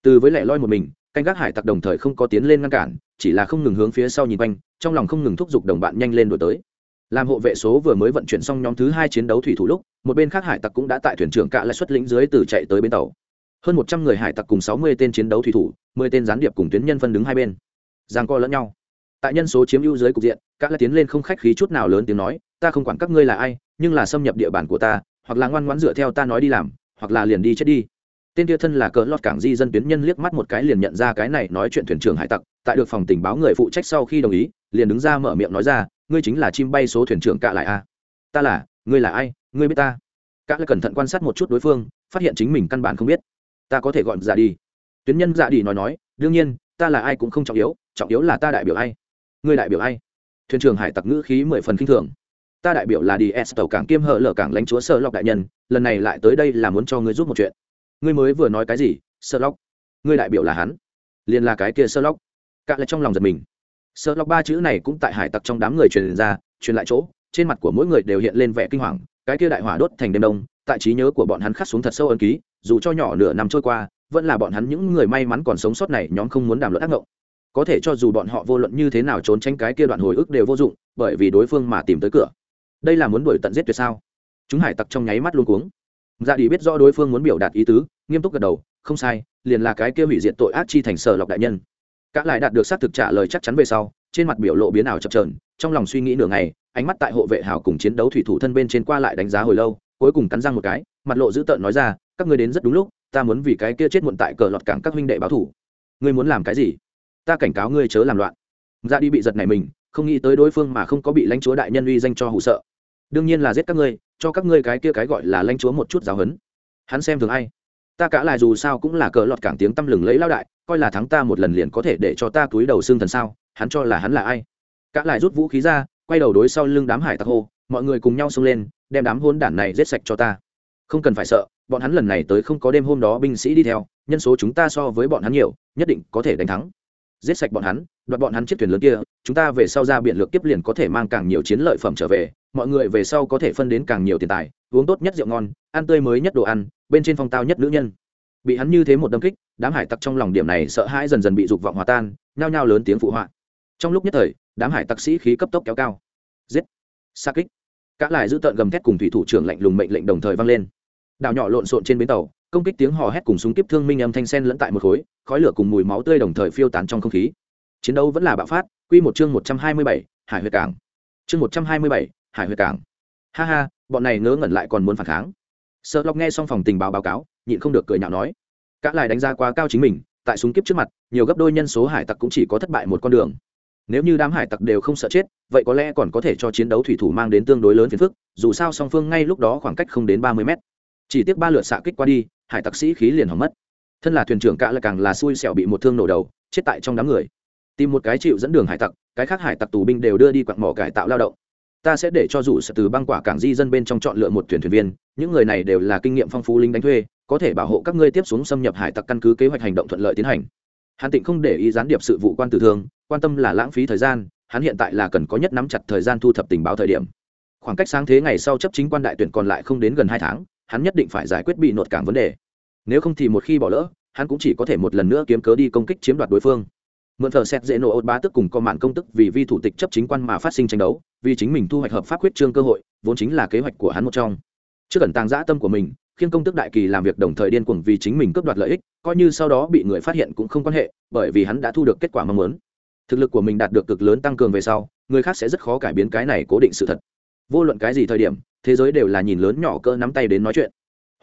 Từ với lẻ loi một mình, canh gác hải tặc đồng thời không có tiến lên ngăn cản, chỉ là không ngừng hướng phía sau nhìn quanh, trong lòng không ngừng thúc giục đồng bạn nhanh lên đổi tới. Làm hộ vệ số vừa mới vận chuyển xong nhóm thứ hai chiến đấu thủy thủ lúc, một bên khác hải tặc cũng đã tại thuyền trưởng cạ lại xuất lĩnh dưới từ chạy tới bến tàu. Hơn một trăm người hải tặc cùng sáu mươi tên chiến đấu thủy thủ, mười tên gián điệp cùng tuyến nhân phân đứng hai bên. Giang co lẫn nhau tại nhân số chiếm ưu dưới cục diện, các lại tiến lên không khách khí chút nào lớn tiếng nói, ta không quản các ngươi là ai, nhưng là xâm nhập địa bàn của ta, hoặc là ngoan ngoãn dựa theo ta nói đi làm, hoặc là liền đi chết đi. Tên kia thân là cỡ lọt cảng di dân tuyến nhân liếc mắt một cái liền nhận ra cái này nói chuyện thuyền trưởng hải tặc, tại được phòng tình báo người phụ trách sau khi đồng ý, liền đứng ra mở miệng nói ra, ngươi chính là chim bay số thuyền trưởng cạ lại a. Ta là, ngươi là ai, ngươi biết ta? Cạ lại cẩn thận quan sát một chút đối phương, phát hiện chính mình căn bản không biết. Ta có thể gọi dạ đi. Tuyến nhân dạ đi nói nói, đương nhiên, ta là ai cũng không trọng yếu trọng yếu là ta đại biểu ai ngươi đại biểu ai? Thuyền trưởng hải tặc ngữ khí mười phần kinh thường. Ta đại biểu là đi s tàu cảng kiêm hở lở cảng lãnh chúa sợ lọc đại nhân, lần này lại tới đây là muốn cho ngươi giúp một chuyện. Ngươi mới vừa nói cái gì sợ lóc ngươi đại biểu là hắn? Liền là cái kia sợ lóc cạ lại trong lòng giật mình. Sợ lóc ba chữ này cũng tại hải tặc trong đám người truyền ra, truyền lại chỗ, trên mặt của mỗi người đều hiện lên vẻ kinh hoàng, cái kia đại hỏa đốt thành đêm đông, tại trí nhớ của bọn hắn khắc xuống thật sâu ân ký, dù cho nhỏ nửa năm trôi qua, vẫn là bọn hắn những người may mắn còn sống sót này nhóm không muốn đàm luận ác ngộng có thể cho dù bọn họ vô luận như thế nào trốn tránh cái kia đoạn hồi ức đều vô dụng, bởi vì đối phương mà tìm tới cửa. Đây là muốn đuổi tận giết tuyệt sao? Chúng hải tặc trong nháy mắt luôn cuống. Dạ đi biết rõ đối phương muốn biểu đạt ý tứ, nghiêm túc gật đầu, không sai, liền là cái kia hủy diệt tội ác chi thành sở lọc đại nhân. Cả lại đạt được xác thực trả lời chắc chắn về sau, trên mặt biểu lộ biến ảo chập trờn trong lòng suy nghĩ nửa ngày, ánh mắt tại hộ vệ hào cùng chiến đấu thủy thủ thân bên trên qua lại đánh giá hồi lâu, cuối cùng cắn răng một cái, mặt lộ dữ tợn nói ra, các ngươi đến rất đúng lúc, ta muốn vì cái kia chết muộn tại cờ lọt cảng các huynh đệ báo thủ. Ngươi muốn làm cái gì? Ta cảnh cáo ngươi chớ làm loạn. Ra đi bị giật này mình, không nghĩ tới đối phương mà không có bị lãnh chúa đại nhân uy danh cho hụ sợ. Đương nhiên là giết các ngươi, cho các ngươi cái kia cái gọi là lãnh chúa một chút giáo hấn. Hắn xem thường ai? Ta cả lại dù sao cũng là cờ lọt cảng tiếng tăm lừng lấy lao đại, coi là thắng ta một lần liền có thể để cho ta túi đầu xương thần sao? Hắn cho là hắn là ai? Cả lại rút vũ khí ra, quay đầu đối sau lưng đám hải tặc hô, mọi người cùng nhau xông lên, đem đám hôn đản này giết sạch cho ta. Không cần phải sợ, bọn hắn lần này tới không có đêm hôm đó binh sĩ đi theo, nhân số chúng ta so với bọn hắn nhiều, nhất định có thể đánh thắng giết sạch bọn hắn, đoạt bọn hắn chiếc thuyền lớn kia, chúng ta về sau ra biển lược tiếp liền có thể mang càng nhiều chiến lợi phẩm trở về, mọi người về sau có thể phân đến càng nhiều tiền tài, uống tốt nhất rượu ngon, ăn tươi mới nhất đồ ăn, bên trên phong tao nhất nữ nhân. Bị hắn như thế một đâm kích, đám hải tặc trong lòng điểm này sợ hãi dần dần bị dục vọng hòa tan, nhao nhao lớn tiếng phụ họa. Trong lúc nhất thời, đám hải tặc sĩ khí cấp tốc kéo cao. Giết! Xa kích! Các lại giữ tợn gầm thét cùng thủy thủ trưởng lạnh lùng mệnh lệnh đồng thời vang lên. Đảo nhỏ lộn xộn trên bến tàu công kích tiếng hò hét cùng súng kiếp thương minh âm thanh sen lẫn tại một khối, khói lửa cùng mùi máu tươi đồng thời phiêu tán trong không khí. Chiến đấu vẫn là bạo phát, quy một chương một trăm hai mươi bảy, hải huyệt cảng. Chương một trăm hai mươi bảy, hải huyệt cảng. Ha ha, bọn này ngớ ngẩn lại còn muốn phản kháng. Sợ lọc nghe xong phòng tình báo báo cáo, nhịn không được cười nhạo nói. Cả lại đánh giá quá cao chính mình, tại súng kiếp trước mặt, nhiều gấp đôi nhân số hải tặc cũng chỉ có thất bại một con đường. Nếu như đám hải tặc đều không sợ chết, vậy có lẽ còn có thể cho chiến đấu thủy thủ mang đến tương đối lớn phiền phức, dù sao song phương ngay lúc đó khoảng cách không đến ba mươi mét. Chỉ tiếc ba lượt xạ kích qua đi hải tặc sĩ khí liền hỏng mất. Thân là thuyền trưởng cả lại càng là xui xẻo bị một thương nổ đầu, chết tại trong đám người. Tìm một cái chịu dẫn đường hải tặc, cái khác hải tặc tù binh đều đưa đi quặng mỏ cải tạo lao động. Ta sẽ để cho rủ sẽ từ băng quả cảng di dân bên trong chọn lựa một thuyền thuyền viên, những người này đều là kinh nghiệm phong phú lính đánh thuê, có thể bảo hộ các ngươi tiếp xuống xâm nhập hải tặc căn cứ kế hoạch hành động thuận lợi tiến hành. Hàn tịnh không để ý gián điệp sự vụ quan tử thương, quan tâm là lãng phí thời gian, hắn hiện tại là cần có nhất nắm chặt thời gian thu thập tình báo thời điểm. Khoảng cách sáng thế ngày sau chấp chính quan đại tuyển còn lại không đến gần hai tháng hắn nhất định phải giải quyết bị nột cảng vấn đề. Nếu không thì một khi bỏ lỡ, hắn cũng chỉ có thể một lần nữa kiếm cớ đi công kích chiếm đoạt đối phương. Mượn thờ xét dễ nổ ột bá tức cùng có mạn công tức vì vi thủ tịch chấp chính quan mà phát sinh tranh đấu, vì chính mình thu hoạch hợp pháp quyết trương cơ hội, vốn chính là kế hoạch của hắn một trong. Trước cần tàng dã tâm của mình khiến công tức đại kỳ làm việc đồng thời điên cuồng vì chính mình cướp đoạt lợi ích, coi như sau đó bị người phát hiện cũng không quan hệ, bởi vì hắn đã thu được kết quả mong muốn. Thực lực của mình đạt được cực lớn tăng cường về sau, người khác sẽ rất khó cải biến cái này cố định sự thật vô luận cái gì thời điểm, thế giới đều là nhìn lớn nhỏ cỡ nắm tay đến nói chuyện.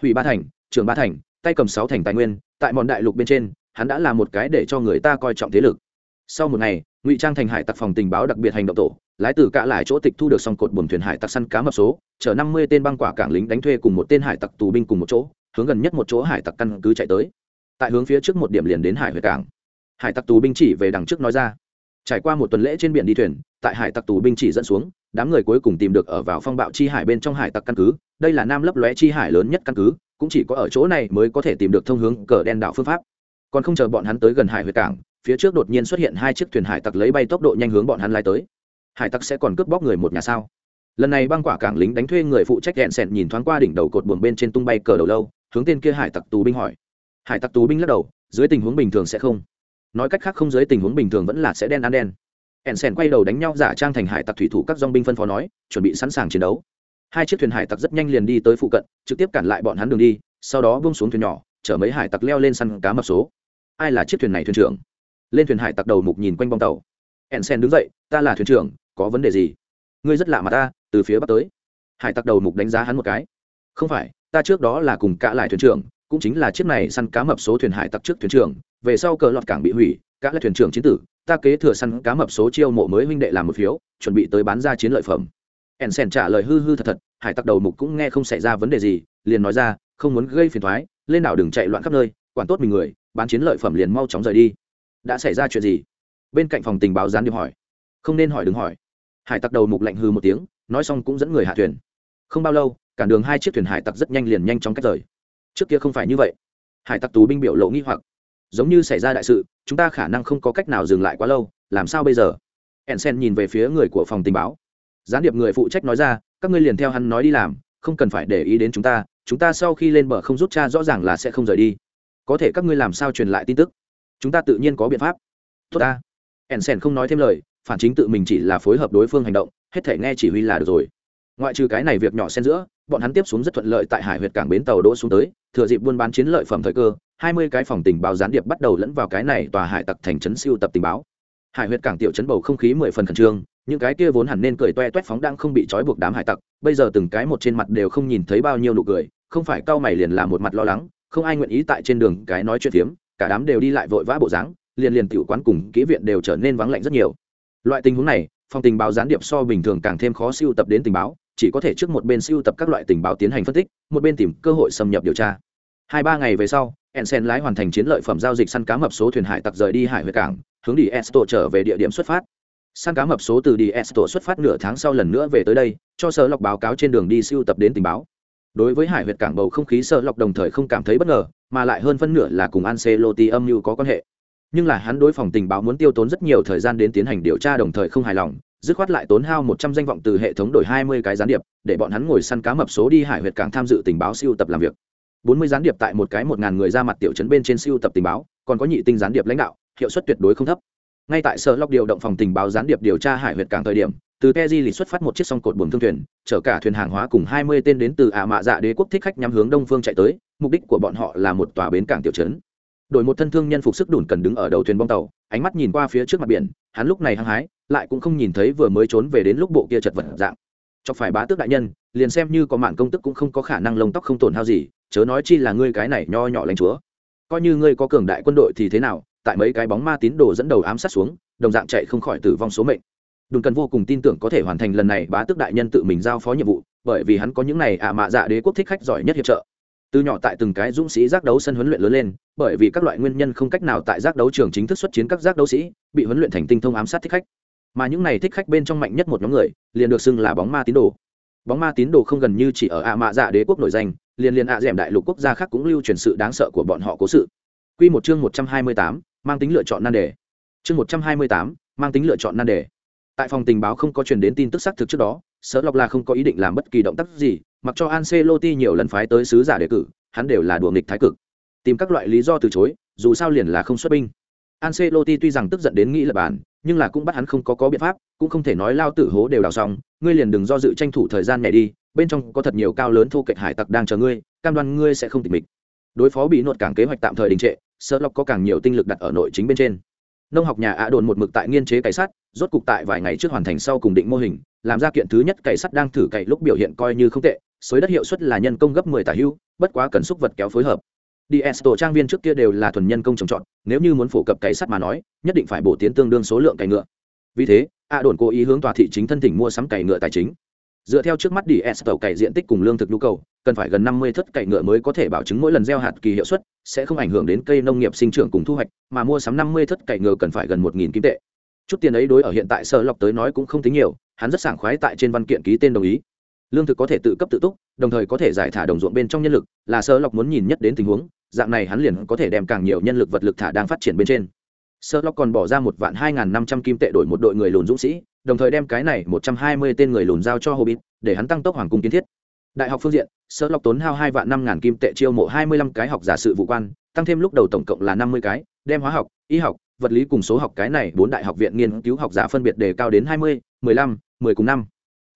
Hủy ba thành trường ba thành, tay cầm sáu thành tài nguyên, tại mòn đại lục bên trên, hắn đã là một cái để cho người ta coi trọng thế lực. Sau một ngày, ngụy trang thành hải tặc phòng tình báo đặc biệt hành động tổ, lái từ cạ lại chỗ tịch thu được xong cột buồm thuyền hải tặc săn cá mập số, chở năm mươi tên băng quả cảng lính đánh thuê cùng một tên hải tặc tù binh cùng một chỗ, hướng gần nhất một chỗ hải tặc căn cứ chạy tới. Tại hướng phía trước một điểm liền đến hải huệ cảng. Hải tặc tù binh chỉ về đằng trước nói ra. Trải qua một tuần lễ trên biển đi thuyền, tại hải tặc tù binh chỉ dẫn xuống đám người cuối cùng tìm được ở vào phong bạo chi hải bên trong hải tặc căn cứ, đây là nam lấp lóe chi hải lớn nhất căn cứ, cũng chỉ có ở chỗ này mới có thể tìm được thông hướng cờ đen đảo phương pháp. Còn không chờ bọn hắn tới gần hải huyệt cảng, phía trước đột nhiên xuất hiện hai chiếc thuyền hải tặc lấy bay tốc độ nhanh hướng bọn hắn lai tới. Hải tặc sẽ còn cướp bóc người một nhà sao? Lần này băng quả cảng lính đánh thuê người phụ trách đèn sẹn nhìn thoáng qua đỉnh đầu cột buồng bên trên tung bay cờ đầu lâu, hướng tên kia hải tặc tù binh hỏi. Hải tặc tù binh lắc đầu, dưới tình huống bình thường sẽ không. Nói cách khác không dưới tình huống bình thường vẫn là sẽ đen ăn đen ẻn sèn quay đầu đánh nhau giả trang thành hải tặc thủy thủ các dong binh phân phó nói, chuẩn bị sẵn sàng chiến đấu. Hai chiếc thuyền hải tặc rất nhanh liền đi tới phụ cận, trực tiếp cản lại bọn hắn đường đi, sau đó bung xuống thuyền nhỏ, chở mấy hải tặc leo lên săn cá mập số. Ai là chiếc thuyền này thuyền trưởng? Lên thuyền hải tặc đầu mục nhìn quanh bong tàu. ẻn sen đứng dậy, ta là thuyền trưởng, có vấn đề gì? Ngươi rất lạ mà ta, từ phía bắc tới. Hải tặc đầu mục đánh giá hắn một cái. Không phải, ta trước đó là cùng cả lại thuyền trưởng, cũng chính là chiếc này săn cá mập số thuyền hải tặc trước thuyền trưởng, về sau cờ lọt cảng bị hủy, cả là thuyền trưởng chiến tử ta kế thừa săn cá mập số chiêu mộ mới huynh đệ làm một phiếu, chuẩn bị tới bán ra chiến lợi phẩm. Ẻn sen trả lời hư hư thật thật, hải tặc đầu mục cũng nghe không xảy ra vấn đề gì, liền nói ra, không muốn gây phiền thoái lên đảo đừng chạy loạn khắp nơi, quản tốt mình người, bán chiến lợi phẩm liền mau chóng rời đi. Đã xảy ra chuyện gì? Bên cạnh phòng tình báo gián điệp hỏi. Không nên hỏi đừng hỏi. Hải tặc đầu mục lạnh hư một tiếng, nói xong cũng dẫn người hạ thuyền. Không bao lâu, cản đường hai chiếc thuyền hải tặc rất nhanh liền nhanh chóng cách rời. Trước kia không phải như vậy. Hải tặc tù binh biểu lộ nghi hoặc giống như xảy ra đại sự, chúng ta khả năng không có cách nào dừng lại quá lâu, làm sao bây giờ? Ensen nhìn về phía người của phòng tình báo. Gián điệp người phụ trách nói ra, các ngươi liền theo hắn nói đi làm, không cần phải để ý đến chúng ta chúng ta sau khi lên bờ không rút cha rõ ràng là sẽ không rời đi. Có thể các ngươi làm sao truyền lại tin tức? Chúng ta tự nhiên có biện pháp. Tốt ta. Ensen không nói thêm lời, phản chính tự mình chỉ là phối hợp đối phương hành động, hết thể nghe chỉ huy là được rồi. Ngoại trừ cái này việc nhỏ xen giữa, bọn hắn tiếp xuống rất thuận lợi tại hải huyệt cảng bến tàu đỗ xuống tới, thừa dịp buôn bán chiến lợi phẩm thời cơ hai mươi cái phòng tình báo gián điệp bắt đầu lẫn vào cái này tòa hải tặc thành trấn siêu tập tình báo. Hải huyệt cảng tiểu trấn bầu không khí mười phần khẩn trương, những cái kia vốn hẳn nên cười toe toét phóng đang không bị trói buộc đám hải tặc, bây giờ từng cái một trên mặt đều không nhìn thấy bao nhiêu nụ cười, không phải cau mày liền là một mặt lo lắng, không ai nguyện ý tại trên đường cái nói chuyện phiếm, cả đám đều đi lại vội vã bộ dáng, liền liền tiểu quán cùng kỹ viện đều trở nên vắng lạnh rất nhiều. Loại tình huống này, phòng tình báo gián điệp so bình thường càng thêm khó siêu tập đến tình báo, chỉ có thể trước một bên siêu tập các loại tình báo tiến hành phân tích, một bên tìm cơ hội xâm nhập điều tra hai ba ngày về sau, ensen lái hoàn thành chiến lợi phẩm giao dịch săn cá mập số thuyền hải tặc rời đi hải huyệt cảng, hướng đi esto trở về địa điểm xuất phát. Săn cá mập số từ đi esto xuất phát nửa tháng sau lần nữa về tới đây, cho sở lọc báo cáo trên đường đi siêu tập đến tình báo. Đối với hải huyệt cảng bầu không khí sợ lọc đồng thời không cảm thấy bất ngờ, mà lại hơn phân nửa là cùng Ancelotti âm mưu có quan hệ. Nhưng là hắn đối phòng tình báo muốn tiêu tốn rất nhiều thời gian đến tiến hành điều tra đồng thời không hài lòng, dứt khoát lại tốn hao một trăm danh vọng từ hệ thống đổi hai mươi cái gián điệp, để bọn hắn ngồi săn cá mập số đi hải huyệt cảng tham dự tình báo siêu tập làm việc bốn mươi gián điệp tại một cái một ngàn người ra mặt tiểu trấn bên trên siêu tập tình báo, còn có nhị tinh gián điệp lãnh đạo, hiệu suất tuyệt đối không thấp. Ngay tại sở lọc điều động phòng tình báo gián điệp điều tra hải huyệt cảng thời điểm, từ keji lịch xuất phát một chiếc song cột buồm thương thuyền, chở cả thuyền hàng hóa cùng hai mươi tên đến từ ả mạ dạ đế quốc thích khách nhắm hướng đông phương chạy tới, mục đích của bọn họ là một tòa bến cảng tiểu trấn. Đổi một thân thương nhân phục sức đủn cần đứng ở đầu thuyền bong tàu, ánh mắt nhìn qua phía trước mặt biển, hắn lúc này hăng hái, lại cũng không nhìn thấy vừa mới trốn về đến lúc bộ kia chật vật dạng. Chọc phải bá tước đại nhân, liền xem như có mạng công tức cũng không có khả năng lông tóc không tổn hao gì chớ nói chi là ngươi cái này nho nhỏ lãnh chúa. Coi như ngươi có cường đại quân đội thì thế nào, tại mấy cái bóng ma tín đồ dẫn đầu ám sát xuống, đồng dạng chạy không khỏi tử vong số mệnh. Đồn cần vô cùng tin tưởng có thể hoàn thành lần này bá tước đại nhân tự mình giao phó nhiệm vụ, bởi vì hắn có những này ạ mạ dạ đế quốc thích khách giỏi nhất hiệp trợ. Từ nhỏ tại từng cái dũng sĩ giác đấu sân huấn luyện lớn lên, bởi vì các loại nguyên nhân không cách nào tại giác đấu trường chính thức xuất chiến các giác đấu sĩ, bị huấn luyện thành tinh thông ám sát thích khách. Mà những này thích khách bên trong mạnh nhất một nhóm người, liền được xưng là bóng ma tín đồ bóng ma tín đồ không gần như chỉ ở ạ mạ dạ đế quốc nổi danh, liền liền ạ d đại lục quốc gia khác cũng lưu truyền sự đáng sợ của bọn họ cố sự. Q một chương một trăm hai mươi tám, mang tính lựa chọn nan đề. Chương một trăm hai mươi tám, mang tính lựa chọn nan đề. Tại phòng tình báo không có truyền đến tin tức xác thực trước đó, sở lọc là không có ý định làm bất kỳ động tác gì, mặc cho Ancelotti nhiều lần phái tới sứ giả đề cử, hắn đều là đùa nghịch thái cực. Tìm các loại lý do từ chối, dù sao liền là không xuất binh. Ancelotti tuy rằng tức giận đến nghĩ là bản nhưng là cũng bắt hắn không có có biện pháp, cũng không thể nói lao tử hố đều đào xong, ngươi liền đừng do dự tranh thủ thời gian nhảy đi, bên trong có thật nhiều cao lớn thu kịch hải tặc đang chờ ngươi, cam đoan ngươi sẽ không tịch mịch. Đối phó bị nuột cảng kế hoạch tạm thời đình trệ, Sherlock lọc có càng nhiều tinh lực đặt ở nội chính bên trên. Nông học nhà ạ đồn một mực tại nghiên chế cày sắt, rốt cục tại vài ngày trước hoàn thành sau cùng định mô hình, làm ra kiện thứ nhất cày sắt đang thử cày lúc biểu hiện coi như không tệ, xới đất hiệu suất là nhân công gấp 10 tả hưu, bất quá cần xúc vật kéo phối hợp. DS tổ trang viên trước kia đều là thuần nhân công trồng trọt, nếu như muốn phổ cập cày sắt mà nói, nhất định phải bổ tiến tương đương số lượng cày ngựa. Vì thế, a đồn cố ý hướng tòa thị chính thân thỉnh mua sắm cày ngựa tài chính. Dựa theo trước mắt DS tàu cày diện tích cùng lương thực nhu cầu, cần phải gần năm mươi thất cày ngựa mới có thể bảo chứng mỗi lần gieo hạt kỳ hiệu suất, sẽ không ảnh hưởng đến cây nông nghiệp sinh trưởng cùng thu hoạch, mà mua sắm năm mươi thất cày ngựa cần phải gần một nghìn kim tệ. Chút tiền ấy đối ở hiện tại sở lọc tới nói cũng không tính nhiều, hắn rất sảng khoái tại trên văn kiện ký tên đồng ý. Lương thực có thể tự cấp tự túc, đồng thời có thể giải thả đồng ruộng bên trong nhân lực, là sở lọc muốn nhìn nhất đến tình huống dạng này hắn liền có thể đem càng nhiều nhân lực vật lực thả đang phát triển bên trên. Sơ lóc còn bỏ ra một vạn hai n g h n năm trăm kim tệ đổi một đội người lùn dũng sĩ, đồng thời đem cái này một trăm hai mươi tên người lùn giao cho hobbit, để hắn tăng tốc hoàng cung kiến thiết. Đại học phương diện sơ lóc tốn hao hai vạn năm ngàn kim tệ chiêu mộ hai mươi lăm cái học giả sự vụ quan, tăng thêm lúc đầu tổng cộng là năm mươi cái, đem hóa học, y học, vật lý cùng số học cái này bốn đại học viện nghiên cứu học giả phân biệt đề cao đến hai mươi, mười lăm, mười cùng năm.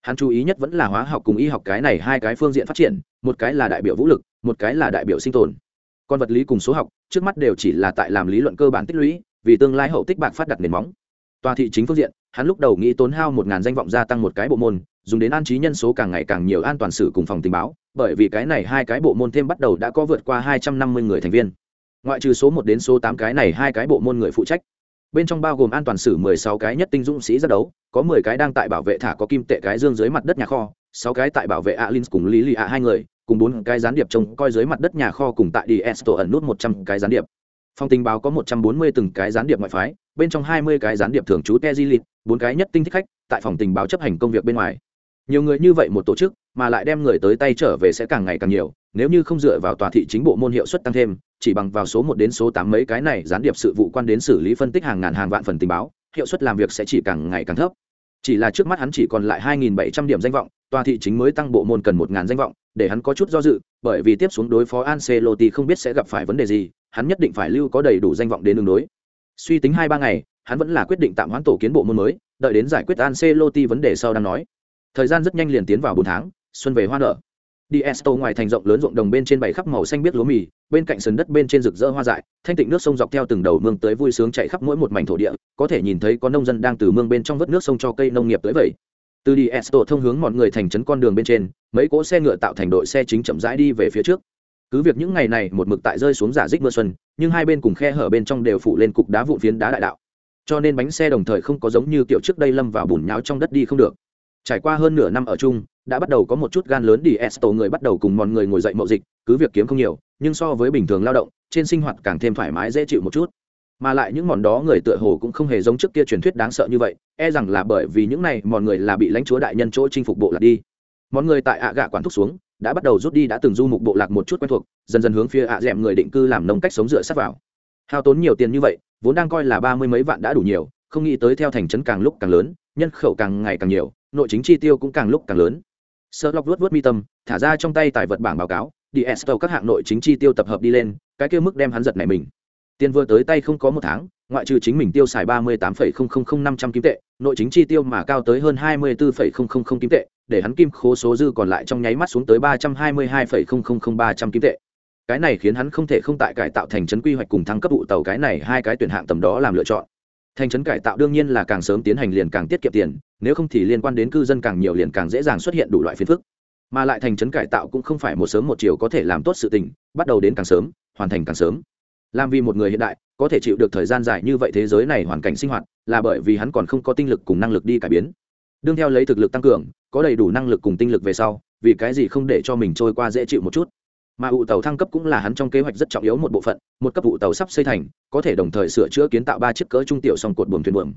Hắn chú ý nhất vẫn là hóa học cùng y học cái này hai cái phương diện phát triển, một cái là đại biểu vũ lực, một cái là đại biểu sinh tồn còn vật lý cùng số học, trước mắt đều chỉ là tại làm lý luận cơ bản tích lũy, vì tương lai hậu tích bạc phát đặt nền móng. Tòa thị chính phương diện, hắn lúc đầu nghĩ tốn hao một ngàn danh vọng gia tăng một cái bộ môn, dùng đến an trí nhân số càng ngày càng nhiều an toàn sử cùng phòng tình báo, bởi vì cái này hai cái bộ môn thêm bắt đầu đã có vượt qua hai trăm năm mươi người thành viên. Ngoại trừ số một đến số tám cái này hai cái bộ môn người phụ trách. Bên trong bao gồm an toàn sử mười sáu cái nhất tinh dũng sĩ ra đấu, có mười cái đang tại bảo vệ thả có kim tệ cái dương dưới mặt đất nhà kho, sáu cái tại bảo vệ alin cùng lý lì ạ hai người cùng bốn cái gián điệp trông coi dưới mặt đất nhà kho cùng tại ds tổ ẩn nút một trăm cái gián điệp. Phòng tình báo có một trăm bốn mươi từng cái gián điệp ngoại phái, bên trong hai mươi cái gián điệp thường trú te bốn cái nhất tinh thích khách, tại phòng tình báo chấp hành công việc bên ngoài. Nhiều người như vậy một tổ chức, mà lại đem người tới tay trở về sẽ càng ngày càng nhiều, nếu như không dựa vào tòa thị chính bộ môn hiệu suất tăng thêm, chỉ bằng vào số một đến số tám mấy cái này gián điệp sự vụ quan đến xử lý phân tích hàng ngàn hàng vạn phần tình báo, hiệu suất làm việc sẽ chỉ càng ngày càng thấp chỉ là trước mắt hắn chỉ còn lại hai nghìn bảy trăm điểm danh vọng, tòa thị chính mới tăng bộ môn cần 1.000 danh vọng, để hắn có chút do dự, bởi vì tiếp xuống đối phó Ancelotti không biết sẽ gặp phải vấn đề gì, hắn nhất định phải lưu có đầy đủ danh vọng đến đường đối. Suy tính hai ba ngày, hắn vẫn là quyết định tạm hoãn tổ kiến bộ môn mới, đợi đến giải quyết Ancelotti vấn đề sau đang nói. Thời gian rất nhanh liền tiến vào bốn tháng, xuân về hoa nở. Diesto ngoài thành rộng lớn ruộng đồng bên trên bảy khắp màu xanh biết lúa mì, bên cạnh sườn đất bên trên rực rỡ hoa dại, thanh tịnh nước sông dọc theo từng đầu mương tới vui sướng chạy khắp mỗi một mảnh thổ địa, có thể nhìn thấy có nông dân đang từ mương bên trong vớt nước sông cho cây nông nghiệp tới vậy. Từ Diesto thông hướng mọi người thành trấn con đường bên trên, mấy cỗ xe ngựa tạo thành đội xe chính chậm rãi đi về phía trước. Cứ việc những ngày này một mực tại rơi xuống giả dích mưa xuân, nhưng hai bên cùng khe hở bên trong đều phủ lên cục đá vụn phiến đá đại đạo. Cho nên bánh xe đồng thời không có giống như kiểu trước đây lâm vào bùn nhão trong đất đi không được trải qua hơn nửa năm ở chung, đã bắt đầu có một chút gan lớn đi esto người bắt đầu cùng mọi người ngồi dậy mậu dịch, cứ việc kiếm không nhiều, nhưng so với bình thường lao động, trên sinh hoạt càng thêm thoải mái dễ chịu một chút. Mà lại những món đó người tựa hồ cũng không hề giống trước kia truyền thuyết đáng sợ như vậy e rằng là bởi vì những này mọi người là bị lãnh chúa đại nhân chỗ chinh phục bộ lạc đi. Mọi người tại ạ gạ quản thúc xuống, đã bắt đầu rút đi đã từng du mục bộ lạc một chút quen thuộc, dần dần hướng phía ạ d người định cư làm nông cách sống dựa sát vào. Hao tốn nhiều tiền như vậy, vốn đang coi là ba mươi mấy vạn đã đủ nhiều, không nghĩ tới theo thành trấn càng lúc càng lớn, nhân khẩu càng ngày càng nhiều nội chính chi tiêu cũng càng lúc càng lớn. Sơ lọc luốt vớt mi tâm, thả ra trong tay tài vật bảng báo cáo, đi esto các hạng nội chính chi tiêu tập hợp đi lên, cái kia mức đem hắn giật này mình. Tiền vừa tới tay không có một tháng, ngoại trừ chính mình tiêu xài ba mươi tám năm trăm kim tệ, nội chính chi tiêu mà cao tới hơn hai mươi bốn kim tệ, để hắn kim khố số dư còn lại trong nháy mắt xuống tới ba trăm hai mươi hai ba trăm kim tệ. Cái này khiến hắn không thể không tại cải tạo thành trấn quy hoạch cùng thăng cấp vụ tàu cái này hai cái tuyển hạng tầm đó làm lựa chọn thành trấn cải tạo đương nhiên là càng sớm tiến hành liền càng tiết kiệm tiền, nếu không thì liên quan đến cư dân càng nhiều liền càng dễ dàng xuất hiện đủ loại phiền phức. Mà lại thành trấn cải tạo cũng không phải một sớm một chiều có thể làm tốt sự tình, bắt đầu đến càng sớm, hoàn thành càng sớm. Làm vì một người hiện đại, có thể chịu được thời gian dài như vậy thế giới này hoàn cảnh sinh hoạt, là bởi vì hắn còn không có tinh lực cùng năng lực đi cải biến. Đương theo lấy thực lực tăng cường, có đầy đủ năng lực cùng tinh lực về sau, vì cái gì không để cho mình trôi qua dễ chịu một chút? Mà ụ tàu thăng cấp cũng là hắn trong kế hoạch rất trọng yếu một bộ phận, một cấp ụ tàu sắp xây thành, có thể đồng thời sửa chữa kiến tạo ba chiếc cỡ trung tiểu song cột buồm thuyền buồm.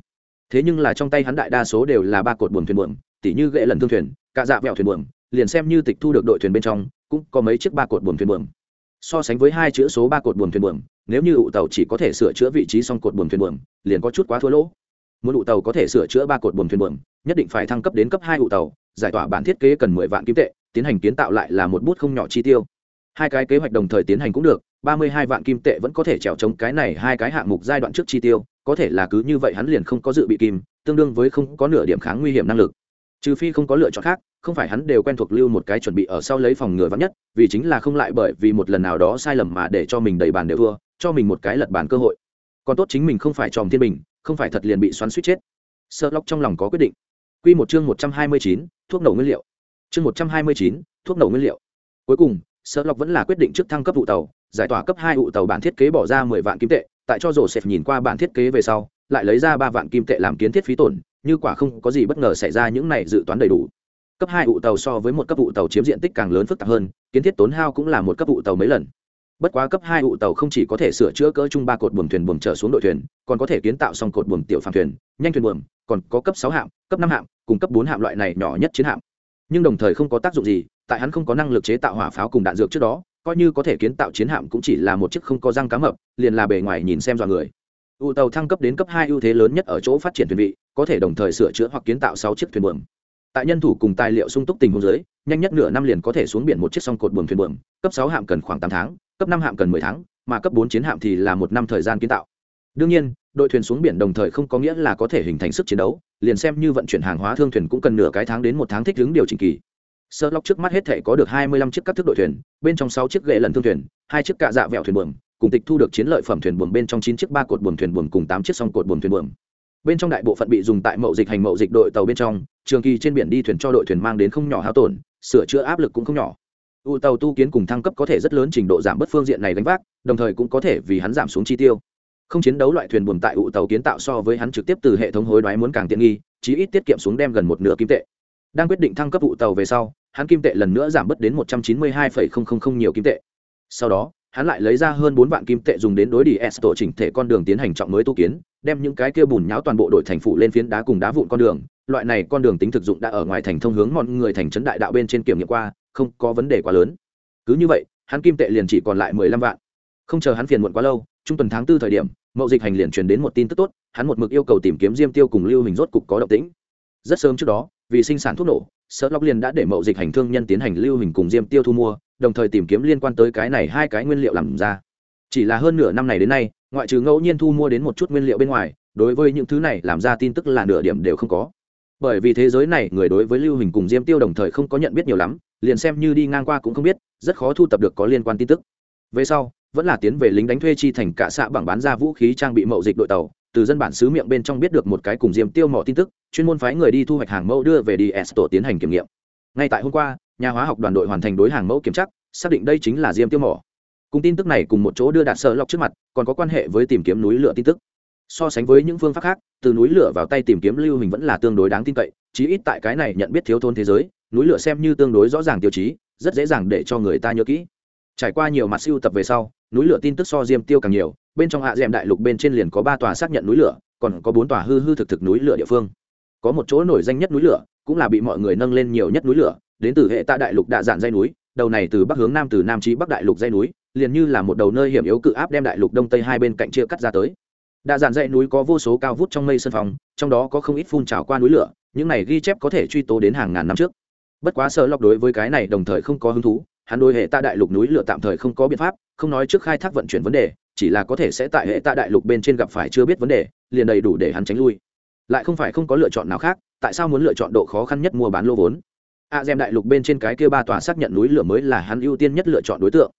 Thế nhưng là trong tay hắn đại đa số đều là ba cột buồm thuyền buồm, tỉ như gậy lần thương thuyền, cạ dạ vẹo thuyền buồm, liền xem như tịch thu được đội thuyền bên trong, cũng có mấy chiếc ba cột buồm thuyền buồm. So sánh với hai chữ số ba cột buồm thuyền buồm, nếu như ụ tàu chỉ có thể sửa chữa vị trí song cột buồm thuyền buồm, liền có chút quá thua lỗ. Muốn ụ tàu có thể sửa chữa ba cột buồm thuyền buồm, nhất định phải thăng cấp đến cấp hai ụ tàu, giải tỏa bản thiết kế cần mười vạn kim tệ, tiến hành kiến tạo lại là một bút không nhỏ chi tiêu hai cái kế hoạch đồng thời tiến hành cũng được, ba mươi hai vạn kim tệ vẫn có thể trèo chống cái này hai cái hạng mục giai đoạn trước chi tiêu, có thể là cứ như vậy hắn liền không có dự bị kim, tương đương với không có nửa điểm kháng nguy hiểm năng lực. Trừ phi không có lựa chọn khác, không phải hắn đều quen thuộc lưu một cái chuẩn bị ở sau lấy phòng ngừa vắng nhất, vì chính là không lại bởi vì một lần nào đó sai lầm mà để cho mình đầy bàn đều thua, cho mình một cái lật bàn cơ hội. Còn tốt chính mình không phải tròm thiên bình, không phải thật liền bị xoắn suýt chết. Sợ lóc trong lòng có quyết định. Quy một chương một trăm hai mươi chín, thuốc nổ nguyên liệu. Chương một trăm hai mươi chín, thuốc nổ nguyên liệu. Cuối cùng sợ lọc vẫn là quyết định trước thăng cấp vụ tàu, giải tỏa cấp hai vụ tàu bản thiết kế bỏ ra mười vạn kim tệ, tại cho joseph nhìn qua bản thiết kế về sau, lại lấy ra ba vạn kim tệ làm kiến thiết phí tổn, như quả không có gì bất ngờ xảy ra những này dự toán đầy đủ. Cấp hai vụ tàu so với một cấp vụ tàu chiếm diện tích càng lớn phức tạp hơn, kiến thiết tốn hao cũng là một cấp vụ tàu mấy lần. Bất quá cấp hai vụ tàu không chỉ có thể sửa chữa cỡ chung ba cột buồm thuyền buồm trở xuống đội thuyền, còn có thể kiến tạo xong cột buồm tiểu phàm thuyền, nhanh thuyền buồm còn có cấp sáu hạm, cấp năm hạm, cùng cấp bốn hạm loại này nhỏ nhất chiến hạm. Nhưng đồng thời không có tác dụng gì tại hắn không có năng lực chế tạo hỏa pháo cùng đạn dược trước đó, coi như có thể kiến tạo chiến hạm cũng chỉ là một chiếc không có răng cá mập, liền là bề ngoài nhìn xem dọa người. U tàu thăng cấp đến cấp hai ưu thế lớn nhất ở chỗ phát triển thuyền vị, có thể đồng thời sửa chữa hoặc kiến tạo sáu chiếc thuyền buồm. Tại nhân thủ cùng tài liệu sung túc tình huống dưới, nhanh nhất nửa năm liền có thể xuống biển một chiếc song cột buồm thuyền buồm, cấp sáu hạm cần khoảng tám tháng, cấp năm hạm cần mười tháng, mà cấp bốn chiến hạm thì là một năm thời gian kiến tạo. Đương nhiên, đội thuyền xuống biển đồng thời không có nghĩa là có thể hình thành sức chiến đấu, liền xem như vận chuyển hàng hóa thương thuyền cũng cần nửa cái tháng đến một tháng thích ứng điều chỉnh kỳ sơ lóc trước mắt hết thể có được hai mươi lăm chiếc các thức đội thuyền, bên trong sáu chiếc ghệ lần thương thuyền, hai chiếc cạ dạ vẹo thuyền buồm, cùng tịch thu được chiến lợi phẩm thuyền buồm bên trong chín chiếc ba cột buồm thuyền buồm cùng tám chiếc song cột buồm thuyền buồm. Bên trong đại bộ phận bị dùng tại mậu dịch hành mậu dịch đội tàu bên trong, trường kỳ trên biển đi thuyền cho đội thuyền mang đến không nhỏ hao tổn, sửa chữa áp lực cũng không nhỏ. U tàu tu kiến cùng thăng cấp có thể rất lớn trình độ giảm bớt phương diện này đánh vác, đồng thời cũng có thể vì hắn giảm xuống chi tiêu. Không chiến đấu loại thuyền buồm tại u tàu kiến tạo so với hắn trực tiếp từ hệ thống hối đoái muốn càng tiện nghi, chí ít tiết kiệm xuống đem gần một nửa kim tệ đang quyết định thăng cấp vụ tàu về sau, hắn kim tệ lần nữa giảm bớt đến một trăm chín mươi hai nhiều kim tệ. Sau đó, hắn lại lấy ra hơn bốn vạn kim tệ dùng đến đối đi s tổ chỉnh thể con đường tiến hành trọng mới tu kiến, đem những cái kia bùn nháo toàn bộ đội thành phủ lên phiến đá cùng đá vụn con đường. Loại này con đường tính thực dụng đã ở ngoài thành thông hướng mọi người thành trấn đại đạo bên trên kiểm nghiệm qua, không có vấn đề quá lớn. Cứ như vậy, hắn kim tệ liền chỉ còn lại mười lăm vạn. Không chờ hắn phiền muộn quá lâu, trung tuần tháng tư thời điểm, mậu dịch hành liền truyền đến một tin tức tốt, hắn một mực yêu cầu tìm kiếm diêm tiêu cùng lưu hình rốt cục có động tĩnh. Rất sớm trước đó vì sinh sản thuốc nổ sở lóc liền đã để mậu dịch hành thương nhân tiến hành lưu hình cùng diêm tiêu thu mua, đồng thời tìm kiếm liên quan tới cái này hai cái nguyên liệu làm ra. Chỉ là hơn nửa năm này đến nay, ngoại trừ ngẫu nhiên thu mua đến một chút nguyên liệu bên ngoài, đối với những thứ này làm ra tin tức là nửa điểm đều không có. Bởi vì thế giới này, người đối với lưu hình cùng diêm tiêu đồng thời không có nhận biết nhiều lắm, liền xem như đi ngang qua cũng không biết, rất khó thu tập được có liên quan tin tức. Về sau, vẫn là tiến về lính đánh thuê chi thành cả xã bằng bán ra vũ khí trang bị mậu dịch đội tàu từ dân bản xứ miệng bên trong biết được một cái cùng diêm tiêu mỏ tin tức, chuyên môn phái người đi thu hoạch hàng mẫu đưa về đi s tổ tiến hành kiểm nghiệm. Ngay tại hôm qua, nhà hóa học đoàn đội hoàn thành đối hàng mẫu kiểm tra, xác định đây chính là diêm tiêu mỏ. Cùng tin tức này cùng một chỗ đưa đạt sợ lọc trước mặt, còn có quan hệ với tìm kiếm núi lửa tin tức. So sánh với những phương pháp khác, từ núi lửa vào tay tìm kiếm lưu hình vẫn là tương đối đáng tin cậy, chí ít tại cái này nhận biết thiếu thôn thế giới, núi lửa xem như tương đối rõ ràng tiêu chí, rất dễ dàng để cho người ta nhớ kỹ. Trải qua nhiều mặt siêu tập về sau núi lửa tin tức so diêm tiêu càng nhiều, bên trong hạ d đại lục bên trên liền có ba tòa xác nhận núi lửa, còn có bốn tòa hư hư thực thực núi lửa địa phương. Có một chỗ nổi danh nhất núi lửa, cũng là bị mọi người nâng lên nhiều nhất núi lửa, đến từ hệ tạ đại lục đạ dạn dây núi, đầu này từ bắc hướng nam từ nam chí bắc đại lục dây núi, liền như là một đầu nơi hiểm yếu cự áp đem đại lục đông tây hai bên cạnh chia cắt ra tới. Đạ dạn dây núi có vô số cao vút trong mây sân phòng, trong đó có không ít phun trào qua núi lửa, những này ghi chép có thể truy tố đến hàng ngàn năm trước. Bất quá sợ lọc đối với cái này đồng thời không có hứng thú hắn đôi hệ tạ đại lục núi lửa tạm thời không có biện pháp không nói trước khai thác vận chuyển vấn đề chỉ là có thể sẽ tại hệ tạ đại lục bên trên gặp phải chưa biết vấn đề liền đầy đủ để hắn tránh lui. Lại không phải không có lựa chọn nào khác tại sao muốn lựa chọn độ khó khăn nhất mua bán lô vốn? A à, đại lục bên trên cái kia ba tòa xác nhận núi lửa mới là hắn ưu tiên nhất lựa chọn đối tượng.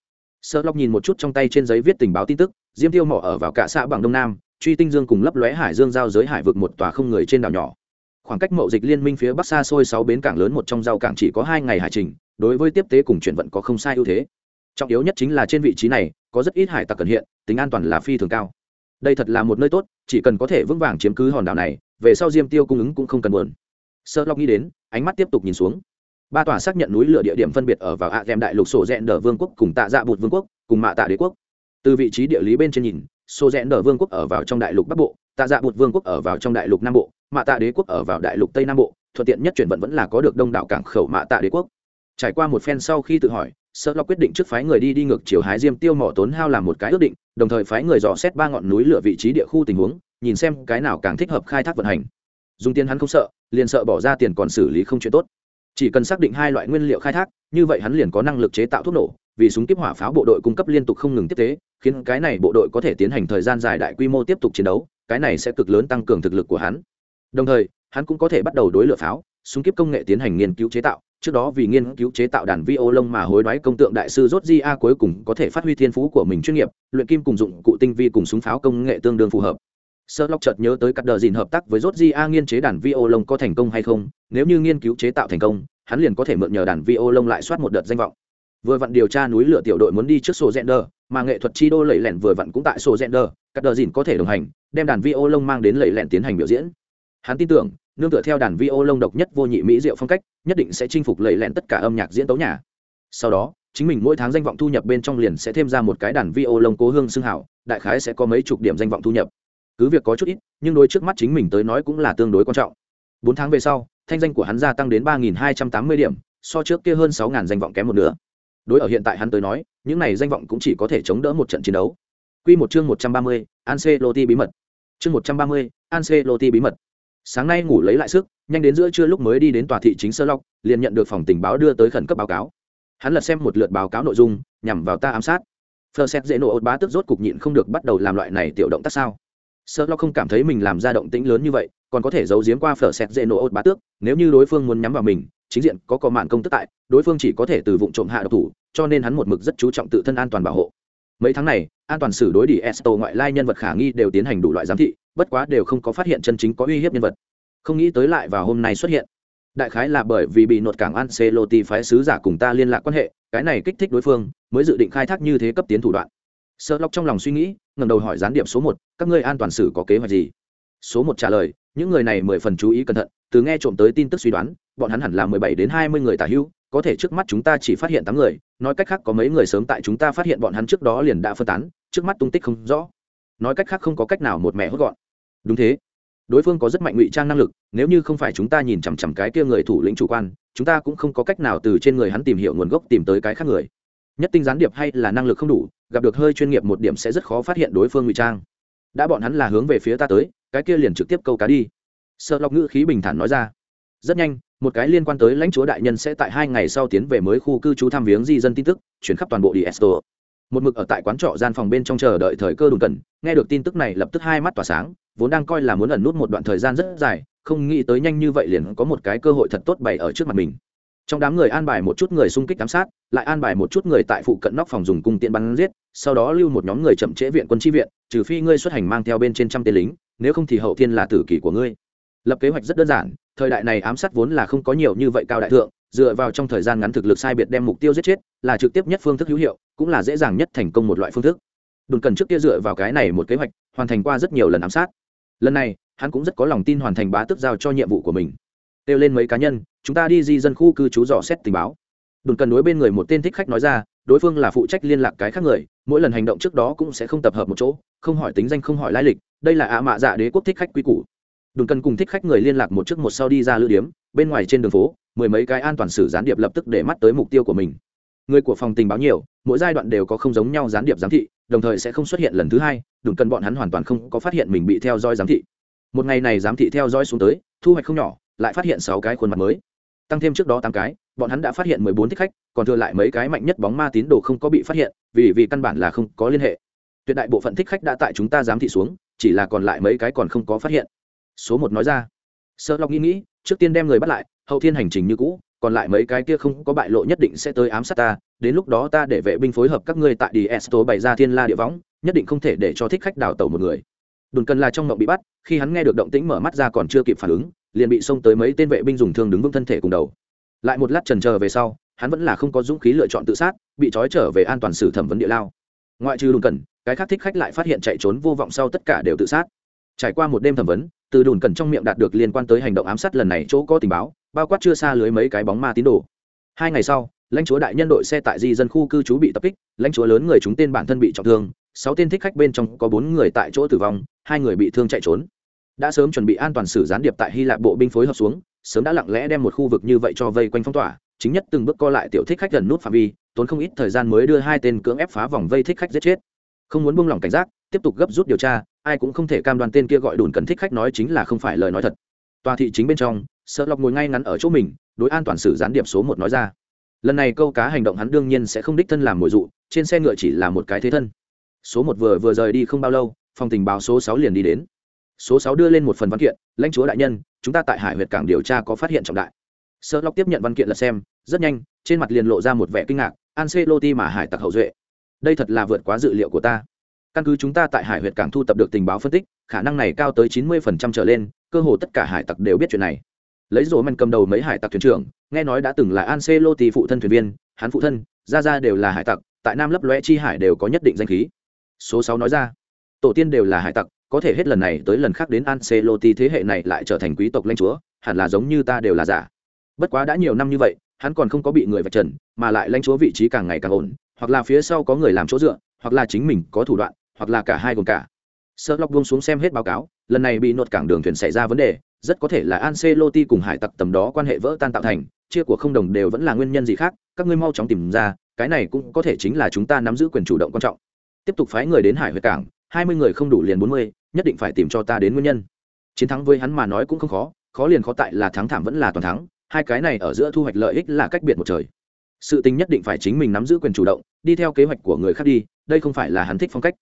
Sơ lóc nhìn một chút trong tay trên giấy viết tình báo tin tức diêm tiêu mỏ ở vào cả xã bằng đông nam truy tinh dương cùng lấp lóe hải dương giao giới hải vực một tòa không người trên đảo nhỏ. Khoảng cách mậu dịch liên minh phía bắc xa xôi sáu bến cảng lớn một trong giao cảng chỉ có hai ngày hải trình đối với tiếp tế cùng chuyển vận có không sai ưu thế. Trọng yếu nhất chính là trên vị trí này, có rất ít hải tặc cần hiện, tính an toàn là phi thường cao. Đây thật là một nơi tốt, chỉ cần có thể vững vàng chiếm cứ hòn đảo này, về sau diêm tiêu cung ứng cũng không cần buồn. Sợ lóc nghĩ đến, ánh mắt tiếp tục nhìn xuống. Ba tòa xác nhận núi lửa địa điểm phân biệt ở vào ạ à đại lục sổ rẽn đờ vương quốc cùng tạ dạ bụt vương quốc, cùng mạ tạ đế quốc. Từ vị trí địa lý bên trên nhìn sổ rẽn đờ vương quốc ở vào trong đại lục bắc bộ, tạ dạ bụt vương quốc ở vào trong đại lục nam bộ, mạ tạ đế quốc ở vào đại lục tây nam bộ, thuận tiện nhất chuyển vận vẫn là có được đông đảo cảng khẩu mạ tạ đế quốc trải qua một phen sau khi tự hỏi sợ lo quyết định trước phái người đi đi ngược chiều hái diêm tiêu mỏ tốn hao làm một cái ước định, đồng thời phái người dò xét ba ngọn núi lửa vị trí địa khu tình huống, nhìn xem cái nào càng thích hợp khai thác vận hành. Dùng tiền hắn không sợ, liền sợ bỏ ra tiền còn xử lý không chuyện tốt. Chỉ cần xác định hai loại nguyên liệu khai thác, như vậy hắn liền có năng lực chế tạo thuốc nổ, vì súng kiếp hỏa pháo bộ đội cung cấp liên tục không ngừng tiếp tế, khiến cái này bộ đội có thể tiến hành thời gian dài đại quy mô tiếp tục chiến đấu, cái này sẽ cực lớn tăng cường thực lực của hắn. Đồng thời hắn cũng có thể bắt đầu đối lửa pháo súng kiếp công nghệ tiến hành nghiên cứu chế tạo trước đó vì nghiên cứu chế tạo đàn vi ô lông mà hối đoái công tượng đại sư rốt di a cuối cùng có thể phát huy thiên phú của mình chuyên nghiệp luyện kim cùng dụng cụ tinh vi cùng súng pháo công nghệ tương đương phù hợp. Sơ lóc chợt nhớ tới cắt đờ dìn hợp tác với rốt di a nghiên chế đàn vi ô lông có thành công hay không nếu như nghiên cứu chế tạo thành công hắn liền có thể mượn nhờ đàn vi ô lông lại soát một đợt danh vọng. Vừa vặn điều tra núi lửa tiểu đội muốn đi trước sổ đờ, mà nghệ thuật chi đô lẩy lẹn vừa vặn cũng tại sổ đờ, cắt đờ dìn có thể đồng hành đem đàn vi ô lông mang đến lẩy lẹn tiến hành biểu diễn. Hắn tin tưởng nương tựa theo đàn vi ô lông độc nhất vô nhị mỹ diệu phong cách nhất định sẽ chinh phục lầy lẹn tất cả âm nhạc diễn tấu nhà. Sau đó chính mình mỗi tháng danh vọng thu nhập bên trong liền sẽ thêm ra một cái đàn vi ô lông cố hương xưng hảo đại khái sẽ có mấy chục điểm danh vọng thu nhập. Cứ việc có chút ít nhưng đối trước mắt chính mình tới nói cũng là tương đối quan trọng. Bốn tháng về sau thanh danh của hắn gia tăng đến ba nghìn hai trăm tám mươi điểm so trước kia hơn sáu ngàn danh vọng kém một nửa. Đối ở hiện tại hắn tới nói những này danh vọng cũng chỉ có thể chống đỡ một trận chiến đấu. Quy một chương một trăm ba mươi, Ancelotti bí mật. Chương một trăm ba mươi, Ancelotti bí mật sáng nay ngủ lấy lại sức, nhanh đến giữa trưa lúc mới đi đến tòa thị chính sơ lộc liền nhận được phòng tình báo đưa tới khẩn cấp báo cáo. Hắn lật xem một lượt báo cáo nội dung, nhằm vào ta ám sát. Phờ xét dễ nổ ột bá tức rốt cục nhịn không được bắt đầu làm loại này tiểu động tác sao? Sơ lộc không cảm thấy mình làm ra động tĩnh lớn như vậy, còn có thể giấu giếm qua phở xét dễ nổ ột bá tước, nếu như đối phương muốn nhắm vào mình, chính diện có có mạn công tức tại, đối phương chỉ có thể từ vụ trộm hạ độc thủ, cho nên hắn một mực rất chú trọng tự thân an toàn bảo hộ mấy tháng này, an toàn xử đối đi esto ngoại lai nhân vật khả nghi đều tiến hành đủ loại giám thị, bất quá đều không có phát hiện chân chính có uy hiếp nhân vật. Không nghĩ tới lại vào hôm nay xuất hiện. Đại khái là bởi vì bị nột cảng Ancelotti phái sứ giả cùng ta liên lạc quan hệ, cái này kích thích đối phương, mới dự định khai thác như thế cấp tiến thủ đoạn. Sợ lóc trong lòng suy nghĩ ngầm đầu hỏi gián điệp số một, các ngươi an toàn sử có kế hoạch gì? Số một trả lời, những người này mười phần chú ý cẩn thận, từ nghe trộm tới tin tức suy đoán, bọn hắn hẳn là mười bảy đến hai mươi người tả hữu có thể trước mắt chúng ta chỉ phát hiện tám người, nói cách khác có mấy người sớm tại chúng ta phát hiện bọn hắn trước đó liền đã phân tán, trước mắt tung tích không rõ. Nói cách khác không có cách nào một mẹ hốt gọn. Đúng thế. Đối phương có rất mạnh ngụy trang năng lực, nếu như không phải chúng ta nhìn chằm chằm cái kia người thủ lĩnh chủ quan, chúng ta cũng không có cách nào từ trên người hắn tìm hiểu nguồn gốc tìm tới cái khác người. Nhất tinh gián điệp hay là năng lực không đủ, gặp được hơi chuyên nghiệp một điểm sẽ rất khó phát hiện đối phương ngụy trang. Đã bọn hắn là hướng về phía ta tới, cái kia liền trực tiếp câu cá đi. Sợ lọc ngữ khí bình thản nói ra. Rất nhanh một cái liên quan tới lãnh chúa đại nhân sẽ tại hai ngày sau tiến về mới khu cư trú thăm viếng di dân tin tức, chuyển khắp toàn bộ đi esto một mực ở tại quán trọ gian phòng bên trong chờ đợi thời cơ đùn cần nghe được tin tức này lập tức hai mắt tỏa sáng, vốn đang coi là muốn ẩn nút một đoạn thời gian rất dài, không nghĩ tới nhanh như vậy liền có một cái cơ hội thật tốt bày ở trước mặt mình. Trong đám người an bài một chút người xung kích giám sát, lại an bài một chút người tại phụ cận nóc phòng dùng cung tiện bắn giết, sau đó lưu một nhóm người chậm trễ viện quân tri viện, trừ phi ngươi xuất hành mang theo bên trên trăm tên lính, nếu không thì hậu thiên là tử kỷ của ngươi lập kế hoạch rất đơn giản, thời đại này ám sát vốn là không có nhiều như vậy cao đại thượng, dựa vào trong thời gian ngắn thực lực sai biệt đem mục tiêu giết chết, là trực tiếp nhất phương thức hữu hiệu, cũng là dễ dàng nhất thành công một loại phương thức. Đồn cần trước kia dựa vào cái này một kế hoạch, hoàn thành qua rất nhiều lần ám sát. Lần này, hắn cũng rất có lòng tin hoàn thành bá tức giao cho nhiệm vụ của mình. Kêu lên mấy cá nhân, chúng ta đi di dân khu cư trú dò xét tình báo. Đồn cần đối bên người một tên thích khách nói ra, đối phương là phụ trách liên lạc cái khác người, mỗi lần hành động trước đó cũng sẽ không tập hợp một chỗ, không hỏi tính danh không hỏi lai lịch, đây là ạ mạ dạ đế quốc thích khách quy củ đừng cần cùng thích khách người liên lạc một trước một sau đi ra lữ điếm, bên ngoài trên đường phố, mười mấy cái an toàn sử gián điệp lập tức để mắt tới mục tiêu của mình. Người của phòng tình báo nhiều, mỗi giai đoạn đều có không giống nhau gián điệp giám thị, đồng thời sẽ không xuất hiện lần thứ hai, đừng cần bọn hắn hoàn toàn không có phát hiện mình bị theo dõi giám thị. Một ngày này giám thị theo dõi xuống tới, thu hoạch không nhỏ, lại phát hiện sáu cái khuôn mặt mới. Tăng thêm trước đó tám cái, bọn hắn đã phát hiện mười bốn thích khách, còn thừa lại mấy cái mạnh nhất bóng ma tín đồ không có bị phát hiện, vì vì căn bản là không có liên hệ. Tuyệt đại bộ phận thích khách đã tại chúng ta giám thị xuống, chỉ là còn lại mấy cái còn không có phát hiện số một nói ra. Sợ lọc nghĩ nghĩ, trước tiên đem người bắt lại, hậu thiên hành trình như cũ, còn lại mấy cái kia không có bại lộ nhất định sẽ tới ám sát ta, đến lúc đó ta để vệ binh phối hợp các ngươi tại đi esto bày ra thiên la địa võng, nhất định không thể để cho thích khách đào tẩu một người. Đồn cần là trong mộng bị bắt, khi hắn nghe được động tĩnh mở mắt ra còn chưa kịp phản ứng, liền bị xông tới mấy tên vệ binh dùng thương đứng vững thân thể cùng đầu. Lại một lát trần chờ về sau, hắn vẫn là không có dũng khí lựa chọn tự sát, bị trói trở về an toàn xử thẩm vấn địa lao. Ngoại trừ đồn cần, cái khác thích khách lại phát hiện chạy trốn vô vọng sau tất cả đều tự sát trải qua một đêm thẩm vấn, từ đồn cẩn trong miệng đạt được liên quan tới hành động ám sát lần này chỗ có tình báo, bao quát chưa xa lưới mấy cái bóng ma tín đồ. Hai ngày sau, lãnh chúa đại nhân đội xe tại di dân khu cư trú bị tập kích, lãnh chúa lớn người chúng tên bản thân bị trọng thương, sáu tên thích khách bên trong có bốn người tại chỗ tử vong, hai người bị thương chạy trốn. Đã sớm chuẩn bị an toàn xử gián điệp tại hy lạp bộ binh phối hợp xuống, sớm đã lặng lẽ đem một khu vực như vậy cho vây quanh phong tỏa, chính nhất từng bước co lại tiểu thích khách gần nút phạm vi, tốn không ít thời gian mới đưa hai tên cưỡng ép phá vòng vây thích khách giết chết. Không muốn buông lỏng cảnh giác tiếp tục gấp rút điều tra, ai cũng không thể cam đoan tên kia gọi đùn cần thích khách nói chính là không phải lời nói thật. Tòa thị chính bên trong, sợ lọc ngồi ngay ngắn ở chỗ mình, đối an toàn xử gián điệp số một nói ra. Lần này câu cá hành động hắn đương nhiên sẽ không đích thân làm mồi dụ, trên xe ngựa chỉ là một cái thế thân. Số một vừa vừa rời đi không bao lâu, phòng tình báo số sáu liền đi đến. Số sáu đưa lên một phần văn kiện, lãnh chúa đại nhân, chúng ta tại hải huyệt cảng điều tra có phát hiện trọng đại. Sợ lọc tiếp nhận văn kiện là xem, rất nhanh, trên mặt liền lộ ra một vẻ kinh ngạc an xê lô ti mà hải tặc hậu duệ. Đây thật là vượt quá dự liệu của ta căn cứ chúng ta tại hải huyệt cảng thu tập được tình báo phân tích khả năng này cao tới chín mươi phần trăm trở lên cơ hồ tất cả hải tặc đều biết chuyện này lấy rổ man cầm đầu mấy hải tặc thuyền trưởng nghe nói đã từng là an xê lô ti phụ thân thuyền viên hắn phụ thân ra ra đều là hải tặc tại nam lấp loe chi hải đều có nhất định danh khí số sáu nói ra tổ tiên đều là hải tặc có thể hết lần này tới lần khác đến Ancelotti thế hệ này lại trở thành quý tộc lãnh chúa, hẳn là giống như ta đều là giả. Bất quá đã nhiều năm như vậy, hắn còn không có bị người vạch trần, mà lại lãnh chúa vị trí càng ngày càng ổn, hoặc là phía sau có người làm chỗ dựa, hoặc là chính mình có thủ đoạn, hoặc là cả hai gồm cả. Sherlock buông xuống xem hết báo cáo, lần này bị nột cảng đường thuyền xảy ra vấn đề, rất có thể là Ancelotti cùng hải tặc tầm đó quan hệ vỡ tan tạo thành, chia của không đồng đều vẫn là nguyên nhân gì khác, các ngươi mau chóng tìm ra, cái này cũng có thể chính là chúng ta nắm giữ quyền chủ động quan trọng. Tiếp tục phái người đến hải huyệt cảng, hai mươi người không đủ liền bốn mươi nhất định phải tìm cho ta đến nguyên nhân chiến thắng với hắn mà nói cũng không khó khó liền khó tại là thắng thảm vẫn là toàn thắng hai cái này ở giữa thu hoạch lợi ích là cách biệt một trời sự tình nhất định phải chính mình nắm giữ quyền chủ động đi theo kế hoạch của người khác đi đây không phải là hắn thích phong cách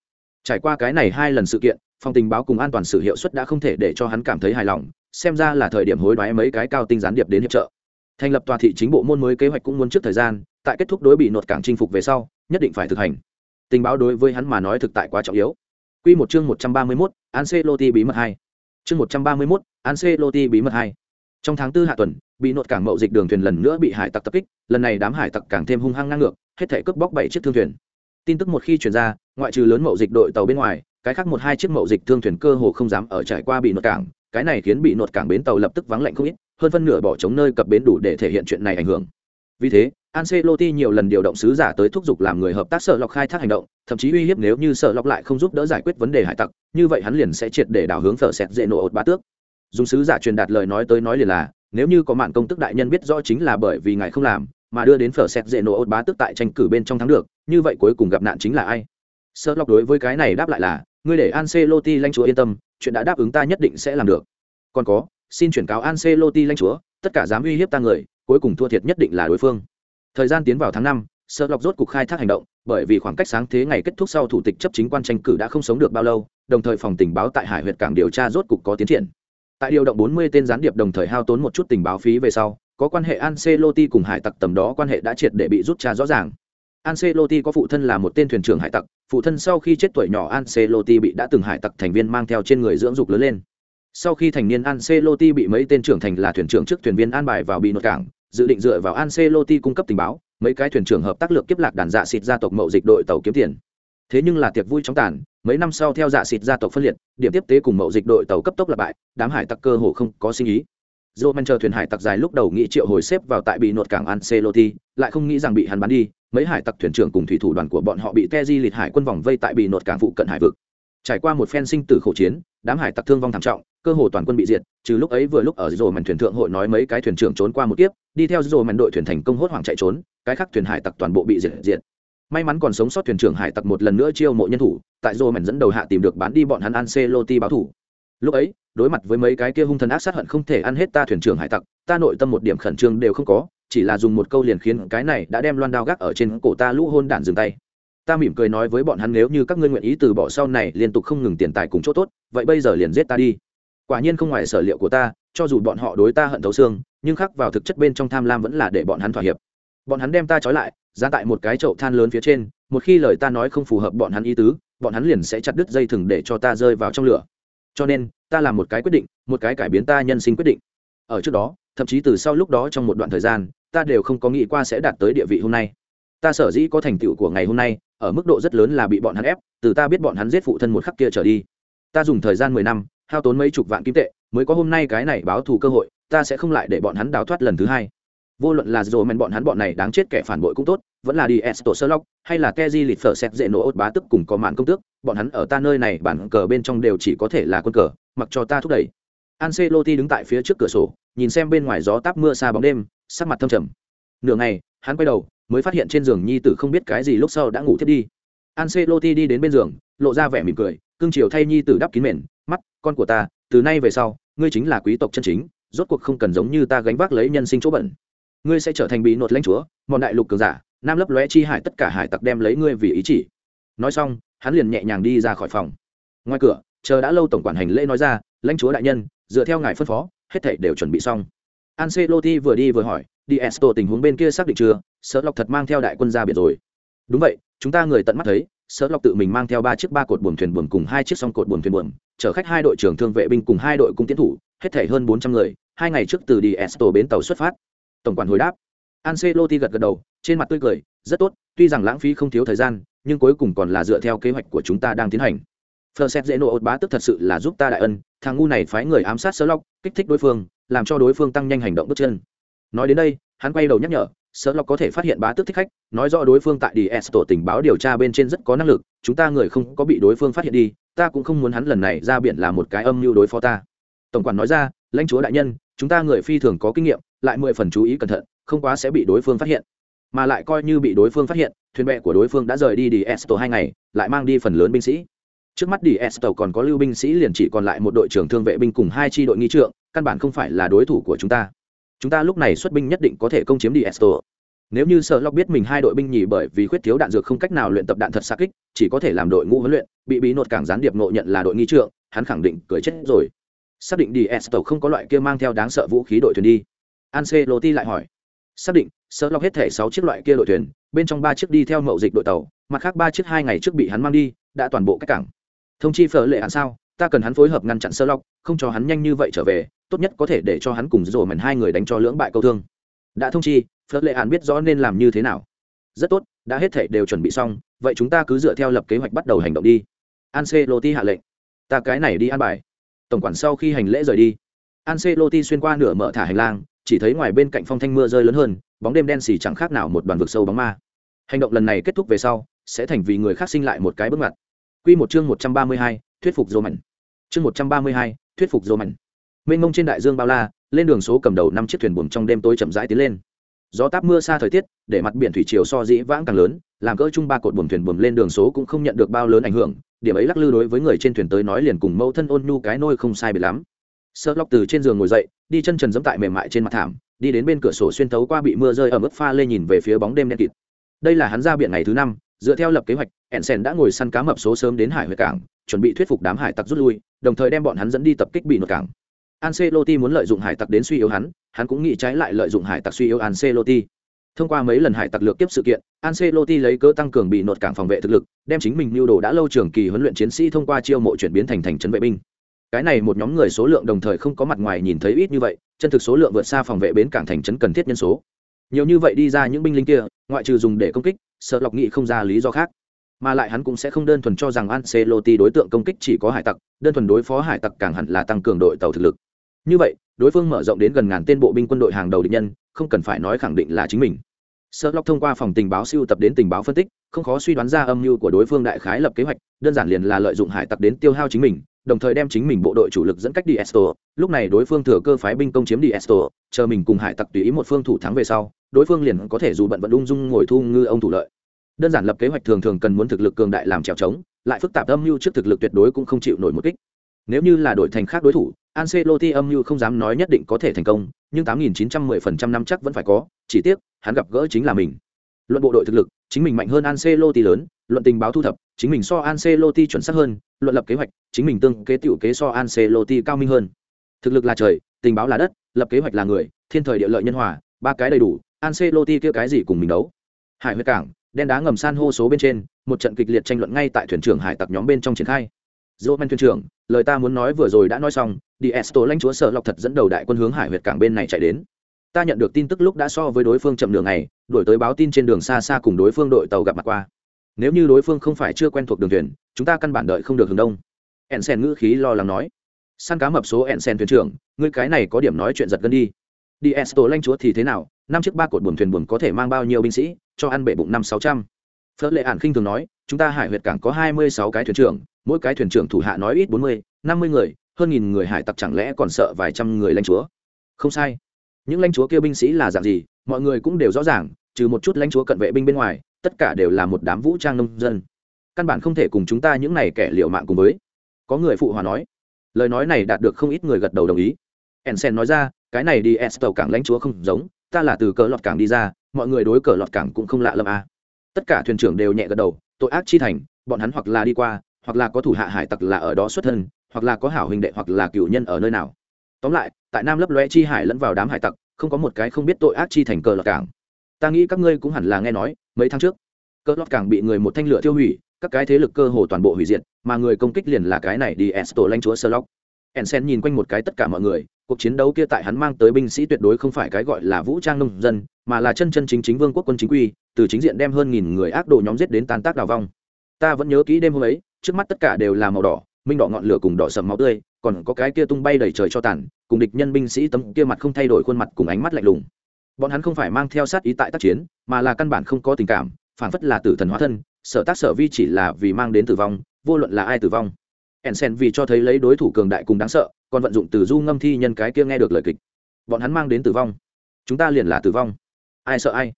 trải qua cái này hai lần sự kiện phòng tình báo cùng an toàn sự hiệu suất đã không thể để cho hắn cảm thấy hài lòng xem ra là thời điểm hối đoái mấy cái cao tinh gián điệp đến hiệp trợ thành lập tòa thị chính bộ môn mới kế hoạch cũng muốn trước thời gian tại kết thúc đối bị nột cảng chinh phục về sau nhất định phải thực hành tình báo đối với hắn mà nói thực tại quá trọng yếu Quy một chương 131, Ancelotti bí mật 2. Chương 131, Ancelotti bí mật 2. Trong tháng 4 hạ tuần, bị nột cảng mậu dịch đường thuyền lần nữa bị hải tặc tập kích, lần này đám hải tặc càng thêm hung hăng ngang ngược, hết thảy cướp bóc 7 chiếc thương thuyền. Tin tức một khi truyền ra, ngoại trừ lớn mậu dịch đội tàu bên ngoài, cái khác một hai chiếc mậu dịch thương thuyền cơ hồ không dám ở trải qua bị nột cảng, cái này khiến bị nột cảng bến tàu lập tức vắng lạnh không ít, hơn phân nửa bỏ trống nơi cập bến đủ để thể hiện chuyện này ảnh hưởng. Vì thế, Ancelotti nhiều lần điều động sứ giả tới thúc giục làm người hợp tác sở lọc khai thác hành động, thậm chí uy hiếp nếu như sở lọc lại không giúp đỡ giải quyết vấn đề hải tặc, như vậy hắn liền sẽ triệt để đảo hướng phở sẹt dễ nổ ột ba tước. Dùng sứ giả truyền đạt lời nói tới nói liền là, nếu như có mạn công tức đại nhân biết rõ chính là bởi vì ngài không làm, mà đưa đến phở xẹt dễ nổ ột bá tước tại tranh cử bên trong thắng được, như vậy cuối cùng gặp nạn chính là ai? sợ lọc đối với cái này đáp lại là, ngươi để Ancelotti lãnh chúa yên tâm, chuyện đã đáp ứng ta nhất định sẽ làm được. Còn có, xin chuyển cáo Ancelotti lãnh chúa, tất cả dám uy hiếp ta người, cuối cùng thua thiệt nhất định là đối phương thời gian tiến vào tháng năm sợ lọc rốt cục khai thác hành động bởi vì khoảng cách sáng thế ngày kết thúc sau thủ tịch chấp chính quan tranh cử đã không sống được bao lâu đồng thời phòng tình báo tại hải huyện cảng điều tra rốt cục có tiến triển tại điều động 40 tên gián điệp đồng thời hao tốn một chút tình báo phí về sau có quan hệ Ancelotti cùng hải tặc tầm đó quan hệ đã triệt để bị rút ra rõ ràng. Ancelotti có phụ thân là một tên thuyền trưởng hải tặc, phụ thân sau khi chết tuổi nhỏ Ancelotti bị đã từng hải tặc thành viên mang theo trên người dưỡng dục lớn lên. Sau khi thành niên Ancelotti bị mấy tên trưởng thành là thuyền trưởng trước thuyền viên an bài vào bị nội cảng, dự định dựa vào Ancelotti cung cấp tình báo, mấy cái thuyền trưởng hợp tác lược kiếp lạc đàn dạ xịt gia tộc mậu dịch đội tàu kiếm tiền. Thế nhưng là tiệc vui trong tàn, mấy năm sau theo dạ xịt gia tộc phân liệt, điểm tiếp tế cùng mậu dịch đội tàu cấp tốc là bại, đám hải tặc cơ hồ không có suy nghĩ. Joe man chờ thuyền hải tặc dài lúc đầu nghĩ triệu hồi xếp vào tại bị nột cảng ancelotti, lại không nghĩ rằng bị hắn bán đi, mấy hải tặc thuyền trưởng cùng thủy thủ đoàn của bọn họ bị Teji lịt hải quân vòng vây tại bị nột cảng phụ cận hải vực. Trải qua một phen sinh tử khổ chiến, đám hải tặc thương vong thảm trọng, cơ hồ toàn quân bị diệt, trừ lúc ấy vừa lúc ở Joe màn thuyền thượng hội nói mấy cái thuyền trưởng trốn qua một kiếp, đi theo Joe màn đội thuyền thành công hốt hoảng chạy trốn, cái khác thuyền hải tặc toàn bộ bị diệt diệt. May mắn còn sống sót thuyền trưởng hải tặc một lần nữa chiêu mộ nhân thủ, tại Joe màn dẫn đầu hạ tìm được bán đi bọn hắn Ancelotti báo thủ lúc ấy, đối mặt với mấy cái kia hung thần ác sát hận không thể ăn hết ta thuyền trưởng hải tặc, ta nội tâm một điểm khẩn trương đều không có, chỉ là dùng một câu liền khiến cái này đã đem loan đao gác ở trên cổ ta lũ hôn đản dừng tay. Ta mỉm cười nói với bọn hắn nếu như các ngươi nguyện ý từ bỏ sau này liên tục không ngừng tiền tài cùng chỗ tốt, vậy bây giờ liền giết ta đi. Quả nhiên không ngoài sở liệu của ta, cho dù bọn họ đối ta hận thấu xương, nhưng khắc vào thực chất bên trong tham lam vẫn là để bọn hắn thỏa hiệp. Bọn hắn đem ta trói lại ra tại một cái chậu than lớn phía trên, một khi lời ta nói không phù hợp bọn hắn ý tứ, bọn hắn liền sẽ chặt đứt dây thừng để cho ta rơi vào trong lửa cho nên, ta làm một cái quyết định, một cái cải biến ta nhân sinh quyết định. Ở trước đó, thậm chí từ sau lúc đó trong một đoạn thời gian, ta đều không có nghĩ qua sẽ đạt tới địa vị hôm nay. Ta sở dĩ có thành tựu của ngày hôm nay, ở mức độ rất lớn là bị bọn hắn ép, từ ta biết bọn hắn giết phụ thân một khắc kia trở đi. Ta dùng thời gian mười năm, hao tốn mấy chục vạn kim tệ, mới có hôm nay cái này báo thù cơ hội, ta sẽ không lại để bọn hắn đào thoát lần thứ hai vô luận là dồ men bọn hắn bọn này đáng chết kẻ phản bội cũng tốt, vẫn là đi esto sơ lóc hay là keji lịt phở xét dễ nổ ốt bá tức cùng có mạn công tước, bọn hắn ở ta nơi này bản cờ bên trong đều chỉ có thể là quân cờ, mặc cho ta thúc đẩy. Ancelotti đứng tại phía trước cửa sổ, nhìn xem bên ngoài gió táp mưa xa bóng đêm, sắc mặt thâm trầm. Nửa ngày, hắn quay đầu, mới phát hiện trên giường nhi tử không biết cái gì lúc sau đã ngủ thiết đi. Ancelotti đi đến bên giường, lộ ra vẻ mỉm cười cương chiều thay nhi tử đắp kín mền, mắt, con của ta, từ nay về sau, ngươi chính là quý tộc chân chính, rốt cuộc không cần giống như ta gánh vác lấy nhân sinh chỗ bẩn ngươi sẽ trở thành bị nột lãnh chúa, mòn đại lục cường giả, nam lấp lóe chi hải tất cả hải tặc đem lấy ngươi vì ý chỉ. Nói xong, hắn liền nhẹ nhàng đi ra khỏi phòng. Ngoài cửa, chờ đã lâu tổng quản hành lễ nói ra, lãnh chúa đại nhân, dựa theo ngài phân phó, hết thảy đều chuẩn bị xong. Ancelotti vừa đi vừa hỏi, đi Esto, tình huống bên kia xác định chưa? Sợ lọc thật mang theo đại quân ra biển rồi. Đúng vậy, chúng ta người tận mắt thấy sợ lọc tự mình mang theo ba chiếc ba cột buồm thuyền buồm cùng hai chiếc song cột buồm thuyền buồm, chở khách hai đội trưởng thương vệ binh cùng hai đội cung tiến thủ, hết thảy hơn bốn trăm người, hai ngày trước từ đi Esto bến tàu xuất phát tổng quản hồi đáp. Ancelotti gật gật đầu, trên mặt tươi cười, rất tốt, tuy rằng lãng phí không thiếu thời gian, nhưng cuối cùng còn là dựa theo kế hoạch của chúng ta đang tiến hành. Phờ xét dễ nộ ột bá tức thật sự là giúp ta đại ân, thằng ngu này phái người ám sát sơ lóc kích thích đối phương, làm cho đối phương tăng nhanh hành động bước chân. Nói đến đây, hắn quay đầu nhắc nhở sơ có thể phát hiện bá tức thích khách, nói rõ đối phương tại đi tổ tình báo điều tra bên trên rất có năng lực, chúng ta người không có bị đối phương phát hiện đi, ta cũng không muốn hắn lần này ra biển là một cái âm mưu đối phó ta. Tổng quản nói ra lãnh chúa đại nhân, chúng ta người phi thường có kinh nghiệm, lại mười phần chú ý cẩn thận, không quá sẽ bị đối phương phát hiện. Mà lại coi như bị đối phương phát hiện, thuyền bè của đối phương đã rời đi đi esto hai ngày, lại mang đi phần lớn binh sĩ. Trước mắt đi esto còn có lưu binh sĩ liền chỉ còn lại một đội trưởng thương vệ binh cùng hai tri đội nghi trượng, căn bản không phải là đối thủ của chúng ta. Chúng ta lúc này xuất binh nhất định có thể công chiếm đi esto. Nếu như sợ lóc biết mình hai đội binh nhì bởi vì khuyết thiếu đạn dược không cách nào luyện tập đạn thật xa kích, chỉ có thể làm đội ngũ huấn luyện, bị bí nột cảng gián điệp nộ nhận là đội nghi trượng, hắn khẳng định cười chết rồi xác định đi esto không có loại kia mang theo đáng sợ vũ khí đội thuyền đi. Ancelotti lại hỏi. Xác định sợ lọc hết thể sáu chiếc loại kia đội thuyền, bên trong ba chiếc đi theo mậu dịch đội tàu, mặt khác ba chiếc hai ngày trước bị hắn mang đi, đã toàn bộ các cảng. Thông chi phở lệ hạn sao? Ta cần hắn phối hợp ngăn chặn sơ lọc không cho hắn nhanh như vậy trở về, tốt nhất có thể để cho hắn cùng rổ mần hai người đánh cho lưỡng bại câu thương. Đã thông chi, phở lệ hạn biết rõ nên làm như thế nào. Rất tốt, đã hết thể đều chuẩn bị xong, vậy chúng ta cứ dựa theo lập kế hoạch bắt đầu hành động đi. Ancelotti hạ lệnh. Ta cái này đi an bài tổng quản sau khi hành lễ rời đi Ancelotti xuyên qua nửa mở thả hành lang chỉ thấy ngoài bên cạnh phong thanh mưa rơi lớn hơn bóng đêm đen xì chẳng khác nào một đoàn vực sâu bóng ma hành động lần này kết thúc về sau sẽ thành vì người khác sinh lại một cái bước ngoặt Quy một chương một trăm ba mươi hai, thuyết phục Roman. Chương một trăm ba mươi hai, thuyết phục Roman. Mênh mông trên đại dương bao la, lên đường số cầm đầu năm chiếc thuyền buồm trong đêm tối chậm rãi tiến lên. Gió táp mưa xa thời tiết, để mặt biển thủy triều so dĩ vãng càng lớn, làm cỡ chung ba cột buồm thuyền buồm lên đường số cũng không nhận được bao lớn ảnh hưởng, điểm ấy lắc lư đối với người trên thuyền tới nói liền cùng mẫu thân ôn nhu cái nôi không sai biệt lắm. sợ lóc từ trên giường ngồi dậy, đi chân trần dẫm tại mềm mại trên mặt thảm, đi đến bên cửa sổ xuyên thấu qua bị mưa rơi ở mức pha lê nhìn về phía bóng đêm đen kịt đây là hắn ra biển ngày thứ năm dựa theo lập kế hoạch ensen đã ngồi săn cá mập số sớm đến hải huệ cảng chuẩn bị thuyết phục đám hải tặc rút lui đồng thời đem bọn hắn dẫn đi tập kích bị nội cảng Ancelotti muốn lợi dụng hải tặc đến suy yếu hắn, hắn cũng nghĩ trái lại lợi dụng hải tặc suy yếu Ancelotti. Thông qua mấy lần hải tặc lược tiếp sự kiện, Ancelotti lấy cớ tăng cường bị nột cảng phòng vệ thực lực, đem chính mình lưu đồ đã lâu trường kỳ huấn luyện chiến sĩ thông qua chiêu mộ chuyển biến thành thành trấn vệ binh. Cái này một nhóm người số lượng đồng thời không có mặt ngoài nhìn thấy ít như vậy, chân thực số lượng vượt xa phòng vệ bến cảng thành trấn cần thiết nhân số. Nhiều như vậy đi ra những binh lính kia, ngoại trừ dùng để công kích, sợ lọc nghị không ra lý do khác mà lại hắn cũng sẽ không đơn thuần cho rằng Ancelotti đối tượng công kích chỉ có hải tặc, đơn thuần đối phó hải tặc càng hẳn là tăng cường đội tàu thực lực. Như vậy, đối phương mở rộng đến gần ngàn tên bộ binh quân đội hàng đầu địch nhân, không cần phải nói khẳng định là chính mình. Sherlock thông qua phòng tình báo siêu tập đến tình báo phân tích, không khó suy đoán ra âm mưu của đối phương đại khái lập kế hoạch, đơn giản liền là lợi dụng hải tặc đến tiêu hao chính mình, đồng thời đem chính mình bộ đội chủ lực dẫn cách đi Esto. Lúc này đối phương thừa cơ phái binh công chiếm đi Esto, chờ mình cùng hải tặc tùy ý một phương thủ thắng về sau, đối phương liền có thể dù bận vận ung dung ngồi thu ngư ông thủ lợi đơn giản lập kế hoạch thường thường cần muốn thực lực cường đại làm trèo trống lại phức tạp âm mưu trước thực lực tuyệt đối cũng không chịu nổi một kích nếu như là đội thành khác đối thủ Ancelotti âm mưu không dám nói nhất định có thể thành công nhưng 8.910% năm chắc vẫn phải có, chỉ tiếc, hắn gặp gỡ chính là mình. Luận bộ đội thực lực, chính mình mạnh hơn Ancelotti lớn, luận tình báo thu thập, chính mình so Ancelotti chuẩn xác hơn, luận lập kế hoạch, chính mình tương kế tiểu kế so Ancelotti cao minh hơn. Thực lực là trời, tình báo là đất, lập kế hoạch là người, thiên thời địa lợi nhân hòa, ba cái đầy đủ, Ancelotti kia cái gì cùng mình đấu. Hải huyết cảng, đen đá ngầm san hô số bên trên, một trận kịch liệt tranh luận ngay tại thuyền trưởng hải tặc nhóm bên trong triển khai dô men thuyền trưởng, lời ta muốn nói vừa rồi đã nói xong, đi esto lãnh chúa sợ lọc thật dẫn đầu đại quân hướng hải huyệt cảng bên này chạy đến. Ta nhận được tin tức lúc đã so với đối phương chậm đường này đổi tới báo tin trên đường xa xa cùng đối phương đội tàu gặp mặt qua. Nếu như đối phương không phải chưa quen thuộc đường thuyền, chúng ta căn bản đợi không được hướng đông. Ensen ngữ khí lo lắng nói. Săn cá mập số ensen thuyền trưởng, ngươi cái này có điểm nói chuyện giật gân đi. Đi esto lãnh chúa thì thế nào, năm chiếc ba cột buồm thuyền buồm có thể mang bao nhiêu binh sĩ, cho ăn bể bụng năm sáu trăm. Phớt lệ ản khinh thường nói, chúng ta hải huyệt cảng có hai mươi sáu cái thuyền trưởng mỗi cái thuyền trưởng thủ hạ nói ít bốn mươi, năm mươi người, hơn nghìn người hải tặc chẳng lẽ còn sợ vài trăm người lãnh chúa? Không sai. Những lãnh chúa kia binh sĩ là dạng gì, mọi người cũng đều rõ ràng, trừ một chút lãnh chúa cận vệ binh bên ngoài, tất cả đều là một đám vũ trang nông dân. Căn bản không thể cùng chúng ta những này kẻ liệu mạng cùng với. Có người phụ hòa nói, lời nói này đạt được không ít người gật đầu đồng ý. Ensen nói ra, cái này đi s tàu cảng lãnh chúa không giống, ta là từ cờ lọt cảng đi ra, mọi người đối cờ lọt cảng cũng không lạ lẫm à. tất cả thuyền trưởng đều nhẹ gật đầu, tội ác chi thành, bọn hắn hoặc là đi qua hoặc là có thủ hạ hải tặc là ở đó xuất thân, hoặc là có hảo huynh đệ hoặc là cựu nhân ở nơi nào. Tóm lại, tại nam lấp lóe chi hải lẫn vào đám hải tặc, không có một cái không biết tội ác chi thành cờ lọt cảng. Ta nghĩ các ngươi cũng hẳn là nghe nói, mấy tháng trước, cờ lọt cảng bị người một thanh lửa tiêu hủy, các cái thế lực cơ hồ toàn bộ hủy diệt, mà người công kích liền là cái này đi esto lanh chúa sơ lóc ensen nhìn quanh một cái tất cả mọi người, cuộc chiến đấu kia tại hắn mang tới binh sĩ tuyệt đối không phải cái gọi là vũ trang nông dân, mà là chân chân chính chính vương quốc quân chính quy, từ chính diện đem hơn nghìn người ác đồ nhóm giết đến tan tác đào vong. Ta vẫn nhớ kỹ đêm hôm ấy trước mắt tất cả đều là màu đỏ, minh đỏ ngọn lửa cùng đỏ sầm máu tươi, còn có cái kia tung bay đầy trời cho tàn, cùng địch nhân binh sĩ tấm kia mặt không thay đổi khuôn mặt cùng ánh mắt lạnh lùng. Bọn hắn không phải mang theo sát ý tại tác chiến, mà là căn bản không có tình cảm, phản phất là tử thần hóa thân, sở tác sở vi chỉ là vì mang đến tử vong, vô luận là ai tử vong. Ensen vì cho thấy lấy đối thủ cường đại cùng đáng sợ, còn vận dụng từ du ngâm thi nhân cái kia nghe được lời kịch. Bọn hắn mang đến tử vong. Chúng ta liền là tử vong. Ai sợ ai?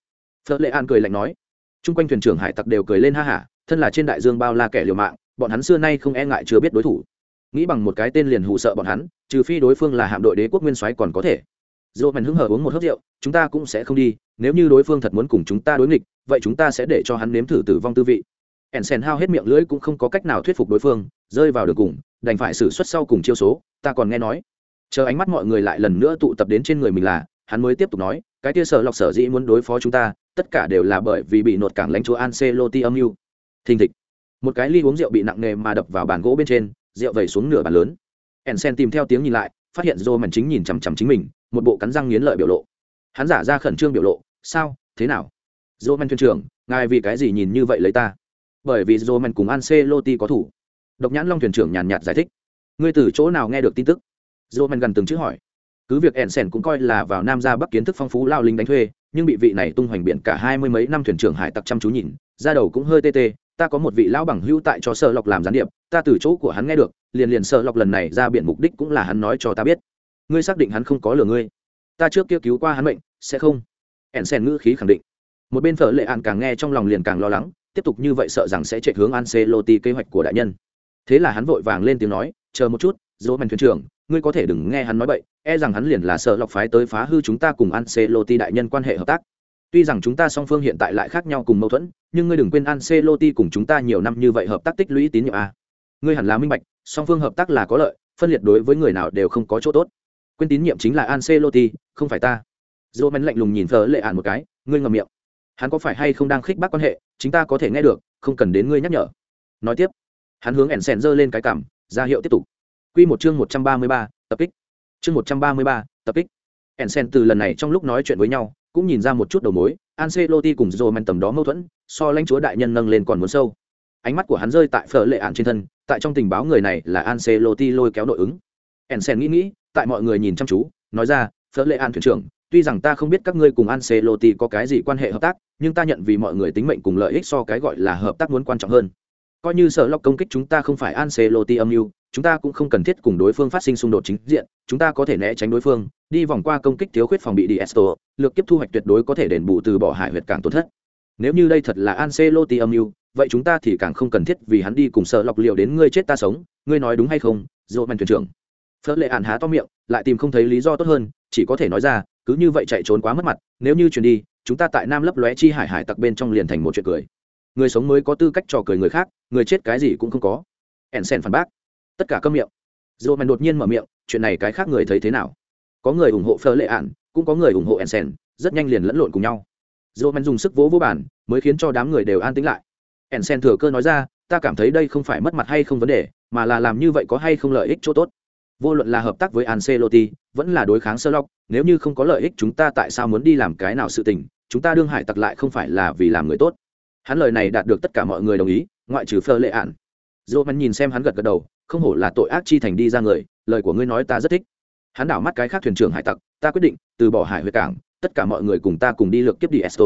Phớt lệ an cười lạnh nói. Chung quanh thuyền trưởng hải tặc đều cười lên ha hả, thân là trên đại dương bao la kẻ liều mạng bọn hắn xưa nay không e ngại chưa biết đối thủ. Nghĩ bằng một cái tên liền hụ sợ bọn hắn, trừ phi đối phương là hạm đội đế quốc nguyên soái còn có thể. Dỗ mèn hứng hở uống một hớp rượu, chúng ta cũng sẽ không đi, nếu như đối phương thật muốn cùng chúng ta đối nghịch, vậy chúng ta sẽ để cho hắn nếm thử tử vong tư vị. Ẻn hao hết miệng lưỡi cũng không có cách nào thuyết phục đối phương, rơi vào đường cùng, đành phải xử suất sau cùng chiêu số, ta còn nghe nói. Chờ ánh mắt mọi người lại lần nữa tụ tập đến trên người mình là, hắn mới tiếp tục nói, cái tia sở lọc sở dĩ muốn đối phó chúng ta, tất cả đều là bởi vì bị nột cảng lãnh chúa Ancelotti âm mưu. Thình thịch một cái ly uống rượu bị nặng nề mà đập vào bàn gỗ bên trên, rượu vẩy xuống nửa bàn lớn. Ensen tìm theo tiếng nhìn lại, phát hiện dô màn chính nhìn chằm chằm chính mình, một bộ cắn răng nghiến lợi biểu lộ. Hắn giả ra khẩn trương biểu lộ, sao? Thế nào? Dô man thuyền trưởng, ngài vì cái gì nhìn như vậy lấy ta? Bởi vì dô man cùng Ancelotti có thủ. Độc nhãn long thuyền trưởng nhàn nhạt giải thích. Ngươi từ chỗ nào nghe được tin tức? Dô man gần từng chữ hỏi. Cứ việc Ensen cũng coi là vào nam ra bắc kiến thức phong phú lao linh đánh thuê, nhưng bị vị này tung hoành biển cả hai mươi mấy năm thuyền trưởng hải tặc chăm chú nhìn ra đầu cũng hơi tê tê ta có một vị lão bằng hữu tại cho sợ lọc làm gián điệp, ta từ chỗ của hắn nghe được, liền liền sợ lọc lần này ra biển mục đích cũng là hắn nói cho ta biết. Ngươi xác định hắn không có lừa ngươi. Ta trước kia cứu qua hắn bệnh sẽ không? Ẻn sen ngữ khí khẳng định. Một bên phở lệ ạn càng nghe trong lòng liền càng lo lắng, tiếp tục như vậy sợ rằng sẽ chạy hướng An Celo Ti kế hoạch của đại nhân. Thế là hắn vội vàng lên tiếng nói, chờ một chút, dỗ mèn thuyền trưởng, ngươi có thể đừng nghe hắn nói bậy e rằng hắn liền là sợ lọc phái tới phá hư chúng ta cùng An Celo Ti đại nhân quan hệ hợp tác tuy rằng chúng ta song phương hiện tại lại khác nhau cùng mâu thuẫn nhưng ngươi đừng quên Ancelotti cùng chúng ta nhiều năm như vậy hợp tác tích lũy tín nhiệm a ngươi hẳn là minh bạch song phương hợp tác là có lợi phân liệt đối với người nào đều không có chỗ tốt quên tín nhiệm chính là Ancelotti, không phải ta. Roman lạnh lùng nhìn Phở Lệ Ản một cái, ngươi ngậm miệng. Hắn có phải hay không đang khích bác quan hệ, chúng ta có thể nghe được, không cần đến ngươi nhắc nhở. Nói tiếp, hắn hướng Ensen giơ lên cái cằm, ra hiệu tiếp tục. Quy một chương 133, tập kích. Chương 133, tập kích. Ensen từ lần này trong lúc nói chuyện với nhau, cũng nhìn ra một chút đầu mối, Ancelotti cùng Roman tầm đó mâu thuẫn, so lãnh chúa đại nhân nâng lên còn muốn sâu. Ánh mắt của hắn rơi tại Phở Lệ Ản trên thân, tại trong tình báo người này là Ancelotti lôi kéo nội ứng. Ensen nghĩ nghĩ, tại mọi người nhìn chăm chú, nói ra, Phở Lệ Ản thuyền trưởng, tuy rằng ta không biết các ngươi cùng Ancelotti có cái gì quan hệ hợp tác, nhưng ta nhận vì mọi người tính mệnh cùng lợi ích so cái gọi là hợp tác muốn quan trọng hơn. Coi như sở lọc công kích chúng ta không phải Ancelotti âm mưu, chúng ta cũng không cần thiết cùng đối phương phát sinh xung đột chính diện, chúng ta có thể né tránh đối phương, đi vòng qua công kích thiếu khuyết phòng bị Diesto, lược kiếp thu hoạch tuyệt đối có thể đền bù từ bỏ hải huyệt càng tổn thất. Nếu như đây thật là Ancelotti âm mưu, vậy chúng ta thì càng không cần thiết vì hắn đi cùng sở lọc liều đến ngươi chết ta sống, ngươi nói đúng hay không? Roman thuyền trưởng. Phớt lệ ản há to miệng, lại tìm không thấy lý do tốt hơn, chỉ có thể nói ra, cứ như vậy chạy trốn quá mất mặt, nếu như chuyển đi, chúng ta tại Nam lấp lóe chi hải hải tặc bên trong liền thành một chuyện cười. Người sống mới có tư cách trò cười người khác, người chết cái gì cũng không có. Ensen phản bác. Tất cả câm miệng. Roman đột nhiên mở miệng, chuyện này cái khác người thấy thế nào? Có người ủng hộ Phớt lệ ạn cũng có người ủng hộ Ensen, rất nhanh liền lẫn lộn cùng nhau. Roman dùng sức vỗ vỗ bản, mới khiến cho đám người đều an tĩnh lại. Ensen thừa cơ nói ra, ta cảm thấy đây không phải mất mặt hay không vấn đề, mà là làm như vậy có hay không lợi ích chỗ tốt vô luận là hợp tác với Ancelotti, vẫn là đối kháng Sherlock, nếu như không có lợi ích chúng ta tại sao muốn đi làm cái nào sự tình, chúng ta đương hải tặc lại không phải là vì làm người tốt. Hắn lời này đạt được tất cả mọi người đồng ý, ngoại trừ phơ Lệ Ản. men nhìn xem hắn gật gật đầu, không hổ là tội ác chi thành đi ra người, lời của ngươi nói ta rất thích. Hắn đảo mắt cái khác thuyền trưởng hải tặc, ta quyết định từ bỏ hải huyệt cảng, tất cả mọi người cùng ta cùng đi lược kiếp đi Esto.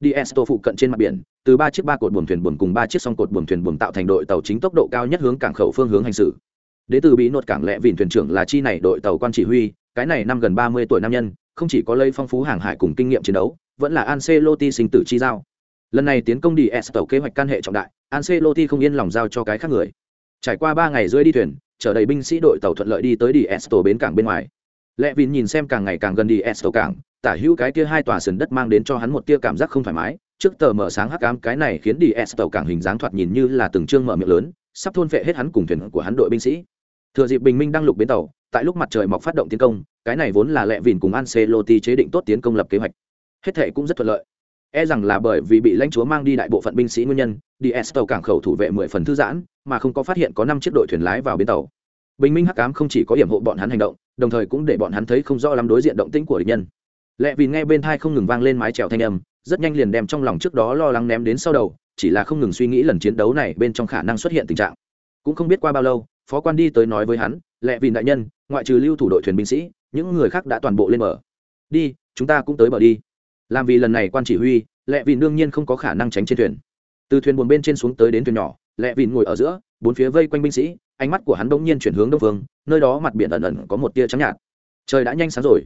Đi Esto phụ cận trên mặt biển, từ ba chiếc ba cột buồm thuyền buồm cùng ba chiếc song cột buồm thuyền buồm tạo thành đội tàu chính tốc độ cao nhất hướng cảng khẩu phương hướng hành xử. Đế từ bí nốt cảng lẹ vìn thuyền trưởng là chi này đội tàu quan chỉ huy cái này năm gần ba mươi tuổi nam nhân không chỉ có lây phong phú hàng hải cùng kinh nghiệm chiến đấu vẫn là Ancelotti sinh tử chi giao. Lần này tiến công đi s tàu kế hoạch căn hệ trọng đại Ancelotti không yên lòng giao cho cái khác người. Trải qua ba ngày rưỡi đi thuyền chở đầy binh sĩ đội tàu thuận lợi đi tới đi esto bến cảng bên ngoài. Lệ Vin nhìn xem càng ngày càng gần đi esto cảng, tả hữu cái kia hai tòa sườn đất mang đến cho hắn một tia cảm giác không thoải mái. Trước tờ mở sáng hắc ám, cái này khiến đi esto cảng hình dáng thoạt nhìn như là từng trương mở miệng lớn, sắp thôn phệ hết hắn cùng thuyền của hắn đội binh sĩ. Thừa dịp bình minh đang lục bến tàu, tại lúc mặt trời mọc phát động tiến công, cái này vốn là Lệ Vin cùng Ancelotti chế định tốt tiến công lập kế hoạch. Hết thệ cũng rất thuận lợi. E rằng là bởi vì bị lãnh chúa mang đi đại bộ phận binh sĩ nguyên nhân DS tàu cảng khẩu thủ vệ mười phần thư giãn, mà không có phát hiện có năm chiếc đội thuyền lái vào bến tàu. Bình minh hắc ám không chỉ có hiểm hộ bọn hắn hành động, đồng thời cũng để bọn hắn thấy không rõ lắm đối diện động tĩnh của địch nhân. Lệ vì nghe bên tai không ngừng vang lên mái trèo thanh âm, rất nhanh liền đem trong lòng trước đó lo lắng ném đến sau đầu, chỉ là không ngừng suy nghĩ lần chiến đấu này bên trong khả năng xuất hiện tình trạng. Cũng không biết qua bao lâu, phó quan đi tới nói với hắn Lệ vì đại nhân, ngoại trừ lưu thủ đội thuyền binh sĩ, những người khác đã toàn bộ lên bờ. Đi, chúng ta cũng tới bờ đi. Làm vì lần này quan chỉ huy Lệ vì đương nhiên không có khả năng tránh trên thuyền từ thuyền buồn bên trên xuống tới đến thuyền nhỏ, lẹ vìn ngồi ở giữa, bốn phía vây quanh binh sĩ, ánh mắt của hắn bỗng nhiên chuyển hướng đông phương, nơi đó mặt biển ẩn ẩn có một tia trắng nhạt. Trời đã nhanh sáng rồi.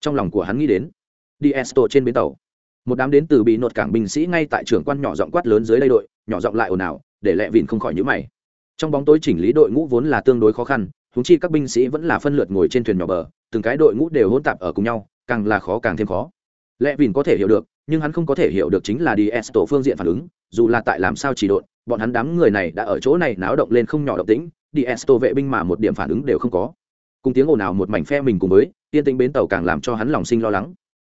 Trong lòng của hắn nghĩ đến đi esto trên bến tàu. Một đám đến từ bị nột cảng binh sĩ ngay tại trường quan nhỏ giọng quát lớn dưới đây đội, nhỏ giọng lại ồn ào, để lẹ vìn không khỏi nhữ mày. Trong bóng tối chỉnh lý đội ngũ vốn là tương đối khó khăn húng chi các binh sĩ vẫn là phân lượt ngồi trên thuyền nhỏ bờ, từng cái đội ngũ đều hỗn tạp ở cùng nhau, càng là khó càng thêm khó. Lẹ vìn có thể hiểu được, nhưng hắn không có thể hiểu được chính là đi esto phương diện phản ứng dù là tại làm sao chỉ độn, bọn hắn đám người này đã ở chỗ này náo động lên không nhỏ động tĩnh, đi s vệ binh mà một điểm phản ứng đều không có. Cùng tiếng ồn ào một mảnh phe mình cùng với, tiên tinh bến tàu càng làm cho hắn lòng sinh lo lắng.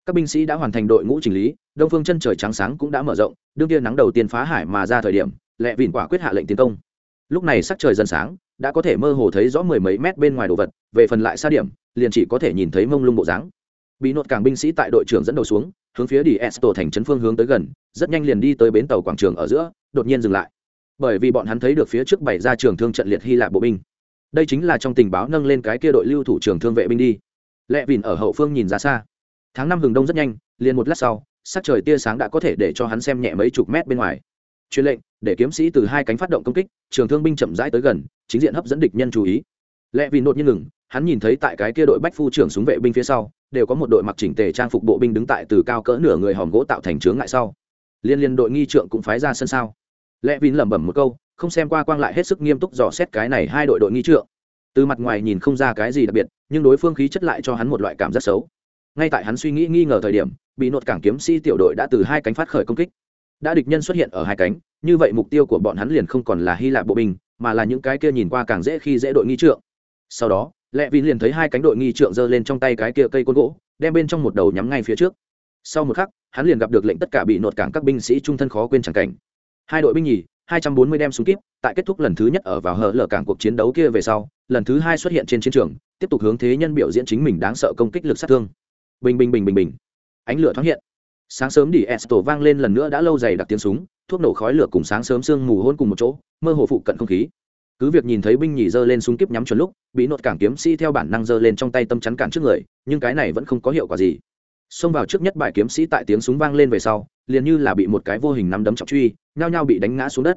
Các binh sĩ đã hoàn thành đội ngũ chỉnh lý, đông phương chân trời trắng sáng cũng đã mở rộng, đương tiên nắng đầu tiên phá hải mà ra thời điểm lẹ vìn quả quyết hạ lệnh tiến công. Lúc này sắc trời dần sáng, đã có thể mơ hồ thấy rõ mười mấy mét bên ngoài đồ vật, về phần lại xa điểm, liền chỉ có thể nhìn thấy mông lung bộ dáng bị nốt càng binh sĩ tại đội trưởng dẫn đầu xuống, hướng phía đi esto thành trấn phương hướng tới gần, rất nhanh liền đi tới bến tàu quảng trường ở giữa, đột nhiên dừng lại. Bởi vì bọn hắn thấy được phía trước bảy ra trường thương trận liệt hy lạp bộ binh. Đây chính là trong tình báo nâng lên cái kia đội lưu thủ trường thương vệ binh đi. Lẹ vìn ở hậu phương nhìn ra xa. Tháng năm hừng đông rất nhanh, liền một lát sau, sắc trời tia sáng đã có thể để cho hắn xem nhẹ mấy chục mét bên ngoài. Truyền lệnh, để kiếm sĩ từ hai cánh phát động công kích, trường thương binh chậm rãi tới gần, chính diện hấp dẫn địch nhân chú ý. Lẹ vìn đột nhiên ngừng hắn nhìn thấy tại cái kia đội bách phu trưởng súng vệ binh phía sau, đều có một đội mặc chỉnh tề trang phục bộ binh đứng tại từ cao cỡ nửa người hòm gỗ tạo thành trướng ngại sau. Liên liên đội nghi trượng cũng phái ra sân sao. Lẽ Vin lẩm bẩm một câu, không xem qua quang lại hết sức nghiêm túc dò xét cái này hai đội đội nghi trượng. Từ mặt ngoài nhìn không ra cái gì đặc biệt, nhưng đối phương khí chất lại cho hắn một loại cảm giác xấu. Ngay tại hắn suy nghĩ nghi ngờ thời điểm, bị nột cảng kiếm sĩ tiểu đội đã từ hai cánh phát khởi công kích. Đã địch nhân xuất hiện ở hai cánh, như vậy mục tiêu của bọn hắn liền không còn là hy lạp bộ binh, mà là những cái kia nhìn qua càng dễ khi dễ đội nghi trượng. Sau đó lẹ vì liền thấy hai cánh đội nghi trượng giơ lên trong tay cái kia cây côn gỗ, đem bên trong một đầu nhắm ngay phía trước. Sau một khắc, hắn liền gặp được lệnh tất cả bị nột cảng các binh sĩ trung thân khó quên chẳng cảnh. Hai đội binh nhì 240 đem súng kíp, tại kết thúc lần thứ nhất ở vào hở lở cảng cuộc chiến đấu kia về sau, lần thứ hai xuất hiện trên chiến trường, tiếp tục hướng thế nhân biểu diễn chính mình đáng sợ công kích lực sát thương. Bình bình bình bình bình. Ánh lửa thoáng hiện. Sáng sớm đi, esto vang lên lần nữa đã lâu dày đặc tiếng súng, thuốc nổ khói lửa cùng sáng sớm sương mù hôn cùng một chỗ, mơ hồ phụ cận không khí cứ việc nhìn thấy binh nhì giơ lên súng kíp nhắm chuẩn lúc, bị nột cảng kiếm sĩ theo bản năng giơ lên trong tay tâm chắn cản trước người, nhưng cái này vẫn không có hiệu quả gì. Xông vào trước nhất bài kiếm sĩ tại tiếng súng vang lên về sau, liền như là bị một cái vô hình nắm đấm trọng truy, nhao nhao bị đánh ngã xuống đất.